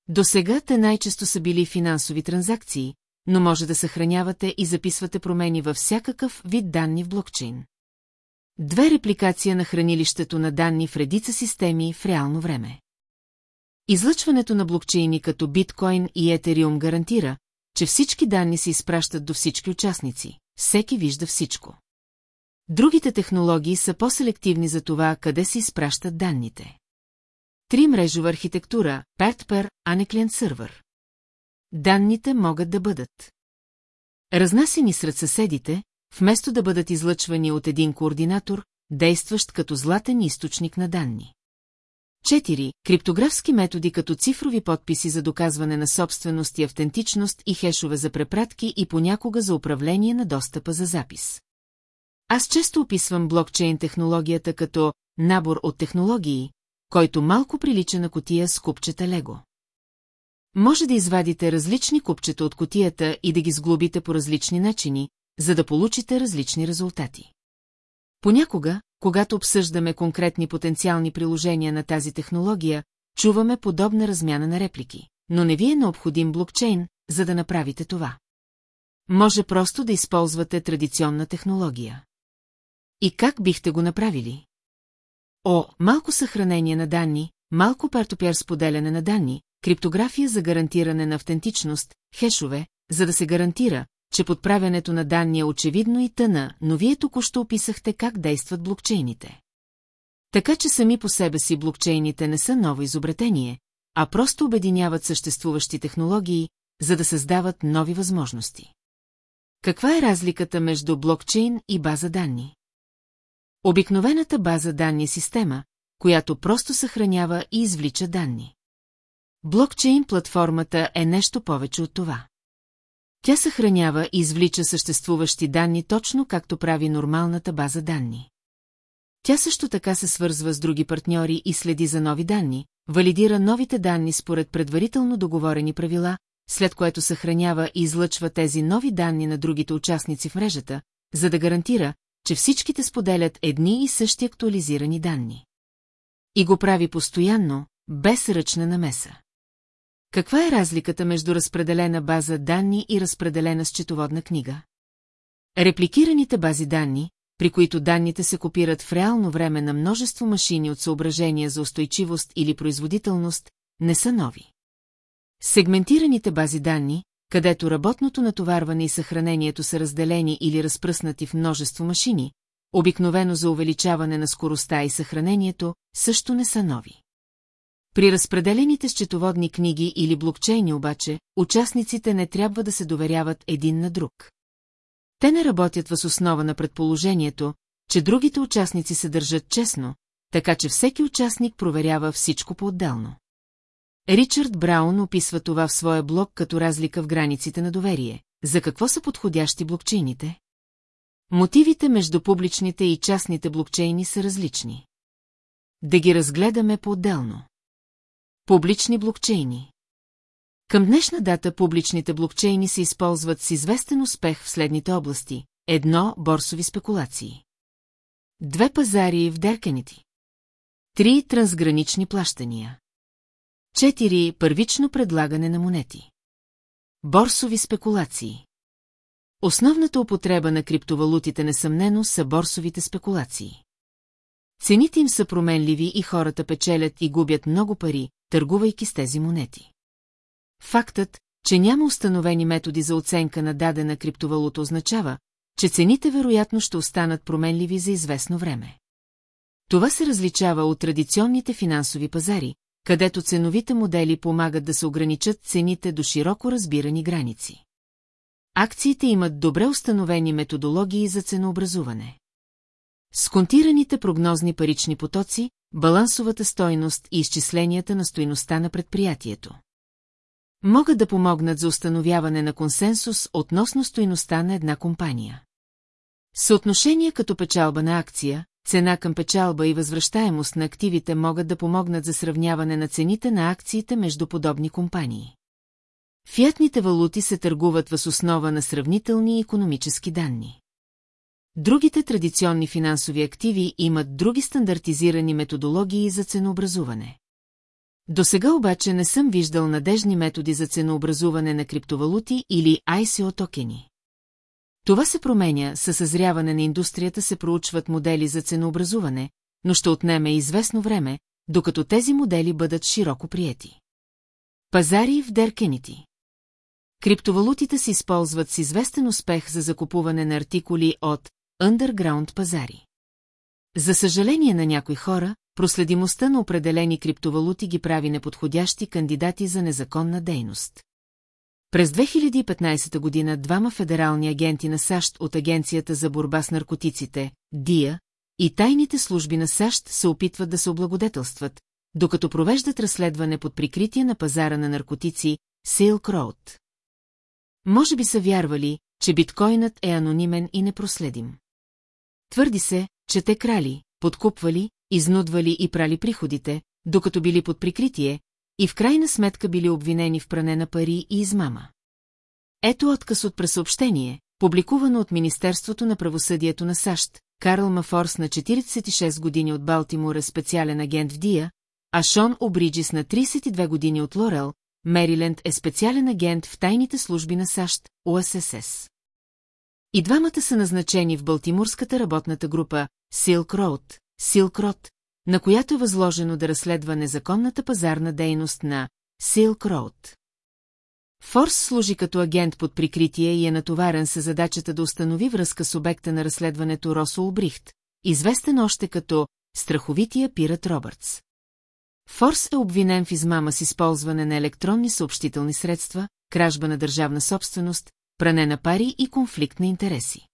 До сега те най-често са били финансови транзакции, но може да съхранявате и записвате промени във всякакъв вид данни в блокчейн. Две репликация на хранилището на данни в редица системи в реално време. Излъчването на блокчейни като биткоин и етериум гарантира, че всички данни се изпращат до всички участници, всеки вижда всичко. Другите технологии са по-селективни за това, къде се изпращат данните. Три мрежова архитектура, peer а не клиент-сървър. Данните могат да бъдат разнасени сред съседите, вместо да бъдат излъчвани от един координатор, действащ като златен източник на данни. 4. Криптографски методи като цифрови подписи за доказване на собственост и автентичност и хешове за препратки и понякога за управление на достъпа за запис. Аз често описвам блокчейн технологията като набор от технологии, който малко прилича на котия с купчета Лего. Може да извадите различни купчета от котията и да ги сглобите по различни начини, за да получите различни резултати. Понякога, когато обсъждаме конкретни потенциални приложения на тази технология, чуваме подобна размяна на реплики, но не ви е необходим блокчейн, за да направите това. Може просто да използвате традиционна технология. И как бихте го направили? О, малко съхранение на данни, малко пертопяр споделяне на данни, криптография за гарантиране на автентичност, хешове, за да се гарантира, че подправянето на данни е очевидно и тъна, но вие току-що описахте как действат блокчейните. Така че сами по себе си блокчейните не са ново изобретение, а просто обединяват съществуващи технологии, за да създават нови възможности. Каква е разликата между блокчейн и база данни? Обикновената база данни е система, която просто съхранява и извлича данни. Блокчейн платформата е нещо повече от това. Тя съхранява и извлича съществуващи данни точно както прави нормалната база данни. Тя също така се свързва с други партньори и следи за нови данни, валидира новите данни според предварително договорени правила, след което съхранява и излъчва тези нови данни на другите участници в мрежата, за да гарантира, че всичките споделят едни и същи актуализирани данни. И го прави постоянно, без ръчна намеса. Каква е разликата между разпределена база данни и разпределена счетоводна книга? Репликираните бази данни, при които данните се копират в реално време на множество машини от съображения за устойчивост или производителност, не са нови. Сегментираните бази данни, където работното натоварване и съхранението са разделени или разпръснати в множество машини, обикновено за увеличаване на скоростта и съхранението, също не са нови. При разпределените счетоводни книги или блокчейни обаче, участниците не трябва да се доверяват един на друг. Те не работят въз основа на предположението, че другите участници се държат честно, така че всеки участник проверява всичко по-отделно. Ричард Браун описва това в своя блог като разлика в границите на доверие. За какво са подходящи блокчейните? Мотивите между публичните и частните блокчейни са различни. Да ги разгледаме по-отделно. Публични блокчейни Към днешна дата публичните блокчейни се използват с известен успех в следните области. Едно – борсови спекулации. Две пазари в Деркенити. Три – трансгранични плащания. Четири – първично предлагане на монети. Борсови спекулации. Основната употреба на криптовалутите несъмнено са борсовите спекулации. Цените им са променливи и хората печелят и губят много пари, търгувайки с тези монети. Фактът, че няма установени методи за оценка на дадена криптовалута означава, че цените вероятно ще останат променливи за известно време. Това се различава от традиционните финансови пазари, където ценовите модели помагат да се ограничат цените до широко разбирани граници. Акциите имат добре установени методологии за ценообразуване. С контираните прогнозни парични потоци, балансовата стойност и изчисленията на стойността на предприятието. Могат да помогнат за установяване на консенсус относно стойността на една компания. Съотношения като печалба на акция, цена към печалба и възвръщаемост на активите могат да помогнат за сравняване на цените на акциите между подобни компании. Фиатните валути се търгуват въз основа на сравнителни економически данни. Другите традиционни финансови активи имат други стандартизирани методологии за ценообразуване. До сега обаче не съм виждал надежни методи за ценообразуване на криптовалути или ICO токени. Това се променя, със съзряване на индустрията се проучват модели за ценообразуване, но ще отнеме известно време, докато тези модели бъдат широко приети. Пазари в Деркенити Криптовалутите се използват с известен успех за закупуване на артикули от underground пазари. За съжаление на някои хора, проследимостта на определени криптовалути ги прави неподходящи кандидати за незаконна дейност. През 2015 година двама федерални агенти на САЩ от Агенцията за борба с наркотиците, ДИА, и тайните служби на САЩ се опитват да се облагодетелстват, докато провеждат разследване под прикритие на пазара на наркотици Silk Road. Може би са вярвали, че биткоинът е анонимен и непроследим. Твърди се, че те крали, подкупвали, изнудвали и прали приходите, докато били под прикритие, и в крайна сметка били обвинени в пране на пари и измама. Ето отказ от пресъобщение, публикувано от Министерството на правосъдието на САЩ. Карл Мафорс на 46 години от Балтимор е специален агент в ДИА, а Шон Обриджис на 32 години от Лорел, Мериленд е специален агент в тайните служби на САЩ, ОССС. И двамата са назначени в Балтиморската работната група Silk Road, Silk Road, на която е възложено да разследва незаконната пазарна дейност на Silk Road. Форс служи като агент под прикритие и е натоварен с задачата да установи връзка с обекта на разследването Росо Обрихт, известен още като страховития пират Робъртс. Форс е обвинен в измама с използване на електронни съобщителни средства, кражба на държавна собственост, пране на пари и конфликт на интереси.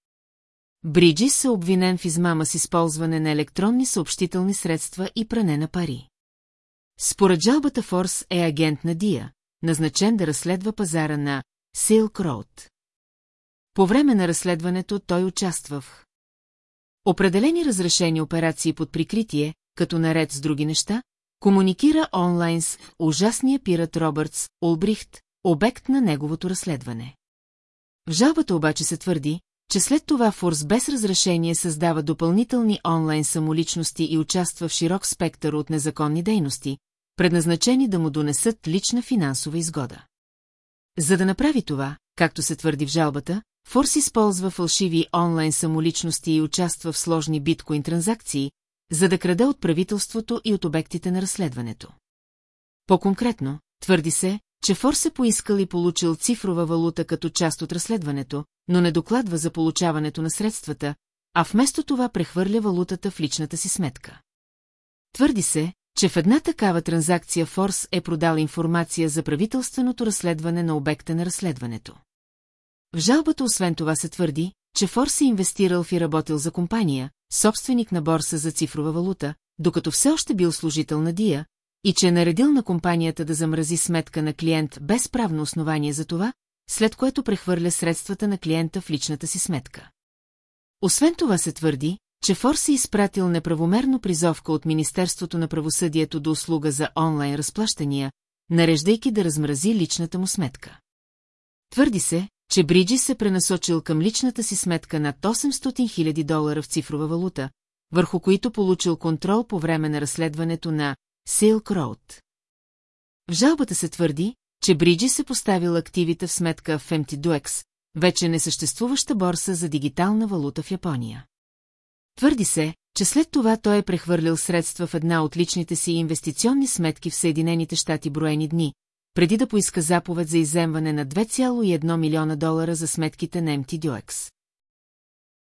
Бриджис е обвинен в измама с използване на електронни съобщителни средства и пране на пари. Според жалбата Форс е агент на Дия, назначен да разследва пазара на Silk Road. По време на разследването той участва в определени разрешени операции под прикритие, като наред с други неща, комуникира онлайн с ужасния пират Робъртс Олбрихт, обект на неговото разследване. В жалбата обаче се твърди, че след това Форс без разрешение създава допълнителни онлайн самоличности и участва в широк спектър от незаконни дейности, предназначени да му донесат лична финансова изгода. За да направи това, както се твърди в жалбата, Форс използва фалшиви онлайн самоличности и участва в сложни биткоин транзакции, за да краде от правителството и от обектите на разследването. По-конкретно, твърди се, че Форс е поискал и получил цифрова валута като част от разследването, но не докладва за получаването на средствата, а вместо това прехвърля валутата в личната си сметка. Твърди се, че в една такава транзакция Форс е продал информация за правителственото разследване на обекта на разследването. В жалбата освен това се твърди, че Форс е инвестирал в и работил за компания, собственик на борса за цифрова валута, докато все още бил служител на Дия, и че е наредил на компанията да замрази сметка на клиент без правно основание за това, след което прехвърля средствата на клиента в личната си сметка. Освен това се твърди, че Форс е изпратил неправомерно призовка от Министерството на правосъдието до услуга за онлайн разплащания, нареждайки да размрази личната му сметка. Твърди се, че Бриджи се пренасочил към личната си сметка над 800 000 долара в цифрова валута, върху които получил контрол по време на разследването на Silk Road. В жалбата се твърди, че Бриджи се поставил активите в сметка в MTDUEX, вече несъществуваща борса за дигитална валута в Япония. Твърди се, че след това той е прехвърлил средства в една от личните си инвестиционни сметки в Съединените щати броени дни, преди да поиска заповед за иземване на 2,1 милиона долара за сметките на MTDUEX.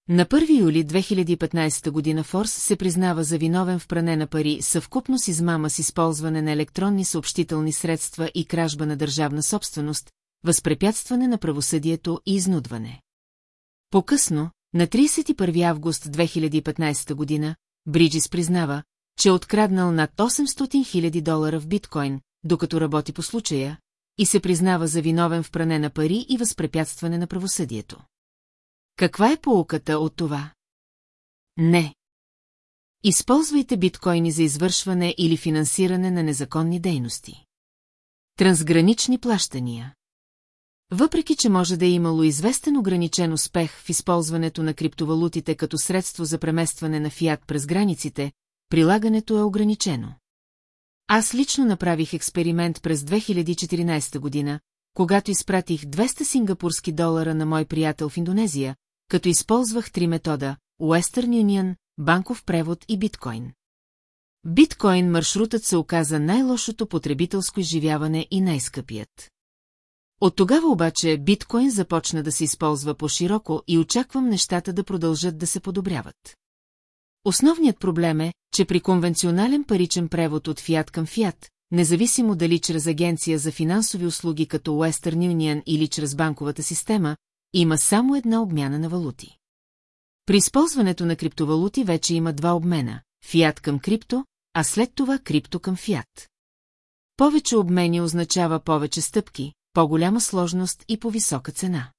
На 1 юли 2015 година Форс се признава за виновен в пране на пари съвкупно с измама с използване на електронни съобщителни средства и кражба на държавна собственост, възпрепятстване на правосъдието и изнудване. По-късно, на 31 август 2015 година, Бриджис признава, че е откраднал над 800 000 долара в биткоин, докато работи по случая, и се признава за виновен в пране на пари и възпрепятстване на правосъдието. Каква е поуката от това? Не. Използвайте биткоини за извършване или финансиране на незаконни дейности. Трансгранични плащания. Въпреки, че може да е имало известен ограничен успех в използването на криптовалутите като средство за преместване на фиат през границите, прилагането е ограничено. Аз лично направих експеримент през 2014 година, когато изпратих 200 сингапурски долара на мой приятел в Индонезия, като използвах три метода – Western Union, банков превод и биткоин. Биткоин маршрутът се оказа най-лошото потребителско изживяване и най-скъпият. От тогава обаче биткоин започна да се използва по-широко и очаквам нещата да продължат да се подобряват. Основният проблем е, че при конвенционален паричен превод от фиат към фиат, независимо дали чрез агенция за финансови услуги като Western Union или чрез банковата система, има само една обмяна на валути. При използването на криптовалути вече има два обмена – фиат към крипто, а след това крипто към фиат. Повече обмени означава повече стъпки, по-голяма сложност и по-висока цена.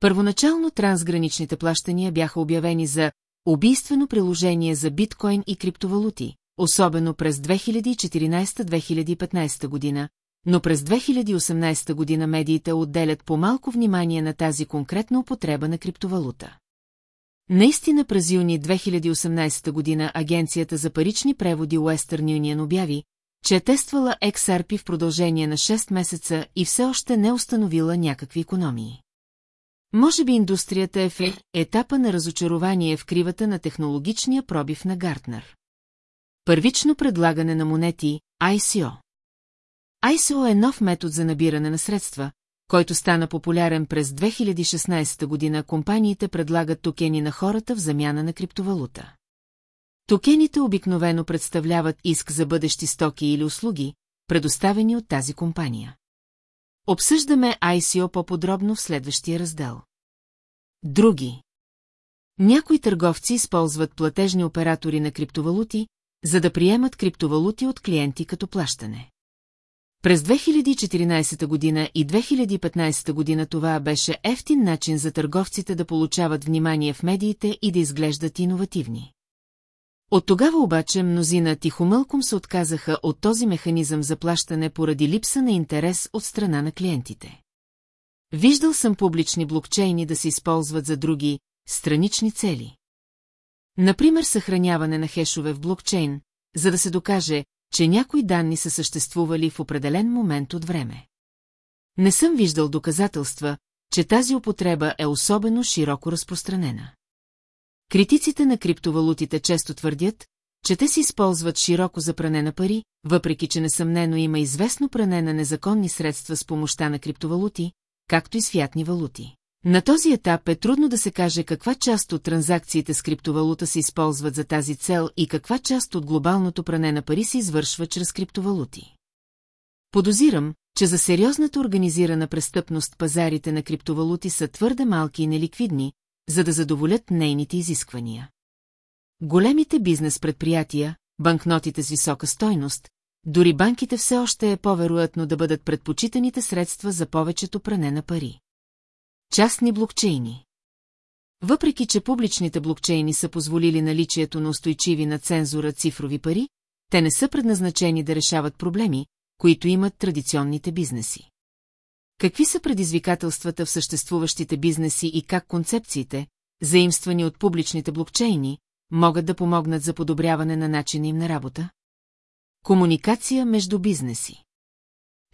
Първоначално трансграничните плащания бяха обявени за убийствено приложение за биткоин и криптовалути, особено през 2014-2015 година, но през 2018 година медиите отделят по-малко внимание на тази конкретна употреба на криптовалута. Наистина през юни 2018 година Агенцията за парични преводи Western Union обяви, че е тествала XRP в продължение на 6 месеца и все още не установила някакви економии. Може би индустрията е в етапа на разочарование в кривата на технологичния пробив на Гартнер. Първично предлагане на монети ICO. ICO е нов метод за набиране на средства, който стана популярен през 2016 година. Компаниите предлагат токени на хората в замяна на криптовалута. Токените обикновено представляват иск за бъдещи стоки или услуги, предоставени от тази компания. Обсъждаме ICO по-подробно в следващия раздел. Други. Някои търговци използват платежни оператори на криптовалути, за да приемат криптовалути от клиенти като плащане. През 2014 година и 2015 година това беше ефтин начин за търговците да получават внимание в медиите и да изглеждат иновативни. От тогава обаче мнозина тихомълком се отказаха от този механизъм за плащане поради липса на интерес от страна на клиентите. Виждал съм публични блокчейни да се използват за други, странични цели. Например, съхраняване на хешове в блокчейн, за да се докаже, че някои данни са съществували в определен момент от време. Не съм виждал доказателства, че тази употреба е особено широко разпространена. Критиците на криптовалутите често твърдят, че те се използват широко за пране на пари, въпреки че несъмнено има известно пране на незаконни средства с помощта на криптовалути, както и с фиатни валути. На този етап е трудно да се каже каква част от транзакциите с криптовалута се използват за тази цел и каква част от глобалното пране на пари се извършва чрез криптовалути. Подозирам, че за сериозната организирана престъпност пазарите на криптовалути са твърде малки и неликвидни, за да задоволят нейните изисквания. Големите бизнес предприятия, банкнотите с висока стойност, дори банките все още е по-вероятно да бъдат предпочитаните средства за повечето пране на пари. Частни блокчейни Въпреки, че публичните блокчейни са позволили наличието на устойчиви на цензура цифрови пари, те не са предназначени да решават проблеми, които имат традиционните бизнеси. Какви са предизвикателствата в съществуващите бизнеси и как концепциите, заимствани от публичните блокчейни, могат да помогнат за подобряване на начина им на работа? Комуникация между бизнеси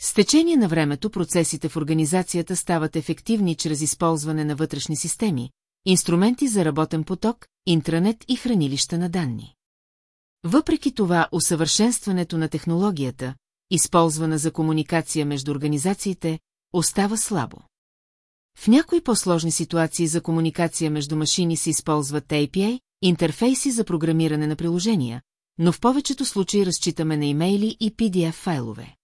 С течение на времето процесите в организацията стават ефективни чрез използване на вътрешни системи, инструменти за работен поток, интранет и хранилища на данни. Въпреки това, усъвършенстването на технологията, използвана за комуникация между организациите, остава слабо. В някои по-сложни ситуации за комуникация между машини се използват API, интерфейси за програмиране на приложения, но в повечето случаи разчитаме на имейли и PDF файлове.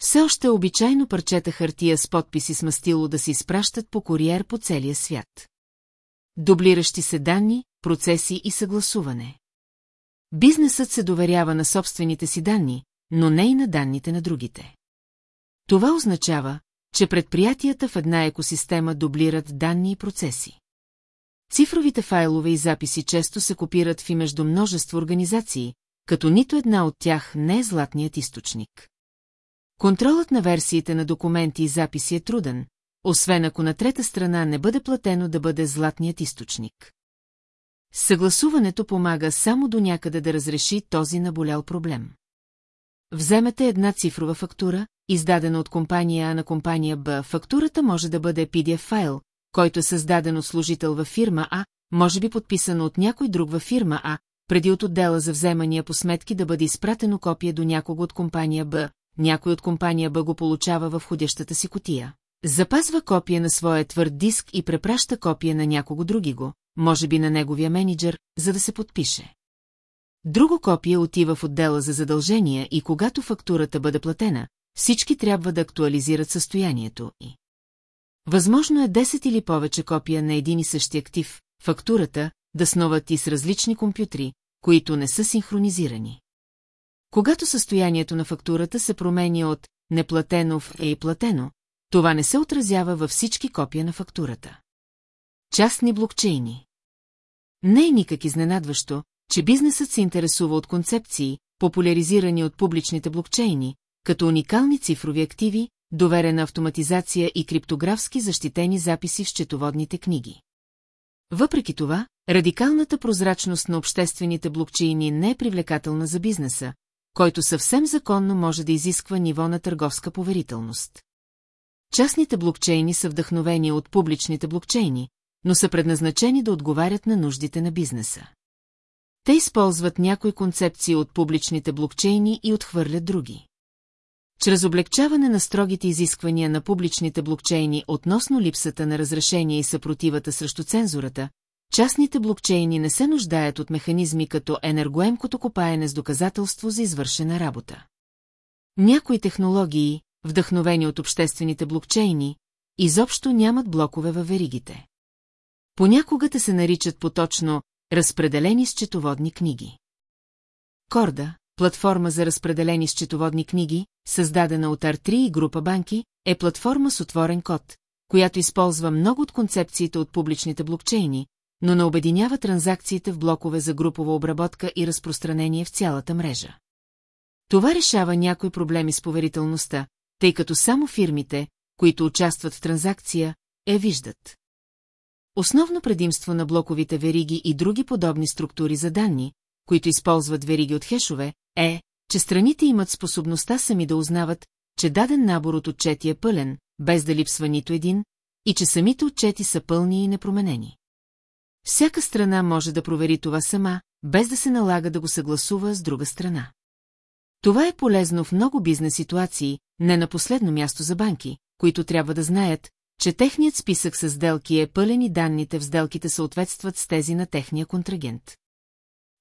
Все още обичайно парчета хартия с подписи с мастило да се изпращат по куриер по целия свят. Дублиращи се данни, процеси и съгласуване. Бизнесът се доверява на собствените си данни, но не и на данните на другите. Това означава, че предприятията в една екосистема дублират данни и процеси. Цифровите файлове и записи често се копират в и между множество организации, като нито една от тях не е златният източник. Контролът на версиите на документи и записи е труден, освен ако на трета страна не бъде платено да бъде златният източник. Съгласуването помага само до някъде да разреши този наболял проблем. Вземете една цифрова фактура, издадена от компания А на компания Б. Фактурата може да бъде PDF файл, който е създаден от служител във фирма А, може би подписан от някой друг във фирма А, преди от отдела за вземания по сметки да бъде изпратено копие до някого от компания Б, някой от компания Б го получава в входящата си котия. Запазва копия на своя твърд диск и препраща копия на някого други го, може би на неговия менеджер, за да се подпише. Друго копие отива в отдела за задължения и когато фактурата бъде платена, всички трябва да актуализират състоянието и. Възможно е 10 или повече копия на един и същи актив, фактурата, да сноват и с различни компютри, които не са синхронизирани. Когато състоянието на фактурата се променя от неплатено в е и платено, това не се отразява във всички копия на фактурата. Частни блокчейни Не е никак изненадващо, че бизнесът се интересува от концепции, популяризирани от публичните блокчейни, като уникални цифрови активи, доверена автоматизация и криптографски защитени записи в счетоводните книги. Въпреки това, радикалната прозрачност на обществените блокчейни не е привлекателна за бизнеса, който съвсем законно може да изисква ниво на търговска поверителност. Частните блокчейни са вдъхновени от публичните блокчейни, но са предназначени да отговарят на нуждите на бизнеса. Те използват някои концепции от публичните блокчейни и отхвърлят други. Чрез облегчаване на строгите изисквания на публичните блокчейни относно липсата на разрешение и съпротивата срещу цензурата, частните блокчейни не се нуждаят от механизми като енергоемкото копаене с доказателство за извършена работа. Някои технологии, вдъхновени от обществените блокчейни, изобщо нямат блокове във веригите. Понякога те се наричат поточно разпределени счетоводни книги. Корда, платформа за разпределени счетоводни книги, създадена от R3 и група банки, е платформа с отворен код, която използва много от концепциите от публичните блокчейни, но не обединява транзакциите в блокове за групова обработка и разпространение в цялата мрежа. Това решава някои проблеми с поверителността, тъй като само фирмите, които участват в транзакция, я виждат. Основно предимство на блоковите вериги и други подобни структури за данни, които използват вериги от хешове, е, че страните имат способността сами да узнават, че даден набор от отчети е пълен, без да липсва нито един, и че самите отчети са пълни и непроменени. Всяка страна може да провери това сама, без да се налага да го съгласува с друга страна. Това е полезно в много бизнес ситуации, не на последно място за банки, които трябва да знаят, че техният списък с сделки е пълен и данните в сделките съответстват с тези на техния контрагент.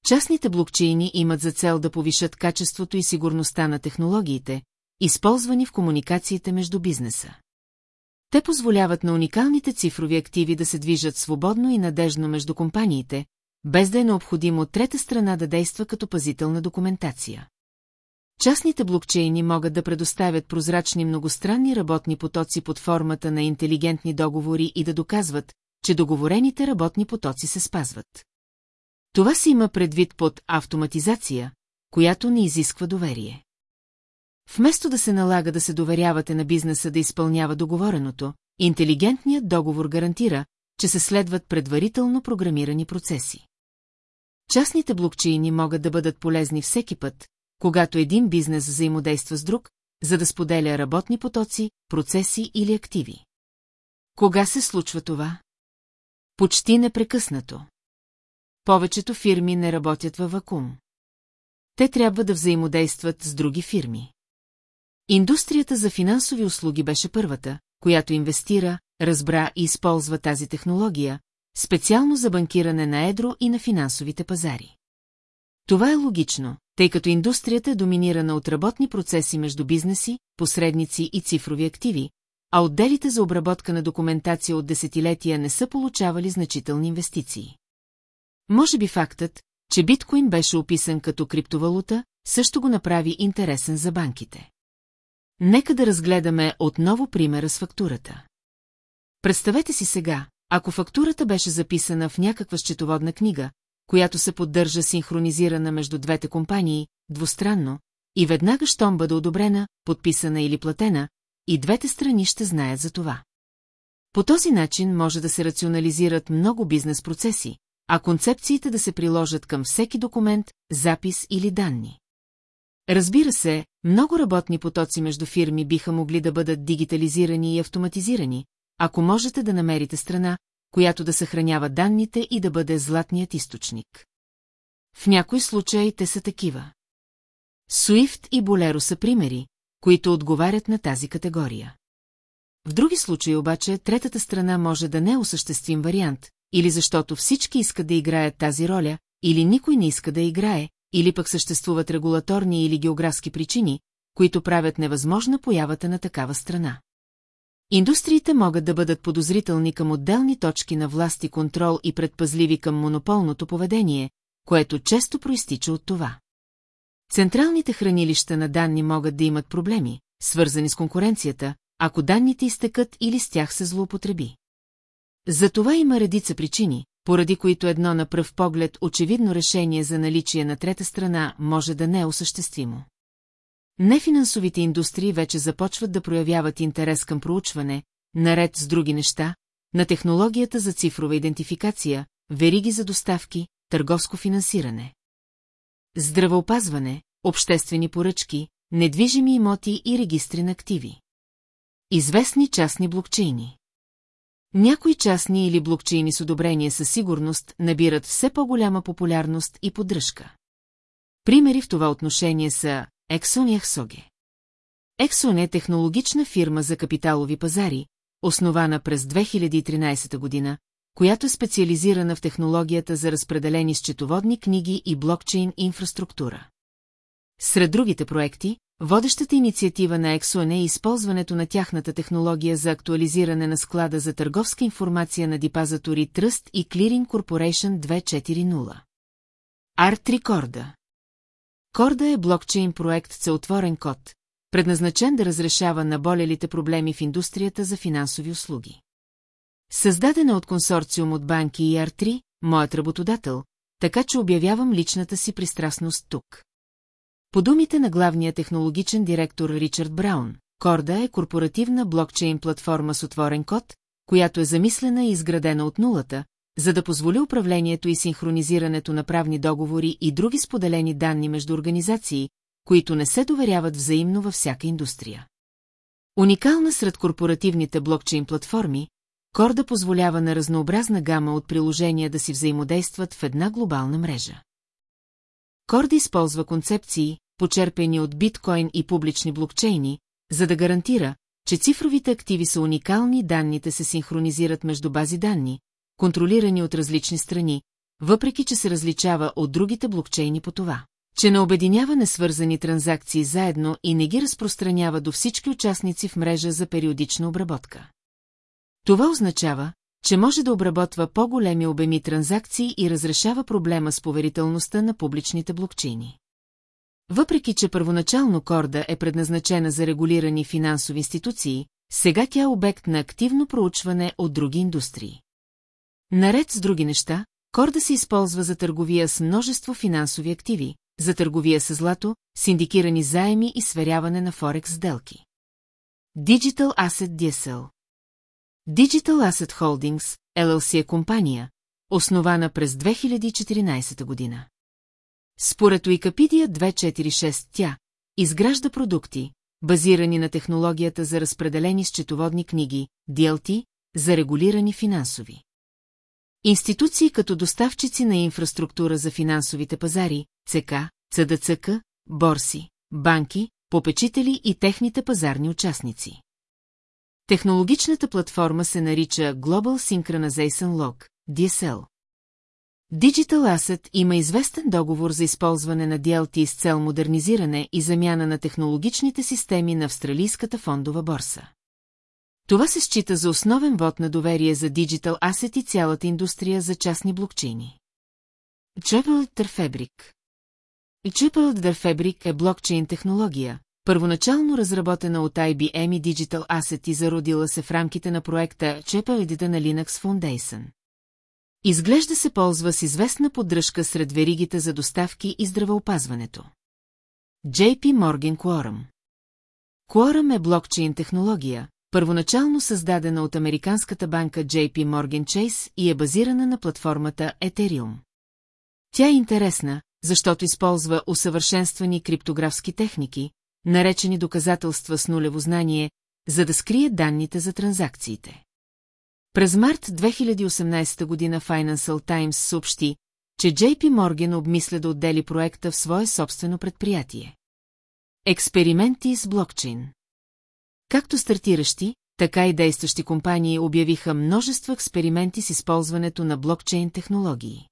Частните блокчейни имат за цел да повишат качеството и сигурността на технологиите, използвани в комуникациите между бизнеса. Те позволяват на уникалните цифрови активи да се движат свободно и надежно между компаниите, без да е необходимо трета страна да действа като пазител на документация. Частните блокчейни могат да предоставят прозрачни многостранни работни потоци под формата на интелигентни договори и да доказват, че договорените работни потоци се спазват. Това се има предвид под автоматизация, която не изисква доверие. Вместо да се налага да се доверявате на бизнеса да изпълнява договореното, интелигентният договор гарантира, че се следват предварително програмирани процеси. Частните блокчейни могат да бъдат полезни всеки път, когато един бизнес взаимодейства с друг, за да споделя работни потоци, процеси или активи. Кога се случва това? Почти непрекъснато. Повечето фирми не работят във вакуум. Те трябва да взаимодействат с други фирми. Индустрията за финансови услуги беше първата, която инвестира, разбра и използва тази технология, специално за банкиране на едро и на финансовите пазари. Това е логично, тъй като индустрията е доминирана от работни процеси между бизнеси, посредници и цифрови активи, а отделите за обработка на документация от десетилетия не са получавали значителни инвестиции. Може би фактът, че биткоин беше описан като криптовалута, също го направи интересен за банките. Нека да разгледаме отново примера с фактурата. Представете си сега, ако фактурата беше записана в някаква счетоводна книга, която се поддържа синхронизирана между двете компании, двустранно, и веднага щом бъде одобрена, подписана или платена, и двете страни ще знаят за това. По този начин може да се рационализират много бизнес процеси, а концепциите да се приложат към всеки документ, запис или данни. Разбира се, много работни потоци между фирми биха могли да бъдат дигитализирани и автоматизирани, ако можете да намерите страна, която да съхранява данните и да бъде златният източник. В някои случаи те са такива. Суифт и Болеро са примери, които отговарят на тази категория. В други случаи обаче третата страна може да не е осъществим вариант, или защото всички искат да играят тази роля, или никой не иска да играе, или пък съществуват регулаторни или географски причини, които правят невъзможна появата на такава страна. Индустриите могат да бъдат подозрителни към отделни точки на власт и контрол и предпазливи към монополното поведение, което често проистича от това. Централните хранилища на данни могат да имат проблеми, свързани с конкуренцията, ако данните изтекат или с тях се злоупотреби. За това има редица причини, поради които едно на пръв поглед очевидно решение за наличие на трета страна може да не е осъществимо. Нефинансовите индустрии вече започват да проявяват интерес към проучване, наред с други неща, на технологията за цифрова идентификация, вериги за доставки, търговско финансиране. Здравеопазване, обществени поръчки, недвижими имоти и регистри на активи. Известни частни блокчейни. Някои частни или блокчейни с одобрение със сигурност набират все по-голяма популярност и поддръжка. Примери в това отношение са Exxon и Exoge. Exxon е технологична фирма за капиталови пазари, основана през 2013 година, която е специализирана в технологията за разпределени счетоводни книги и блокчейн инфраструктура. Сред другите проекти, водещата инициатива на Exxon е използването на тяхната технология за актуализиране на склада за търговска информация на депазатори Trust и Clearing Corporation 240. R3 Corda Корда е блокчейн проект с код, предназначен да разрешава наболелите проблеми в индустрията за финансови услуги. Създадена от консорциум от банки и R3, моят работодател, така че обявявам личната си пристрастност тук. По думите на главния технологичен директор Ричард Браун, Корда е корпоративна блокчейн платформа с отворен код, която е замислена и изградена от нулата, за да позволи управлението и синхронизирането на правни договори и други споделени данни между организации, които не се доверяват взаимно във всяка индустрия. Уникална сред корпоративните блокчейн платформи, Корда позволява на разнообразна гама от приложения да си взаимодействат в една глобална мрежа. Корда използва концепции, почерпени от биткоин и публични блокчейни, за да гарантира, че цифровите активи са уникални и данните се синхронизират между бази данни, контролирани от различни страни, въпреки че се различава от другите блокчейни по това, че не обединява несвързани транзакции заедно и не ги разпространява до всички участници в мрежа за периодична обработка. Това означава, че може да обработва по-големи обеми транзакции и разрешава проблема с поверителността на публичните блокчейни. Въпреки, че първоначално Корда е предназначена за регулирани финансови институции, сега тя е обект на активно проучване от други индустрии. Наред с други неща, Корда се използва за търговия с множество финансови активи, за търговия с злато, синдикирани заеми и сверяване на Форекс сделки. Digital Asset DSL Digital Asset Holdings, LLC е компания, основана през 2014 година. Според Уикапидия 246 тя изгражда продукти, базирани на технологията за разпределени счетоводни книги, DLT, за регулирани финансови. Институции като доставчици на инфраструктура за финансовите пазари, ЦК, ЦДЦК, борси, банки, попечители и техните пазарни участници. Технологичната платформа се нарича Global Synchronization Log, DSL. Digital Asset има известен договор за използване на DLT с цел модернизиране и замяна на технологичните системи на австралийската фондова борса. Това се счита за основен вод на доверие за Digital Asset и цялата индустрия за частни блокчейни. Chapel Fabric Chapel Fabric е блокчейн технология, първоначално разработена от IBM и Digital Asset и зародила се в рамките на проекта Chapel на Linux Foundation. Изглежда се ползва с известна поддръжка сред веригите за доставки и здравеопазването. JP Morgan Quorum Quorum е блокчейн технология, първоначално създадена от американската банка JP Morgan Chase и е базирана на платформата Ethereum. Тя е интересна, защото използва усъвършенствани криптографски техники, наречени доказателства с нулево знание, за да скрие данните за транзакциите. През март 2018 година Financial Times съобщи, че JP Morgan обмисля да отдели проекта в свое собствено предприятие. Експерименти с блокчейн Както стартиращи, така и действащи компании обявиха множество експерименти с използването на блокчейн технологии.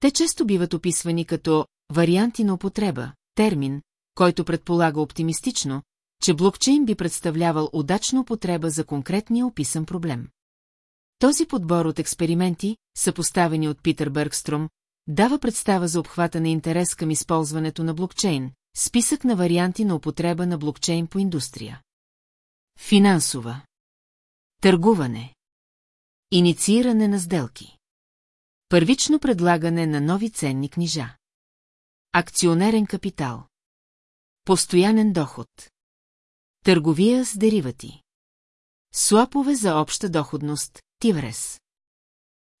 Те често биват описвани като варианти на употреба, термин, който предполага оптимистично, че блокчейн би представлявал удачна употреба за конкретния описан проблем. Този подбор от експерименти, съпоставени от Питър Бъргстром, дава представа за обхвата на интерес към използването на блокчейн, списък на варианти на употреба на блокчейн по индустрия. Финансова. Търгуване. Иницииране на сделки. Първично предлагане на нови ценни книжа. Акционерен капитал. Постоянен доход. Търговия с деривати. Слапове за обща доходност, Тиврес.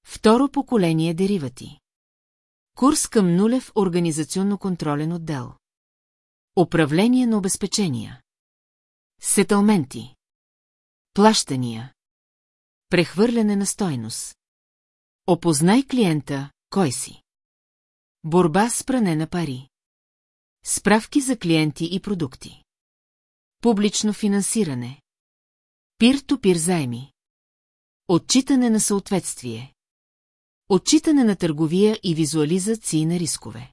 Второ поколение деривати. Курс към нулев организационно-контролен отдел. Управление на обезпечения. Сетълменти. Плащания. Прехвърляне на стойност. Опознай клиента, кой си. Борба с пране на пари. Справки за клиенти и продукти. Публично финансиране. Пир-то-пир заеми. Отчитане на съответствие. Отчитане на търговия и визуализации на рискове.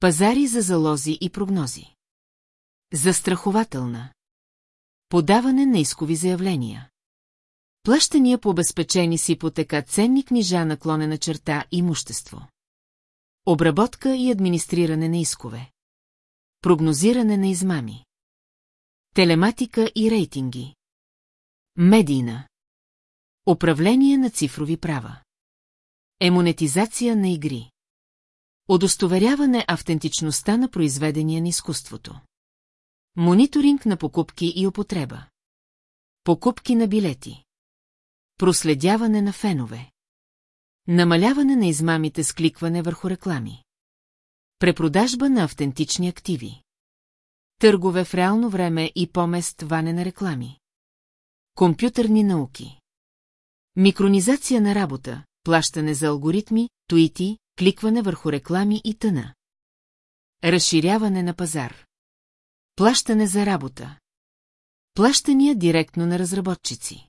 Пазари за залози и прогнози. Застрахователна. Подаване на искови заявления. Плащания по обезпечени с ипотека ценни книжа наклонена черта имущество. Обработка и администриране на искове. Прогнозиране на измами. Телематика и рейтинги. Медийна. Управление на цифрови права. Емонетизация на игри. Удостоверяване автентичността на произведения на изкуството. Мониторинг на покупки и употреба. Покупки на билети. Проследяване на фенове. Намаляване на измамите с кликване върху реклами. Препродажба на автентични активи. Търгове в реално време и помест ване на реклами. Компютърни науки. Микронизация на работа, плащане за алгоритми, туити, кликване върху реклами и тъна. Разширяване на пазар. Плащане за работа. Плащания директно на разработчици.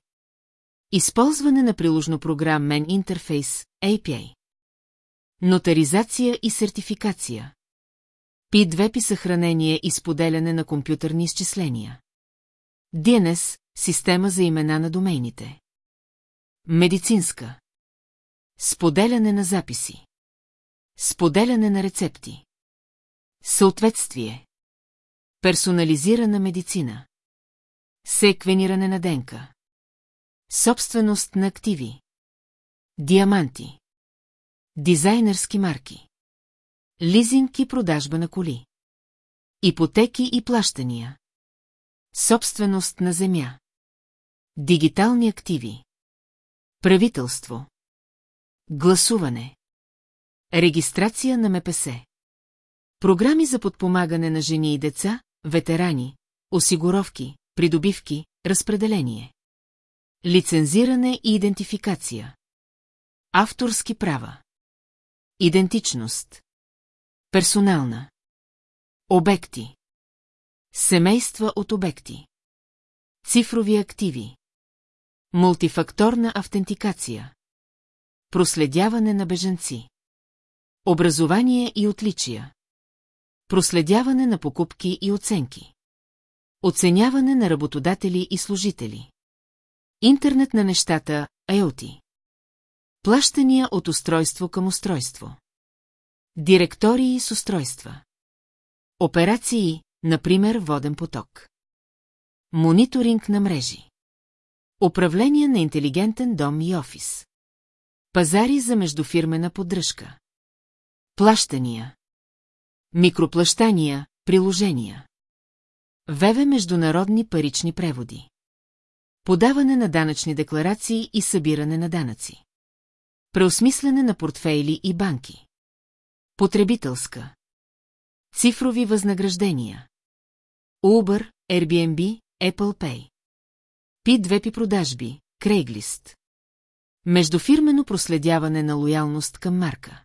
Използване на приложно програмен интерфейс, API. Нотаризация и сертификация. P2P съхранение и споделяне на компютърни изчисления. DNS – система за имена на домейните. Медицинска. Споделяне на записи. Споделяне на рецепти. Съответствие. Персонализирана медицина. Секвениране на денка. Собственост на активи. Диаманти. Дизайнерски марки. Лизинг и продажба на коли. Ипотеки и плащания. Собственост на земя. Дигитални активи. Правителство. Гласуване. Регистрация на МПС. Програми за подпомагане на жени и деца, ветерани, осигуровки, придобивки, разпределение. Лицензиране и идентификация. Авторски права. Идентичност. Персонална. Обекти. Семейства от обекти. Цифрови активи. Мултифакторна автентикация. Проследяване на беженци. Образование и отличия. Проследяване на покупки и оценки. Оценяване на работодатели и служители. Интернет на нещата, IoT. Плащания от устройство към устройство. Директории с устройства. Операции, например воден поток. Мониторинг на мрежи. Управление на интелигентен дом и офис. Пазари за междуфирмена поддръжка. Плащания. Микроплащания, приложения. ВВ международни парични преводи. Подаване на данъчни декларации и събиране на данъци. Преосмислене на портфейли и банки. Потребителска. Цифрови възнаграждения. Uber, Airbnb, Apple Pay. P2P продажби, Craigslist. Междуфирмено проследяване на лоялност към марка.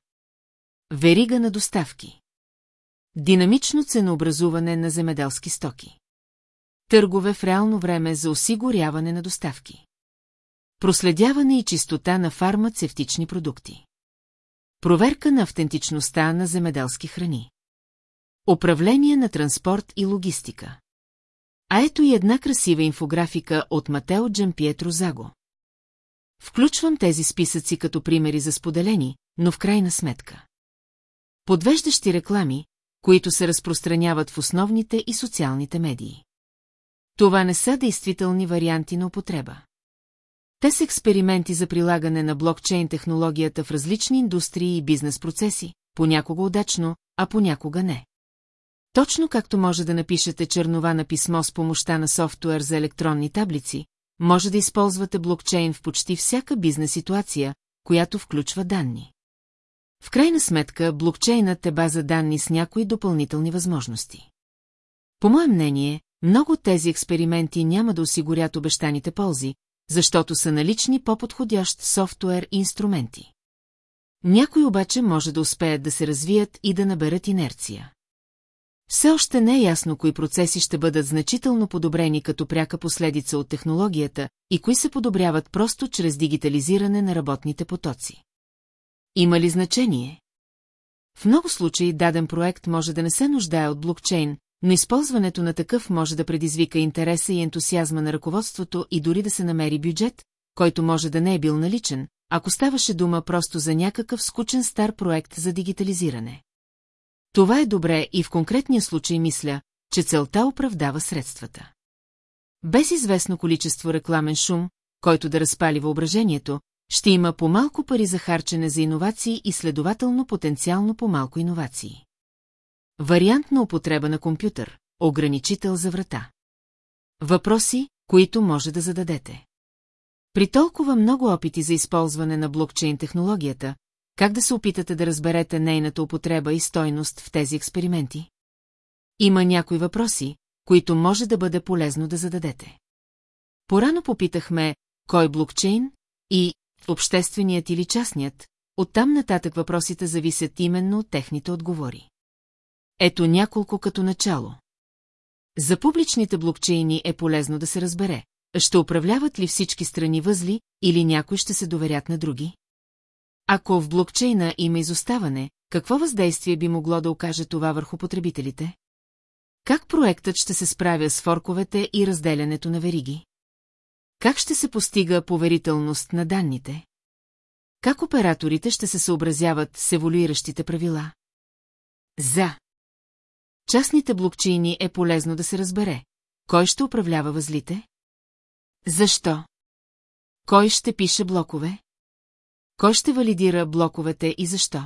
Верига на доставки. Динамично ценообразуване на земеделски стоки. Търгове в реално време за осигуряване на доставки. Проследяване и чистота на фармацевтични продукти. Проверка на автентичността на земеделски храни. Управление на транспорт и логистика. А ето и една красива инфографика от Матео Джампиетро Заго. Включвам тези списъци като примери за споделени, но в крайна сметка. Подвеждащи реклами, които се разпространяват в основните и социалните медии. Това не са действителни варианти на употреба. Те са експерименти за прилагане на блокчейн технологията в различни индустрии и бизнес процеси, понякога удачно, а понякога не. Точно както може да напишете чернова на писмо с помощта на софтуер за електронни таблици, може да използвате блокчейн в почти всяка бизнес ситуация, която включва данни. В крайна сметка, блокчейнът е база данни с някои допълнителни възможности. По мое мнение, много от тези експерименти няма да осигурят обещаните ползи, защото са налични по-подходящ софтуер и инструменти. Някои обаче може да успеят да се развият и да наберат инерция. Все още не е ясно кои процеси ще бъдат значително подобрени като пряка последица от технологията и кои се подобряват просто чрез дигитализиране на работните потоци. Има ли значение? В много случаи даден проект може да не се нуждае от блокчейн, но използването на такъв може да предизвика интереса и ентусиазма на ръководството и дори да се намери бюджет, който може да не е бил наличен, ако ставаше дума просто за някакъв скучен стар проект за дигитализиране. Това е добре и в конкретния случай мисля, че целта оправдава средствата. Без известно количество рекламен шум, който да разпали въображението, ще има по-малко пари за харчене за иновации и следователно потенциално по-малко иновации. Вариант на употреба на компютър, ограничител за врата. Въпроси, които може да зададете. При толкова много опити за използване на блокчейн технологията, как да се опитате да разберете нейната употреба и стойност в тези експерименти? Има някои въпроси, които може да бъде полезно да зададете. Порано попитахме, кой блокчейн и общественият или частният, оттам нататък въпросите зависят именно от техните отговори. Ето няколко като начало. За публичните блокчейни е полезно да се разбере, ще управляват ли всички страни възли или някои ще се доверят на други? Ако в блокчейна има изоставане, какво въздействие би могло да окаже това върху потребителите? Как проектът ще се справя с форковете и разделянето на вериги? Как ще се постига поверителност на данните? Как операторите ще се съобразяват с еволюиращите правила? За. Частните блокчейни е полезно да се разбере. Кой ще управлява възлите? Защо? Кой ще пише блокове? Кой ще валидира блоковете и защо?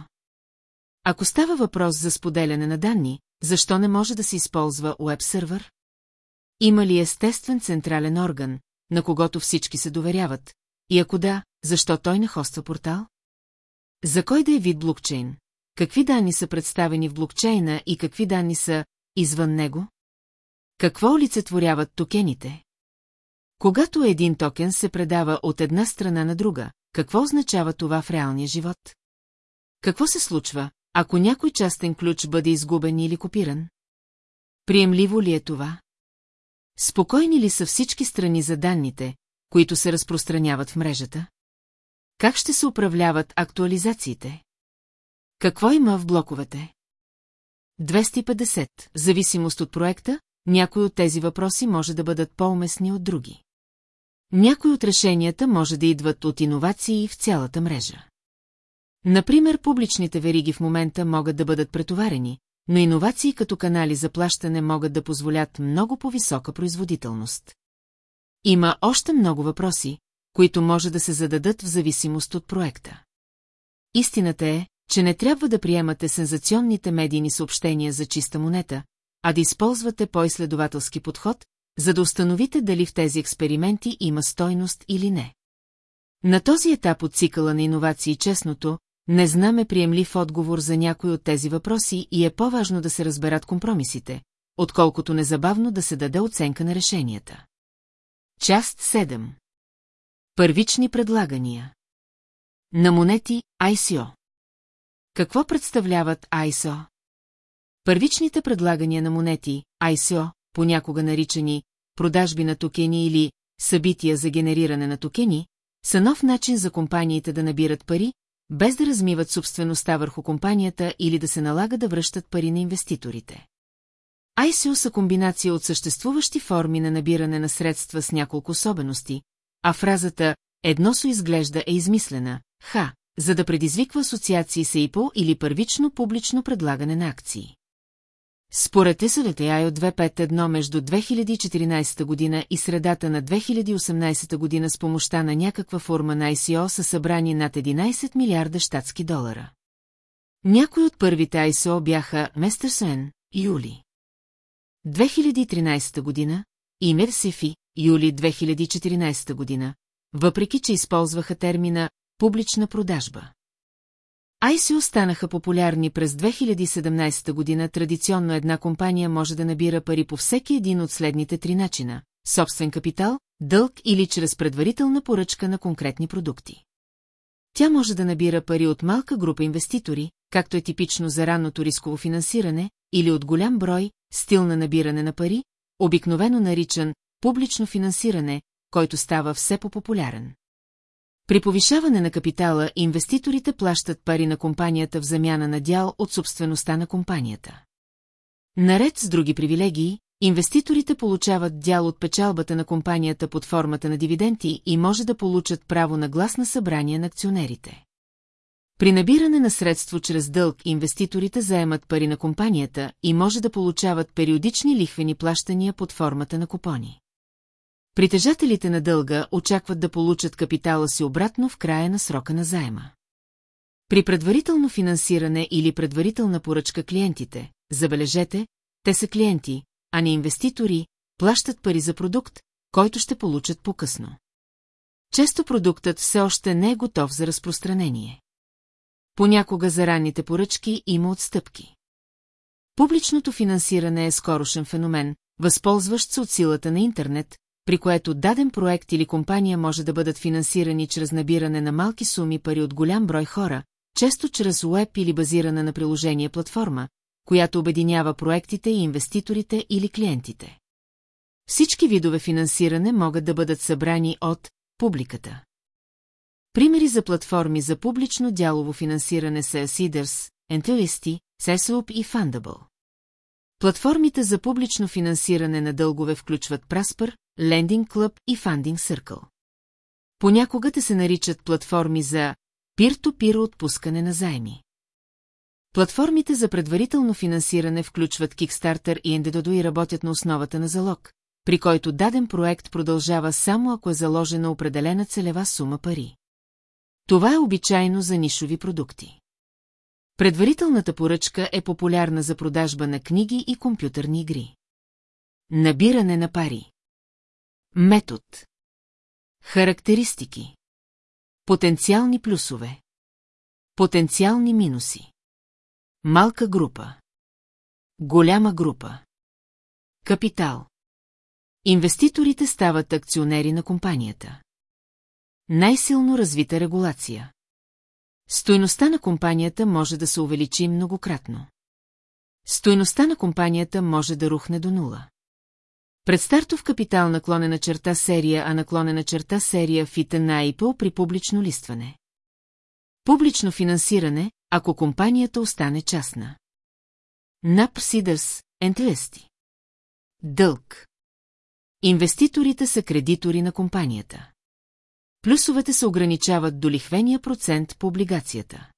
Ако става въпрос за споделяне на данни, защо не може да се използва уеб-сървър? Има ли естествен централен орган, на когото всички се доверяват? И ако да, защо той не хоства портал? За кой да е вид блокчейн? Какви данни са представени в блокчейна и какви данни са извън него? Какво олицетворяват токените? Когато един токен се предава от една страна на друга, какво означава това в реалния живот? Какво се случва, ако някой частен ключ бъде изгубен или копиран? Приемливо ли е това? Спокойни ли са всички страни за данните, които се разпространяват в мрежата? Как ще се управляват актуализациите? Какво има в блоковете? 250. Зависимост от проекта, някои от тези въпроси може да бъдат по-уместни от други. Някои от решенията може да идват от иновации в цялата мрежа. Например, публичните вериги в момента могат да бъдат претоварени, но иновации като канали за плащане могат да позволят много по-висока производителност. Има още много въпроси, които може да се зададат в зависимост от проекта. Истината е, че не трябва да приемате сензационните медийни съобщения за чиста монета, а да използвате по-изследователски подход, за да установите дали в тези експерименти има стойност или не. На този етап от цикъла на иновации честното, не знаме приемлив отговор за някой от тези въпроси и е по-важно да се разберат компромисите, отколкото незабавно да се даде оценка на решенията. Част 7 Първични предлагания На монети ICO Какво представляват ICO? Първичните предлагания на монети ICO, понякога наричани продажби на токени или събития за генериране на токени, са нов начин за компаниите да набират пари, без да размиват собствеността върху компанията или да се налага да връщат пари на инвеститорите. ICO са комбинация от съществуващи форми на набиране на средства с няколко особености, а фразата «едно со изглежда» е измислена, ха, за да предизвиква асоциации с ИПО или първично публично предлагане на акции. Според SLTI от 251 между 2014 година и средата на 2018 година с помощта на някаква форма на ICO са събрани над 11 милиарда щатски долара. Някои от първите ICO бяха Местерсен, Юли. 2013 година и Мерсифи, юли 2014 година, въпреки че използваха термина «публична продажба». Айси останаха популярни през 2017 година. Традиционно една компания може да набира пари по всеки един от следните три начина – собствен капитал, дълг или чрез предварителна поръчка на конкретни продукти. Тя може да набира пари от малка група инвеститори, както е типично за ранното рисково финансиране, или от голям брой, стил на набиране на пари, обикновено наричан публично финансиране, който става все по-популярен. При повишаване на капитала инвеститорите плащат пари на компанията в замяна на дял от собствеността на компанията. Наред с други привилегии, инвеститорите получават дял от печалбата на компанията под формата на дивиденти и може да получат право на глас на събрание на акционерите. При набиране на средство чрез дълг инвеститорите заемат пари на компанията и може да получават периодични лихвени плащания под формата на купони. Притежателите на дълга очакват да получат капитала си обратно в края на срока на заема. При предварително финансиране или предварителна поръчка клиентите, забележете, те са клиенти, а не инвеститори, плащат пари за продукт, който ще получат по-късно. Често продуктът все още не е готов за разпространение. Понякога за ранните поръчки има отстъпки. Публичното финансиране е скорошен феномен, възползващ се от силата на интернет, при което даден проект или компания може да бъдат финансирани чрез набиране на малки суми пари от голям брой хора, често чрез уеб или базирана на приложение платформа, която обединява проектите и инвеститорите или клиентите. Всички видове финансиране могат да бъдат събрани от публиката. Примери за платформи за публично дялово финансиране са Seeders, Enthusiasty, Sesup и Fundable. Платформите за публично финансиране на дългове включват Праспър, Lending Club и Funding Circle. Понякога те се наричат платформи за пир-то-пир отпускане на заеми. Платформите за предварително финансиране включват Kickstarter и Endedodo и работят на основата на залог, при който даден проект продължава само ако е заложена определена целева сума пари. Това е обичайно за нишови продукти. Предварителната поръчка е популярна за продажба на книги и компютърни игри. Набиране на пари. Метод. Характеристики. Потенциални плюсове. Потенциални минуси. Малка група. Голяма група. Капитал. Инвеститорите стават акционери на компанията. Най-силно развита регулация. Стойността на компанията може да се увеличи многократно. Стойността на компанията може да рухне до нула. Предстартов капитал наклонена черта серия, а наклонена черта серия в на ИПО при публично листване. Публично финансиране, ако компанията остане частна. НАП Сидърс, ентелести. Дълг. Инвеститорите са кредитори на компанията. Плюсовете се ограничават до лихвения процент по облигацията.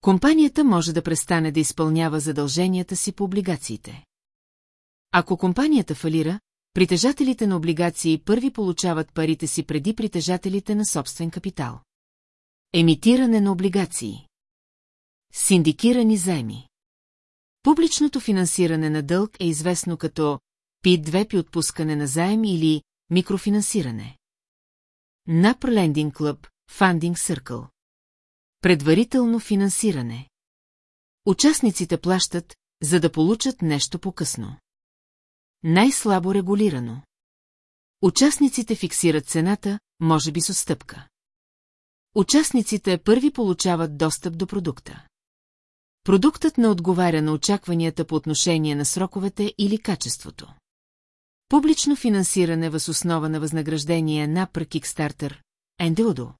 Компанията може да престане да изпълнява задълженията си по облигациите. Ако компанията фалира, притежателите на облигации първи получават парите си преди притежателите на собствен капитал. Емитиране на облигации. Синдикирани заеми. Публичното финансиране на дълг е известно като P2 при отпускане на заем или микрофинансиране. NAP Lending Club, Funding Circle. Предварително финансиране. Участниците плащат, за да получат нещо по-късно. Най-слабо регулирано. Участниците фиксират цената, може би с отстъпка. Участниците първи получават достъп до продукта. Продуктът не отговаря на очакванията по отношение на сроковете или качеството. Публично финансиране въз основа на възнаграждение на Kickstarter, Ендеодо.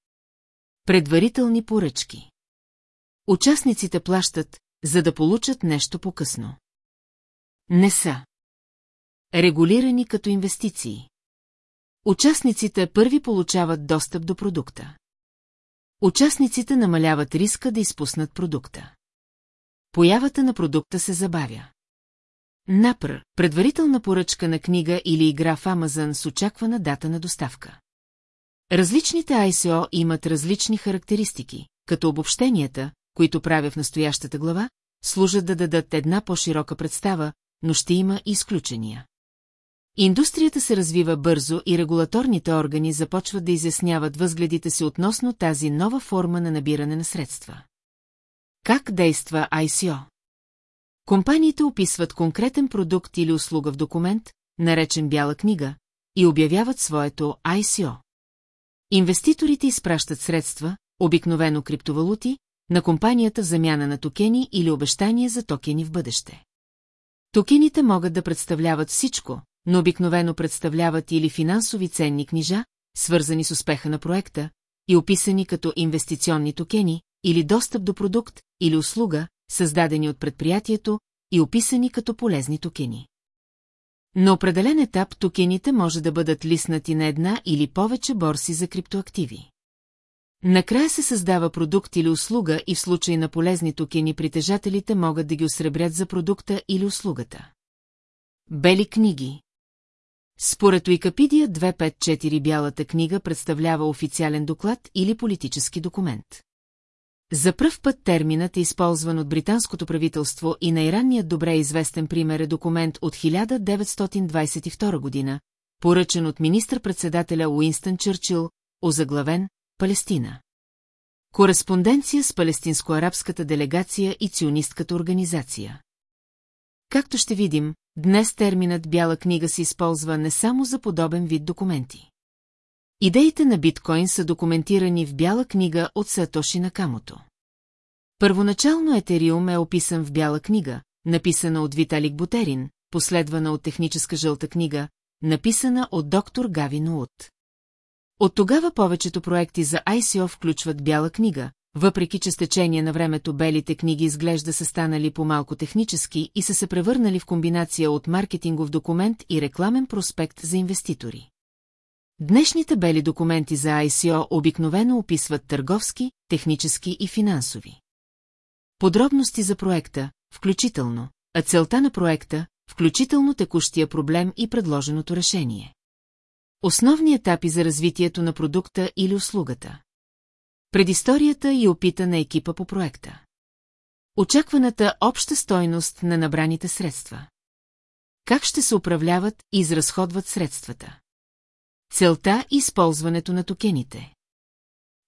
Предварителни поръчки. Участниците плащат, за да получат нещо по-късно. Не са. Регулирани като инвестиции. Участниците първи получават достъп до продукта. Участниците намаляват риска да изпуснат продукта. Появата на продукта се забавя. Напр, предварителна поръчка на книга или игра в Амазон с очаквана дата на доставка. Различните ICO имат различни характеристики, като обобщенията, които правя в настоящата глава, служат да дадат една по-широка представа, но ще има изключения. Индустрията се развива бързо и регулаторните органи започват да изясняват възгледите си относно тази нова форма на набиране на средства. Как действа ICO? Компаниите описват конкретен продукт или услуга в документ, наречен бяла книга, и обявяват своето ICO. Инвеститорите изпращат средства, обикновено криптовалути, на компанията в замяна на токени или обещания за токени в бъдеще. Токените могат да представляват всичко, но обикновено представляват или финансови ценни книжа, свързани с успеха на проекта, и описани като инвестиционни токени, или достъп до продукт, или услуга, създадени от предприятието и описани като полезни токени. На определен етап токените може да бъдат лиснати на една или повече борси за криптоактиви. Накрая се създава продукт или услуга и в случай на полезни токени притежателите могат да ги осребрят за продукта или услугата. Бели книги Според Уикапидия 254 бялата книга представлява официален доклад или политически документ. За пръв път терминът е използван от британското правителство и най-ранният добре известен пример е документ от 1922 година, поръчен от министър-председателя Уинстън Чърчил, озаглавен «Палестина». Кореспонденция с палестинско-арабската делегация и ционистката организация. Както ще видим, днес терминът «бяла книга» се използва не само за подобен вид документи. Идеите на биткоин са документирани в бяла книга от Сатоши Накамото. Първоначално Етериум е описан в бяла книга, написана от Виталик Бутерин, последвана от техническа жълта книга, написана от доктор Гави Ноут. От тогава повечето проекти за ICO включват бяла книга, въпреки че с течение на времето белите книги изглежда са станали по-малко технически и са се превърнали в комбинация от маркетингов документ и рекламен проспект за инвеститори. Днешните бели документи за ICO обикновено описват търговски, технически и финансови. Подробности за проекта, включително, а целта на проекта, включително текущия проблем и предложеното решение. Основни етапи за развитието на продукта или услугата. Предисторията и опита на екипа по проекта. Очакваната обща стойност на набраните средства. Как ще се управляват и изразходват средствата? Целта и използването на токените.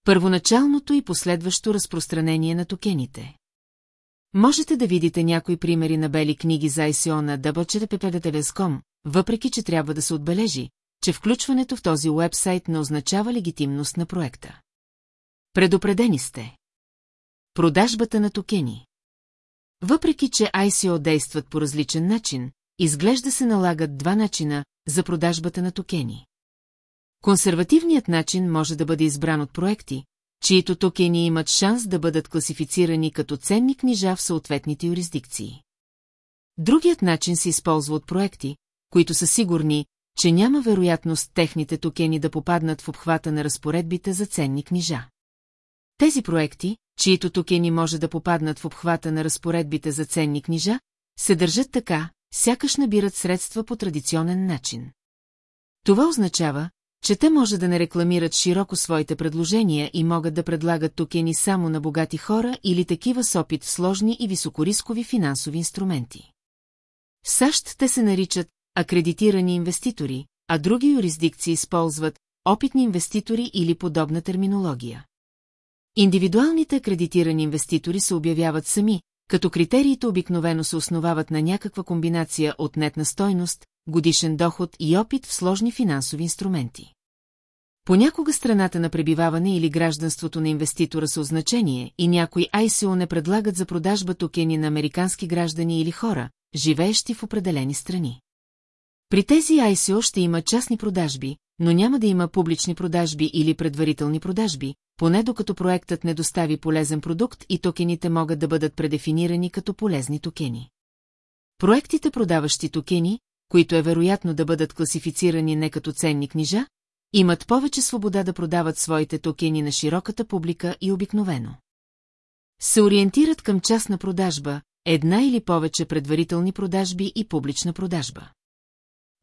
Първоначалното и последващо разпространение на токените. Можете да видите някои примери на бели книги за ICO на www.com, въпреки че трябва да се отбележи, че включването в този уебсайт не означава легитимност на проекта. Предупредени сте. Продажбата на токени. Въпреки, че ICO действат по различен начин, изглежда се налагат два начина, за продажбата на токени. Консервативният начин може да бъде избран от проекти, чието токени имат шанс да бъдат класифицирани като ценни книжа в съответните юрисдикции. Другият начин се използва от проекти, които са сигурни, че няма вероятност техните токени да попаднат в обхвата на разпоредбите за ценни книжа. Тези проекти, чието токени може да попаднат в обхвата на разпоредбите за ценни книжа, се държат така, сякаш набират средства по традиционен начин. Това означава, че те може да не рекламират широко своите предложения и могат да предлагат токени само на богати хора или такива с опит в сложни и високорискови финансови инструменти. В САЩ те се наричат акредитирани инвеститори, а други юрисдикции използват опитни инвеститори или подобна терминология. Индивидуалните акредитирани инвеститори се обявяват сами, като критериите обикновено се основават на някаква комбинация от нетна стойност, годишен доход и опит в сложни финансови инструменти. Понякога страната на пребиваване или гражданството на инвеститора са значение и някои ICO не предлагат за продажба токени на американски граждани или хора, живеещи в определени страни. При тези ICO ще има частни продажби, но няма да има публични продажби или предварителни продажби, поне докато проектът не достави полезен продукт и токените могат да бъдат предефинирани като полезни токени. Проектите, продаващи токени, които е вероятно да бъдат класифицирани не като ценни книжа, имат повече свобода да продават своите токени на широката публика и обикновено. Се ориентират към частна продажба, една или повече предварителни продажби и публична продажба.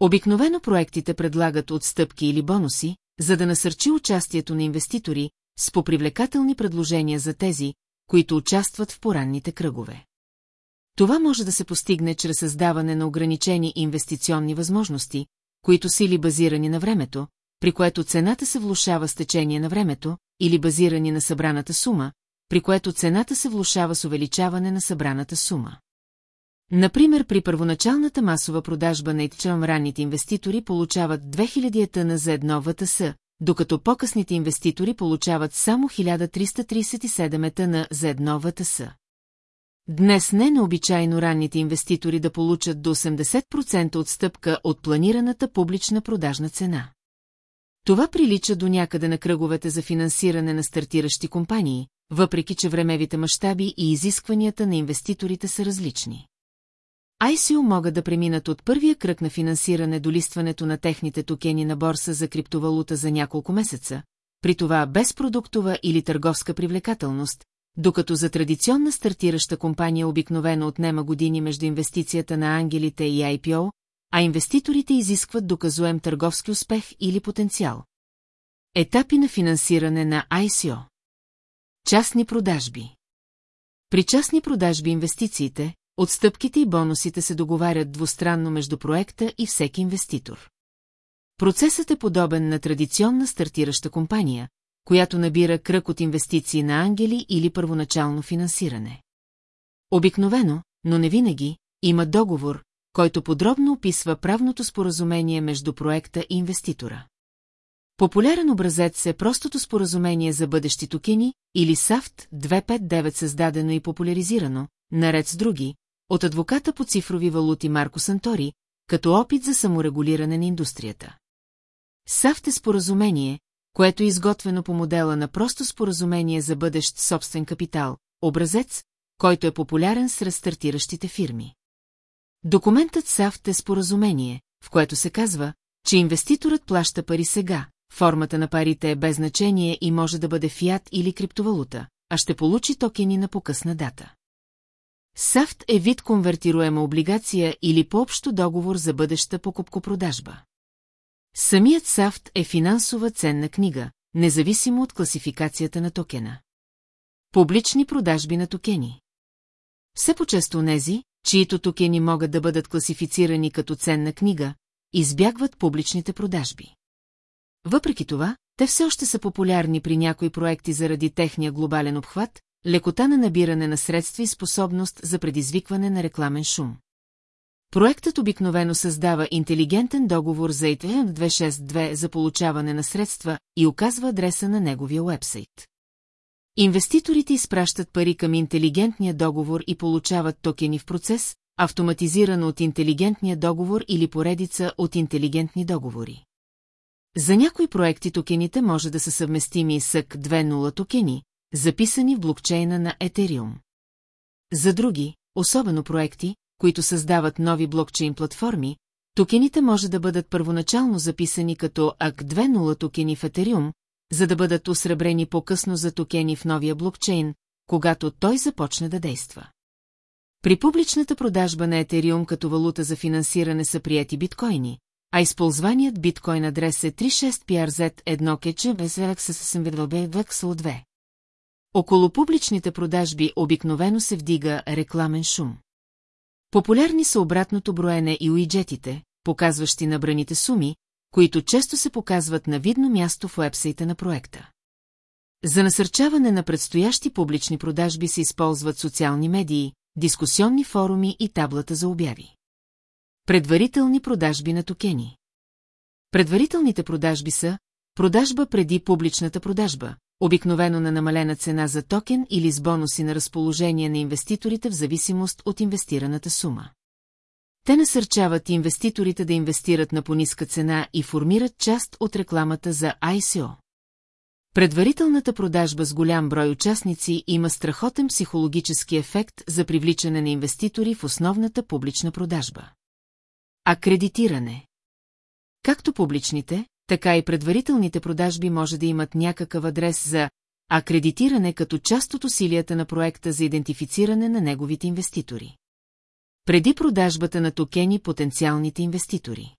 Обикновено проектите предлагат отстъпки или бонуси, за да насърчи участието на инвеститори, с попривлекателни предложения за тези, които участват в поранните кръгове. Това може да се постигне чрез създаване на ограничени инвестиционни възможности, които са или базирани на времето, при което цената се влушава с течение на времето, или базирани на събраната сума, при което цената се влушава с увеличаване на събраната сума. Например, при първоначалната масова продажба на Ethereum ранните инвеститори получават 2000 тъна за едно ВТС, докато по-късните инвеститори получават само 1337 тъна за едно ВТС. Днес не е необичайно ранните инвеститори да получат до 80% отстъпка от планираната публична продажна цена. Това прилича до някъде на кръговете за финансиране на стартиращи компании, въпреки че времевите мащаби и изискванията на инвеститорите са различни. ICO могат да преминат от първия кръг на финансиране до листването на техните токени на борса за криптовалута за няколко месеца, при това без продуктова или търговска привлекателност, докато за традиционна стартираща компания обикновено отнема години между инвестицията на ангелите и IPO, а инвеститорите изискват доказуем търговски успех или потенциал. Етапи на финансиране на ICO Частни продажби При частни продажби инвестициите, отстъпките и бонусите се договарят двустранно между проекта и всеки инвеститор. Процесът е подобен на традиционна стартираща компания, която набира кръг от инвестиции на ангели или първоначално финансиране. Обикновено, но не винаги, има договор, който подробно описва правното споразумение между проекта и инвеститора. Популярен образец е простото споразумение за бъдещи токени или SAFT 259 създадено и популяризирано, наред с други, от адвоката по цифрови валути Марко Сантори, като опит за саморегулиране на индустрията. SAFT е споразумение, което е изготвено по модела на просто споразумение за бъдещ собствен капитал, образец, който е популярен сред стартиращите фирми. Документът САФТ е споразумение, в което се казва, че инвеститорът плаща пари сега, формата на парите е без значение и може да бъде фиат или криптовалута, а ще получи токени на покъсна дата. САФТ е вид конвертируема облигация или по-общо договор за бъдеща покупко-продажба. Самият САФТ е финансова ценна книга, независимо от класификацията на токена. Публични продажби на токени Все по-често нези, чието токени могат да бъдат класифицирани като ценна книга, избягват публичните продажби. Въпреки това, те все още са популярни при някои проекти заради техния глобален обхват, лекота на набиране на средства и способност за предизвикване на рекламен шум. Проектът обикновено създава интелигентен договор за ITM 262 за получаване на средства и оказва адреса на неговия уебсайт. Инвеститорите изпращат пари към интелигентния договор и получават токени в процес, автоматизиран от интелигентния договор или поредица от интелигентни договори. За някои проекти токените може да са съвместими с ък 2.0 токени, записани в блокчейна на Ethereum. За други, особено проекти, които създават нови блокчейн платформи, токените може да бъдат първоначално записани като ак 2.0 токени в Ethereum, за да бъдат усребрени по-късно за токени в новия блокчейн, когато той започне да действа. При публичната продажба на Ethereum като валута за финансиране са прияти биткоини, а използваният биткоин адрес е 36PRZ1 кече без вексъл 2. Около публичните продажби обикновено се вдига рекламен шум. Популярни са обратното броене и уиджетите, показващи набраните суми, които често се показват на видно място в уебсайта на проекта. За насърчаване на предстоящи публични продажби се използват социални медии, дискусионни форуми и таблата за обяви. Предварителни продажби на токени Предварителните продажби са продажба преди публичната продажба, обикновено на намалена цена за токен или с бонуси на разположение на инвеститорите в зависимост от инвестираната сума. Те насърчават инвеститорите да инвестират на пониска цена и формират част от рекламата за ICO. Предварителната продажба с голям брой участници има страхотен психологически ефект за привличане на инвеститори в основната публична продажба. Акредитиране Както публичните, така и предварителните продажби може да имат някакъв адрес за акредитиране като част от усилията на проекта за идентифициране на неговите инвеститори. Преди продажбата на токени потенциалните инвеститори.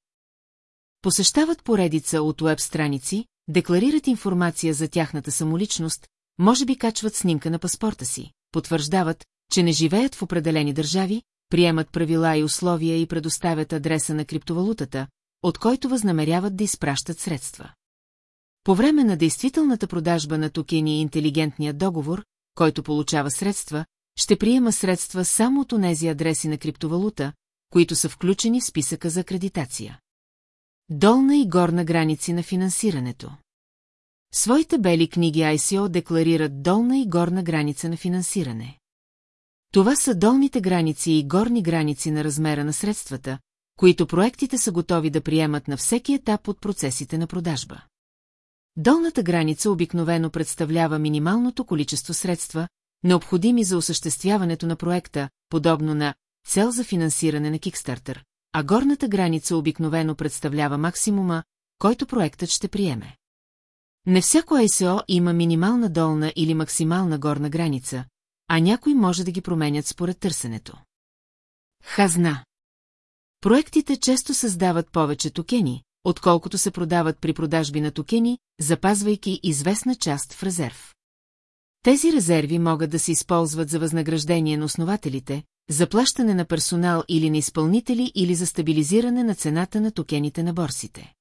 Посещават поредица от уеб страници, декларират информация за тяхната самоличност, може би качват снимка на паспорта си, потвърждават, че не живеят в определени държави, приемат правила и условия и предоставят адреса на криптовалутата, от който възнамеряват да изпращат средства. По време на действителната продажба на токени и интелигентният договор, който получава средства, ще приема средства само от онези адреси на криптовалута, които са включени в списъка за акредитация. Долна и горна граници на финансирането. Своите бели книги ICO декларират долна и горна граница на финансиране. Това са долните граници и горни граници на размера на средствата, които проектите са готови да приемат на всеки етап от процесите на продажба. Долната граница обикновено представлява минималното количество средства, необходими за осъществяването на проекта, подобно на цел за финансиране на Кикстартер, а горната граница обикновено представлява максимума, който проектът ще приеме. Не всяко ICO има минимална долна или максимална горна граница, а някои може да ги променят според търсенето. Хазна Проектите често създават повече токени, отколкото се продават при продажби на токени, запазвайки известна част в резерв. Тези резерви могат да се използват за възнаграждение на основателите, за плащане на персонал или на изпълнители или за стабилизиране на цената на токените на борсите.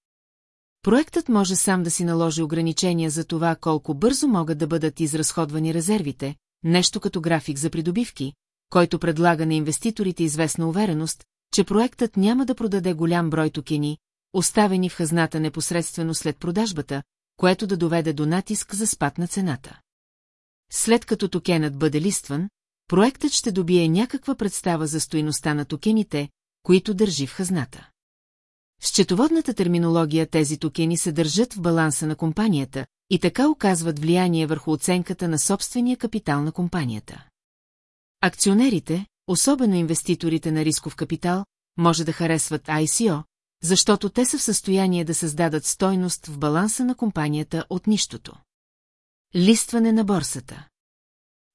Проектът може сам да си наложи ограничения за това колко бързо могат да бъдат изразходвани резервите, нещо като график за придобивки, който предлага на инвеститорите известна увереност, че проектът няма да продаде голям брой токени, оставени в хазната непосредствено след продажбата, което да доведе до натиск за спад на цената. След като токенът бъде листван, проектът ще добие някаква представа за стоиността на токените, които държи в хазната. В счетоводната терминология тези токени се държат в баланса на компанията и така оказват влияние върху оценката на собствения капитал на компанията. Акционерите, особено инвеститорите на рисков капитал, може да харесват ICO, защото те са в състояние да създадат стойност в баланса на компанията от нищото. Листване на борсата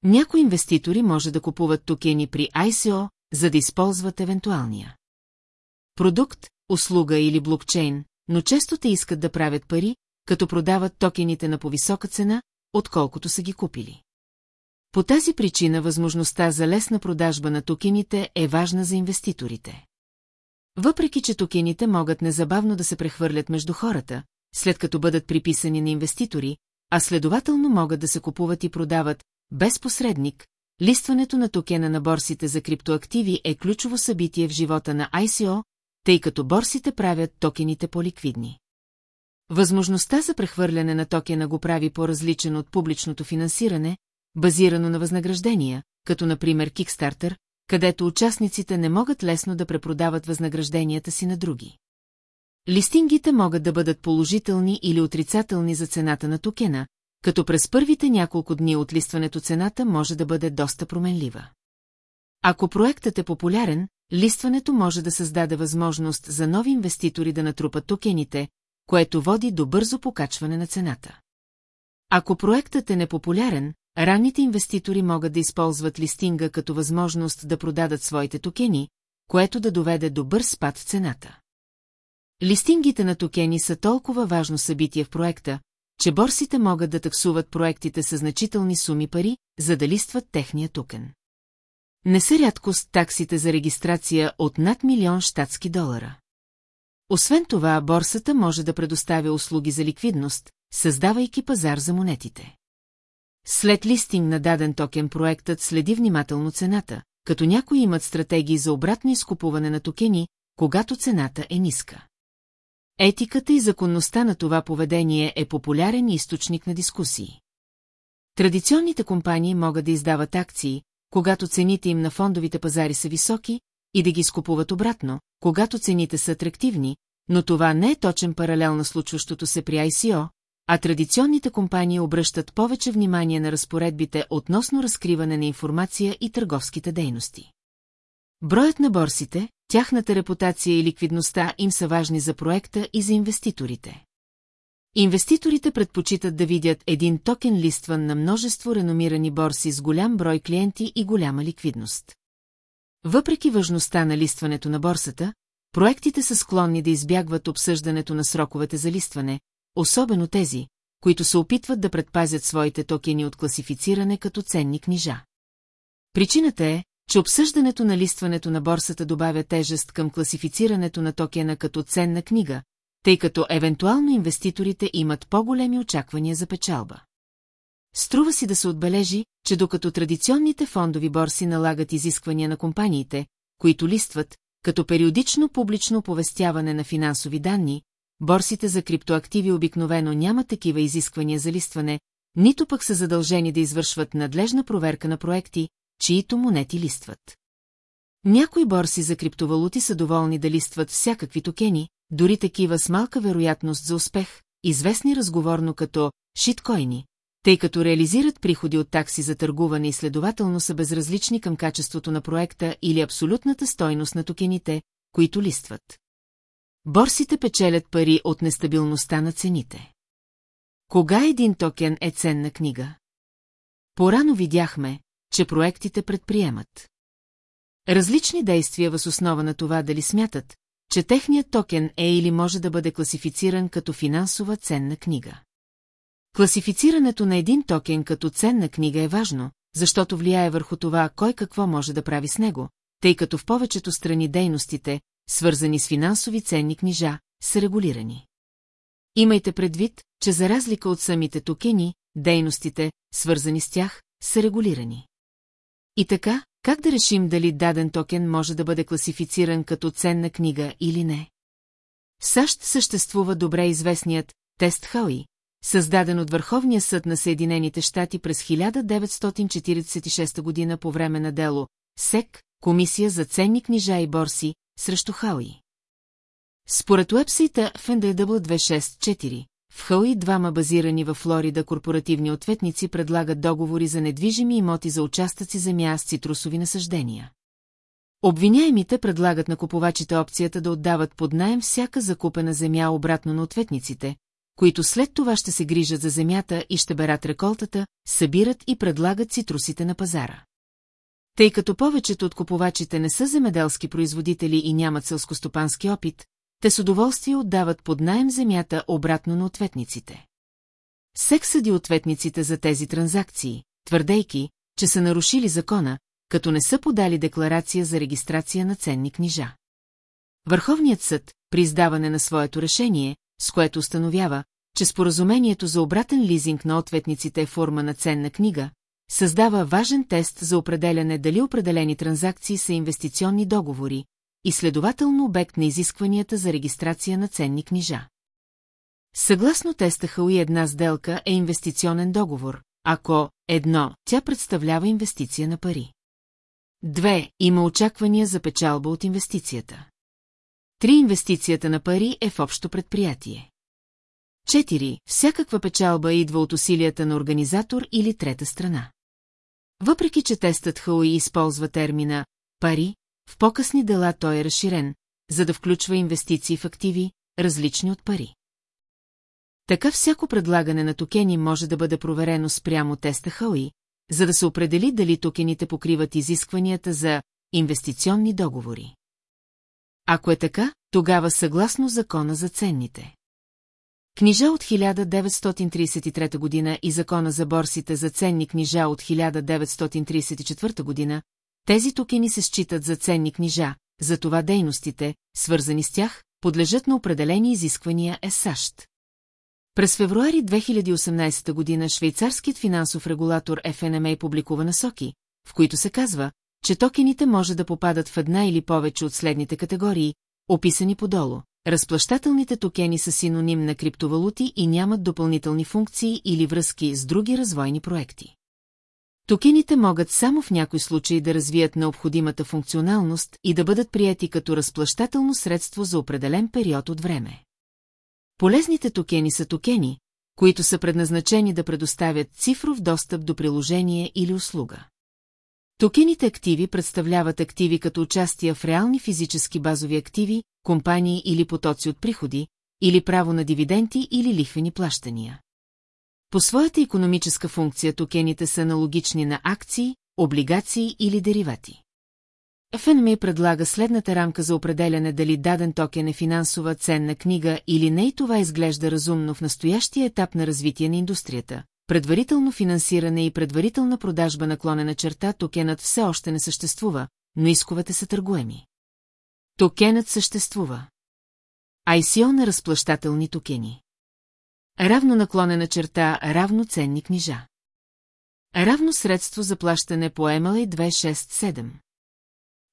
Някои инвеститори може да купуват токени при ICO, за да използват евентуалния продукт, услуга или блокчейн, но често те искат да правят пари, като продават токените на повисока цена, отколкото са ги купили. По тази причина възможността за лесна продажба на токените е важна за инвеститорите. Въпреки, че токените могат незабавно да се прехвърлят между хората, след като бъдат приписани на инвеститори, а следователно могат да се купуват и продават без посредник, листването на токена на борсите за криптоактиви е ключово събитие в живота на ICO, тъй като борсите правят токените по-ликвидни. Възможността за прехвърляне на токена го прави по-различен от публичното финансиране, базирано на възнаграждения, като например Kickstarter, където участниците не могат лесно да препродават възнагражденията си на други. Листингите могат да бъдат положителни или отрицателни за цената на токена, като през първите няколко дни от листването цената може да бъде доста променлива. Ако проектът е популярен, листването може да създаде възможност за нови инвеститори да натрупат токените, което води до бързо покачване на цената. Ако проектът е непопулярен, ранните инвеститори могат да използват листинга като възможност да продадат своите токени, което да доведе до бърз спад в цената. Листингите на токени са толкова важно събитие в проекта, че борсите могат да таксуват проектите с значителни суми пари, за да листват техния токен. Не са рядкост таксите за регистрация от над милион щатски долара. Освен това, борсата може да предоставя услуги за ликвидност, създавайки пазар за монетите. След листинг на даден токен проектът следи внимателно цената, като някои имат стратегии за обратно изкупуване на токени, когато цената е ниска. Етиката и законността на това поведение е популярен източник на дискусии. Традиционните компании могат да издават акции, когато цените им на фондовите пазари са високи, и да ги скупуват обратно, когато цените са атрактивни, но това не е точен паралел на случващото се при ICO, а традиционните компании обръщат повече внимание на разпоредбите относно разкриване на информация и търговските дейности. Броят на борсите, тяхната репутация и ликвидността им са важни за проекта и за инвеститорите. Инвеститорите предпочитат да видят един токен листван на множество реномирани борси с голям брой клиенти и голяма ликвидност. Въпреки важността на листването на борсата, проектите са склонни да избягват обсъждането на сроковете за листване, особено тези, които се опитват да предпазят своите токени от класифициране като ценни книжа. Причината е, че обсъждането на листването на борсата добавя тежест към класифицирането на токена като ценна книга, тъй като евентуално инвеститорите имат по-големи очаквания за печалба. Струва си да се отбележи, че докато традиционните фондови борси налагат изисквания на компаниите, които листват, като периодично публично оповестяване на финансови данни, борсите за криптоактиви обикновено няма такива изисквания за листване, нито пък са задължени да извършват надлежна проверка на проекти, чието монети листват. Някои борси за криптовалути са доволни да листват всякакви токени, дори такива с малка вероятност за успех, известни разговорно като шиткоини, тъй като реализират приходи от такси за търгуване и следователно са безразлични към качеството на проекта или абсолютната стойност на токените, които листват. Борсите печелят пари от нестабилността на цените. Кога един токен е ценна книга? Порано видяхме, че проектите предприемат. Различни действия въз основа на това дали смятат, че техният токен е или може да бъде класифициран като финансова ценна книга. Класифицирането на един токен като ценна книга е важно, защото влияе върху това кой какво може да прави с него, тъй като в повечето страни дейностите, свързани с финансови ценни книжа, са регулирани. Имайте предвид, че за разлика от самите токени, дейностите, свързани с тях, са регулирани. И така, как да решим дали даден токен може да бъде класифициран като ценна книга или не? В САЩ съществува добре известният тест Хауи, създаден от Върховния съд на Съединените щати през 1946 година по време на дело СЕК, Комисия за ценни книжа и борси, срещу Хауи. Според уебсайта FNDW264, в Хауи двама базирани във Флорида корпоративни ответници предлагат договори за недвижими имоти за участъци земя с цитрусови насъждения. Обвиняемите предлагат на купувачите опцията да отдават под найем всяка закупена земя обратно на ответниците, които след това ще се грижат за земята и ще берат реколтата, събират и предлагат цитрусите на пазара. Тъй като повечето от купувачите не са земеделски производители и нямат селскостопански опит, те с удоволствие отдават под найем земята обратно на ответниците. Сек съди ответниците за тези транзакции, твърдейки, че са нарушили закона, като не са подали декларация за регистрация на ценни книжа. Върховният съд, при издаване на своето решение, с което установява, че споразумението за обратен лизинг на ответниците е форма на ценна книга, създава важен тест за определяне дали определени транзакции са инвестиционни договори, и следователно обект на изискванията за регистрация на ценни книжа. Съгласно теста Хауи една сделка е инвестиционен договор, ако, едно, тя представлява инвестиция на пари. 2. Има очаквания за печалба от инвестицията. 3. Инвестицията на пари е в общо предприятие. 4. Всякаква печалба идва от усилията на организатор или трета страна. Въпреки, че тестът Хауи използва термина «пари», в по-късни дела той е разширен, за да включва инвестиции в активи, различни от пари. Така всяко предлагане на токени може да бъде проверено спрямо теста Хауи, за да се определи дали токените покриват изискванията за инвестиционни договори. Ако е така, тогава съгласно закона за ценните. Книжа от 1933 година и закона за борсите за ценни книжа от 1934 година, тези токени се считат за ценни книжа, затова дейностите, свързани с тях, подлежат на определени изисквания е САЩ. През февруари 2018 година швейцарският финансов регулатор FNMA публикува насоки, в които се казва, че токените може да попадат в една или повече от следните категории, описани подолу. Разплащателните токени са синоним на криптовалути и нямат допълнителни функции или връзки с други развойни проекти. Токените могат само в някой случай да развият необходимата функционалност и да бъдат прияти като разплащателно средство за определен период от време. Полезните токени са токени, които са предназначени да предоставят цифров достъп до приложение или услуга. Токените активи представляват активи като участия в реални физически базови активи, компании или потоци от приходи, или право на дивиденти или лихвени плащания. По своята економическа функция токените са аналогични на акции, облигации или деривати. FNMI предлага следната рамка за определяне дали даден токен е финансова ценна книга или не и това изглежда разумно в настоящия етап на развитие на индустрията. Предварително финансиране и предварителна продажба наклонена черта токенът все още не съществува, но исковете са търгуеми. Токенът съществува. ICO на разплащателни токени. Равно наклонена черта, равно ценни книжа. Равно средство за плащане по MLA 267.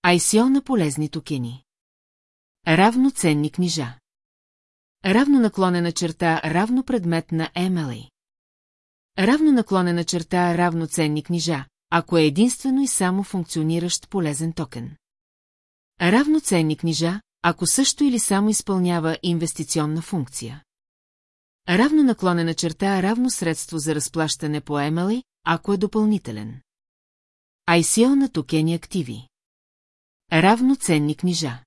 ICO на полезни токени. Равно ценни книжа. Равно наклонена черта, равно предмет на MLA. Равно наклонена черта, равно ценни книжа, ако е единствено и само функциониращ полезен токен. Равно ценни книжа, ако също или само изпълнява инвестиционна функция. Равно наклонена черта, равно средство за разплащане по MLA, ако е допълнителен. ICO на токени активи. Равно ценни книжа.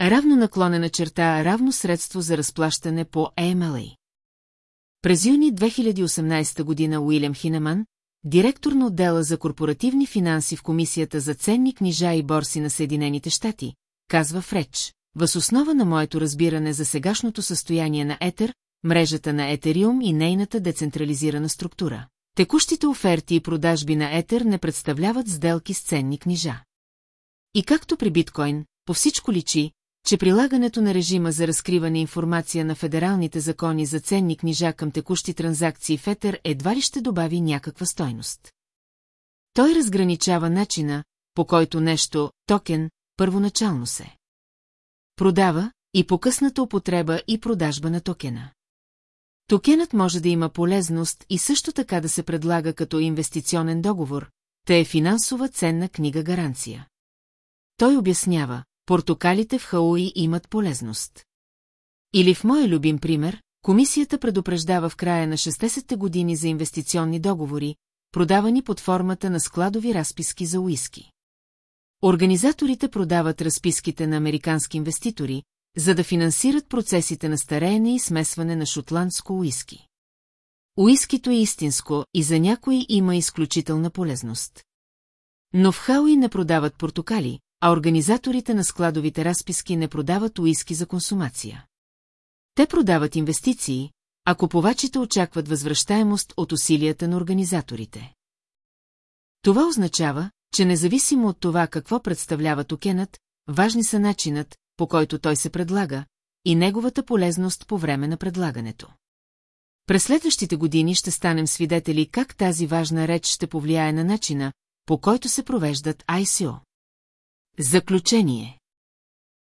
Равно наклонена черта, равно средство за разплащане по AMLA. През юни 2018 година Уилям Хинеман, директор на отдела за корпоративни финанси в Комисията за ценни книжа и борси на Съединените щати, казва в реч. Въз основа на моето разбиране за сегашното състояние на Етер, мрежата на Етериум и нейната децентрализирана структура. Текущите оферти и продажби на Етер не представляват сделки с ценни книжа. И както при биткоин, по всичко личи, че прилагането на режима за разкриване информация на федералните закони за ценни книжа към текущи транзакции в Етер едва ли ще добави някаква стойност. Той разграничава начина, по който нещо, токен, първоначално се продава и покъсната употреба и продажба на токена. Токенът може да има полезност и също така да се предлага като инвестиционен договор, те е финансова ценна книга гаранция. Той обяснява, портокалите в Хауи имат полезност. Или в моя любим пример, комисията предупреждава в края на 60-те години за инвестиционни договори, продавани под формата на складови разписки за уиски. Организаторите продават разписките на американски инвеститори, за да финансират процесите на стареене и смесване на шотландско уиски. Уискито е истинско и за някои има изключителна полезност. Но в Хауи не продават портокали, а организаторите на складовите разписки не продават уиски за консумация. Те продават инвестиции, а купувачите очакват възвръщаемост от усилията на организаторите. Това означава, че независимо от това какво представлява токенът, важни са начинът, по който той се предлага, и неговата полезност по време на предлагането. През следващите години ще станем свидетели как тази важна реч ще повлияе на начина, по който се провеждат ICO. Заключение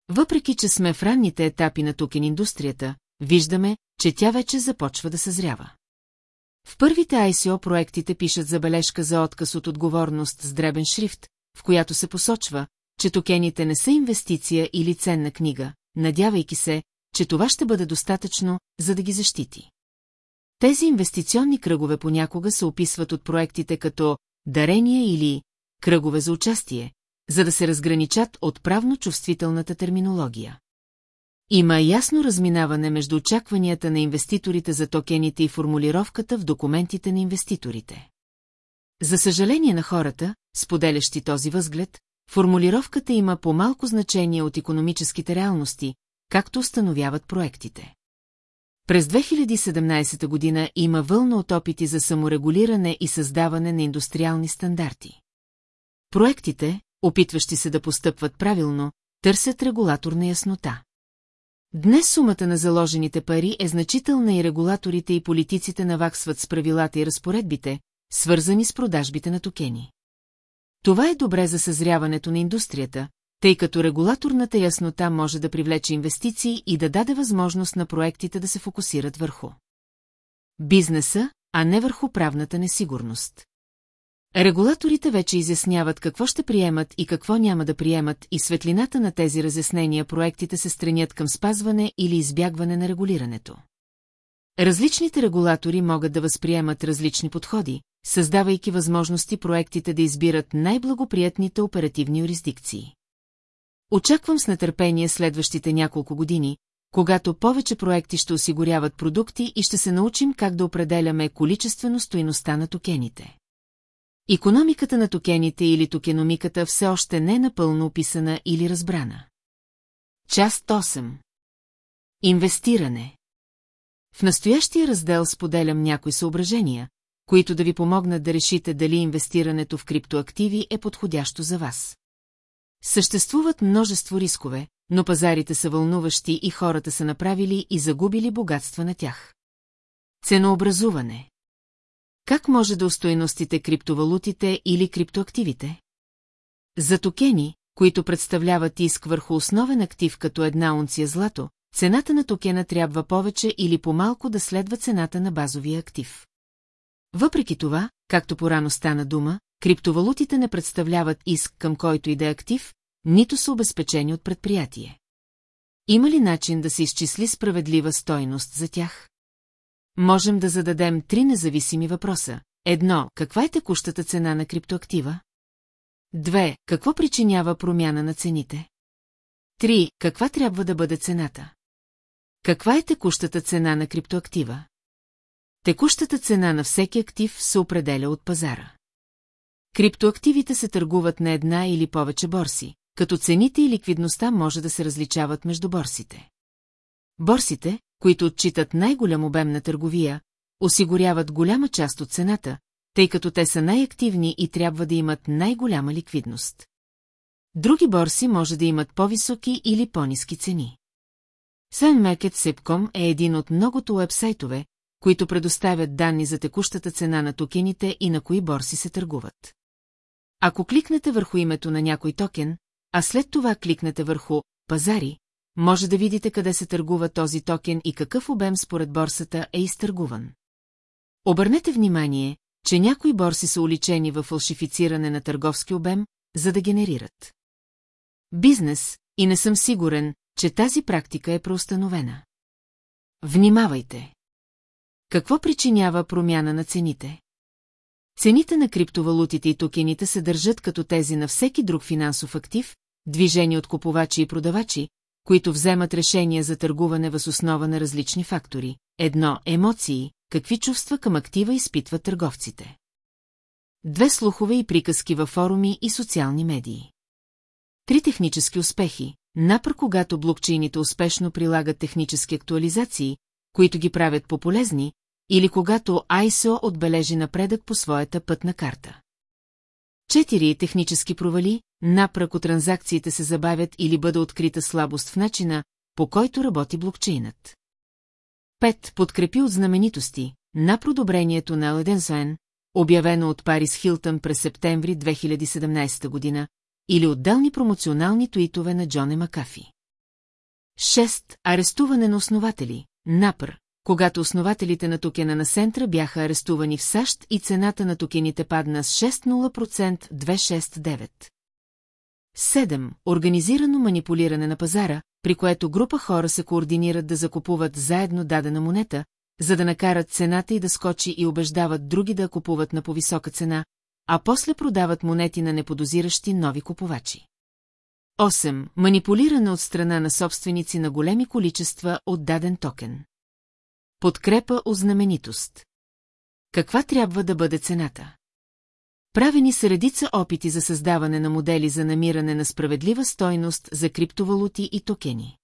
Въпреки, че сме в ранните етапи на токен индустрията, виждаме, че тя вече започва да съзрява. В първите ICO проектите пишат забележка за отказ от отговорност с дребен шрифт, в която се посочва, че токените не са инвестиция или ценна книга, надявайки се, че това ще бъде достатъчно, за да ги защити. Тези инвестиционни кръгове понякога се описват от проектите като дарения или кръгове за участие, за да се разграничат от правно-чувствителната терминология. Има ясно разминаване между очакванията на инвеститорите за токените и формулировката в документите на инвеститорите. За съжаление на хората, споделящи този възглед, формулировката има по-малко значение от економическите реалности, както установяват проектите. През 2017 година има вълна от опити за саморегулиране и създаване на индустриални стандарти. Проектите, опитващи се да постъпват правилно, търсят регулаторна яснота. Днес сумата на заложените пари е значителна и регулаторите и политиците наваксват с правилата и разпоредбите, свързани с продажбите на токени. Това е добре за съзряването на индустрията, тъй като регулаторната яснота може да привлече инвестиции и да даде възможност на проектите да се фокусират върху бизнеса, а не върху правната несигурност. Регулаторите вече изясняват какво ще приемат и какво няма да приемат и светлината на тези разяснения проектите се стремят към спазване или избягване на регулирането. Различните регулатори могат да възприемат различни подходи, създавайки възможности проектите да избират най-благоприятните оперативни юрисдикции. Очаквам с нетърпение следващите няколко години, когато повече проекти ще осигуряват продукти и ще се научим как да определяме количествено стоиността на токените. Икономиката на токените или токеномиката все още не е напълно описана или разбрана. Част 8 Инвестиране В настоящия раздел споделям някои съображения, които да ви помогнат да решите дали инвестирането в криптоактиви е подходящо за вас. Съществуват множество рискове, но пазарите са вълнуващи и хората са направили и загубили богатства на тях. Ценообразуване Как може да устойностите криптовалутите или криптоактивите? За токени, които представляват иск върху основен актив като една унция злато, цената на токена трябва повече или по-малко да следва цената на базовия актив. Въпреки това, както порано стана дума, криптовалутите не представляват иск към който и да е актив, нито са обезпечени от предприятие. Има ли начин да се изчисли справедлива стойност за тях? Можем да зададем три независими въпроса. Едно, каква е текущата цена на криптоактива? Две, какво причинява промяна на цените? Три, каква трябва да бъде цената? Каква е текущата цена на криптоактива? Текущата цена на всеки актив се определя от пазара. Криптоактивите се търгуват на една или повече борси, като цените и ликвидността може да се различават между борсите. Борсите, които отчитат най-голям обем на търговия, осигуряват голяма част от цената, тъй като те са най-активни и трябва да имат най-голяма ликвидност. Други борси може да имат по-високи или по-низки цени. SunMarket.com е един от многото уебсайтове, които предоставят данни за текущата цена на токените и на кои борси се търгуват. Ако кликнете върху името на някой токен, а след това кликнете върху «Пазари», може да видите къде се търгува този токен и какъв обем според борсата е изтъргуван. Обърнете внимание, че някои борси са уличени в фалшифициране на търговски обем, за да генерират. Бизнес, и не съм сигурен, че тази практика е преустановена. Внимавайте! Какво причинява промяна на цените? Цените на криптовалутите и токените се държат като тези на всеки друг финансов актив, движени от купувачи и продавачи, които вземат решения за търгуване въз основа на различни фактори. Едно – емоции, какви чувства към актива изпитват търговците. Две слухове и приказки във форуми и социални медии. Три технически успехи, напър когато блокчейните успешно прилагат технически актуализации, които ги правят по-полезни, или когато ISO отбележи напредък по своята пътна карта. Четири технически провали, напрък транзакциите се забавят или бъде открита слабост в начина, по който работи блокчейнът. Пет подкрепи от знаменитости, на продобрението на Леденсуен, обявено от Парис Хилтън през септември 2017 година, или отделни промоционални туитове на Джоне Макафи. 6. Арестуване на основатели, НАПР, когато основателите на токена на Сентра бяха арестувани в САЩ и цената на токените падна с 6,0% 269. 7. Организирано манипулиране на пазара, при което група хора се координират да закупуват заедно дадена монета, за да накарат цената и да скочи и убеждават други да купуват на повисока цена, а после продават монети на неподозиращи нови купувачи. 8. Манипулиране от страна на собственици на големи количества от даден токен. Подкрепа от знаменитост. Каква трябва да бъде цената? Правени са редица опити за създаване на модели за намиране на справедлива стойност за криптовалути и токени.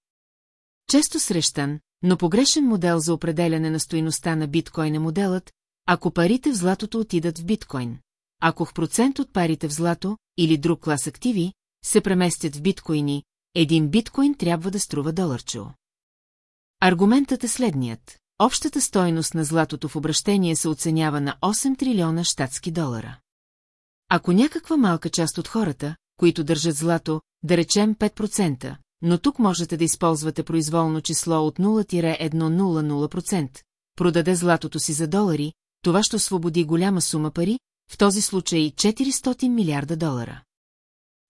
Често срещан, но погрешен модел за определяне на стойността на биткоин е моделът, ако парите в златото отидат в биткоин, ако в процент от парите в злато или друг клас активи се преместят в биткоини, един биткоин трябва да струва доларчо. Аргументът е следният. Общата стойност на златото в обращение се оценява на 8 трилиона щатски долара. Ако някаква малка част от хората, които държат злато, да речем 5%, но тук можете да използвате произволно число от 0-100%, продаде златото си за долари, това ще освободи голяма сума пари, в този случай 400 милиарда долара.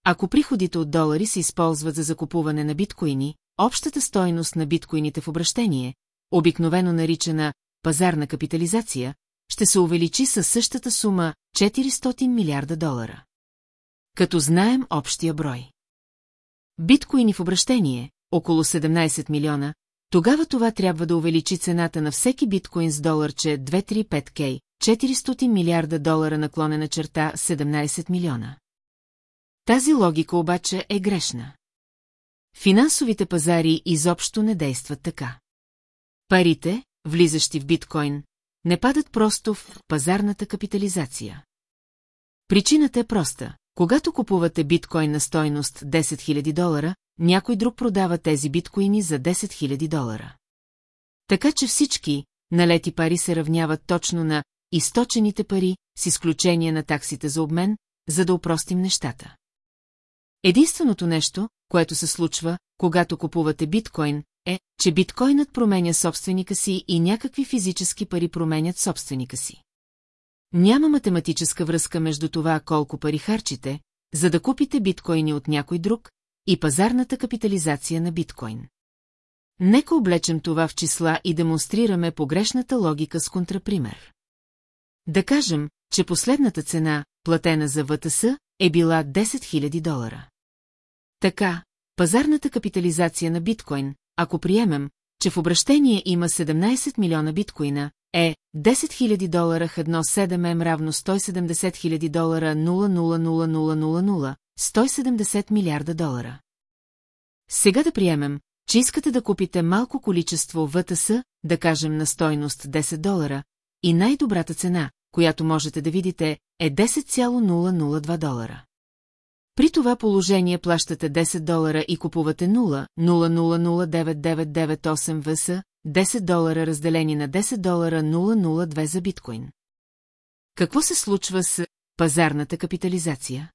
Ако приходите от долари се използват за закупуване на биткоини, общата стойност на биткоините в обращение, обикновено наричана пазарна капитализация, ще се увеличи със същата сума 400 милиарда долара. Като знаем общия брой. Биткоини в обращение, около 17 милиона, тогава това трябва да увеличи цената на всеки биткоин с доларче 235K, 400 милиарда долара наклонена черта 17 милиона. Тази логика обаче е грешна. Финансовите пазари изобщо не действат така. Парите, влизащи в биткоин, не падат просто в пазарната капитализация. Причината е проста. Когато купувате биткоин на стойност 10 000 долара, някой друг продава тези биткоини за 10 000 долара. Така че всички налети пари се равняват точно на източените пари, с изключение на таксите за обмен, за да упростим нещата. Единственото нещо, което се случва, когато купувате биткоин, е, че биткоинът променя собственика си и някакви физически пари променят собственика си. Няма математическа връзка между това колко пари харчите, за да купите биткоини от някой друг, и пазарната капитализация на биткоин. Нека облечем това в числа и демонстрираме погрешната логика с контрапример. Да кажем, че последната цена, платена за ВТС, е била 10 000 долара. Така, пазарната капитализация на биткоин, ако приемем, че в обращение има 17 милиона биткоина, е 10 000 долара х 1,7 м равно 170 000 долара 0000000, 170 милиарда долара. Сега да приемем, че искате да купите малко количество ВТС, да кажем на стойност 10 долара, и най-добрата цена, която можете да видите, е 10,002 долара. При това положение плащате 10 долара и купувате 0,00099998 ВС, 10 долара разделени на 10 долара 002 за биткоин. Какво се случва с пазарната капитализация?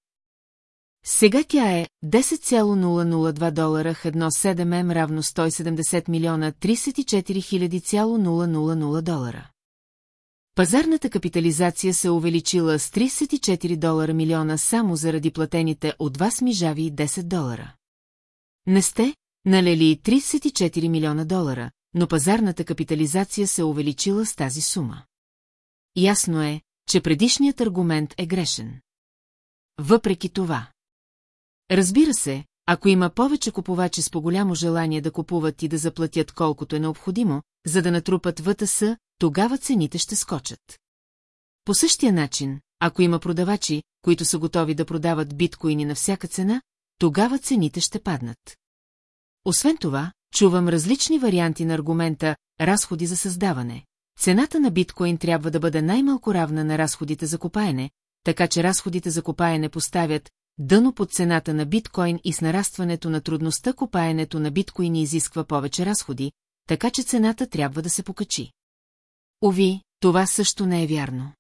Сега тя е 10,002 долара х 1,7 м равно 170 милиона 34 000,000 долара. Пазарната капитализация се увеличила с 34 долара милиона само заради платените от вас мижави 10 долара. Не сте налели 34 милиона долара, но пазарната капитализация се увеличила с тази сума. Ясно е, че предишният аргумент е грешен. Въпреки това. Разбира се, ако има повече купувачи с по-голямо желание да купуват и да заплатят колкото е необходимо, за да натрупат ВТС, тогава цените ще скочат. По същия начин, ако има продавачи, които са готови да продават биткоини на всяка цена, тогава цените ще паднат. Освен това, чувам различни варианти на аргумента разходи за създаване. Цената на биткоин трябва да бъде най-малко равна на разходите за копаене, така че разходите за копаене поставят дъно под цената на биткоин и с нарастването на трудността копаенето на биткоини изисква повече разходи, така че цената трябва да се покачи. Ови, това също не е вярно.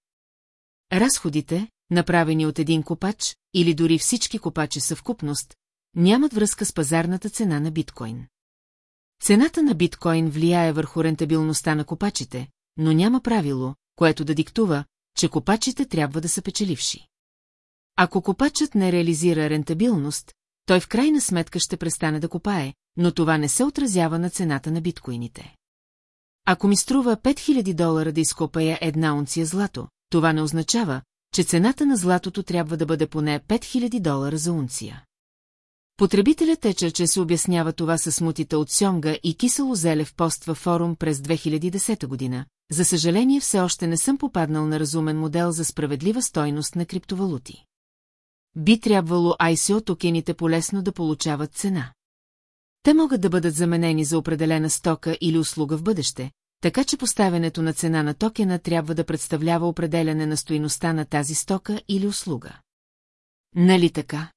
Разходите, направени от един копач, или дори всички копачи съвкупност, нямат връзка с пазарната цена на биткоин. Цената на биткоин влияе върху рентабилността на копачите, но няма правило, което да диктува, че копачите трябва да са печеливши. Ако копачът не реализира рентабилност, той в крайна сметка ще престане да копае, но това не се отразява на цената на биткоините. Ако ми струва 5000 долара да изкопая една унция злато, това не означава, че цената на златото трябва да бъде поне 5000 долара за унция. Потребителят тече, че се обяснява това с смутите от сьомга и кисело зеле в пост във форум през 2010 година. За съжаление все още не съм попаднал на разумен модел за справедлива стойност на криптовалути. Би трябвало ICO токените полесно да получават цена. Те могат да бъдат заменени за определена стока или услуга в бъдеще, така че поставянето на цена на токена трябва да представлява определяне на стоиността на тази стока или услуга. Нали така?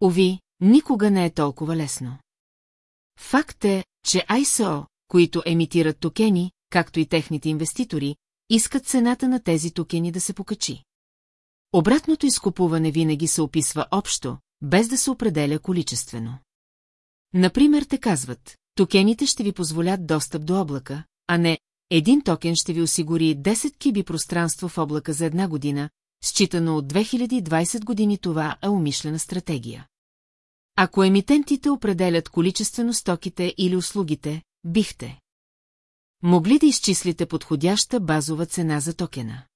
Ови, никога не е толкова лесно. Факт е, че ISO, които емитират токени, както и техните инвеститори, искат цената на тези токени да се покачи. Обратното изкупуване винаги се описва общо, без да се определя количествено. Например, те казват, токените ще ви позволят достъп до облака, а не един токен ще ви осигури 10 киби пространство в облака за една година, считано от 2020 години това е умишлена стратегия. Ако емитентите определят количествено стоките или услугите, бихте. Могли да изчислите подходяща базова цена за токена.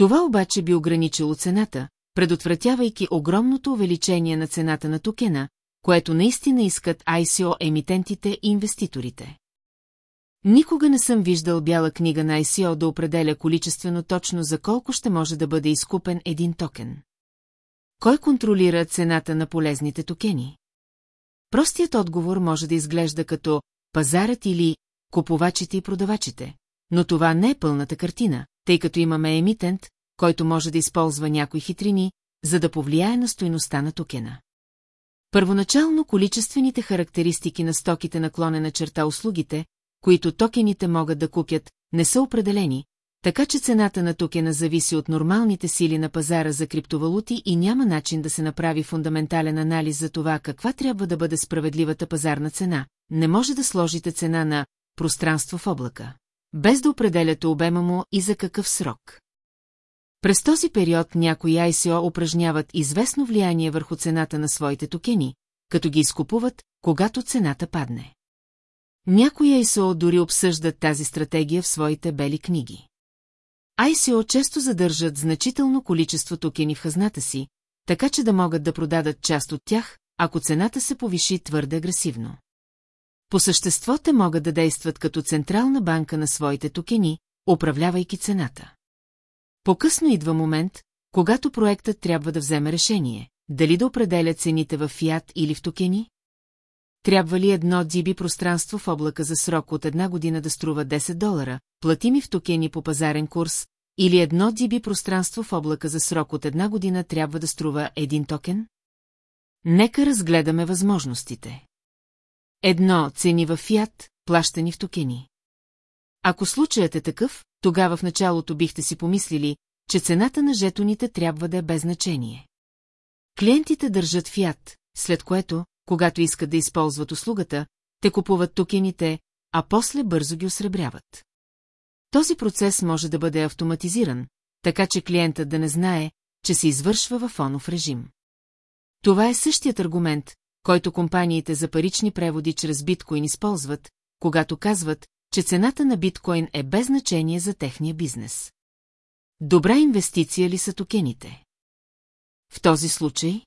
Това обаче би ограничило цената, предотвратявайки огромното увеличение на цената на токена, което наистина искат ICO емитентите и инвеститорите. Никога не съм виждал бяла книга на ICO да определя количествено точно за колко ще може да бъде изкупен един токен. Кой контролира цената на полезните токени? Простият отговор може да изглежда като пазарът или купувачите и продавачите, но това не е пълната картина, тъй като имаме емитент, който може да използва някои хитрини, за да повлияе на стоеността на токена. Първоначално количествените характеристики на стоките наклонена черта услугите, които токените могат да купят, не са определени, така че цената на токена зависи от нормалните сили на пазара за криптовалути и няма начин да се направи фундаментален анализ за това каква трябва да бъде справедливата пазарна цена. Не може да сложите цена на пространство в облака, без да определяте обема му и за какъв срок. През този период някои ICO упражняват известно влияние върху цената на своите токени, като ги изкупуват, когато цената падне. Някои ICO дори обсъждат тази стратегия в своите бели книги. ICO често задържат значително количество токени в хазната си, така че да могат да продадат част от тях, ако цената се повиши твърде агресивно. По същество те могат да действат като централна банка на своите токени, управлявайки цената. По-късно идва момент, когато проектът трябва да вземе решение, дали да определя цените в фиат или в токени? Трябва ли едно GB пространство в облака за срок от една година да струва 10 долара, платими в токени по пазарен курс, или едно GB пространство в облака за срок от една година трябва да струва един токен? Нека разгледаме възможностите. Едно цени в фиат, плащани в токени. Ако случаят е такъв, тогава в началото бихте си помислили, че цената на жетоните трябва да е без значение. Клиентите държат фиат, след което, когато искат да използват услугата, те купуват токените, а после бързо ги осребряват. Този процес може да бъде автоматизиран, така че клиентът да не знае, че се извършва в фонов режим. Това е същият аргумент, който компаниите за парични преводи чрез биткоин използват, когато казват, че цената на биткоин е без значение за техния бизнес. Добра инвестиция ли са токените? В този случай?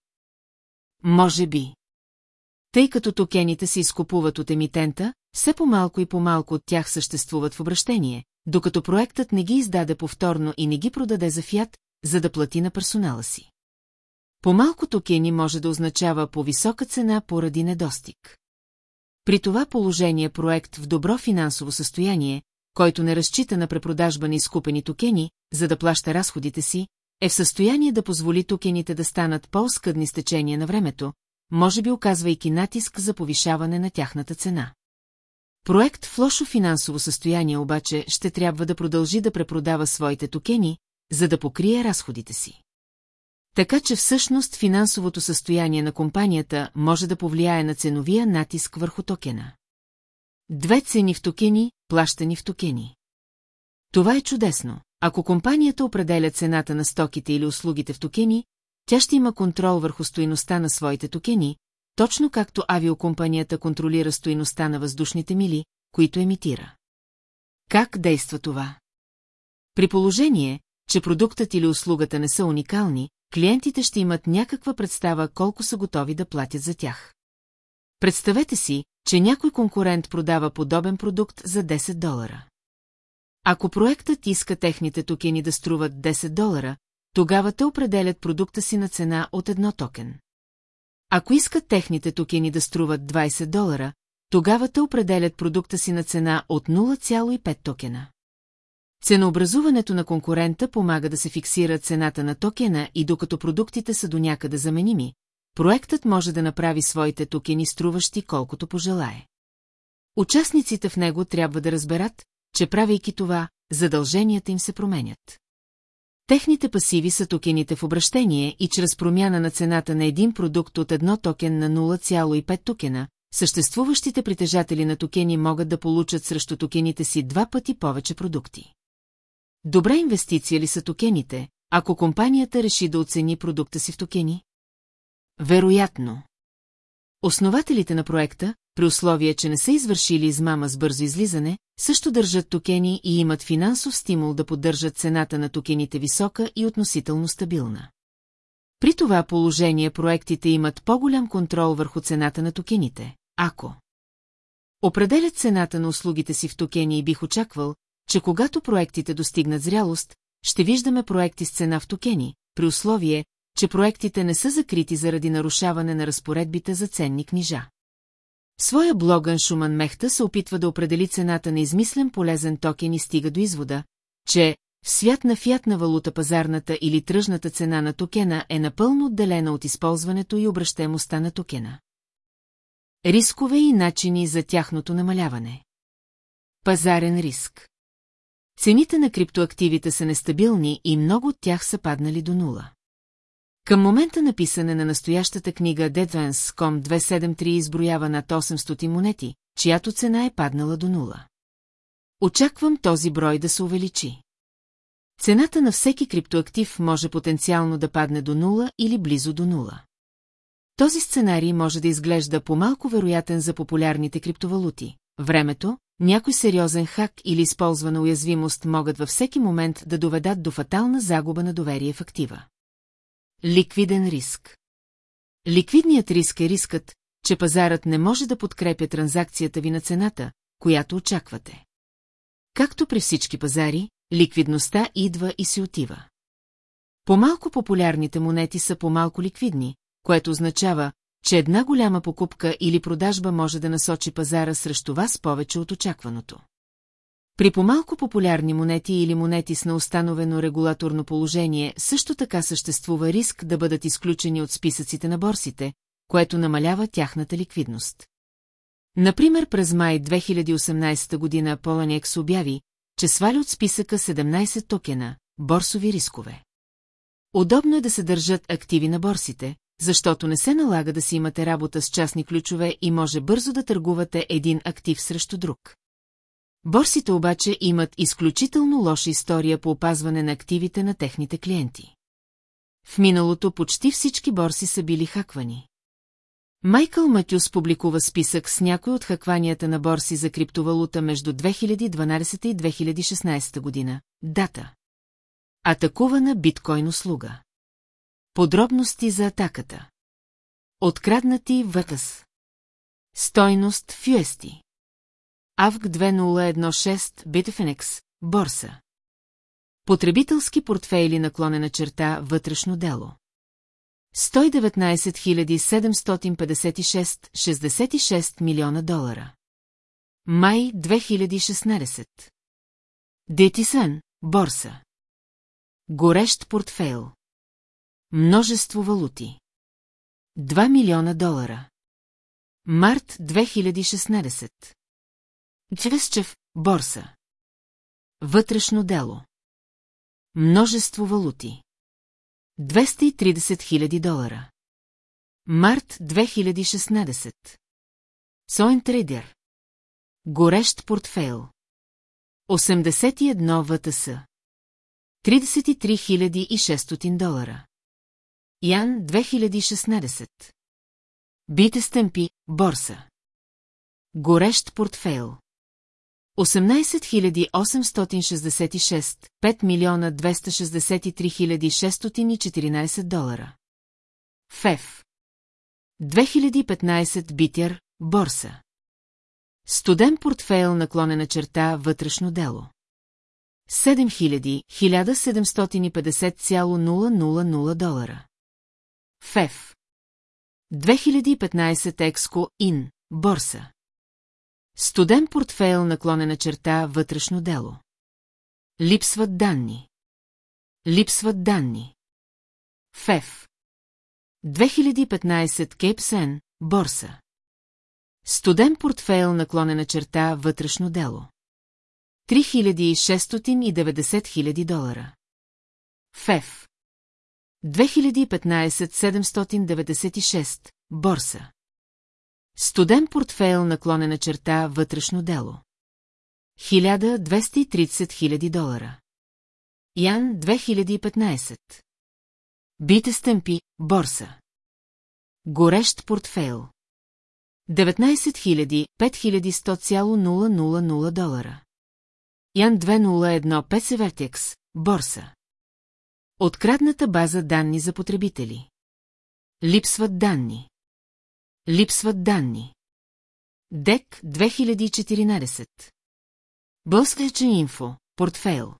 Може би. Тъй като токените се изкупуват от емитента, все по-малко и по-малко от тях съществуват в обращение, докато проектът не ги издаде повторно и не ги продаде за фиат, за да плати на персонала си. По-малко токени може да означава по-висока цена поради недостиг. При това положение проект в добро финансово състояние, който не разчита на препродажба на изкупени токени, за да плаща разходите си, е в състояние да позволи токените да станат по-скъдни с течение на времето, може би оказвайки натиск за повишаване на тяхната цена. Проект в лошо финансово състояние обаче ще трябва да продължи да препродава своите токени, за да покрие разходите си. Така че всъщност финансовото състояние на компанията може да повлияе на ценовия натиск върху токена. Две цени в токени, плащани в токени. Това е чудесно. Ако компанията определя цената на стоките или услугите в токени, тя ще има контрол върху стоиността на своите токени, точно както авиокомпанията контролира стоиността на въздушните мили, които емитира. Как действа това? При положение, че продуктът или услугата не са уникални, клиентите ще имат някаква представа колко са готови да платят за тях. Представете си, че някой конкурент продава подобен продукт за 10 долара. Ако проектът иска техните токени да струват 10 долара, тогава те определят продукта си на цена от едно токен. Ако искат техните токени да струват 20 долара, тогава те определят продукта си на цена от 0,5 токена. Ценообразуването на конкурента помага да се фиксира цената на токена и докато продуктите са до някъде заменими, проектът може да направи своите токени струващи колкото пожелае. Участниците в него трябва да разберат, че правейки това, задълженията им се променят. Техните пасиви са токените в обращение и чрез промяна на цената на един продукт от едно токен на 0,5 токена, съществуващите притежатели на токени могат да получат срещу токените си два пъти повече продукти. Добра инвестиция ли са токените, ако компанията реши да оцени продукта си в токени? Вероятно. Основателите на проекта, при условие, че не са извършили измама с бързо излизане, също държат токени и имат финансов стимул да поддържат цената на токените висока и относително стабилна. При това положение проектите имат по-голям контрол върху цената на токените, ако определят цената на услугите си в токени и бих очаквал, че когато проектите достигнат зрялост, ще виждаме проекти с цена в токени, при условие, че проектите не са закрити заради нарушаване на разпоредбите за ценни книжа. В своя блогън Шуман Мехта се опитва да определи цената на измислен полезен токен и стига до извода, че в свят на фиатна валута пазарната или тръжната цена на токена е напълно отделена от използването и обращаемостта на токена. Рискове и начини за тяхното намаляване. Пазарен риск Цените на криптоактивите са нестабилни и много от тях са паднали до нула. Към момента на писане на настоящата книга Deadvance.com 273 изброява над 800 монети, чиято цена е паднала до нула. Очаквам този брой да се увеличи. Цената на всеки криптоактив може потенциално да падне до нула или близо до нула. Този сценарий може да изглежда по-малко вероятен за популярните криптовалути. Времето, някой сериозен хак или използвана уязвимост могат във всеки момент да доведат до фатална загуба на доверие в актива. Ликвиден риск Ликвидният риск е рискът, че пазарът не може да подкрепя транзакцията ви на цената, която очаквате. Както при всички пазари, ликвидността идва и си отива. По-малко популярните монети са по-малко ликвидни, което означава, че една голяма покупка или продажба може да насочи пазара срещу вас повече от очакваното. При помалко популярни монети или монети с неустановено регулаторно положение също така съществува риск да бъдат изключени от списъците на борсите, което намалява тяхната ликвидност. Например, през май 2018 година Poloniex обяви, че сваля от списъка 17 токена – борсови рискове. Удобно е да се държат активи на борсите, защото не се налага да си имате работа с частни ключове и може бързо да търгувате един актив срещу друг. Борсите обаче имат изключително лоша история по опазване на активите на техните клиенти. В миналото почти всички борси са били хаквани. Майкъл Матюс публикува списък с някои от хакванията на борси за криптовалута между 2012 и 2016 година. Дата. Атакувана биткоин услуга. Подробности за атаката. Откраднати вътъс. Стойност в USD. АВК 2016 Bitfinex, Борса. Потребителски портфейли наклонена черта вътрешно дело. 119 756 66 милиона долара. Май 2016. Детисън, Борса. Горещ портфейл. Множество валути. 2 милиона долара. Март 2016. Чвесчев, борса. Вътрешно дело. Множество валути. 230 хиляди долара. Март 2016. Соен трейдер. Горещ портфейл. 81 ВТС. 33 600 долара. Ян 2016. Бите стъмпи, борса. Горещ портфейл. 18 866, 5 милиона 263 614 долара. ФЕФ. 2015 битер, борса. Студен портфейл наклонена черта вътрешно дело. 7000, 1750,000 долара. ФЕФ. 2015 Екско Ин, борса. Студен портфейл наклонена черта вътрешно дело. Липсват данни. Липсват данни. ФЕФ. 2015 Кейпсен, борса. Студен портфейл наклонена черта вътрешно дело. 3690 000 долара. ФЕФ. 2015 796, борса. Студен портфейл наклонена черта вътрешно дело. 1230 000 долара. Ян 2015. Бите стъмпи, борса. Горещ портфейл. 19 5100,000 долара. Ян 2015 Севертекс, борса. Открадната база данни за потребители. Липсват данни. Липсват данни. ДЕК 2014. Бълскачен инфо, портфейл.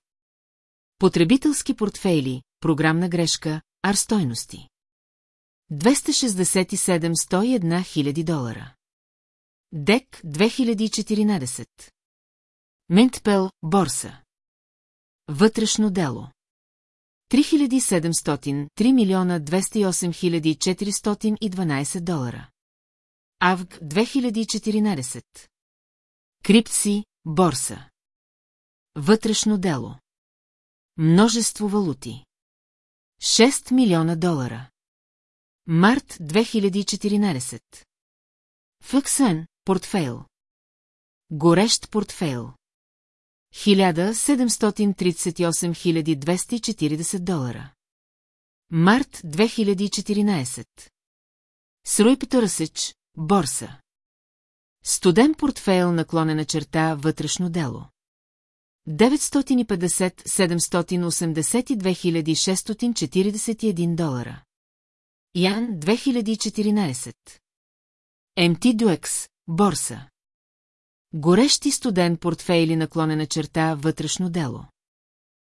Потребителски портфейли, програмна грешка, арстойности. 267 101 000 долара. ДЕК 2014. Минтпел, борса. Вътрешно дело. 3700, 3 милиона 208 412 долара. АВГ 2014. Крипси, борса. Вътрешно дело. Множество валути. 6 милиона долара. Март 2014. Фъксен, портфейл. Горещ портфейл. 1738 240 долара. Март 2014. Сруй Петърсич, борса. Студен портфейл наклонена черта вътрешно дело. 950 782 641 долара. Ян 2014. МТ Дуекс, борса. Горещи студен портфейли наклонена черта вътрешно дело.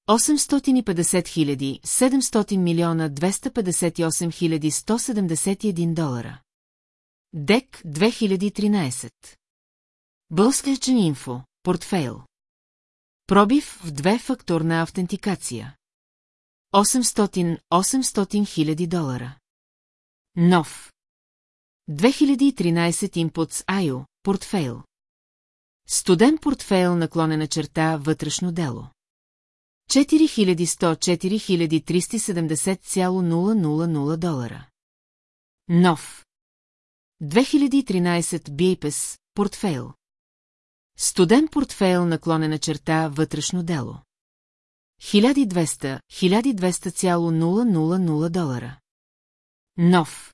850 хиляди, 700 милиона 258 хиляди 171 долара. ДЕК 2013. Бълскачен инфо, портфейл. Пробив в две факторна автентикация. 800-800 хиляди долара. Нов. 2013 Inputs IO, портфейл. Студен портфейл наклонена черта вътрешно дело. 4104 370,000 долара. Нов. 2013 Бейпес, портфейл. Студен портфейл наклонена черта вътрешно дело. 1200, 1200,000 долара. Нов.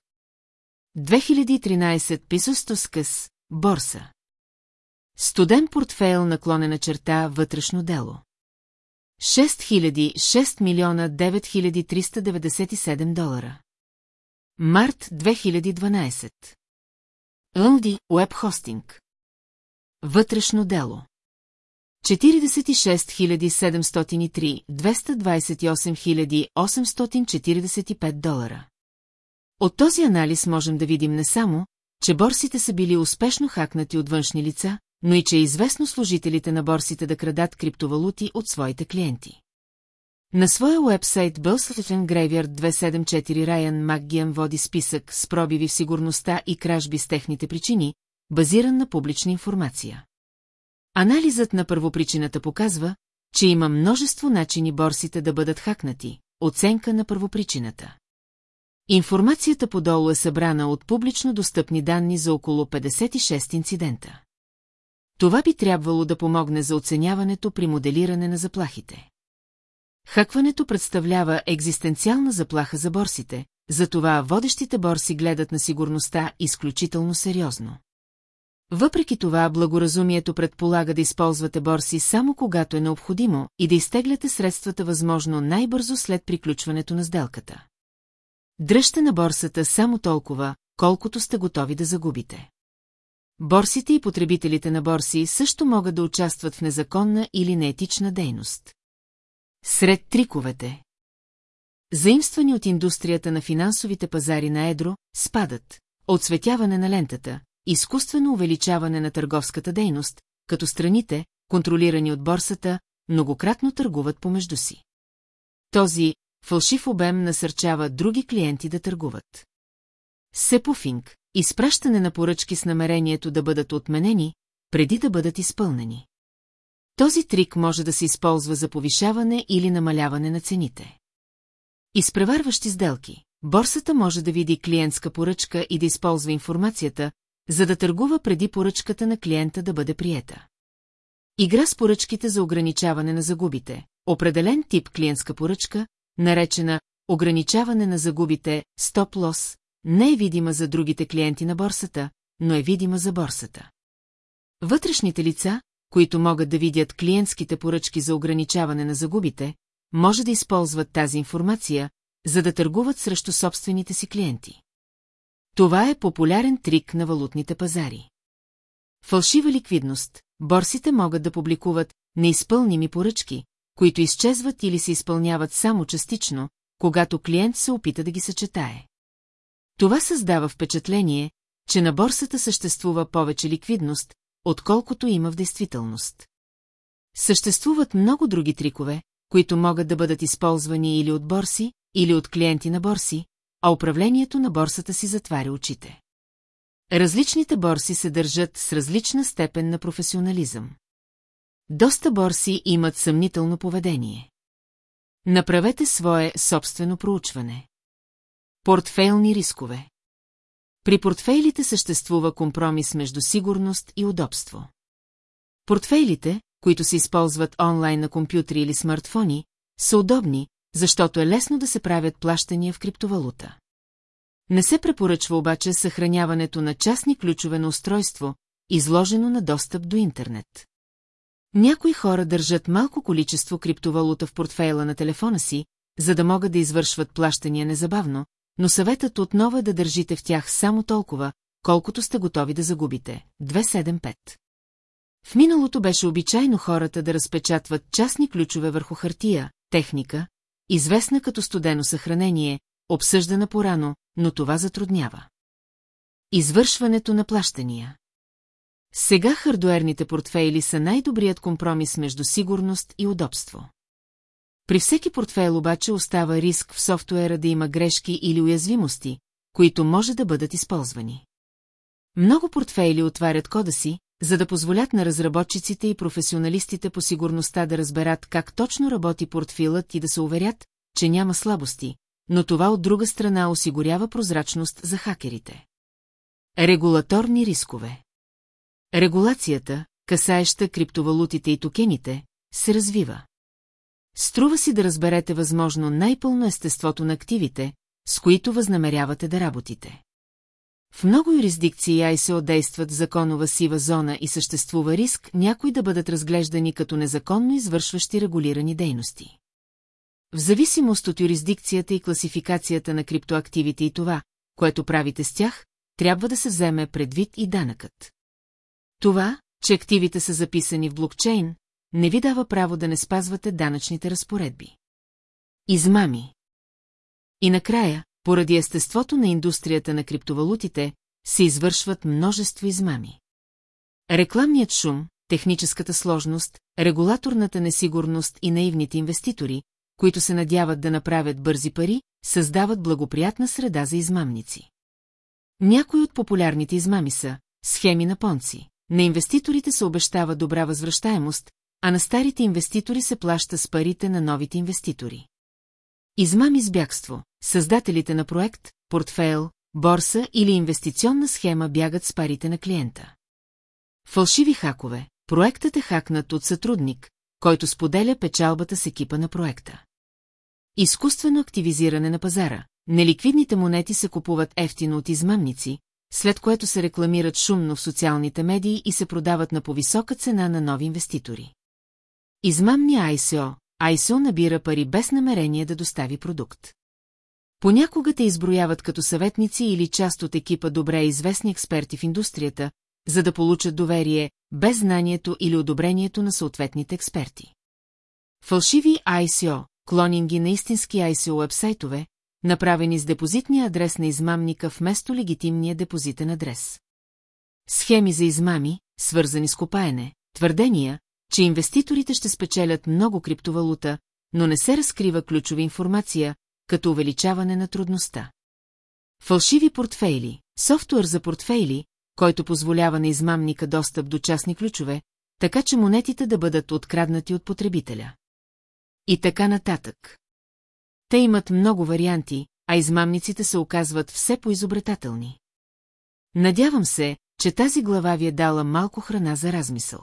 2013 Писостос борса. Студен портфейл наклонена черта вътрешно дело. 6000, 6 милиона 9397 долара. Март 2012. Лънди, Уеб Хостинг. Вътрешно дело. 46 703, 228 845 долара. От този анализ можем да видим не само, че борсите са били успешно хакнати от външни лица, но и че е известно служителите на борсите да крадат криптовалути от своите клиенти. На своя уебсайт Бълсътен Graveyard 274 Райан Макгиан води списък с пробиви в сигурността и кражби с техните причини, базиран на публична информация. Анализът на първопричината показва, че има множество начини борсите да бъдат хакнати. Оценка на първопричината. Информацията подолу е събрана от публично достъпни данни за около 56 инцидента. Това би трябвало да помогне за оценяването при моделиране на заплахите. Хакването представлява екзистенциална заплаха за борсите, затова водещите борси гледат на сигурността изключително сериозно. Въпреки това, благоразумието предполага да използвате борси само когато е необходимо и да изтегляте средствата възможно най-бързо след приключването на сделката. Дръжте на борсата само толкова, колкото сте готови да загубите. Борсите и потребителите на борси също могат да участват в незаконна или неетична дейност. Сред триковете Заимствани от индустрията на финансовите пазари на едро, спадат отсветяване на лентата, изкуствено увеличаване на търговската дейност, като страните, контролирани от борсата, многократно търгуват помежду си. Този фалшив обем насърчава други клиенти да търгуват. Сепофинг – изпращане на поръчки с намерението да бъдат отменени, преди да бъдат изпълнени. Този трик може да се използва за повишаване или намаляване на цените. Изпреварващи сделки. Борсата може да види клиентска поръчка и да използва информацията, за да търгува преди поръчката на клиента да бъде приета. Игра с поръчките за ограничаване на загубите. Определен тип клиентска поръчка, наречена ограничаване на загубите, стоп-лос, не е видима за другите клиенти на борсата, но е видима за борсата. Вътрешните лица, които могат да видят клиентските поръчки за ограничаване на загубите, може да използват тази информация, за да търгуват срещу собствените си клиенти. Това е популярен трик на валутните пазари. Фалшива ликвидност. Борсите могат да публикуват неизпълними поръчки, които изчезват или се изпълняват само частично, когато клиент се опита да ги съчетае. Това създава впечатление, че на борсата съществува повече ликвидност, отколкото има в действителност. Съществуват много други трикове, които могат да бъдат използвани или от борси, или от клиенти на борси, а управлението на борсата си затваря очите. Различните борси се държат с различна степен на професионализъм. Доста борси имат съмнително поведение. Направете свое собствено проучване. Портфейлни рискове При портфейлите съществува компромис между сигурност и удобство. Портфейлите, които се използват онлайн на компютри или смартфони, са удобни, защото е лесно да се правят плащания в криптовалута. Не се препоръчва обаче съхраняването на частни ключове на устройство, изложено на достъп до интернет. Някои хора държат малко количество криптовалута в портфейла на телефона си, за да могат да извършват плащания незабавно, но съветът отново е да държите в тях само толкова, колкото сте готови да загубите. 275. В миналото беше обичайно хората да разпечатват частни ключове върху хартия, техника, известна като студено съхранение, обсъждана порано, но това затруднява. Извършването на плащания Сега хардуерните портфейли са най-добрият компромис между сигурност и удобство. При всеки портфейл обаче остава риск в софтуера да има грешки или уязвимости, които може да бъдат използвани. Много портфейли отварят кода си, за да позволят на разработчиците и професионалистите по сигурността да разберат как точно работи портфилът и да се уверят, че няма слабости, но това от друга страна осигурява прозрачност за хакерите. Регулаторни рискове Регулацията, касаеща криптовалутите и токените, се развива. Струва си да разберете възможно най-пълно естеството на активите, с които възнамерявате да работите. В много юрисдикции ISO действат законова сива зона и съществува риск някои да бъдат разглеждани като незаконно извършващи регулирани дейности. В зависимост от юрисдикцията и класификацията на криптоактивите и това, което правите с тях, трябва да се вземе предвид и данъкът. Това, че активите са записани в блокчейн, не ви дава право да не спазвате данъчните разпоредби. Измами И накрая, поради естеството на индустрията на криптовалутите, се извършват множество измами. Рекламният шум, техническата сложност, регулаторната несигурност и наивните инвеститори, които се надяват да направят бързи пари, създават благоприятна среда за измамници. Някои от популярните измами са схеми на понци. На инвеститорите се обещава добра възвръщаемост, а на старите инвеститори се плаща с парите на новите инвеститори. Измами с бягство. Създателите на проект, портфейл, борса или инвестиционна схема бягат с парите на клиента. Фалшиви хакове. Проектът е хакнат от сътрудник, който споделя печалбата с екипа на проекта. Изкуствено активизиране на пазара. неликвидните монети се купуват ефтино от измамници, след което се рекламират шумно в социалните медии и се продават на повисока цена на нови инвеститори. Измамни ICO, ICO набира пари без намерение да достави продукт. Понякога те изброяват като съветници или част от екипа добре известни експерти в индустрията, за да получат доверие, без знанието или одобрението на съответните експерти. Фалшиви ICO, клонинги на истински ICO вебсайтове, направени с депозитния адрес на измамника вместо легитимния депозитен адрес. Схеми за измами, свързани с копаене, твърдения, че инвеститорите ще спечелят много криптовалута, но не се разкрива ключова информация, като увеличаване на трудността. Фалшиви портфейли, софтуер за портфейли, който позволява на измамника достъп до частни ключове, така че монетите да бъдат откраднати от потребителя. И така нататък. Те имат много варианти, а измамниците се оказват все по-изобретателни. Надявам се, че тази глава ви е дала малко храна за размисъл.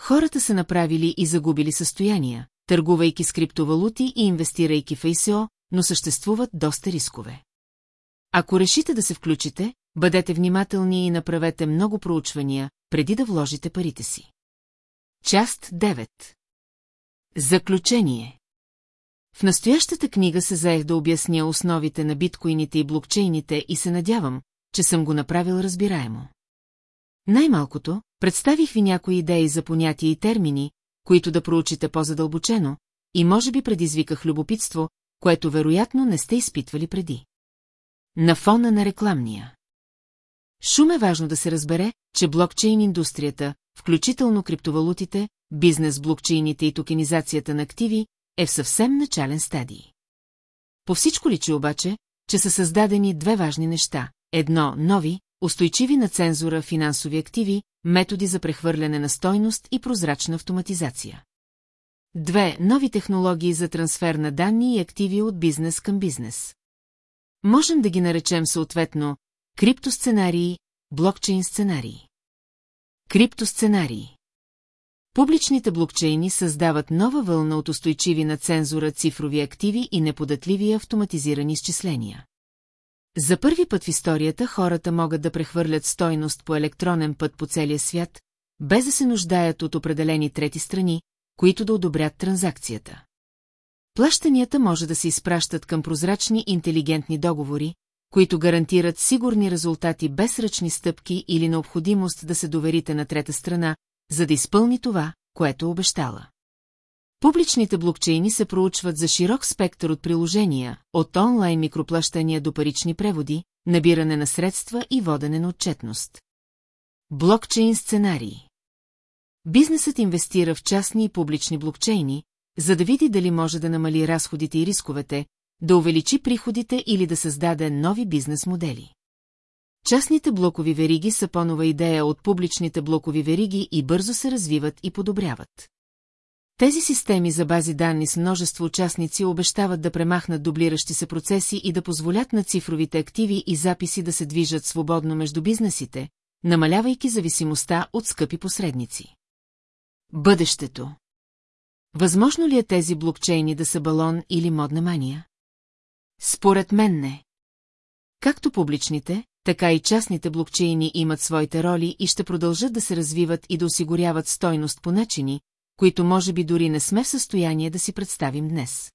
Хората са направили и загубили състояния, търгувайки с криптовалути и инвестирайки в ICO, но съществуват доста рискове. Ако решите да се включите, бъдете внимателни и направете много проучвания, преди да вложите парите си. Част 9 Заключение В настоящата книга се заех да обясня основите на биткоините и блокчейните и се надявам, че съм го направил разбираемо. Най-малкото, представих ви някои идеи за понятия и термини, които да проучите по-задълбочено, и може би предизвиках любопитство, което вероятно не сте изпитвали преди. На фона на рекламния. Шум е важно да се разбере, че блокчейн индустрията, включително криптовалутите, бизнес блокчейните и токенизацията на активи, е в съвсем начален стадий. По всичко личи обаче, че са създадени две важни неща. Едно – нови, устойчиви на цензура финансови активи, методи за прехвърляне на стойност и прозрачна автоматизация. Две – нови технологии за трансфер на данни и активи от бизнес към бизнес. Можем да ги наречем съответно криптосценарии, блокчейн сценарии. Криптосценарии Публичните блокчейни създават нова вълна от устойчиви на цензура цифрови активи и неподатливи автоматизирани изчисления. За първи път в историята хората могат да прехвърлят стойност по електронен път по целия свят, без да се нуждаят от определени трети страни, които да одобрят транзакцията. Плащанията може да се изпращат към прозрачни интелигентни договори, които гарантират сигурни резултати без ръчни стъпки или необходимост да се доверите на трета страна, за да изпълни това, което обещала. Публичните блокчейни се проучват за широк спектър от приложения, от онлайн микроплащания до парични преводи, набиране на средства и водене на отчетност. Блокчейн сценарии Бизнесът инвестира в частни и публични блокчейни, за да види дали може да намали разходите и рисковете, да увеличи приходите или да създаде нови бизнес модели. Частните блокови вериги са по-нова идея от публичните блокови вериги и бързо се развиват и подобряват. Тези системи за бази данни с множество участници обещават да премахнат дублиращи се процеси и да позволят на цифровите активи и записи да се движат свободно между бизнесите, намалявайки зависимостта от скъпи посредници. Бъдещето Възможно ли е тези блокчейни да са балон или модна мания? Според мен не. Както публичните, така и частните блокчейни имат своите роли и ще продължат да се развиват и да осигуряват стойност по начини, които може би дори не сме в състояние да си представим днес.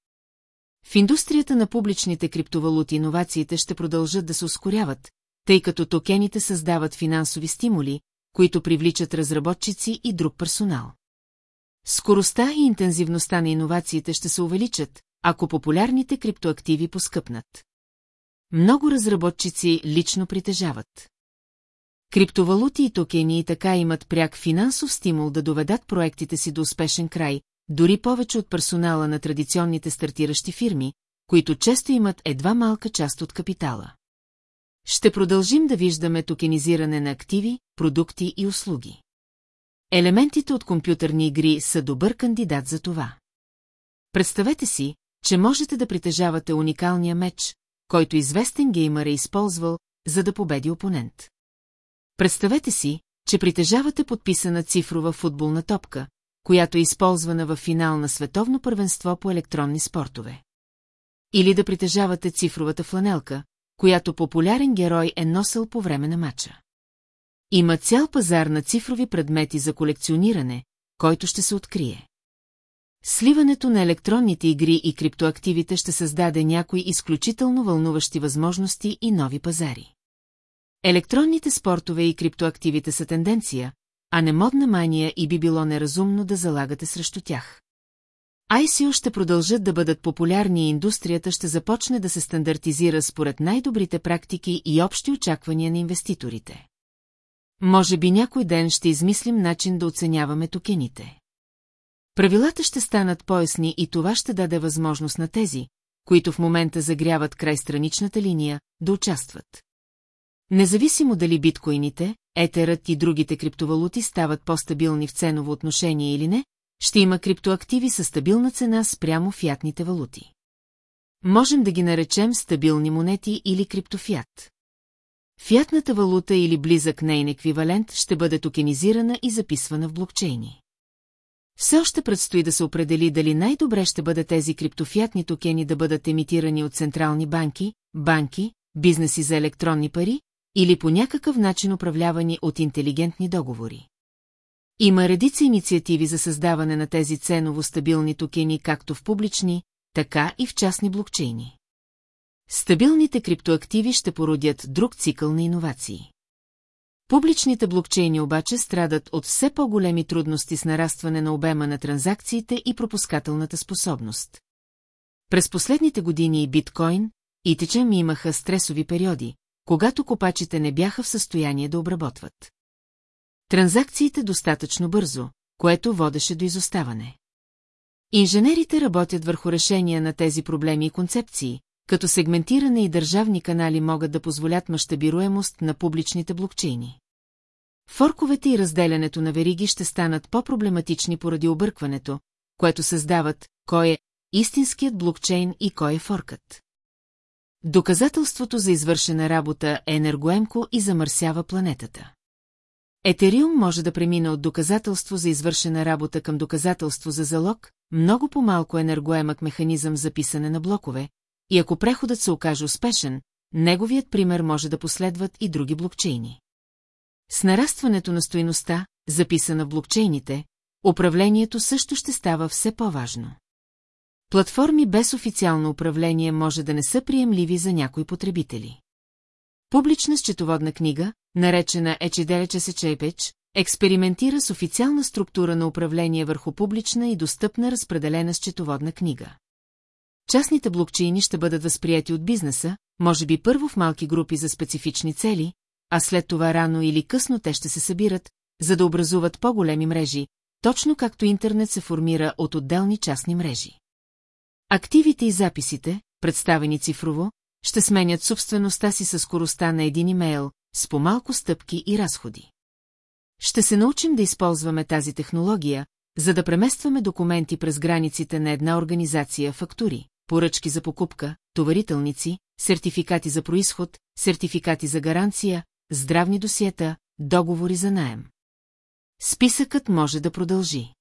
В индустрията на публичните криптовалути иновациите ще продължат да се ускоряват, тъй като токените създават финансови стимули, които привличат разработчици и друг персонал. Скоростта и интензивността на иновациите ще се увеличат, ако популярните криптоактиви поскъпнат. Много разработчици лично притежават. Криптовалути и токени така имат пряк финансов стимул да доведат проектите си до успешен край, дори повече от персонала на традиционните стартиращи фирми, които често имат едва малка част от капитала. Ще продължим да виждаме токенизиране на активи, продукти и услуги. Елементите от компютърни игри са добър кандидат за това. Представете си, че можете да притежавате уникалния меч, който известен геймър е използвал, за да победи опонент. Представете си, че притежавате подписана цифрова футболна топка, която е използвана в финал на световно първенство по електронни спортове. Или да притежавате цифровата фланелка, която популярен герой е носил по време на матча. Има цял пазар на цифрови предмети за колекциониране, който ще се открие. Сливането на електронните игри и криптоактивите ще създаде някои изключително вълнуващи възможности и нови пазари. Електронните спортове и криптоактивите са тенденция, а не модна мания и би било неразумно да залагате срещу тях. ICO ще продължат да бъдат популярни и индустрията ще започне да се стандартизира според най-добрите практики и общи очаквания на инвеститорите. Може би някой ден ще измислим начин да оценяваме токените. Правилата ще станат поясни и това ще даде възможност на тези, които в момента загряват край страничната линия, да участват. Независимо дали биткоините, етерът и другите криптовалути стават по-стабилни в ценово отношение или не, ще има криптоактиви със стабилна цена спрямо фиатните валути. Можем да ги наречем стабилни монети или криптофиат. Фиатната валута или близък нейн еквивалент ще бъде токенизирана и записвана в блокчейни. Все още предстои да се определи дали най-добре ще бъде тези криптофиатни токени да бъдат емитирани от централни банки, банки, бизнеси за електронни пари или по някакъв начин управлявани от интелигентни договори. Има редица инициативи за създаване на тези ценово стабилни токени както в публични, така и в частни блокчейни. Стабилните криптоактиви ще породят друг цикъл на иновации. Публичните блокчейни обаче страдат от все по-големи трудности с нарастване на обема на транзакциите и пропускателната способност. През последните години и биткоин, и течем имаха стресови периоди, когато копачите не бяха в състояние да обработват. Транзакциите достатъчно бързо, което водеше до изоставане. Инженерите работят върху решения на тези проблеми и концепции, като сегментиране и държавни канали могат да позволят мащабируемост на публичните блокчейни. Форковете и разделянето на вериги ще станат по-проблематични поради объркването, което създават кой е истинският блокчейн и кой е форкът. Доказателството за извършена работа е енергоемко и замърсява планетата. Етериум може да премине от доказателство за извършена работа към доказателство за залог, много по-малко енергоемък механизъм за писане на блокове, и ако преходът се окаже успешен, неговият пример може да последват и други блокчейни. С нарастването на стоиността, записана в блокчейните, управлението също ще става все по-важно. Платформи без официално управление може да не са приемливи за някои потребители. Публична счетоводна книга, наречена HDLCSCHPH, експериментира с официална структура на управление върху публична и достъпна разпределена счетоводна книга. Частните блокчейни ще бъдат възприяти от бизнеса, може би първо в малки групи за специфични цели, а след това рано или късно те ще се събират, за да образуват по-големи мрежи, точно както интернет се формира от отделни частни мрежи. Активите и записите, представени цифрово, ще сменят собствеността си със скоростта на един имейл, с по-малко стъпки и разходи. Ще се научим да използваме тази технология, за да преместваме документи през границите на една организация фактури, поръчки за покупка, товарителници, сертификати за происход, сертификати за гаранция, здравни досиета, договори за наем. Списъкът може да продължи.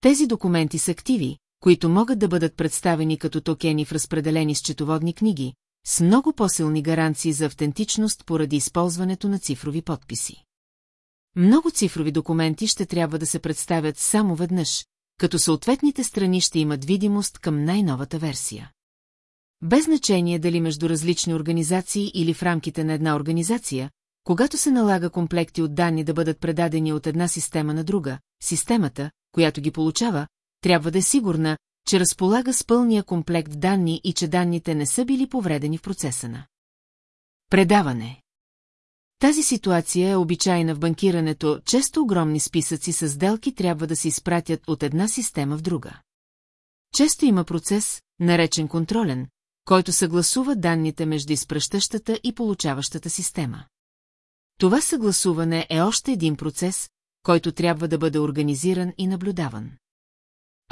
Тези документи са активи, които могат да бъдат представени като токени в разпределени счетоводни книги, с много по-силни гаранции за автентичност поради използването на цифрови подписи. Много цифрови документи ще трябва да се представят само веднъж, като съответните страни ще имат видимост към най-новата версия. Без значение дали между различни организации или в рамките на една организация, когато се налага комплекти от данни да бъдат предадени от една система на друга, системата, която ги получава, трябва да е сигурна, че разполага с пълния комплект данни и че данните не са били повредени в процеса на предаване. Тази ситуация е обичайна в банкирането, често огромни списъци с сделки трябва да се изпратят от една система в друга. Често има процес, наречен контролен, който съгласува данните между изпращащата и получаващата система. Това съгласуване е още един процес, който трябва да бъде организиран и наблюдаван.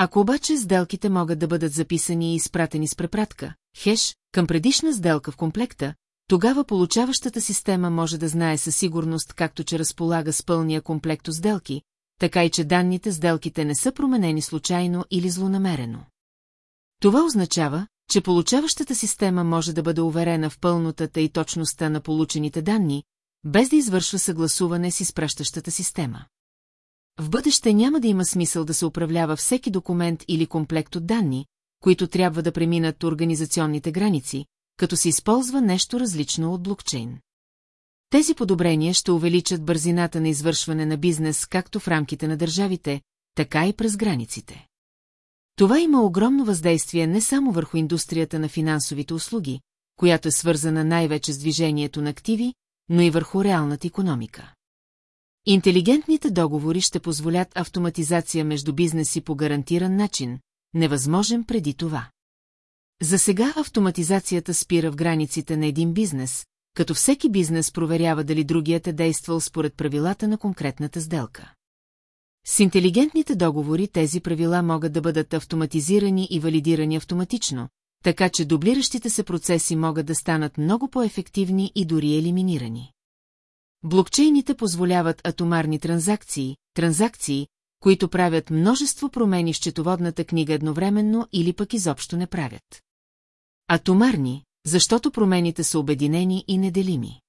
Ако обаче сделките могат да бъдат записани и изпратени с препратка, хеш, към предишна сделка в комплекта, тогава получаващата система може да знае със сигурност както че разполага с пълния комплект сделки, така и че данните сделките не са променени случайно или злонамерено. Това означава, че получаващата система може да бъде уверена в пълнотата и точността на получените данни, без да извършва съгласуване с изпращащата система. В бъдеще няма да има смисъл да се управлява всеки документ или комплект от данни, които трябва да преминат организационните граници, като се използва нещо различно от блокчейн. Тези подобрения ще увеличат бързината на извършване на бизнес както в рамките на държавите, така и през границите. Това има огромно въздействие не само върху индустрията на финансовите услуги, която е свързана най-вече с движението на активи, но и върху реалната економика. Интелигентните договори ще позволят автоматизация между бизнеси по гарантиран начин, невъзможен преди това. За сега автоматизацията спира в границите на един бизнес, като всеки бизнес проверява дали другият е действал според правилата на конкретната сделка. С интелигентните договори тези правила могат да бъдат автоматизирани и валидирани автоматично, така че дублиращите се процеси могат да станат много по-ефективни и дори елиминирани. Блокчейните позволяват атомарни транзакции, транзакции, които правят множество промени в счетоводната книга едновременно или пък изобщо не правят. Атомарни, защото промените са обединени и неделими.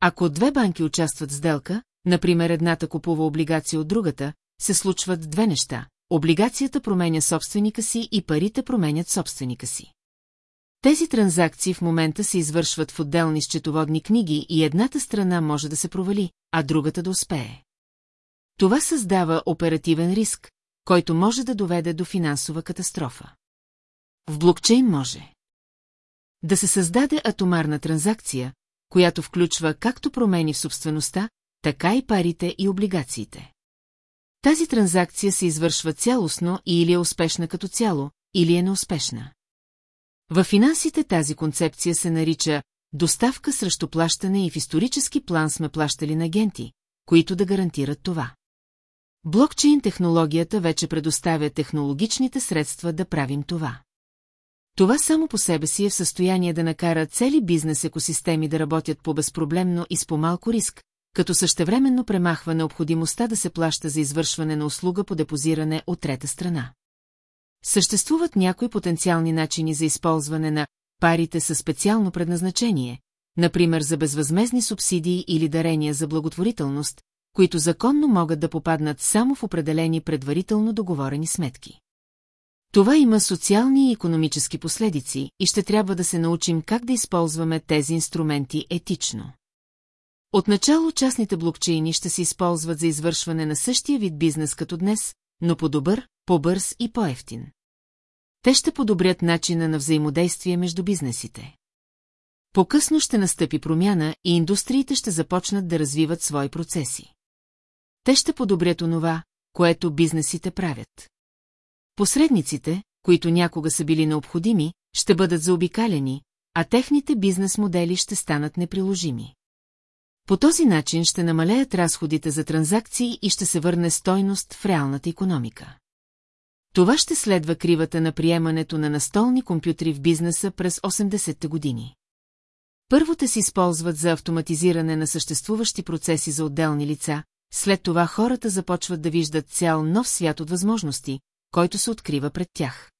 Ако две банки участват в сделка, например едната купува облигация от другата, се случват две неща. Облигацията променя собственика си и парите променят собственика си. Тези транзакции в момента се извършват в отделни счетоводни книги и едната страна може да се провали, а другата да успее. Това създава оперативен риск, който може да доведе до финансова катастрофа. В блокчейн може да се създаде атомарна транзакция, която включва както промени в собствеността, така и парите и облигациите. Тази транзакция се извършва цялостно и или е успешна като цяло, или е неуспешна. В финансите тази концепция се нарича доставка срещу плащане и в исторически план сме плащали на агенти, които да гарантират това. Блокчейн технологията вече предоставя технологичните средства да правим това. Това само по себе си е в състояние да накара цели бизнес екосистеми да работят по-безпроблемно и с по-малко риск, като същевременно премахва необходимостта да се плаща за извършване на услуга по депозиране от трета страна. Съществуват някои потенциални начини за използване на парите със специално предназначение, например за безвъзмезни субсидии или дарения за благотворителност, които законно могат да попаднат само в определени предварително договорени сметки. Това има социални и економически последици и ще трябва да се научим как да използваме тези инструменти етично. Отначало частните блокчейни ще се използват за извършване на същия вид бизнес като днес, но по-добър, по-бърз и по-ефтин. Те ще подобрят начина на взаимодействие между бизнесите. По-късно ще настъпи промяна и индустриите ще започнат да развиват свои процеси. Те ще подобрят онова, което бизнесите правят. Посредниците, които някога са били необходими, ще бъдат заобикалени, а техните бизнес модели ще станат неприложими. По този начин ще намалеят разходите за транзакции и ще се върне стойност в реалната економика. Това ще следва кривата на приемането на настолни компютри в бизнеса през 80-те години. Първо те се използват за автоматизиране на съществуващи процеси за отделни лица, след това хората започват да виждат цял нов свят от възможности, който се открива пред тях.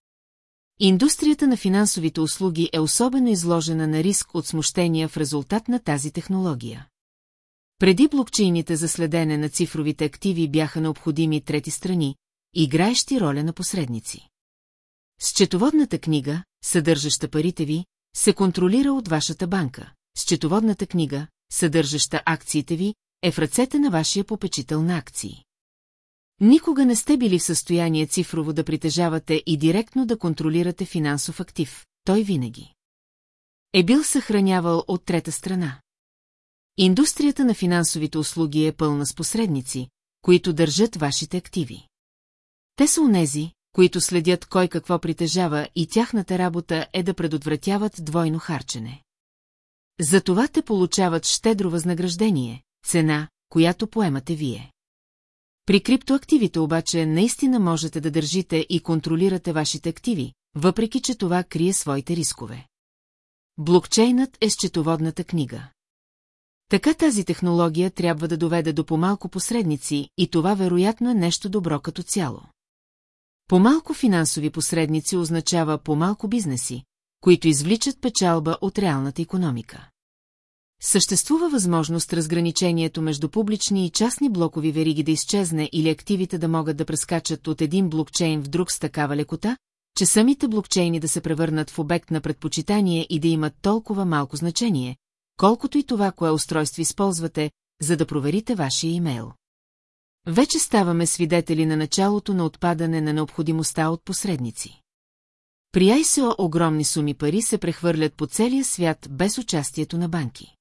Индустрията на финансовите услуги е особено изложена на риск от смущения в резултат на тази технология. Преди блокчейните за следене на цифровите активи бяха необходими трети страни, играещи роля на посредници. Счетоводната книга, съдържаща парите ви, се контролира от вашата банка. Счетоводната книга, съдържаща акциите ви, е в ръцете на вашия попечител на акции. Никога не сте били в състояние цифрово да притежавате и директно да контролирате финансов актив, той винаги. Е бил съхранявал от трета страна. Индустрията на финансовите услуги е пълна с посредници, които държат вашите активи. Те са унези, които следят кой какво притежава и тяхната работа е да предотвратяват двойно харчене. Затова те получават щедро възнаграждение, цена, която поемате вие. При криптоактивите обаче наистина можете да държите и контролирате вашите активи, въпреки че това крие своите рискове. Блокчейнът е счетоводната книга. Така тази технология трябва да доведе до по-малко посредници и това вероятно е нещо добро като цяло. По-малко финансови посредници означава по-малко бизнеси, които извличат печалба от реалната економика. Съществува възможност разграничението между публични и частни блокови вериги да изчезне или активите да могат да прескачат от един блокчейн в друг с такава лекота, че самите блокчейни да се превърнат в обект на предпочитание и да имат толкова малко значение, колкото и това, кое устройство използвате, за да проверите вашия имейл. Вече ставаме свидетели на началото на отпадане на необходимостта от посредници. При ICO огромни суми пари се прехвърлят по целия свят без участието на банки.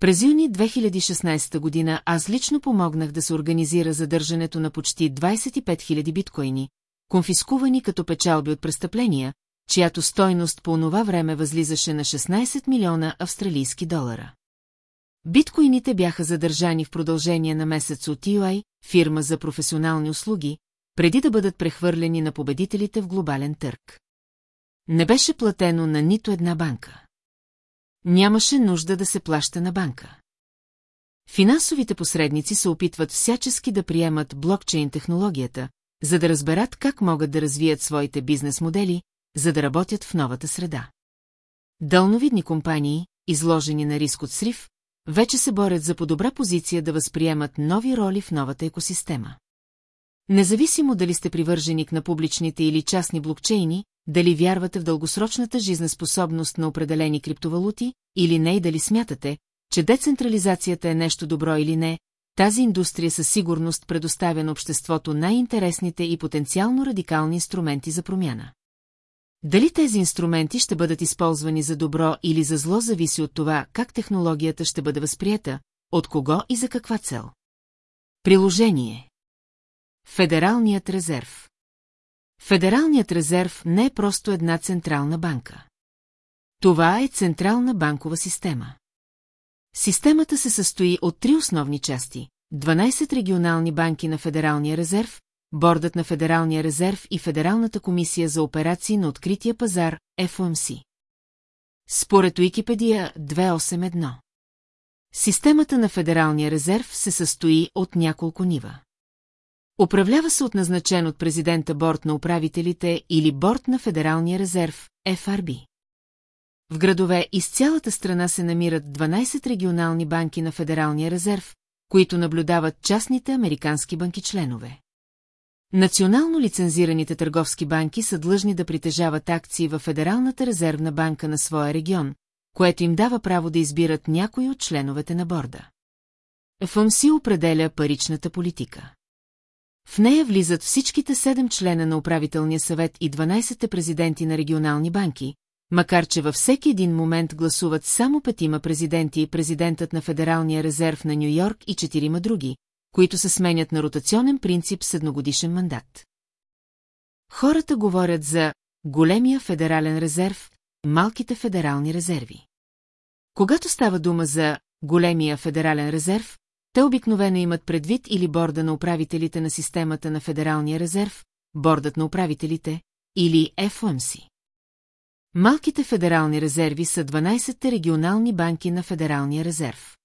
През юни 2016 година аз лично помогнах да се организира задържането на почти 25 000 биткоини, конфискувани като печалби от престъпления, чиято стойност по онова време възлизаше на 16 милиона австралийски долара. Биткоините бяха задържани в продължение на месец от UI, фирма за професионални услуги, преди да бъдат прехвърлени на победителите в глобален търг. Не беше платено на нито една банка. Нямаше нужда да се плаща на банка. Финансовите посредници се опитват всячески да приемат блокчейн технологията, за да разберат как могат да развият своите бизнес модели, за да работят в новата среда. Дълновидни компании, изложени на риск от срив, вече се борят за по-добра позиция да възприемат нови роли в новата екосистема. Независимо дали сте привърженик на публичните или частни блокчейни, дали вярвате в дългосрочната жизнеспособност на определени криптовалути, или не и дали смятате, че децентрализацията е нещо добро или не, тази индустрия със сигурност предоставя на обществото най-интересните и потенциално радикални инструменти за промяна. Дали тези инструменти ще бъдат използвани за добро или за зло зависи от това, как технологията ще бъде възприета, от кого и за каква цел. Приложение Федералният резерв Федералният резерв не е просто една централна банка. Това е централна банкова система. Системата се състои от три основни части – 12 регионални банки на Федералния резерв, Бордът на Федералния резерв и Федералната комисия за операции на открития пазар FOMC. Според Уикипедия 281. Системата на Федералния резерв се състои от няколко нива. Управлява се от назначен от президента борт на управителите или борт на Федералния резерв, FRB. В градове из цялата страна се намират 12 регионални банки на Федералния резерв, които наблюдават частните американски банки членове. Национално лицензираните търговски банки са длъжни да притежават акции във Федералната резервна банка на своя регион, което им дава право да избират някои от членовете на борда. ФМС определя паричната политика. В нея влизат всичките седем члена на управителния съвет и 12 президенти на регионални банки, макар че във всеки един момент гласуват само петима президенти и президентът на Федералния резерв на Нью-Йорк и четирима други, които се сменят на ротационен принцип с едногодишен мандат. Хората говорят за големия федерален резерв, малките федерални резерви. Когато става дума за големия федерален резерв, те обикновено имат предвид или борда на управителите на системата на Федералния резерв, бордът на управителите, или FOMC. Малките федерални резерви са 12-те регионални банки на Федералния резерв.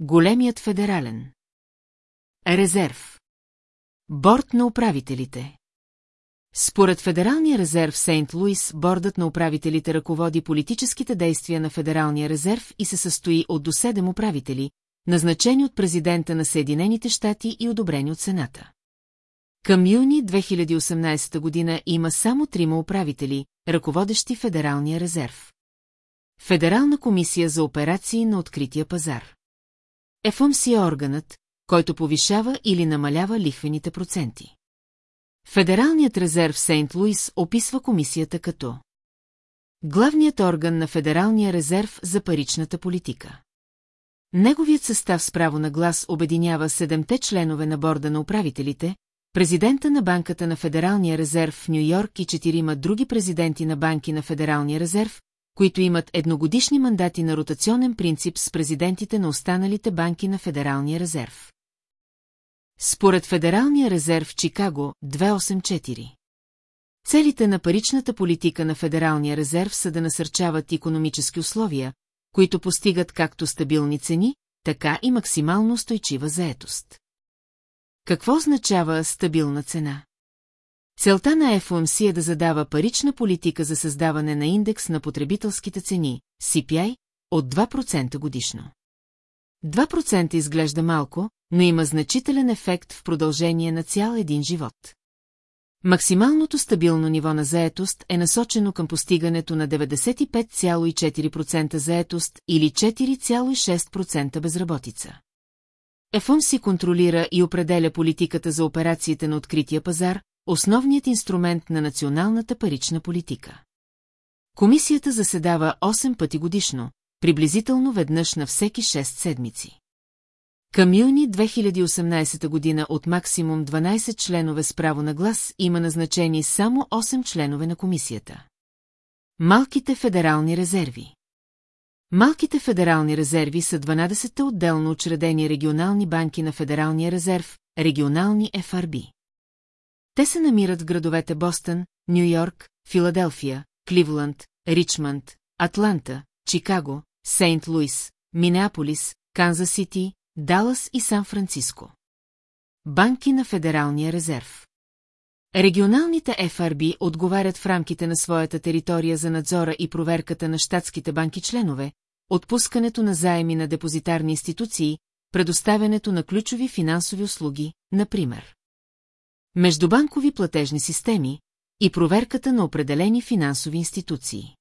Големият федерален. Резерв. Борд на управителите. Според Федералния резерв Сейнт Луис, бордът на управителите ръководи политическите действия на Федералния резерв и се състои от до 7 управители, назначени от президента на Съединените щати и одобрени от Сената. Към юни 2018 година има само трима управители, ръководещи Федералния резерв. Федерална комисия за операции на открития пазар. ФМС е органът, който повишава или намалява лихвените проценти. Федералният резерв Сейнт Луис описва комисията като главният орган на Федералния резерв за паричната политика. Неговият състав с право на глас обединява седемте членове на борда на управителите, президента на банката на Федералния резерв в Нью-Йорк и четирима други президенти на банки на Федералния резерв, които имат едногодишни мандати на ротационен принцип с президентите на останалите банки на Федералния резерв. Според Федералния резерв Чикаго 284. Целите на паричната политика на Федералния резерв са да насърчават економически условия, които постигат както стабилни цени, така и максимално устойчива заетост. Какво означава стабилна цена? Целта на FOMC е да задава парична политика за създаване на индекс на потребителските цени, CPI, от 2% годишно. 2% изглежда малко, но има значителен ефект в продължение на цял един живот. Максималното стабилно ниво на заетост е насочено към постигането на 95,4% заетост или 4,6% безработица. ЕФОМ си контролира и определя политиката за операциите на открития пазар, основният инструмент на националната парична политика. Комисията заседава 8 пъти годишно, приблизително веднъж на всеки 6 седмици. Към юни 2018 година от максимум 12 членове с право на глас има назначени само 8 членове на комисията. Малките федерални резерви Малките федерални резерви са 12-те отделно учредени регионални банки на Федералния резерв, регионални FRB. Те се намират в градовете Бостън, Нью-Йорк, Филаделфия, Кливланд, Ричмонд, Атланта, Чикаго, Сейнт Луис, Минеаполис, Канзас Сити, Далас и Сан-Франциско. Банки на Федералния резерв Регионалните FRB отговарят в рамките на своята територия за надзора и проверката на щатските банки членове, отпускането на заеми на депозитарни институции, предоставянето на ключови финансови услуги, например. Междубанкови платежни системи и проверката на определени финансови институции.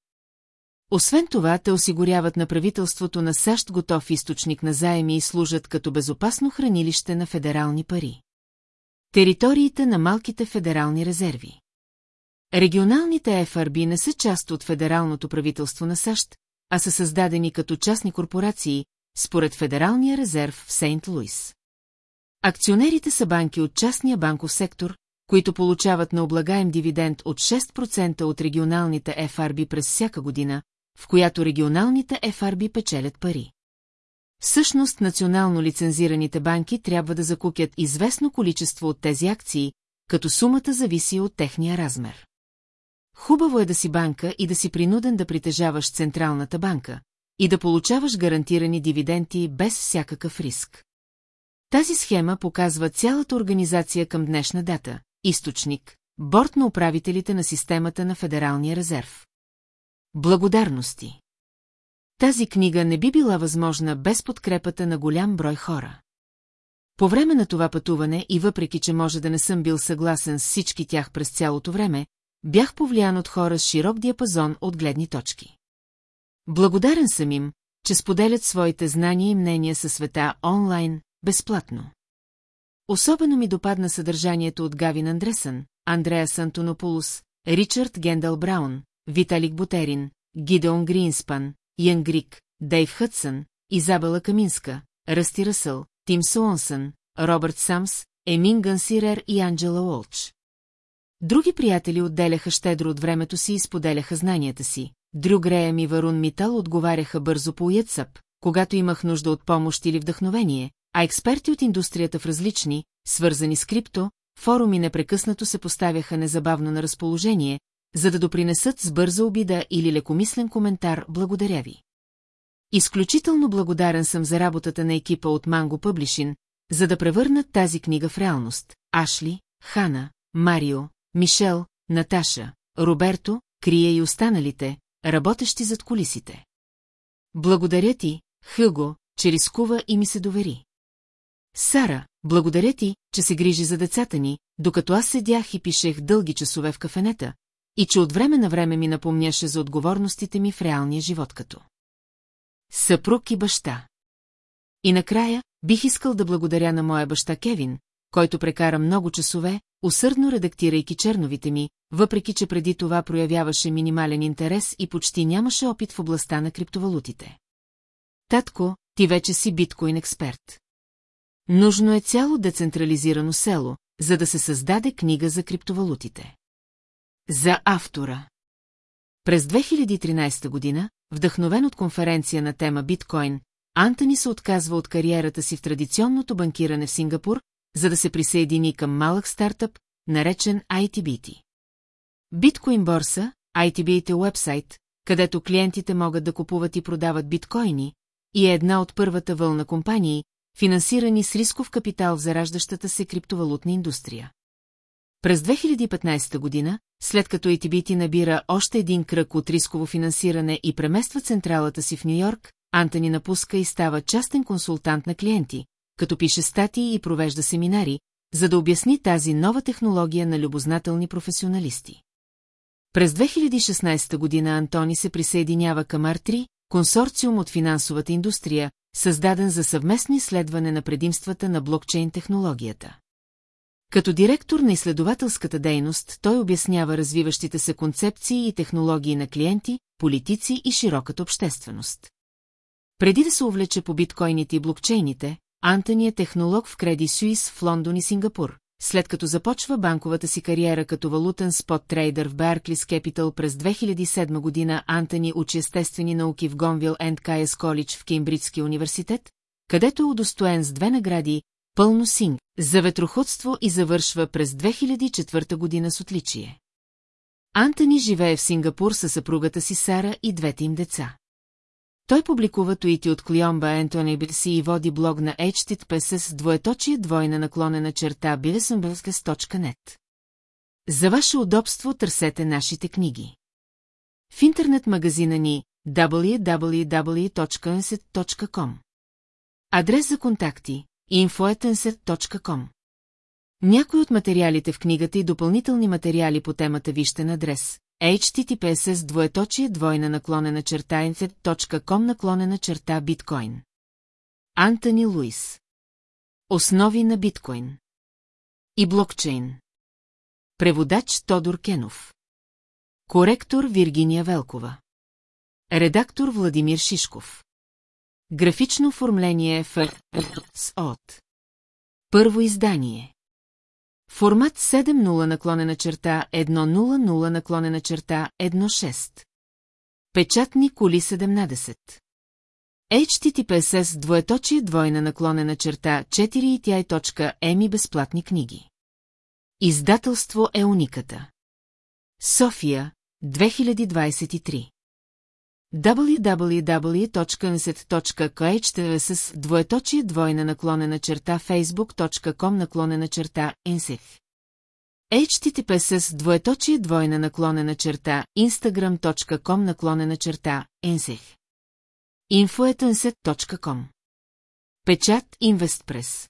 Освен това, те осигуряват на правителството на САЩ готов източник на заеми и служат като безопасно хранилище на федерални пари. Териториите на малките федерални резерви Регионалните FRB не са част от федералното правителство на САЩ, а са създадени като частни корпорации, според Федералния резерв в Сейнт Луис. Акционерите са банки от частния банков сектор, които получават на облагаем дивиденд от 6% от регионалните FRB през всяка година, в която регионалните FRB печелят пари. Всъщност национално лицензираните банки трябва да закупят известно количество от тези акции, като сумата зависи от техния размер. Хубаво е да си банка и да си принуден да притежаваш Централната банка и да получаваш гарантирани дивиденти без всякакъв риск. Тази схема показва цялата организация към днешна дата, източник, борт на управителите на системата на Федералния резерв. Благодарности Тази книга не би била възможна без подкрепата на голям брой хора. По време на това пътуване и въпреки, че може да не съм бил съгласен с всички тях през цялото време, бях повлиян от хора с широк диапазон от гледни точки. Благодарен съм им, че споделят своите знания и мнения със света онлайн, безплатно. Особено ми допадна съдържанието от Гавин Андресън, Андреа Сантонополус, Ричард Гендал Браун, Виталик Бутерин, Гидеон Гринспан, Ян Грик, Дейв Хътсън, Изабела Каминска, Ръсти Ръсъл, Тим Суонсън, Робърт Самс, Емин Гансирер и Анджела Уолч. Други приятели отделяха щедро от времето си и споделяха знанията си. Дрю Греем и Варун Митал отговаряха бързо по уятсъп, когато имах нужда от помощ или вдъхновение, а експерти от индустрията в различни, свързани с крипто, форуми непрекъснато се поставяха незабавно на разположение, за да допринесат с бърза обида или лекомислен коментар «Благодаря ви». Изключително благодарен съм за работата на екипа от Манго Пъблишин, за да превърнат тази книга в реалност. Ашли, Хана, Марио, Мишел, Наташа, Роберто, Крия и останалите, работещи зад колисите. Благодаря ти, Хъго, че рискува и ми се довери. Сара, благодаря ти, че се грижи за децата ни, докато аз седях и пишех дълги часове в кафенета, и че от време на време ми напомняше за отговорностите ми в реалния живот като. Съпруг и баща. И накрая бих искал да благодаря на моя баща Кевин, който прекара много часове, усърдно редактирайки черновите ми, въпреки че преди това проявяваше минимален интерес и почти нямаше опит в областта на криптовалутите. Татко, ти вече си биткоин експерт. Нужно е цяло децентрализирано село, за да се създаде книга за криптовалутите. За автора През 2013 година, вдъхновен от конференция на тема биткоин, Антони се отказва от кариерата си в традиционното банкиране в Сингапур, за да се присъедини към малък стартъп, наречен ITBT. Биткоин борса, ITBT уебсайт, където клиентите могат да купуват и продават биткоини, и е една от първата вълна компании, финансирани с рисков капитал в зараждащата се криптовалутна индустрия. През 2015 година, след като ATBT набира още един кръг от рисково финансиране и премества централата си в Нью-Йорк, Антони напуска и става частен консултант на клиенти, като пише статии и провежда семинари, за да обясни тази нова технология на любознателни професионалисти. През 2016 година Антони се присъединява към R3, консорциум от финансовата индустрия, създаден за съвместно изследване на предимствата на блокчейн технологията. Като директор на изследователската дейност, той обяснява развиващите се концепции и технологии на клиенти, политици и широката общественост. Преди да се увлече по биткоините и блокчейните, Антони е технолог в Credit Suisse в Лондон и Сингапур, след като започва банковата си кариера като валутен спот трейдър в Barclays Capital през 2007 година Антони учи естествени науки в Гонвил Енд Кайес Колидж в Кеймбриджския университет, където е удостоен с две награди пълно синг за ветроходство и завършва през 2004 година с отличие. Антони живее в Сингапур със съпругата си Сара и двете им деца. Той публикува туити от Клиомба Ентони Бирси и води блог на HTTPS с двоеточие двойна наклонена черта bilesambelskes.net. За ваше удобство търсете нашите книги. В интернет магазина ни www.enset.com Адрес за контакти infoetenset.com Някои от материалите в книгата и допълнителни материали по темата вижте на адрес https двоеточие двойна наклонена черта infet.com наклонена черта биткоин. Антони Луис. Основи на биткоин. И блокчейн. Преводач Тодор Кенов. Коректор Виргиния Велкова. Редактор Владимир Шишков Графично оформление в СОТ Първо издание Формат 7.0 наклонена черта 1.0.0 наклонена черта 1.6. Печатни коли 17. HTTPS двоеточие двойна наклонена черта 4 безплатни книги. Издателство е униката. София, 2023 www.nset.khtv с двоеточие двойна наклонена черта facebook.com наклонена черта insef. HTTP с двоеточие двойна наклонена черта instagram.com наклонена черта insef. Infoetanset.com Печат Инвестпрес